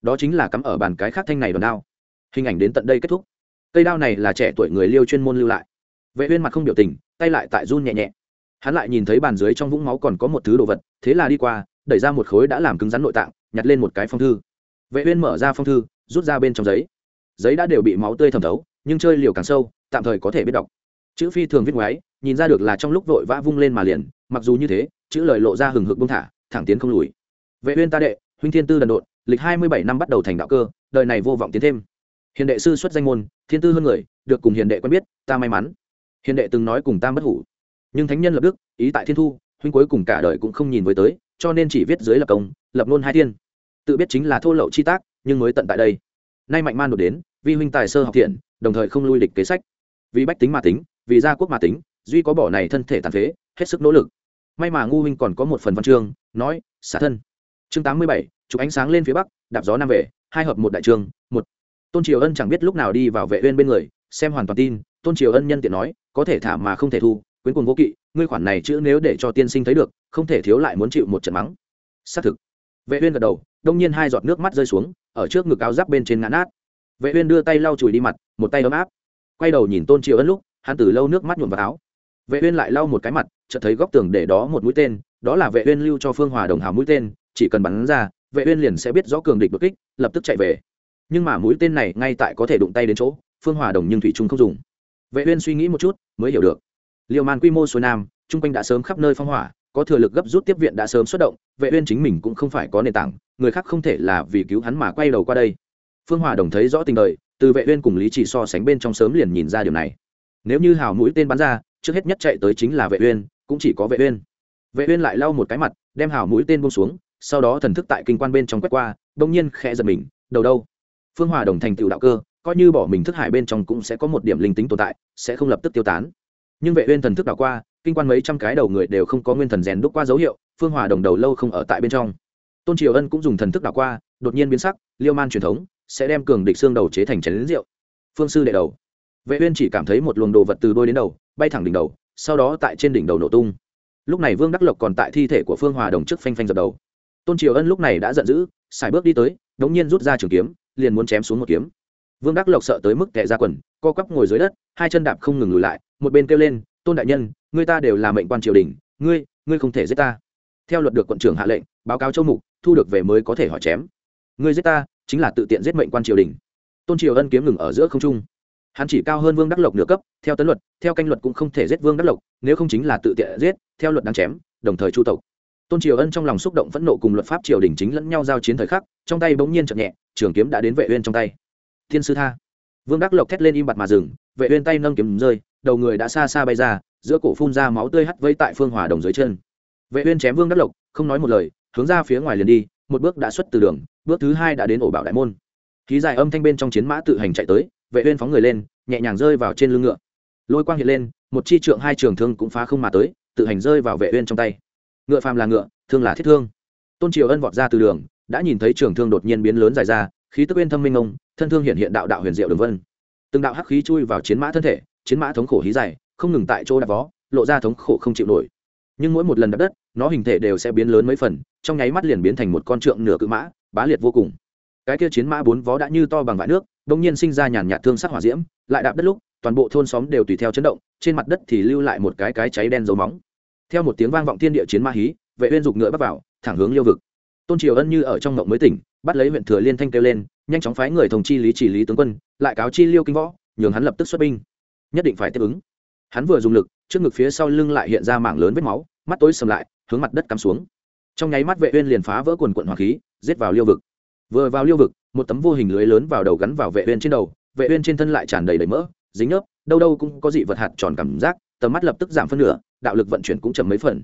Đó chính là cắm ở bàn cái khác thanh này đoàn đao hình ảnh đến tận đây kết thúc. Cây đao này là trẻ tuổi người liêu chuyên môn lưu lại. Vệ uyên mặt không biểu tình, tay lại tại run nhẹ nhẹ. Hắn lại nhìn thấy bàn dưới trong vũng máu còn có một thứ đồ vật, thế là đi qua, đẩy ra một khối đã làm cứng rắn nội tạng, nhặt lên một cái phong thư. Vệ uyên mở ra phong thư, rút ra bên trong giấy. Giấy đã đều bị máu tươi thẩm thấu, nhưng chơi liều càng sâu, tạm thời có thể biết đọc. Chữ phi thường viết ngoái, nhìn ra được là trong lúc vội vã vung lên mà liền, mặc dù như thế, chữ lời lộ ra hừng hực bung thả, thẳng tiến không lùi. Vệ uyên ta đệ, huynh thiên tư đần độn, lịch hai mươi bảy năm bắt đầu thành đạo cơ, đời này vô vọng tiến thêm hiền đệ sư xuất danh môn, thiên tư hơn người, được cùng hiền đệ quen biết, ta may mắn. Hiền đệ từng nói cùng ta bất hủ. Nhưng thánh nhân lập đức, ý tại thiên thu, huynh cuối cùng cả đời cũng không nhìn với tới, cho nên chỉ viết dưới lập công, lập nôn hai thiên. Tự biết chính là thô lậu chi tác, nhưng mới tận tại đây. Nay mạnh man đột đến, vi huynh tài sơ học thiện, đồng thời không lui địch kế sách. Vì bách tính mà tính, vì gia quốc mà tính, duy có bỏ này thân thể tàn phế, hết sức nỗ lực. May mà ngu huynh còn có một phần văn chương, nói, xả thân. Chương tám mươi bảy, chụp ánh sáng lên phía bắc, đạp gió nam về, hai hợp một đại trường tôn triều ân chẳng biết lúc nào đi vào vệ uyên bên người, xem hoàn toàn tin, tôn triều ân nhân tiện nói, có thể thả mà không thể thu, quyến cuồng vô kỵ, ngươi khoản này chữ nếu để cho tiên sinh thấy được, không thể thiếu lại muốn chịu một trận mắng. Xác thực. Vệ uyên gật đầu, đông nhiên hai giọt nước mắt rơi xuống, ở trước ngực áo giáp bên trên ngã nát. Vệ uyên đưa tay lau chùi đi mặt, một tay ấm áp. Quay đầu nhìn tôn triều ân lúc, hắn từ lâu nước mắt nhuộm vào áo. Vệ uyên lại lau một cái mặt, chợt thấy góc tường để đó một mũi tên, đó là vệ uyên lưu cho phương hòa đồng hào mũi tên, chỉ cần bắn ra, vệ uyên liền sẽ biết rõ cường địch đột kích, lập tức chạy về nhưng mà mũi tên này ngay tại có thể đụng tay đến chỗ, phương hòa đồng nhưng thủy trung không dùng. Vệ uyên suy nghĩ một chút, mới hiểu được. Liều màn quy mô xuôi nam trung quanh đã sớm khắp nơi phong hỏa, có thừa lực gấp rút tiếp viện đã sớm xuất động, vệ uyên chính mình cũng không phải có nền tảng, người khác không thể là vì cứu hắn mà quay đầu qua đây. Phương hòa đồng thấy rõ tình đời, từ vệ uyên cùng lý chỉ so sánh bên trong sớm liền nhìn ra điều này. Nếu như hào mũi tên bắn ra, trước hết nhất chạy tới chính là vệ uyên, cũng chỉ có vệ uyên. Vệ uyên lại lau một cái mặt, đem hào mũi tên buông xuống, sau đó thần thức tại kinh quan bên trong quét qua đông nhiên khẽ giật mình, đầu đâu? Phương hòa đồng thành tựu đạo cơ, coi như bỏ mình thức hải bên trong cũng sẽ có một điểm linh tính tồn tại, sẽ không lập tức tiêu tán. Nhưng vệ uyên thần thức đảo qua, kinh quan mấy trăm cái đầu người đều không có nguyên thần rèn đúc qua dấu hiệu, phương hòa đồng đầu lâu không ở tại bên trong. Tôn triều ân cũng dùng thần thức đảo qua, đột nhiên biến sắc, liêu man truyền thống, sẽ đem cường địch xương đầu chế thành chén rượu. Phương sư đệ đầu. Vệ uyên chỉ cảm thấy một luồng đồ vật từ đôi đến đầu, bay thẳng đỉnh đầu, sau đó tại trên đỉnh đầu nổ tung. Lúc này vương đắc lộc còn tại thi thể của phương hòa đồng trước phanh phanh dập đầu tôn triều ân lúc này đã giận dữ, xài bước đi tới đống nhiên rút ra trường kiếm, liền muốn chém xuống một kiếm. Vương đắc lộc sợ tới mức tệ ra quần, co quắp ngồi dưới đất, hai chân đạp không ngừng lùi lại, một bên kêu lên, tôn đại nhân, người ta đều là mệnh quan triều đình, ngươi ngươi không thể giết ta. Theo luật được quận trưởng hạ lệnh, báo cáo châu mục, thu được về mới có thể hỏi chém. Ngươi giết ta, chính là tự tiện giết mệnh quan triều đình. Tôn triều ân kiếm ngừng ở giữa không trung. Hắn chỉ cao hơn vương đắc lộc nửa cấp, theo tấn luật, theo canh luật cũng không thể giết vương đắc lộc, nếu không chính là tự tiện giết, theo luật đang chém, đồng thời chu tộc tôn triều ân trong lòng xúc động phẫn nộ cùng luật pháp triều đình chính lẫn nhau giao chiến thời khắc, trong tay bỗng nhiên chậm nhẹ, trường kiếm đã đến vệ uyên trong tay. Thiên sư tha. Vương đắc lộc thét lên im bặt mà dừng, vệ uyên tay nâng kiếm rơi, đầu người đã xa xa bay ra, giữa cổ phun ra máu tươi hắt vây tại phương hòa đồng dưới chân. Vệ uyên chém vương đắc lộc, không nói một lời, hướng ra phía ngoài liền đi, một bước đã xuất từ đường, bước thứ hai đã đến ổ bảo đại môn. Khí dài âm thanh bên trong chiến mã tự hành chạy tới, vệ uyên phóng người lên, nhẹ nhàng rơi vào trên lưng ngựa. Lôi quang hiện lên, một chi trượng hai trường thương cũng phá không mà tới, tự hành rơi vào vệ uyên trong tay ngựa phàm là ngựa, thương là thiết thương. Tôn triều ân vọt ra từ đường, đã nhìn thấy trường thương đột nhiên biến lớn dài ra, khí tức uyên thâm minh ông, thân thương hiện hiện đạo đạo huyền diệu đường vân. Từng đạo hắc khí chui vào chiến mã thân thể, chiến mã thống khổ hí dày không ngừng tại chỗ đạp vó, lộ ra thống khổ không chịu nổi. Nhưng mỗi một lần đạp đất, nó hình thể đều sẽ biến lớn mấy phần, trong nháy mắt liền biến thành một con trượng nửa cự mã, bá liệt vô cùng. Cái kia chiến mã bốn vó đã như to bằng vải nước đông nhiên sinh ra nhàn nhạt thương sắc hỏa diễm, lại đạp đất lúc, toàn bộ thôn xóm đều tùy theo chấn động, trên mặt đất thì lưu lại một cái cái cháy đen dấu móng theo một tiếng vang vọng thiên địa chiến ma hí, vệ uyên dục ngựa bắt vào, thẳng hướng liêu vực. Tôn triều ân như ở trong ngộng mới tỉnh, bắt lấy huyện thừa liên thanh kêu lên, nhanh chóng phái người thông chi lý chỉ lý tướng quân, lại cáo chi liêu kinh võ, nhường hắn lập tức xuất binh. Nhất định phải tiếp ứng. Hắn vừa dùng lực, trước ngực phía sau lưng lại hiện ra mảng lớn vết máu, mắt tối sầm lại, hướng mặt đất cắm xuống. Trong nháy mắt vệ uyên liền phá vỡ quần quần hỏa khí, giết vào liêu vực. Vừa vào liêu vực, một tấm vô hình lưới lớn vào đầu gắn vào vệ uyên trên đầu, vệ uyên trên thân lại tràn đầy đầy mỡ, dính nhớp, đâu đâu cũng có dị vật hạt tròn cảm giác tầm mắt lập tức giảm phân nửa, đạo lực vận chuyển cũng chậm mấy phần.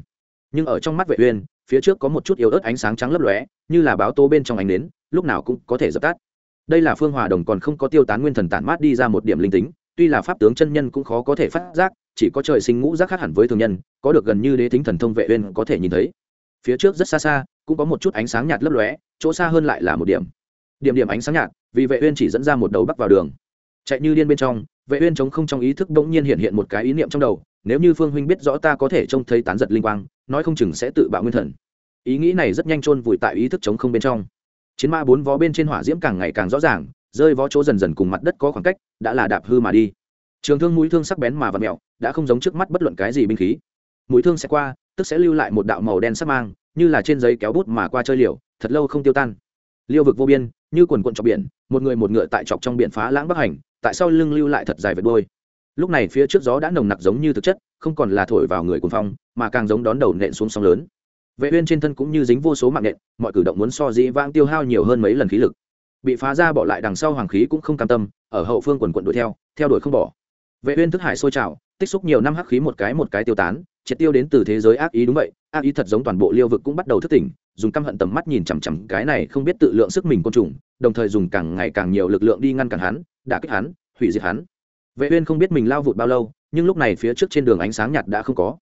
Nhưng ở trong mắt vệ uyên, phía trước có một chút yếu ớt ánh sáng trắng lấp lóe, như là báo tố bên trong ánh nến, lúc nào cũng có thể dập tắt. Đây là phương hòa đồng còn không có tiêu tán nguyên thần tản mát đi ra một điểm linh tính, tuy là pháp tướng chân nhân cũng khó có thể phát giác, chỉ có trời sinh ngũ giác khác hẳn với thường nhân, có được gần như đế thính thần thông vệ uyên có thể nhìn thấy. Phía trước rất xa xa, cũng có một chút ánh sáng nhạt lấp lóe, chỗ xa hơn lại là một điểm. Điểm điểm ánh sáng nhạt, vì vệ uyên chỉ dẫn ra một đầu bắc vào đường. Chạy như điên bên trong, vệ uyên chống không trong ý thức đống nhiên hiện hiện một cái ý niệm trong đầu nếu như phương huynh biết rõ ta có thể trông thấy tán giật linh quang, nói không chừng sẽ tự bạo nguyên thần. Ý nghĩ này rất nhanh chôn vùi tại ý thức chống không bên trong. Chiến ma bốn vó bên trên hỏa diễm càng ngày càng rõ ràng, rơi vó chỗ dần dần cùng mặt đất có khoảng cách, đã là đạp hư mà đi. Trường thương mũi thương sắc bén mà vặn mèo đã không giống trước mắt bất luận cái gì binh khí. Mũi thương sẽ qua, tức sẽ lưu lại một đạo màu đen sắc mang, như là trên giấy kéo bút mà qua chơi liều, thật lâu không tiêu tan. Liêu vực vô biên, như quần quận chọc biển, một người một ngựa tại chọc trong biển phá lãng bắc hành, tại sao lưng lưu lại thật dài vệt đôi lúc này phía trước gió đã nồng nặc giống như thực chất, không còn là thổi vào người cuồng phong, mà càng giống đón đầu nện xuống sóng lớn. Vệ uyên trên thân cũng như dính vô số mạng nện, mọi cử động muốn so dĩ vãng tiêu hao nhiều hơn mấy lần khí lực. Bị phá ra bỏ lại đằng sau hoàng khí cũng không cam tâm, ở hậu phương quần quần đuổi theo theo đuổi không bỏ. Vệ uyên thức hải sôi trào, tích xúc nhiều năm hắc khí một cái một cái tiêu tán, triệt tiêu đến từ thế giới ác ý đúng vậy, ác ý thật giống toàn bộ liêu vực cũng bắt đầu thức tỉnh, dùng căm hận tầm mắt nhìn chằm chằm cái này không biết tự lượng sức mình côn trùng, đồng thời dùng càng ngày càng nhiều lực lượng đi ngăn cản hắn, đả kích hắn, hủy diệt hắn vệ uyên không biết mình lao vụt bao lâu, nhưng lúc này phía trước trên đường ánh sáng nhạt đã không có.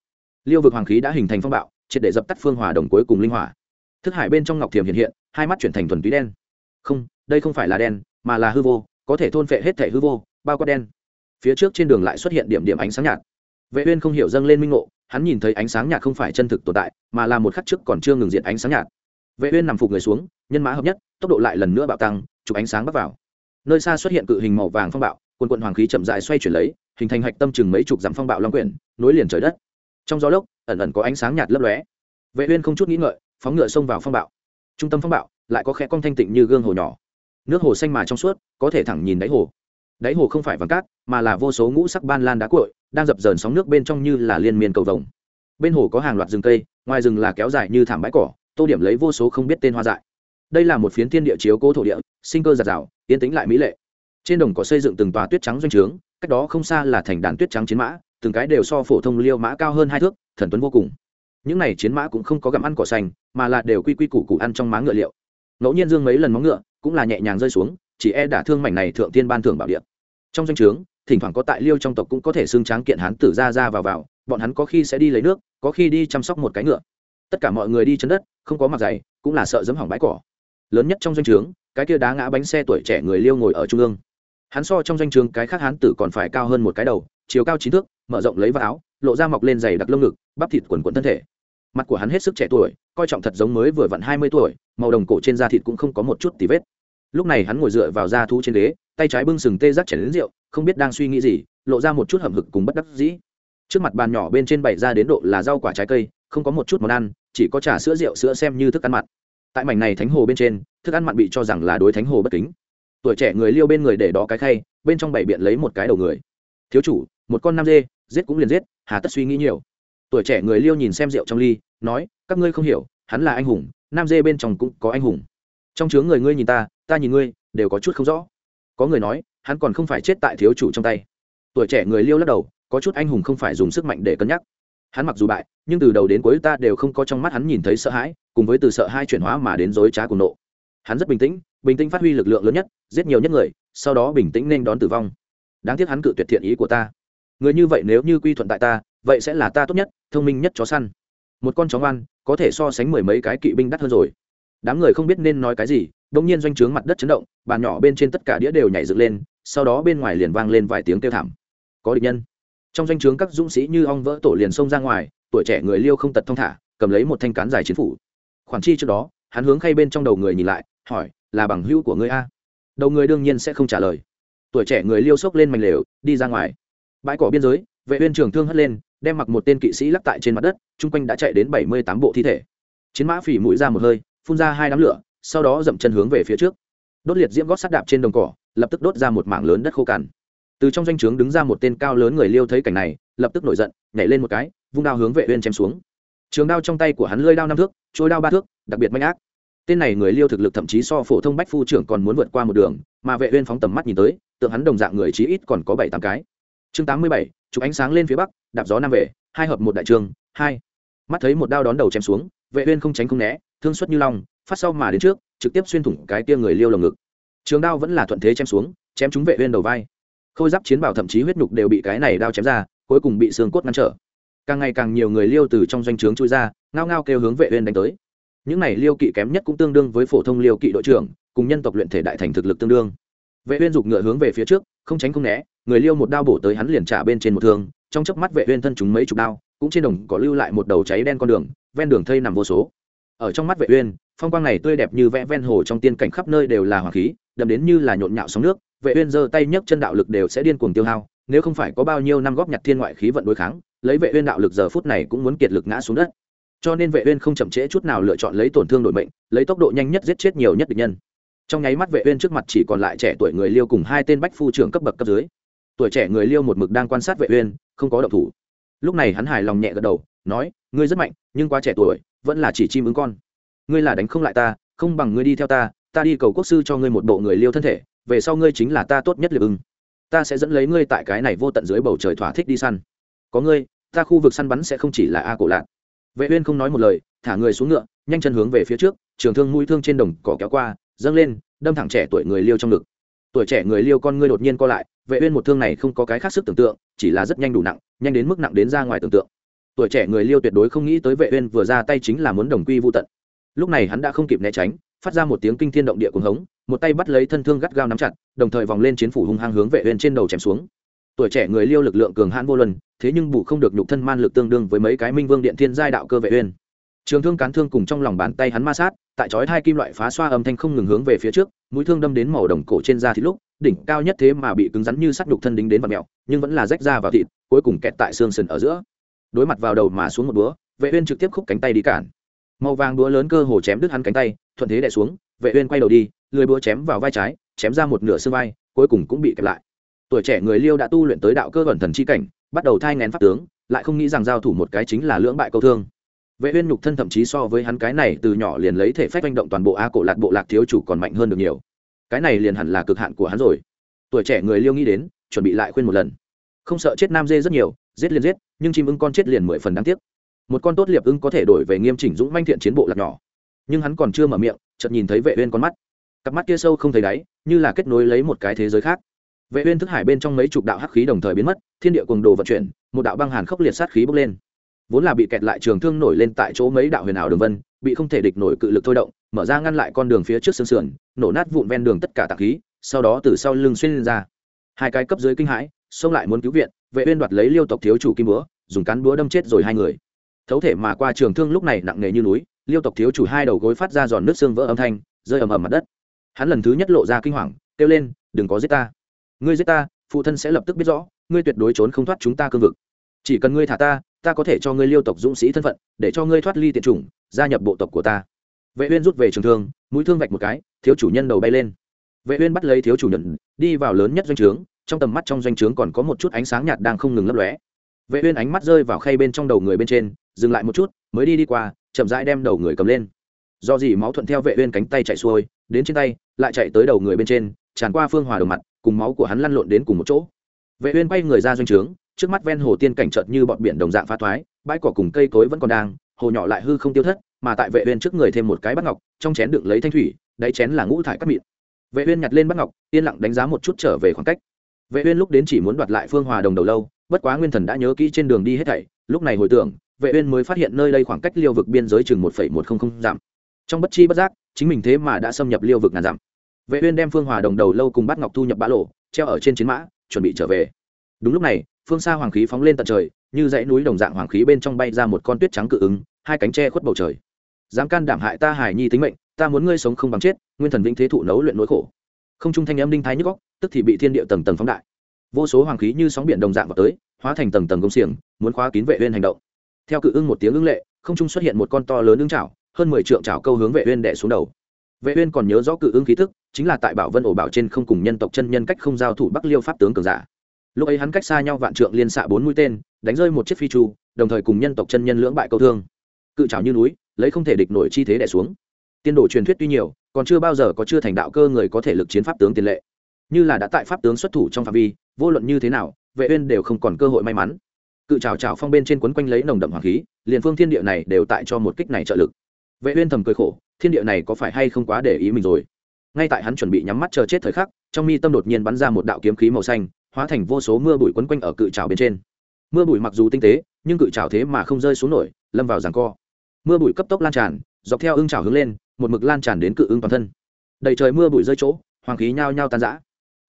Liêu vực hoàng khí đã hình thành phong bạo, triệt để dập tắt phương hỏa đồng cuối cùng linh hỏa. Thức hải bên trong ngọc thiềm hiện hiện, hai mắt chuyển thành thuần túy đen. Không, đây không phải là đen, mà là hư vô, có thể thôn phệ hết thể hư vô, bao quát đen. Phía trước trên đường lại xuất hiện điểm điểm ánh sáng nhạt. Vệ uyên không hiểu dâng lên minh ngộ, hắn nhìn thấy ánh sáng nhạt không phải chân thực tồn tại, mà là một khắc trước còn chưa ngừng diện ánh sáng nhạt. Vệ uyên nằm phục người xuống, nhân mã hợp nhất, tốc độ lại lần nữa bạo tăng, chụp ánh sáng bắt vào. Nơi xa xuất hiện cự hình màu vàng phong bạo quần quận hoàng khí chậm rãi xoay chuyển lấy, hình thành hạch tâm chừng mấy chục dặm phong bạo long quyển, nối liền trời đất. Trong gió lốc, ẩn ẩn có ánh sáng nhạt lấp lóe. Vệ uyên không chút nghĩ ngợi, phóng ngựa xông vào phong bạo. Trung tâm phong bạo lại có khẽ cong thanh tịnh như gương hồ nhỏ. Nước hồ xanh mà trong suốt, có thể thẳng nhìn đáy hồ. Đáy hồ không phải vàng cát, mà là vô số ngũ sắc ban lan đá cuội, đang dập dờn sóng nước bên trong như là liên miên cầu vồng. Bên hồ có hàng loạt rừng cây, ngoài rừng là kéo dài như thảm bãi cỏ, tô điểm lấy vô số không biết tên hoa dại. Đây là một phiến thiên địa chiếu cố thổ địa, sinh cơ giạt rào, yên tĩnh lại mỹ lệ trên đồng có xây dựng từng tòa tuyết trắng doanh trướng, cách đó không xa là thành đàn tuyết trắng chiến mã, từng cái đều so phổ thông liêu mã cao hơn hai thước, thần tuấn vô cùng. Những này chiến mã cũng không có gặm ăn cỏ xanh mà là đều quy quy củ củ ăn trong má ngựa liệu. Ngẫu nhiên dương mấy lần móng ngựa, cũng là nhẹ nhàng rơi xuống, chỉ e đả thương mảnh này thượng tiên ban thưởng bảo địa. Trong danh o trướng, thỉnh thoảng có tại liêu trong tộc cũng có thể xương tráng kiện hán tử ra ra vào vào, bọn hắn có khi sẽ đi lấy nước, có khi đi chăm sóc một cái ngựa. Tất cả mọi người đi chân đất, không có mặc giày cũng là sợ dẫm hỏng bãi cỏ. Lớn nhất trong danh o trướng, cái kia đá ngã bánh xe tuổi trẻ người liêu ngồi ở trung ương hắn so trong danh o cái khác hán tử còn phải cao hơn một cái đầu, chiều cao chín thước, mở rộng lấy vào áo, lộ ra mọc lên giày đặc lông ngực, bắp thịt quần quần thân thể. Mặt của hắn hết sức trẻ tuổi, coi trọng thật giống mới vừa vặn hai mươi tuổi, màu đồng cổ trên da thịt cũng không có một chút tí vết. Lúc này hắn ngồi dựa vào da thú trên ghế, tay trái bưng sừng tê giác chảy đến rượu, không biết đang suy nghĩ gì, lộ ra một chút hầm hực cùng bất đắc dĩ. Trước mặt bàn nhỏ bên trên bày ra đến độ là rau quả trái cây, không có một chút món ăn, chỉ có trà sữa rượu sữa xem như thức ăn mặn. Tại mảnh này thánh hồ bên trên, thức ăn mặn bị cho rằng là đối thánh hồ bất kính tuổi trẻ người liêu bên người để đó cái khay, bên trong bảy biện lấy một cái đầu người. Thiếu chủ, một con nam dê, giết cũng liền giết, hà tất suy nghĩ nhiều. Tuổi trẻ người liêu nhìn xem rượu trong ly, nói, các ngươi không hiểu, hắn là anh hùng, nam dê bên trong cũng có anh hùng. Trong chướng người ngươi nhìn ta ta nhìn ngươi, đều có chút không rõ. Có người nói, hắn còn không phải chết tại thiếu chủ trong tay. Tuổi trẻ người liêu lắc đầu, có chút anh hùng không phải dùng sức mạnh để cân nhắc. Hắn mặc dù bại, nhưng từ đầu đến cuối ta đều không có trong mắt hắn nhìn thấy sợ hãi, cùng với từ sợ hai chuyển hóa mà đến dối trá cùng nộ. Hắn rất bình tĩnh bình tĩnh phát huy lực lượng lớn nhất, giết nhiều nhất người, sau đó bình tĩnh nên đón tử vong. Đáng tiếc hắn cự tuyệt thiện ý của ta. Người như vậy nếu như quy thuận tại ta, vậy sẽ là ta tốt nhất, thông minh nhất chó săn. Một con chó ngoan, có thể so sánh mười mấy cái kỵ binh đắt hơn rồi. Đám người không biết nên nói cái gì đông nhiên doanh trướng mặt đất chấn động, bàn nhỏ bên trên tất cả đĩa đều nhảy dựng lên, sau đó bên ngoài liền vang lên vài tiếng kêu thảm. Có địch nhân. Trong doanh trướng các dũng sĩ như ong vỡ tổ liền xông ra ngoài, tuổi trẻ người liêu không tật thong thả, cầm lấy một thanh cán dài chiến phủ. Khoản chi trước đó, hắn hướng khay bên trong đầu người nhìn lại, hỏi là bằng hữu của ngươi a. Đầu người đương nhiên sẽ không trả lời. Tuổi trẻ người liêu xốc lên mảnh lều, đi ra ngoài. Bãi cỏ biên giới, vệ uyên trưởng thương hất lên, đem mặc một tên kỵ sĩ lắc tại trên mặt đất, chung quanh đã chạy đến bảy mươi tám bộ thi thể. Chiến mã phỉ mũi ra một hơi, phun ra hai đám lửa, sau đó dậm chân hướng về phía trước. Đốt liệt diễm gót sắt đạp trên đồng cỏ, lập tức đốt ra một mảng lớn đất khô cằn. Từ trong danh o trướng đứng ra một tên cao lớn người liêu thấy cảnh này, lập tức nổi giận, nhảy lên một cái, vung đao hướng vệ uyên chém xuống. Trường đao trong tay của hắn lơi đao năm thước trôi đao ba thước, đặc biệt manh ác tên này người liêu thực lực thậm chí so phổ thông bách phu trưởng còn muốn vượt qua một đường, mà vệ uyên phóng tầm mắt nhìn tới, tượng hắn đồng dạng người chí ít còn có bảy tám cái. Chương tám mươi bảy, chụp ánh sáng lên phía bắc, đạp gió nam về, hai hợp một đại trường, hai. Mắt thấy một đao đón đầu chém xuống, vệ uyên không tránh không né, thương xuất như long, phát sau mà đến trước, trực tiếp xuyên thủng cái kia người liêu lồng ngực. Trường đao vẫn là thuận thế chém xuống, chém trúng vệ uyên đầu vai. Khôi giáp chiến bảo thậm chí huyết nhục đều bị cái này đao chém ra, cuối cùng bị xương cốt ngăn trở. Càng ngày càng nhiều người liêu từ trong doanh trướng chui ra, ngao ngao kêu hướng vệ uyên đánh tới những này liêu kỵ kém nhất cũng tương đương với phổ thông liêu kỵ đội trưởng, cùng nhân tộc luyện thể đại thành thực lực tương đương. Vệ uyên dục ngựa hướng về phía trước, không tránh không né, người liêu một đao bổ tới hắn liền trả bên trên một thương, trong chớp mắt vệ uyên thân chúng mấy chục đao, cũng trên đồng có lưu lại một đầu cháy đen con đường, ven đường thây nằm vô số. Ở trong mắt vệ uyên, phong quang này tươi đẹp như vẽ ven hồ trong tiên cảnh khắp nơi đều là hỏa khí, đậm đến như là nhộn nhạo sóng nước, vệ uyên giơ tay nhấc chân đạo lực đều sẽ điên cuồng tiêu hao, nếu không phải có bao nhiêu năm góp nhặt thiên ngoại khí vận đối kháng, lấy vệ uyên đạo lực giờ phút này cũng muốn kiệt lực ngã xuống đất cho nên vệ uyên không chậm trễ chút nào lựa chọn lấy tổn thương đổi mệnh, lấy tốc độ nhanh nhất giết chết nhiều nhất địch nhân. Trong nháy mắt vệ uyên trước mặt chỉ còn lại trẻ tuổi người liêu cùng hai tên bách phu trưởng cấp bậc cấp dưới. Tuổi trẻ người liêu một mực đang quan sát vệ uyên, không có động thủ. Lúc này hắn hài lòng nhẹ gật đầu, nói, ngươi rất mạnh, nhưng quá trẻ tuổi, vẫn là chỉ chim ứng con. Ngươi là đánh không lại ta, không bằng ngươi đi theo ta ta đi cầu quốc sư cho ngươi một bộ người liêu thân thể, về sau ngươi chính là ta tốt nhất liệp ưng. Ta sẽ dẫn lấy ngươi tại cái này vô tận dưới bầu trời thỏa thích đi săn. Có ngươi, ta khu vực săn bắn sẽ không chỉ là a cổ lạc vệ uyên không nói một lời, thả người xuống ngựa, nhanh chân hướng về phía trước, trường thương mũi thương trên đồng cỏ kéo qua, dâng lên, đâm thẳng trẻ tuổi người liêu trong ngực. Tuổi trẻ người liêu con ngươi đột nhiên co lại, vệ uyên một thương này không có cái khác sức tưởng tượng, chỉ là rất nhanh đủ nặng, nhanh đến mức nặng đến ra ngoài tưởng tượng. Tuổi trẻ người liêu tuyệt đối không nghĩ tới vệ uyên vừa ra tay chính là muốn đồng quy vu tận. Lúc này hắn đã không kịp né tránh, phát ra một tiếng kinh thiên động địa cuồng hống, một tay bắt lấy thân thương gắt gao nắm chặt, đồng thời vòng lên chiến phủ hung hăng hướng vệ uyên trên đầu chém xuống tuổi trẻ người liêu lực lượng cường hãn vô luân, thế nhưng bù không được nhục thân man lực tương đương với mấy cái minh vương điện thiên giai đạo cơ vệ uyên. Trường thương cán thương cùng trong lòng bàn tay hắn ma sát, tại chói hai kim loại phá xoa âm thanh không ngừng hướng về phía trước, mũi thương đâm đến màu đồng cổ trên da thịt lúc, đỉnh cao nhất thế mà bị cứng rắn như sắt nhục thân đính đến vật mèo nhưng vẫn là rách ra vào thịt, cuối cùng kẹt tại xương sườn ở giữa. Đối mặt vào đầu mà xuống một búa, vệ uyên trực tiếp khúc cánh tay đi cản. Màu vàng búa lớn cơ hồ chém đứt hắn cánh tay, thuận thế đè xuống, vệ uyên quay đầu đi lưỡi búa chém vào vai trái, chém ra một nửa xương vai, cuối cùng cũng bị kẹp lại tuổi trẻ người liêu đã tu luyện tới đạo cơ vận thần chi cảnh, bắt đầu thai ngén pháp tướng, lại không nghĩ rằng giao thủ một cái chính là lưỡng bại câu thương. Vệ uyên nhục thân thậm chí so với hắn cái này từ nhỏ liền lấy thể phách manh động toàn bộ a cổ lạc bộ lạc thiếu chủ còn mạnh hơn được nhiều. Cái này liền hẳn là cực hạn của hắn rồi. Tuổi trẻ người liêu nghĩ đến, chuẩn bị lại khuyên một lần. Không sợ chết nam dê rất nhiều, giết liền giết, nhưng chim ưng con chết liền mười phần đáng tiếc. Một con tốt liệp ưng có thể đổi về nghiêm chỉnh dũng manh thiện chiến bộ lạc nhỏ. Nhưng hắn còn chưa mở miệng, chợt nhìn thấy vệ uyên con mắt. Cặp mắt kia sâu không thấy đáy, như là kết nối lấy một cái thế giới khác vệ uyên thức hải bên trong mấy chục đạo hắc khí đồng thời biến mất, thiên địa cuồng đồ vận chuyển, một đạo băng hàn khốc liệt sát khí bốc lên. Vốn là bị kẹt lại trường thương nổi lên tại chỗ mấy đạo huyền ảo đường vân, bị không thể địch nổi cự lực thôi động, mở ra ngăn lại con đường phía trước sương sườn, nổ nát vụn ven đường tất cả tạc khí, sau đó từ sau lưng xuyên lên ra. Hai cái cấp dưới kinh hãi, xông lại muốn cứu viện, vệ uyên đoạt lấy liêu tộc thiếu chủ kim búa, dùng cán búa đâm chết rồi hai người. Thấu thể mà qua trường thương lúc này nặng nề như núi, liêu tộc thiếu chủ hai đầu gối phát ra giòn nước xương vỡ âm thanh, rơi ầm ầm mặt đất. Hắn lần thứ nhất lộ ra kinh hoàng, kêu lên, đừng có giết ta ngươi giết ta phụ thân sẽ lập tức biết rõ ngươi tuyệt đối trốn không thoát chúng ta cương vực. Chỉ cần ngươi thả ta ta có thể cho ngươi liêu tộc dũng sĩ thân phận để cho ngươi thoát ly tiện chủng gia nhập bộ tộc của ta. Vệ uyên rút về trường thương mũi thương vạch một cái thiếu chủ nhân đầu bay lên. Vệ uyên bắt lấy thiếu chủ nhân, đi vào lớn nhất doanh trướng trong tầm mắt trong doanh trướng còn có một chút ánh sáng nhạt đang không ngừng lấp lóe. Vệ uyên ánh mắt rơi vào khay bên trong đầu người bên trên dừng lại một chút mới đi đi qua chậm rãi đem đầu người cầm lên. Do gì máu thuận theo vệ uyên cánh tay chạy xuôi đến trên tay lại chạy tới đầu người bên trên tràn qua phương hòa đầu mặt cùng máu của hắn lăn lộn đến cùng một chỗ. Vệ uyên quay người ra doanh trướng, trước mắt ven hồ tiên cảnh chợt như bọn biển đồng dạng phá thoái, bãi cỏ cùng cây cối vẫn còn đang, hồ nhỏ lại hư không tiêu thất, mà tại vệ uyên trước người thêm một cái bát ngọc, trong chén đựng lấy thanh thủy, đáy chén là ngũ thải cát mịn. Vệ uyên nhặt lên bát ngọc, yên lặng đánh giá một chút trở về khoảng cách. Vệ uyên lúc đến chỉ muốn đoạt lại phương hòa đồng đầu lâu, bất quá nguyên thần đã nhớ kỹ trên đường đi hết thảy, lúc này hồi tưởng, vệ uyên mới phát hiện nơi đây khoảng cách liêu vực biên giới chừng 1.100 dặm trong bất chi bất giác, chính mình thế mà đã xâm nhập liêu vực ngàn dặm vệ uyên đem phương hòa đồng đầu lâu cùng bát ngọc thu nhập bã lộ, treo ở trên chiến mã, chuẩn bị trở về. Đúng lúc này, phương xa hoàng khí phóng lên tận trời, như dãy núi đồng dạng hoàng khí bên trong bay ra một con tuyết trắng cự ứng, hai cánh tre khuất bầu trời. Dám can đảm hại ta hải nhi tính mệnh, ta muốn ngươi sống không bằng chết, nguyên thần vĩnh thế thụ nấu luyện nỗi khổ. Không trung thanh âm đinh thái nhức góc tức thì bị thiên địa tầng tầng phóng đại. Vô số hoàng khí như sóng biển đồng dạng vào tới, hóa thành tầng tầng công xiềng, muốn khóa kín vệ uyên hành động. Theo cự ưng một tiếng ưng lệ, không trung xuất hiện một con to lớn ưng chảo, hơn mười trượng chảo câu hướng vệ uyên đè xuống đầu. Vệ uyên còn nhớ rõ cự ưng khí tức chính là tại bảo vân ổ bảo trên không cùng nhân tộc chân nhân cách không giao thủ bắc liêu pháp tướng cường giả. Lúc ấy hắn cách xa nhau vạn trượng liên xạ bốn mũi tên, đánh rơi một chiếc phi chu, đồng thời cùng nhân tộc chân nhân lưỡng bại câu thương. Cự trào như núi, lấy không thể địch nổi chi thế đẻ xuống. Tiên đồ truyền thuyết tuy nhiều, còn chưa bao giờ có chưa thành đạo cơ người có thể lực chiến pháp tướng tiền lệ. Như là đã tại pháp tướng xuất thủ trong phạm vi, vô luận như thế nào, vệ uyên đều không còn cơ hội may mắn. Cự trào trào phong bên trên quấn quanh lấy nồng đậm hoàng khí, liền phương thiên địa này đều tại cho một kích này trợ lực. Vệ uyên thầm cười khổ, thiên địa này có phải hay không quá để ý mình rồi? Ngay tại hắn chuẩn bị nhắm mắt chờ chết thời khắc, trong mi tâm đột nhiên bắn ra một đạo kiếm khí màu xanh, hóa thành vô số mưa bụi quấn quanh ở cự trào bên trên. Mưa bụi mặc dù tinh tế, nhưng cự trào thế mà không rơi xuống nổi, lâm vào giằng co. Mưa bụi cấp tốc lan tràn, dọc theo ưng trào hướng lên, một mực lan tràn đến cự ưng toàn thân. Đầy trời mưa bụi rơi chỗ, hoàng khí nhao nhao tan rã.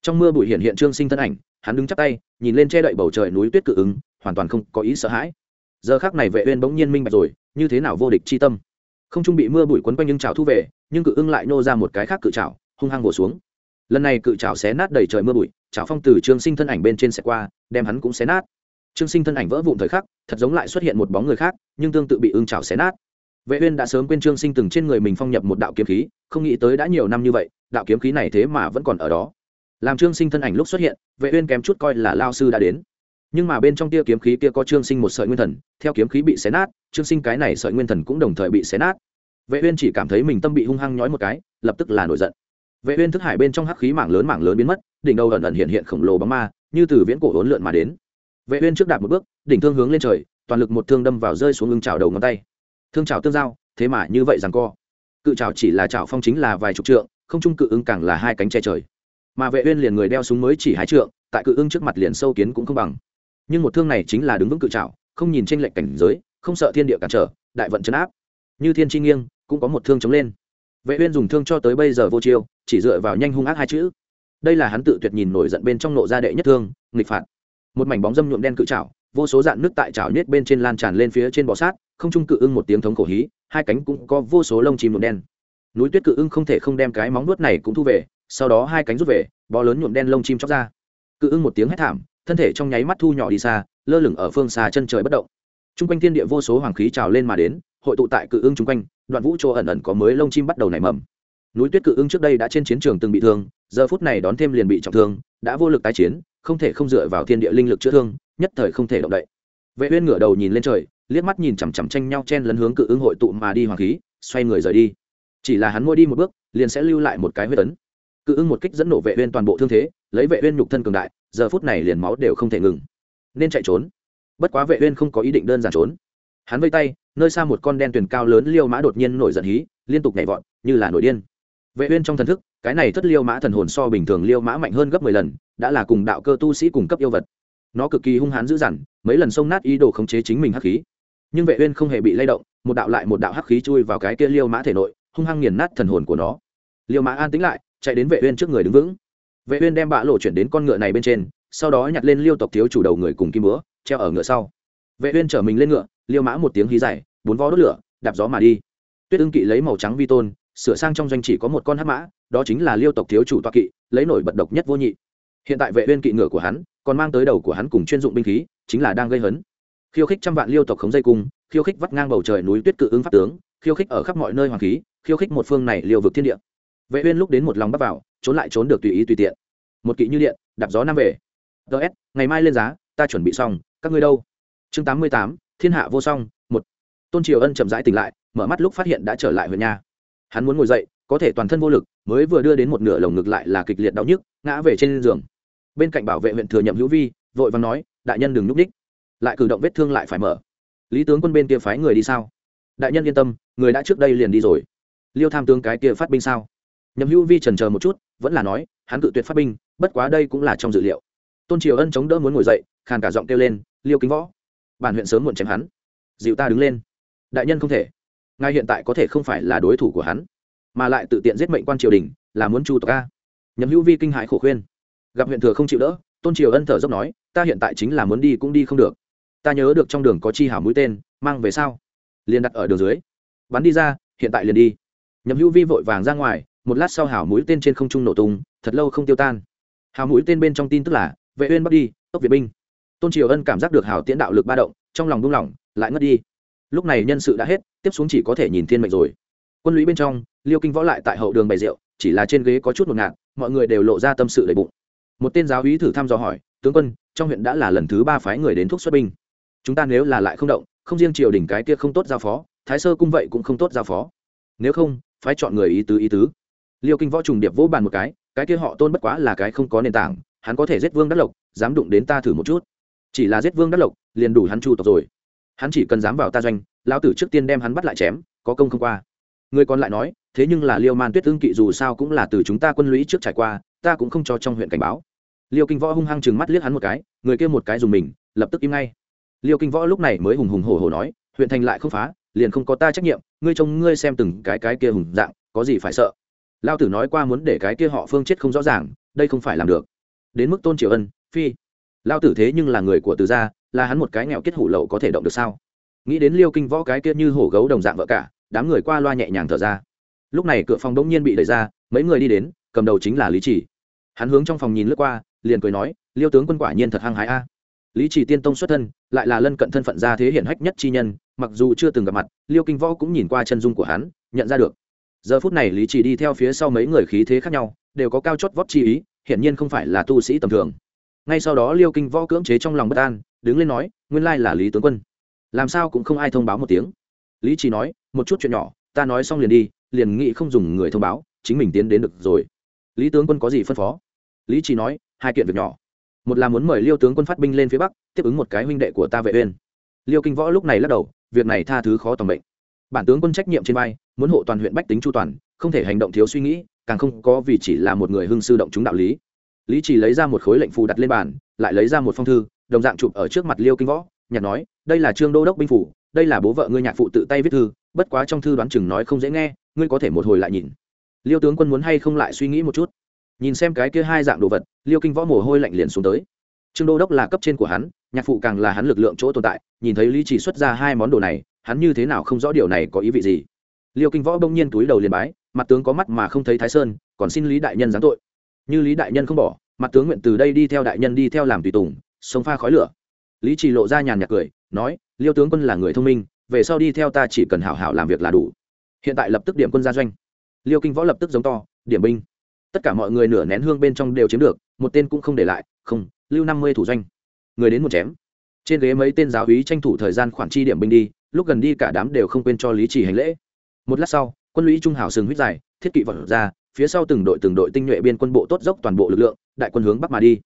Trong mưa bụi hiện hiện trương sinh thân ảnh, hắn đứng chắp tay, nhìn lên che đậy bầu trời núi tuyết cự ứng hoàn toàn không có ý sợ hãi. Giờ khác này vệ uyên bỗng nhiên minh bạch rồi, như thế nào vô địch chi tâm? Không trung bị mưa bụi quấn quanh nhưng trào thu về, nhưng cự ưng lại nô ra một cái khác cự trào hung hăng bổ xuống. Lần này cự trào xé nát đầy trời mưa bụi trào phong từ trương sinh thân ảnh bên trên sẽ qua, đem hắn cũng xé nát. Trương sinh thân ảnh vỡ vụn thời khắc, thật giống lại xuất hiện một bóng người khác, nhưng tương tự bị ưng trào xé nát. Vệ uyên đã sớm quên trương sinh từng trên người mình phong nhập một đạo kiếm khí, không nghĩ tới đã nhiều năm như vậy, đạo kiếm khí này thế mà vẫn còn ở đó. Làm trương sinh thân ảnh lúc xuất hiện, vệ uyên kém chút coi là lao sư đã đến nhưng mà bên trong tia kiếm khí kia có trương sinh một sợi nguyên thần, theo kiếm khí bị xé nát, trương sinh cái này sợi nguyên thần cũng đồng thời bị xé nát. Vệ uyên chỉ cảm thấy mình tâm bị hung hăng nhói một cái, lập tức là nổi giận. Vệ uyên thức hải bên trong hắc khí mảng lớn mảng lớn biến mất, đỉnh đầu ẩn ẩn hiện hiện khổng lồ bóng ma, như từ viễn cổ hỗn lượn mà đến. Vệ uyên trước đạp một bước, đỉnh thương hướng lên trời, toàn lực một thương đâm vào rơi xuống lưng chảo đầu ngón tay. Thương chảo tương giao, thế mà như vậy rằng co. Cự chảo chỉ là chảo phong chính là vài chục trượng, không trung cự ứng càng là hai cánh che trời. Mà vệ uyên liền người đeo súng mới chỉ hai trượng, tại cự ứng trước mặt liền sâu kiến cũng không bằng nhưng một thương này chính là đứng vững cự trảo, không nhìn trên lệnh cảnh giới, không sợ thiên địa cản trở, đại vận chấn áp. Như thiên chi nghiêng, cũng có một thương chống lên. Vệ uyên dùng thương cho tới bây giờ vô chiêu, chỉ dựa vào nhanh hung ác hai chữ. Đây là hắn tự tuyệt nhìn nổi giận bên trong nộ gia đệ nhất thương, nghịch phạt. Một mảnh bóng dâm nhuộm đen cự trảo, vô số dạn nước tại trảo nhét bên trên lan tràn lên phía trên bò sát, không trung cự ưng một tiếng thống khổ hí, hai cánh cũng có vô số lông chim nhuộm đen. Núi tuyết cự ưng không thể không đem cái móng nuốt này cũng thu về, sau đó hai cánh rút về bò lớn nhuộm đen lông chim chóc ra. Cự ưng một tiếng hét thảm thân thể trong nháy mắt thu nhỏ đi xa, lơ lửng ở phương xa chân trời bất động. T r u n g quanh thiên địa vô số hoàng khí trào lên mà đến, hội tụ tại cự ưng g quanh, đoạn vũ chỗ ẩn ẩn có mới lông chim bắt đầu nảy mầm. Núi tuyết cự ưng trước đây đã trên chiến trường từng bị thương, giờ phút này đón thêm liền bị trọng thương, đã vô lực tái chiến, không thể không dựa vào thiên địa linh lực chữa thương, nhất thời không thể động đậy. Vệ uyên ngửa đầu nhìn lên trời, liếc mắt nhìn chằm chằm tranh nhau chen lấn hướng cự ưng hội tụ mà đi hoàng khí, xoay người rời đi. Chỉ là hắn môi đi một bước, liền sẽ lưu lại một cái huyết ấn. Cự ưng một kích dẫn nổ vệ uyên toàn bộ thương thế, lấy vệ uyên nhục thân cường đại giờ phút này liền máu đều không thể ngừng. Nên chạy trốn. Bất quá vệ uyên không có ý định đơn giản trốn. Hắn vây tay, nơi xa một con đen tuyền cao lớn liêu mã đột nhiên nổi giận hí, liên tục nhảy vọt, như là nổi điên. Vệ uyên trong thần thức, cái này thất liêu mã thần hồn so bình thường liêu mã mạnh hơn gấp 10 lần, đã là cùng đạo cơ tu sĩ cùng cấp yêu vật. Nó cực kỳ hung hãn dữ dằn, mấy lần xông nát ý đồ khống chế chính mình hắc khí. Nhưng vệ uyên không hề bị lay động, một đạo lại một đạo hắc khí chui vào cái kia liêu mã thể nội, hung hăng nghiền nát thần hồn của nó. Liêu mã an tĩnh lại, chạy đến vệ uyên trước người đứng vững vệ uyên đem bạ lộ chuyển đến con ngựa này bên trên, sau đó nhặt lên liêu tộc thiếu chủ đầu người cùng kim búa, treo ở ngựa sau. vệ uyên chở mình lên ngựa, liêu mã một tiếng hí dài, bốn vó đốt lửa, đạp gió mà đi. tuyết ưng kỵ lấy màu trắng vi tôn, sửa sang trong doanh chỉ có một con hắc mã, đó chính là liêu tộc thiếu chủ toa kỵ, lấy nổi bật độc nhất vô nhị. hiện tại vệ uyên kỵ ngựa của hắn, còn mang tới đầu của hắn cùng chuyên dụng binh khí, chính là đang gây hấn. khiêu khích trăm vạn liêu tộc khống dây cung, khiêu khích vắt ngang bầu trời núi tuyết cự ứng pháp tướng, khiêu khích ở khắp mọi nơi hoàng khí, khiêu khích một phương này liêu vực thiên địa. vệ uyên lúc đến một lòng bắt vào trốn lại trốn được tùy ý tùy tiện. Một kỵ như điện đạp gió nam về. Ts ngày mai lên giá ta chuẩn bị xong các ngươi đâu? Chương 88, thiên hạ vô song một. Tôn triều ân chậm rãi tỉnh lại mở mắt lúc phát hiện đã trở lại huyện nhà. Hắn muốn ngồi dậy có thể toàn thân vô lực mới vừa đưa đến một nửa lồng ngực lại là kịch liệt đau nhức ngã về trên giường. Bên cạnh bảo vệ huyện thừa nhậm hữu vi vội vàng nói đại nhân đừng núp ních lại cử động vết thương lại phải mở. Lý tướng quân bên kia phái người đi sao? Đại nhân yên tâm người đã trước đây liền đi rồi. Liêu tham tướng cái kia phát binh sao? Nhầm hữu vi trần chờ một chút, vẫn là nói, hắn cự tuyệt phát binh, bất quá đây cũng là trong dự liệu. Tôn triều ân chống đỡ muốn ngồi dậy, khàn cả giọng kêu lên, liêu kính võ, bản huyện sớm muộn chém hắn. Dịu ta đứng lên. Đại nhân không thể. Ngài hiện tại có thể không phải là đối thủ của hắn, mà lại tự tiện giết mệnh quan triều đình, là muốn chu tộc a. Nhầm hữu vi kinh hãi khổ khuyên. Gặp huyện thừa không chịu đỡ, tôn triều ân thở dốc nói, ta hiện tại chính là muốn đi cũng đi không được. Ta nhớ được trong đường có chi hảo mũi tên, mang về sao? Liền đặt ở đường dưới. Bắn đi ra, hiện tại liền đi. Nhầm hữu vi vội vàng ra ngoài một lát sau hảo mũi tên trên không trung nổ tung, thật lâu không tiêu tan. Hảo mũi tên bên trong tin tức là, vệ uyên bắt đi, tốc việt binh. Tôn triều ân cảm giác được hảo tiễn đạo lực ba động, trong lòng buông lỏng, lại ngất đi. Lúc này nhân sự đã hết, tiếp xuống chỉ có thể nhìn thiên mệnh rồi. Quân lũy bên trong, liêu kinh võ lại tại hậu đường bày rượu, chỉ là trên ghế có chút một ngạt, mọi người đều lộ ra tâm sự đầy bụng. Một tên giáo úy thử thăm dò hỏi, tướng quân, trong huyện đã là lần thứ ba phái người đến thúc xuất binh. Chúng ta nếu là lại không động, không riêng triều đình cái kia không tốt giao phó, thái sơ cung vậy cũng không tốt giao phó. Nếu không, phái chọn người ý tứ ý tứ liêu kinh võ trùng điệp vỗ bàn một cái cái kia họ tôn bất quá là cái không có nền tảng, hắn có thể giết vương đắc lộc, dám đụng đến ta thử một chút. Chỉ là giết vương đắc lộc, liền đủ hắn chu tộc rồi. Hắn chỉ cần dám vào ta doanh, lão tử trước tiên đem hắn bắt lại chém, có công không qua. Người còn lại nói, thế nhưng là liêu man tuyết tương kỵ dù sao cũng là từ chúng ta quân lũy trước trải qua, ta cũng không cho trong huyện cảnh báo. Liêu kinh võ hung hăng chừng mắt liếc hắn một cái, người kia một cái dùng mình, lập tức im ngay. Liêu kinh võ lúc này mới hùng hùng hổ hổ nói, huyện thành lại không phá, liền không có ta trách nhiệm, ngươi trông ngươi xem từng cái cái kia hùng dạng, có gì phải sợ lao tử nói qua muốn để cái kia họ phương chết không rõ ràng, đây không phải làm được. Đến mức tôn triều ân, phi. Lao tử thế nhưng là người của từ gia, là hắn một cái nghèo kết hủ lậu có thể động được sao? Nghĩ đến liêu kinh võ cái kia như hổ gấu đồng dạng vợ cả, đám người qua loa nhẹ nhàng thở ra. Lúc này cửa phòng đống nhiên bị đẩy ra, mấy người đi đến, cầm đầu chính là lý chỉ hắn hướng trong phòng nhìn lướt qua, liền cười nói, liêu tướng quân quả nhiên thật hăng hái a. Lý chỉ tiên tông xuất thân, lại là lân cận thân phận gia thế hiển hách nhất chi nhân, mặc dù chưa từng gặp mặt, liêu kinh võ cũng nhìn qua chân dung của hắn, nhận ra được giờ phút này lý chỉ đi theo phía sau mấy người khí thế khác nhau, đều có cao chót vót chi ý, hiển nhiên không phải là tu sĩ tầm thường. Ngay sau đó liêu kinh võ cưỡng chế trong lòng bất an, đứng lên nói, nguyên lai là lý tướng quân. Làm sao cũng không ai thông báo một tiếng. Lý chỉ nói, một chút chuyện nhỏ, ta nói xong liền đi, liền nghĩ không dùng người thông báo, chính mình tiến đến được rồi. Lý tướng quân có gì phân phó? Lý chỉ nói, hai kiện việc nhỏ. Một là muốn mời liêu tướng quân phát binh lên phía bắc, tiếp ứng một cái huynh đệ của ta vệ uyên. Liêu kinh võ lúc này lắc đầu, việc này tha thứ khó tầm bệnh bản tướng quân trách nhiệm trên vai, muốn hộ toàn huyện bách tính chu toàn, không thể hành động thiếu suy nghĩ, càng không có vì chỉ là một người hưng sư động chúng đạo lý. Lý chỉ lấy ra một khối lệnh phù đặt lên bàn, lại lấy ra một phong thư, đồng dạng chụp ở trước mặt liêu kinh võ nhặt nói, đây là trương đô đốc binh phủ, đây là bố vợ ngươi nhạc phụ tự tay viết thư, bất quá trong thư đoán chừng nói không dễ nghe, ngươi có thể một hồi lại nhìn. Liêu tướng quân muốn hay không lại suy nghĩ một chút. Nhìn xem cái kia hai dạng đồ vật, liêu kinh võ mồ hôi lạnh liền xuống tới. Trương đô đốc là cấp trên của hắn, nhạc phụ càng là hắn lực lượng chỗ tồn tại, nhìn thấy lý chỉ xuất ra hai món đồ này hắn như thế nào không rõ điều này có ý vị gì. Liêu kinh võ bỗng nhiên túi đầu liền bái, mặt tướng có mắt mà không thấy thái sơn, còn xin lý đại nhân giáng tội. Như lý đại nhân không bỏ, mặt tướng nguyện từ đây đi theo đại nhân đi theo làm tùy tùng sống pha khói lửa. Lý trì lộ ra nhàn nhạt cười, nói, liêu tướng quân là người thông minh, về sau đi theo ta chỉ cần hảo hảo làm việc là đủ. Hiện tại lập tức điểm quân gia doanh. Liêu kinh võ lập tức giống to, điểm binh. Tất cả mọi người nửa nén hương bên trong đều chiếm được, một tên cũng không để lại, không, lưu năm mươi thủ doanh. Người đến một chém. Trên ghế mấy tên giáo úy tranh thủ thời gian khoản chi điểm binh đi lúc gần đi cả đám đều không quên cho lý chỉ hành lễ. Một lát sau, quân lũy trung hảo sừng huyết dài, thiết kỵ vật ra, phía sau từng đội từng đội tinh nhuệ biên quân bộ tốt dốc toàn bộ lực lượng, đại quân hướng bắc mà đi.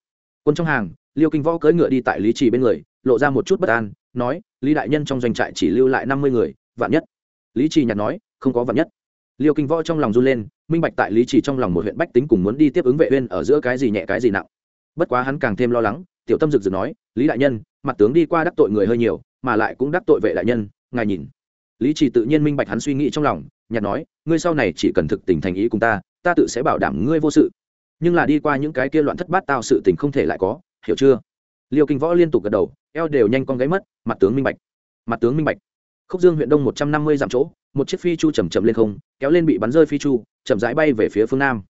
Quân trong hàng, liêu kinh võ cưỡi ngựa đi tại lý trì bên người, lộ ra một chút bất an, nói, lý đại nhân trong doanh trại chỉ lưu lại năm mươi người, vạn nhất. Lý trì nhạt nói, không có vạn nhất. Liêu kinh võ trong lòng run lên, minh bạch tại lý trì trong lòng một huyện bách tính cùng muốn đi tiếp ứng vệ uyên ở giữa cái gì nhẹ cái gì nặng. Bất quá hắn càng thêm lo lắng, tiểu tâm rực rực nói, lý đại nhân, mặt tướng đi qua đắc tội người hơi nhiều mà lại cũng đắc tội vệ đại nhân, ngài nhìn. Lý trì tự nhiên minh bạch hắn suy nghĩ trong lòng, nhạt nói, ngươi sau này chỉ cần thực tình thành ý cùng ta ta tự sẽ bảo đảm ngươi vô sự. Nhưng là đi qua những cái kia loạn thất bát tao sự tình không thể lại có, hiểu chưa? Liêu kinh võ liên tục gật đầu, eo đều nhanh con gáy mất, mặt tướng minh bạch. Mặt tướng minh bạch. Khúc dương huyện đông một trăm năm mươi dặm chỗ, một chiếc phi chu chầm chậm lên không, kéo lên bị bắn rơi phi chu, chậm rãi bay về phía phương nam.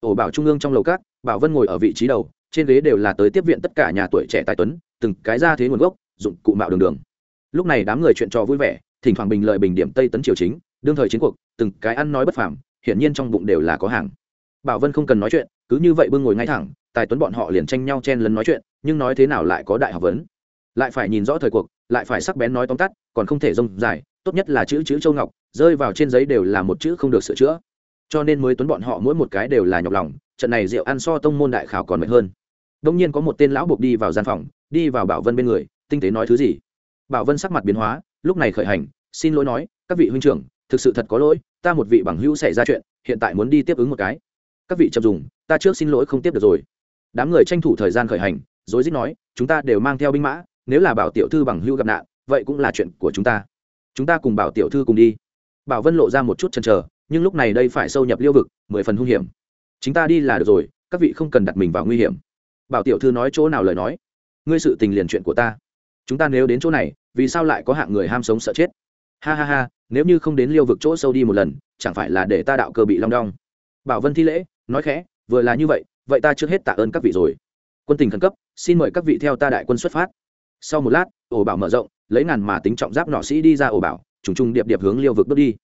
Ổ bảo trung ương trong lầu cát bảo vân ngồi ở vị trí đầu, trên ghế đều là tới tiếp viện tất cả nhà tuổi trẻ tài tuấn, từng cái ra thế nguồn gốc, dụng cụ mạo đường đường lúc này đám người chuyện trò vui vẻ, thỉnh thoảng bình lợi bình điểm tây tấn triều chính, đương thời chiến cuộc, từng cái ăn nói bất phàm, hiển nhiên trong bụng đều là có hàng. Bảo vân không cần nói chuyện, cứ như vậy bưng ngồi ngay thẳng, tài tuấn bọn họ liền tranh nhau chen lấn nói chuyện, nhưng nói thế nào lại có đại học vấn. Lại phải nhìn rõ thời cuộc, lại phải sắc bén nói tóm tắt, còn không thể rông dài, tốt nhất là chữ chữ châu ngọc, rơi vào trên giấy đều là một chữ không được sửa chữa. Cho nên mới tuấn bọn họ mỗi một cái đều là nhọc lòng, trận này rượu ăn so tông môn đại khảo còn mệt hơn. Đông nhiên có một tên lão buộc đi vào gian phòng, đi vào bảo vân bên người, tinh tế nói thứ gì? Bảo vân sắc mặt biến hóa, lúc này khởi hành, xin lỗi nói, các vị huynh trưởng, thực sự thật có lỗi, ta một vị bằng hữu xảy ra chuyện, hiện tại muốn đi tiếp ứng một cái. Các vị chậm dùng, ta trước xin lỗi không tiếp được rồi. Đám người tranh thủ thời gian khởi hành, rối rít nói, chúng ta đều mang theo binh mã, nếu là bảo tiểu thư bằng hữu gặp nạn, vậy cũng là chuyện của chúng ta. Chúng ta cùng bảo tiểu thư cùng đi. Bảo vân lộ ra một chút chần chờ, nhưng lúc này đây phải sâu nhập liêu vực, mười phần hung hiểm. Chúng ta đi là được rồi, các vị không cần đặt mình vào nguy hiểm. Bảo tiểu thư nói chỗ nào lời nói? Ngươi sự tình liền chuyện của ta chúng ta nếu đến chỗ này, vì sao lại có hạng người ham sống sợ chết? Ha ha ha, nếu như không đến liêu vực chỗ sâu đi một lần, chẳng phải là để ta đạo cơ bị long đong? Bảo vân thi lễ, nói khẽ, vừa là như vậy vậy ta trước hết tạ ơn các vị rồi. Quân tình khẩn cấp, xin mời các vị theo ta đại quân xuất phát. Sau một lát, ổ bảo mở rộng, lấy ngàn mà tính trọng giáp nọ sĩ đi ra ổ bảo, trùng trùng điệp điệp hướng liêu vực bước đi.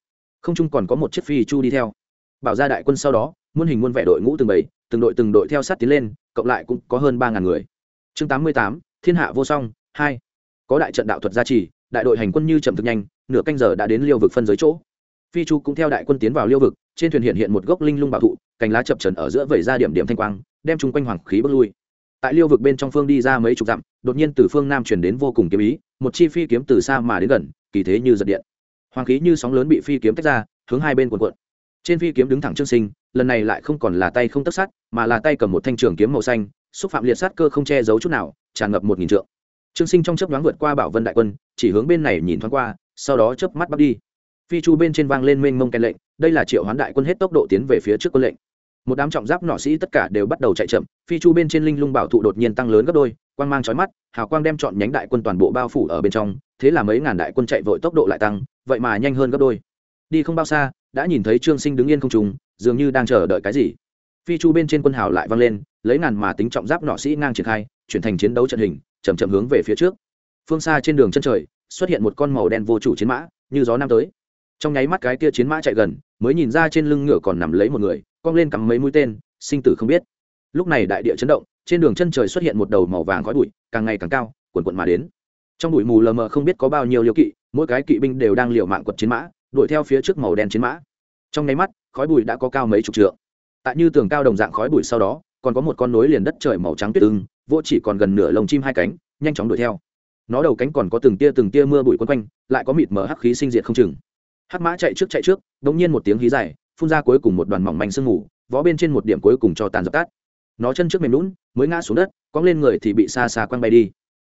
Không chung còn có một chiếc phi chu đi theo. Bảo ra đại quân sau đó, muôn hình muôn vẻ đội ngũ từng bầy, từng đội từng đội theo sát tiến lên, cộng lại cũng có hơn ba ngàn người. Chương tám mươi tám, thiên hạ vô song, hai có đại trận đạo thuật gia trì, đại đội hành quân như chậm thực nhanh, nửa canh giờ đã đến liêu vực phân giới chỗ. Phi chu cũng theo đại quân tiến vào liêu vực, trên thuyền hiện hiện một gốc linh lung bảo thụ, cành lá chập trần ở giữa vẩy ra điểm điểm thanh quang, đem chung quanh hoàng khí bước lui. Tại liêu vực bên trong phương đi ra mấy chục dặm, đột nhiên từ phương nam chuyển đến vô cùng kiếm ý, một chi phi kiếm từ xa mà đến gần, kỳ thế như giật điện. Hoàng khí như sóng lớn bị phi kiếm tách ra, hướng hai bên cuộn cuộn. Trên phi kiếm đứng thẳng trương sinh, lần này lại không còn là tay không tất sát, mà là tay cầm một thanh trường kiếm màu xanh, xúc phạm liệt sát cơ không che giấu chút nào, tràn ngập một nghìn trượng trương sinh trong chớp nhoáng vượt qua bảo vân đại quân, chỉ hướng bên này nhìn thoáng qua, sau đó chớp mắt bắt đi. Phi chu bên trên vang lên mênh mông kèn lệnh, đây là triệu hoán đại quân hết tốc độ tiến về phía trước quân lệnh. Một đám trọng giáp nọ sĩ tất cả đều bắt đầu chạy chậm, phi chu bên trên linh lung bảo thụ đột nhiên tăng lớn gấp đôi, quang mang chói mắt, hào quang đem chọn nhánh đại quân toàn bộ bao phủ ở bên trong, thế là mấy ngàn đại quân chạy vội tốc độ lại tăng, vậy mà nhanh hơn gấp đôi. Đi không bao xa, đã nhìn thấy trương sinh đứng yên không trùng dường như đang chờ đợi cái gì. Phi chu bên trên quân hào lại vang lên, lấy ngàn mà tính trọng giáp nọ sĩ ngang triển khai, chuyển thành chiến đấu trận hình chầm chậm hướng về phía trước. Phương xa trên đường chân trời, xuất hiện một con màu đen vô chủ chiến mã, như gió nam tới. Trong nháy mắt cái kia chiến mã chạy gần, mới nhìn ra trên lưng ngựa còn nằm lấy một người, cong lên cắm mấy mũi tên, sinh tử không biết. Lúc này đại địa chấn động, trên đường chân trời xuất hiện một đầu màu vàng khói bụi, càng ngày càng cao quần quận mà đến. Trong bụi mù lờ mờ không biết có bao nhiêu liêu kỵ, mỗi cái kỵ binh đều đang liều mạng quật chiến mã, đuổi theo phía trước màu đen chiến mã. Trong nháy mắt, khói bụi đã có cao mấy chục trượng. Tại như tường cao đồng dạng khói bụi sau đó, còn có một con nối liền đất trời màu trắng tuyết ưng vô chỉ còn gần nửa lồng chim hai cánh, nhanh chóng đuổi theo. Nó đầu cánh còn có từng tia từng tia mưa bụi quấn quanh, lại có mịt mở hắc khí sinh diệt không chừng. Hắc mã chạy trước chạy trước đ ỗ n g nhiên một tiếng hí dài, phun ra cuối cùng một đoàn mỏng manh sương mù, vó bên trên một điểm cuối cùng cho tàn dập tắt. Nó chân trước mềm lún mới ngã xuống đất, cong lên người thì bị xa xa quăng bay đi.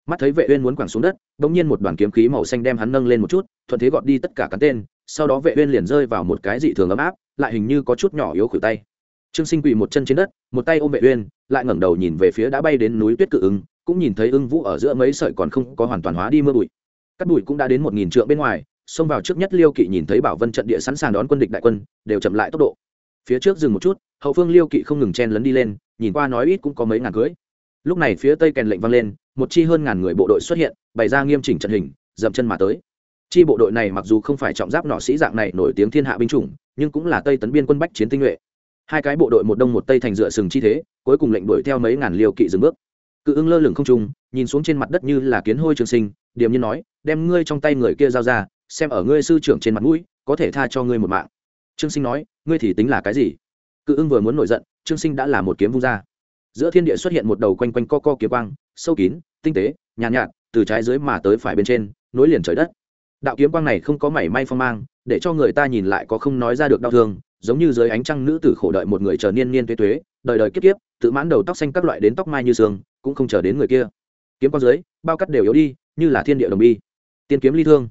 Mắt thấy vệ uyên muốn quẳng xuống đất đ ỗ n g nhiên một đoàn kiếm khí màu xanh đem hắn nâng lên một chút, thuận thế gọt đi tất cả cắn tên, sau đó vệ uyên liền rơi vào một cái dị thường ấm áp, lại hình như có chút nhỏ yếu khuỷu tay. Trương sinh quỳ một chân trên đất, một tay ôm vệ uyên lại ngẩng đầu nhìn về phía đã bay đến núi tuyết cự ứng cũng nhìn thấy ưng vũ ở giữa mấy sợi còn không có hoàn toàn hóa đi mưa bụi. Cắt bụi cũng đã đến một nghìn trượng bên ngoài, xông vào trước nhất liêu kỵ nhìn thấy bảo vân trận địa sẵn sàng đón quân địch đại quân, đều chậm lại tốc độ. Phía trước dừng một chút, hậu phương liêu kỵ không ngừng chen lấn đi lên, nhìn qua nói ít cũng có mấy ngàn cưới. Lúc này phía tây kèn lệnh vang lên, một chi hơn ngàn người bộ đội xuất hiện, bày ra nghiêm chỉnh trận hình, dậm chân mà tới. Chi bộ đội này mặc dù không phải trọng giáp nọ sĩ dạng này nổi tiếng thiên hạ binh chủng, nhưng cũng là tây tấn biên quân bách chiến tinh nhuệ hai cái bộ đội một đông một tây thành dựa sừng chi thế cuối cùng lệnh đuổi theo mấy ngàn liều kỵ dừng bước. Cự ưng lơ lửng không trung nhìn xuống trên mặt đất như là kiến hôi trường sinh điềm như nói đem ngươi trong tay người kia giao ra xem ở ngươi sư trưởng trên mặt mũi có thể tha cho ngươi một mạng. Trương sinh nói ngươi thì tính là cái gì? Cự ưng vừa muốn nổi giận trương sinh đã là một kiếm vung ra. Giữa thiên địa xuất hiện một đầu quanh quanh co co kiếm quang sâu kín tinh tế nhàn nhạt, nhạt từ trái dưới mà tới phải bên trên nối liền trời đất. Đạo kiếm quang này không có mảy may phong mang để cho người ta nhìn lại có không nói ra được đau thương giống như dưới ánh trăng nữ tử khổ đợi một người chờ niên niên tuế tuế, đời đời kiếp kiếp, tự mãn đầu tóc xanh các loại đến tóc mai như sương, cũng không chờ đến người kia. Kiếm con dưới, bao cắt đều yếu đi, như là thiên địa đồng bi. Tiên kiếm ly thương.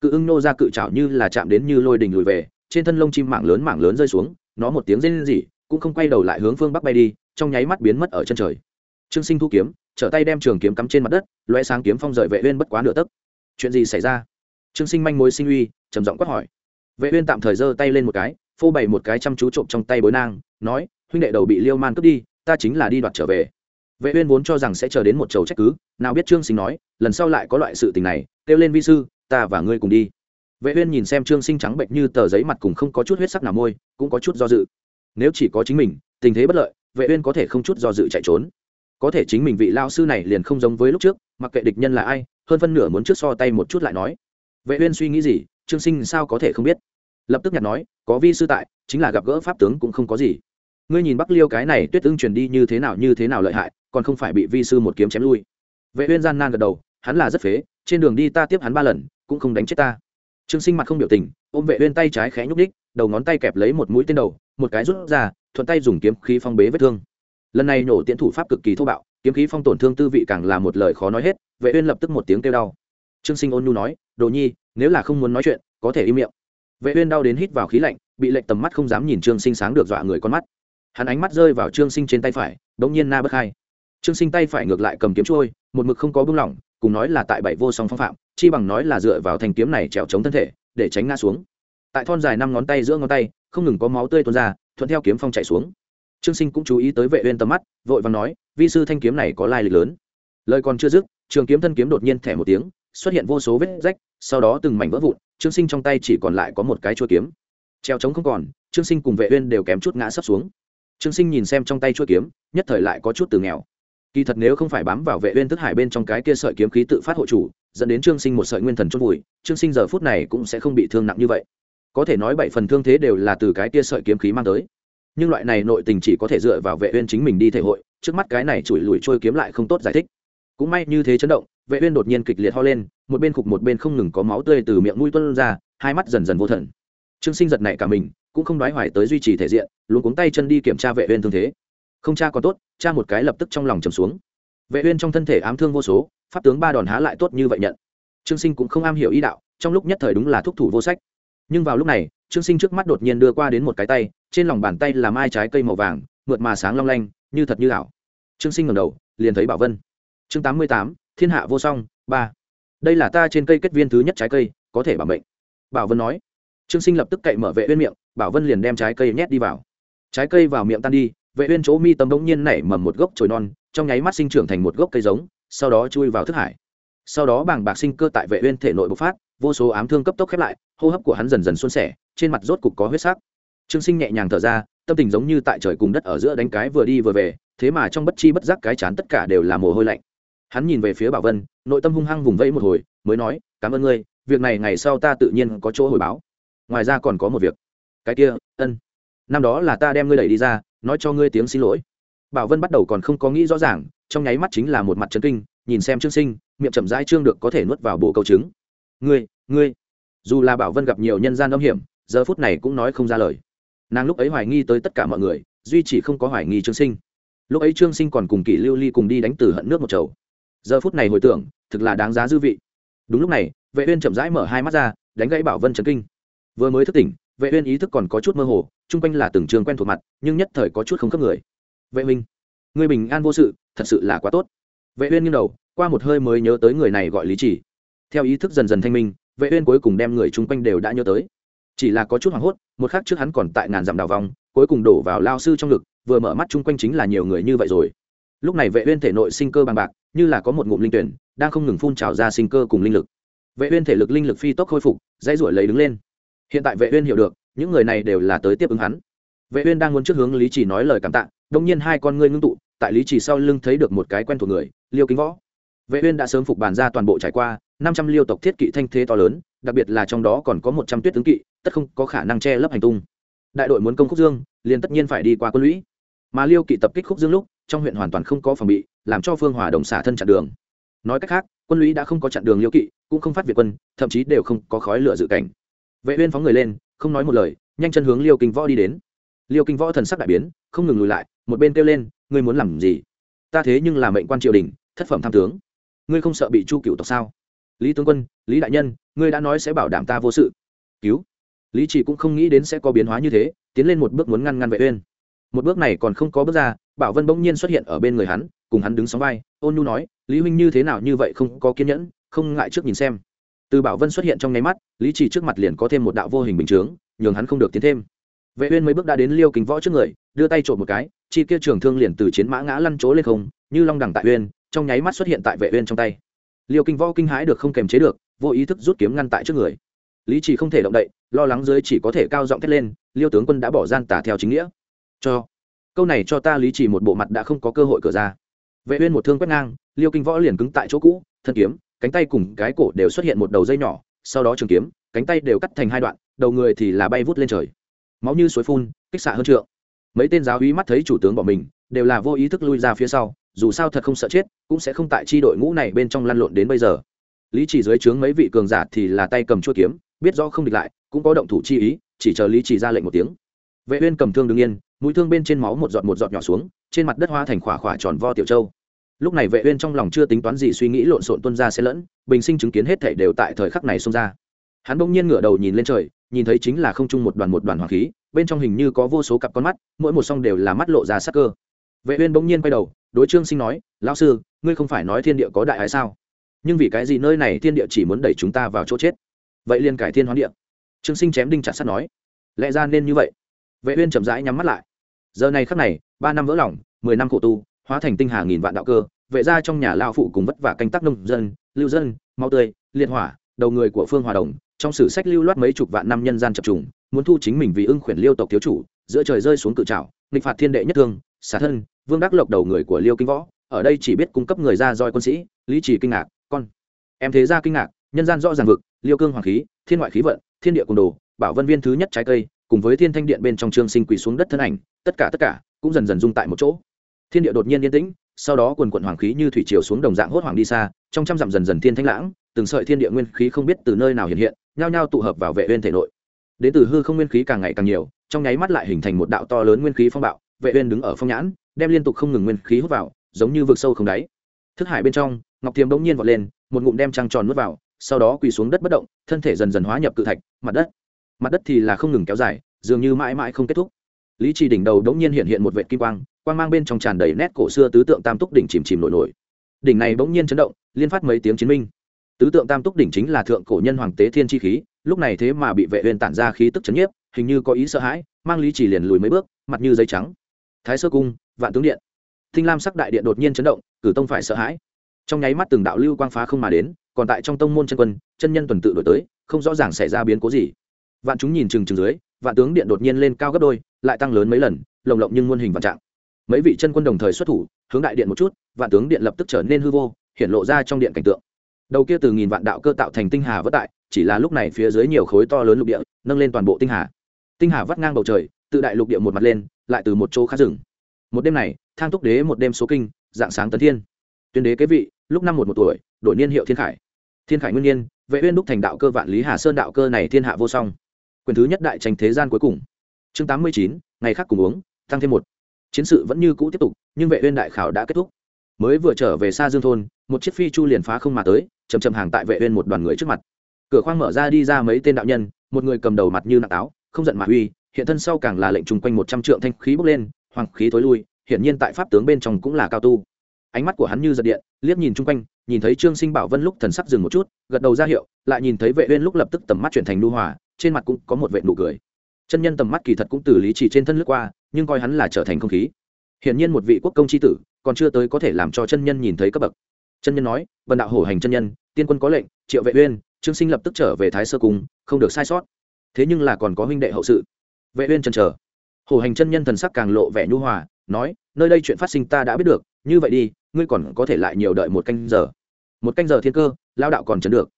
Cự ưng nô ra cự trảo như là chạm đến như lôi đình lùi về, trên thân lông chim mạng lớn mạng lớn rơi xuống, nó một tiếng rên rỉ, cũng không quay đầu lại hướng phương bắc bay đi, trong nháy mắt biến mất ở chân trời. Trương sinh thu kiếm, trở tay đem trường kiếm cắm trên mặt đất loe sáng kiếm phong rời vệ uyên bất quá nửa tấc. Chuyện gì xảy ra? Trương sinh manh mối sinh uy, trầm giọng quát hỏi. Vệ uyên tạm thời giơ tay lên một cái phô bày một cái chăm chú trộm trong tay bối nang, nói, huynh đệ đầu bị liêu man cướp đi, ta chính là đi đoạt trở về. Vệ uyên vốn cho rằng sẽ chờ đến một chầu trách cứ, nào biết trương sinh nói, lần sau lại có loại sự tình này, kêu lên vi sư, ta và ngươi cùng đi. Vệ uyên nhìn xem trương sinh trắng bệnh như tờ giấy mặt cùng không có chút huyết sắc nào môi, cũng có chút do dự. Nếu chỉ có chính mình, tình thế bất lợi, vệ uyên có thể không chút do dự chạy trốn. Có thể chính mình vị lao sư này liền không giống với lúc trước, mặc kệ địch nhân là ai, hơn phân nửa muốn trước so tay một chút lại nói. Vệ uyên suy nghĩ gì, trương sinh sao có thể không biết? Lập tức nhặt nói, có vi sư tại, chính là gặp gỡ pháp tướng cũng không có gì. Ngươi nhìn bắc liêu cái này tuyết ưng truyền đi như thế nào, như thế nào lợi hại, còn không phải bị vi sư một kiếm chém lui. Vệ uyên gian nan gật đầu, hắn là rất phế, trên đường đi ta tiếp hắn ba lần, cũng không đánh chết ta. Trương sinh mặt không biểu tình, ôm vệ uyên tay trái khẽ nhúc đích đầu ngón tay kẹp lấy một mũi tên đầu, một cái rút ra, thuận tay dùng kiếm khí phong bế vết thương. Lần này nổ tiễn thủ pháp cực kỳ thô bạo, kiếm khí phong tổn thương tư vị càng là một lời khó nói hết, vệ uyên lập tức một tiếng kêu đau. Trương sinh ôn nhu nói, đồ nhi, nếu là không muốn nói chuyện, có thể im miệng vệ uyên đau đến hít vào khí lạnh, bị lệnh tầm mắt không dám nhìn trương sinh sáng được dọa người con mắt. Hắn ánh mắt rơi vào trương sinh trên tay phải, đống nhiên na bất hai. Trương sinh tay phải ngược lại cầm kiếm trôi, một mực không có buông lỏng, cùng nói là tại bảy vô song phong phạm, chi bằng nói là dựa vào thanh kiếm này trèo chống thân thể, để tránh ngã xuống. Tại thon dài năm ngón tay giữa ngón tay, không ngừng có máu tươi tuôn ra, thuận theo kiếm phong chạy xuống. Trương sinh cũng chú ý tới vệ uyên tầm mắt, vội vàng nói, vi sư thanh kiếm này có lai lịch lớn. Lời còn chưa dứt, trường kiếm thân kiếm đột nhiên thẻ một tiếng, xuất hiện vô số vết rách, sau đó từng mảnh vỡ vụn trương sinh trong tay chỉ còn lại có một cái chuôi kiếm. Treo trống không còn, trương sinh cùng vệ uyên đều kém chút ngã sấp xuống. Trương sinh nhìn xem trong tay chuôi kiếm, nhất thời lại có chút từ nghèo. Kỳ thật nếu không phải bám vào vệ uyên tức hải bên trong cái kia sợi kiếm khí tự phát hộ chủ, dẫn đến trương sinh một sợi nguyên thần chôn vùi, trương sinh giờ phút này cũng sẽ không bị thương nặng như vậy. Có thể nói bảy phần thương thế đều là từ cái kia sợi kiếm khí mang tới. Nhưng loại này nội tình chỉ có thể dựa vào vệ uyên chính mình đi thể hội, trước mắt cái này chùi lùi trôi kiếm lại không tốt giải thích. Cũng may như thế chấn động vệ uyên đột nhiên kịch liệt ho lên, một bên khục một bên không ngừng có máu tươi từ miệng mũi tuôn ra, hai mắt dần dần vô thần. Trương sinh giật nảy cả mình, cũng không đoái hoài tới duy trì thể diện luôn cuống tay chân đi kiểm tra vệ uyên thương thế. Không cha còn tốt, cha một cái lập tức trong lòng trầm xuống. Vệ uyên trong thân thể ám thương vô số, pháp tướng ba đòn há lại tốt như vậy nhận. Trương sinh cũng không am hiểu ý đạo, trong lúc nhất thời đúng là thúc thủ vô sách. Nhưng vào lúc này, trương sinh trước mắt đột nhiên đưa qua đến một cái tay, trên lòng bàn tay là mai trái cây màu vàng, mượt mà sáng long lanh, như thật như ảo. Trương sinh ngẩng đầu, liền thấy bảo vân. Chương tám mươi tám thiên hạ vô song, ba. Đây là ta trên cây kết viên thứ nhất trái cây, có thể bảo mệnh. Bảo vân nói. Trương sinh lập tức cậy mở vệ uyên miệng, bảo vân liền đem trái cây nhét đi vào. Trái cây vào miệng tan đi, vệ uyên chỗ mi tâm đống nhiên nảy mầm một gốc chồi non, trong nháy mắt sinh trưởng thành một gốc cây giống, sau đó chui vào thức hải. Sau đó bảng bạc sinh cơ tại vệ uyên thể nội bộc phát, vô số ám thương cấp tốc khép lại, hô hấp của hắn dần dần suôn sẻ, trên mặt rốt cục có huyết sắc. Trương sinh nhẹ nhàng thở ra, tâm tình giống như tại trời cùng đất ở giữa đánh cái vừa đi vừa về, thế mà trong bất chi bất giác cái chán tất cả đều là mồ hôi lạnh hắn nhìn về phía bảo vân, nội tâm hung hăng vùng vẫy một hồi, mới nói, cảm ơn ngươi, việc này ngày sau ta tự nhiên có chỗ hồi báo. Ngoài ra còn có một việc. Cái kia, ân, năm đó là ta đem ngươi đẩy đi ra, nói cho ngươi tiếng xin lỗi. Bảo vân bắt đầu còn không có nghĩ rõ ràng, trong nháy mắt chính là một mặt trấn kinh, nhìn xem trương sinh, miệng chậm rãi trương được có thể nuốt vào bộ câu chứng. Ngươi ngươi. Dù là bảo vân gặp nhiều nhân gian âm hiểm, giờ phút này cũng nói không ra lời. Nàng lúc ấy hoài nghi tới tất cả mọi người, duy chỉ không có hoài nghi trương sinh. Lúc ấy trương sinh còn cùng kỷ lưu ly cùng đi đánh từ hận nước một chầu giờ phút này hồi tưởng, thực là đáng giá dư vị. Đúng lúc này, vệ uyên chậm rãi mở hai mắt ra, đánh gãy bảo vân chấn kinh. Vừa mới thức tỉnh, vệ uyên ý thức còn có chút mơ hồ trung quanh là từng trường quen thuộc mặt, nhưng nhất thời có chút không khớp người. Vệ minh ngươi bình an vô sự, thật sự là quá tốt. Vệ uyên nghiêng đầu, qua một hơi mới nhớ tới người này gọi lý chỉ. Theo ý thức dần dần thanh minh, vệ uyên cuối cùng đem người chung quanh đều đã nhớ tới. Chỉ là có chút hoảng hốt, một khắc trước hắn còn tại ngàn dặm đào vòng, cuối cùng đổ vào lao sư trong lực vừa mở mắt chung quanh chính là nhiều người như vậy rồi lúc này vệ uyên thể nội sinh cơ bằng bạc, như là có một ngụm linh tuyển, đang không ngừng phun trào ra sinh cơ cùng linh lực. Vệ uyên thể lực linh lực phi tốc khôi phục, dãy ruổi lấy đứng lên. Hiện tại vệ uyên hiểu được, những người này đều là tới tiếp ứng hắn. Vệ uyên đang muốn trước hướng lý chỉ nói lời cảm tạ đung nhiên hai con ngươi ngưng tụ, tại lý chỉ sau lưng thấy được một cái quen thuộc người, liêu kính võ. Vệ uyên đã sớm phục bàn ra toàn bộ trải qua 500 liêu tộc thiết kỵ thanh thế to lớn, đặc biệt là trong đó còn có 100 tuyết tướng kỵ, tất không có khả năng che lấp hành tung. Đại đội muốn công khúc dương, liền tất nhiên phải đi qua quân lũy. Mà liêu kỵ tập kích khúc dương lúc trong huyện hoàn toàn không có phòng bị, làm cho phương hòa đồng xả thân chặn đường. Nói cách khác, quân lũy đã không có chặn đường liêu kỵ, cũng không phát việt quân, thậm chí đều không có khói lửa dự cảnh. Vệ uyên phóng người lên, không nói một lời, nhanh chân hướng liêu kinh võ đi đến. Liêu kinh võ thần sắc đại biến, không ngừng lùi lại, một bên kêu lên, ngươi muốn làm gì? Ta thế nhưng là mệnh quan triều đình, thất phẩm tham tướng. Ngươi không sợ bị chu cựu tộc sao? Lý tướng quân, lý đại nhân, ngươi đã nói sẽ bảo đảm ta vô sự. Cứu. Lý chỉ cũng không nghĩ đến sẽ có biến hóa như thế, tiến lên một bước muốn ngăn ngăn vệ uyên một bước này còn không có bước ra, bảo vân bỗng nhiên xuất hiện ở bên người hắn, cùng hắn đứng sóng vai. Ôn nhu nói, lý huynh như thế nào như vậy không có kiên nhẫn, không ngại trước nhìn xem. Từ bảo vân xuất hiện trong nháy mắt, lý chỉ trước mặt liền có thêm một đạo vô hình bình chướng, nhường hắn không được tiến thêm. Vệ uyên mấy bước đã đến liêu kính võ trước người, đưa tay trộm một cái, chi kia trường thương liền từ chiến mã ngã lăn chỗ lên không, như long đẳng tại uyên, trong nháy mắt xuất hiện tại vệ uyên trong tay. Liêu kinh võ kinh hãi được không kềm chế được, vô ý thức rút kiếm ngăn tại trước người. Lý chỉ không thể động đậy, lo lắng dưới chỉ có thể cao giọng thét lên, liêu tướng quân đã bỏ gian tả theo chính nghĩa cho. Câu này cho ta lý chỉ một bộ mặt đã không có cơ hội cửa ra. Vệ uyên một thương quét ngang, liêu kinh võ liền cứng tại chỗ cũ, thân kiếm, cánh tay cùng cái cổ đều xuất hiện một đầu dây nhỏ, sau đó trường kiếm, cánh tay đều cắt thành hai đoạn, đầu người thì là bay vút lên trời. Máu như suối phun, kích xạ hơn trượng. Mấy tên giáo úy mắt thấy chủ tướng bỏ mình, đều là vô ý thức lui ra phía sau, dù sao thật không sợ chết, cũng sẽ không tại chi đội ngũ này bên trong lăn lộn đến bây giờ. Lý chỉ dưới trướng mấy vị cường giả thì là tay cầm chuôi kiếm, biết rõ không địch lại, cũng có động thủ chi ý, chỉ chờ lý chỉ ra lệnh một tiếng. Vệ uyên cầm thương đứng yên mũi thương bên trên máu một giọt một giọt nhỏ xuống, trên mặt đất hoa thành khỏa khỏa tròn vo tiểu châu. Lúc này vệ uyên trong lòng chưa tính toán gì suy nghĩ lộn xộn tuôn ra sẽ lẫn, bình sinh chứng kiến hết thảy đều tại thời khắc này xông ra. Hắn bỗng nhiên ngửa đầu nhìn lên trời, nhìn thấy chính là không trung một đoàn một đoàn hoàng khí, bên trong hình như có vô số cặp con mắt, mỗi một song đều là mắt lộ ra sắc cơ. Vệ uyên bỗng nhiên quay đầu, đối trương sinh nói, lão sư, ngươi không phải nói thiên địa có đại ái sao? Nhưng vì cái gì nơi này thiên địa chỉ muốn đẩy chúng ta vào chỗ chết? Vậy liền cải thiên hoán địa. Trương sinh chém đinh chặt sắt nói, lẽ ra nên như vậy. Vệ uyên chậm rãi nhắm mắt lại giờ này khắc này, ba năm vỡ lòng, mười năm khổ tu, hóa thành tinh hà nghìn vạn đạo cơ, vệ ra trong nhà lao phụ cùng vất vả canh tác nông dân, lưu dân, mau tươi, liệt hỏa, đầu người của phương hòa đồng, trong sử sách lưu loát mấy chục vạn năm nhân gian chập trùng, muốn thu chính mình vì ưng khuyển liêu tộc thiếu chủ, giữa trời rơi xuống cự trào nghịch phạt thiên đệ nhất thương, xả thân, vương đắc lộc đầu người của liêu kinh võ, ở đây chỉ biết cung cấp người ra roi quân sĩ, lý trì kinh ngạc, con. Em thế ra kinh ngạc, nhân gian rõ ràng vực, liêu cương hoàng khí, thiên ngoại khí vận, thiên địa cùng đồ, bảo vân viên thứ nhất trái cây, cùng với thiên thanh điện bên trong trương sinh quỳ xuống đất thân ảnh tất cả tất cả cũng dần dần dung tại một chỗ. Thiên địa đột nhiên yên tĩnh, sau đó quần quận hoàng khí như thủy triều xuống đồng dạng hốt hoàng đi xa, trong trăm dặm dần dần thiên thanh lãng, từng sợi thiên địa nguyên khí không biết từ nơi nào hiện hiện, nhao nhao tụ hợp vào vệ uyên thể nội. Đến từ hư không nguyên khí càng ngày càng nhiều, trong nháy mắt lại hình thành một đạo to lớn nguyên khí phong bạo, vệ uyên đứng ở phong nhãn, đem liên tục không ngừng nguyên khí hút vào, giống như vực sâu không đáy. Thức hải bên trong, ngọc thiềm đống nhiên vọt lên, một ngụm đem trăng tròn nuốt vào, sau đó quỳ xuống đất bất động, thân thể dần dần hóa nhập cự thạch, mặt đất. Mặt đất thì là không ngừng kéo dài, dường như mãi mãi không kết thúc lý trì đỉnh đầu đống nhiên hiện hiện một vệt kim quang quang mang bên trong tràn đầy nét cổ xưa tứ tượng tam túc đỉnh chìm chìm nổi nổi. Đỉnh này bỗng nhiên chấn động, liên phát mấy tiếng chiến minh. Tứ tượng tam túc đỉnh chính là thượng cổ nhân hoàng tế thiên chi khí, lúc này thế mà bị vệ huyền tản ra khí tức chấn nhiếp, hình như có ý sợ hãi, mang lý trì liền lùi mấy bước, mặt như giấy trắng. Thái sơ cung, vạn tướng điện. Thinh lam sắc đại điện đột nhiên chấn động, cử tông phải sợ hãi. Trong nháy mắt từng đạo lưu quang phá không mà đến, còn tại trong tông môn chân quân, chân nhân tuần tự đổi tới, không rõ ràng xảy ra biến cố gì. Vạn chúng nhìn chừng chừng dưới vạn tướng điện đột nhiên lên cao gấp đôi, lại tăng lớn mấy lần, lồng lộng nhưng muôn hình vạn trạng. Mấy vị chân quân đồng thời xuất thủ, hướng đại điện một chút, vạn tướng điện lập tức trở nên hư vô, hiện lộ ra trong điện cảnh tượng. Đầu kia từ nghìn vạn đạo cơ tạo thành tinh hà vất tại, chỉ là lúc này phía dưới nhiều khối to lớn lục địa, nâng lên toàn bộ tinh hà. Tinh hà vắt ngang bầu trời, tự đại lục địa một mặt lên, lại từ một chỗ khá rừng một đêm này, thang túc đế một đêm số kinh, dạng sáng tấn thiên. Tuyên đế kế vị, lúc năm một một tuổi, đổi niên hiệu thiên khải. Thiên khải nguyên nhiên, vệ uyên đúc thành đạo cơ vạn lý hà sơn đạo cơ này thiên hạ vô song quyền thứ nhất đại tranh thế gian cuối cùng. Chương tám mươi chín, ngày khác cùng uống, tăng thêm một. Chiến sự vẫn như cũ tiếp tục, nhưng vệ uyên đại khảo đã kết thúc. Mới vừa trở về xa dương thôn, một chiếc phi chu liền phá không mà tới, chầm chậm hàng tại vệ uyên một đoàn người trước mặt. Cửa khoang mở ra đi ra mấy tên đạo nhân, một người cầm đầu mặt như nặng áo, không giận mà uy, hiện thân sau càng là lệnh trùng quanh một trăm trượng thanh khí bốc lên, hoàng khí tối lui hiện nhiên tại pháp tướng bên trong cũng là cao tu. Ánh mắt của hắn như giật điện, liếc nhìn chung quanh, nhìn thấy trương sinh bảo vân lúc thần sắc dừng một chút, gật đầu ra hiệu, lại nhìn thấy vệ uyên lúc lập tức tầm mắt chuyển thành nu hòa trên mặt cũng có một vệ nụ cười. Chân nhân tầm mắt kỳ thật cũng từ lý chỉ trên thân lướt qua, nhưng coi hắn là trở thành không khí. Hiển nhiên một vị quốc công chi tử, còn chưa tới có thể làm cho chân nhân nhìn thấy cấp bậc. Chân nhân nói vần đạo hổ hành chân nhân, tiên quân có lệnh, triệu vệ uyên, trương sinh lập tức trở về thái sơ cung, không được sai sót. Thế nhưng là còn có huynh đệ hậu sự. Vệ uyên chần chờ. Hổ hành chân nhân thần sắc càng lộ vẻ nhu hòa, nói, nơi đây chuyện phát sinh ta đã biết được, như vậy đi, ngươi còn có thể lại nhiều đợi một canh giờ. Một canh giờ thiên cơ lao đạo còn chấn được.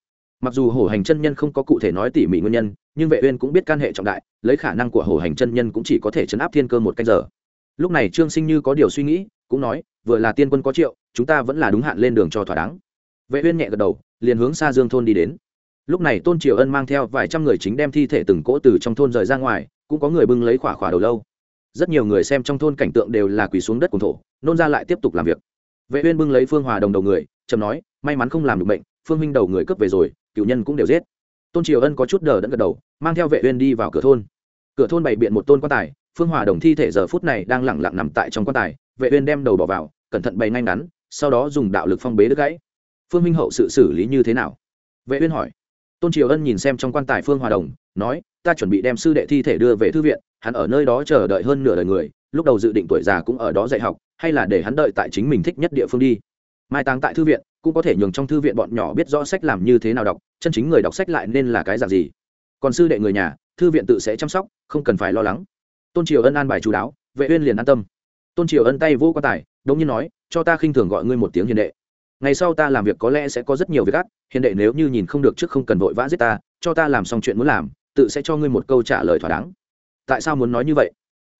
Mặc dù hổ hành chân nhân không có cụ thể nói tỉ mỉ nguyên nhân nhưng vệ uyên cũng biết can hệ trọng đại, lấy khả năng của hổ hành chân nhân cũng chỉ có thể chấn áp thiên cơ một canh giờ. Lúc này trương sinh như có điều suy nghĩ, cũng nói, vừa là tiên quân có triệu, chúng ta vẫn là đúng hạn lên đường cho thỏa đáng. Vệ uyên nhẹ gật đầu, liền hướng xa dương thôn đi đến. Lúc này tôn triều ân mang theo vài trăm người chính đem thi thể từng cỗ từ trong thôn rời ra ngoài, cũng có người bưng lấy khỏa khỏa đầu lâu. Rất nhiều người xem trong thôn cảnh tượng đều là quỳ xuống đất cùng thổ, nôn ra lại tiếp tục làm việc. Vệ uyên bưng lấy phương hòa đồng đầu người trầm nói, may mắn không làm được bệnh, phương huynh đầu người cướp về rồi cựu nhân cũng đều giết tôn triều ân có chút đờ đẫn gật đầu, mang theo vệ uyên đi vào cửa thôn. Cửa thôn bày biện một tôn quan tài, phương hòa đồng thi thể giờ phút này đang lẳng lặng nằm tại trong quan tài, vệ uyên đem đầu bỏ vào, cẩn thận bày ngay ngắn, sau đó dùng đạo lực phong bế đứt gãy. Phương minh hậu sự xử lý như thế nào? Vệ uyên hỏi. Tôn triều ân nhìn xem trong quan tài phương hòa đồng, nói, ta chuẩn bị đem sư đệ thi thể đưa về thư viện, hắn ở nơi đó chờ đợi hơn nửa đời người, lúc đầu dự định tuổi già cũng ở đó dạy học, hay là để hắn đợi tại chính mình thích nhất địa phương đi. Mai táng tại thư viện cũng có thể nhường trong thư viện bọn nhỏ biết rõ sách làm như thế nào đọc, chân chính người đọc sách lại nên là cái dạng gì. Còn sư đệ người nhà, thư viện tự sẽ chăm sóc, không cần phải lo lắng. Tôn triều ân an bài chú đáo, vệ uyên liền an tâm. Tôn triều ân tay vô quan tài, đống nhiên nói, cho ta khinh thường gọi ngươi một tiếng hiền đệ. Ngày sau ta làm việc có lẽ sẽ có rất nhiều việc ác, hiền đệ nếu như nhìn không được trước không cần vội vã giết ta, cho ta làm xong chuyện muốn làm, tự sẽ cho ngươi một câu trả lời thỏa đáng. Tại sao muốn nói như vậy?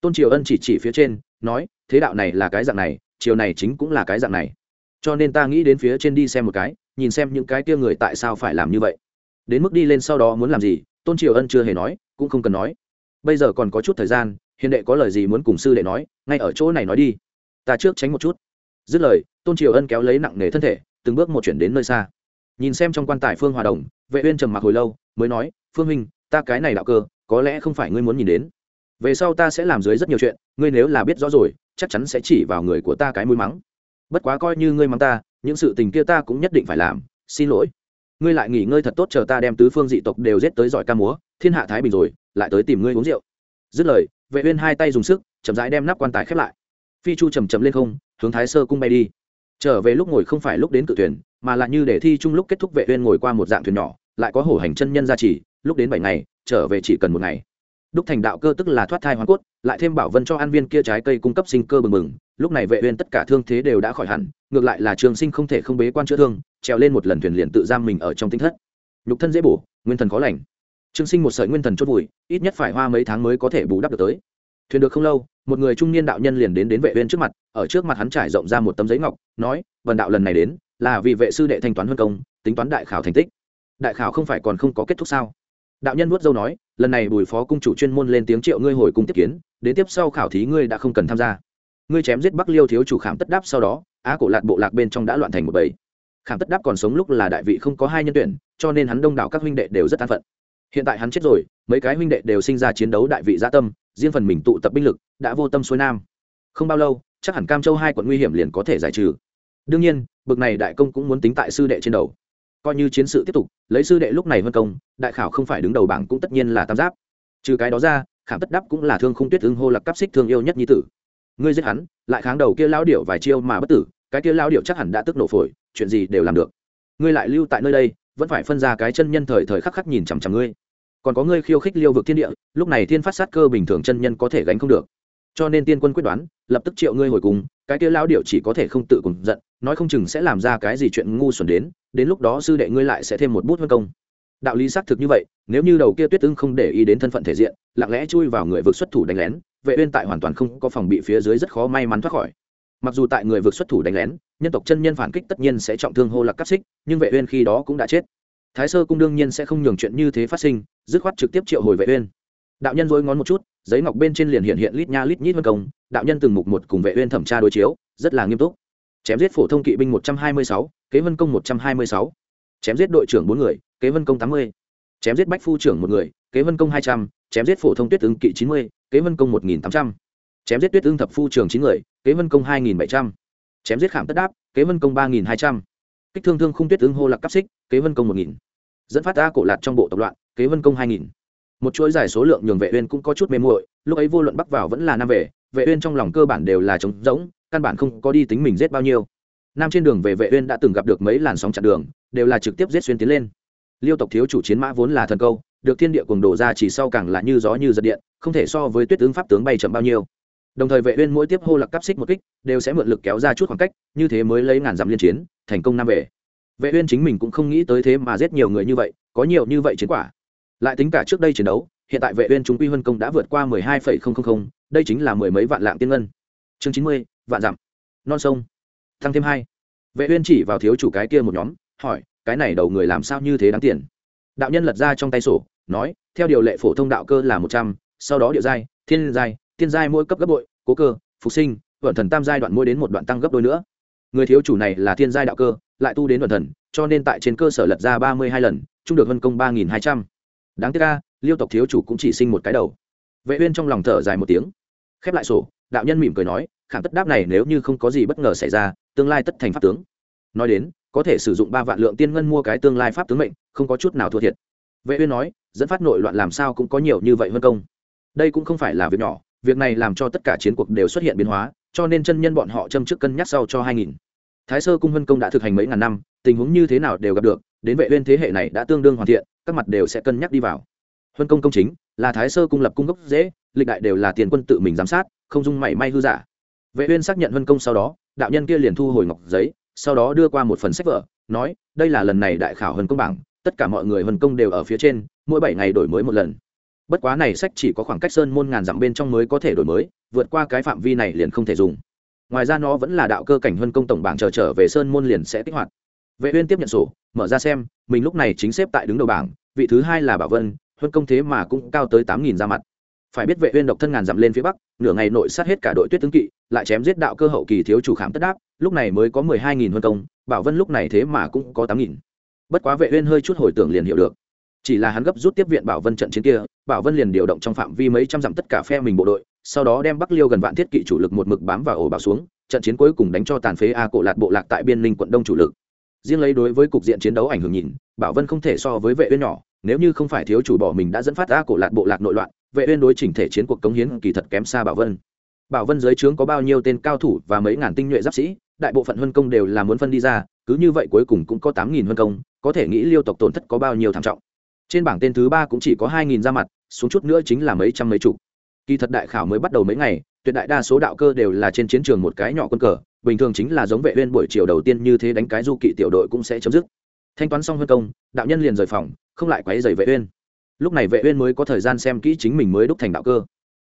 Tôn triều ân chỉ chỉ phía trên, nói, thế đạo này là cái dạng này chiều này chính cũng là cái dạng này cho nên ta nghĩ đến phía trên đi xem một cái, nhìn xem những cái kia người tại sao phải làm như vậy. Đến mức đi lên sau đó muốn làm gì, tôn triều ân chưa hề nói, cũng không cần nói. Bây giờ còn có chút thời gian, hiền đệ có lời gì muốn cùng sư đệ nói, ngay ở chỗ này nói đi. Ta trước tránh một chút. Dứt lời, tôn triều ân kéo lấy nặng nề thân thể, từng bước một chuyển đến nơi xa. Nhìn xem trong quan tài phương hòa đồng, vệ uyên trầm mặc hồi lâu, mới nói, phương huynh, ta cái này đạo cơ, có lẽ không phải ngươi muốn nhìn đến. Về sau ta sẽ làm dưới rất nhiều chuyện, ngươi nếu là biết rõ rồi, chắc chắn sẽ chỉ vào người của ta cái mũi mắng bất quá coi như ngươi mắng ta, những sự tình kia ta cũng nhất định phải làm, xin lỗi. Ngươi lại nghỉ ngơi thật tốt, chờ ta đem tứ phương dị tộc đều giết tới giỏi ca múa, thiên hạ thái bình rồi, lại tới tìm ngươi uống rượu. Dứt lời, vệ uyên hai tay dùng sức, chậm rãi đem nắp quan tài khép lại. Phi chu chầm chậm lên không, hướng thái sơ cung bay đi. Trở về lúc ngồi không phải lúc đến cự thuyền mà là như để thi chung lúc kết thúc vệ uyên ngồi qua một dạng thuyền nhỏ, lại có hổ hành chân nhân gia trì, lúc đến bảy ngày, trở về chỉ cần một ngày. Đúc thành đạo cơ tức là thoát thai hoàn cốt, lại thêm bảo vân cho an viên kia trái cây cung cấp sinh cơ bừng bừng lúc này vệ uyên tất cả thương thế đều đã khỏi hẳn, ngược lại là trường sinh không thể không bế quan chữa thương, trèo lên một lần thuyền liền tự giam mình ở trong tinh thất. Nhục thân dễ bổ, nguyên thần khó lành. Trường sinh một sợi nguyên thần chốt vùi, ít nhất phải hoa mấy tháng mới có thể bù đắp được tới. Thuyền được không lâu, một người trung niên đạo nhân liền đến đến vệ uyên trước mặt, ở trước mặt hắn trải rộng ra một tấm giấy ngọc, nói vần đạo lần này đến, là vì vệ sư đệ thanh toán huân công, tính toán đại khảo thành tích. Đại khảo không phải còn không có kết thúc sao? Đạo nhân vuốt dâu nói, lần này bùi phó cung chủ chuyên môn lên tiếng triệu ngươi hồi cung tiếp kiến, đến tiếp sau khảo thí ngươi đã không cần tham gia ngươi chém giết bắc liêu thiếu chủ khảm tất đáp sau đó, á cổ lạc bộ lạc bên trong đã loạn thành một bầy. Khảm tất đáp còn sống lúc là đại vị không có hai nhân tuyển, cho nên hắn đông đảo các huynh đệ đều rất an phận. Hiện tại hắn chết rồi, mấy cái huynh đệ đều sinh ra chiến đấu đại vị gia tâm, riêng phần mình tụ tập binh lực, đã vô tâm xuôi nam. Không bao lâu, chắc hẳn cam châu hai quận nguy hiểm liền có thể giải trừ. Đương nhiên, bực này đại công cũng muốn tính tại sư đệ trên đầu. Coi như chiến sự tiếp tục, lấy sư đệ lúc này vân công, đại khảo không phải đứng đầu bảng cũng tất nhiên là tam giáp. Trừ cái đó ra, khảm tất đáp cũng là thương không tuyết ưng hô lạc cắp xích thương yêu nhất nhi tử ngươi giết hắn, lại kháng đầu kia lao điệu vài chiêu mà bất tử, cái kia lao điệu chắc hẳn đã tức nổ phổi, chuyện gì đều làm được. Ngươi lại lưu tại nơi đây, vẫn phải phân ra cái chân nhân thời thời khắc khắc nhìn chằm chằm ngươi. Còn có ngươi khiêu khích liêu vực thiên địa, lúc này thiên phát sát cơ bình thường chân nhân có thể gánh không được. Cho nên tiên quân quyết đoán, lập tức triệu ngươi hồi cùng, cái kia lao điệu chỉ có thể không tự cùng giận, nói không chừng sẽ làm ra cái gì chuyện ngu xuẩn đến đến lúc đó sư đệ ngươi lại sẽ thêm một bút hơn công. Đạo lý xác thực như vậy, nếu như đầu kia tuyết ưng không để ý đến thân phận thể diện, lặng lẽ chui vào người vực xuất thủ đánh lén vệ uyên tại hoàn toàn không có phòng bị phía dưới rất khó may mắn thoát khỏi. Mặc dù tại người vượt xuất thủ đánh lén nhân tộc chân nhân phản kích tất nhiên sẽ trọng thương hô lạc cắt xích nhưng vệ uyên khi đó cũng đã chết. Thái sơ cung đương nhiên sẽ không nhường chuyện như thế phát sinh dứt khoát trực tiếp triệu hồi vệ uyên. Đạo nhân dối ngón một chút giấy ngọc bên trên liền hiện hiện lít nha lít nhít vân công đạo nhân từng mục một cùng vệ uyên thẩm tra đối chiếu rất là nghiêm túc. Chém giết phổ thông kỵ binh 126, kế vân công 126. chém giết đội trưởng bốn người kế vân công 80. chém giết bách phu trưởng một người kế vân công 200, chém giết phổ thông tuyết ứng kỵ 90, kế vân công 1800. chém giết tuyết ương thập phu trường chín người, kế vân công 2700. chém giết khảm tất đáp, kế vân công 3200. kích thương thương khung tuyết ương hô lạc cắp xích, kế vân công 1000. dẫn phát ra cổ lạt trong bộ tập loạn, kế vân công 2000 một chuỗi dài số lượng nhường vệ uyên cũng có chút mê muội, lúc ấy vô luận bắc vào vẫn là nam về, vệ uyên trong lòng cơ bản đều là trống rỗng, căn bản không có đi tính mình giết bao nhiêu nam trên đường về vệ uyên đã từng gặp được mấy làn sóng chặn đường, đều là trực tiếp giết xuyên tiến lên liêu tộc thiếu chủ chiến mã vốn là thần câu được thiên địa cuồng đổ ra chỉ sau càng là như gió như giật điện không thể so với tuyết tướng pháp tướng bay chậm bao nhiêu. Đồng thời vệ uyên mỗi tiếp hô lạc cấp xích một kích đều sẽ mượn lực kéo ra chút khoảng cách như thế mới lấy ngàn dặm liên chiến thành công nam về vệ uyên chính mình cũng không nghĩ tới thế mà giết nhiều người như vậy có nhiều như vậy chiến quả. Lại tính cả trước đây chiến đấu hiện tại vệ uyên chúng quy huân công đã vượt qua 12,000, đây chính là mười mấy vạn lạng tiên ngân. Chương 90, vạn dặm. Non sông. Tăng thêm hai. Vệ uyên chỉ vào thiếu chủ cái kia một nhóm hỏi cái này đầu người làm sao như thế đáng tiền? Đạo nhân lật ra trong tay sổ nói, theo điều lệ phổ thông đạo cơ là một trăm, sau đó địa giai, thiên giai thiên giai mỗi cấp gấp bội, cố cơ, phục sinh, vận thần tam giai đoạn mỗi đến một đoạn tăng gấp đôi nữa. Người thiếu chủ này là thiên giai đạo cơ, lại tu đến vận thần, cho nên tại trên cơ sở lật ra ba mươi hai lần chung được hơn công ba nghìn hai trăm. Đáng tiếc ca liêu tộc thiếu chủ cũng chỉ sinh một cái đầu. Vệ uyên trong lòng thở dài một tiếng. Khép lại sổ, đạo nhân mỉm cười nói khẳng tất đáp này nếu như không có gì bất ngờ xảy ra, tương lai tất thành pháp tướng. Nói đến, có thể sử dụng ba vạn lượng tiên ngân mua cái tương lai pháp tướng mệnh, không có chút nào thua thiệt vệ uyên nói, dẫn phát nội loạn làm sao cũng có nhiều như vậy hơn công. Đây cũng không phải là việc nhỏ, việc này làm cho tất cả chiến cuộc đều xuất hiện biến hóa, cho nên chân nhân bọn họ châm trước cân nhắc sau cho 2000 thái sơ cung vân công đã thực hành mấy ngàn năm, tình huống như thế nào đều gặp được, đến vệ uyên thế hệ này đã tương đương hoàn thiện, các mặt đều sẽ cân nhắc đi vào. Huân công công chính, là thái sơ cung lập cung gốc dễ lịch đại đều là tiền quân tự mình giám sát, không dung mảy may hư giả. Vệ uyên xác nhận huân công sau đó, đạo nhân kia liền thu hồi ngọc giấy, sau đó đưa qua một phần sách vở, nói, đây là lần này đại khảo huân công bảng tất cả mọi người vân công đều ở phía trên, mỗi bảy ngày đổi mới một lần. Bất quá này sách chỉ có khoảng cách sơn môn ngàn dặm bên trong mới có thể đổi mới, vượt qua cái phạm vi này liền không thể dùng. Ngoài ra nó vẫn là đạo cơ cảnh vân công tổng bảng chờ trở về sơn môn liền sẽ kích hoạt. Vệ uyên tiếp nhận sổ, mở ra xem, mình lúc này chính xếp tại đứng đầu bảng, vị thứ hai là bảo vân vân công thế mà cũng cao tới tám nghìn ra mặt. Phải biết vệ uyên độc thân ngàn dặm lên phía bắc, nửa ngày nội sát hết cả đội tuyết tướng kỵ, lại chém giết đạo cơ hậu kỳ thiếu chủ khảm tất đáp, lúc này mới có mười hai nghìn huân công, bảo vân lúc này thế mà cũng có tám nghìn bất quá vệ uyên hơi chút hồi tưởng liền hiểu được. Chỉ là hắn gấp rút tiếp viện bảo vân trận chiến kia, bảo vân liền điều động trong phạm vi mấy trăm dặm tất cả phe mình bộ đội, sau đó đem bắc liêu gần vạn thiết kỵ chủ lực một mực bám vào ổ bảo xuống, trận chiến cuối cùng đánh cho tàn phế a cổ lạc bộ lạc tại biên ninh quận đông chủ lực. Riêng lấy đối với cục diện chiến đấu ảnh hưởng nhìn, bảo vân không thể so với vệ uyên nhỏ, nếu như không phải thiếu chủ bỏ mình đã dẫn phát a cổ lạc bộ lạc nội loạn, vệ uyên đối chỉnh thể chiến cuộc cống hiến kỳ thật kém xa bảo vân. Bảo vân dưới trướng có bao nhiêu tên cao thủ và mấy ngàn tinh nhuệ giáp sĩ, đại bộ phận huân công đều là muốn phân đi ra, cứ như vậy cuối cùng cũng có tám nghìn huân công có thể nghĩ liêu tộc tổn thất có bao nhiêu thảm trọng. Trên bảng tên thứ ba cũng chỉ có hai nghìn ra mặt, xuống chút nữa chính là mấy trăm mấy chục. Kỳ thật đại khảo mới bắt đầu mấy ngày, tuyệt đại đa số đạo cơ đều là trên chiến trường một cái nhỏ quân cờ, bình thường chính là giống vệ uyên buổi chiều đầu tiên như thế đánh cái du kỵ tiểu đội cũng sẽ chấm dứt. Thanh toán xong hơn công, đạo nhân liền rời phòng, không lại quấy rầy vệ uyên. Lúc này vệ uyên mới có thời gian xem kỹ chính mình mới đúc thành đạo cơ.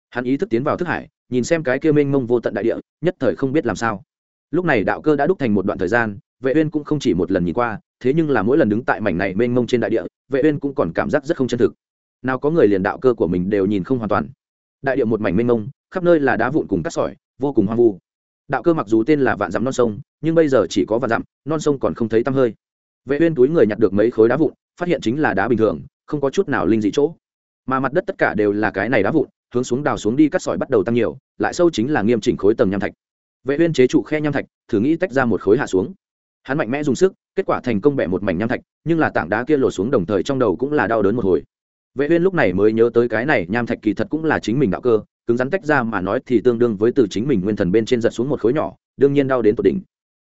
Hắn ý thức tiến vào thức hải, nhìn xem cái kia mênh mông vô tận đại địa, nhất thời không biết làm sao. Lúc này đạo cơ đã đúc thành một đoạn thời gian, vệ uyên cũng không chỉ một lần nhìn qua thế nhưng là mỗi lần đứng tại mảnh này mênh mông trên đại địa, vệ uyên cũng còn cảm giác rất không chân thực. Nào có người liền đạo cơ của mình đều nhìn không hoàn toàn. Đại địa một mảnh mênh mông, khắp nơi là đá vụn cùng cát sỏi, vô cùng hoang vu. Đạo cơ mặc dù tên là vạn dặm non sông, nhưng bây giờ chỉ có vạn dặm, non sông còn không thấy tăm hơi. Vệ uyên túi người nhặt được mấy khối đá vụn, phát hiện chính là đá bình thường, không có chút nào linh dị chỗ. Mà mặt đất tất cả đều là cái này đá vụn, hướng xuống đào xuống đi cắt sỏi bắt đầu tăng nhiều, lại sâu chính là nghiêm chỉnh khối tầng nham thạch. Vệ uyên chế trụ khe nham thạch, thử nghĩ tách ra một khối hạ xuống hắn mạnh mẽ dùng sức, kết quả thành công bẻ một mảnh nham thạch, nhưng là tảng đá kia lột xuống đồng thời trong đầu cũng là đau đớn một hồi. Vệ uyên lúc này mới nhớ tới cái này, nham thạch kỳ thật cũng là chính mình đạo cơ, cứng rắn tách ra mà nói thì tương đương với từ chính mình nguyên thần bên trên giật xuống một khối nhỏ, đương nhiên đau đến tột đỉnh.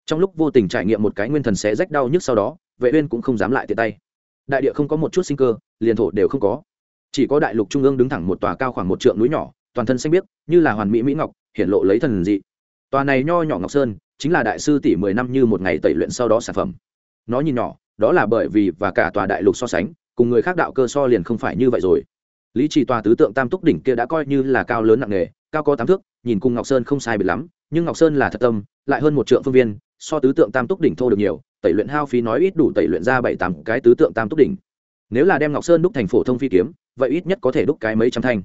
Trong lúc vô tình trải nghiệm một cái nguyên thần sẽ rách đau nhức sau đó, vệ uyên cũng không dám lại tiện tay. Đại địa không có một chút sinh cơ, liền thổ đều không có. Chỉ có đại lục trung ương đứng thẳng một tòa cao khoảng một trượng núi nhỏ, toàn thân xanh biếc, như là hoàn mỹ mỹ ngọc hiện lộ lấy thần dị. Tòa này nho nhỏ ngọc sơn chính là đại sư tỷ mười năm như một ngày tẩy luyện sau đó sản phẩm. Nó nhìn nhỏ, đó là bởi vì và cả tòa đại lục so sánh, cùng người khác đạo cơ so liền không phải như vậy rồi. Lý trì tòa tứ tượng tam túc đỉnh kia đã coi như là cao lớn nặng nề, cao có tám thước, nhìn cùng ngọc sơn không sai biệt lắm, nhưng ngọc sơn là thật tâm, lại hơn một trượng phương viên, so tứ tượng tam túc đỉnh thô được nhiều, tẩy luyện hao phí nói ít đủ tẩy luyện ra bảy tám cái tứ tượng tam túc đỉnh. Nếu là đem ngọc sơn đúc thành phổ thông phi kiếm, vậy ít nhất có thể đúc cái mấy trăm thanh.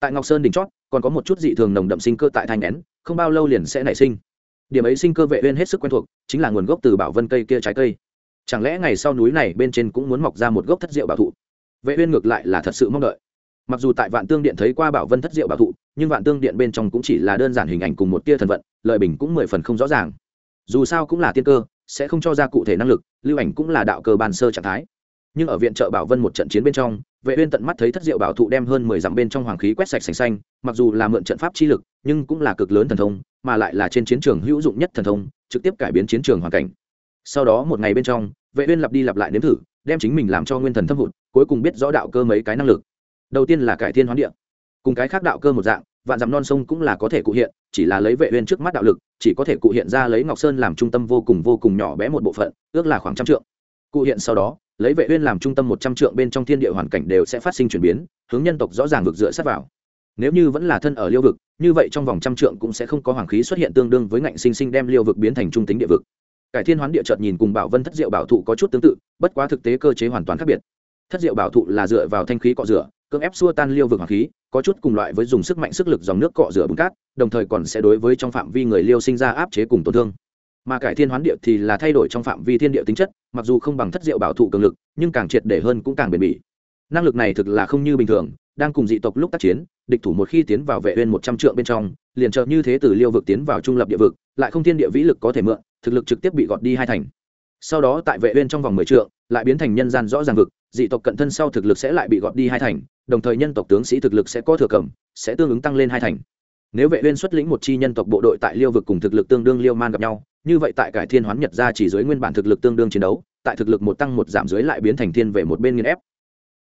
Tại ngọc sơn đỉnh chót, còn có một chút dị thường nồng đậm sinh cơ tại thanh nén, không bao lâu liền sẽ nảy sinh điểm ấy sinh cơ vệ uyên hết sức quen thuộc, chính là nguồn gốc từ bảo vân cây kia trái cây. Chẳng lẽ ngày sau núi này bên trên cũng muốn mọc ra một gốc thất diệu bảo thụ? Vệ uyên ngược lại là thật sự mong đợi. Mặc dù tại vạn tương điện thấy qua bảo vân thất diệu bảo thụ, nhưng vạn tương điện bên trong cũng chỉ là đơn giản hình ảnh cùng một tia thần vận lợi bình cũng mười phần không rõ ràng. Dù sao cũng là tiên cơ, sẽ không cho ra cụ thể năng lực, lưu ảnh cũng là đạo cơ ban sơ trạng thái. Nhưng ở viện trợ bảo vân một trận chiến bên trong, vệ uyên tận mắt thấy thất diệu bảo thụ đem hơn mười dặm bên trong hoàng khí quét sạch sành xanh, mặc dù là mượn trận pháp chi lực, nhưng cũng là cực lớn thần thông mà lại là trên chiến trường hữu dụng nhất thần thông, trực tiếp cải biến chiến trường hoàn cảnh. Sau đó một ngày bên trong, vệ uyên lặp đi lặp lại nếm thử, đem chính mình làm cho nguyên thần thâm hụt, cuối cùng biết rõ đạo cơ mấy cái năng lực. Đầu tiên là cải thiên hoán địa. Cùng cái khác đạo cơ một dạng, vạn dặm non sông cũng là có thể cụ hiện, chỉ là lấy vệ uyên trước mắt đạo lực, chỉ có thể cụ hiện ra lấy ngọc sơn làm trung tâm vô cùng vô cùng nhỏ bé một bộ phận, ước là khoảng trăm trượng. Cụ hiện sau đó, lấy vệ uyên làm trung tâm một trăm trượng bên trong thiên địa hoàn cảnh đều sẽ phát sinh chuyển biến, hướng nhân tộc rõ ràng vực dựa sát vào nếu như vẫn là thân ở liêu vực, như vậy trong vòng trăm trượng cũng sẽ không có hoàng khí xuất hiện tương đương với ngạnh sinh sinh đem liêu vực biến thành trung tính địa vực. Cải thiên hoán địa chợt nhìn cùng bảo vân thất diệu bảo thụ có chút tương tự, bất quá thực tế cơ chế hoàn toàn khác biệt. Thất diệu bảo thụ là dựa vào thanh khí cọ rửa, cưỡng ép xua tan liêu vực hoàng khí, có chút cùng loại với dùng sức mạnh sức lực dòng nước cọ rửa bùn cát, đồng thời còn sẽ đối với trong phạm vi người liêu sinh ra áp chế cùng tổn thương. Mà cải thiên hoán địa thì là thay đổi trong phạm vi thiên địa tính chất, mặc dù không bằng thất diệu bảo thụ cường lực, nhưng càng triệt để hơn cũng càng bền bỉ. Năng lực này thực là không như bình thường đang cùng dị tộc lúc tác chiến, địch thủ một khi tiến vào vệ uyên một trăm trượng bên trong, liền trợ như thế từ liêu vực tiến vào trung lập địa vực, lại không thiên địa vĩ lực có thể mượn, thực lực trực tiếp bị gọt đi hai thành. Sau đó tại vệ uyên trong vòng mười trượng, lại biến thành nhân gian rõ ràng vực, dị tộc cận thân sau thực lực sẽ lại bị gọt đi hai thành, đồng thời nhân tộc tướng sĩ thực lực sẽ có thừa cầm, sẽ tương ứng tăng lên hai thành. Nếu vệ uyên xuất lĩnh một chi nhân tộc bộ đội tại liêu vực cùng thực lực tương đương liêu man gặp nhau, như vậy tại cải thiên hoán nhật ra chỉ dưới nguyên bản thực lực tương đương chiến đấu, tại thực lực một tăng một giảm dưới lại biến thành thiên về một bên nghiền ép.